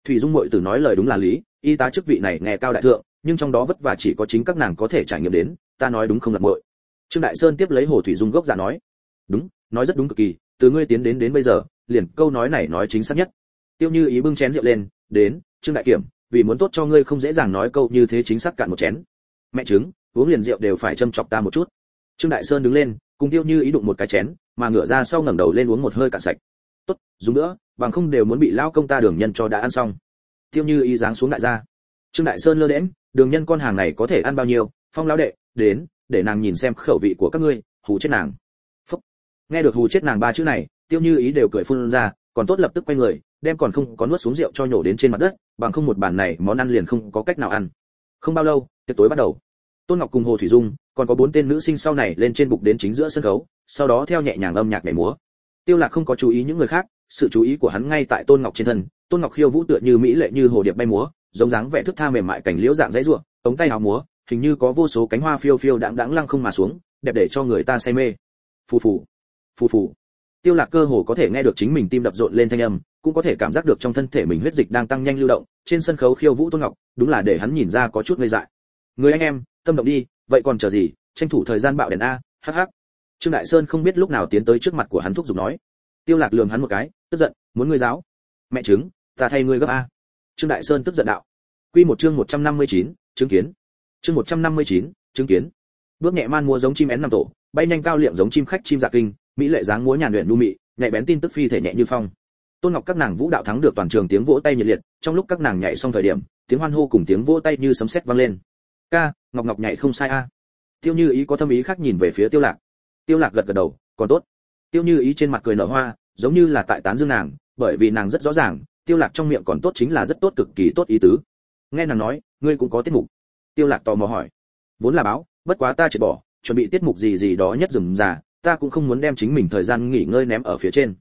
Thủy dung muội tử nói lời đúng là lý, y tá chức vị này nghe cao đại thượng, nhưng trong đó vất vả chỉ có chính các nàng có thể trải nghiệm đến, ta nói đúng không lạc muội? Trương đại sơn tiếp lấy hồ thủy dung gốc giả nói. Đúng, nói rất đúng cực kỳ, từ ngươi tiến đến đến bây giờ, liền câu nói này nói chính xác nhất. Tiêu như ý bưng chén rượu lên, đến, trương đại kiểm, vì muốn tốt cho ngươi không dễ dàng nói câu như thế chính xác cạn một chén. Mẹ trứng uống liền rượu đều phải châm chọc ta một chút. Trương đại sơn đứng lên, cùng tiêu như ý đụng một cái chén, mà ngửa ra sau ngẩng đầu lên uống một hơi cạn sạch. Tốt, dùng nữa, bằng không đều muốn bị lao công ta đường nhân cho đã ăn xong. Tiêu như ý giáng xuống đại gia. Trương đại sơn lơ đễm đường nhân con hàng này có thể ăn bao nhiêu? Phong lão đệ, đến, để nàng nhìn xem khẩu vị của các ngươi, hù chết nàng. Phúc. nghe được hù chết nàng ba chữ này, tiêu như ý đều cười phun ra, còn tốt lập tức quay người, đem còn không có nuốt xuống rượu cho nhổ đến trên mặt đất, bằng không một bàn này món ăn liền không có cách nào ăn. Không bao lâu, tiệc tối bắt đầu tôn ngọc cùng hồ thủy dung, còn có bốn tên nữ sinh sau này lên trên bục đến chính giữa sân khấu, sau đó theo nhẹ nhàng âm nhạc nhảy múa. Tiêu lạc không có chú ý những người khác, sự chú ý của hắn ngay tại tôn ngọc trên thân. Tôn ngọc khiêu vũ tựa như mỹ lệ như hồ điệp bay múa, giống dáng vẻ thức tha mềm mại cảnh liễu dạng dãy ruộng, ống tay áo múa, hình như có vô số cánh hoa phiêu phiêu đãng đãng lăng không mà xuống, đẹp để cho người ta say mê. Phù phù phù phù. Tiêu lạc cơ hồ có thể nghe được chính mình tim đập rộn lên thanh âm, cũng có thể cảm giác được trong thân thể mình huyết dịch đang tăng nhanh lưu động, trên sân khấu khiêu vũ tôn ngọc, đúng là để hắn nhìn ra có chút ngây dại người anh em tâm động đi vậy còn chờ gì? Tranh thủ thời gian bạo đèn a hắc hắc. Trương đại sơn không biết lúc nào tiến tới trước mặt của hắn thúc giục nói. Tiêu lạc lườm hắn một cái tức giận muốn ngươi giáo. Mẹ chứng ta thay ngươi gấp a. Trương đại sơn tức giận đạo. Quy một chương 159, chứng kiến. Chương 159, chứng kiến. Bước nhẹ man múa giống chim én nằm tổ bay nhanh cao liệm giống chim khách chim dạ kinh mỹ lệ dáng múa nhàn luyện nu mị nhạy bén tin tức phi thể nhẹ như phong. Tôn ngọc các nàng vũ đạo thắng được toàn trường tiếng vỗ tay nhiệt liệt trong lúc các nàng nhảy xong thời điểm tiếng hoan hô cùng tiếng vỗ tay như sấm sét vang lên ca, ngọc ngọc nhảy không sai a. Tiêu như ý có thâm ý khác nhìn về phía tiêu lạc. Tiêu lạc gật gật đầu, còn tốt. Tiêu như ý trên mặt cười nở hoa, giống như là tại tán dương nàng, bởi vì nàng rất rõ ràng, tiêu lạc trong miệng còn tốt chính là rất tốt cực kỳ tốt ý tứ. Nghe nàng nói, ngươi cũng có tiết mục. Tiêu lạc tò mò hỏi. Vốn là báo, bất quá ta chỉ bỏ, chuẩn bị tiết mục gì gì đó nhất dừng già, ta cũng không muốn đem chính mình thời gian nghỉ ngơi ném ở phía trên.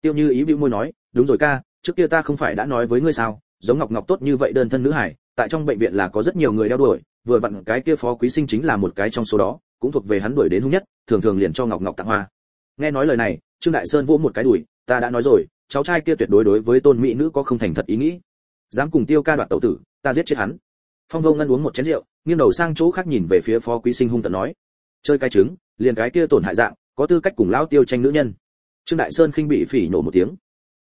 Tiêu như ý bĩu môi nói, đúng rồi ca, trước kia ta không phải đã nói với ngươi sao, giống ngọc ngọc tốt như vậy đơn thân nữ hải tại trong bệnh viện là có rất nhiều người đeo đuổi vừa vặn cái kia phó quý sinh chính là một cái trong số đó, cũng thuộc về hắn đuổi đến hung nhất, thường thường liền cho ngọc ngọc tặng hoa. Nghe nói lời này, trương đại sơn vỗ một cái đùi, ta đã nói rồi, cháu trai kia tuyệt đối đối với tôn mỹ nữ có không thành thật ý nghĩ. Dám cùng tiêu ca đoạt tẩu tử, ta giết chết hắn. Phong vô ngân uống một chén rượu, nghiêng đầu sang chỗ khác nhìn về phía phó quý sinh hung tận nói, chơi cái trứng, liền cái kia tổn hại dạng, có tư cách cùng lão tiêu tranh nữ nhân. Trương đại sơn khinh bị phỉ nổ một tiếng.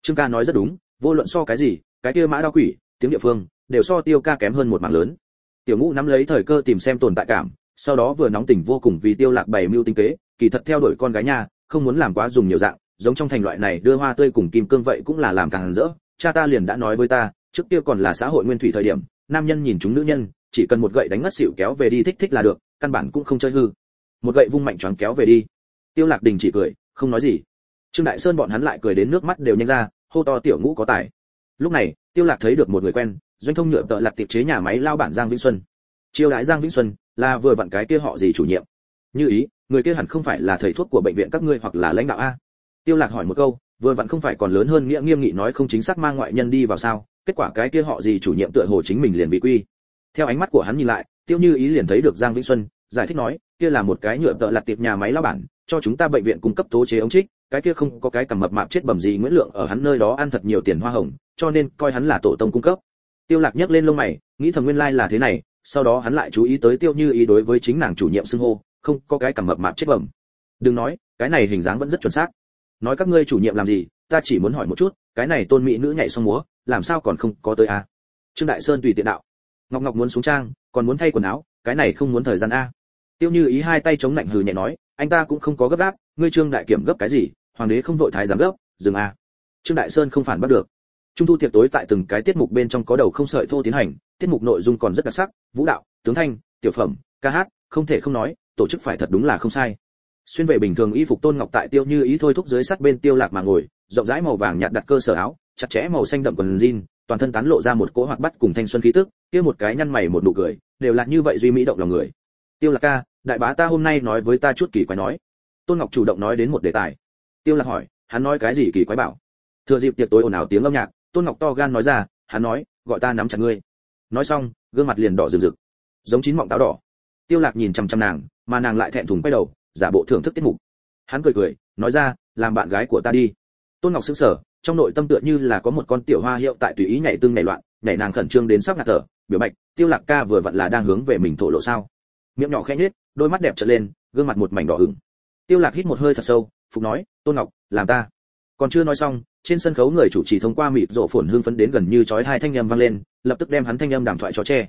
Trương ca nói rất đúng, vô luận so cái gì, cái kia mã đao quỷ, tiếng địa phương, đều so tiêu ca kém hơn một mảng lớn tiểu ngũ nắm lấy thời cơ tìm xem tồn tại cảm, sau đó vừa nóng tình vô cùng vì tiêu lạc bày mưu tinh kế, kỳ thật theo đuổi con gái nha, không muốn làm quá dùng nhiều dạng, giống trong thành loại này đưa hoa tươi cùng kim cương vậy cũng là làm càng rỡ. Cha ta liền đã nói với ta, trước kia còn là xã hội nguyên thủy thời điểm, nam nhân nhìn chúng nữ nhân, chỉ cần một gậy đánh ngất xỉu kéo về đi thích thích là được, căn bản cũng không chơi hư. Một gậy vung mạnh choáng kéo về đi. Tiêu lạc đình chỉ cười, không nói gì. Trương đại sơn bọn hắn lại cười đến nước mắt đều nhanh ra, hô to tiểu ngũ có tài. Lúc này, tiêu lạc thấy được một người quen doanh thông nhựa tợ lạc tiệp chế nhà máy lao bản giang vĩnh xuân. Chiêu đãi giang vĩnh xuân là vừa vặn cái kia họ gì chủ nhiệm. Như ý, người kia hẳn không phải là thầy thuốc của bệnh viện các ngươi hoặc là lãnh đạo a. Tiêu lạc hỏi một câu, vừa vặn không phải còn lớn hơn nghĩa nghiêm nghị nói không chính xác mang ngoại nhân đi vào sao, kết quả cái kia họ gì chủ nhiệm tựa hồ chính mình liền bị quy. Theo ánh mắt của hắn nhìn lại, tiêu như ý liền thấy được giang vĩnh xuân, giải thích nói, kia là một cái nhựa tợ lặt tiệp nhà máy lao bản, cho chúng ta bệnh viện cung cấp tố chế ống trích, cái kia không có cái cầm mập mạp chết bầm gì nguyễn lượng ở hắn nơi đó ăn thật nhiều tiền hoa hồng, cho nên coi hắn là tổ tông cung cấp tiêu lạc nhấc lên lông mày, nghĩ thầm nguyên lai like là thế này, sau đó hắn lại chú ý tới tiêu như ý đối với chính nàng chủ nhiệm xưng hô, không, có cái cằm mập mạp chết bẩm. đừng nói, cái này hình dáng vẫn rất chuẩn xác. Nói các ngươi chủ nhiệm làm gì, ta chỉ muốn hỏi một chút, cái này tôn mỹ nữ nhảy xong múa, làm sao còn không có tới a trương đại sơn tùy tiện đạo. Ngọc ngọc muốn xuống trang, còn muốn thay quần áo, cái này không muốn thời gian a. Tiêu như ý hai tay chống lạnh hừ nhẹ nói, anh ta cũng không có gấp gáp, ngươi trương đại kiểm gấp cái gì, hoàng đế không vội thái giám gấp, dừng a. Trương đại sơn không phản bắt được trung thu tiệc tối tại từng cái tiết mục bên trong có đầu không sợi thô tiến hành, tiết mục nội dung còn rất đặc sắc, vũ đạo, tướng thanh, tiểu phẩm, ca hát, không thể không nói, tổ chức phải thật đúng là không sai. Xuyên về bình thường y phục tôn ngọc tại tiêu như ý thôi thúc dưới sát bên tiêu lạc mà ngồi, rộng rãi màu vàng nhạt đặt cơ sở áo, chặt chẽ màu xanh đậm quần jean, toàn thân tán lộ ra một cỗ hoạt bát cùng thanh xuân khí tức, kia một cái nhăn mày một nụ cười, đều là như vậy duy mỹ động lòng người. Tiêu lạc ca, đại bá ta hôm nay nói với ta chút kỳ quái nói. Tôn ngọc chủ động nói đến một đề tài. Tiêu lạc hỏi, hắn nói cái gì kỳ quái bảo? Thừa dịp tiệc tối ồn ào tiếng âm nhạc tôn ngọc to gan nói ra, hắn nói, gọi ta nắm chặt ngươi. Nói xong, gương mặt liền đỏ rực rực, giống chín mọng táo đỏ. Tiêu lạc nhìn chăm chăm nàng, mà nàng lại thẹn thùng quay đầu, giả bộ thưởng thức tiết mục. Hắn cười cười, nói ra, làm bạn gái của ta đi. Tôn ngọc sững sờ, trong nội tâm tựa như là có một con tiểu hoa hiệu tại tùy ý nhảy tương nhảy loạn, nhảy nàng khẩn trương đến sắp ngạt thở, biểu bạch tiêu lạc ca vừa vặn là đang hướng về mình thổ lộ sao. Miệng nhỏ khẽ nhếch, đôi mắt đẹp trợn lên, gương mặt một mảnh đỏ ửng. Tiêu lạc hít một hơi thật sâu, phục nói, tôn ngọc, làm ta. Còn chưa nói xong trên sân khấu người chủ trì thông qua mịt rộ phồn hương phấn đến gần như chói hai thanh âm vang lên, lập tức đem hắn thanh âm đàm thoại cho che.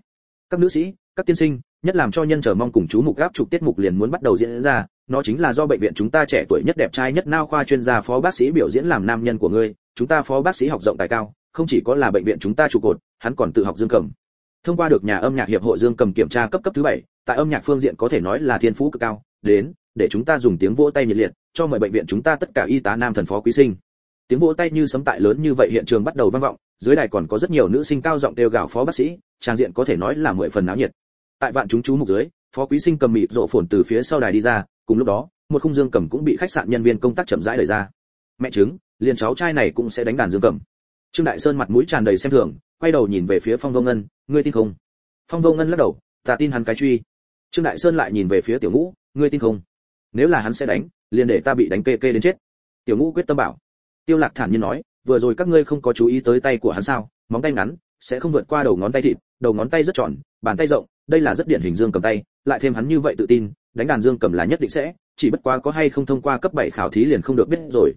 Các nữ sĩ, các tiên sinh, nhất làm cho nhân chờ mong cùng chú mục gáp trục tiết mục liền muốn bắt đầu diễn ra, nó chính là do bệnh viện chúng ta trẻ tuổi nhất đẹp trai nhất nao khoa chuyên gia phó bác sĩ biểu diễn làm nam nhân của ngươi, chúng ta phó bác sĩ học rộng tài cao, không chỉ có là bệnh viện chúng ta trụ cột, hắn còn tự học dương cầm. Thông qua được nhà âm nhạc hiệp hội dương cầm kiểm tra cấp cấp thứ bảy, tại âm nhạc phương diện có thể nói là thiên phú cực cao, đến, để chúng ta dùng tiếng vỗ tay nhiệt liệt, cho mời bệnh viện chúng ta tất cả y tá nam thần phó quý sinh tiếng vỗ tay như sấm tại lớn như vậy hiện trường bắt đầu vang vọng, dưới đài còn có rất nhiều nữ sinh cao giọng kêu gào phó bác sĩ, trang diện có thể nói là mười phần náo nhiệt. Tại vạn chúng chú mục dưới, phó quý sinh cầm mịt rộ phồn từ phía sau đài đi ra, cùng lúc đó, một khung dương cầm cũng bị khách sạn nhân viên công tác chậm rãi đẩy ra. Mẹ chứng liền cháu trai này cũng sẽ đánh đàn dương cầm. Trương đại sơn mặt mũi tràn đầy xem thường, quay đầu nhìn về phía phong vô ngân, ngươi tin không? Phong vô ngân lắc đầu, ta tin hắn cái truy. Trương đại sơn lại nhìn về phía tiểu ngũ, ngươi tin không? Nếu là hắn sẽ đánh, liền để ta bị đánh kê kê đến chết. Tiểu ngũ quyết tâm bảo tiêu lạc thản nhiên nói, vừa rồi các ngươi không có chú ý tới tay của hắn sao? Móng tay ngắn, sẽ không vượt qua đầu ngón tay thịt, đầu ngón tay rất tròn, bàn tay rộng, đây là rất điển hình dương cầm tay, lại thêm hắn như vậy tự tin, đánh đàn dương cầm là nhất định sẽ, chỉ bất quá có hay không thông qua cấp 7 khảo thí liền không được biết rồi.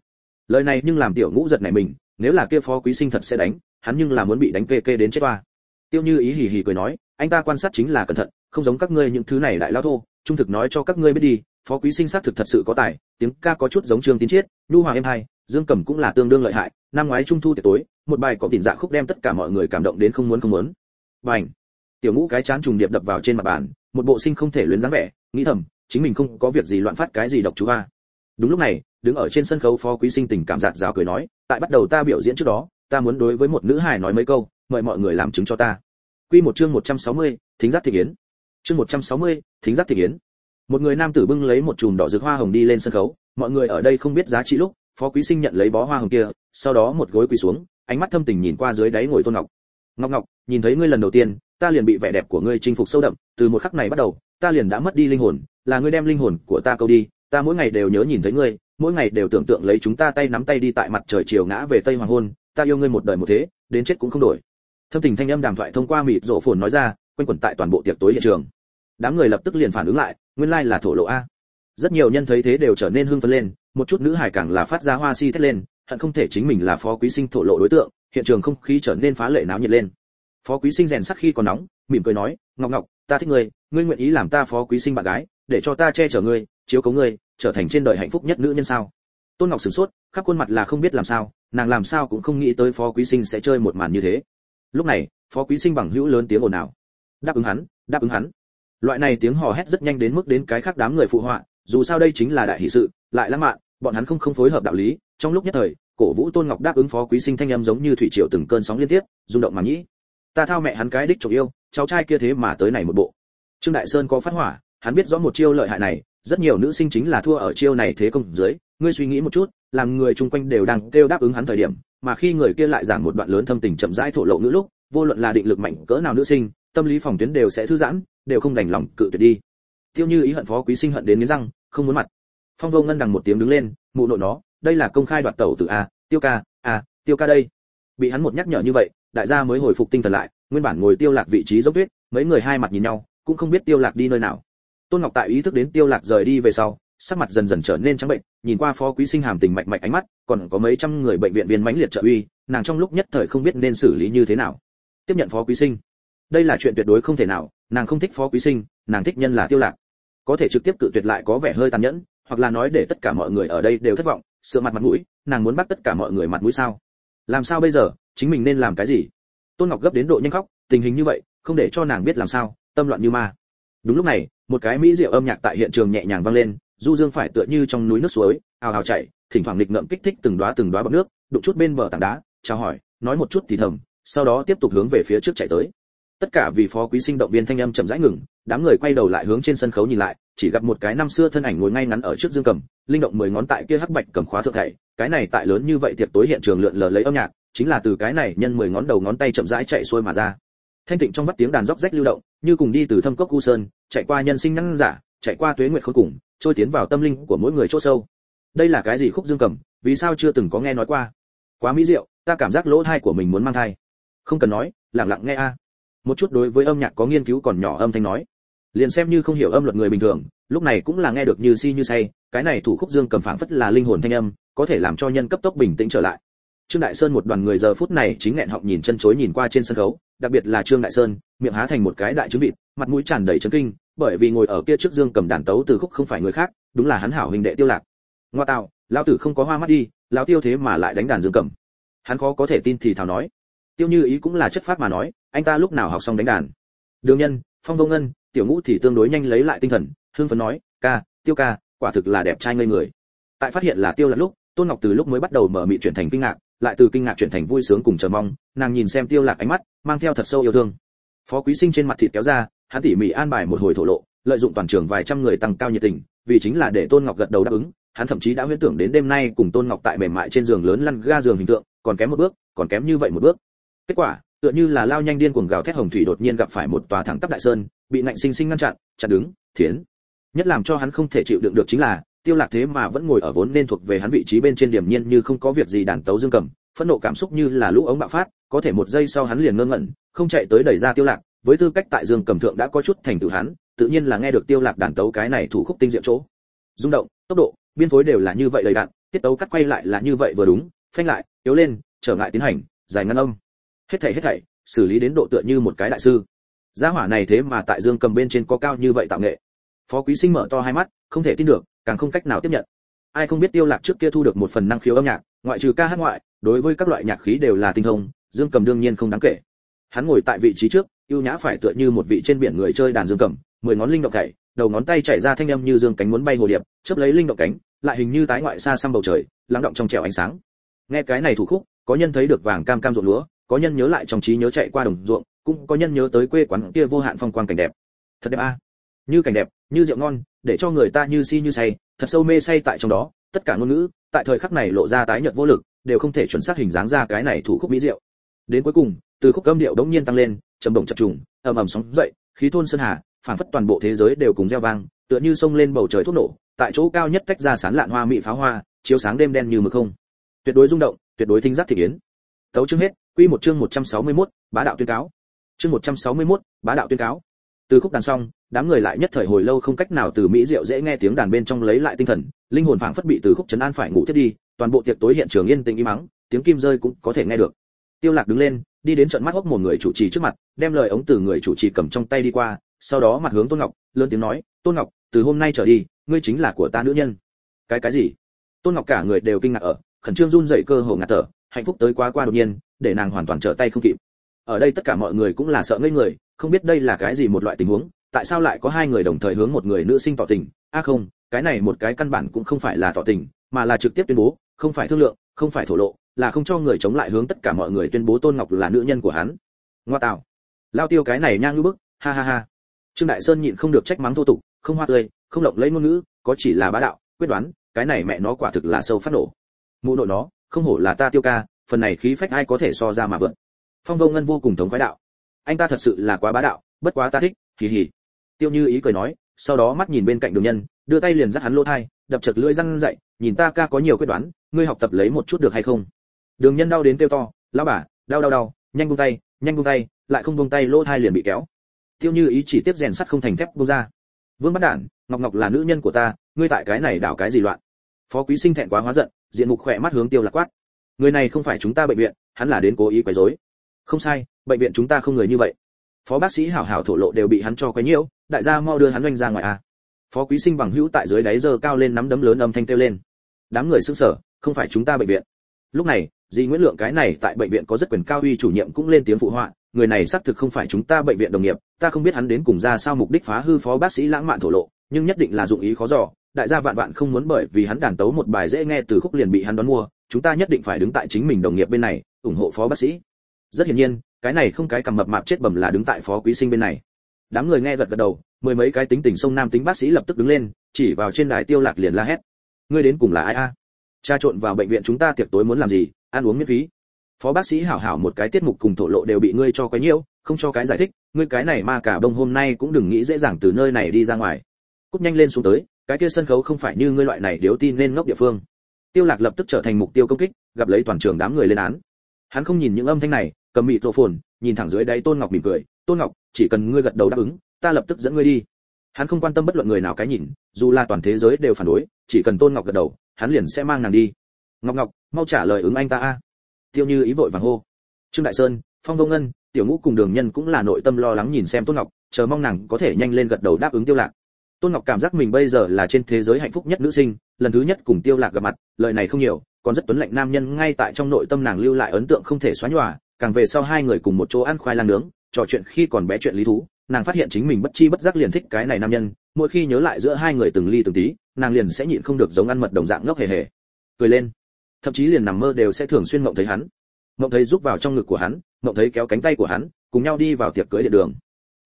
Lời này nhưng làm tiểu ngũ giật này mình, nếu là kia phó quý sinh thật sẽ đánh, hắn nhưng là muốn bị đánh kê kê đến chết oa. Tiêu như ý hì hì cười nói, anh ta quan sát chính là cẩn thận, không giống các ngươi những thứ này đại lao thô, trung thực nói cho các ngươi biết đi, phó quý sinh xác thực thật sự có tài, tiếng ca có chút giống trương tín chiết, nhu hòa êm hai dương cầm cũng là tương đương lợi hại năm ngoái trung thu tiệc tối một bài có tiền dạ khúc đem tất cả mọi người cảm động đến không muốn không muốn. Bảnh tiểu ngũ cái chán trùng điệp đập vào trên mặt bàn một bộ sinh không thể luyến dáng vẻ nghĩ thầm chính mình không có việc gì loạn phát cái gì độc chú a. Đúng lúc này đứng ở trên sân khấu phó quý sinh tình cảm giạt rào cười nói tại bắt đầu ta biểu diễn trước đó ta muốn đối với một nữ hài nói mấy câu mời mọi người làm chứng cho ta. Quy một chương 160, thính giác thị yến. Chương 160, thính giác thị yến. Một người nam tử bưng lấy một chùm đỏ rực hoa hồng đi lên sân khấu mọi người ở đây không biết giá trị lúc phó quý sinh nhận lấy bó hoa hồng kia, sau đó một gối quỳ xuống, ánh mắt thâm tình nhìn qua dưới đáy ngồi tôn ngọc. Ngọc ngọc, nhìn thấy ngươi lần đầu tiên, ta liền bị vẻ đẹp của ngươi chinh phục sâu đậm, từ một khắc này bắt đầu, ta liền đã mất đi linh hồn, là ngươi đem linh hồn của ta câu đi, ta mỗi ngày đều nhớ nhìn thấy ngươi, mỗi ngày đều tưởng tượng lấy chúng ta tay nắm tay đi tại mặt trời chiều ngã về tây hoàng hôn, ta yêu ngươi một đời một thế, đến chết cũng không đổi. Thâm tình thanh âm đàm thoại thông qua mịt rộ phồn nói ra, quanh quẩn tại toàn bộ tiệc tối hiện trường. Đám người lập tức liền phản ứng lại, nguyên lai là thổ lộ a. Rất nhiều nhân thấy thế đều trở nên hưng phấn lên một chút nữ hải càng là phát ra hoa si thét lên, hận không thể chính mình là phó quý sinh thổ lộ đối tượng, hiện trường không khí trở nên phá lệ náo nhiệt lên. Phó quý sinh rèn sắc khi còn nóng, mỉm cười nói, ngọc ngọc, ta thích ngươi ngươi nguyện ý làm ta phó quý sinh bạn gái, để cho ta che chở ngươi, chiếu cố ngươi, trở thành trên đời hạnh phúc nhất nữ nhân sao? Tôn ngọc sửng sốt, khắp khuôn mặt là không biết làm sao, nàng làm sao cũng không nghĩ tới phó quý sinh sẽ chơi một màn như thế. Lúc này, phó quý sinh bằng hữu lớn tiếng ồn ào. Đáp ứng hắn, đáp ứng hắn. Loại này tiếng hò hét rất nhanh đến mức đến cái khác đám người phụ họa, dù sao đây chính là đại hỷ sự, lại lãng mạn bọn hắn không không phối hợp đạo lý, trong lúc nhất thời, cổ vũ tôn ngọc đáp ứng phó quý sinh thanh âm giống như thủy triều từng cơn sóng liên tiếp, rung động mà nhĩ. Ta thao mẹ hắn cái đích trộm yêu, cháu trai kia thế mà tới này một bộ. Trương đại sơn có phát hỏa, hắn biết rõ một chiêu lợi hại này, rất nhiều nữ sinh chính là thua ở chiêu này thế công dưới. Ngươi suy nghĩ một chút, làm người chung quanh đều đang kêu đáp ứng hắn thời điểm, mà khi người kia lại giảng một đoạn lớn thâm tình chậm rãi thổ lộ ngữ lúc, vô luận là định lực mạnh cỡ nào nữ sinh, tâm lý phòng tuyến đều sẽ thư giãn, đều không đành lòng cự tuyệt đi. Tiêu như ý hận phó quý sinh hận đến nghiến răng, không muốn mặt phong vô ngân đằng một tiếng đứng lên, mụ nội nó, đây là công khai đoạt tẩu từ a, tiêu ca a tiêu ca đây. Bị hắn một nhắc nhở như vậy, đại gia mới hồi phục tinh thần lại, nguyên bản ngồi tiêu lạc vị trí dốc tuyết, mấy người hai mặt nhìn nhau, cũng không biết tiêu lạc đi nơi nào. Tôn ngọc tại ý thức đến tiêu lạc rời đi về sau, sắc mặt dần dần trở nên trắng bệnh, nhìn qua phó quý sinh hàm tình mạch mạnh ánh mắt, còn có mấy trăm người bệnh viện viên mãnh liệt trợ uy, nàng trong lúc nhất thời không biết nên xử lý như thế nào. Tiếp nhận phó quý sinh. Đây là chuyện tuyệt đối không thể nào, nàng không thích phó quý sinh, nàng thích nhân là tiêu lạc. Có thể trực tiếp cự tuyệt lại có vẻ hơi tàn nhẫn hoặc là nói để tất cả mọi người ở đây đều thất vọng sửa mặt mặt mũi, nàng muốn bắt tất cả mọi người mặt mũi sao? Làm sao bây giờ? Chính mình nên làm cái gì? Tôn ngọc gấp đến độ nhanh khóc, tình hình như vậy, không để cho nàng biết làm sao, tâm loạn như ma. Đúng lúc này, một cái mỹ diệu âm nhạc tại hiện trường nhẹ nhàng vang lên, du dương phải tựa như trong núi nước suối, ào ào chảy, thỉnh thoảng nghịch ngợm kích thích từng đóa từng đóa bọt nước, đụng chút bên bờ tảng đá, chào hỏi, nói một chút thì thầm, sau đó tiếp tục hướng về phía trước chạy tới. Tất cả vì phó quý sinh động viên thanh âm chậm rãi ngừng, đám người quay đầu lại hướng trên sân khấu nhìn lại chỉ gặp một cái năm xưa thân ảnh ngồi ngay ngắn ở trước dương cầm, linh động mười ngón tại kia hắc bạch cầm khóa thượng thảy. Cái này tại lớn như vậy tiệc tối hiện trường lượn lờ lấy âm nhạc, chính là từ cái này nhân mười ngón đầu ngón tay chậm rãi chạy xuôi mà ra. Thanh tịnh trong vắt tiếng đàn róc rách lưu động, như cùng đi từ thâm cốc cu sơn, chạy qua nhân sinh năng giả, chạy qua tuế nguyệt khôn cùng, trôi tiến vào tâm linh của mỗi người chỗ sâu. Đây là cái gì khúc dương cầm, vì sao chưa từng có nghe nói qua? Quá mỹ diệu, ta cảm giác lỗ thai của mình muốn mang thai. Không cần nói, lặng lặng nghe a. Một chút đối với âm nhạc có nghiên cứu còn nhỏ âm thanh nói liền xem như không hiểu âm luật người bình thường, lúc này cũng là nghe được như si như say, cái này thủ khúc dương cầm phảng phất là linh hồn thanh âm, có thể làm cho nhân cấp tốc bình tĩnh trở lại. Trương đại sơn một đoàn người giờ phút này chính nghẹn họng nhìn chân chối nhìn qua trên sân khấu, đặc biệt là trương đại sơn, miệng há thành một cái đại trứng vịt, mặt mũi tràn đầy chấn kinh, bởi vì ngồi ở kia trước dương cầm đàn tấu từ khúc không phải người khác, đúng là hắn hảo huynh đệ tiêu lạc. Ngoa tạo, lão tử không có hoa mắt đi, lão tiêu thế mà lại đánh đàn dương cầm. Hắn khó có thể tin thì thào nói. Tiêu như ý cũng là chất phát mà nói, anh ta lúc nào học xong đánh đàn? Đường nhân, phong vô ngân tiểu ngũ thì tương đối nhanh lấy lại tinh thần hương phấn nói, ca, tiêu ca, quả thực là đẹp trai ngây người. Tại phát hiện là tiêu là lúc, tôn ngọc từ lúc mới bắt đầu mở mị chuyển thành kinh ngạc, lại từ kinh ngạc chuyển thành vui sướng cùng chờ mong, nàng nhìn xem tiêu lạc ánh mắt, mang theo thật sâu yêu thương. Phó quý sinh trên mặt thịt kéo ra, hắn tỉ mỉ an bài một hồi thổ lộ, lợi dụng toàn trường vài trăm người tăng cao nhiệt tình, vì chính là để tôn ngọc gật đầu đáp ứng, hắn thậm chí đã huyễn tưởng đến đêm nay cùng tôn ngọc tại mềm mại trên giường lớn lăn ga giường hình tượng, còn kém một bước, còn kém như vậy một bước. Kết quả, tựa như là lao nhanh điên cuồng gào thét hồng thủy đột nhiên gặp phải một tòa thẳng tắp đại sơn bị nạnh sinh sinh ngăn chặn chặn đứng, thiến. Nhất làm cho hắn không thể chịu đựng được chính là, tiêu lạc thế mà vẫn ngồi ở vốn nên thuộc về hắn vị trí bên trên điểm nhiên như không có việc gì đàn tấu dương cầm, phẫn nộ cảm xúc như là lũ ống bạo phát, có thể một giây sau hắn liền ngơ ngẩn, không chạy tới đẩy ra tiêu lạc, với tư cách tại dương cầm thượng đã có chút thành tựu hắn, tự nhiên là nghe được tiêu lạc đàn tấu cái này thủ khúc tinh diệu chỗ. Rung động, tốc độ, biên phối đều là như vậy đầy đặn, tiết tấu cắt quay lại là như vậy vừa đúng, phanh lại, yếu lên, trở ngại tiến hành, dài ngăn âm. Hết thảy hết thảy, xử lý đến độ tựa như một cái đại sư gia hỏa này thế mà tại dương cầm bên trên có cao như vậy tạo nghệ. Phó quý sinh mở to hai mắt, không thể tin được, càng không cách nào tiếp nhận. Ai không biết tiêu lạc trước kia thu được một phần năng khiếu âm nhạc, ngoại trừ ca hát ngoại, đối với các loại nhạc khí đều là tinh thông, dương cầm đương nhiên không đáng kể. Hắn ngồi tại vị trí trước yêu nhã phải tựa như một vị trên biển người chơi đàn dương cầm, mười ngón linh động cậy đầu ngón tay chảy ra thanh âm như dương cánh muốn bay hồ điệp, chớp lấy linh động cánh, lại hình như tái ngoại xa xăm bầu trời, lắng động trong trẻo ánh sáng. Nghe cái này thủ khúc, có nhân thấy được vàng cam cam ruộng lúa, có nhân nhớ lại trong trí nhớ chạy qua đồng ruộng cũng có nhân nhớ tới quê quán kia vô hạn phong quang cảnh đẹp. Thật đẹp a. Như cảnh đẹp như rượu ngon để cho người ta như si như say thật sâu mê say tại trong đó. Tất cả ngôn ngữ tại thời khắc này lộ ra tái nhợt vô lực đều không thể chuẩn xác hình dáng ra cái này thủ khúc mỹ diệu đến cuối cùng từ khúc âm điệu đống nhiên tăng lên trầm động chập trùng ầm ầm sóng dậy khí thôn sơn hà phản phất toàn bộ thế giới đều cùng reo vang tựa như sông lên bầu trời thuốc nổ tại chỗ cao nhất tách ra sán lạn hoa mỹ pháo hoa chiếu sáng đêm đen như mực không. Tuyệt đối rung động tuyệt đối thính giác thị kiến. Tấu chương hết quy một chương 161, bá đạo tuyên cáo chương 161, bá đạo tuyên cáo. Từ khúc đàn xong đám người lại nhất thời hồi lâu không cách nào từ mỹ diệu dễ nghe tiếng đàn bên trong lấy lại tinh thần linh hồn phảng phất bị từ khúc chấn an phải ngủ thiết đi toàn bộ tiệc tối hiện trường yên tĩnh im mắng tiếng kim rơi cũng có thể nghe được. Tiêu lạc đứng lên đi đến trận mắt hốc một người chủ trì trước mặt đem lời ống từ người chủ trì cầm trong tay đi qua sau đó mặt hướng tôn ngọc lớn tiếng nói tôn ngọc từ hôm nay trở đi ngươi chính là của ta nữ nhân. Cái cái gì? Tôn ngọc cả người đều kinh ngạc ở khẩn trương run rẩy cơ hồ ngạt thở hạnh phúc tới quá qua đột nhiên để nàng hoàn toàn trở tay không kịp ở đây tất cả mọi người cũng là sợ ngây người, không biết đây là cái gì một loại tình huống, tại sao lại có hai người đồng thời hướng một người nữ sinh tỏ tình? A à không, cái này một cái căn bản cũng không phải là tỏ tình, mà là trực tiếp tuyên bố, không phải thương lượng, không phải thổ lộ, là không cho người chống lại hướng tất cả mọi người tuyên bố tôn ngọc là nữ nhân của hắn. Ngoa tạo. Lao tiêu cái này nhang như bức, ha ha ha. Trương đại sơn nhịn không được trách mắng thô tục, không hoa tươi, không lộng lấy ngôn ngữ, có chỉ là bá đạo, quyết đoán, cái này mẹ nó quả thực là sâu phát nổ. Mụ nội nó, không hổ là ta tiêu ca, phần này khí phách ai có thể so ra mà vượt phong vô ngân vô cùng thống khoái đạo. Anh ta thật sự là quá bá đạo, bất quá ta thích kỳ hỉ tiêu như ý cười nói, sau đó mắt nhìn bên cạnh đường nhân, đưa tay liền dắt hắn lỗ thai, đập chật lưỡi răng dậy, nhìn ta ca có nhiều quyết đoán, ngươi học tập lấy một chút được hay không? Đường nhân đau đến kêu to, lão bà, đau đau đau, nhanh buông tay, nhanh buông tay, lại không buông tay lỗ thai liền bị kéo. Tiêu như ý chỉ tiếp rèn sắt không thành thép buông ra. Vương bắt đản, ngọc ngọc là nữ nhân của ta, ngươi tại cái này đảo cái gì loạn? Phó quý sinh thẹn quá hóa giận, diện mục khỏe mắt hướng tiêu lạc quát. Người này không phải chúng ta bệnh viện, hắn là đến cố ý quấy rối không sai, bệnh viện chúng ta không người như vậy. Phó bác sĩ hảo hảo thổ lộ đều bị hắn cho quấy nhiễu, đại gia mau đưa hắn doanh ra ngoài a. Phó quý sinh bằng hữu tại dưới đáy giờ cao lên nắm đấm lớn âm thanh kêu lên. Đám người sững sờ, không phải chúng ta bệnh viện. Lúc này, dì nguyễn lượng cái này tại bệnh viện có rất quyền cao uy chủ nhiệm cũng lên tiếng phụ họa, người này xác thực không phải chúng ta bệnh viện đồng nghiệp, ta không biết hắn đến cùng ra sao mục đích phá hư phó bác sĩ lãng mạn thổ lộ, nhưng nhất định là dụng ý khó dò, đại gia vạn vạn không muốn bởi vì hắn đàn tấu một bài dễ nghe từ khúc liền bị hắn đón mua, chúng ta nhất định phải đứng tại chính mình đồng nghiệp bên này, ủng hộ phó bác sĩ rất hiển nhiên, cái này không cái cầm mập mạp chết bẩm là đứng tại phó quý sinh bên này. Đám người nghe gật gật đầu, mười mấy cái tính tình sông nam tính bác sĩ lập tức đứng lên, chỉ vào trên đài tiêu lạc liền la hét. Ngươi đến cùng là ai a? À? cha trộn vào bệnh viện chúng ta tiệc tối muốn làm gì? Ăn uống miễn phí. Phó bác sĩ hảo hảo một cái tiết mục cùng thổ lộ đều bị ngươi cho quấy nhiễu, không cho cái giải thích, ngươi cái này mà cả bông hôm nay cũng đừng nghĩ dễ dàng từ nơi này đi ra ngoài. Cút nhanh lên xuống tới, cái kia sân khấu không phải như ngươi loại này điếu tin nên ngốc địa phương. Tiêu lạc lập tức trở thành mục tiêu công kích, gặp lấy toàn trường đám người lên án. Hắn không nhìn những âm thanh này cầm mịt rộ phồn, nhìn thẳng dưới đáy tôn ngọc mỉm cười. Tôn ngọc, chỉ cần ngươi gật đầu đáp ứng, ta lập tức dẫn ngươi đi. Hắn không quan tâm bất luận người nào cái nhìn, dù là toàn thế giới đều phản đối, chỉ cần tôn ngọc gật đầu, hắn liền sẽ mang nàng đi. Ngọc ngọc, mau trả lời ứng anh ta a. Tiêu như ý vội vàng hô. Trương đại sơn, phong công ngân, tiểu ngũ cùng đường nhân cũng là nội tâm lo lắng nhìn xem tôn ngọc, chờ mong nàng có thể nhanh lên gật đầu đáp ứng tiêu lạc. Tôn ngọc cảm giác mình bây giờ là trên thế giới hạnh phúc nhất nữ sinh, lần thứ nhất cùng tiêu lạc gặp mặt, lời này không nhiều, còn rất tuấn lạnh nam nhân ngay tại trong nội tâm nàng lưu lại ấn tượng không thể xóa nhòa càng về sau hai người cùng một chỗ ăn khoai lang nướng, trò chuyện khi còn bé chuyện lý thú, nàng phát hiện chính mình bất chi bất giác liền thích cái này nam nhân, mỗi khi nhớ lại giữa hai người từng ly từng tí, nàng liền sẽ nhịn không được giống ăn mật đồng dạng ngốc hề hề. Cười lên. Thậm chí liền nằm mơ đều sẽ thường xuyên mộng thấy hắn. Mộng thấy giúp vào trong ngực của hắn, mộng thấy kéo cánh tay của hắn, cùng nhau đi vào tiệc cưới điện đường.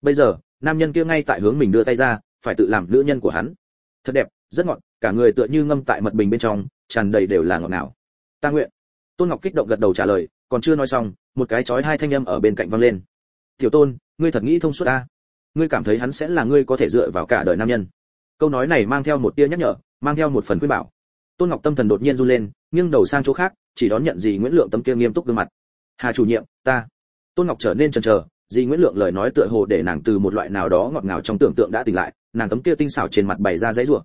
Bây giờ, nam nhân kia ngay tại hướng mình đưa tay ra, phải tự làm nữ nhân của hắn. Thật đẹp, rất ngọt, cả người tựa như ngâm tại mật bình bên trong, tràn đầy đều là ngọt ngào. Ta nguyện. Tôn ngọc kích động gật đầu trả lời, còn chưa nói xong một cái chói hai thanh âm ở bên cạnh vang lên. Tiểu tôn, ngươi thật nghĩ thông suốt ta? Ngươi cảm thấy hắn sẽ là ngươi có thể dựa vào cả đời nam nhân? Câu nói này mang theo một tia nhắc nhở, mang theo một phần khuyên bảo. Tôn ngọc tâm thần đột nhiên run lên, nghiêng đầu sang chỗ khác, chỉ đón nhận gì nguyễn lượng tâm kia nghiêm túc gương mặt. Hà chủ nhiệm, ta. Tôn ngọc trở nên chần chờ, dì nguyễn lượng lời nói tựa hồ để nàng từ một loại nào đó ngọt ngào trong tưởng tượng đã tỉnh lại, nàng tấm kia tinh xảo trên mặt bày ra dãy rủa.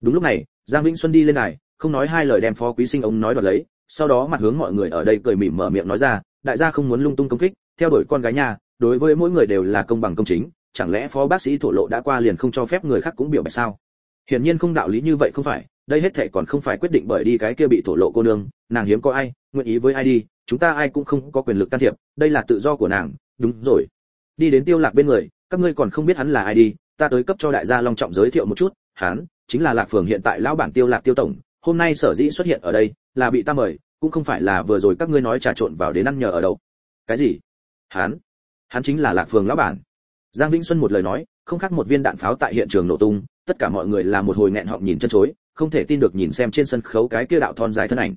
Đúng lúc này, giang vĩnh xuân đi lên này không nói hai lời đem phó quý sinh ông nói đoạt lấy, sau đó mặt hướng mọi người ở đây cười mỉm mở miệng nói ra đại gia không muốn lung tung công kích, theo đuổi con gái nhà, đối với mỗi người đều là công bằng công chính, chẳng lẽ phó bác sĩ thổ lộ đã qua liền không cho phép người khác cũng biểu bạch sao? Hiển nhiên không đạo lý như vậy không phải, đây hết thảy còn không phải quyết định bởi đi cái kia bị thổ lộ cô nương, nàng hiếm có ai, nguyện ý với ai đi, chúng ta ai cũng không có quyền lực can thiệp, đây là tự do của nàng, đúng rồi. Đi đến tiêu lạc bên người, các ngươi còn không biết hắn là ai đi, ta tới cấp cho đại gia long trọng giới thiệu một chút, hắn chính là lạc phường hiện tại lão bản tiêu lạc tiêu tổng, hôm nay sở dĩ xuất hiện ở đây, là bị ta mời cũng không phải là vừa rồi các ngươi nói trà trộn vào đến ăn nhờ ở đâu. Cái gì? Hắn hắn chính là lạc phường lão bản. Giang vĩnh xuân một lời nói, không khác một viên đạn pháo tại hiện trường nổ tung, tất cả mọi người là một hồi nghẹn họng nhìn chân chối, không thể tin được nhìn xem trên sân khấu cái kia đạo thon dài thân ảnh.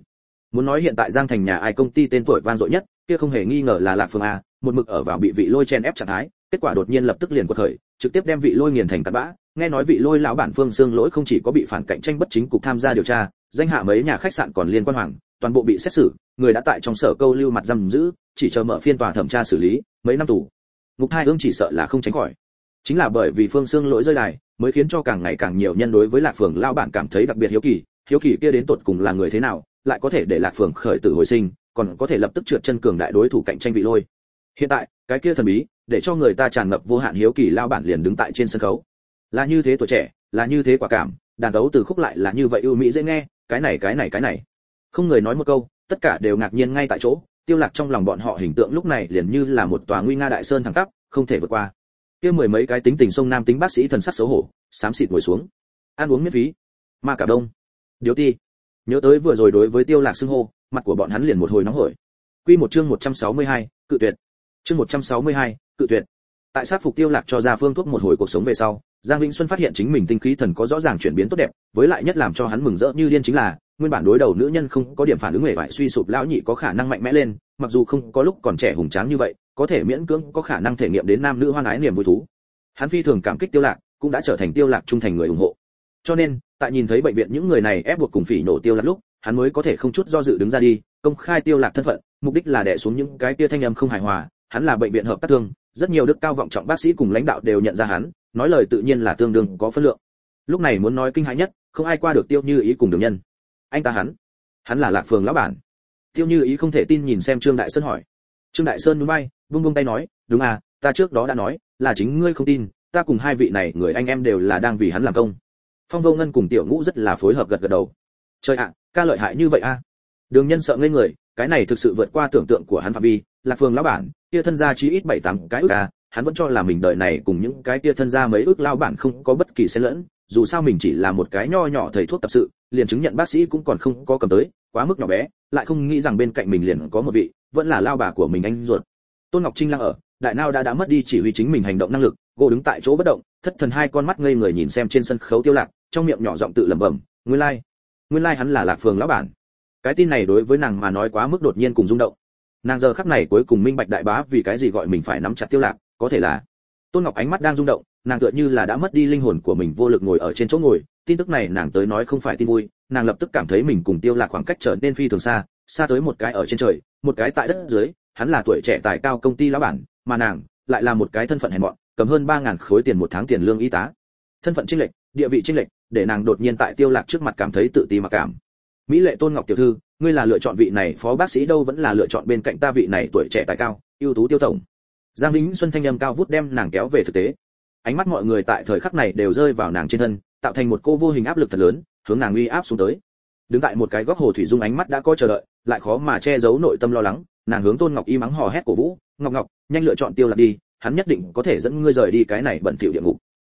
Muốn nói hiện tại giang thành nhà ai công ty tên tuổi vang dội nhất, kia không hề nghi ngờ là lạc phương a, một mực ở vào bị vị lôi chen ép trạng thái, kết quả đột nhiên lập tức liền quật khởi, trực tiếp đem vị lôi nghiền thành tạt bã. Nghe nói vị lôi lão bản phương xương lỗi không chỉ có bị phản cạnh tranh bất chính cục tham gia điều tra, danh hạ mấy nhà khách sạn còn liên quan hoàng toàn bộ bị xét xử, người đã tại trong sở câu lưu mặt giam giữ, chỉ chờ mở phiên tòa thẩm tra xử lý, mấy năm tù. Ngục hai ương chỉ sợ là không tránh khỏi. Chính là bởi vì phương xương lỗi rơi đài, mới khiến cho càng ngày càng nhiều nhân đối với lạc phường lao bản cảm thấy đặc biệt hiếu kỳ hiếu kỳ kia đến tột cùng là người thế nào, lại có thể để lạc phường khởi tử hồi sinh, còn có thể lập tức trượt chân cường đại đối thủ cạnh tranh vị lôi. Hiện tại, cái kia thần bí, để cho người ta tràn ngập vô hạn hiếu kỳ lao bản liền đứng tại trên sân khấu. Là như thế tuổi trẻ, là như thế quả cảm, đàn đấu từ khúc lại là như vậy ưu mỹ dễ nghe, cái này cái này cái này không người nói một câu tất cả đều ngạc nhiên ngay tại chỗ tiêu lạc trong lòng bọn họ hình tượng lúc này liền như là một tòa nguy nga đại sơn thẳng tắp không thể vượt qua. Kia mười mấy cái tính tình sông nam tính bác sĩ thần sắc xấu hổ sám xịt ngồi xuống. Ăn uống miễn phí. Ma cả đông. Điếu ti. Nhớ tới vừa rồi đối với tiêu lạc xưng hô mặt của bọn hắn liền một hồi nóng hổi. Quy một chương 162, cự tuyệt. Chương 162, cự tuyệt. Tại sát phục tiêu lạc cho ra phương thuốc một hồi cuộc sống về sau giang vĩnh xuân phát hiện chính mình tinh khí thần có rõ ràng chuyển biến tốt đẹp với lại nhất làm cho hắn mừng rỡ như điên chính là nguyên bản đối đầu nữ nhân không có điểm phản ứng hề bại suy sụp, lão nhị có khả năng mạnh mẽ lên, mặc dù không có lúc còn trẻ hùng tráng như vậy, có thể miễn cưỡng có khả năng thể nghiệm đến nam nữ hoan ái niềm vui thú. Hắn phi thường cảm kích tiêu lạc, cũng đã trở thành tiêu lạc trung thành người ủng hộ. Cho nên, tại nhìn thấy bệnh viện những người này ép buộc cùng phỉ nổ tiêu lạc lúc, hắn mới có thể không chút do dự đứng ra đi, công khai tiêu lạc thân phận, mục đích là đè xuống những cái kia thanh âm không hài hòa. Hắn là bệnh viện hợp tác thương, rất nhiều đức cao vọng trọng bác sĩ cùng lãnh đạo đều nhận ra hắn, nói lời tự nhiên là tương đương có phân lượng. Lúc này muốn nói kinh hãi nhất, không ai qua được tiêu như ý cùng đường nhân anh ta hắn. Hắn là lạc phường lão bản. Tiêu như ý không thể tin nhìn xem trương đại sơn hỏi. Trương đại sơn núi bay, vung vung tay nói, đúng à ta trước đó đã nói, là chính ngươi không tin, ta cùng hai vị này người anh em đều là đang vì hắn làm công. Phong vô ngân cùng tiểu ngũ rất là phối hợp gật gật đầu. Trời ạ, ca lợi hại như vậy a à? đường nhân sợ ngây người, cái này thực sự vượt qua tưởng tượng của hắn phạm vi, lạc phường lão bản, kia thân gia chí ít bảy tám cái ước à hắn vẫn cho là mình đời này cùng những cái kia thân gia mấy ước lao bản không có bất kỳ xen lẫn dù sao mình chỉ là một cái nho nhỏ thầy thuốc tập sự, liền chứng nhận bác sĩ cũng còn không có cầm tới, quá mức nhỏ bé, lại không nghĩ rằng bên cạnh mình liền có một vị, vẫn là lao bà của mình anh ruột. Tôn ngọc trinh đang ở, đại nao đã đã mất đi chỉ huy chính mình hành động năng lực, gỗ đứng tại chỗ bất động, thất thần hai con mắt ngây người nhìn xem trên sân khấu tiêu lạc, trong miệng nhỏ giọng tự lẩm bẩm, nguyên lai like. nguyên lai like hắn là lạc phường lão bản. Cái tin này đối với nàng mà nói quá mức đột nhiên cùng rung động. Nàng giờ khắc này cuối cùng minh bạch đại bá vì cái gì gọi mình phải nắm chặt tiêu lạc, có thể là. Tôn ngọc ánh mắt đang rung động nàng tựa như là đã mất đi linh hồn của mình vô lực ngồi ở trên chỗ ngồi. Tin tức này nàng tới nói không phải tin vui, nàng lập tức cảm thấy mình cùng tiêu lạc khoảng cách trở nên phi thường xa xa tới một cái ở trên trời, một cái tại đất dưới. Hắn là tuổi trẻ tài cao công ty lão bản, mà nàng lại là một cái thân phận hèn mọn, cầm hơn ba ngàn khối tiền một tháng tiền lương y tá. Thân phận trinh lệch, địa vị trinh lệch, để nàng đột nhiên tại tiêu lạc trước mặt cảm thấy tự ti mặc cảm. Mỹ lệ tôn ngọc tiểu thư, ngươi là lựa chọn vị này phó bác sĩ đâu vẫn là lựa chọn bên cạnh ta vị này tuổi trẻ tài cao, ưu tú tiêu tổng. Giang vĩnh xuân thanh âm cao vút đem nàng kéo về thực tế ánh mắt mọi người tại thời khắc này đều rơi vào nàng trên thân, tạo thành một cô vô hình áp lực thật lớn, hướng nàng uy áp xuống tới. Đứng tại một cái góc hồ thủy dung ánh mắt đã có chờ đợi, lại khó mà che giấu nội tâm lo lắng, nàng hướng tôn ngọc y mắng hò hét cổ vũ, ngọc ngọc, nhanh lựa chọn tiêu lạc đi, hắn nhất định có thể dẫn ngươi rời đi cái này bẩn thỉu địa ngục.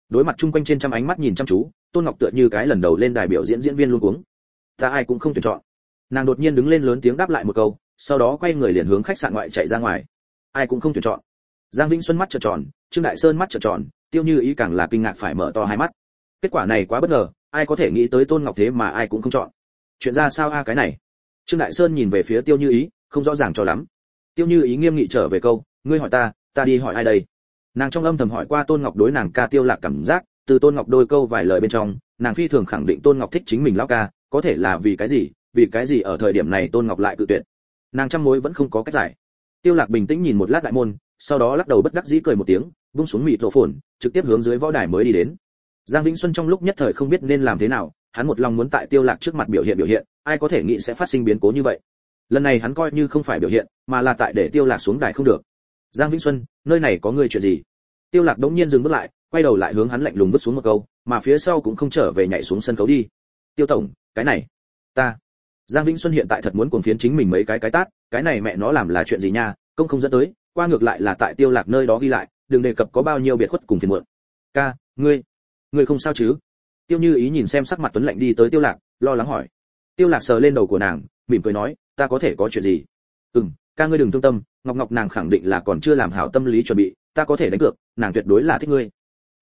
Đối mặt chung quanh trên trăm ánh mắt nhìn chăm chú, tôn ngọc tựa như cái lần đầu lên đài biểu diễn diễn viên luôn cuống. Ta ai cũng không tuyển chọn. Nàng đột nhiên đứng lên lớn tiếng đáp lại một câu, sau đó quay người liền hướng khách sạn ngoại chạy ra ngoài. Ai cũng không tuyển chọn. Giang vĩnh xuân mắt trợn tròn, trương đại sơn mắt trợn tròn tiêu như ý càng là kinh ngạc phải mở to hai mắt. Kết quả này quá bất ngờ, ai có thể nghĩ tới tôn ngọc thế mà ai cũng không chọn. Chuyện ra sao a cái này? Trương đại sơn nhìn về phía tiêu như ý, không rõ ràng cho lắm. Tiêu như ý nghiêm nghị trở về câu, ngươi hỏi ta ta đi hỏi ai đây? Nàng trong âm thầm hỏi qua tôn ngọc đối nàng ca tiêu lạc cảm giác, từ tôn ngọc đôi câu vài lời bên trong, nàng phi thường khẳng định tôn ngọc thích chính mình lão ca, có thể là vì cái gì, vì cái gì ở thời điểm này tôn ngọc lại cự tuyệt. Nàng trăm mối vẫn không có cách giải. Tiêu lạc bình tĩnh nhìn một lát đại môn, sau đó lắc đầu bất đắc dĩ cười một tiếng bung xuống mịt rổ phồn, trực tiếp hướng dưới võ đài mới đi đến. Giang vĩnh xuân trong lúc nhất thời không biết nên làm thế nào, hắn một lòng muốn tại tiêu lạc trước mặt biểu hiện biểu hiện, ai có thể nghĩ sẽ phát sinh biến cố như vậy. Lần này hắn coi như không phải biểu hiện, mà là tại để tiêu lạc xuống đài không được. Giang vĩnh xuân, nơi này có người chuyện gì? Tiêu lạc đống nhiên dừng bước lại, quay đầu lại hướng hắn lạnh lùng vứt xuống một câu, mà phía sau cũng không trở về nhảy xuống sân khấu đi. Tiêu tổng, cái này, ta. Giang vĩnh xuân hiện tại thật muốn cuồng phiến chính mình mấy cái cái tát, cái này mẹ nó làm là chuyện gì nha, công không dẫn tới, qua ngược lại là tại tiêu lạc nơi đó ghi lại đừng đề cập có bao nhiêu biệt khuất cùng phiền muộn. Ca, ngươi ngươi không sao chứ? Tiêu như ý nhìn xem sắc mặt tuấn lạnh đi tới tiêu lạc, lo lắng hỏi. Tiêu lạc sờ lên đầu của nàng, mỉm cười nói, ta có thể có chuyện gì? Ừm, ca ngươi đừng thương tâm, ngọc ngọc nàng khẳng định là còn chưa làm hảo tâm lý chuẩn bị, ta có thể đánh cược, nàng tuyệt đối là thích ngươi.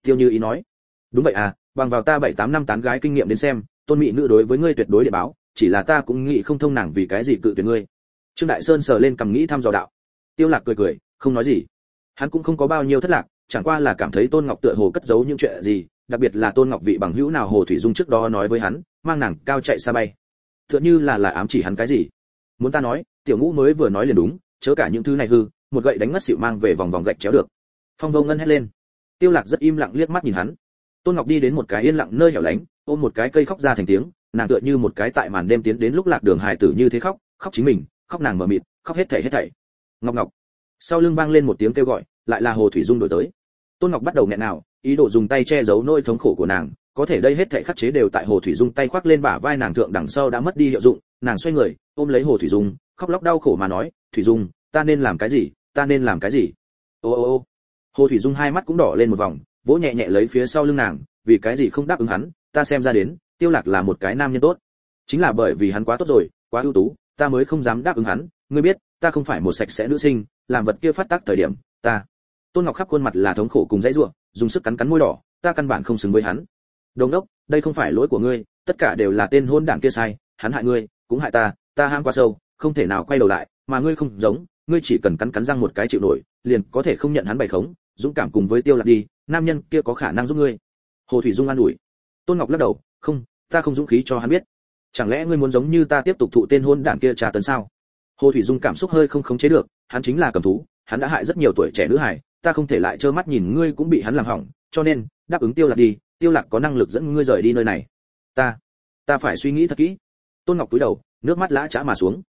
Tiêu như ý nói. Đúng vậy à bằng vào ta bảy tám năm tán gái kinh nghiệm đến xem, tôn mỹ nữ đối với ngươi tuyệt đối để báo, chỉ là ta cũng nghĩ không thông nàng vì cái gì cự tuyệt ngươi. Trương đại sơn sờ lên cầm nghĩ thăm dò đạo. Tiêu lạc cười cười, không nói gì hắn cũng không có bao nhiêu thất lạc, chẳng qua là cảm thấy tôn ngọc tựa hồ cất giấu những chuyện gì, đặc biệt là tôn ngọc vị bằng hữu nào hồ thủy dung trước đó nói với hắn, mang nàng cao chạy xa bay. Tựa như là là ám chỉ hắn cái gì. Muốn ta nói, tiểu ngũ mới vừa nói liền đúng, chớ cả những thứ này hư, một gậy đánh ngất xỉu mang về vòng vòng gạch chéo được. Phong vô ngân hét lên. Tiêu lạc rất im lặng liếc mắt nhìn hắn. Tôn ngọc đi đến một cái yên lặng nơi hẻo lánh, ôm một cái cây khóc ra thành tiếng, nàng tựa như một cái tại màn đêm tiến đến lúc lạc đường hài tử như thế khóc khóc chính mình, khóc nàng mở mịt, khóc hết thảy hết thảy. Ngọc ngọc sau lưng vang lên một tiếng kêu gọi, lại là hồ thủy dung đổi tới. Tôn ngọc bắt đầu nghẹn nào, ý đồ dùng tay che giấu nỗi thống khổ của nàng. Có thể đây hết thảy khắc chế đều tại hồ thủy dung tay khoác lên bả vai nàng thượng đằng sau đã mất đi hiệu dụng. Nàng xoay người, ôm lấy hồ thủy dung, khóc lóc đau khổ mà nói, thủy dung, ta nên làm cái gì? Ta nên làm cái gì? Ô ô ô. Hồ thủy dung hai mắt cũng đỏ lên một vòng, vỗ nhẹ nhẹ lấy phía sau lưng nàng, vì cái gì không đáp ứng hắn? Ta xem ra đến, tiêu lạc là một cái nam nhân tốt. Chính là bởi vì hắn quá tốt rồi, quá ưu tú, ta mới không dám đáp ứng hắn ngươi biết, ta không phải một sạch sẽ nữ sinh, làm vật kia phát tác thời điểm, ta. Tôn ngọc khắp khuôn mặt là thống khổ cùng dãy rủa, dùng sức cắn cắn môi đỏ, ta căn bản không xứng với hắn. Đồng đốc, đây không phải lỗi của ngươi, tất cả đều là tên hôn đảng kia sai, hắn hại ngươi, cũng hại ta ta ham quá sâu, không thể nào quay đầu lại, mà ngươi không giống, ngươi chỉ cần cắn cắn răng một cái chịu nổi, liền có thể không nhận hắn bày khống, dũng cảm cùng với tiêu lạc đi, nam nhân kia có khả năng giúp ngươi. Hồ thủy dung an ủi. Tôn ngọc lắc đầu, không, ta không dũng khí cho hắn biết. Chẳng lẽ ngươi muốn giống như ta tiếp tục thụ tên hôn đảng kia trà tấn sao? Hồ thủy dung cảm xúc hơi không khống chế được hắn chính là cầm thú hắn đã hại rất nhiều tuổi trẻ nữ hài ta không thể lại trơ mắt nhìn ngươi cũng bị hắn làm hỏng cho nên đáp ứng tiêu lạc đi tiêu lạc có năng lực dẫn ngươi rời đi nơi này. Ta ta phải suy nghĩ thật kỹ. Tôn ngọc cúi đầu nước mắt lã chã mà xuống.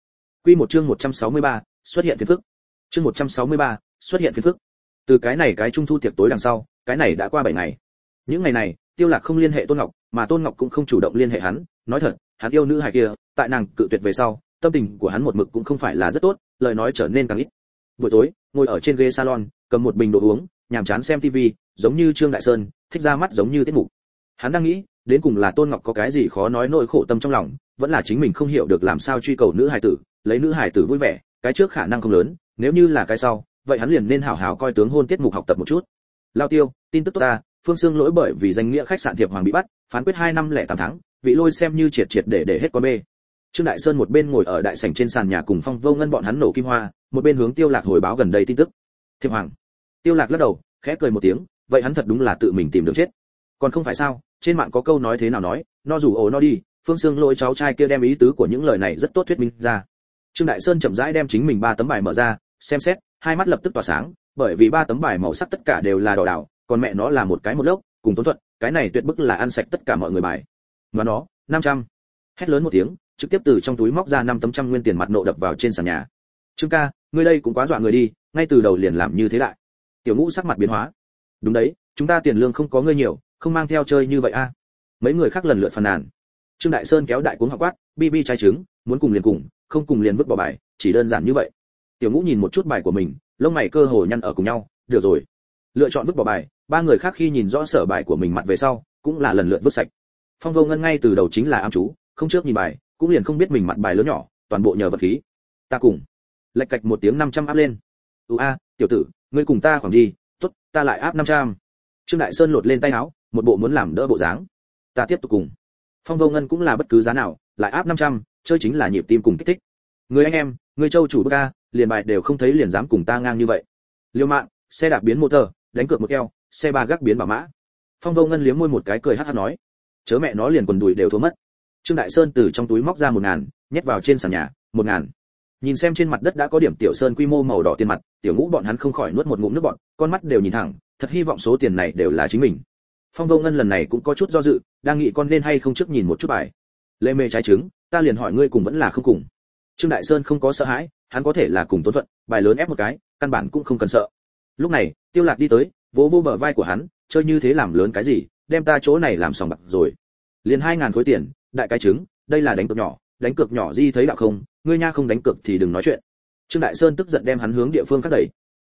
Quy một chương 163, xuất hiện phiền phức. Chương 163, xuất hiện phiền phức. Từ cái này cái trung thu tiệc tối đằng sau cái này đã qua 7 ngày. Những ngày này tiêu lạc không liên hệ tôn ngọc mà tôn ngọc cũng không chủ động liên hệ hắn. Nói thật hắn yêu nữ hài kia tại nàng cự tuyệt về sau tâm tình của hắn một mực cũng không phải là rất tốt, lời nói trở nên càng ít. Buổi tối, ngồi ở trên ghế salon, cầm một bình đồ uống, nhàm chán xem tivi giống như trương đại sơn, thích ra mắt giống như tiết mục. Hắn đang nghĩ, đến cùng là tôn ngọc có cái gì khó nói nỗi khổ tâm trong lòng, vẫn là chính mình không hiểu được làm sao truy cầu nữ hài tử, lấy nữ hài tử vui vẻ, cái trước khả năng không lớn, nếu như là cái sau, vậy hắn liền nên hảo hảo coi tướng hôn tiết mục học tập một chút. Lao tiêu, tin tức tốt ta, phương xương lỗi bởi vì danh nghĩa khách sạn thiệp hoàng bị bắt, phán quyết hai năm lẻ tám tháng, vị lôi xem như triệt triệt để để hết con bê trương đại sơn một bên ngồi ở đại sảnh trên sàn nhà cùng phong vô ngân bọn hắn nổ kim hoa, một bên hướng tiêu lạc hồi báo gần đây tin tức. Thiệp hoàng. Tiêu lạc lắc đầu, khẽ cười một tiếng, vậy hắn thật đúng là tự mình tìm được chết. Còn không phải sao, trên mạng có câu nói thế nào nói, no dù ổ no đi, phương xương lôi cháu trai kia đem ý tứ của những lời này rất tốt thuyết minh ra. Trương đại sơn chậm rãi đem chính mình ba tấm bài mở ra, xem xét, hai mắt lập tức tỏa sáng, bởi vì ba tấm bài màu sắc tất cả đều là đỏ đảo, còn mẹ nó là một cái một lốc, cùng tốn thuận, cái này tuyệt bức là ăn sạch tất cả mọi người bài. Mà nó, năm trăm. Hét lớn một tiếng trực tiếp từ trong túi móc ra năm tấm trăm nguyên tiền mặt nộ đập vào trên sàn nhà. Trương ca, ngươi đây cũng quá dọa người đi, ngay từ đầu liền làm như thế lại. Tiểu ngũ sắc mặt biến hóa. Đúng đấy, chúng ta tiền lương không có ngươi nhiều, không mang theo chơi như vậy a. Mấy người khác lần lượt phàn nàn. Trương đại sơn kéo đại cuốn học quát, bi bi trái trứng, muốn cùng liền cùng, không cùng liền vứt bỏ bài, chỉ đơn giản như vậy. Tiểu ngũ nhìn một chút bài của mình, lông mày cơ hồ nhăn ở cùng nhau, được rồi. Lựa chọn vứt bỏ bài, ba người khác khi nhìn rõ sở bài của mình mặt về sau, cũng là lần lượt vứt sạch. Phong vô ngân ngay từ đầu chính là am chú, không trước nhìn bài cũng liền không biết mình mặt bài lớn nhỏ toàn bộ nhờ vật khí. Ta cùng. Lệch cạch một tiếng năm trăm áp lên. Ưu a tiểu tử ngươi cùng ta khoảng đi tốt ta lại áp năm trăm. Trương đại sơn lột lên tay áo một bộ muốn làm đỡ bộ dáng. Ta tiếp tục cùng. Phong vô ngân cũng là bất cứ giá nào lại áp năm trăm chơi chính là nhịp tim cùng kích thích. Người anh em người châu chủ bức a liền bài đều không thấy liền dám cùng ta ngang như vậy. Liêu mạng xe đạp biến motor đánh cược một keo, xe ba gác biến bảo mã. Phong vô ngân liếm môi một cái cười hắt hắt nói. Chớ mẹ nó liền quần đùi đều thua mất trương đại sơn từ trong túi móc ra một ngàn, nhét vào trên sàn nhà, một ngàn. Nhìn xem trên mặt đất đã có điểm tiểu sơn quy mô màu đỏ tiền mặt, tiểu ngũ bọn hắn không khỏi nuốt một ngụm nước bọn con mắt đều nhìn thẳng, thật hy vọng số tiền này đều là chính mình. Phong vô ngân lần này cũng có chút do dự, đang nghĩ con nên hay không trước nhìn một chút bài. Lê mê trái trứng, ta liền hỏi ngươi cùng vẫn là không cùng. Trương đại sơn không có sợ hãi, hắn có thể là cùng tốn thuận, bài lớn ép một cái, căn bản cũng không cần sợ. Lúc này, tiêu lạc đi tới, vỗ vỗ bờ vai của hắn, chơi như thế làm lớn cái gì, đem ta chỗ này làm sòng bạc rồi. Liền hai ngàn khối tiền đại cái trứng, đây là đánh cược nhỏ, đánh cược nhỏ di thấy đạo không, ngươi nha không đánh cược thì đừng nói chuyện. Trương đại sơn tức giận đem hắn hướng địa phương khác đẩy.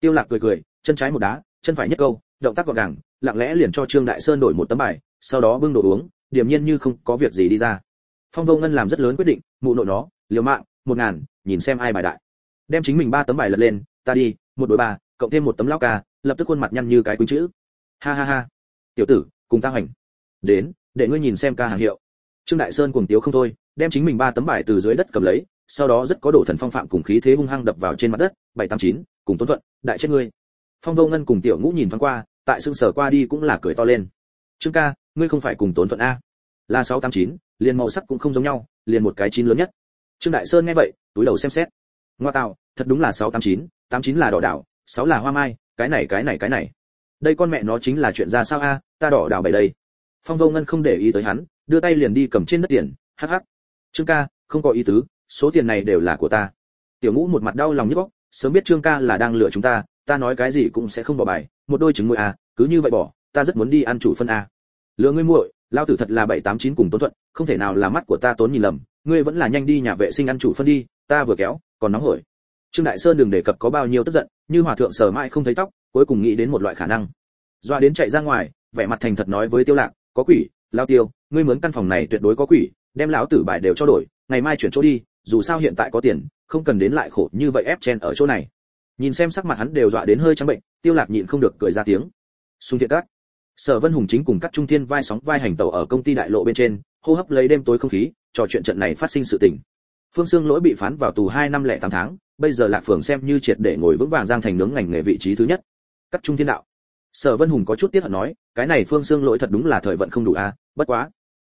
Tiêu lạc cười cười, chân trái một đá, chân phải nhất câu, động tác gọn gàng, lặng lẽ liền cho trương đại sơn đổi một tấm bài, sau đó bưng đồ uống, điềm nhiên như không có việc gì đi ra. Phong vô ngân làm rất lớn quyết định, mụ nội nó, liều mạng, một ngàn, nhìn xem ai bài đại. Đem chính mình ba tấm bài lật lên, ta đi, một đội ba, cộng thêm một tấm lão ca, lập tức khuôn mặt nhăn như cái quýnh chữ. Ha ha ha. Tiểu tử, cùng ta hoành. Đến, để ngươi nhìn xem ca hàng hiệu trương đại sơn cuồng tiếu không thôi, đem chính mình ba tấm bài từ dưới đất cầm lấy, sau đó rất có độ thần phong phạm cùng khí thế hung hăng đập vào trên mặt đất, bảy tám chín, cùng tuấn thuận, đại chết ngươi. Phong vô ngân cùng tiểu ngũ nhìn thoáng qua, tại xương sở qua đi cũng là cười to lên. Trương ca, ngươi không phải cùng tuấn thuận a. Là sáu tám chín, liền màu sắc cũng không giống nhau, liền một cái chín lớn nhất. Trương đại sơn nghe vậy, túi đầu xem xét. Ngoa tạo, thật đúng là sáu tám chín tám chín là đỏ đảo, sáu là hoa mai, cái này cái này cái này. Đây con mẹ nó chính là chuyện ra sao a, ta đỏ đảo bảy đây. Phong vô ngân không để ý tới hắn đưa tay liền đi cầm trên đất tiền hắc hắc. Trương ca không có ý tứ số tiền này đều là của ta. Tiểu ngũ một mặt đau lòng nhức óc sớm biết trương ca là đang lừa chúng ta ta nói cái gì cũng sẽ không bỏ bài một đôi trứng muội à, cứ như vậy bỏ ta rất muốn đi ăn chủ phân à. lừa ngươi muội lao tử thật là bảy tám chín cùng tốn thuận không thể nào là mắt của ta tốn nhìn lầm ngươi vẫn là nhanh đi nhà vệ sinh ăn chủ phân đi ta vừa kéo còn nóng hổi. Trương đại sơn đừng đề cập có bao nhiêu tức giận như hòa thượng sờ mãi không thấy tóc cuối cùng nghĩ đến một loại khả năng. Doa đến chạy ra ngoài vẻ mặt thành thật nói với tiêu lạc có quỷ lao tiêu ngươi mướn căn phòng này tuyệt đối có quỷ, đem lão tử bài đều cho đổi, ngày mai chuyển chỗ đi, dù sao hiện tại có tiền, không cần đến lại khổ như vậy ép chen ở chỗ này. Nhìn xem sắc mặt hắn đều dọa đến hơi trắng bệnh, tiêu lạc nhịn không được cười ra tiếng. Xung thiện các. Sở vân hùng chính cùng các trung thiên vai sóng vai hành tàu ở công ty đại lộ bên trên, hô hấp lấy đêm tối không khí, trò chuyện trận này phát sinh sự tình. Phương xương lỗi bị phán vào tù hai năm lẻ tám tháng, bây giờ lạc phường xem như triệt để ngồi vững vàng giang thành nướng ngành nghề vị trí thứ nhất. Các trung thiên đạo. Sở vân hùng có chút tiếc hận nói, cái này phương xương lỗi thật đúng là thời vận không đủ a bất quá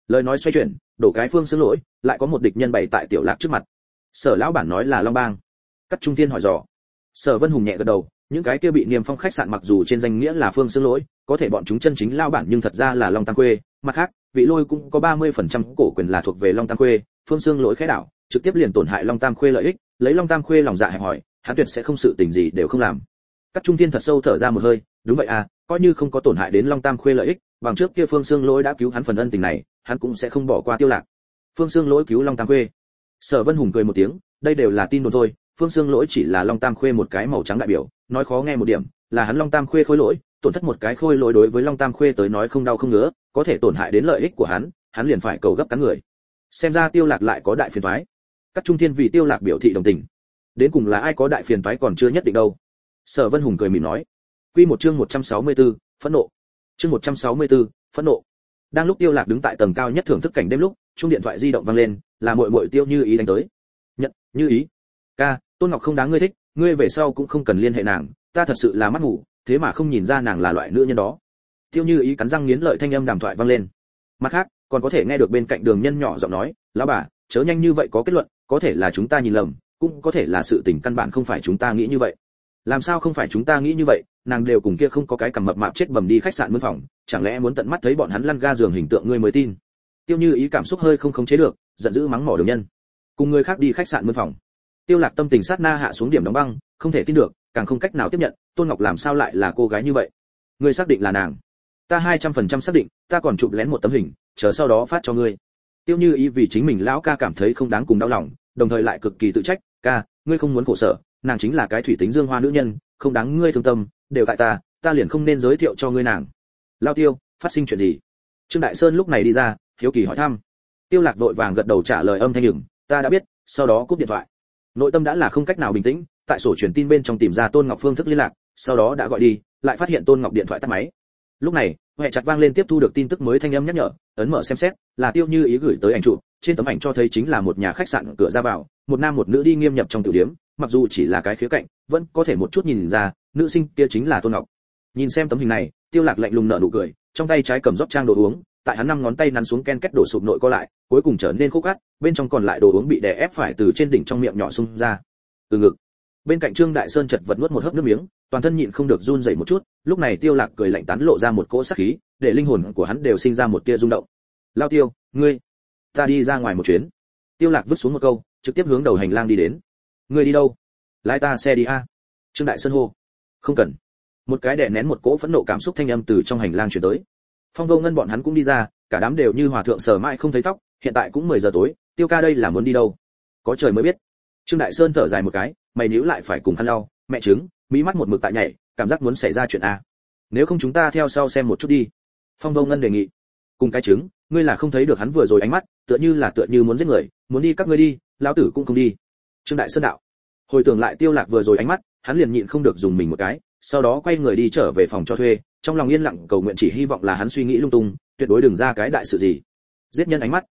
lời nói xoay chuyển, đổ cái phương xương lỗi, lại có một địch nhân bày tại tiểu lạc trước mặt. Sở lão bản nói là long bang. Cắt trung thiên hỏi dò. Sở vân hùng nhẹ gật đầu, những cái kia bị niềm phong khách sạn mặc dù trên danh nghĩa là phương xương lỗi, có thể bọn chúng chân chính lao bản nhưng thật ra là long Tam quê. Mặt khác, vị lôi cũng có 30% cổ quyền là thuộc về long tam quê, phương xương lỗi khẽ đảo, trực tiếp liền tổn hại long tam Quê lợi ích, lấy long tam Quê lòng dạ hẹp hỏi hắn tuyệt sẽ không sự tình gì đều không làm các trung thiên thật sâu thở ra một hơi, đúng vậy à coi như không có tổn hại đến long tam khuê lợi ích, bằng trước kia phương xương lỗi đã cứu hắn phần ân tình này, hắn cũng sẽ không bỏ qua tiêu lạc. Phương xương lỗi cứu long tam khuê? Sở vân hùng cười một tiếng, đây đều là tin đồn thôi, phương xương lỗi chỉ là long tam khuê một cái màu trắng đại biểu, nói khó nghe một điểm, là hắn long tam khuê khôi lỗi, tổn thất một cái khôi lỗi đối với long tam khuê tới nói không đau không ngứa, có thể tổn hại đến lợi ích của hắn hắn liền phải cầu gấp cắn người. Xem ra tiêu lạc lại có đại phiền toái. Các trung thiên vì tiêu lạc biểu thị đồng tình. Đến cùng là ai có đại phiền toái còn chưa nhất định đâu sở vân hùng cười mỉm nói. Quy một chương 164, phẫn nộ. Chương 164, phẫn nộ. Đang lúc tiêu lạc đứng tại tầng cao nhất thưởng thức cảnh đêm lúc chuông điện thoại di động vang lên là muội muội tiêu như ý đánh tới. Nhận như ý. Ca tôn ngọc không đáng ngươi thích ngươi về sau cũng không cần liên hệ nàng ta thật sự là mắt ngủ thế mà không nhìn ra nàng là loại nữ nhân đó. Tiêu như ý cắn răng nghiến lợi thanh âm đàm thoại vang lên. Mặt khác còn có thể nghe được bên cạnh đường nhân nhỏ giọng nói lão bà chớ nhanh như vậy có kết luận có thể là chúng ta nhìn lầm cũng có thể là sự tình căn bản không phải chúng ta nghĩ như vậy làm sao không phải chúng ta nghĩ như vậy, nàng đều cùng kia không có cái cằm mập mạp chết bầm đi khách sạn mướn phòng, chẳng lẽ muốn tận mắt thấy bọn hắn lăn ga giường hình tượng ngươi mới tin? Tiêu như ý cảm xúc hơi không khống chế được, giận dữ mắng mỏ đường nhân. Cùng người khác đi khách sạn mướn phòng. Tiêu lạc tâm tình sát na hạ xuống điểm đóng băng, không thể tin được, càng không cách nào tiếp nhận, tôn ngọc làm sao lại là cô gái như vậy? Ngươi xác định là nàng. Ta hai trăm phần trăm xác định, ta còn chụp lén một tấm hình, chờ sau đó phát cho ngươi. Tiêu như ý vì chính mình lão ca cảm thấy không đáng cùng đau lòng, đồng thời lại cực kỳ tự trách, ca, ngươi không muốn khổ sở nàng chính là cái thủy tính dương hoa nữ nhân, không đáng ngươi thương tâm, đều tại ta ta liền không nên giới thiệu cho ngươi nàng. Lao tiêu, phát sinh chuyện gì? Trương đại sơn lúc này đi ra, hiếu kỳ hỏi thăm. Tiêu lạc vội vàng gật đầu trả lời âm thanh nhửng ta đã biết, sau đó cúp điện thoại. Nội tâm đã là không cách nào bình tĩnh, tại sổ truyền tin bên trong tìm ra tôn ngọc phương thức liên lạc, sau đó đã gọi đi, lại phát hiện tôn ngọc điện thoại tắt máy. Lúc này, hệ chặt vang lên tiếp thu được tin tức mới thanh âm nhắc nhở, ấn mở xem xét, là tiêu như ý gửi tới ảnh chụp, trên tấm ảnh cho thấy chính là một nhà khách sạn cửa ra vào, một nam một nữ đi nghiêm nhập trong tiểu điểm mặc dù chỉ là cái khía cạnh, vẫn có thể một chút nhìn ra, nữ sinh kia chính là tôn ngọc. Nhìn xem tấm hình này, tiêu lạc lạnh lùng nở nụ cười, trong tay trái cầm rót trang đồ uống, tại hắn năm ngón tay nắn xuống ken kết đổ sụp nội co lại, cuối cùng trở nên khúc gắt, bên trong còn lại đồ uống bị đè ép phải từ trên đỉnh trong miệng nhỏ xung ra. Từ ngực. Bên cạnh trương đại sơn chật vật nuốt một hớp nước miếng, toàn thân nhịn không được run rẩy một chút, lúc này tiêu lạc cười lạnh tán lộ ra một cỗ sát khí, để linh hồn của hắn đều sinh ra một tia rung động. Lao tiêu, ngươi, ta đi ra ngoài một chuyến. Tiêu lạc vứt xuống một câu, trực tiếp hướng đầu hành lang đi đến ngươi đi đâu? Lái ta xe đi a. Trương đại sơn hô. Không cần. Một cái đè nén một cỗ phẫn nộ cảm xúc thanh âm từ trong hành lang truyền tới. Phong vô ngân bọn hắn cũng đi ra, cả đám đều như hòa thượng sở mãi không thấy tóc, hiện tại cũng 10 giờ tối, tiêu ca đây là muốn đi đâu? Có trời mới biết. Trương đại sơn thở dài một cái, mày níu lại phải cùng khăn lau, mẹ trứng mỹ mắt một mực tại nhảy, cảm giác muốn xảy ra chuyện a. Nếu không chúng ta theo sau xem một chút đi. Phong vô ngân đề nghị. Cùng cái trứng, ngươi là không thấy được hắn vừa rồi ánh mắt, tựa như là tựa như muốn giết người, muốn đi các ngươi đi, lão tử cũng không đi trương đại sơn đạo. Hồi tưởng lại tiêu lạc vừa rồi ánh mắt, hắn liền nhịn không được dùng mình một cái, sau đó quay người đi trở về phòng cho thuê, trong lòng yên lặng cầu nguyện chỉ hy vọng là hắn suy nghĩ lung tung, tuyệt đối đừng ra cái đại sự gì. Giết nhân ánh mắt.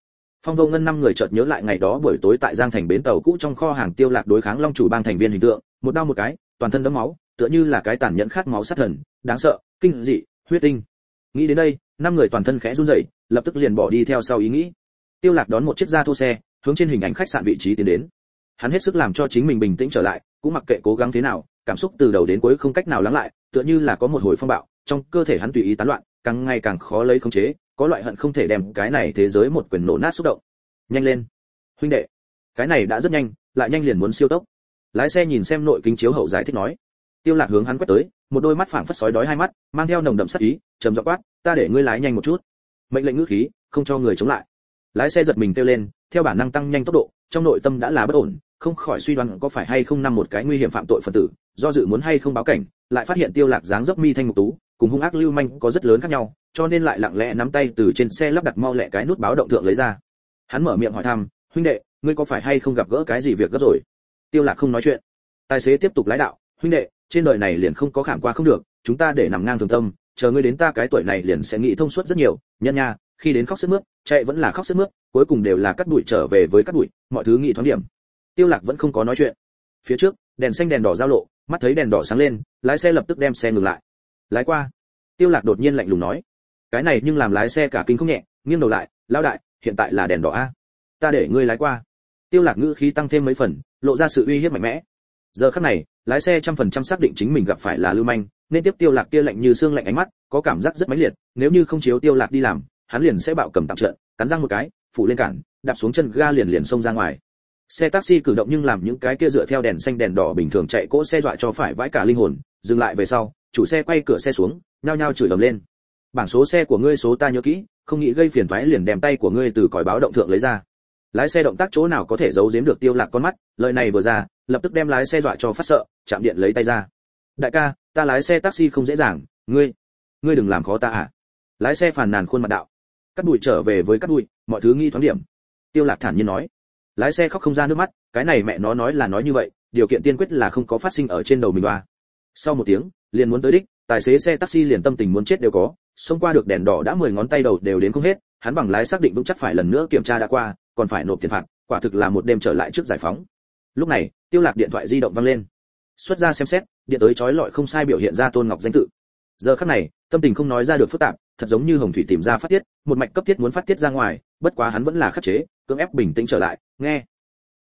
Phong vô ngân năm người chợt nhớ lại ngày đó buổi tối tại giang thành bến tàu cũ trong kho hàng tiêu lạc đối kháng long chủ bang thành viên hình tượng, một đau một cái, toàn thân đẫm máu, tựa như là cái tàn nhẫn khát máu sát thần, đáng sợ, kinh dị, huyết tinh. Nghĩ đến đây, năm người toàn thân khẽ run rẩy, lập tức liền bỏ đi theo sau ý nghĩ. Tiêu lạc đón một chiếc gia thô xe, hướng trên hình ảnh khách sạn vị trí tiến đến hắn hết sức làm cho chính mình bình tĩnh trở lại, cũng mặc kệ cố gắng thế nào, cảm xúc từ đầu đến cuối không cách nào lắng lại, tựa như là có một hồi phong bạo, trong cơ thể hắn tùy ý tán loạn, càng ngày càng khó lấy khống chế, có loại hận không thể đem cái này thế giới một quyền nổ nát xúc động. Nhanh lên. Huynh đệ. Cái này đã rất nhanh, lại nhanh liền muốn siêu tốc. Lái xe nhìn xem nội kính chiếu hậu giải thích nói. Tiêu lạc hướng hắn quét tới, một đôi mắt phảng phất sói đói hai mắt, mang theo nồng đậm sát ý, trầm giọng quát, ta để ngươi lái nhanh một chút. Mệnh lệnh ngữ khí, không cho người chống lại. Lái xe giật mình kêu lên, theo bản năng tăng nhanh tốc độ, trong nội tâm đã là bất ổn không khỏi suy đoán có phải hay không nằm một cái nguy hiểm phạm tội phần tử, do dự muốn hay không báo cảnh, lại phát hiện tiêu lạc dáng dấp mi thanh mục tú, cùng hung ác lưu manh có rất lớn khác nhau, cho nên lại lặng lẽ nắm tay từ trên xe lắp đặt mau lẹ cái nút báo động thượng lấy ra. Hắn mở miệng hỏi thăm, huynh đệ, ngươi có phải hay không gặp gỡ cái gì việc gấp rồi? Tiêu lạc không nói chuyện. Tài xế tiếp tục lái đạo, huynh đệ, trên đời này liền không có khảm qua không được, chúng ta để nằm ngang thường tâm, chờ ngươi đến ta cái tuổi này liền sẽ nghĩ thông suốt rất nhiều, nhân nha, khi đến khóc sướt mướt, chạy vẫn là khóc sướt mướt, cuối cùng đều là cắt đuổi trở về với cắt đuổi mọi thứ nghĩ thoáng điểm tiêu lạc vẫn không có nói chuyện. Phía trước, đèn xanh đèn đỏ giao lộ, mắt thấy đèn đỏ sáng lên, lái xe lập tức đem xe ngừng lại. Lái qua. Tiêu lạc đột nhiên lạnh lùng nói, cái này nhưng làm lái xe cả kinh không nhẹ, nghiêng đầu lại, lão đại, hiện tại là đèn đỏ a. Ta để ngươi lái qua. Tiêu lạc ngữ khí tăng thêm mấy phần, lộ ra sự uy hiếp mạnh mẽ. Giờ khắc này, lái xe trăm phần trăm xác định chính mình gặp phải là lưu manh, nên tiếp tiêu lạc kia lạnh như xương lạnh ánh mắt, có cảm giác rất mãnh liệt, nếu như không chiếu tiêu lạc đi làm, hắn liền sẽ bạo cầm tạm trận, cắn răng một cái, phủ lên cản, đạp xuống chân ga liền liền xông ra ngoài xe taxi cử động nhưng làm những cái kia dựa theo đèn xanh đèn đỏ bình thường chạy cỗ xe dọa cho phải vãi cả linh hồn, dừng lại về sau, chủ xe quay cửa xe xuống, nhao nhao chửi ầm lên. Bảng số xe của ngươi số ta nhớ kỹ, không nghĩ gây phiền toái liền đem tay của ngươi từ còi báo động thượng lấy ra. Lái xe động tác chỗ nào có thể giấu giếm được tiêu lạc con mắt, lời này vừa ra, lập tức đem lái xe dọa cho phát sợ, chạm điện lấy tay ra. Đại ca, ta lái xe taxi không dễ dàng, ngươi ngươi đừng làm khó ta à? Lái xe phàn nàn khuôn mặt đạo. Cắt đuổi trở về với cắt đuổi mọi thứ nghi thoáng điểm. Tiêu lạc thản nhiên nói lái xe khóc không ra nước mắt, cái này mẹ nó nói là nói như vậy, điều kiện tiên quyết là không có phát sinh ở trên đầu mình ba sau một tiếng, liền muốn tới đích, tài xế xe taxi liền tâm tình muốn chết đều có, xông qua được đèn đỏ đã mười ngón tay đầu đều đến không hết, hắn bằng lái xác định vững chắc phải lần nữa kiểm tra đã qua, còn phải nộp tiền phạt, quả thực là một đêm trở lại trước giải phóng. Lúc này, tiêu lạc điện thoại di động vang lên. Xuất ra xem xét, điện tới chói lọi không sai biểu hiện ra tôn ngọc danh tự. Giờ khắc này, tâm tình không nói ra được phức tạp thật giống như hồng thủy tìm ra phát tiết, một mạch cấp tiết muốn phát tiết ra ngoài, bất quá hắn vẫn là khắc chế, cưỡng ép bình tĩnh trở lại, nghe.